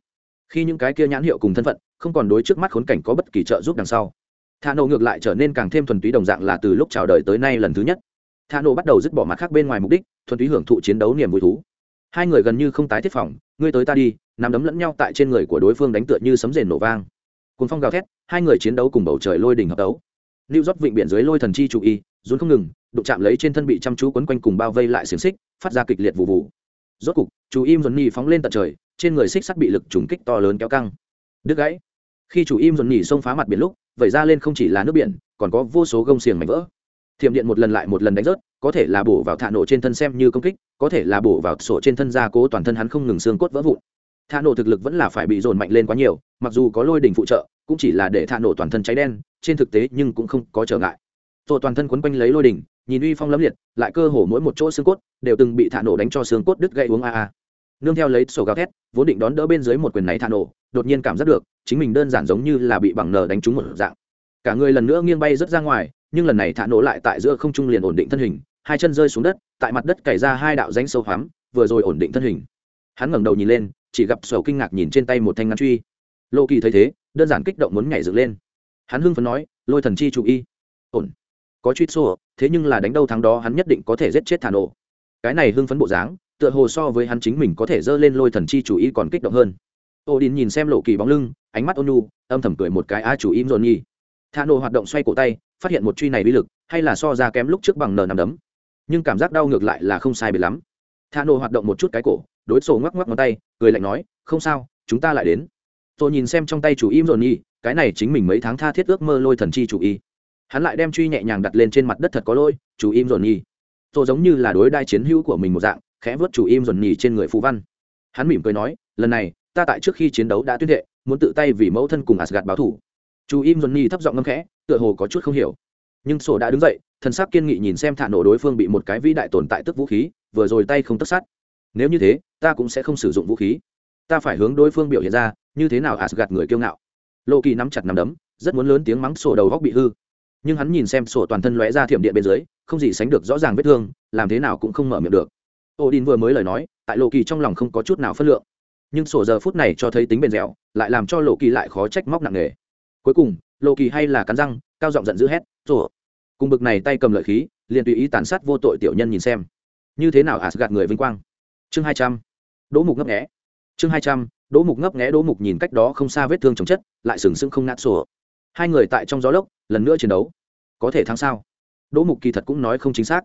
Khi những cái kia nhãn hiệu cùng thân phận, không còn đối trước mắt khốn cảnh có bất kỳ trợ giúp đằng sau. Thà nổ ngược lại trở nên càng thêm thuần túy đồng dạng là từ lúc chào đời tới nay lần thứ nhất. Thà nổ bắt đầu dứt bỏ mặt khác bên ngoài mục đích, thuần túy hưởng thụ chiến đấu niềm vui thú. Hai người gần như không tái thiết phòng, ngươi tới ta đi nằm đấm lẫn nhau tại trên người của đối phương đánh tựa như sấm rền nổ vang. Cùng phong gào thét hai người chiến đấu cùng bầu trời lôi đỉnh hợp đấu lưu rót vịnh biển dưới lôi thần chi chủ y, run không ngừng, đụng chạm lấy trên thân bị chăm chú quấn quanh cùng bao vây lại xiềng xích, phát ra kịch liệt vụ vụ. Rốt cục, chú im dồn nhỉ phóng lên tận trời, trên người xích sắt bị lực trùng kích to lớn kéo căng. Đứt gãy. Khi chủ im dồn nhỉ xông phá mặt biển lúc, vẩy ra lên không chỉ là nước biển, còn có vô số gông xiềng mảnh vỡ. Thiểm điện một lần lại một lần đánh rớt, có thể là bổ vào thạ nổ trên thân xem như công kích, có thể là bổ vào sổ trên thân gia cố toàn thân hắn không ngừng xương cốt vỡ vụn thả nổ thực lực vẫn là phải bị dồn mạnh lên quá nhiều, mặc dù có lôi đỉnh phụ trợ, cũng chỉ là để thả nổ toàn thân cháy đen, trên thực tế nhưng cũng không có trở ngại. Rồi toàn thân quấn quanh lấy lôi đỉnh, nhìn uy phong lẫm liệt, lại cơ hồ mỗi một chỗ xương cốt đều từng bị thả nổ đánh cho xương cốt đứt gãy uống a a. Nương theo lấy sổ gào thét, vốn định đón đỡ bên dưới một quyền này thả nổ, đột nhiên cảm giác được, chính mình đơn giản giống như là bị bằng nờ đánh trúng một dạng. Cả người lần nữa nghiêng bay rất ra ngoài, nhưng lần này thả nổ lại tại giữa không trung liền ổn định thân hình, hai chân rơi xuống đất, tại mặt đất cày ra hai đạo danh sâu hoắm, vừa rồi ổn định thân hình. Hắn ngẩng đầu nhìn lên chỉ gặp sầu kinh ngạc nhìn trên tay một thanh ngắn truy. Lô kỳ thấy thế, đơn giản kích động muốn nhảy dựng lên. Hắn hưng phấn nói, lôi thần chi chủ y. Ổn. Có truy xô, thế nhưng là đánh đâu thắng đó hắn nhất định có thể giết chết thả nổ. Cái này hưng phấn bộ dáng, tựa hồ so với hắn chính mình có thể dơ lên lôi thần chi chủ y còn kích động hơn. Ô đình nhìn xem lộ kỳ bóng lưng, ánh mắt ônu âm thầm cười một cái, a chủ im dồn nhi thả nổ hoạt động xoay cổ tay, phát hiện một truy này uy lực, hay là so ra kém lúc trước bằng nờ nằm đấm. Nhưng cảm giác đau ngược lại là không sai biệt lắm. Thả nổ hoạt động một chút cái cổ, đối xô ngoắc ngoắc ngón tay cười lạnh nói, không sao, chúng ta lại đến. Tôi nhìn xem trong tay chủ im dồn nhi cái này chính mình mấy tháng tha thiết ước mơ lôi thần chi chủ y. Hắn lại đem truy nhẹ nhàng đặt lên trên mặt đất thật có lôi, chủ im dồn nhi tôi giống như là đối đai chiến hữu của mình một dạng, khẽ vớt chủ im dồn nhi trên người phú văn. Hắn mỉm cười nói, lần này, ta tại trước khi chiến đấu đã tuyên thệ, muốn tự tay vì mẫu thân cùng asgad báo thủ. Chủ im dồn nhi thấp giọng ngâm khẽ, tựa hồ có chút không hiểu. Nhưng sổ đã đứng dậy, thần sắc kiên nghị nhìn xem thả nổ đối phương bị một cái vĩ đại tồn tại tức vũ khí, vừa rồi tay không tất sát nếu như thế, ta cũng sẽ không sử dụng vũ khí. Ta phải hướng đối phương biểu hiện ra, như thế nào asgad người kiêu ngạo. Lộ kỳ nắm chặt nắm đấm, rất muốn lớn tiếng mắng sổ đầu góc bị hư. Nhưng hắn nhìn xem sổ toàn thân lóe ra thiểm điện bên dưới, không gì sánh được rõ ràng vết thương, làm thế nào cũng không mở miệng được. Odin vừa mới lời nói, tại lộ kỳ trong lòng không có chút nào phân lượng. Nhưng sổ giờ phút này cho thấy tính bền dẻo, lại làm cho lộ kỳ lại khó trách móc nặng nề. Cuối cùng, lộ kỳ hay là cắn răng, cao giọng giận dữ hét sổ. cùng bực này tay cầm lợi khí, liền tùy ý tàn sát vô tội tiểu nhân nhìn xem. Như thế nào gạt người vinh quang? Chương hai trăm. Đỗ mục ngấp nghẽ chương hai trăm. Đỗ mục ngấp nghẽ đỗ mục nhìn cách đó không xa vết thương chồng chất, lại sừng sững không ngã sổ. Hai người tại trong gió lốc, lần nữa chiến đấu. Có thể thắng sao? Đỗ mục kỳ thật cũng nói không chính xác.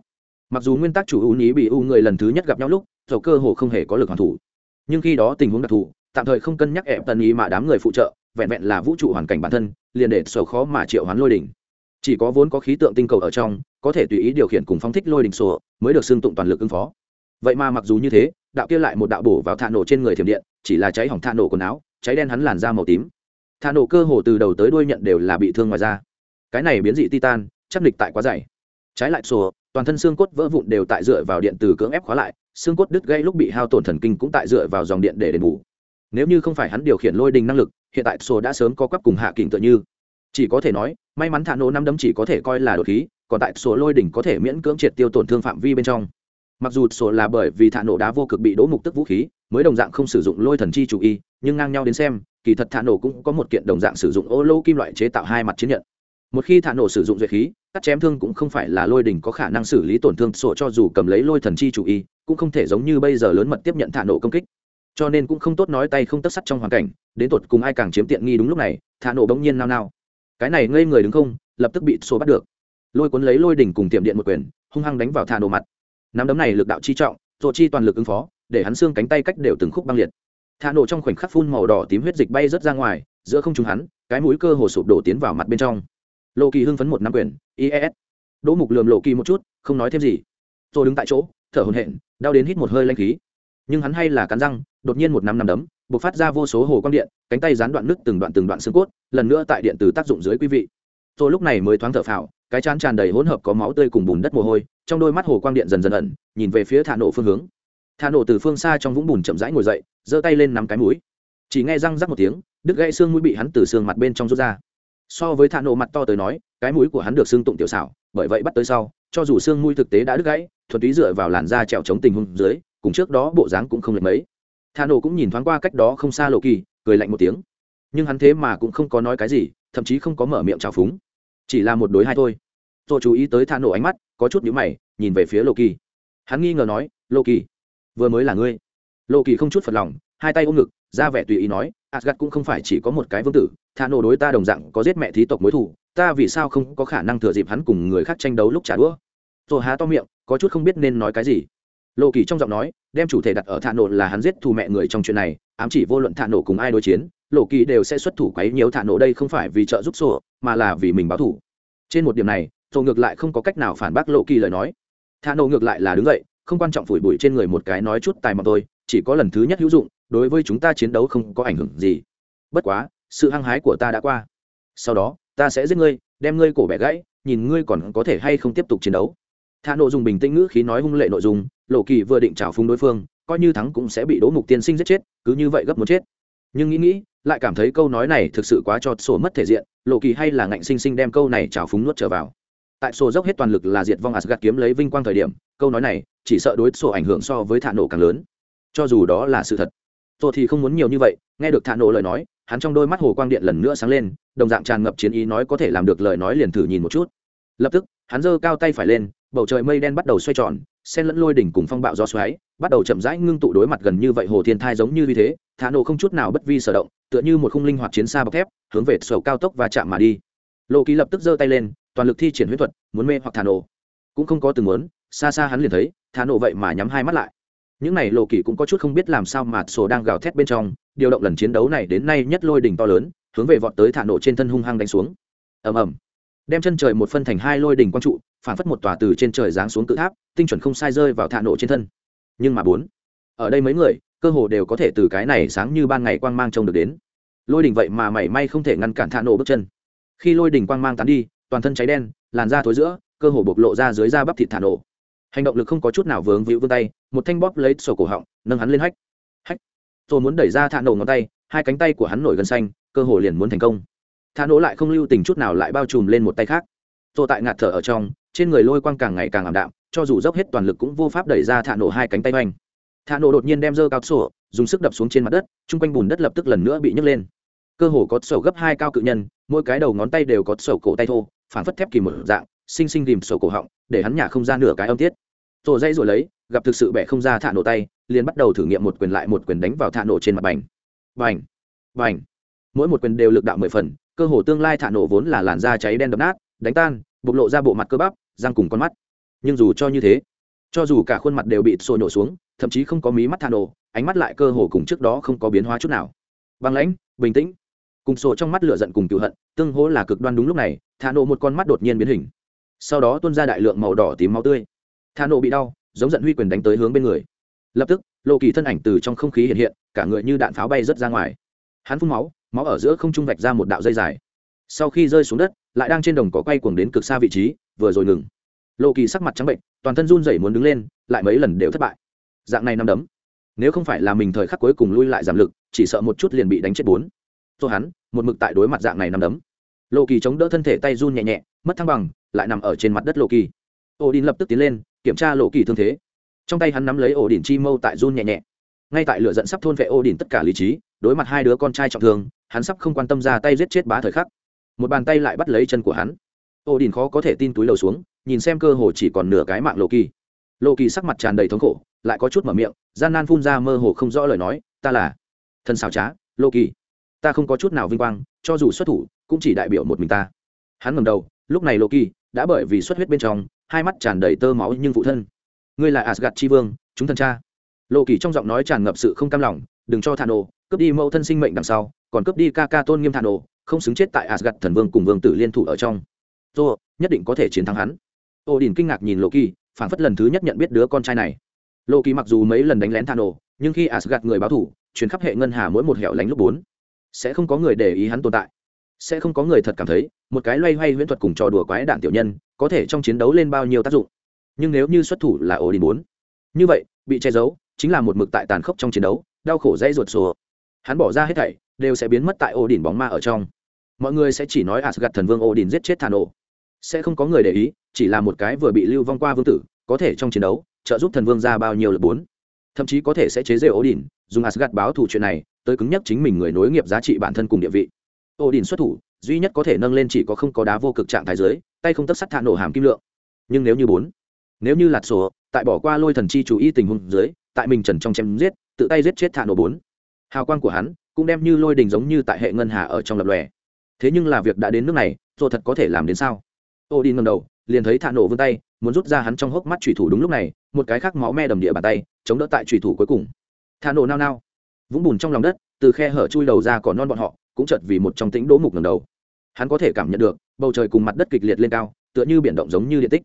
Mặc dù nguyên tắc chủ ưu ý bị ưu người lần thứ nhất gặp nhau lúc dầu cơ hồ không hề có lực hoàn thủ. Nhưng khi đó tình huống đặc thù, tạm thời không cân nhắc ép tần ý mà đám người phụ trợ, vẹn vẹn là vũ trụ hoàn cảnh bản thân, liền để sầu khó mà triệu hoán lôi đỉnh. Chỉ có vốn có khí tượng tinh cầu ở trong, có thể tùy ý điều khiển cùng phóng thích lôi đỉnh sổ, mới được xương tụng toàn lực ứng phó vậy mà mặc dù như thế, đạo kia lại một đạo bổ vào thạ nổ trên người thiểm điện, chỉ là cháy hỏng thạ nổ quần áo, cháy đen hắn làn da màu tím. Thạ nổ cơ hồ từ đầu tới đuôi nhận đều là bị thương ngoài da. Cái này biến dị titan, chắc địch tại quá dày. Trái lại sổ, toàn thân xương cốt vỡ vụn đều tại dựa vào điện từ cưỡng ép khóa lại, xương cốt đứt gây lúc bị hao tổn thần kinh cũng tại dựa vào dòng điện để đền bù. Nếu như không phải hắn điều khiển lôi đình năng lực, hiện tại sổ đã sớm có quắp cùng hạ kình tựa như. Chỉ có thể nói, may mắn thạ nổ năm đấm chỉ có thể coi là đột khí, còn tại sổ lôi đỉnh có thể miễn cưỡng triệt tiêu tổn thương phạm vi bên trong mặc dù sổ là bởi vì thả nổ đá vô cực bị đỗ mục tức vũ khí, mới đồng dạng không sử dụng lôi thần chi chủ y, nhưng ngang nhau đến xem, kỳ thật thả nổ cũng có một kiện đồng dạng sử dụng ô lô kim loại chế tạo hai mặt chiến nhận. Một khi thả nổ sử dụng duyệt khí, cắt chém thương cũng không phải là lôi đỉnh có khả năng xử lý tổn thương sổ cho dù cầm lấy lôi thần chi chủ y, cũng không thể giống như bây giờ lớn mật tiếp nhận thả nổ công kích. Cho nên cũng không tốt nói tay không tất sắt trong hoàn cảnh, đến tột cùng ai càng chiếm tiện nghi đúng lúc này, thả nổ bỗng nhiên nao nao. Cái này ngây người đứng không, lập tức bị sổ bắt được. Lôi cuốn lấy lôi đỉnh cùng tiệm điện một quyền, hung hăng đánh vào thả nổ mặt nắm đấm này lực đạo chi trọng rồi chi toàn lực ứng phó, để hắn xương cánh tay cách đều từng khúc băng liệt. Thả nổ trong khoảnh khắc phun màu đỏ tím huyết dịch bay rớt ra ngoài, giữa không trung hắn, cái mũi cơ hồ sụp đổ tiến vào mặt bên trong. Lộ kỳ hưng phấn một năm quyền ies đỗ mục lườm lộ kỳ một chút, không nói thêm gì. Rồi đứng tại chỗ, thở hồn hển, đau đến hít một hơi lanh khí. Nhưng hắn hay là cắn răng, đột nhiên một năm năm đấm b ộ c phát ra vô số hồ quang điện, cánh tay gián đoạn nứt từng đoạn từng đoạn xương cốt, lần nữa tại điện từ tác dụng dưới quý vị. Rồi lúc này mới thoáng thở phào, cái chán tràn đầy hỗn hợp có máu tươi cùng bùn đất mồ hôi trong đôi mắt hồ quang điện dần dần ẩn, nhìn về phía thả nổ phương hướng. Thả nổ từ phương xa trong vũng bùn chậm rãi ngồi dậy, giơ tay lên nắm cái mũi. Chỉ nghe răng rắc một tiếng, đứt gãy xương mũi bị hắn từ xương mặt bên trong rút ra. So với thả nổ mặt to tới nói, cái mũi của hắn được xương tụng tiểu xảo, bởi vậy bắt tới sau, cho dù xương mũi thực tế đã đứt gãy, thuần túy dựa vào làn da trèo chống tình huống dưới, cùng trước đó bộ dáng cũng không lệch mấy. Thả nổ cũng nhìn thoáng qua cách đó không xa lộ kỳ, cười lạnh một tiếng. Nhưng hắn thế mà cũng không có nói cái gì, thậm chí không có mở miệng trào phúng. Chỉ là một đối hai thôi tôi chú ý tới thả nổ ánh mắt, có chút nhíu mày, nhìn về phía Lô kỳ hắn nghi ngờ nói Lô kỳ vừa mới là ngươi. Lô kỳ không chút phật lòng, hai tay ôm ngực, ra vẻ tùy ý nói asgad cũng không phải chỉ có một cái vương tử, thả nổ đối ta đồng dạng có giết mẹ thí tộc mối thù, ta vì sao không có khả năng thừa dịp hắn cùng người khác tranh đấu lúc trả đũa? Tôi há to miệng, có chút không biết nên nói cái gì. Lộ kỳ trong giọng nói, đem chủ thể đặt ở thả nổ là hắn giết thù mẹ người trong chuyện này, ám chỉ vô luận thả nổ cùng ai đối chiến lộ kỳ đều sẽ xuất thủ quấy nhiều thả nổ đây không phải vì trợ giúp sổ, mà là vì mình báo thủ trên một điểm này sổ ngược lại không có cách nào phản bác lộ kỳ lời nói. Thà nổ ngược lại là đứng dậy, không quan trọng phủi bụi trên người một cái nói chút tài mọc tôi chỉ có lần thứ nhất hữu dụng, đối với chúng ta chiến đấu không có ảnh hưởng gì. Bất quá, sự hăng hái của ta đã qua. Sau đó, ta sẽ giết ngươi, đem ngươi cổ bẻ gãy, nhìn ngươi còn có thể hay không tiếp tục chiến đấu. Thà nộ dùng bình tĩnh ngữ khí nói hung lệ nội dung, lộ kỳ vừa định trào phúng đối phương, coi như thắng cũng sẽ bị đỗ mục tiên sinh giết chết, cứ như vậy gấp muốn chết. Nhưng nghĩ nghĩ, lại cảm thấy câu nói này thực sự quá cho sổ mất thể diện, lộ kỳ hay là ngạnh sinh sinh đem câu này trào phúng nuốt trở vào tại sổ dốc hết toàn lực là diệt vong asgad kiếm lấy vinh quang thời điểm, câu nói này, chỉ sợ đối sổ ảnh hưởng so với thả nổ càng lớn. Cho dù đó là sự thật tôi thì không muốn nhiều như vậy, nghe được thả nổ lời nói, hắn trong đôi mắt hồ quang điện lần nữa sáng lên, đồng dạng tràn ngập chiến ý nói có thể làm được lời nói liền thử nhìn một chút. Lập tức, hắn giơ cao tay phải lên, bầu trời mây đen bắt đầu xoay tròn, sen lẫn lôi đỉnh cùng phong bạo gió xoáy, bắt đầu chậm rãi ngưng tụ đối mặt gần như vậy hồ thiên thai giống như như thế, thả nổ không chút nào bất vi sở động, tựa như một khung linh hoạt chiến xa bọc thép, hướng về sầu cao tốc và chạm mà đi. Lô ký lập tức giơ tay lên toàn lực thi triển huyết thuật, muốn mê hoặc thả nổ cũng không có từng muốn, xa xa hắn liền thấy thả nổ vậy mà nhắm hai mắt lại. Những này lộ kỳ cũng có chút không biết làm sao mà sổ đang gào thét bên trong, điều động lần chiến đấu này đến nay nhất lôi đỉnh to lớn, hướng về vọt tới thả nổ trên thân hung hăng đánh xuống. Ầm ầm. Đem chân trời một phân thành hai lôi đỉnh quang trụ, phản phất một tòa từ trên trời giáng xuống cự tháp, tinh chuẩn không sai rơi vào thả nổ trên thân. Nhưng mà bốn, ở đây mấy người, cơ hồ đều có thể từ cái này sáng như ban ngày quang mang trông được đến. Lôi đỉnh vậy mà mảy may không thể ngăn cản thả nổ bước chân. Khi lôi đỉnh quang mang tán đi toàn thân cháy đen, làn da thối giữa, cơ hồ bộc lộ ra dưới da bắp thịt thả nổ. Hành động lực không có chút nào vướng víu vươn tay, một thanh bóp lấy sổ cổ họng, nâng hắn lên hách. Hách. Tôi muốn đẩy ra thả nổ ngón tay, hai cánh tay của hắn nổi gần xanh, cơ hồ liền muốn thành công. Thả nổ lại không lưu tình chút nào lại bao trùm lên một tay khác. Tôi tại ngạt thở ở trong, trên người lôi quang càng ngày càng ảm đạm, cho dù dốc hết toàn lực cũng vô pháp đẩy ra thả nổ hai cánh tay oanh thả nổ đột nhiên đem dơ cao sổ, dùng sức đập xuống trên mặt đất, chung quanh bùn đất lập tức lần nữa bị nhấc lên. Cơ hồ có sổ gấp hai cao cự nhân, mỗi cái đầu ngón tay đều có sổ cổ tay thô phản phất thép kỳ một dạng xinh xinh tìm sổ cổ họng, để hắn nhả không ra nửa cái âm tiết. Rồi dây rồi lấy, gặp thực sự bẻ không ra thả nổ tay, liền bắt đầu thử nghiệm một quyền lại một quyền đánh vào thả nổ trên mặt bành. Bành bành. Mỗi một quyền đều lực đạo mười phần, cơ hồ tương lai thả nổ vốn là làn da cháy đen đập nát, đánh tan, bộc lộ ra bộ mặt cơ bắp, răng cùng con mắt. Nhưng dù cho như thế, cho dù cả khuôn mặt đều bị sôi nổ xuống, thậm chí không có mí mắt thả nổ, ánh mắt lại cơ hồ cùng trước đó không có biến hóa chút nào. Băng lãnh, bình tĩnh cùng sổ trong mắt lửa giận cùng cựu hận, tương hỗ là cực đoan đúng lúc này, thả nổ một con mắt đột nhiên biến hình. Sau đó tuôn ra đại lượng màu đỏ tím máu tươi. Thả nổ bị đau, giống giận huy quyền đánh tới hướng bên người. Lập tức, lộ kỳ thân ảnh từ trong không khí hiện hiện, cả người như đạn pháo bay rớt ra ngoài. Hắn phun máu máu ở giữa không trung vạch ra một đạo dây dài. Sau khi rơi xuống đất, lại đang trên đồng cỏ quay cuồng đến cực xa vị trí, vừa rồi ngừng. Lộ kỳ sắc mặt trắng bệnh, toàn thân run rẩy muốn đứng lên, lại mấy lần đều thất bại. Dạng này năm đấm. Nếu không phải là mình thời khắc cuối cùng lui lại giảm lực, chỉ sợ một chút liền bị đánh chết bốn tôi hắn, một mực tại đối mặt dạng này nằm đấm. Lộ kỳ chống đỡ thân thể tay run nhẹ nhẹ, mất thăng bằng, lại nằm ở trên mặt đất lộ kỳ ổ đình lập tức tiến lên, kiểm tra lộ kỳ thương thế. Trong tay hắn nắm lấy ổ đình chi mâu tại run nhẹ nhẹ. Ngay tại lửa dẫn sắp thôn vệ ổ đình tất cả lý trí, đối mặt hai đứa con trai trọng thương, hắn sắp không quan tâm ra tay giết chết bá thời khắc. Một bàn tay lại bắt lấy chân của hắn. Ổ đình khó có thể tin túi lầu xuống, nhìn xem cơ hồ chỉ còn nửa cái mạng lộ kỳ lộ kỳ sắc mặt tràn đầy thống khổ, lại có chút mở miệng, gian nan phun ra mơ hồ không rõ lời nói, ta là thân xào trá lộ kỳ ta không có chút nào vinh quang, cho dù xuất thủ, cũng chỉ đại biểu một mình ta. Hắn ngầm đầu, lúc này Loki đã bởi vì xuất huyết bên trong, hai mắt tràn đầy tơ máu nhưng phụ thân. Ngươi là asgad tri vương, chúng thần cha. Lộ kỳ trong giọng nói tràn ngập sự không cam lòng, đừng cho thà nổ cướp đi mẫu thân sinh mệnh đằng sau, còn cướp đi ca ca tôn nghiêm thà nổ không xứng chết tại asgad thần vương cùng vương tử liên thủ ở trong. Tôi nhất định có thể chiến thắng hắn. Ô đình kinh ngạc nhìn lộ kỳ phản phất lần thứ nhất nhận biết đứa con trai này. Lộ kỳ mặc dù mấy lần đánh lén thà nổ nhưng khi asgad người báo thủ chuyến khắp hệ ngân hà mỗi một hẻo lánh lúc bốn sẽ không có người để ý hắn tồn tại. Sẽ không có người thật cảm thấy một cái loay hoay huyễn thuật cùng trò đùa quái đạn tiểu nhân có thể trong chiến đấu lên bao nhiêu tác dụng. Nhưng nếu như xuất thủ là ổ đình bốn như vậy bị che giấu chính là một mực tại tàn khốc trong chiến đấu đau khổ dây ruột sùa, hắn bỏ ra hết thảy đều sẽ biến mất tại ổ đình bóng ma ở trong. Mọi người sẽ chỉ nói asgad thần vương ổ đình giết chết thà nổ sẽ không có người để ý chỉ là một cái vừa bị lưu vong qua vương tử có thể trong chiến đấu trợ giúp thần vương ra bao nhiêu lực bốn. Thậm chí có thể sẽ chế rêu ổ đình dùng asgad báo thủ chuyện này tới cứng nhắc chính mình người nối nghiệp giá trị bản thân cùng địa vị. Odin xuất thủ, duy nhất có thể nâng lên chỉ có không có đá vô cực trạng thái dưới, tay không tất sắt thả nổ hàm kim lượng. Nhưng nếu như bốn, nếu như lạt sổ, tại bỏ qua lôi thần chi chú ý tình huống dưới, tại mình trần trong chém giết, tự tay giết chết thả nổ bốn. Hào quang của hắn cũng đem như lôi đình giống như tại hệ ngân hà ở trong lập lòe. Thế nhưng là việc đã đến nước này, rồi thật có thể làm đến sao? Ô đi ngầm đầu, liền thấy thả nổ vươn tay, muốn rút ra hắn trong hốc mắt chủy thủ đúng lúc này, một cái khác máu me đầm địa bàn tay, chống đỡ tại chủy thủ cuối cùng. Thả nổ nao nao vũng bùn trong lòng đất, từ khe hở chui đầu ra cỏ non bọn họ, cũng chợt vì một trong tính đỗ mục ngầm đầu. Hắn có thể cảm nhận được, bầu trời cùng mặt đất kịch liệt lên cao, tựa như biển động giống như điện tích.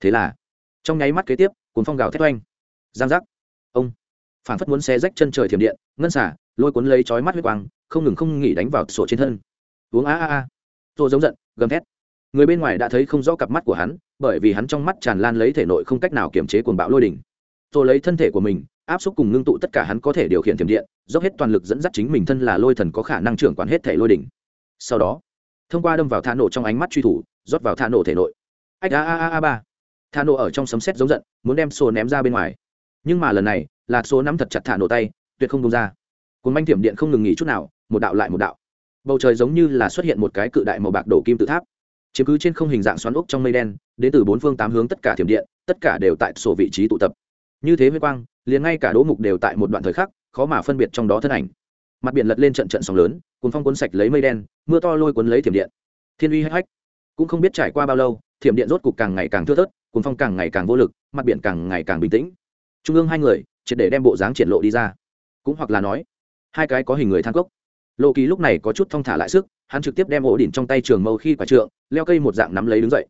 Thế là, trong nháy mắt kế tiếp, cuốn phong gào thét oanh. Giang giác. Ông. Phản phất muốn xé rách chân trời thiểm điện, ngân xả, lôi cuốn lấy chói mắt huyết quang, không ngừng không nghỉ đánh vào sổ trên thân. Uống a a a. Tô giống giận, gầm thét. Người bên ngoài đã thấy không rõ cặp mắt của hắn, bởi vì hắn trong mắt tràn lan lấy thể nội không cách nào kiềm chế cuồng bạo lôi đỉnh. Tôi lấy thân thể của mình áp xúc cùng ngưng tụ tất cả hắn có thể điều khiển thiểm điện, dốc hết toàn lực dẫn dắt chính mình thân là lôi thần có khả năng trưởng quản hết thể lôi đỉnh. Sau đó, thông qua đâm vào thả nổ trong ánh mắt truy thủ, rót vào thả nổ thể nội. Ách, a a a a, ba. Thả nổ ở trong sấm sét giống giận, muốn đem sổ ném ra bên ngoài. Nhưng mà lần này, là số nắm thật chặt thả nổ tay, tuyệt không công ra. Cuốn manh thiểm điện không ngừng nghỉ chút nào, một đạo lại một đạo. Bầu trời giống như là xuất hiện một cái cự đại màu bạc đổ kim tự tháp. Chiếm cứ trên không hình dạng xoắn ốc trong mây đen, đến từ bốn phương tám hướng tất cả thiểm điện, tất cả đều tại sổ vị trí tụ tập như thế với quang, liền ngay cả đỗ mục đều tại một đoạn thời khắc, khó mà phân biệt trong đó thân ảnh. Mặt biển lật lên trận trận sóng lớn cuốn phong cuốn sạch lấy mây đen, mưa to lôi cuốn lấy thiểm điện. Thiên uy hách hách. Cũng không biết trải qua bao lâu, thiểm điện rốt cục càng ngày càng thưa thớt cuốn phong càng ngày càng vô lực, mặt biển càng ngày càng bình tĩnh. Trung ương hai người, triệt để đem bộ dáng triển lộ đi ra. Cũng hoặc là nói, hai cái có hình người thang cốc. Lộ kỳ lúc này có chút thong thả lại sức, hắn trực tiếp đem ổ đỉnh trong tay trường mâu khi quả trượng, leo cây một dạng nắm lấy đứng dậy.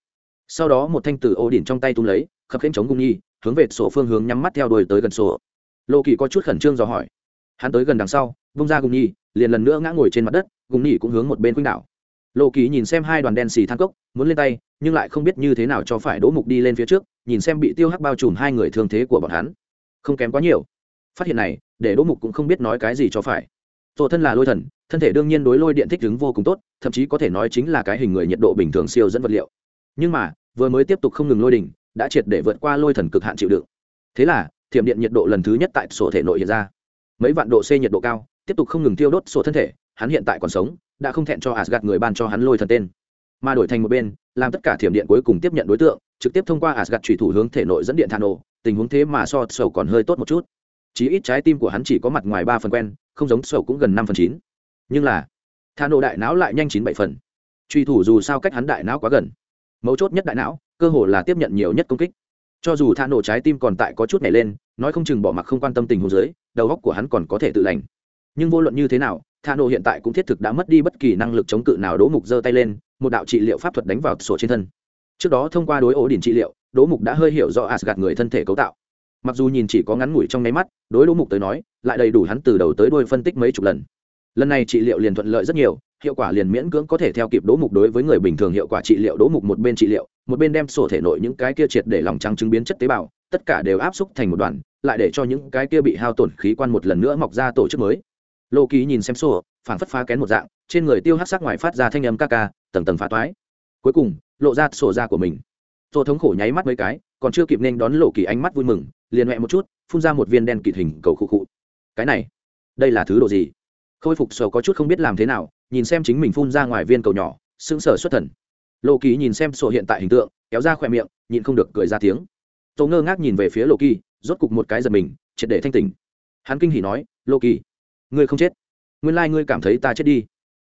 Sau đó một thanh từ ổ đỉnh trong tay tung lấy, khập khiễng chống cung nhi hướng về sổ phương hướng nhắm mắt theo đuổi tới gần sổ. Lộ kỳ có chút khẩn trương dò hỏi. Hắn tới gần đằng sau, vung ra gùng nhi liền lần nữa ngã ngồi trên mặt đất, gùng nhi cũng hướng một bên khuynh đảo. Lộ kỳ nhìn xem hai đoàn đen xì than cốc, muốn lên tay, nhưng lại không biết như thế nào cho phải đỗ mục đi lên phía trước, nhìn xem bị tiêu hắc bao trùm hai người thương thế của bọn hắn. Không kém quá nhiều. Phát hiện này, để đỗ mục cũng không biết nói cái gì cho phải. Tổ thân là lôi thần, thân thể đương nhiên đối lôi điện thích ứng vô cùng tốt, thậm chí có thể nói chính là cái hình người nhiệt độ bình thường siêu dẫn vật liệu. Nhưng mà, vừa mới tiếp tục không ngừng lôi đỉnh đã triệt để vượt qua lôi thần cực hạn chịu đựng. Thế là, thiểm điện nhiệt độ lần thứ nhất tại sổ thể nội hiện ra. Mấy vạn độ c nhiệt độ cao, tiếp tục không ngừng tiêu đốt sổ thân thể, hắn hiện tại còn sống, đã không thẹn cho Asgard người ban cho hắn lôi thần tên. Mà đổi thành một bên, làm tất cả thiểm điện cuối cùng tiếp nhận đối tượng, trực tiếp thông qua asgad thủy thủ hướng thể nội dẫn điện thả nổ, tình huống thế mà so sầu còn hơi tốt một chút. Chí ít trái tim của hắn chỉ có mặt ngoài ba phần quen, không giống sầu cũng gần năm phần chín. Nhưng là, thả nổ đại não lại nhanh chín bảy phần. Truy thủ dù sao cách hắn đại não quá gần. Mấu chốt nhất đại não cơ hồ là tiếp nhận nhiều nhất công kích. Cho dù thả nổ trái tim còn tại có chút nhảy lên, nói không chừng bỏ mặc không quan tâm tình huống dưới, đầu óc của hắn còn có thể tự lành. Nhưng vô luận như thế nào thả nổ hiện tại cũng thiết thực đã mất đi bất kỳ năng lực chống cự nào đỗ mục giơ tay lên, một đạo trị liệu pháp thuật đánh vào sổ trên thân. Trước đó thông qua đối ổ đỉnh trị liệu, đỗ mục đã hơi hiểu rõ asgad người thân thể cấu tạo. Mặc dù nhìn chỉ có ngắn ngủi trong nháy mắt, đối đỗ mục tới nói, lại đầy đủ hắn từ đầu tới đuôi phân tích mấy chục lần lần này trị liệu liền thuận lợi rất nhiều, hiệu quả liền miễn cưỡng có thể theo kịp đố mục đối với người bình thường hiệu quả trị liệu. Đố mục một bên trị liệu, một bên đem sổ thể nội những cái kia triệt để lòng trắng chứng biến chất tế bào, tất cả đều áp xúc thành một đoàn, lại để cho những cái kia bị hao tổn khí quan một lần nữa mọc ra tổ chức mới. Lô ký nhìn xem sổ, phảng phất phá kén một dạng, trên người tiêu hát sắc ngoài phát ra thanh âm ca ca, tầng tầng phá toái. Cuối cùng, lộ ra sổ ra của mình. Sổ thống khổ nháy mắt mấy cái, còn chưa kịp nên đón lộ kỳ ánh mắt vui mừng, liền mẹ một chút, phun ra một viên đen kịt hình cầu khụ khụ. Cái này, đây là thứ đồ gì? Khôi phục sầu có chút không biết làm thế nào, nhìn xem chính mình phun ra ngoài viên cầu nhỏ, sững sờ xuất thần. Lộ kỳ nhìn xem sổ hiện tại hình tượng, kéo ra khỏe miệng, nhịn không được cười ra tiếng. Tô ngơ ngác nhìn về phía lộ kỳ, rốt cục một cái giật mình, triệt để thanh tỉnh. Hắn kinh hỉ nói lộ kỳ, ngươi không chết. Nguyên lai、like、ngươi cảm thấy ta chết đi.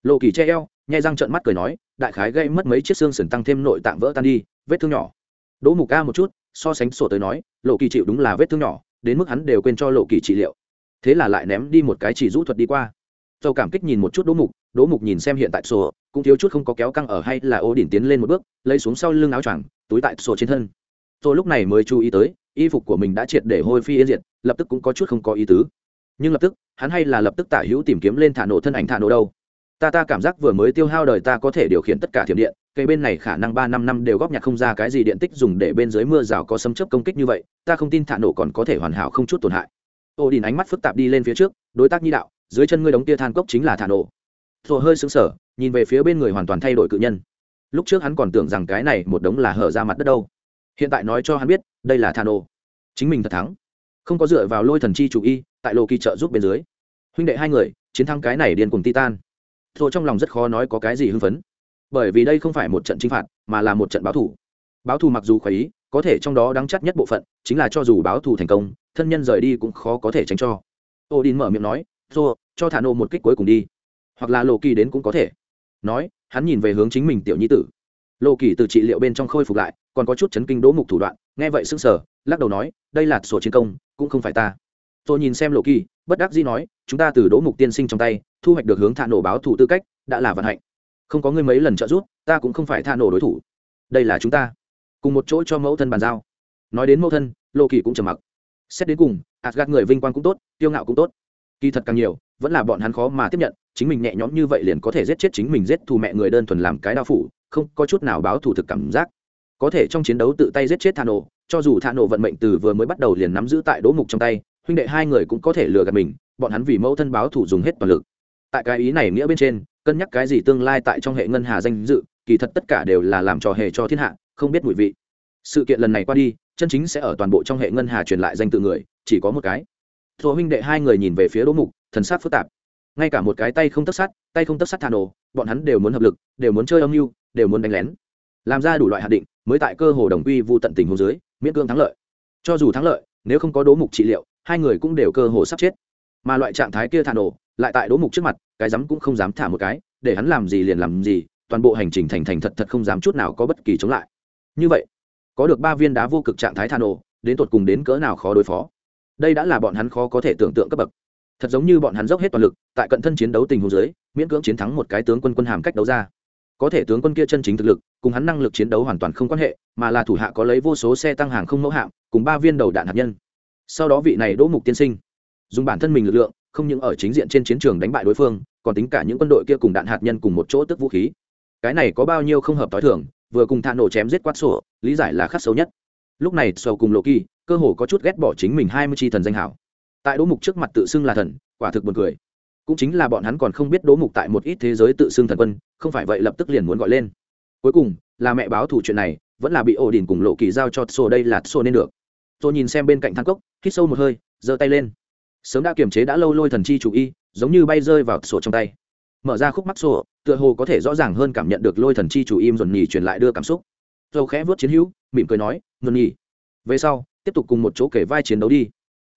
Lộ kỳ che eo, nhai răng trợn mắt cười nói, đại khái gây mất mấy chiếc xương sườn tăng thêm nội tạng vỡ tan đi, vết thương nhỏ. Đỗ mục ca một chút, so sánh sổ tới nói lộ kỳ chịu đúng là vết thương nhỏ, đến mức hắn đều quên cho lộ kỳ trị liệu. Thế là lại ném đi một cái chỉ rũ thuật đi qua dầu cảm kích nhìn một chút đỗ mục đỗ mục nhìn xem hiện tại sổ, cũng thiếu chút không có kéo căng ở hay là ô đỉnh tiến lên một bước, lấy xuống sau lưng áo choàng, túi tại sổ trên thân. Tôi lúc này mới chú ý tới, y phục của mình đã triệt để hôi phi yên diệt, lập tức cũng có chút không có ý tứ. Nhưng lập tức, hắn hay là lập tức tả hữu tìm kiếm lên thả nổ thân ảnh thả nổ đâu. Ta ta cảm giác vừa mới tiêu hao đời ta có thể điều khiển tất cả thiểm điện, cây bên này khả năng ba năm năm đều góp nhặt không ra cái gì điện tích dùng để bên dưới mưa rào có xâm chấp công kích như vậy, ta không tin thả nổ còn có thể hoàn hảo không chút tổn hại. Ô đình ánh mắt phức tạp đi lên phía trước, đối tác nhi đạo dưới chân ngươi đóng tia than cốc chính là thả nổ. Rồi hơi sững sờ, nhìn về phía bên người hoàn toàn thay đổi cự nhân. Lúc trước hắn còn tưởng rằng cái này một đống là hở ra mặt đất đâu. Hiện tại nói cho hắn biết, đây là thả nổ. Chính mình thật thắng. Không có dựa vào lôi thần chi chủ y, tại lô kỳ trợ giúp bên dưới. Huynh đệ hai người, chiến thắng cái này điên cùng titan. Rồi trong lòng rất khó nói có cái gì hưng phấn. Bởi vì đây không phải một trận chinh phạt, mà là một trận báo thù. Báo thù mặc dù khỏe ý, có thể trong đó đáng chắc nhất bộ phận, chính là cho dù báo thù thành công, thân nhân rời đi cũng khó có thể tránh cho. Odin mở miệng nói Rô, cho thả nổ một kích cuối cùng đi. Hoặc là lộ kỳ đến cũng có thể. Nói hắn nhìn về hướng chính mình tiểu nhi tử. Lộ kỳ từ trị liệu bên trong khôi phục lại còn có chút chấn kinh đỗ mục thủ đoạn nghe vậy sững sờ lắc đầu nói đây là sổ chiến công cũng không phải ta. Tôi nhìn xem lộ kỳ bất đắc dĩ nói chúng ta từ đỗ mục tiên sinh trong tay thu hoạch được hướng Thả nổ báo thủ tư cách đã là vận hạnh. Không có ngươi mấy lần trợ giúp ta cũng không phải Thả nổ đối thủ. Đây là chúng ta. Cùng một chỗ cho mẫu thân bàn giao. Nói đến mẫu thân lô kỳ cũng trầm mặc. Xét đến cùng gạt người vinh quang cũng tốt tiêu ngạo cũng tốt kỳ thật càng nhiều, vẫn là bọn hắn khó mà tiếp nhận, chính mình nhẹ nhõm như vậy liền có thể giết chết chính mình giết thù mẹ người đơn thuần làm cái đao phủ, không có chút nào báo thù thực cảm giác. Có thể trong chiến đấu tự tay giết chết thà nổ cho dù thà nổ vận mệnh từ vừa mới bắt đầu liền nắm giữ tại đỗ mục trong tay, huynh đệ hai người cũng có thể lừa gạt mình, bọn hắn vì mẫu thân báo thù dùng hết toàn lực. Tại cái ý này nghĩa bên trên, cân nhắc cái gì tương lai tại trong hệ ngân hà danh dự, kỳ thật tất cả đều là làm trò hề cho thiên hạ, không biết mùi vị. Sự kiện lần này qua đi, chân chính sẽ ở toàn bộ trong hệ ngân hà truyền lại danh tự người, chỉ có một cái thổ huynh đệ hai người nhìn về phía đỗ mục, thần sát phức tạp. Ngay cả một cái tay không tất sát, tay không tất sát thà nổ, bọn hắn đều muốn hợp lực, đều muốn chơi âm mưu, đều muốn đánh lén. Làm ra đủ loại hạt định, mới tại cơ hồ đồng quy vụ tận tình hồ dưới, miễn cương thắng lợi. Cho dù thắng lợi, nếu không có đố mục trị liệu, hai người cũng đều cơ hồ sắp chết. Mà loại trạng thái kia thả nổ, lại tại đố mục trước mặt, cái dám cũng không dám thả một cái, để hắn làm gì liền làm gì, toàn bộ hành trình thành thành thật thật không dám chút nào có bất kỳ chống lại. Như vậy, có được ba viên đá vô cực trạng thái thả nổ, đến tột cùng đến cỡ nào khó đối phó? Đây đã là bọn hắn khó có thể tưởng tượng cấp bậc. Thật giống như bọn hắn dốc hết toàn lực, tại cận thân chiến đấu tình hồ dưới, miễn cưỡng chiến thắng một cái tướng quân quân hàm cách đấu ra. Có thể tướng quân kia chân chính thực lực, cùng hắn năng lực chiến đấu hoàn toàn không quan hệ, mà là thủ hạ có lấy vô số xe tăng hàng không mẫu hạm, cùng ba viên đầu đạn hạt nhân. Sau đó vị này đỗ mục tiên sinh, dùng bản thân mình lực lượng, không những ở chính diện trên chiến trường đánh bại đối phương, còn tính cả những quân đội kia cùng đạn hạt nhân cùng một chỗ tức vũ khí. Cái này có bao nhiêu không hợp t h i thường, vừa cùng thạ nổ chém giết quát sổ, lý giải là khắc xấu nhất. Lúc này sầu cùng lộ kỳ cơ hồ có chút ghét bỏ chính mình hai mươi chi thần danh hảo. Tại đỗ mục trước mặt tự xưng là thần, quả thực buồn cười. Cũng chính là bọn hắn còn không biết đỗ mục tại một ít thế giới tự xưng thần quân, không phải vậy lập tức liền muốn gọi lên. Cuối cùng, là mẹ báo thủ chuyện này, vẫn là bị ổ đỉnh cùng lộ kỳ giao cho sổ đây là sổ nên được. Tôi nhìn xem bên cạnh thang cốc, hít sâu một hơi, giơ tay lên. Sớm đã kiềm chế đã lâu lôi thần chi chủ y, giống như bay rơi vào sổ trong tay. Mở ra khúc mắt sổ tựa hồ có thể rõ ràng hơn cảm nhận được lôi thần chi chủ im dồn nhì truyền lại đưa cảm xúc. Dâu khẽ vớt chiến hữu, mỉm cười nói dồn nhì về sau tiếp tục cùng một chỗ kể vai chiến đấu đi.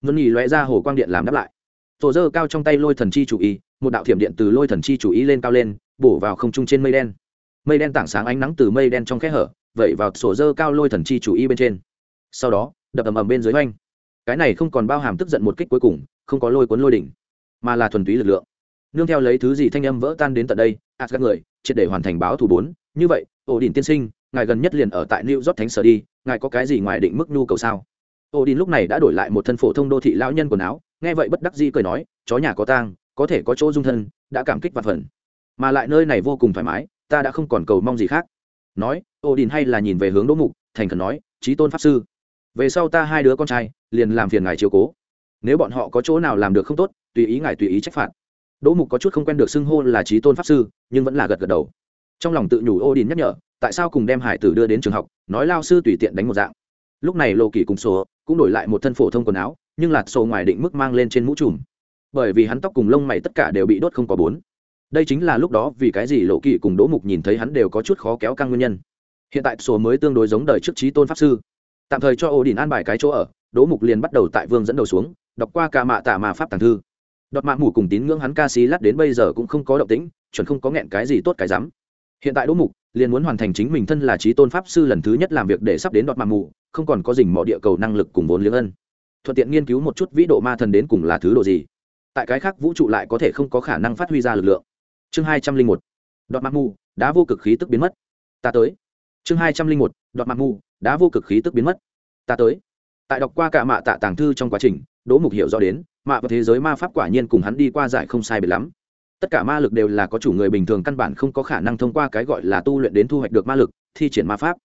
Ngân nhì lóe ra hồ quang điện làm đáp lại. Tổ dơ cao trong tay lôi thần chi chủ ý, một đạo thiểm điện từ lôi thần chi chủ ý lên cao lên bổ vào không trung trên mây đen. Mây đen tảng sáng ánh nắng từ mây đen trong kẽ hở vẩy vào sổ dơ cao lôi thần chi chủ ý bên trên. Sau đó đập ầm ầm bên dưới oanh cái này không còn bao hàm tức giận một kích cuối cùng không có lôi cuốn lôi đỉnh mà là thuần túy lực lượng. Nương theo lấy thứ gì thanh âm vỡ tan đến tận đây ạt các người triệt để hoàn thành báo thủ bốn. Như vậy ổ đỉnh tiên sinh ngài gần nhất liền ở tại new york thánh sở đi ngài có cái gì ngoài định mức nhu cầu sao? Ô đi lúc này đã đổi lại một thân phổ thông đô thị lão nhân quần áo, nghe vậy bất đắc dĩ cười nói, chó nhà có tang, có thể có chỗ dung thân, đã cảm kích và phần. Mà lại nơi này vô cùng thoải mái, ta đã không còn cầu mong gì khác. Nói ô đỉnh hay là nhìn về hướng đỗ mục, thành khẩn nói trí tôn pháp sư, về sau ta hai đứa con trai, liền làm phiền ngài chiếu cố. Nếu bọn họ có chỗ nào làm được không tốt, tùy ý ngài tùy ý trách phạt. Đỗ mục có chút không quen được xưng hô là trí tôn pháp sư, nhưng vẫn là gật gật đầu. Trong lòng tự nhủ ô đình nhắc nhở, tại sao cùng đem hải tử đưa đến trường học, nói lao sư tùy tiện đánh một dạng? Lúc này lộ kỳ cùng số cũng đổi lại một thân phổ thông quần áo, nhưng lạt sổ ngoài định mức mang lên trên mũ trùm. Bởi vì hắn tóc cùng lông mày tất cả đều bị đốt không có bốn. Đây chính là lúc đó vì cái gì lộ kỳ cùng đỗ mục nhìn thấy hắn đều có chút khó kéo căng nguyên nhân. Hiện tại số mới tương đối giống đời trước trí tôn pháp sư. Tạm thời cho ổ đình an bài cái chỗ ở, đỗ mục liền bắt đầu tại vương dẫn đầu xuống, đọc qua cả mạ tả mà pháp tàng thư. Đọt mạ mủ cùng tín ngưỡng hắn ca sĩ lát đến bây giờ cũng không có động tĩnh, chuẩn không có nghẹn cái gì tốt cái dám hiện tại đỗ mục liền muốn hoàn thành chính mình thân là trí tôn pháp sư lần thứ nhất làm việc để sắp đến đọt mạ mủ không còn có dình mỏ địa cầu năng lực cùng vốn liếng ân. Thuận tiện nghiên cứu một chút vĩ độ ma thần đến cùng là thứ độ gì. Tại cái khác vũ trụ lại có thể không có khả năng phát huy ra lực lượng. Chương hai trăm linh một. Đọt mặc mù đã vô cực khí tức biến mất. Ta tới. Chương hai trăm linh một. Đọt mặc mù đã vô cực khí tức biến mất. Ta tới. Tại đọc qua cả mạ tạ tàng thư trong quá trình, đỗ mục hiểu rõ đến, mạ và thế giới ma pháp quả nhiên cùng hắn đi qua giải không sai biệt lắm. Tất cả ma lực đều là có chủ người bình thường căn bản không có khả năng thông qua cái gọi là tu luyện đến thu hoạch được ma lực, thi triển ma pháp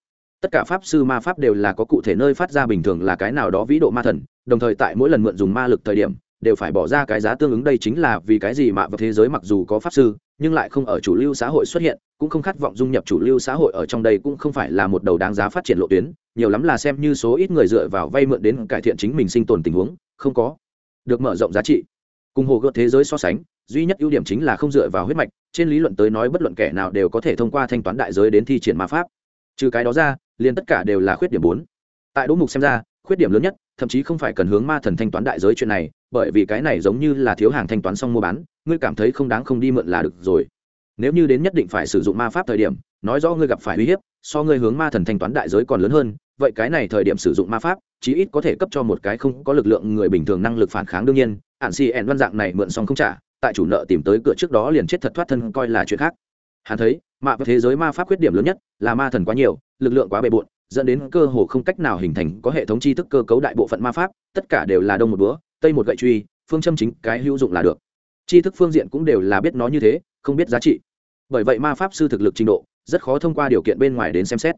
tất cả pháp sư ma pháp đều là có cụ thể nơi phát ra bình thường là cái nào đó vĩ độ ma thần, đồng thời tại mỗi lần mượn dùng ma lực thời điểm, đều phải bỏ ra cái giá tương ứng. Đây chính là vì cái gì mà vào thế giới mặc dù có pháp sư, nhưng lại không ở chủ lưu xã hội xuất hiện, cũng không khát vọng dung nhập chủ lưu xã hội ở trong đây cũng không phải là một đầu đáng giá phát triển lộ tuyến. Nhiều lắm là xem như số ít người dựa vào vay mượn đến cải thiện chính mình sinh tồn tình huống, không có được mở rộng giá trị. Cùng hồ gợt thế giới so sánh, duy nhất ưu điểm chính là không dựa vào huyết mạch, trên lý luận tới nói bất luận kẻ nào đều có thể thông qua thanh toán đại giới đến thi triển ma pháp. Trừ cái đó ra liền tất cả đều là khuyết điểm bốn. Tại đỗ mục xem ra, khuyết điểm lớn nhất, thậm chí không phải cần hướng ma thần thanh toán đại giới chuyện này, bởi vì cái này giống như là thiếu hàng thanh toán xong mua bán, ngươi cảm thấy không đáng không đi mượn là được rồi. Nếu như đến nhất định phải sử dụng ma pháp thời điểm, nói rõ ngươi gặp phải uy hiếp, so ngươi hướng ma thần thanh toán đại giới còn lớn hơn, vậy cái này thời điểm sử dụng ma pháp, chí ít có thể cấp cho một cái không có lực lượng người bình thường năng lực phản kháng đương nhiên hạn xì ẹn văn dạng này mượn xong không trả, tại chủ nợ tìm tới cửa trước đó liền chết thật thoát thân coi là chuyện khác. Hắn thấy mạ thế giới ma pháp khuyết điểm lớn nhất là ma thần quá nhiều lực lượng quá bề bộn, dẫn đến cơ hồ không cách nào hình thành có hệ thống tri thức cơ cấu đại bộ phận ma pháp, tất cả đều là đông một búa, tây một gậy truy, phương châm chính cái hữu dụng là được. Tri thức phương diện cũng đều là biết nó như thế, không biết giá trị. Bởi vậy ma pháp sư thực lực trình độ, rất khó thông qua điều kiện bên ngoài đến xem xét.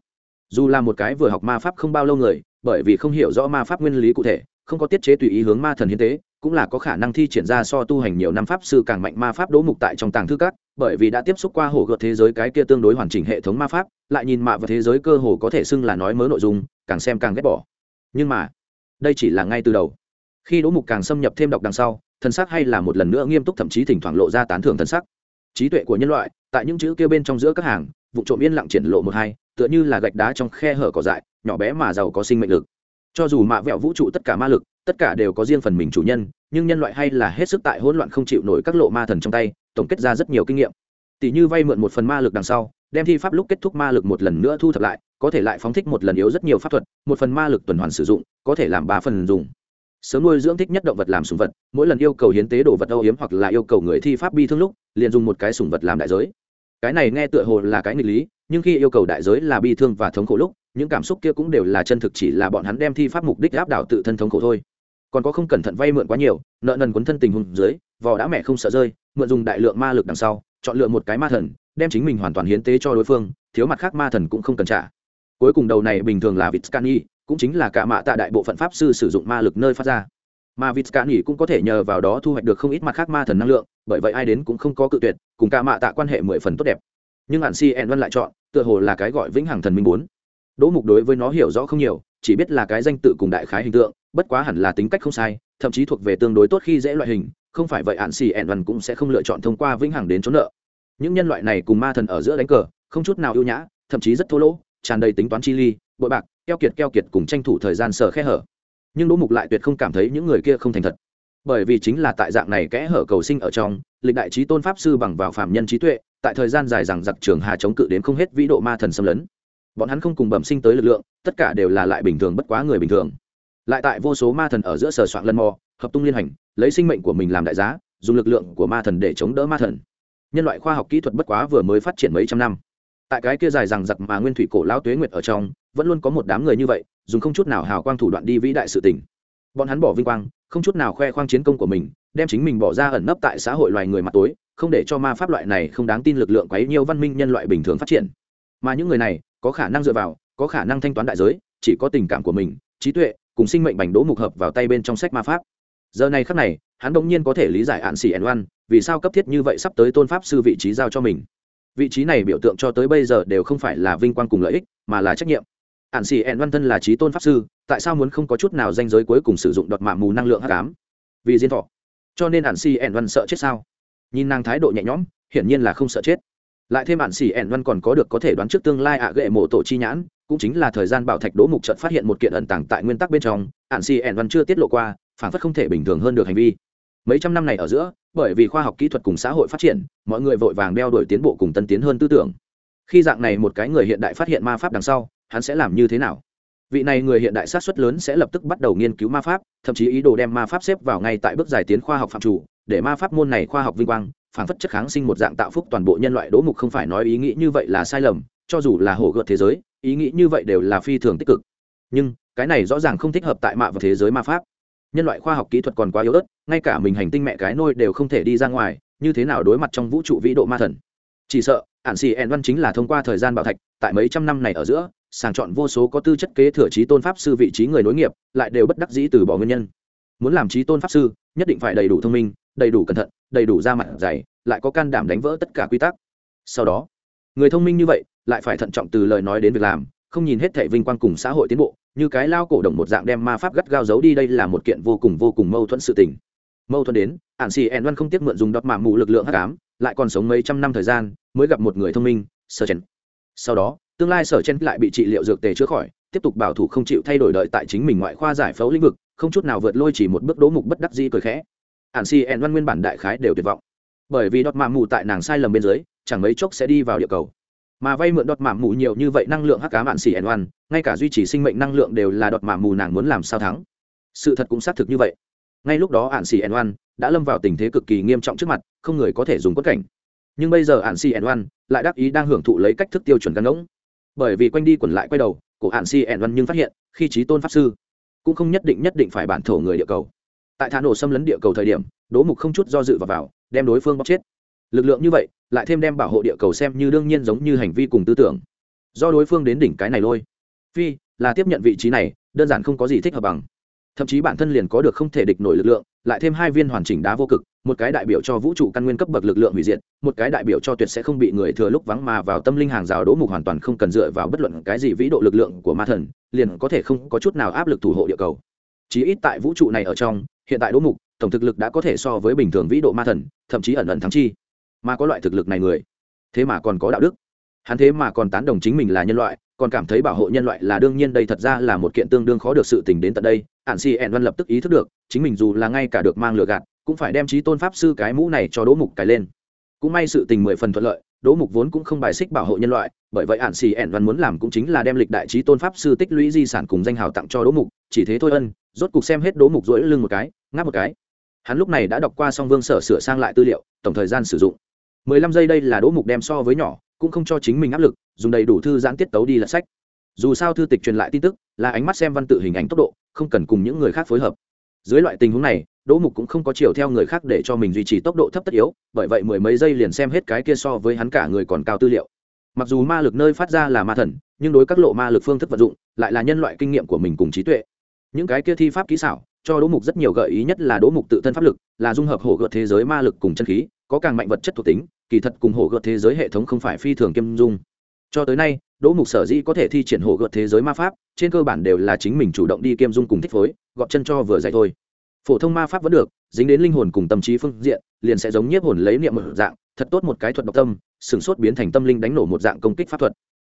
Dù là một cái vừa học ma pháp không bao lâu người, bởi vì không hiểu rõ ma pháp nguyên lý cụ thể, không có tiết chế tùy ý hướng ma thần hiến tế cũng là có khả năng thi triển ra so tu hành nhiều năm pháp sư càng mạnh ma pháp đỗ mục tại trong tàng thư các, bởi vì đã tiếp xúc qua hồ gợt thế giới cái kia tương đối hoàn chỉnh hệ thống ma pháp, lại nhìn mạ vào thế giới cơ hồ có thể xưng là nói mớ nội dung, càng xem càng ghét bỏ. Nhưng mà, đây chỉ là ngay từ đầu. Khi đỗ mục càng xâm nhập thêm đọc đằng sau, thân sắc hay là một lần nữa nghiêm túc thậm chí thỉnh thoảng lộ ra tán thưởng thân sắc. Trí tuệ của nhân loại, tại những chữ kia bên trong giữa các hàng, vụ trộm yên lặng triển lộ một hai, tựa như là gạch đá trong khe hở cỏ dại, nhỏ bé mà giàu có sinh mệnh lực. Cho dù mạ vẹo vũ trụ tất cả ma lực tất cả đều có riêng phần mình chủ nhân, nhưng nhân loại hay là hết sức tại hỗn loạn không chịu nổi các lộ ma thần trong tay, tổng kết ra rất nhiều kinh nghiệm. Tỷ như vay mượn một phần ma lực đằng sau, đem thi pháp lúc kết thúc ma lực một lần nữa thu thập lại, có thể lại phóng thích một lần yếu rất nhiều pháp thuật, một phần ma lực tuần hoàn sử dụng, có thể làm ba phần dùng. Sớm nuôi dưỡng thích nhất động vật làm sùng vật, mỗi lần yêu cầu hiến tế đồ vật âu hiếm hoặc là yêu cầu người thi pháp bi thương lúc, liền dùng một cái sùng vật làm đại giới. Cái này nghe tựa hồ là cái nghịch lý, nhưng khi yêu cầu đại giới là bi thương và thống khổ lúc, những cảm xúc kia cũng đều là chân thực chỉ là bọn hắn đem thi pháp mục đích áp đảo tự thân thống khổ thôi còn có không cẩn thận vay mượn quá nhiều, nợ nần quấn thân tình hùng dưới, vò đã mẹ không sợ rơi, mượn dùng đại lượng ma lực đằng sau, chọn lựa một cái ma thần, đem chính mình hoàn toàn hiến tế cho đối phương, thiếu mặt khác ma thần cũng không cần trả. Cuối cùng đầu này bình thường là vịt scani cũng chính là cả mạ tạ đại bộ phận pháp sư sử dụng ma lực nơi phát ra. Mà vịt scani cũng có thể nhờ vào đó thu hoạch được không ít mặt khác ma thần năng lượng, bởi vậy ai đến cũng không có cự tuyệt, cùng cả mạ tạ quan hệ mười phần tốt đẹp. Nhưng hạn si en văn lại chọn, tựa hồ là cái gọi vĩnh hằng thần minh bốn. Đỗ mục đối với nó hiểu rõ không nhiều chỉ biết là cái danh tự cùng đại khái hình tượng, bất quá hẳn là tính cách không sai, thậm chí thuộc về tương đối tốt khi dễ loại hình, không phải vậy hạn xì ẹn văn cũng sẽ không lựa chọn thông qua vĩnh hằng đến trốn nợ. Những nhân loại này cùng ma thần ở giữa đánh cờ, không chút nào ưu nhã, thậm chí rất thô lỗ, tràn đầy tính toán chi ly, bội bạc, keo kiệt keo kiệt cùng tranh thủ thời gian sở khe hở. Nhưng đỗ mục lại tuyệt không cảm thấy những người kia không thành thật. Bởi vì chính là tại dạng này kẽ hở cầu sinh ở trong, lịch đại trí tôn pháp sư bằng vào phạm nhân trí tuệ, tại thời gian dài rằng giặc trường hà chống cự đến không hết vĩ độ ma thần xâm lấn bọn hắn không cùng bẩm sinh tới lực lượng, tất cả đều là lại bình thường bất quá người bình thường. Lại tại vô số ma thần ở giữa sờ soạn lân mò, hợp tung liên hành, lấy sinh mệnh của mình làm đại giá, dùng lực lượng của ma thần để chống đỡ ma thần. Nhân loại khoa học kỹ thuật bất quá vừa mới phát triển mấy trăm năm. Tại cái kia dài rằng giặc mà nguyên thủy cổ lao tuế nguyệt ở trong, vẫn luôn có một đám người như vậy, dùng không chút nào hào quang thủ đoạn đi vĩ đại sự tình. Bọn hắn bỏ vinh quang, không chút nào khoe khoang chiến công của mình, đem chính mình bỏ ra ẩn nấp tại xã hội loài người mặt tối, không để cho ma pháp loại này không đáng tin lực lượng quấy nhiều văn minh nhân loại bình thường phát triển. Mà những người này có khả năng dựa vào, có khả năng thanh toán đại giới, chỉ có tình cảm của mình, trí tuệ, cùng sinh mệnh bành đỗ mục hợp vào tay bên trong sách ma pháp. Giờ này khắc này, hắn bỗng nhiên có thể lý giải hạn xỉ ẩn oan vì sao cấp thiết như vậy sắp tới tôn pháp sư vị trí giao cho mình. Vị trí này biểu tượng cho tới bây giờ đều không phải là vinh quang cùng lợi ích, mà là trách nhiệm. Ạn xỉ ẩn văn thân là trí tôn pháp sư, tại sao muốn không có chút nào danh giới cuối cùng sử dụng đọt mạng mù năng lượng hắc ám? Vì diên thọ. Cho nên ạn xỉ ẩn văn sợ chết sao? Nhìn nàng thái độ nhẹ nhõm, hiển nhiên là không sợ chết lại thêm bạn xỉ ẻn văn còn có được có thể đoán trước tương lai ạ à mộ tổ chi nhãn, cũng chính là thời gian bảo thạch đỗ mục trận phát hiện một kiện ẩn tàng tại nguyên tắc bên trong, ạn xỉ ẻn văn chưa tiết lộ qua, phản phất không thể bình thường hơn được hành vi. Mấy trăm năm này ở giữa, bởi vì khoa học kỹ thuật cùng xã hội phát triển, mọi người vội vàng đeo đuổi tiến bộ cùng tân tiến hơn tư tưởng. Khi dạng này một cái người hiện đại phát hiện ma pháp đằng sau, hắn sẽ làm như thế nào? Vị này người hiện đại sát xuất lớn sẽ lập tức bắt đầu nghiên cứu ma pháp, thậm chí ý đồ đem ma pháp xếp vào ngay tại bước giải tiến khoa học phạm chủ, để ma pháp môn này khoa học vinh quang phản phất chất kháng sinh một dạng tạo phúc toàn bộ nhân loại đỗ mục không phải nói ý nghĩ như vậy là sai lầm, cho dù là hổ gợt thế giới, ý nghĩ như vậy đều là phi thường tích cực. Nhưng, cái này rõ ràng không thích hợp tại mạ và thế giới ma pháp. Nhân loại khoa học kỹ thuật còn quá yếu ớt, ngay cả mình hành tinh mẹ cái nôi đều không thể đi ra ngoài, như thế nào đối mặt trong vũ trụ vĩ độ ma thần? Chỉ sợ ạn xì ẹn văn chính là thông qua thời gian bảo thạch, tại mấy trăm năm này ở giữa, sàng chọn vô số có tư chất kế thừa trí tôn pháp sư vị trí người nối nghiệp, lại đều bất đắc dĩ từ bỏ nguyên nhân. Muốn làm trí tôn pháp sư, nhất định phải đầy đủ thông minh đầy đủ cẩn thận, đầy đủ da mặt dày, lại có can đảm đánh vỡ tất cả quy tắc. Sau đó, người thông minh như vậy lại phải thận trọng từ lời nói đến việc làm, không nhìn hết thể vinh quang cùng xã hội tiến bộ, như cái lao cổ động một dạng đem ma pháp gắt gao giấu đi đây là một kiện vô cùng vô cùng mâu thuẫn sự tình. Mâu thuẫn đến ạn xì ẹn văn không tiếc mượn dùng đọt mạ mù lực lượng hắc ám, lại còn sống mấy trăm năm thời gian, mới gặp một người thông minh, sở chen sau đó, tương lai sở chen lại bị trị liệu dược tề chữa khỏi, tiếp tục bảo thủ không chịu thay đổi đợi tại chính mình ngoại khoa giải phẫu lĩnh vực, không chút nào vượt lôi chỉ một bước đố mục bất đắc di cười khẽ hạn si ẹn văn nguyên bản đại khái đều tuyệt vọng. Bởi vì đọt mạ mù tại nàng sai lầm bên dưới, chẳng mấy chốc sẽ đi vào địa cầu. Mà vay mượn đọt mạ mù nhiều như vậy năng lượng hắc cá mạn xỉ ẻn oan ngay cả duy trì sinh mệnh năng lượng đều là đọt mạ mù nàng muốn làm sao thắng. Sự thật cũng xác thực như vậy. Ngay lúc đó ạn xì ẩn oan đã lâm vào tình thế cực kỳ nghiêm trọng trước mặt, không người có thể dùng quất cảnh. Nhưng bây giờ ạn xì ẩn oan lại đắc ý đang hưởng thụ lấy cách thức tiêu chuẩn căn ngỗng. Bởi vì quanh đi quẩn lại quay đầu của ạn xì ẩn oan nhưng phát hiện, khi trí tôn pháp sư cũng không nhất định nhất định phải bản thổ người địa cầu tại thả nổ xâm lấn địa cầu thời điểm đố mục không chút do dự vào, vào đem đối phương bóc chết. Lực lượng như vậy lại thêm đem bảo hộ địa cầu xem như đương nhiên giống như hành vi cùng tư tưởng. Do đối phương đến đỉnh cái này lôi. Phi là tiếp nhận vị trí này đơn giản không có gì thích hợp bằng. Thậm chí bản thân liền có được không thể địch nổi lực lượng lại thêm hai viên hoàn chỉnh đá vô cực một cái đại biểu cho vũ trụ căn nguyên cấp bậc lực lượng hủy diệt một cái đại biểu cho tuyệt sẽ không bị người thừa lúc vắng mà vào tâm linh hàng rào đỗ mục hoàn toàn không cần dựa vào bất luận cái gì vĩ độ lực lượng của ma thần liền có thể không có chút nào áp lực thủ hộ địa cầu chí ít tại vũ trụ này ở trong, hiện tại đỗ mục, tổng thực lực đã có thể so với bình thường vĩ độ ma thần, thậm chí ẩn ẩn thắng chi. Mà có loại thực lực này người, thế mà còn có đạo đức. Hắn thế mà còn tán đồng chính mình là nhân loại, còn cảm thấy bảo hộ nhân loại là đương nhiên đây thật ra là một kiện tương đương khó được sự tình đến tận đây. Ản si ẻn văn lập tức ý thức được, chính mình dù là ngay cả được mang lừa gạt, cũng phải đem trí tôn pháp sư cái mũ này cho đỗ mục cài lên. Cũng may sự tình mười phần thuận lợi, đỗ mục vốn cũng không bài xích bảo hộ nhân loại, bởi vậy ản xì ẻn văn muốn làm cũng chính là đem lịch đại trí tôn pháp sư tích lũy di sản cùng danh hào tặng cho đỗ mục, chỉ thế thôi ân rốt cục xem hết đố mục rỗi lưng một cái, ngáp một cái. Hắn lúc này đã đọc qua xong vương sở sửa sang lại tư liệu, tổng thời gian sử dụng. Mười lăm giây đây là đố mục đem so với nhỏ, cũng không cho chính mình áp lực, dùng đầy đủ thư giãn tiết tấu đi lật sách. Dù sao thư tịch truyền lại tin tức, là ánh mắt xem văn tự hình ảnh tốc độ, không cần cùng những người khác phối hợp. Dưới loại tình huống này đỗ mục cũng không có chiều theo người khác để cho mình duy trì tốc độ thấp tất yếu, bởi vậy mười mấy giây liền xem hết cái kia so với hắn cả người còn cao tư liệu. Mặc dù ma lực nơi phát ra là ma thần, nhưng đối các lộ ma lực phương thức vận dụng, lại là nhân loại kinh nghiệm của mình cùng trí tuệ những cái kia thi pháp kỹ xảo, cho đỗ mục rất nhiều gợi ý nhất là đỗ mục tự thân pháp lực, là dung hợp hổ gợt thế giới ma lực cùng chân khí, có càng mạnh vật chất thuộc tính, kỳ thật cùng hổ gợt thế giới hệ thống không phải phi thường kiêm dung. Cho tới nay, đỗ mục sở dĩ có thể thi triển hổ gợt thế giới ma pháp, trên cơ bản đều là chính mình chủ động đi kiêm dung cùng thích phối, gọt chân cho vừa dạy thôi. Phổ thông ma pháp vẫn được, dính đến linh hồn cùng tâm trí phương diện, liền sẽ giống nhiếp hồn lấy niệm một dạng, thật tốt một cái thuật độc tâm sửng sốt biến thành tâm linh đánh nổ một dạng công kích pháp thuật.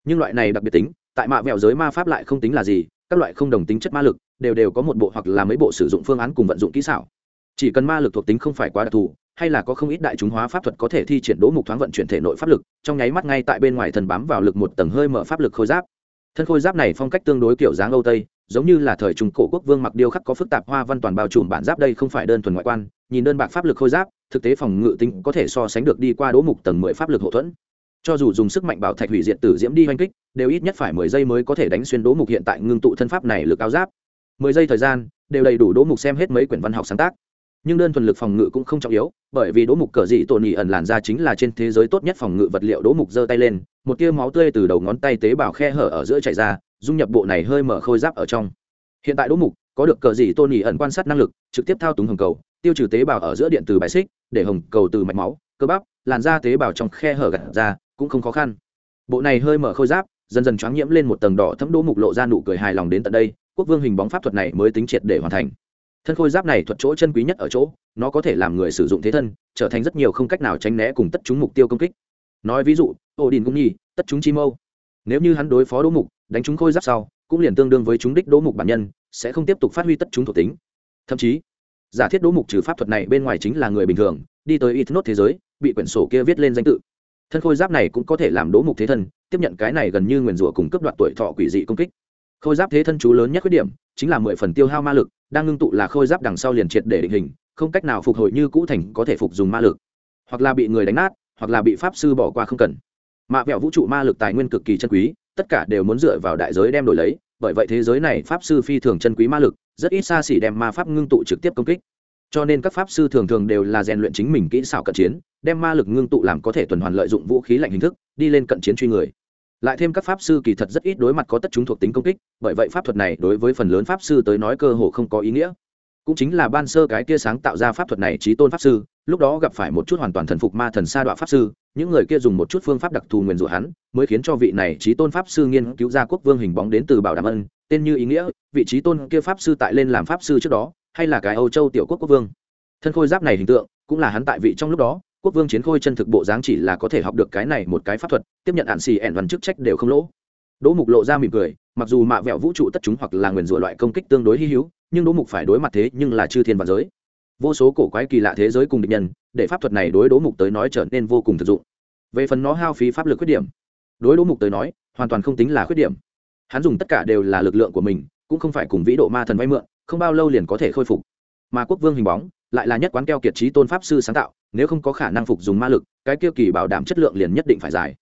Nhưng loại này đặc biệt tính, tại mạ vẹo giới ma pháp lại không tính là gì các loại không đồng tính chất ma lực, đều đều có một bộ hoặc là mấy bộ sử dụng phương án cùng vận dụng kỹ xảo. Chỉ cần ma lực thuộc tính không phải quá đặc thù, hay là có không ít đại chúng hóa pháp thuật có thể thi triển đỗ mục thoáng vận chuyển thể nội pháp lực, trong nháy mắt ngay tại bên ngoài thần bám vào lực một tầng hơi mở pháp lực khôi giáp. Thân khôi giáp này phong cách tương đối kiểu dáng âu tây, giống như là thời trung cổ quốc vương mặc điêu khắc có phức tạp hoa văn toàn bao trùm bản giáp đây không phải đơn thuần ngoại quan, nhìn đơn bạc pháp lực khôi giáp, thực tế phòng ngự tính có thể so sánh được đi qua đỗ mục tầng mười pháp lực hậu thuẫn cho dù dùng sức mạnh bảo thạch hủy diệt tử diễm đi oanh kích, đều ít nhất phải mười giây mới có thể đánh xuyên đỗ mục hiện tại ngưng tụ thân pháp này lực áo giáp. Mười giây thời gian, đều đầy đủ đỗ mục xem hết mấy quyển văn học sáng tác. Nhưng đơn thuần lực phòng ngự cũng không trọng yếu, bởi vì đỗ mục cờ dị tổn nhị ẩn làn ra chính là trên thế giới tốt nhất phòng ngự vật liệu đỗ mục giơ tay lên, một tia máu tươi từ đầu ngón tay tế bào khe hở ở giữa chạy ra, dung nhập bộ này hơi mở khôi giáp ở trong. Hiện tại đỗ mục có được cờ dị tôn nhị ẩn quan sát năng lực, trực tiếp thao túng hồng cầu, tiêu trừ tế bào ở giữa điện từ bài xích, để hồng cầu từ mạch máu, cơ bắp, làn da tế bào trong khe hở gặt ra cũng không khó khăn. Bộ này hơi mở khôi giáp, dần dần choáng nhiễm lên một tầng đỏ thấm đỗ mục lộ ra nụ cười hài lòng đến tận đây, quốc vương hình bóng pháp thuật này mới tính triệt để hoàn thành. Thân khôi giáp này thuật chỗ chân quý nhất ở chỗ, nó có thể làm người sử dụng thế thân, trở thành rất nhiều không cách nào tránh né cùng tất chúng mục tiêu công kích. Nói ví dụ ổ đình cũng nhi tất chúng chi mâu. Nếu như hắn đối phó đỗ mục, đánh chúng khôi giáp sau, cũng liền tương đương với chúng đích đỗ mục bản nhân, sẽ không tiếp tục phát huy tất chúng thuộc tính. Thậm chí, giả thiết đỗ mục trừ pháp thuật này bên ngoài chính là người bình thường, đi tới ít nốt thế giới, bị quyển sổ kia viết lên danh tự thân khôi giáp này cũng có thể làm đỗ mục thế thân, tiếp nhận cái này gần như nguyền rủa cùng cấp đoạt tuổi thọ quỷ dị công kích. Khôi giáp thế thân chú lớn nhất khuyết điểm, chính là mười phần tiêu hao ma lực, đang ngưng tụ là khôi giáp đằng sau liền triệt để định hình, không cách nào phục hồi như cũ thành có thể phục dùng ma lực. Hoặc là bị người đánh nát, hoặc là bị pháp sư bỏ qua không cần. Mạ vẹo vũ trụ ma lực tài nguyên cực kỳ chân quý, tất cả đều muốn dựa vào đại giới đem đổi lấy, bởi vậy thế giới này pháp sư phi thường chân quý ma lực, rất ít xa xỉ đem ma pháp ngưng tụ trực tiếp công kích cho nên các pháp sư thường thường đều là rèn luyện chính mình kỹ xảo cận chiến, đem ma lực ngưng tụ làm có thể tuần hoàn lợi dụng vũ khí lạnh hình thức, đi lên cận chiến truy người. Lại thêm các pháp sư kỳ thật rất ít đối mặt có tất chúng thuộc tính công kích, bởi vậy pháp thuật này đối với phần lớn pháp sư tới nói cơ hồ không có ý nghĩa. Cũng chính là ban sơ cái kia sáng tạo ra pháp thuật này trí tôn pháp sư, lúc đó gặp phải một chút hoàn toàn thần phục ma thần sa đọa pháp sư, những người kia dùng một chút phương pháp đặc thù nguyền rủa hắn, mới khiến cho vị này trí tôn pháp sư nghiên cứu ra quốc vương hình bóng đến từ bảo đảm ân, tên như ý nghĩa, vị trí tôn kia pháp sư tại lên làm pháp sư trước đó hay là cái âu châu tiểu quốc quốc vương. Thân khôi giáp này hình tượng, cũng là hắn tại vị trong lúc đó, quốc vương chiến khôi chân thực bộ dáng chỉ là có thể học được cái này một cái pháp thuật, tiếp nhận hạn xì ẻn văn chức trách đều không lỗ. Đỗ mục lộ ra mỉm cười, mặc dù mạ vẹo vũ trụ tất chúng hoặc là nguyền rủa loại công kích tương đối hy hữu, nhưng đỗ mục phải đối mặt thế nhưng là chư thiên và giới. Vô số cổ quái kỳ lạ thế giới cùng địch nhân, để pháp thuật này đối đỗ mục tới nói trở nên vô cùng thực dụng. Về phần nó hao phí pháp lực khuyết điểm, đối đỗ mục tới nói, hoàn toàn không tính là khuyết điểm. Hắn dùng tất cả đều là lực lượng của mình, cũng không phải cùng vĩ độ ma thần vay mượn không bao lâu liền có thể khôi phục. Mà quốc vương hình bóng lại là nhất quán keo kiệt trí tôn pháp sư sáng tạo, nếu không có khả năng phục dùng ma lực, cái kia kỳ bảo đảm chất lượng liền nhất định phải giải.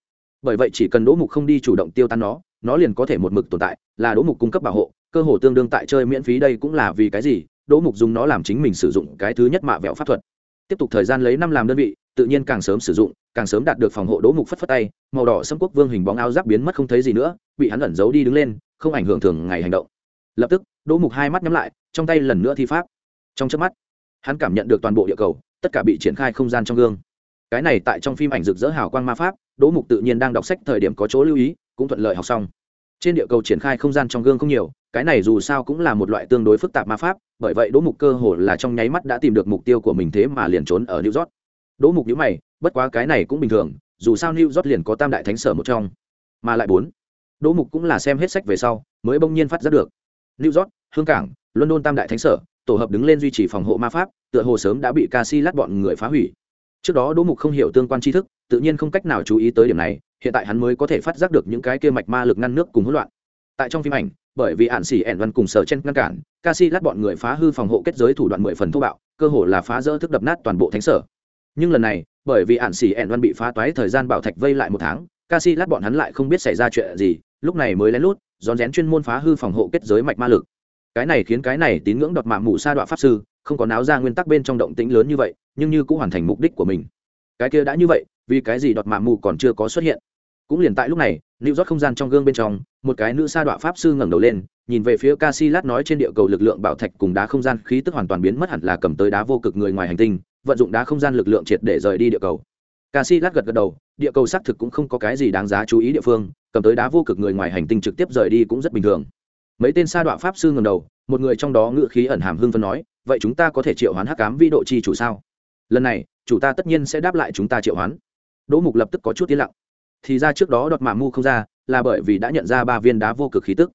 Bởi vậy chỉ cần đỗ mục không đi chủ động tiêu tan nó nó liền có thể một mực tồn tại, là đỗ mục cung cấp bảo hộ, cơ hồ tương đương tại chơi miễn phí đây cũng là vì cái gì, đỗ mục dùng nó làm chính mình sử dụng cái thứ nhất mạ vẹo pháp thuật. Tiếp tục thời gian lấy năm làm đơn vị, tự nhiên càng sớm sử dụng, càng sớm đạt được phòng hộ đỗ mục phất phất tay, màu đỏ xâm quốc vương hình bóng áo giáp biến mất không thấy gì nữa, bị hắn ẩn giấu đi đứng lên, không ảnh hưởng thường ngày hành động. Lập tức đỗ mục hai mắt nhắm lại, trong tay lần nữa thi pháp. Trong trước mắt, hắn cảm nhận được toàn bộ địa cầu, tất cả bị triển khai không gian trong gương. Cái này tại trong phim ảnh rực rỡ hào quang ma pháp, đỗ mục tự nhiên đang đọc sách thời điểm có chỗ lưu ý, cũng thuận lợi học xong. Trên địa cầu triển khai không gian trong gương không nhiều, cái này dù sao cũng là một loại tương đối phức tạp ma pháp, bởi vậy đỗ mục cơ hồ là trong nháy mắt đã tìm được mục tiêu của mình thế mà liền trốn ở new york. Đỗ mục nhữ mày, bất quá cái này cũng bình thường, dù sao new york liền có tam đại thánh sở một trong, mà lại bốn. Đỗ mục cũng là xem hết sách về sau, mới bỗng nhiên phát giác được. New york hương cảng, london tam đại thánh sở, tổ hợp đứng lên duy trì phòng hộ ma pháp, tựa hồ sớm đã bị ca si lát bọn người phá hủy. Trước đó đỗ mục không hiểu tương quan tri thức, tự nhiên không cách nào chú ý tới điểm này, hiện tại hắn mới có thể phát giác được những cái kia mạch ma lực ngăn nước cùng hỗn loạn. Tại trong phim ảnh, bởi vì hạn xỉ ẻn văn cùng sở chen ngăn cản, ca si lát bọn người phá hư phòng hộ kết giới thủ đoạn mười phần thô bạo, cơ hồ là phá rỡ thức đập nát toàn bộ thánh sở. Nhưng lần này, bởi vì hạn xỉ ẻn văn bị phá toái thời gian bảo thạch vây lại một tháng, ca si lát bọn hắn lại không biết xảy ra chuyện gì, lúc này mới lén lút, rón rén chuyên môn phá hư phòng hộ kết giới mạch ma lực cái này khiến cái này tín ngưỡng đọt mạng mù sa đọa pháp sư không có náo ra nguyên tắc bên trong động tĩnh lớn như vậy nhưng như cũng hoàn thành mục đích của mình cái kia đã như vậy vì cái gì đọt mạng mù còn chưa có xuất hiện cũng liền tại lúc này lưu rót không gian trong gương bên trong một cái nữ sa đọa pháp sư ngẩng đầu lên nhìn về phía Casilat nói trên địa cầu lực lượng bảo thạch cùng đá không gian khí tức hoàn toàn biến mất hẳn là cầm tới đá vô cực người ngoài hành tinh, vận dụng đá không gian lực lượng triệt để rời đi địa cầu. Casilat gật gật đầu, địa cầu xác thực cũng không có cái gì đáng giá chú ý địa phương, cầm tới đá vô cực người ngoài hành tinh trực tiếp rời đi cũng rất bình thường. Mấy tên sa đọa pháp sư ngầm đầu, một người trong đó ngự khí ẩn hàm hưng phân nói, vậy chúng ta có thể triệu hoán hắc cám vi độ chi chủ sao? Lần này, chủ ta tất nhiên sẽ đáp lại chúng ta triệu hoán. Đỗ Mục lập tức có chút tiến lặng. Thì ra trước đó đọt mạ mu không ra, là bởi vì đã nhận ra ba viên đá vô cực khí tức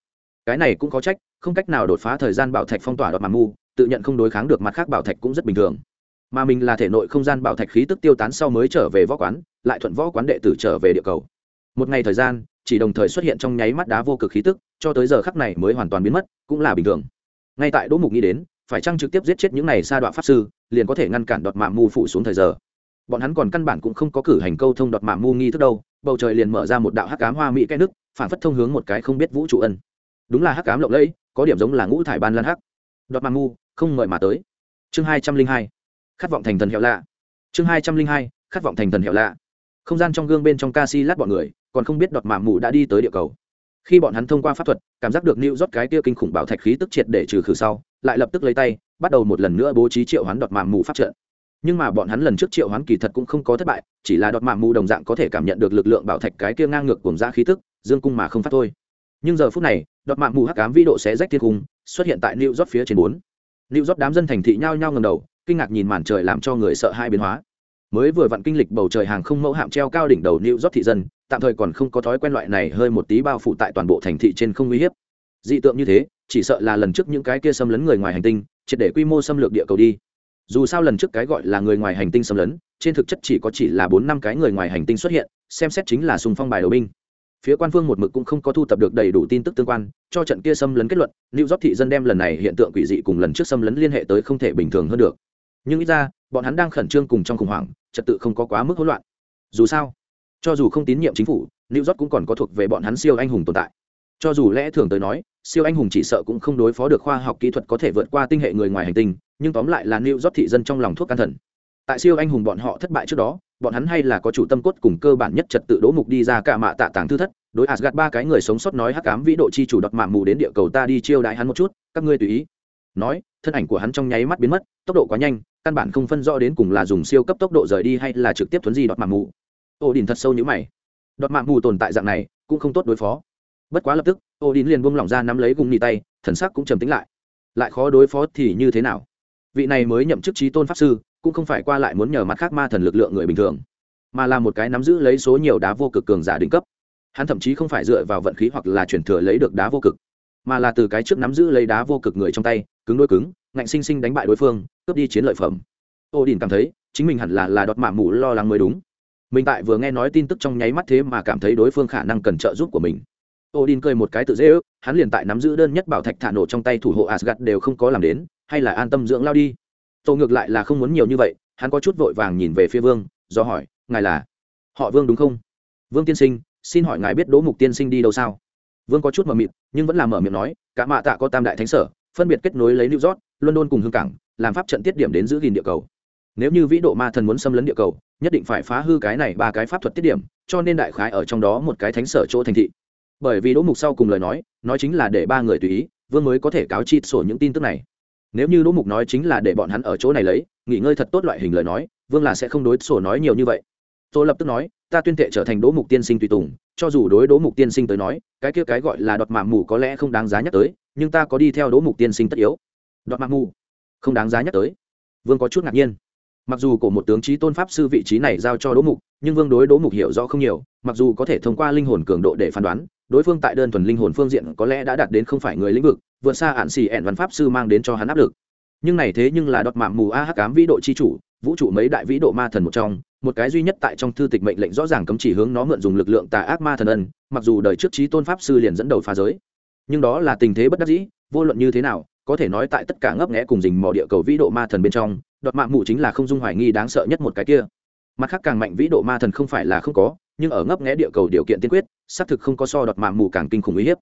cái này cũng có trách không cách nào đột phá thời gian bảo thạch phong tỏa đọt mạ mu tự nhận không đối kháng được mặt khác bảo thạch cũng rất bình thường mà mình là thể nội không gian bảo thạch khí tức tiêu tán sau mới trở về võ quán lại thuận võ quán đệ tử trở về địa cầu một ngày thời gian chỉ đồng thời xuất hiện trong nháy mắt đá vô cực khí tức cho tới giờ khắc này mới hoàn toàn biến mất cũng là bình thường. Ngay tại đỗ mục nghĩ đến phải chăng trực tiếp giết chết những này sa đoạn pháp sư liền có thể ngăn cản đọt mạng mu phụ xuống thời giờ? Bọn hắn còn căn bản cũng không có cử hành câu thông đọt mạng mu nghi thức đâu bầu trời liền mở ra một đạo hắc cám hoa mỹ cái nước phản phất thông hướng một cái không biết vũ trụ ân. Đúng là hắc cám lộng lẫy có điểm giống là ngũ thải ban lan hắc. Đọt mang mu, không ngợi mà tới. Chương hai trăm linh hai khát vọng thành thần hiệu lạ. Chương hai trăm linh hai khát vọng thành thần hiệu lạ. Không gian trong gương bên trong ca si lát bọn người còn không biết đọt mạ mù đã đi tới địa cầu. Khi bọn hắn thông qua pháp thuật, cảm giác được nịu rót cái kia kinh khủng bảo thạch khí tức triệt để trừ khử sau, lại lập tức lấy tay, bắt đầu một lần nữa bố trí triệu hoán đọt mạ mù phát trận. Nhưng mà bọn hắn lần trước triệu hoán kỳ thật cũng không có thất bại, chỉ là đọt mạ mù đồng dạng có thể cảm nhận được lực lượng bảo thạch cái kia ngang ngược cùng ra khí tức, dương cung mà không phát thôi. Nhưng giờ phút này, đọt mạ mù hắc cám vĩ độ sẽ rách thiên cung, xuất hiện tại new rót phía trên bốn. New rót đám dân thành thị nhao nhao ngầm đầu, kinh ngạc nhìn màn trời làm cho người sợ hai biến hóa mới vừa vặn kinh lịch bầu trời hàng không mẫu hạm treo cao đỉnh đầu new york thị dân, tạm thời còn không có thói quen loại này hơi một tí bao phủ tại toàn bộ thành thị trên không uy hiếp. Dị tượng như thế, chỉ sợ là lần trước những cái kia xâm lấn người ngoài hành tinh, triệt để quy mô xâm lược địa cầu đi. Dù sao lần trước cái gọi là người ngoài hành tinh xâm lấn, trên thực chất chỉ có chỉ là bốn năm cái người ngoài hành tinh xuất hiện, xem xét chính là xung phong bài đầu binh. Phía quan phương một mực cũng không có thu thập được đầy đủ tin tức tương quan, cho trận kia xâm lấn kết luận, new york thị dân đem lần này hiện tượng quỷ dị cùng lần trước xâm lấn liên hệ tới không thể bình thường hơn được. Nhưng ít ra, bọn hắn đang khẩn trương cùng trong khủng hoảng trật tự không có quá mức hỗn loạn. Dù sao, cho dù không tín nhiệm chính phủ, new york cũng còn có thuộc về bọn hắn siêu anh hùng tồn tại. Cho dù lẽ thường tới nói, siêu anh hùng chỉ sợ cũng không đối phó được khoa học kỹ thuật có thể vượt qua tinh hệ người ngoài hành tinh, nhưng tóm lại là new york thị dân trong lòng thuốc can thần. Tại siêu anh hùng bọn họ thất bại trước đó, bọn hắn hay là có chủ tâm cốt cùng cơ bản nhất trật tự đỗ mục đi ra cả mạ tạ tàng thư thất, đối Asgard ba cái người sống sót nói hắc ám vĩ độ chi chủ đọt mạng mù đến địa cầu ta đi chiêu đại hắn một chút, các ngươi tùy ý. Nói, thân ảnh của hắn trong nháy mắt biến mất, tốc độ quá nhanh căn bản không phân rõ đến cùng là dùng siêu cấp tốc độ rời đi hay là trực tiếp thuấn di đọt mạng mù. Ô đình thật sâu như mày. Đọt mạng mù tồn tại dạng này, cũng không tốt đối phó. Bất quá lập tức, ô đình liền buông lỏng ra nắm lấy gùng nhì tay, thần sắc cũng trầm tính lại. Lại khó đối phó thì như thế nào? Vị này mới nhậm chức trí tôn pháp sư, cũng không phải qua lại muốn nhờ mặt khác ma thần lực lượng người bình thường, mà là một cái nắm giữ lấy số nhiều đá vô cực cường giả đỉnh cấp. Hắn thậm chí không phải dựa vào vận khí hoặc là chuyển thừa lấy được đá vô cực mà là từ cái trước nắm giữ lấy đá vô cực người trong tay, cứng đôi cứng, ngạnh sinh sinh đánh bại đối phương, cướp đi chiến lợi phẩm. Ô đình cảm thấy, chính mình hẳn là là đọt mạ mù lo lắng mới đúng. Mình tại vừa nghe nói tin tức trong nháy mắt thế mà cảm thấy đối phương khả năng cần trợ giúp của mình. Ô đình cười một cái tự dễ ước, hắn liền tại nắm giữ đơn nhất bảo thạch thả nổ trong tay thủ hộ asgad đều không có làm đến, hay là an tâm dưỡng lao đi. Tổ ngược lại là không muốn nhiều như vậy, hắn có chút vội vàng nhìn về phía vương, do hỏi, ngài là họ vương đúng không? Vương tiên sinh, xin hỏi ngài biết đỗ mục tiên sinh đi đâu sao? Vương có chút mờ mịt, nhưng vẫn là mở miệng nói, cả mạ tạ có tam đại thánh sở, phân biệt kết nối lấy new york, london cùng hương cảng, làm pháp trận tiết điểm đến giữ gìn địa cầu. Nếu như vĩ độ ma thần muốn xâm lấn địa cầu, nhất định phải phá hư cái này ba cái pháp thuật tiết điểm, cho nên đại khái ở trong đó một cái thánh sở chỗ thành thị. Bởi vì đỗ mục sau cùng lời nói nói chính là để ba người tùy ý, vương mới có thể cáo chi sổ những tin tức này. Nếu như đỗ mục nói chính là để bọn hắn ở chỗ này lấy, nghỉ ngơi thật tốt loại hình lời nói, vương là sẽ không đối sổ nói nhiều như vậy. Tôi lập tức nói ta tuyên thệ trở thành đỗ mục tiên sinh tùy tùng, cho dù đối đỗ mục tiên sinh tới nói, cái kia cái gọi là đoạt mạng mù có lẽ không đáng giá nhắc tới, nhưng ta có đi theo đỗ mục tiên sinh tất yếu. Đoạt mạng mù? Không đáng giá nhắc tới. Vương có chút ngạc nhiên. Mặc dù của một tướng trí tôn pháp sư vị trí này giao cho đỗ mục, nhưng vương đối đỗ mục hiểu rõ không nhiều, mặc dù có thể thông qua linh hồn cường độ để phán đoán, đối phương tại đơn thuần linh hồn phương diện có lẽ đã đạt đến không phải người lĩnh vực, vượt xa ạn xì ẹn văn pháp sư mang đến cho hắn áp lực. Nhưng này thế nhưng là đọt mạng mù a hắc cám vĩ độ c h i chủ vũ trụ mấy đại vĩ độ ma thần một trong, một cái duy nhất tại trong thư tịch mệnh lệnh rõ ràng cấm chỉ hướng nó mượn dùng lực lượng tà ác ma thần ân, mặc dù đời trước trí tôn pháp sư liền dẫn đầu phá giới. Nhưng đó là tình thế bất đắc dĩ, vô luận như thế nào, có thể nói tại tất cả ngấp nghẽ cùng dình mò địa cầu vĩ độ ma thần bên trong đọt mạng mù chính là không dung hoài nghi đáng sợ nhất một cái kia. Mặt khác càng mạnh vĩ độ ma thần không phải là không có, nhưng ở ngấp nghẽ địa cầu điều kiện tiên quyết, xác thực không có so đọt mạng mù càng kinh khủng uy hiếp.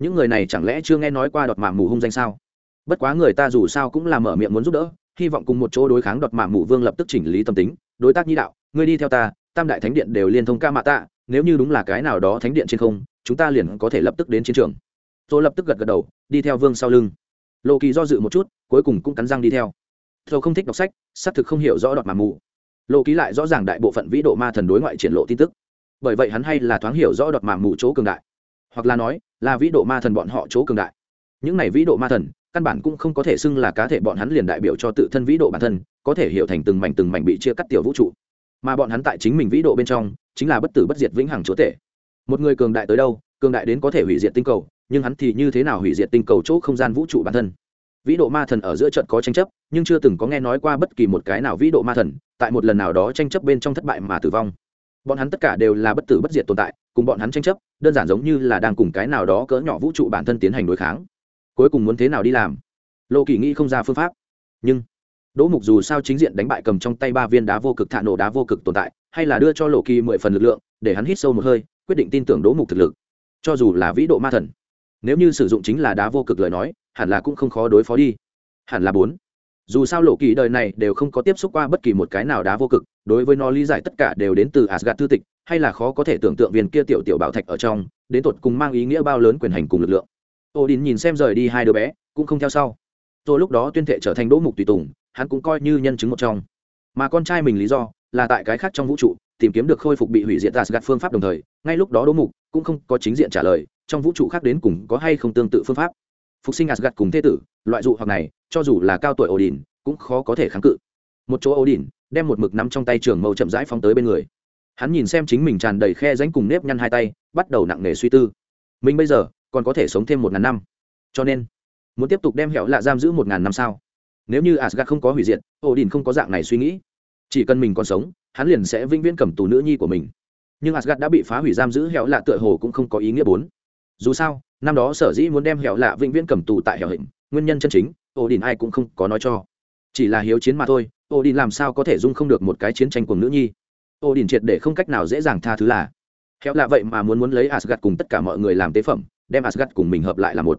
Những người này chẳng lẽ chưa nghe nói qua đọt mạng mù hung danh sao? Bất quá người ta dù sao cũng là mở miệng muốn giúp đỡ hy vọng cùng một chỗ đối kháng đọt mạ mù vương lập tức chỉnh lý tâm tính. Đối tác nhi đạo, ngươi đi theo ta, tam đại thánh điện đều liên thông ca mạ tạ, nếu như đúng là cái nào đó thánh điện trên không, chúng ta liền có thể lập tức đến chiến trường. Tôi lập tức gật gật đầu, đi theo vương sau lưng. Lộ kỳ do dự một chút, cuối cùng cũng cắn răng đi theo. Tôi không thích đọc sách, xác thực không hiểu rõ đọt mạ mù lộ ký lại rõ ràng đại bộ phận vĩ độ ma thần đối ngoại triển lộ tin tức. Bởi vậy hắn hay là thoáng hiểu rõ đọt mạ mù chỗ cường đại. Hoặc là nói, là vĩ độ ma thần bọn họ chỗ cường đại. Những này vĩ độ ma thần căn bản cũng không có thể xưng là cá thể bọn hắn liền đại biểu cho tự thân vĩ độ bản thân, có thể hiểu thành từng mảnh từng mảnh bị chia cắt tiểu vũ trụ. Mà bọn hắn tại chính mình vĩ độ bên trong, chính là bất tử bất diệt vĩnh hằng chúa tể. Một người cường đại tới đâu, cường đại đến có thể hủy diệt tinh cầu, nhưng hắn thì như thế nào hủy diệt tinh cầu chỗ không gian vũ trụ bản thân? Vĩ độ ma thần ở giữa trận có tranh chấp, nhưng chưa từng có nghe nói qua bất kỳ một cái nào vĩ độ ma thần, tại một lần nào đó tranh chấp bên trong thất bại mà tử vong. Bọn hắn tất cả đều là bất tử bất diệt tồn tại, cùng bọn hắn tranh chấp, đơn giản giống như là đang cùng cái nào đó cỡ nhỏ vũ trụ bản thân tiến hành đối kháng cuối cùng muốn thế nào đi làm? Lô kỳ nghĩ không ra phương pháp. Nhưng, đỗ mục dù sao chính diện đánh bại cầm trong tay ba viên đá vô cực thạ nổ đá vô cực tồn tại, hay là đưa cho lộ kỳ mười phần lực lượng, để hắn hít sâu một hơi, quyết định tin tưởng đỗ mục thực lực. Cho dù là vĩ độ ma thần, nếu như sử dụng chính là đá vô cực lời nói, hẳn là cũng không khó đối phó đi. Hẳn là bốn. Dù sao lộ kỳ đời này đều không có tiếp xúc qua bất kỳ một cái nào đá vô cực, đối với nó lý giải tất cả đều đến từ asgad thư tịch, hay là khó có thể tưởng tượng viên kia tiểu tiểu bảo thạch ở trong, đến tột cùng mang ý nghĩa bao lớn quyền hành cùng lực lượng ô đình nhìn xem rời đi hai đứa bé, cũng không theo sau. Rồi lúc đó tuyên thệ trở thành đỗ mục tùy tùng, hắn cũng coi như nhân chứng một trong. Mà con trai mình lý do, là tại cái khác trong vũ trụ, tìm kiếm được khôi phục bị hủy diệt asgad phương pháp đồng thời, ngay lúc đó đỗ mục cũng không có chính diện trả lời, trong vũ trụ khác đến cùng có hay không tương tự phương pháp. Phục sinh asgad cùng thế tử, loại dụ hoặc này, cho dù là cao tuổi Odin, cũng khó có thể kháng cự. Một chỗ Odin, đem một mực nắm trong tay trường mâu chậm rãi phóng tới bên người. Hắn nhìn xem chính mình tràn đầy khe rãnh cùng nếp nhăn hai tay, bắt đầu nặng nề suy tư. Mình bây giờ còn có thể sống thêm một ngàn năm. Cho nên, muốn tiếp tục đem hẻo lạ giam giữ một ngàn năm sao? Nếu như asgad không có hủy diệt, Odin không có dạng này suy nghĩ. Chỉ cần mình còn sống, hắn liền sẽ vĩnh viễn cầm tù nữ nhi của mình. Nhưng asgad đã bị phá hủy giam giữ hẻo lạ tựa hồ cũng không có ý nghĩa bốn. Dù sao, năm đó sở dĩ muốn đem hẻo lạ vĩnh viễn cầm tù tại hẻo hình nguyên nhân chân chính ổ đình ai cũng không có nói cho. Chỉ là hiếu chiến mà thôi ổ đình làm sao có thể dung không được một cái chiến tranh của nữ nhi? Ổ đình triệt để không cách nào dễ dàng tha thứ là. Hẻo lạ vậy mà muốn muốn lấy asgad cùng tất cả mọi người làm tế phẩm đem Asgard cùng mình hợp lại là một.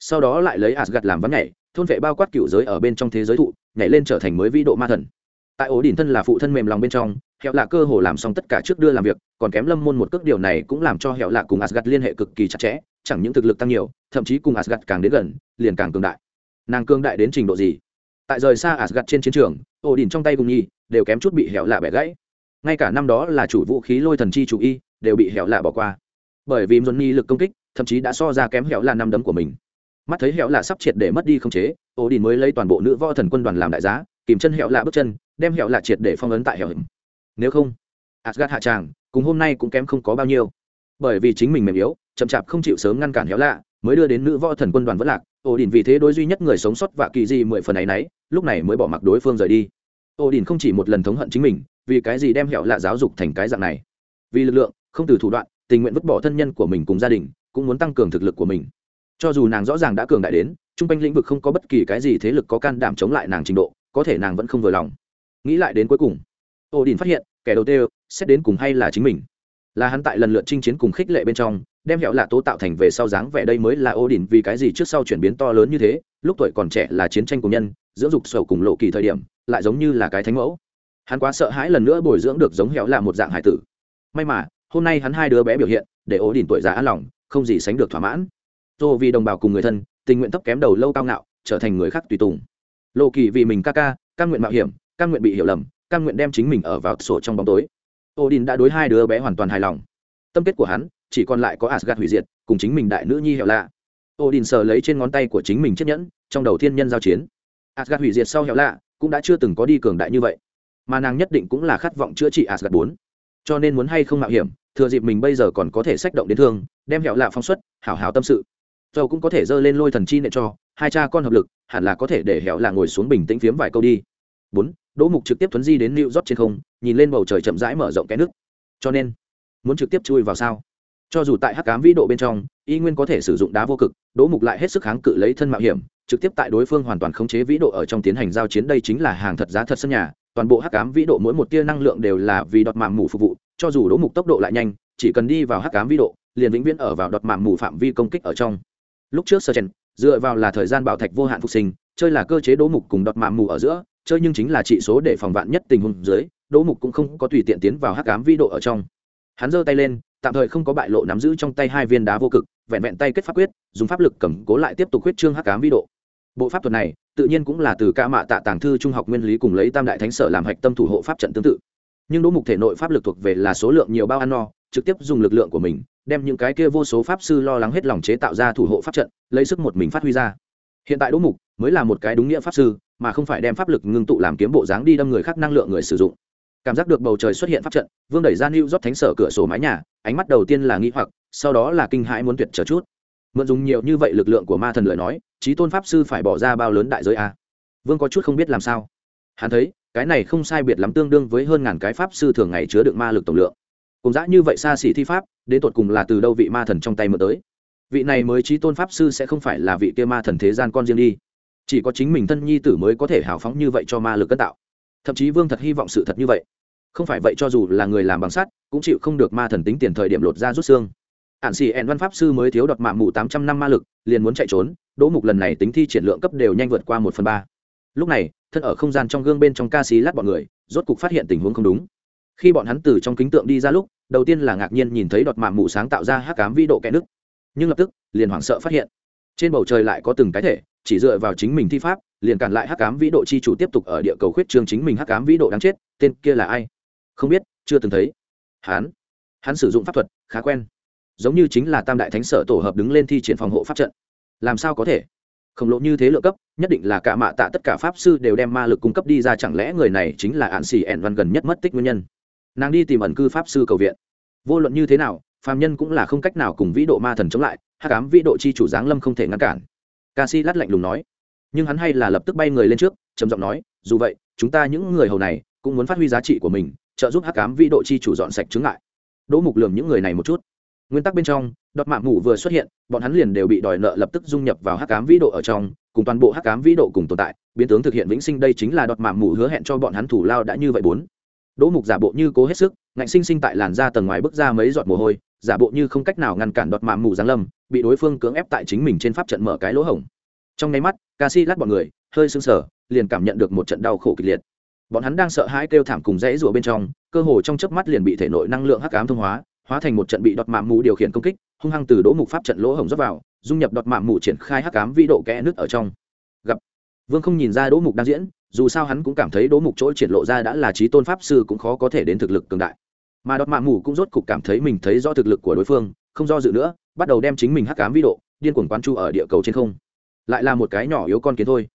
Sau đó lại lấy Asgard làm ván nhảy, thôn vệ bao quát cựu giới ở bên trong thế giới thụ, nhảy lên trở thành mới vĩ độ ma thần. Tại ổ đỉnh thân là phụ thân mềm lòng bên trong, hẹo Lạc cơ hồ làm xong tất cả trước đưa làm việc, còn kém lâm môn một cước điều này cũng làm cho hẹo Lạc cùng Asgard liên hệ cực kỳ chặt chẽ, chẳng những thực lực tăng nhiều, thậm chí cùng Asgard càng đến gần, liền càng cường đại. Nàng cương đại đến trình độ gì? Tại rời xa Asgard trên chiến trường, ổ đỉnh trong tay cùng nhi đều kém chút bị hẹo Lạc bẻ gãy. Ngay cả năm đó là chủ vũ khí lôi thần chi chủ y, đều bị hẹo Lạc bỏ qua. Bởi vì johnny lực công kích thậm chí đã so ra kém hẻo là năm đấm của mình. Mắt thấy hẻo lạ sắp triệt để mất đi không chế ổ đỉnh mới lấy toàn bộ nữ võ thần quân đoàn làm đại giá, kìm chân hẻo lạ bước chân, đem hẻo lạ triệt để phong ấn tại hẻo. hình nếu không asgad hạ tràng, cùng hôm nay cũng kém không có bao nhiêu. Bởi vì chính mình mềm yếu, chậm chạp không chịu sớm ngăn cản hẻo lạ, mới đưa đến nữ võ thần quân đoàn vất lạc. Ổ đình vì thế đối duy nhất người sống sót và kỳ di mười phần ấy nấy lúc này mới bỏ mặc đối phương rời đi. Ổ đình không chỉ một lần thống hận chính mình, vì cái gì đem hẻo lạ giáo dục thành cái dạng này? Vì lực lượng, không từ thủ đoạn, tình nguyện vứt bỏ thân nhân của mình cùng gia đình cũng muốn tăng cường thực lực của mình. Cho dù nàng rõ ràng đã cường đại đến chung quanh lĩnh vực không có bất kỳ cái gì thế lực có can đảm chống lại nàng trình độ, có thể nàng vẫn không vừa lòng. Nghĩ lại đến cuối cùng ô đình phát hiện, kẻ đầu tiên xét đến cùng hay là chính mình? Là hắn tại lần lượt chinh chiến cùng khích lệ bên trong, đem hẹo lạ tố tạo thành về sau dáng vẻ đây mới là ô đình vì cái gì trước sau chuyển biến to lớn như thế, lúc tuổi còn trẻ là chiến tranh cùng nhân, dưỡng dục sầu cùng lộ kỳ thời điểm, lại giống như là cái thánh mẫu. Hắn quá sợ hãi lần nữa bồi dưỡng được giống hẹo lạ một dạng hải tử. May mà, hôm nay hắn hai đứa bé biểu hiện, để ô đình tuổi già an lòng không gì sánh được thỏa mãn. Dô vì đồng bào cùng người thân, tình nguyện thấp kém đầu lâu cao ngạo, trở thành người khác tùy tùng. Lộ kỳ vì mình ca ca căn nguyện mạo hiểm căn nguyện bị hiểu lầm căn nguyện đem chính mình ở vào sổ trong bóng tối. Ô đình đã đối hai đứa bé hoàn toàn hài lòng. Tâm kết của hắn, chỉ còn lại có asgad hủy diệt, cùng chính mình đại nữ nhi hẹo lạ. Ô đình sờ lấy trên ngón tay của chính mình chiếc nhẫn, trong đầu thiên nhân giao chiến. Asgad hủy diệt sau hẹo lạ cũng đã chưa từng có đi cường đại như vậy. Mà nàng nhất định cũng là khát vọng chữa trị asgad bốn. Cho nên muốn hay không mạo hiểm, thừa dịp mình bây giờ còn có thể sách động đến thương đem hẹo lạ phóng xuất, hảo hảo tâm sự. Dầu cũng có thể dơ lên lôi thần chi nệ cho, hai cha con hợp lực, hẳn là có thể để hẹo lạ ngồi xuống bình tĩnh phiếm vài câu đi. Bốn, đỗ mục trực tiếp thuấn di đến new york trên không, nhìn lên bầu trời chậm rãi mở rộng cái nước. Cho nên, muốn trực tiếp chui vào sao? Cho dù tại hắc cám vĩ độ bên trong, y nguyên có thể sử dụng đá vô cực, đỗ mục lại hết sức kháng cự lấy thân mạo hiểm, trực tiếp tại đối phương hoàn toàn khống chế vĩ độ ở trong tiến hành giao chiến đây chính là hàng thật giá thật sân nhà, toàn bộ hắc cám vĩ độ mỗi một tia năng lượng đều là vì đọt mạng mù phục vụ, cho dù đỗ mục tốc độ lại nhanh, chỉ cần đi vào hắc cám vĩ độ liền vĩnh viễn ở vào đọt mạng mù phạm vi công kích ở trong. Lúc trước sơ chen, dựa vào là thời gian bảo thạch vô hạn phục sinh, chơi là cơ chế đỗ mục cùng đọt mạng mù ở giữa, chơi nhưng chính là trị số để phòng vạn nhất tình huống dưới, đỗ mục cũng không có tùy tiện tiến vào hắc cám vi độ ở trong. Hắn giơ tay lên, tạm thời không có bại lộ nắm giữ trong tay hai viên đá vô cực, vẹn vẹn tay kết pháp quyết, dùng pháp lực cầm cố lại tiếp tục huyết trương hắc cám vi độ. Bộ pháp thuật này, tự nhiên cũng là từ ca mạ tạ tàng thư trung học nguyên lý cùng lấy tam đại thánh sở làm hạch tâm thủ hộ pháp trận tương tự nhưng đỗ mục thể nội pháp lực thuộc về là số lượng nhiều bao ăn no, trực tiếp dùng lực lượng của mình, đem những cái kia vô số pháp sư lo lắng hết lòng chế tạo ra thủ hộ pháp trận, lấy sức một mình phát huy ra. Hiện tại đỗ mục mới là một cái đúng nghĩa pháp sư, mà không phải đem pháp lực ngưng tụ làm kiếm bộ dáng đi đâm người khác năng lượng người sử dụng. Cảm giác được bầu trời xuất hiện pháp trận, vương đẩy ra lưu rót thánh sở cửa sổ mái nhà, ánh mắt đầu tiên là nghi hoặc, sau đó là kinh hãi muốn tuyệt chờ chút. Mượn dùng nhiều như vậy lực lượng của ma thần lời nói trí tôn pháp sư phải bỏ ra bao lớn đại giới a? Vương có chút không biết làm sao. Hắn thấy cái này không sai biệt lắm tương đương với hơn ngàn cái pháp sư thường ngày chứa đựng ma lực tổng lượng. Cùng dã như vậy xa xỉ thi pháp, đến tột cùng là từ đâu vị ma thần trong tay mượn tới? Vị này mới trí tôn pháp sư sẽ không phải là vị kia ma thần thế gian con riêng đi. Chỉ có chính mình thân nhi tử mới có thể hào phóng như vậy cho ma lực cân tạo. Thậm chí vương thật hy vọng sự thật như vậy. Không phải vậy cho dù là người làm bằng sắt, cũng chịu không được ma thần tính tiền thời điểm lột ra rút xương. Ạn xì ẹn văn pháp sư mới thiếu đọt mạng mù tám trăm năm ma lực, liền muốn chạy trốn, đỗ mục lần này tính thi triển lượng cấp đều nhanh vượt qua một phần ba lúc này, thân ở không gian trong gương bên trong ca sĩ lát bọn người, rốt cục phát hiện tình huống không đúng. Khi bọn hắn từ trong kính tượng đi ra lúc, đầu tiên là ngạc nhiên nhìn thấy đọt mạng mù sáng tạo ra hắc cám vĩ độ kẽ nước. Nhưng lập tức, liền hoảng sợ phát hiện, trên bầu trời lại có từng cái thể, chỉ dựa vào chính mình thi pháp, liền cản lại hắc cám vĩ độ chi chủ tiếp tục ở địa cầu khuyết trương chính mình hắc cám vĩ độ đáng chết, tên kia là ai? Không biết, chưa từng thấy. Hắn hắn sử dụng pháp thuật, khá quen. Giống như chính là tam đại thánh sở tổ hợp đứng lên thi triển phòng hộ pháp trận. Làm sao có thể? Khổng lồ như thế lượng cấp, nhất định là cả mạ tạ tất cả pháp sư đều đem ma lực cung cấp đi ra, chẳng lẽ người này chính là ạn xì ẻn văn gần nhất mất tích nguyên nhân? Nàng đi tìm ẩn cư pháp sư cầu viện. Vô luận như thế nào, phàm nhân cũng là không cách nào cùng vĩ độ ma thần chống lại, Hắc cám vĩ độ chi chủ giáng lâm không thể ngăn cản. Ca si lát lạnh lùng nói. Nhưng hắn hay là lập tức bay người lên trước, trầm giọng nói, dù vậy, chúng ta những người hầu này cũng muốn phát huy giá trị của mình, trợ giúp Hắc cám vĩ độ chi chủ dọn sạch chứng lại đỗ mục lường những người này một chút. Nguyên tắc bên trong, đọt mạng ngủ vừa xuất hiện bọn hắn liền đều bị đòi nợ lập tức dung nhập vào hắc cám vĩ độ ở trong, cùng toàn bộ hắc cám vĩ độ cùng tồn tại, biến tướng thực hiện vĩnh sinh đây chính là đọt mạng mù hứa hẹn cho bọn hắn thủ lao đã như vậy bốn. Đỗ mục giả bộ như cố hết sức, ngạnh sinh sinh tại làn da tầng ngoài bước ra mấy giọt mồ hôi, giả bộ như không cách nào ngăn cản đọt mạng mù giáng lâm, bị đối phương cưỡng ép tại chính mình trên pháp trận mở cái lỗ hổng. Trong nháy mắt, ca si lát bọn người, hơi sưng sờ, liền cảm nhận được một trận đau khổ kịch liệt. Bọn hắn đang sợ hãi kêu thảm cùng rẽ rùa bên trong, cơ hồ trong chớp mắt liền bị thể nội năng lượng hắc ám thông hóa hóa thành một trận bị đọt mạng mù điều khiển công kích hung hăng từ đỗ mục pháp trận lỗ hổng dốc vào, dung nhập đọt mạng mù triển khai hắc ám vĩ độ kẽ nước ở trong. Gặp. Vương không nhìn ra đỗ mục đang diễn, dù sao hắn cũng cảm thấy đỗ mục chỗ triển lộ ra đã là trí tôn pháp sư cũng khó có thể đến thực lực cường đại. Mà đọt mạng mù cũng rốt cục cảm thấy mình thấy do thực lực của đối phương, không do dự nữa, bắt đầu đem chính mình hắc ám vĩ độ, điên cuồng quán chu ở địa cầu trên không. Lại là một cái nhỏ yếu con kiến thôi.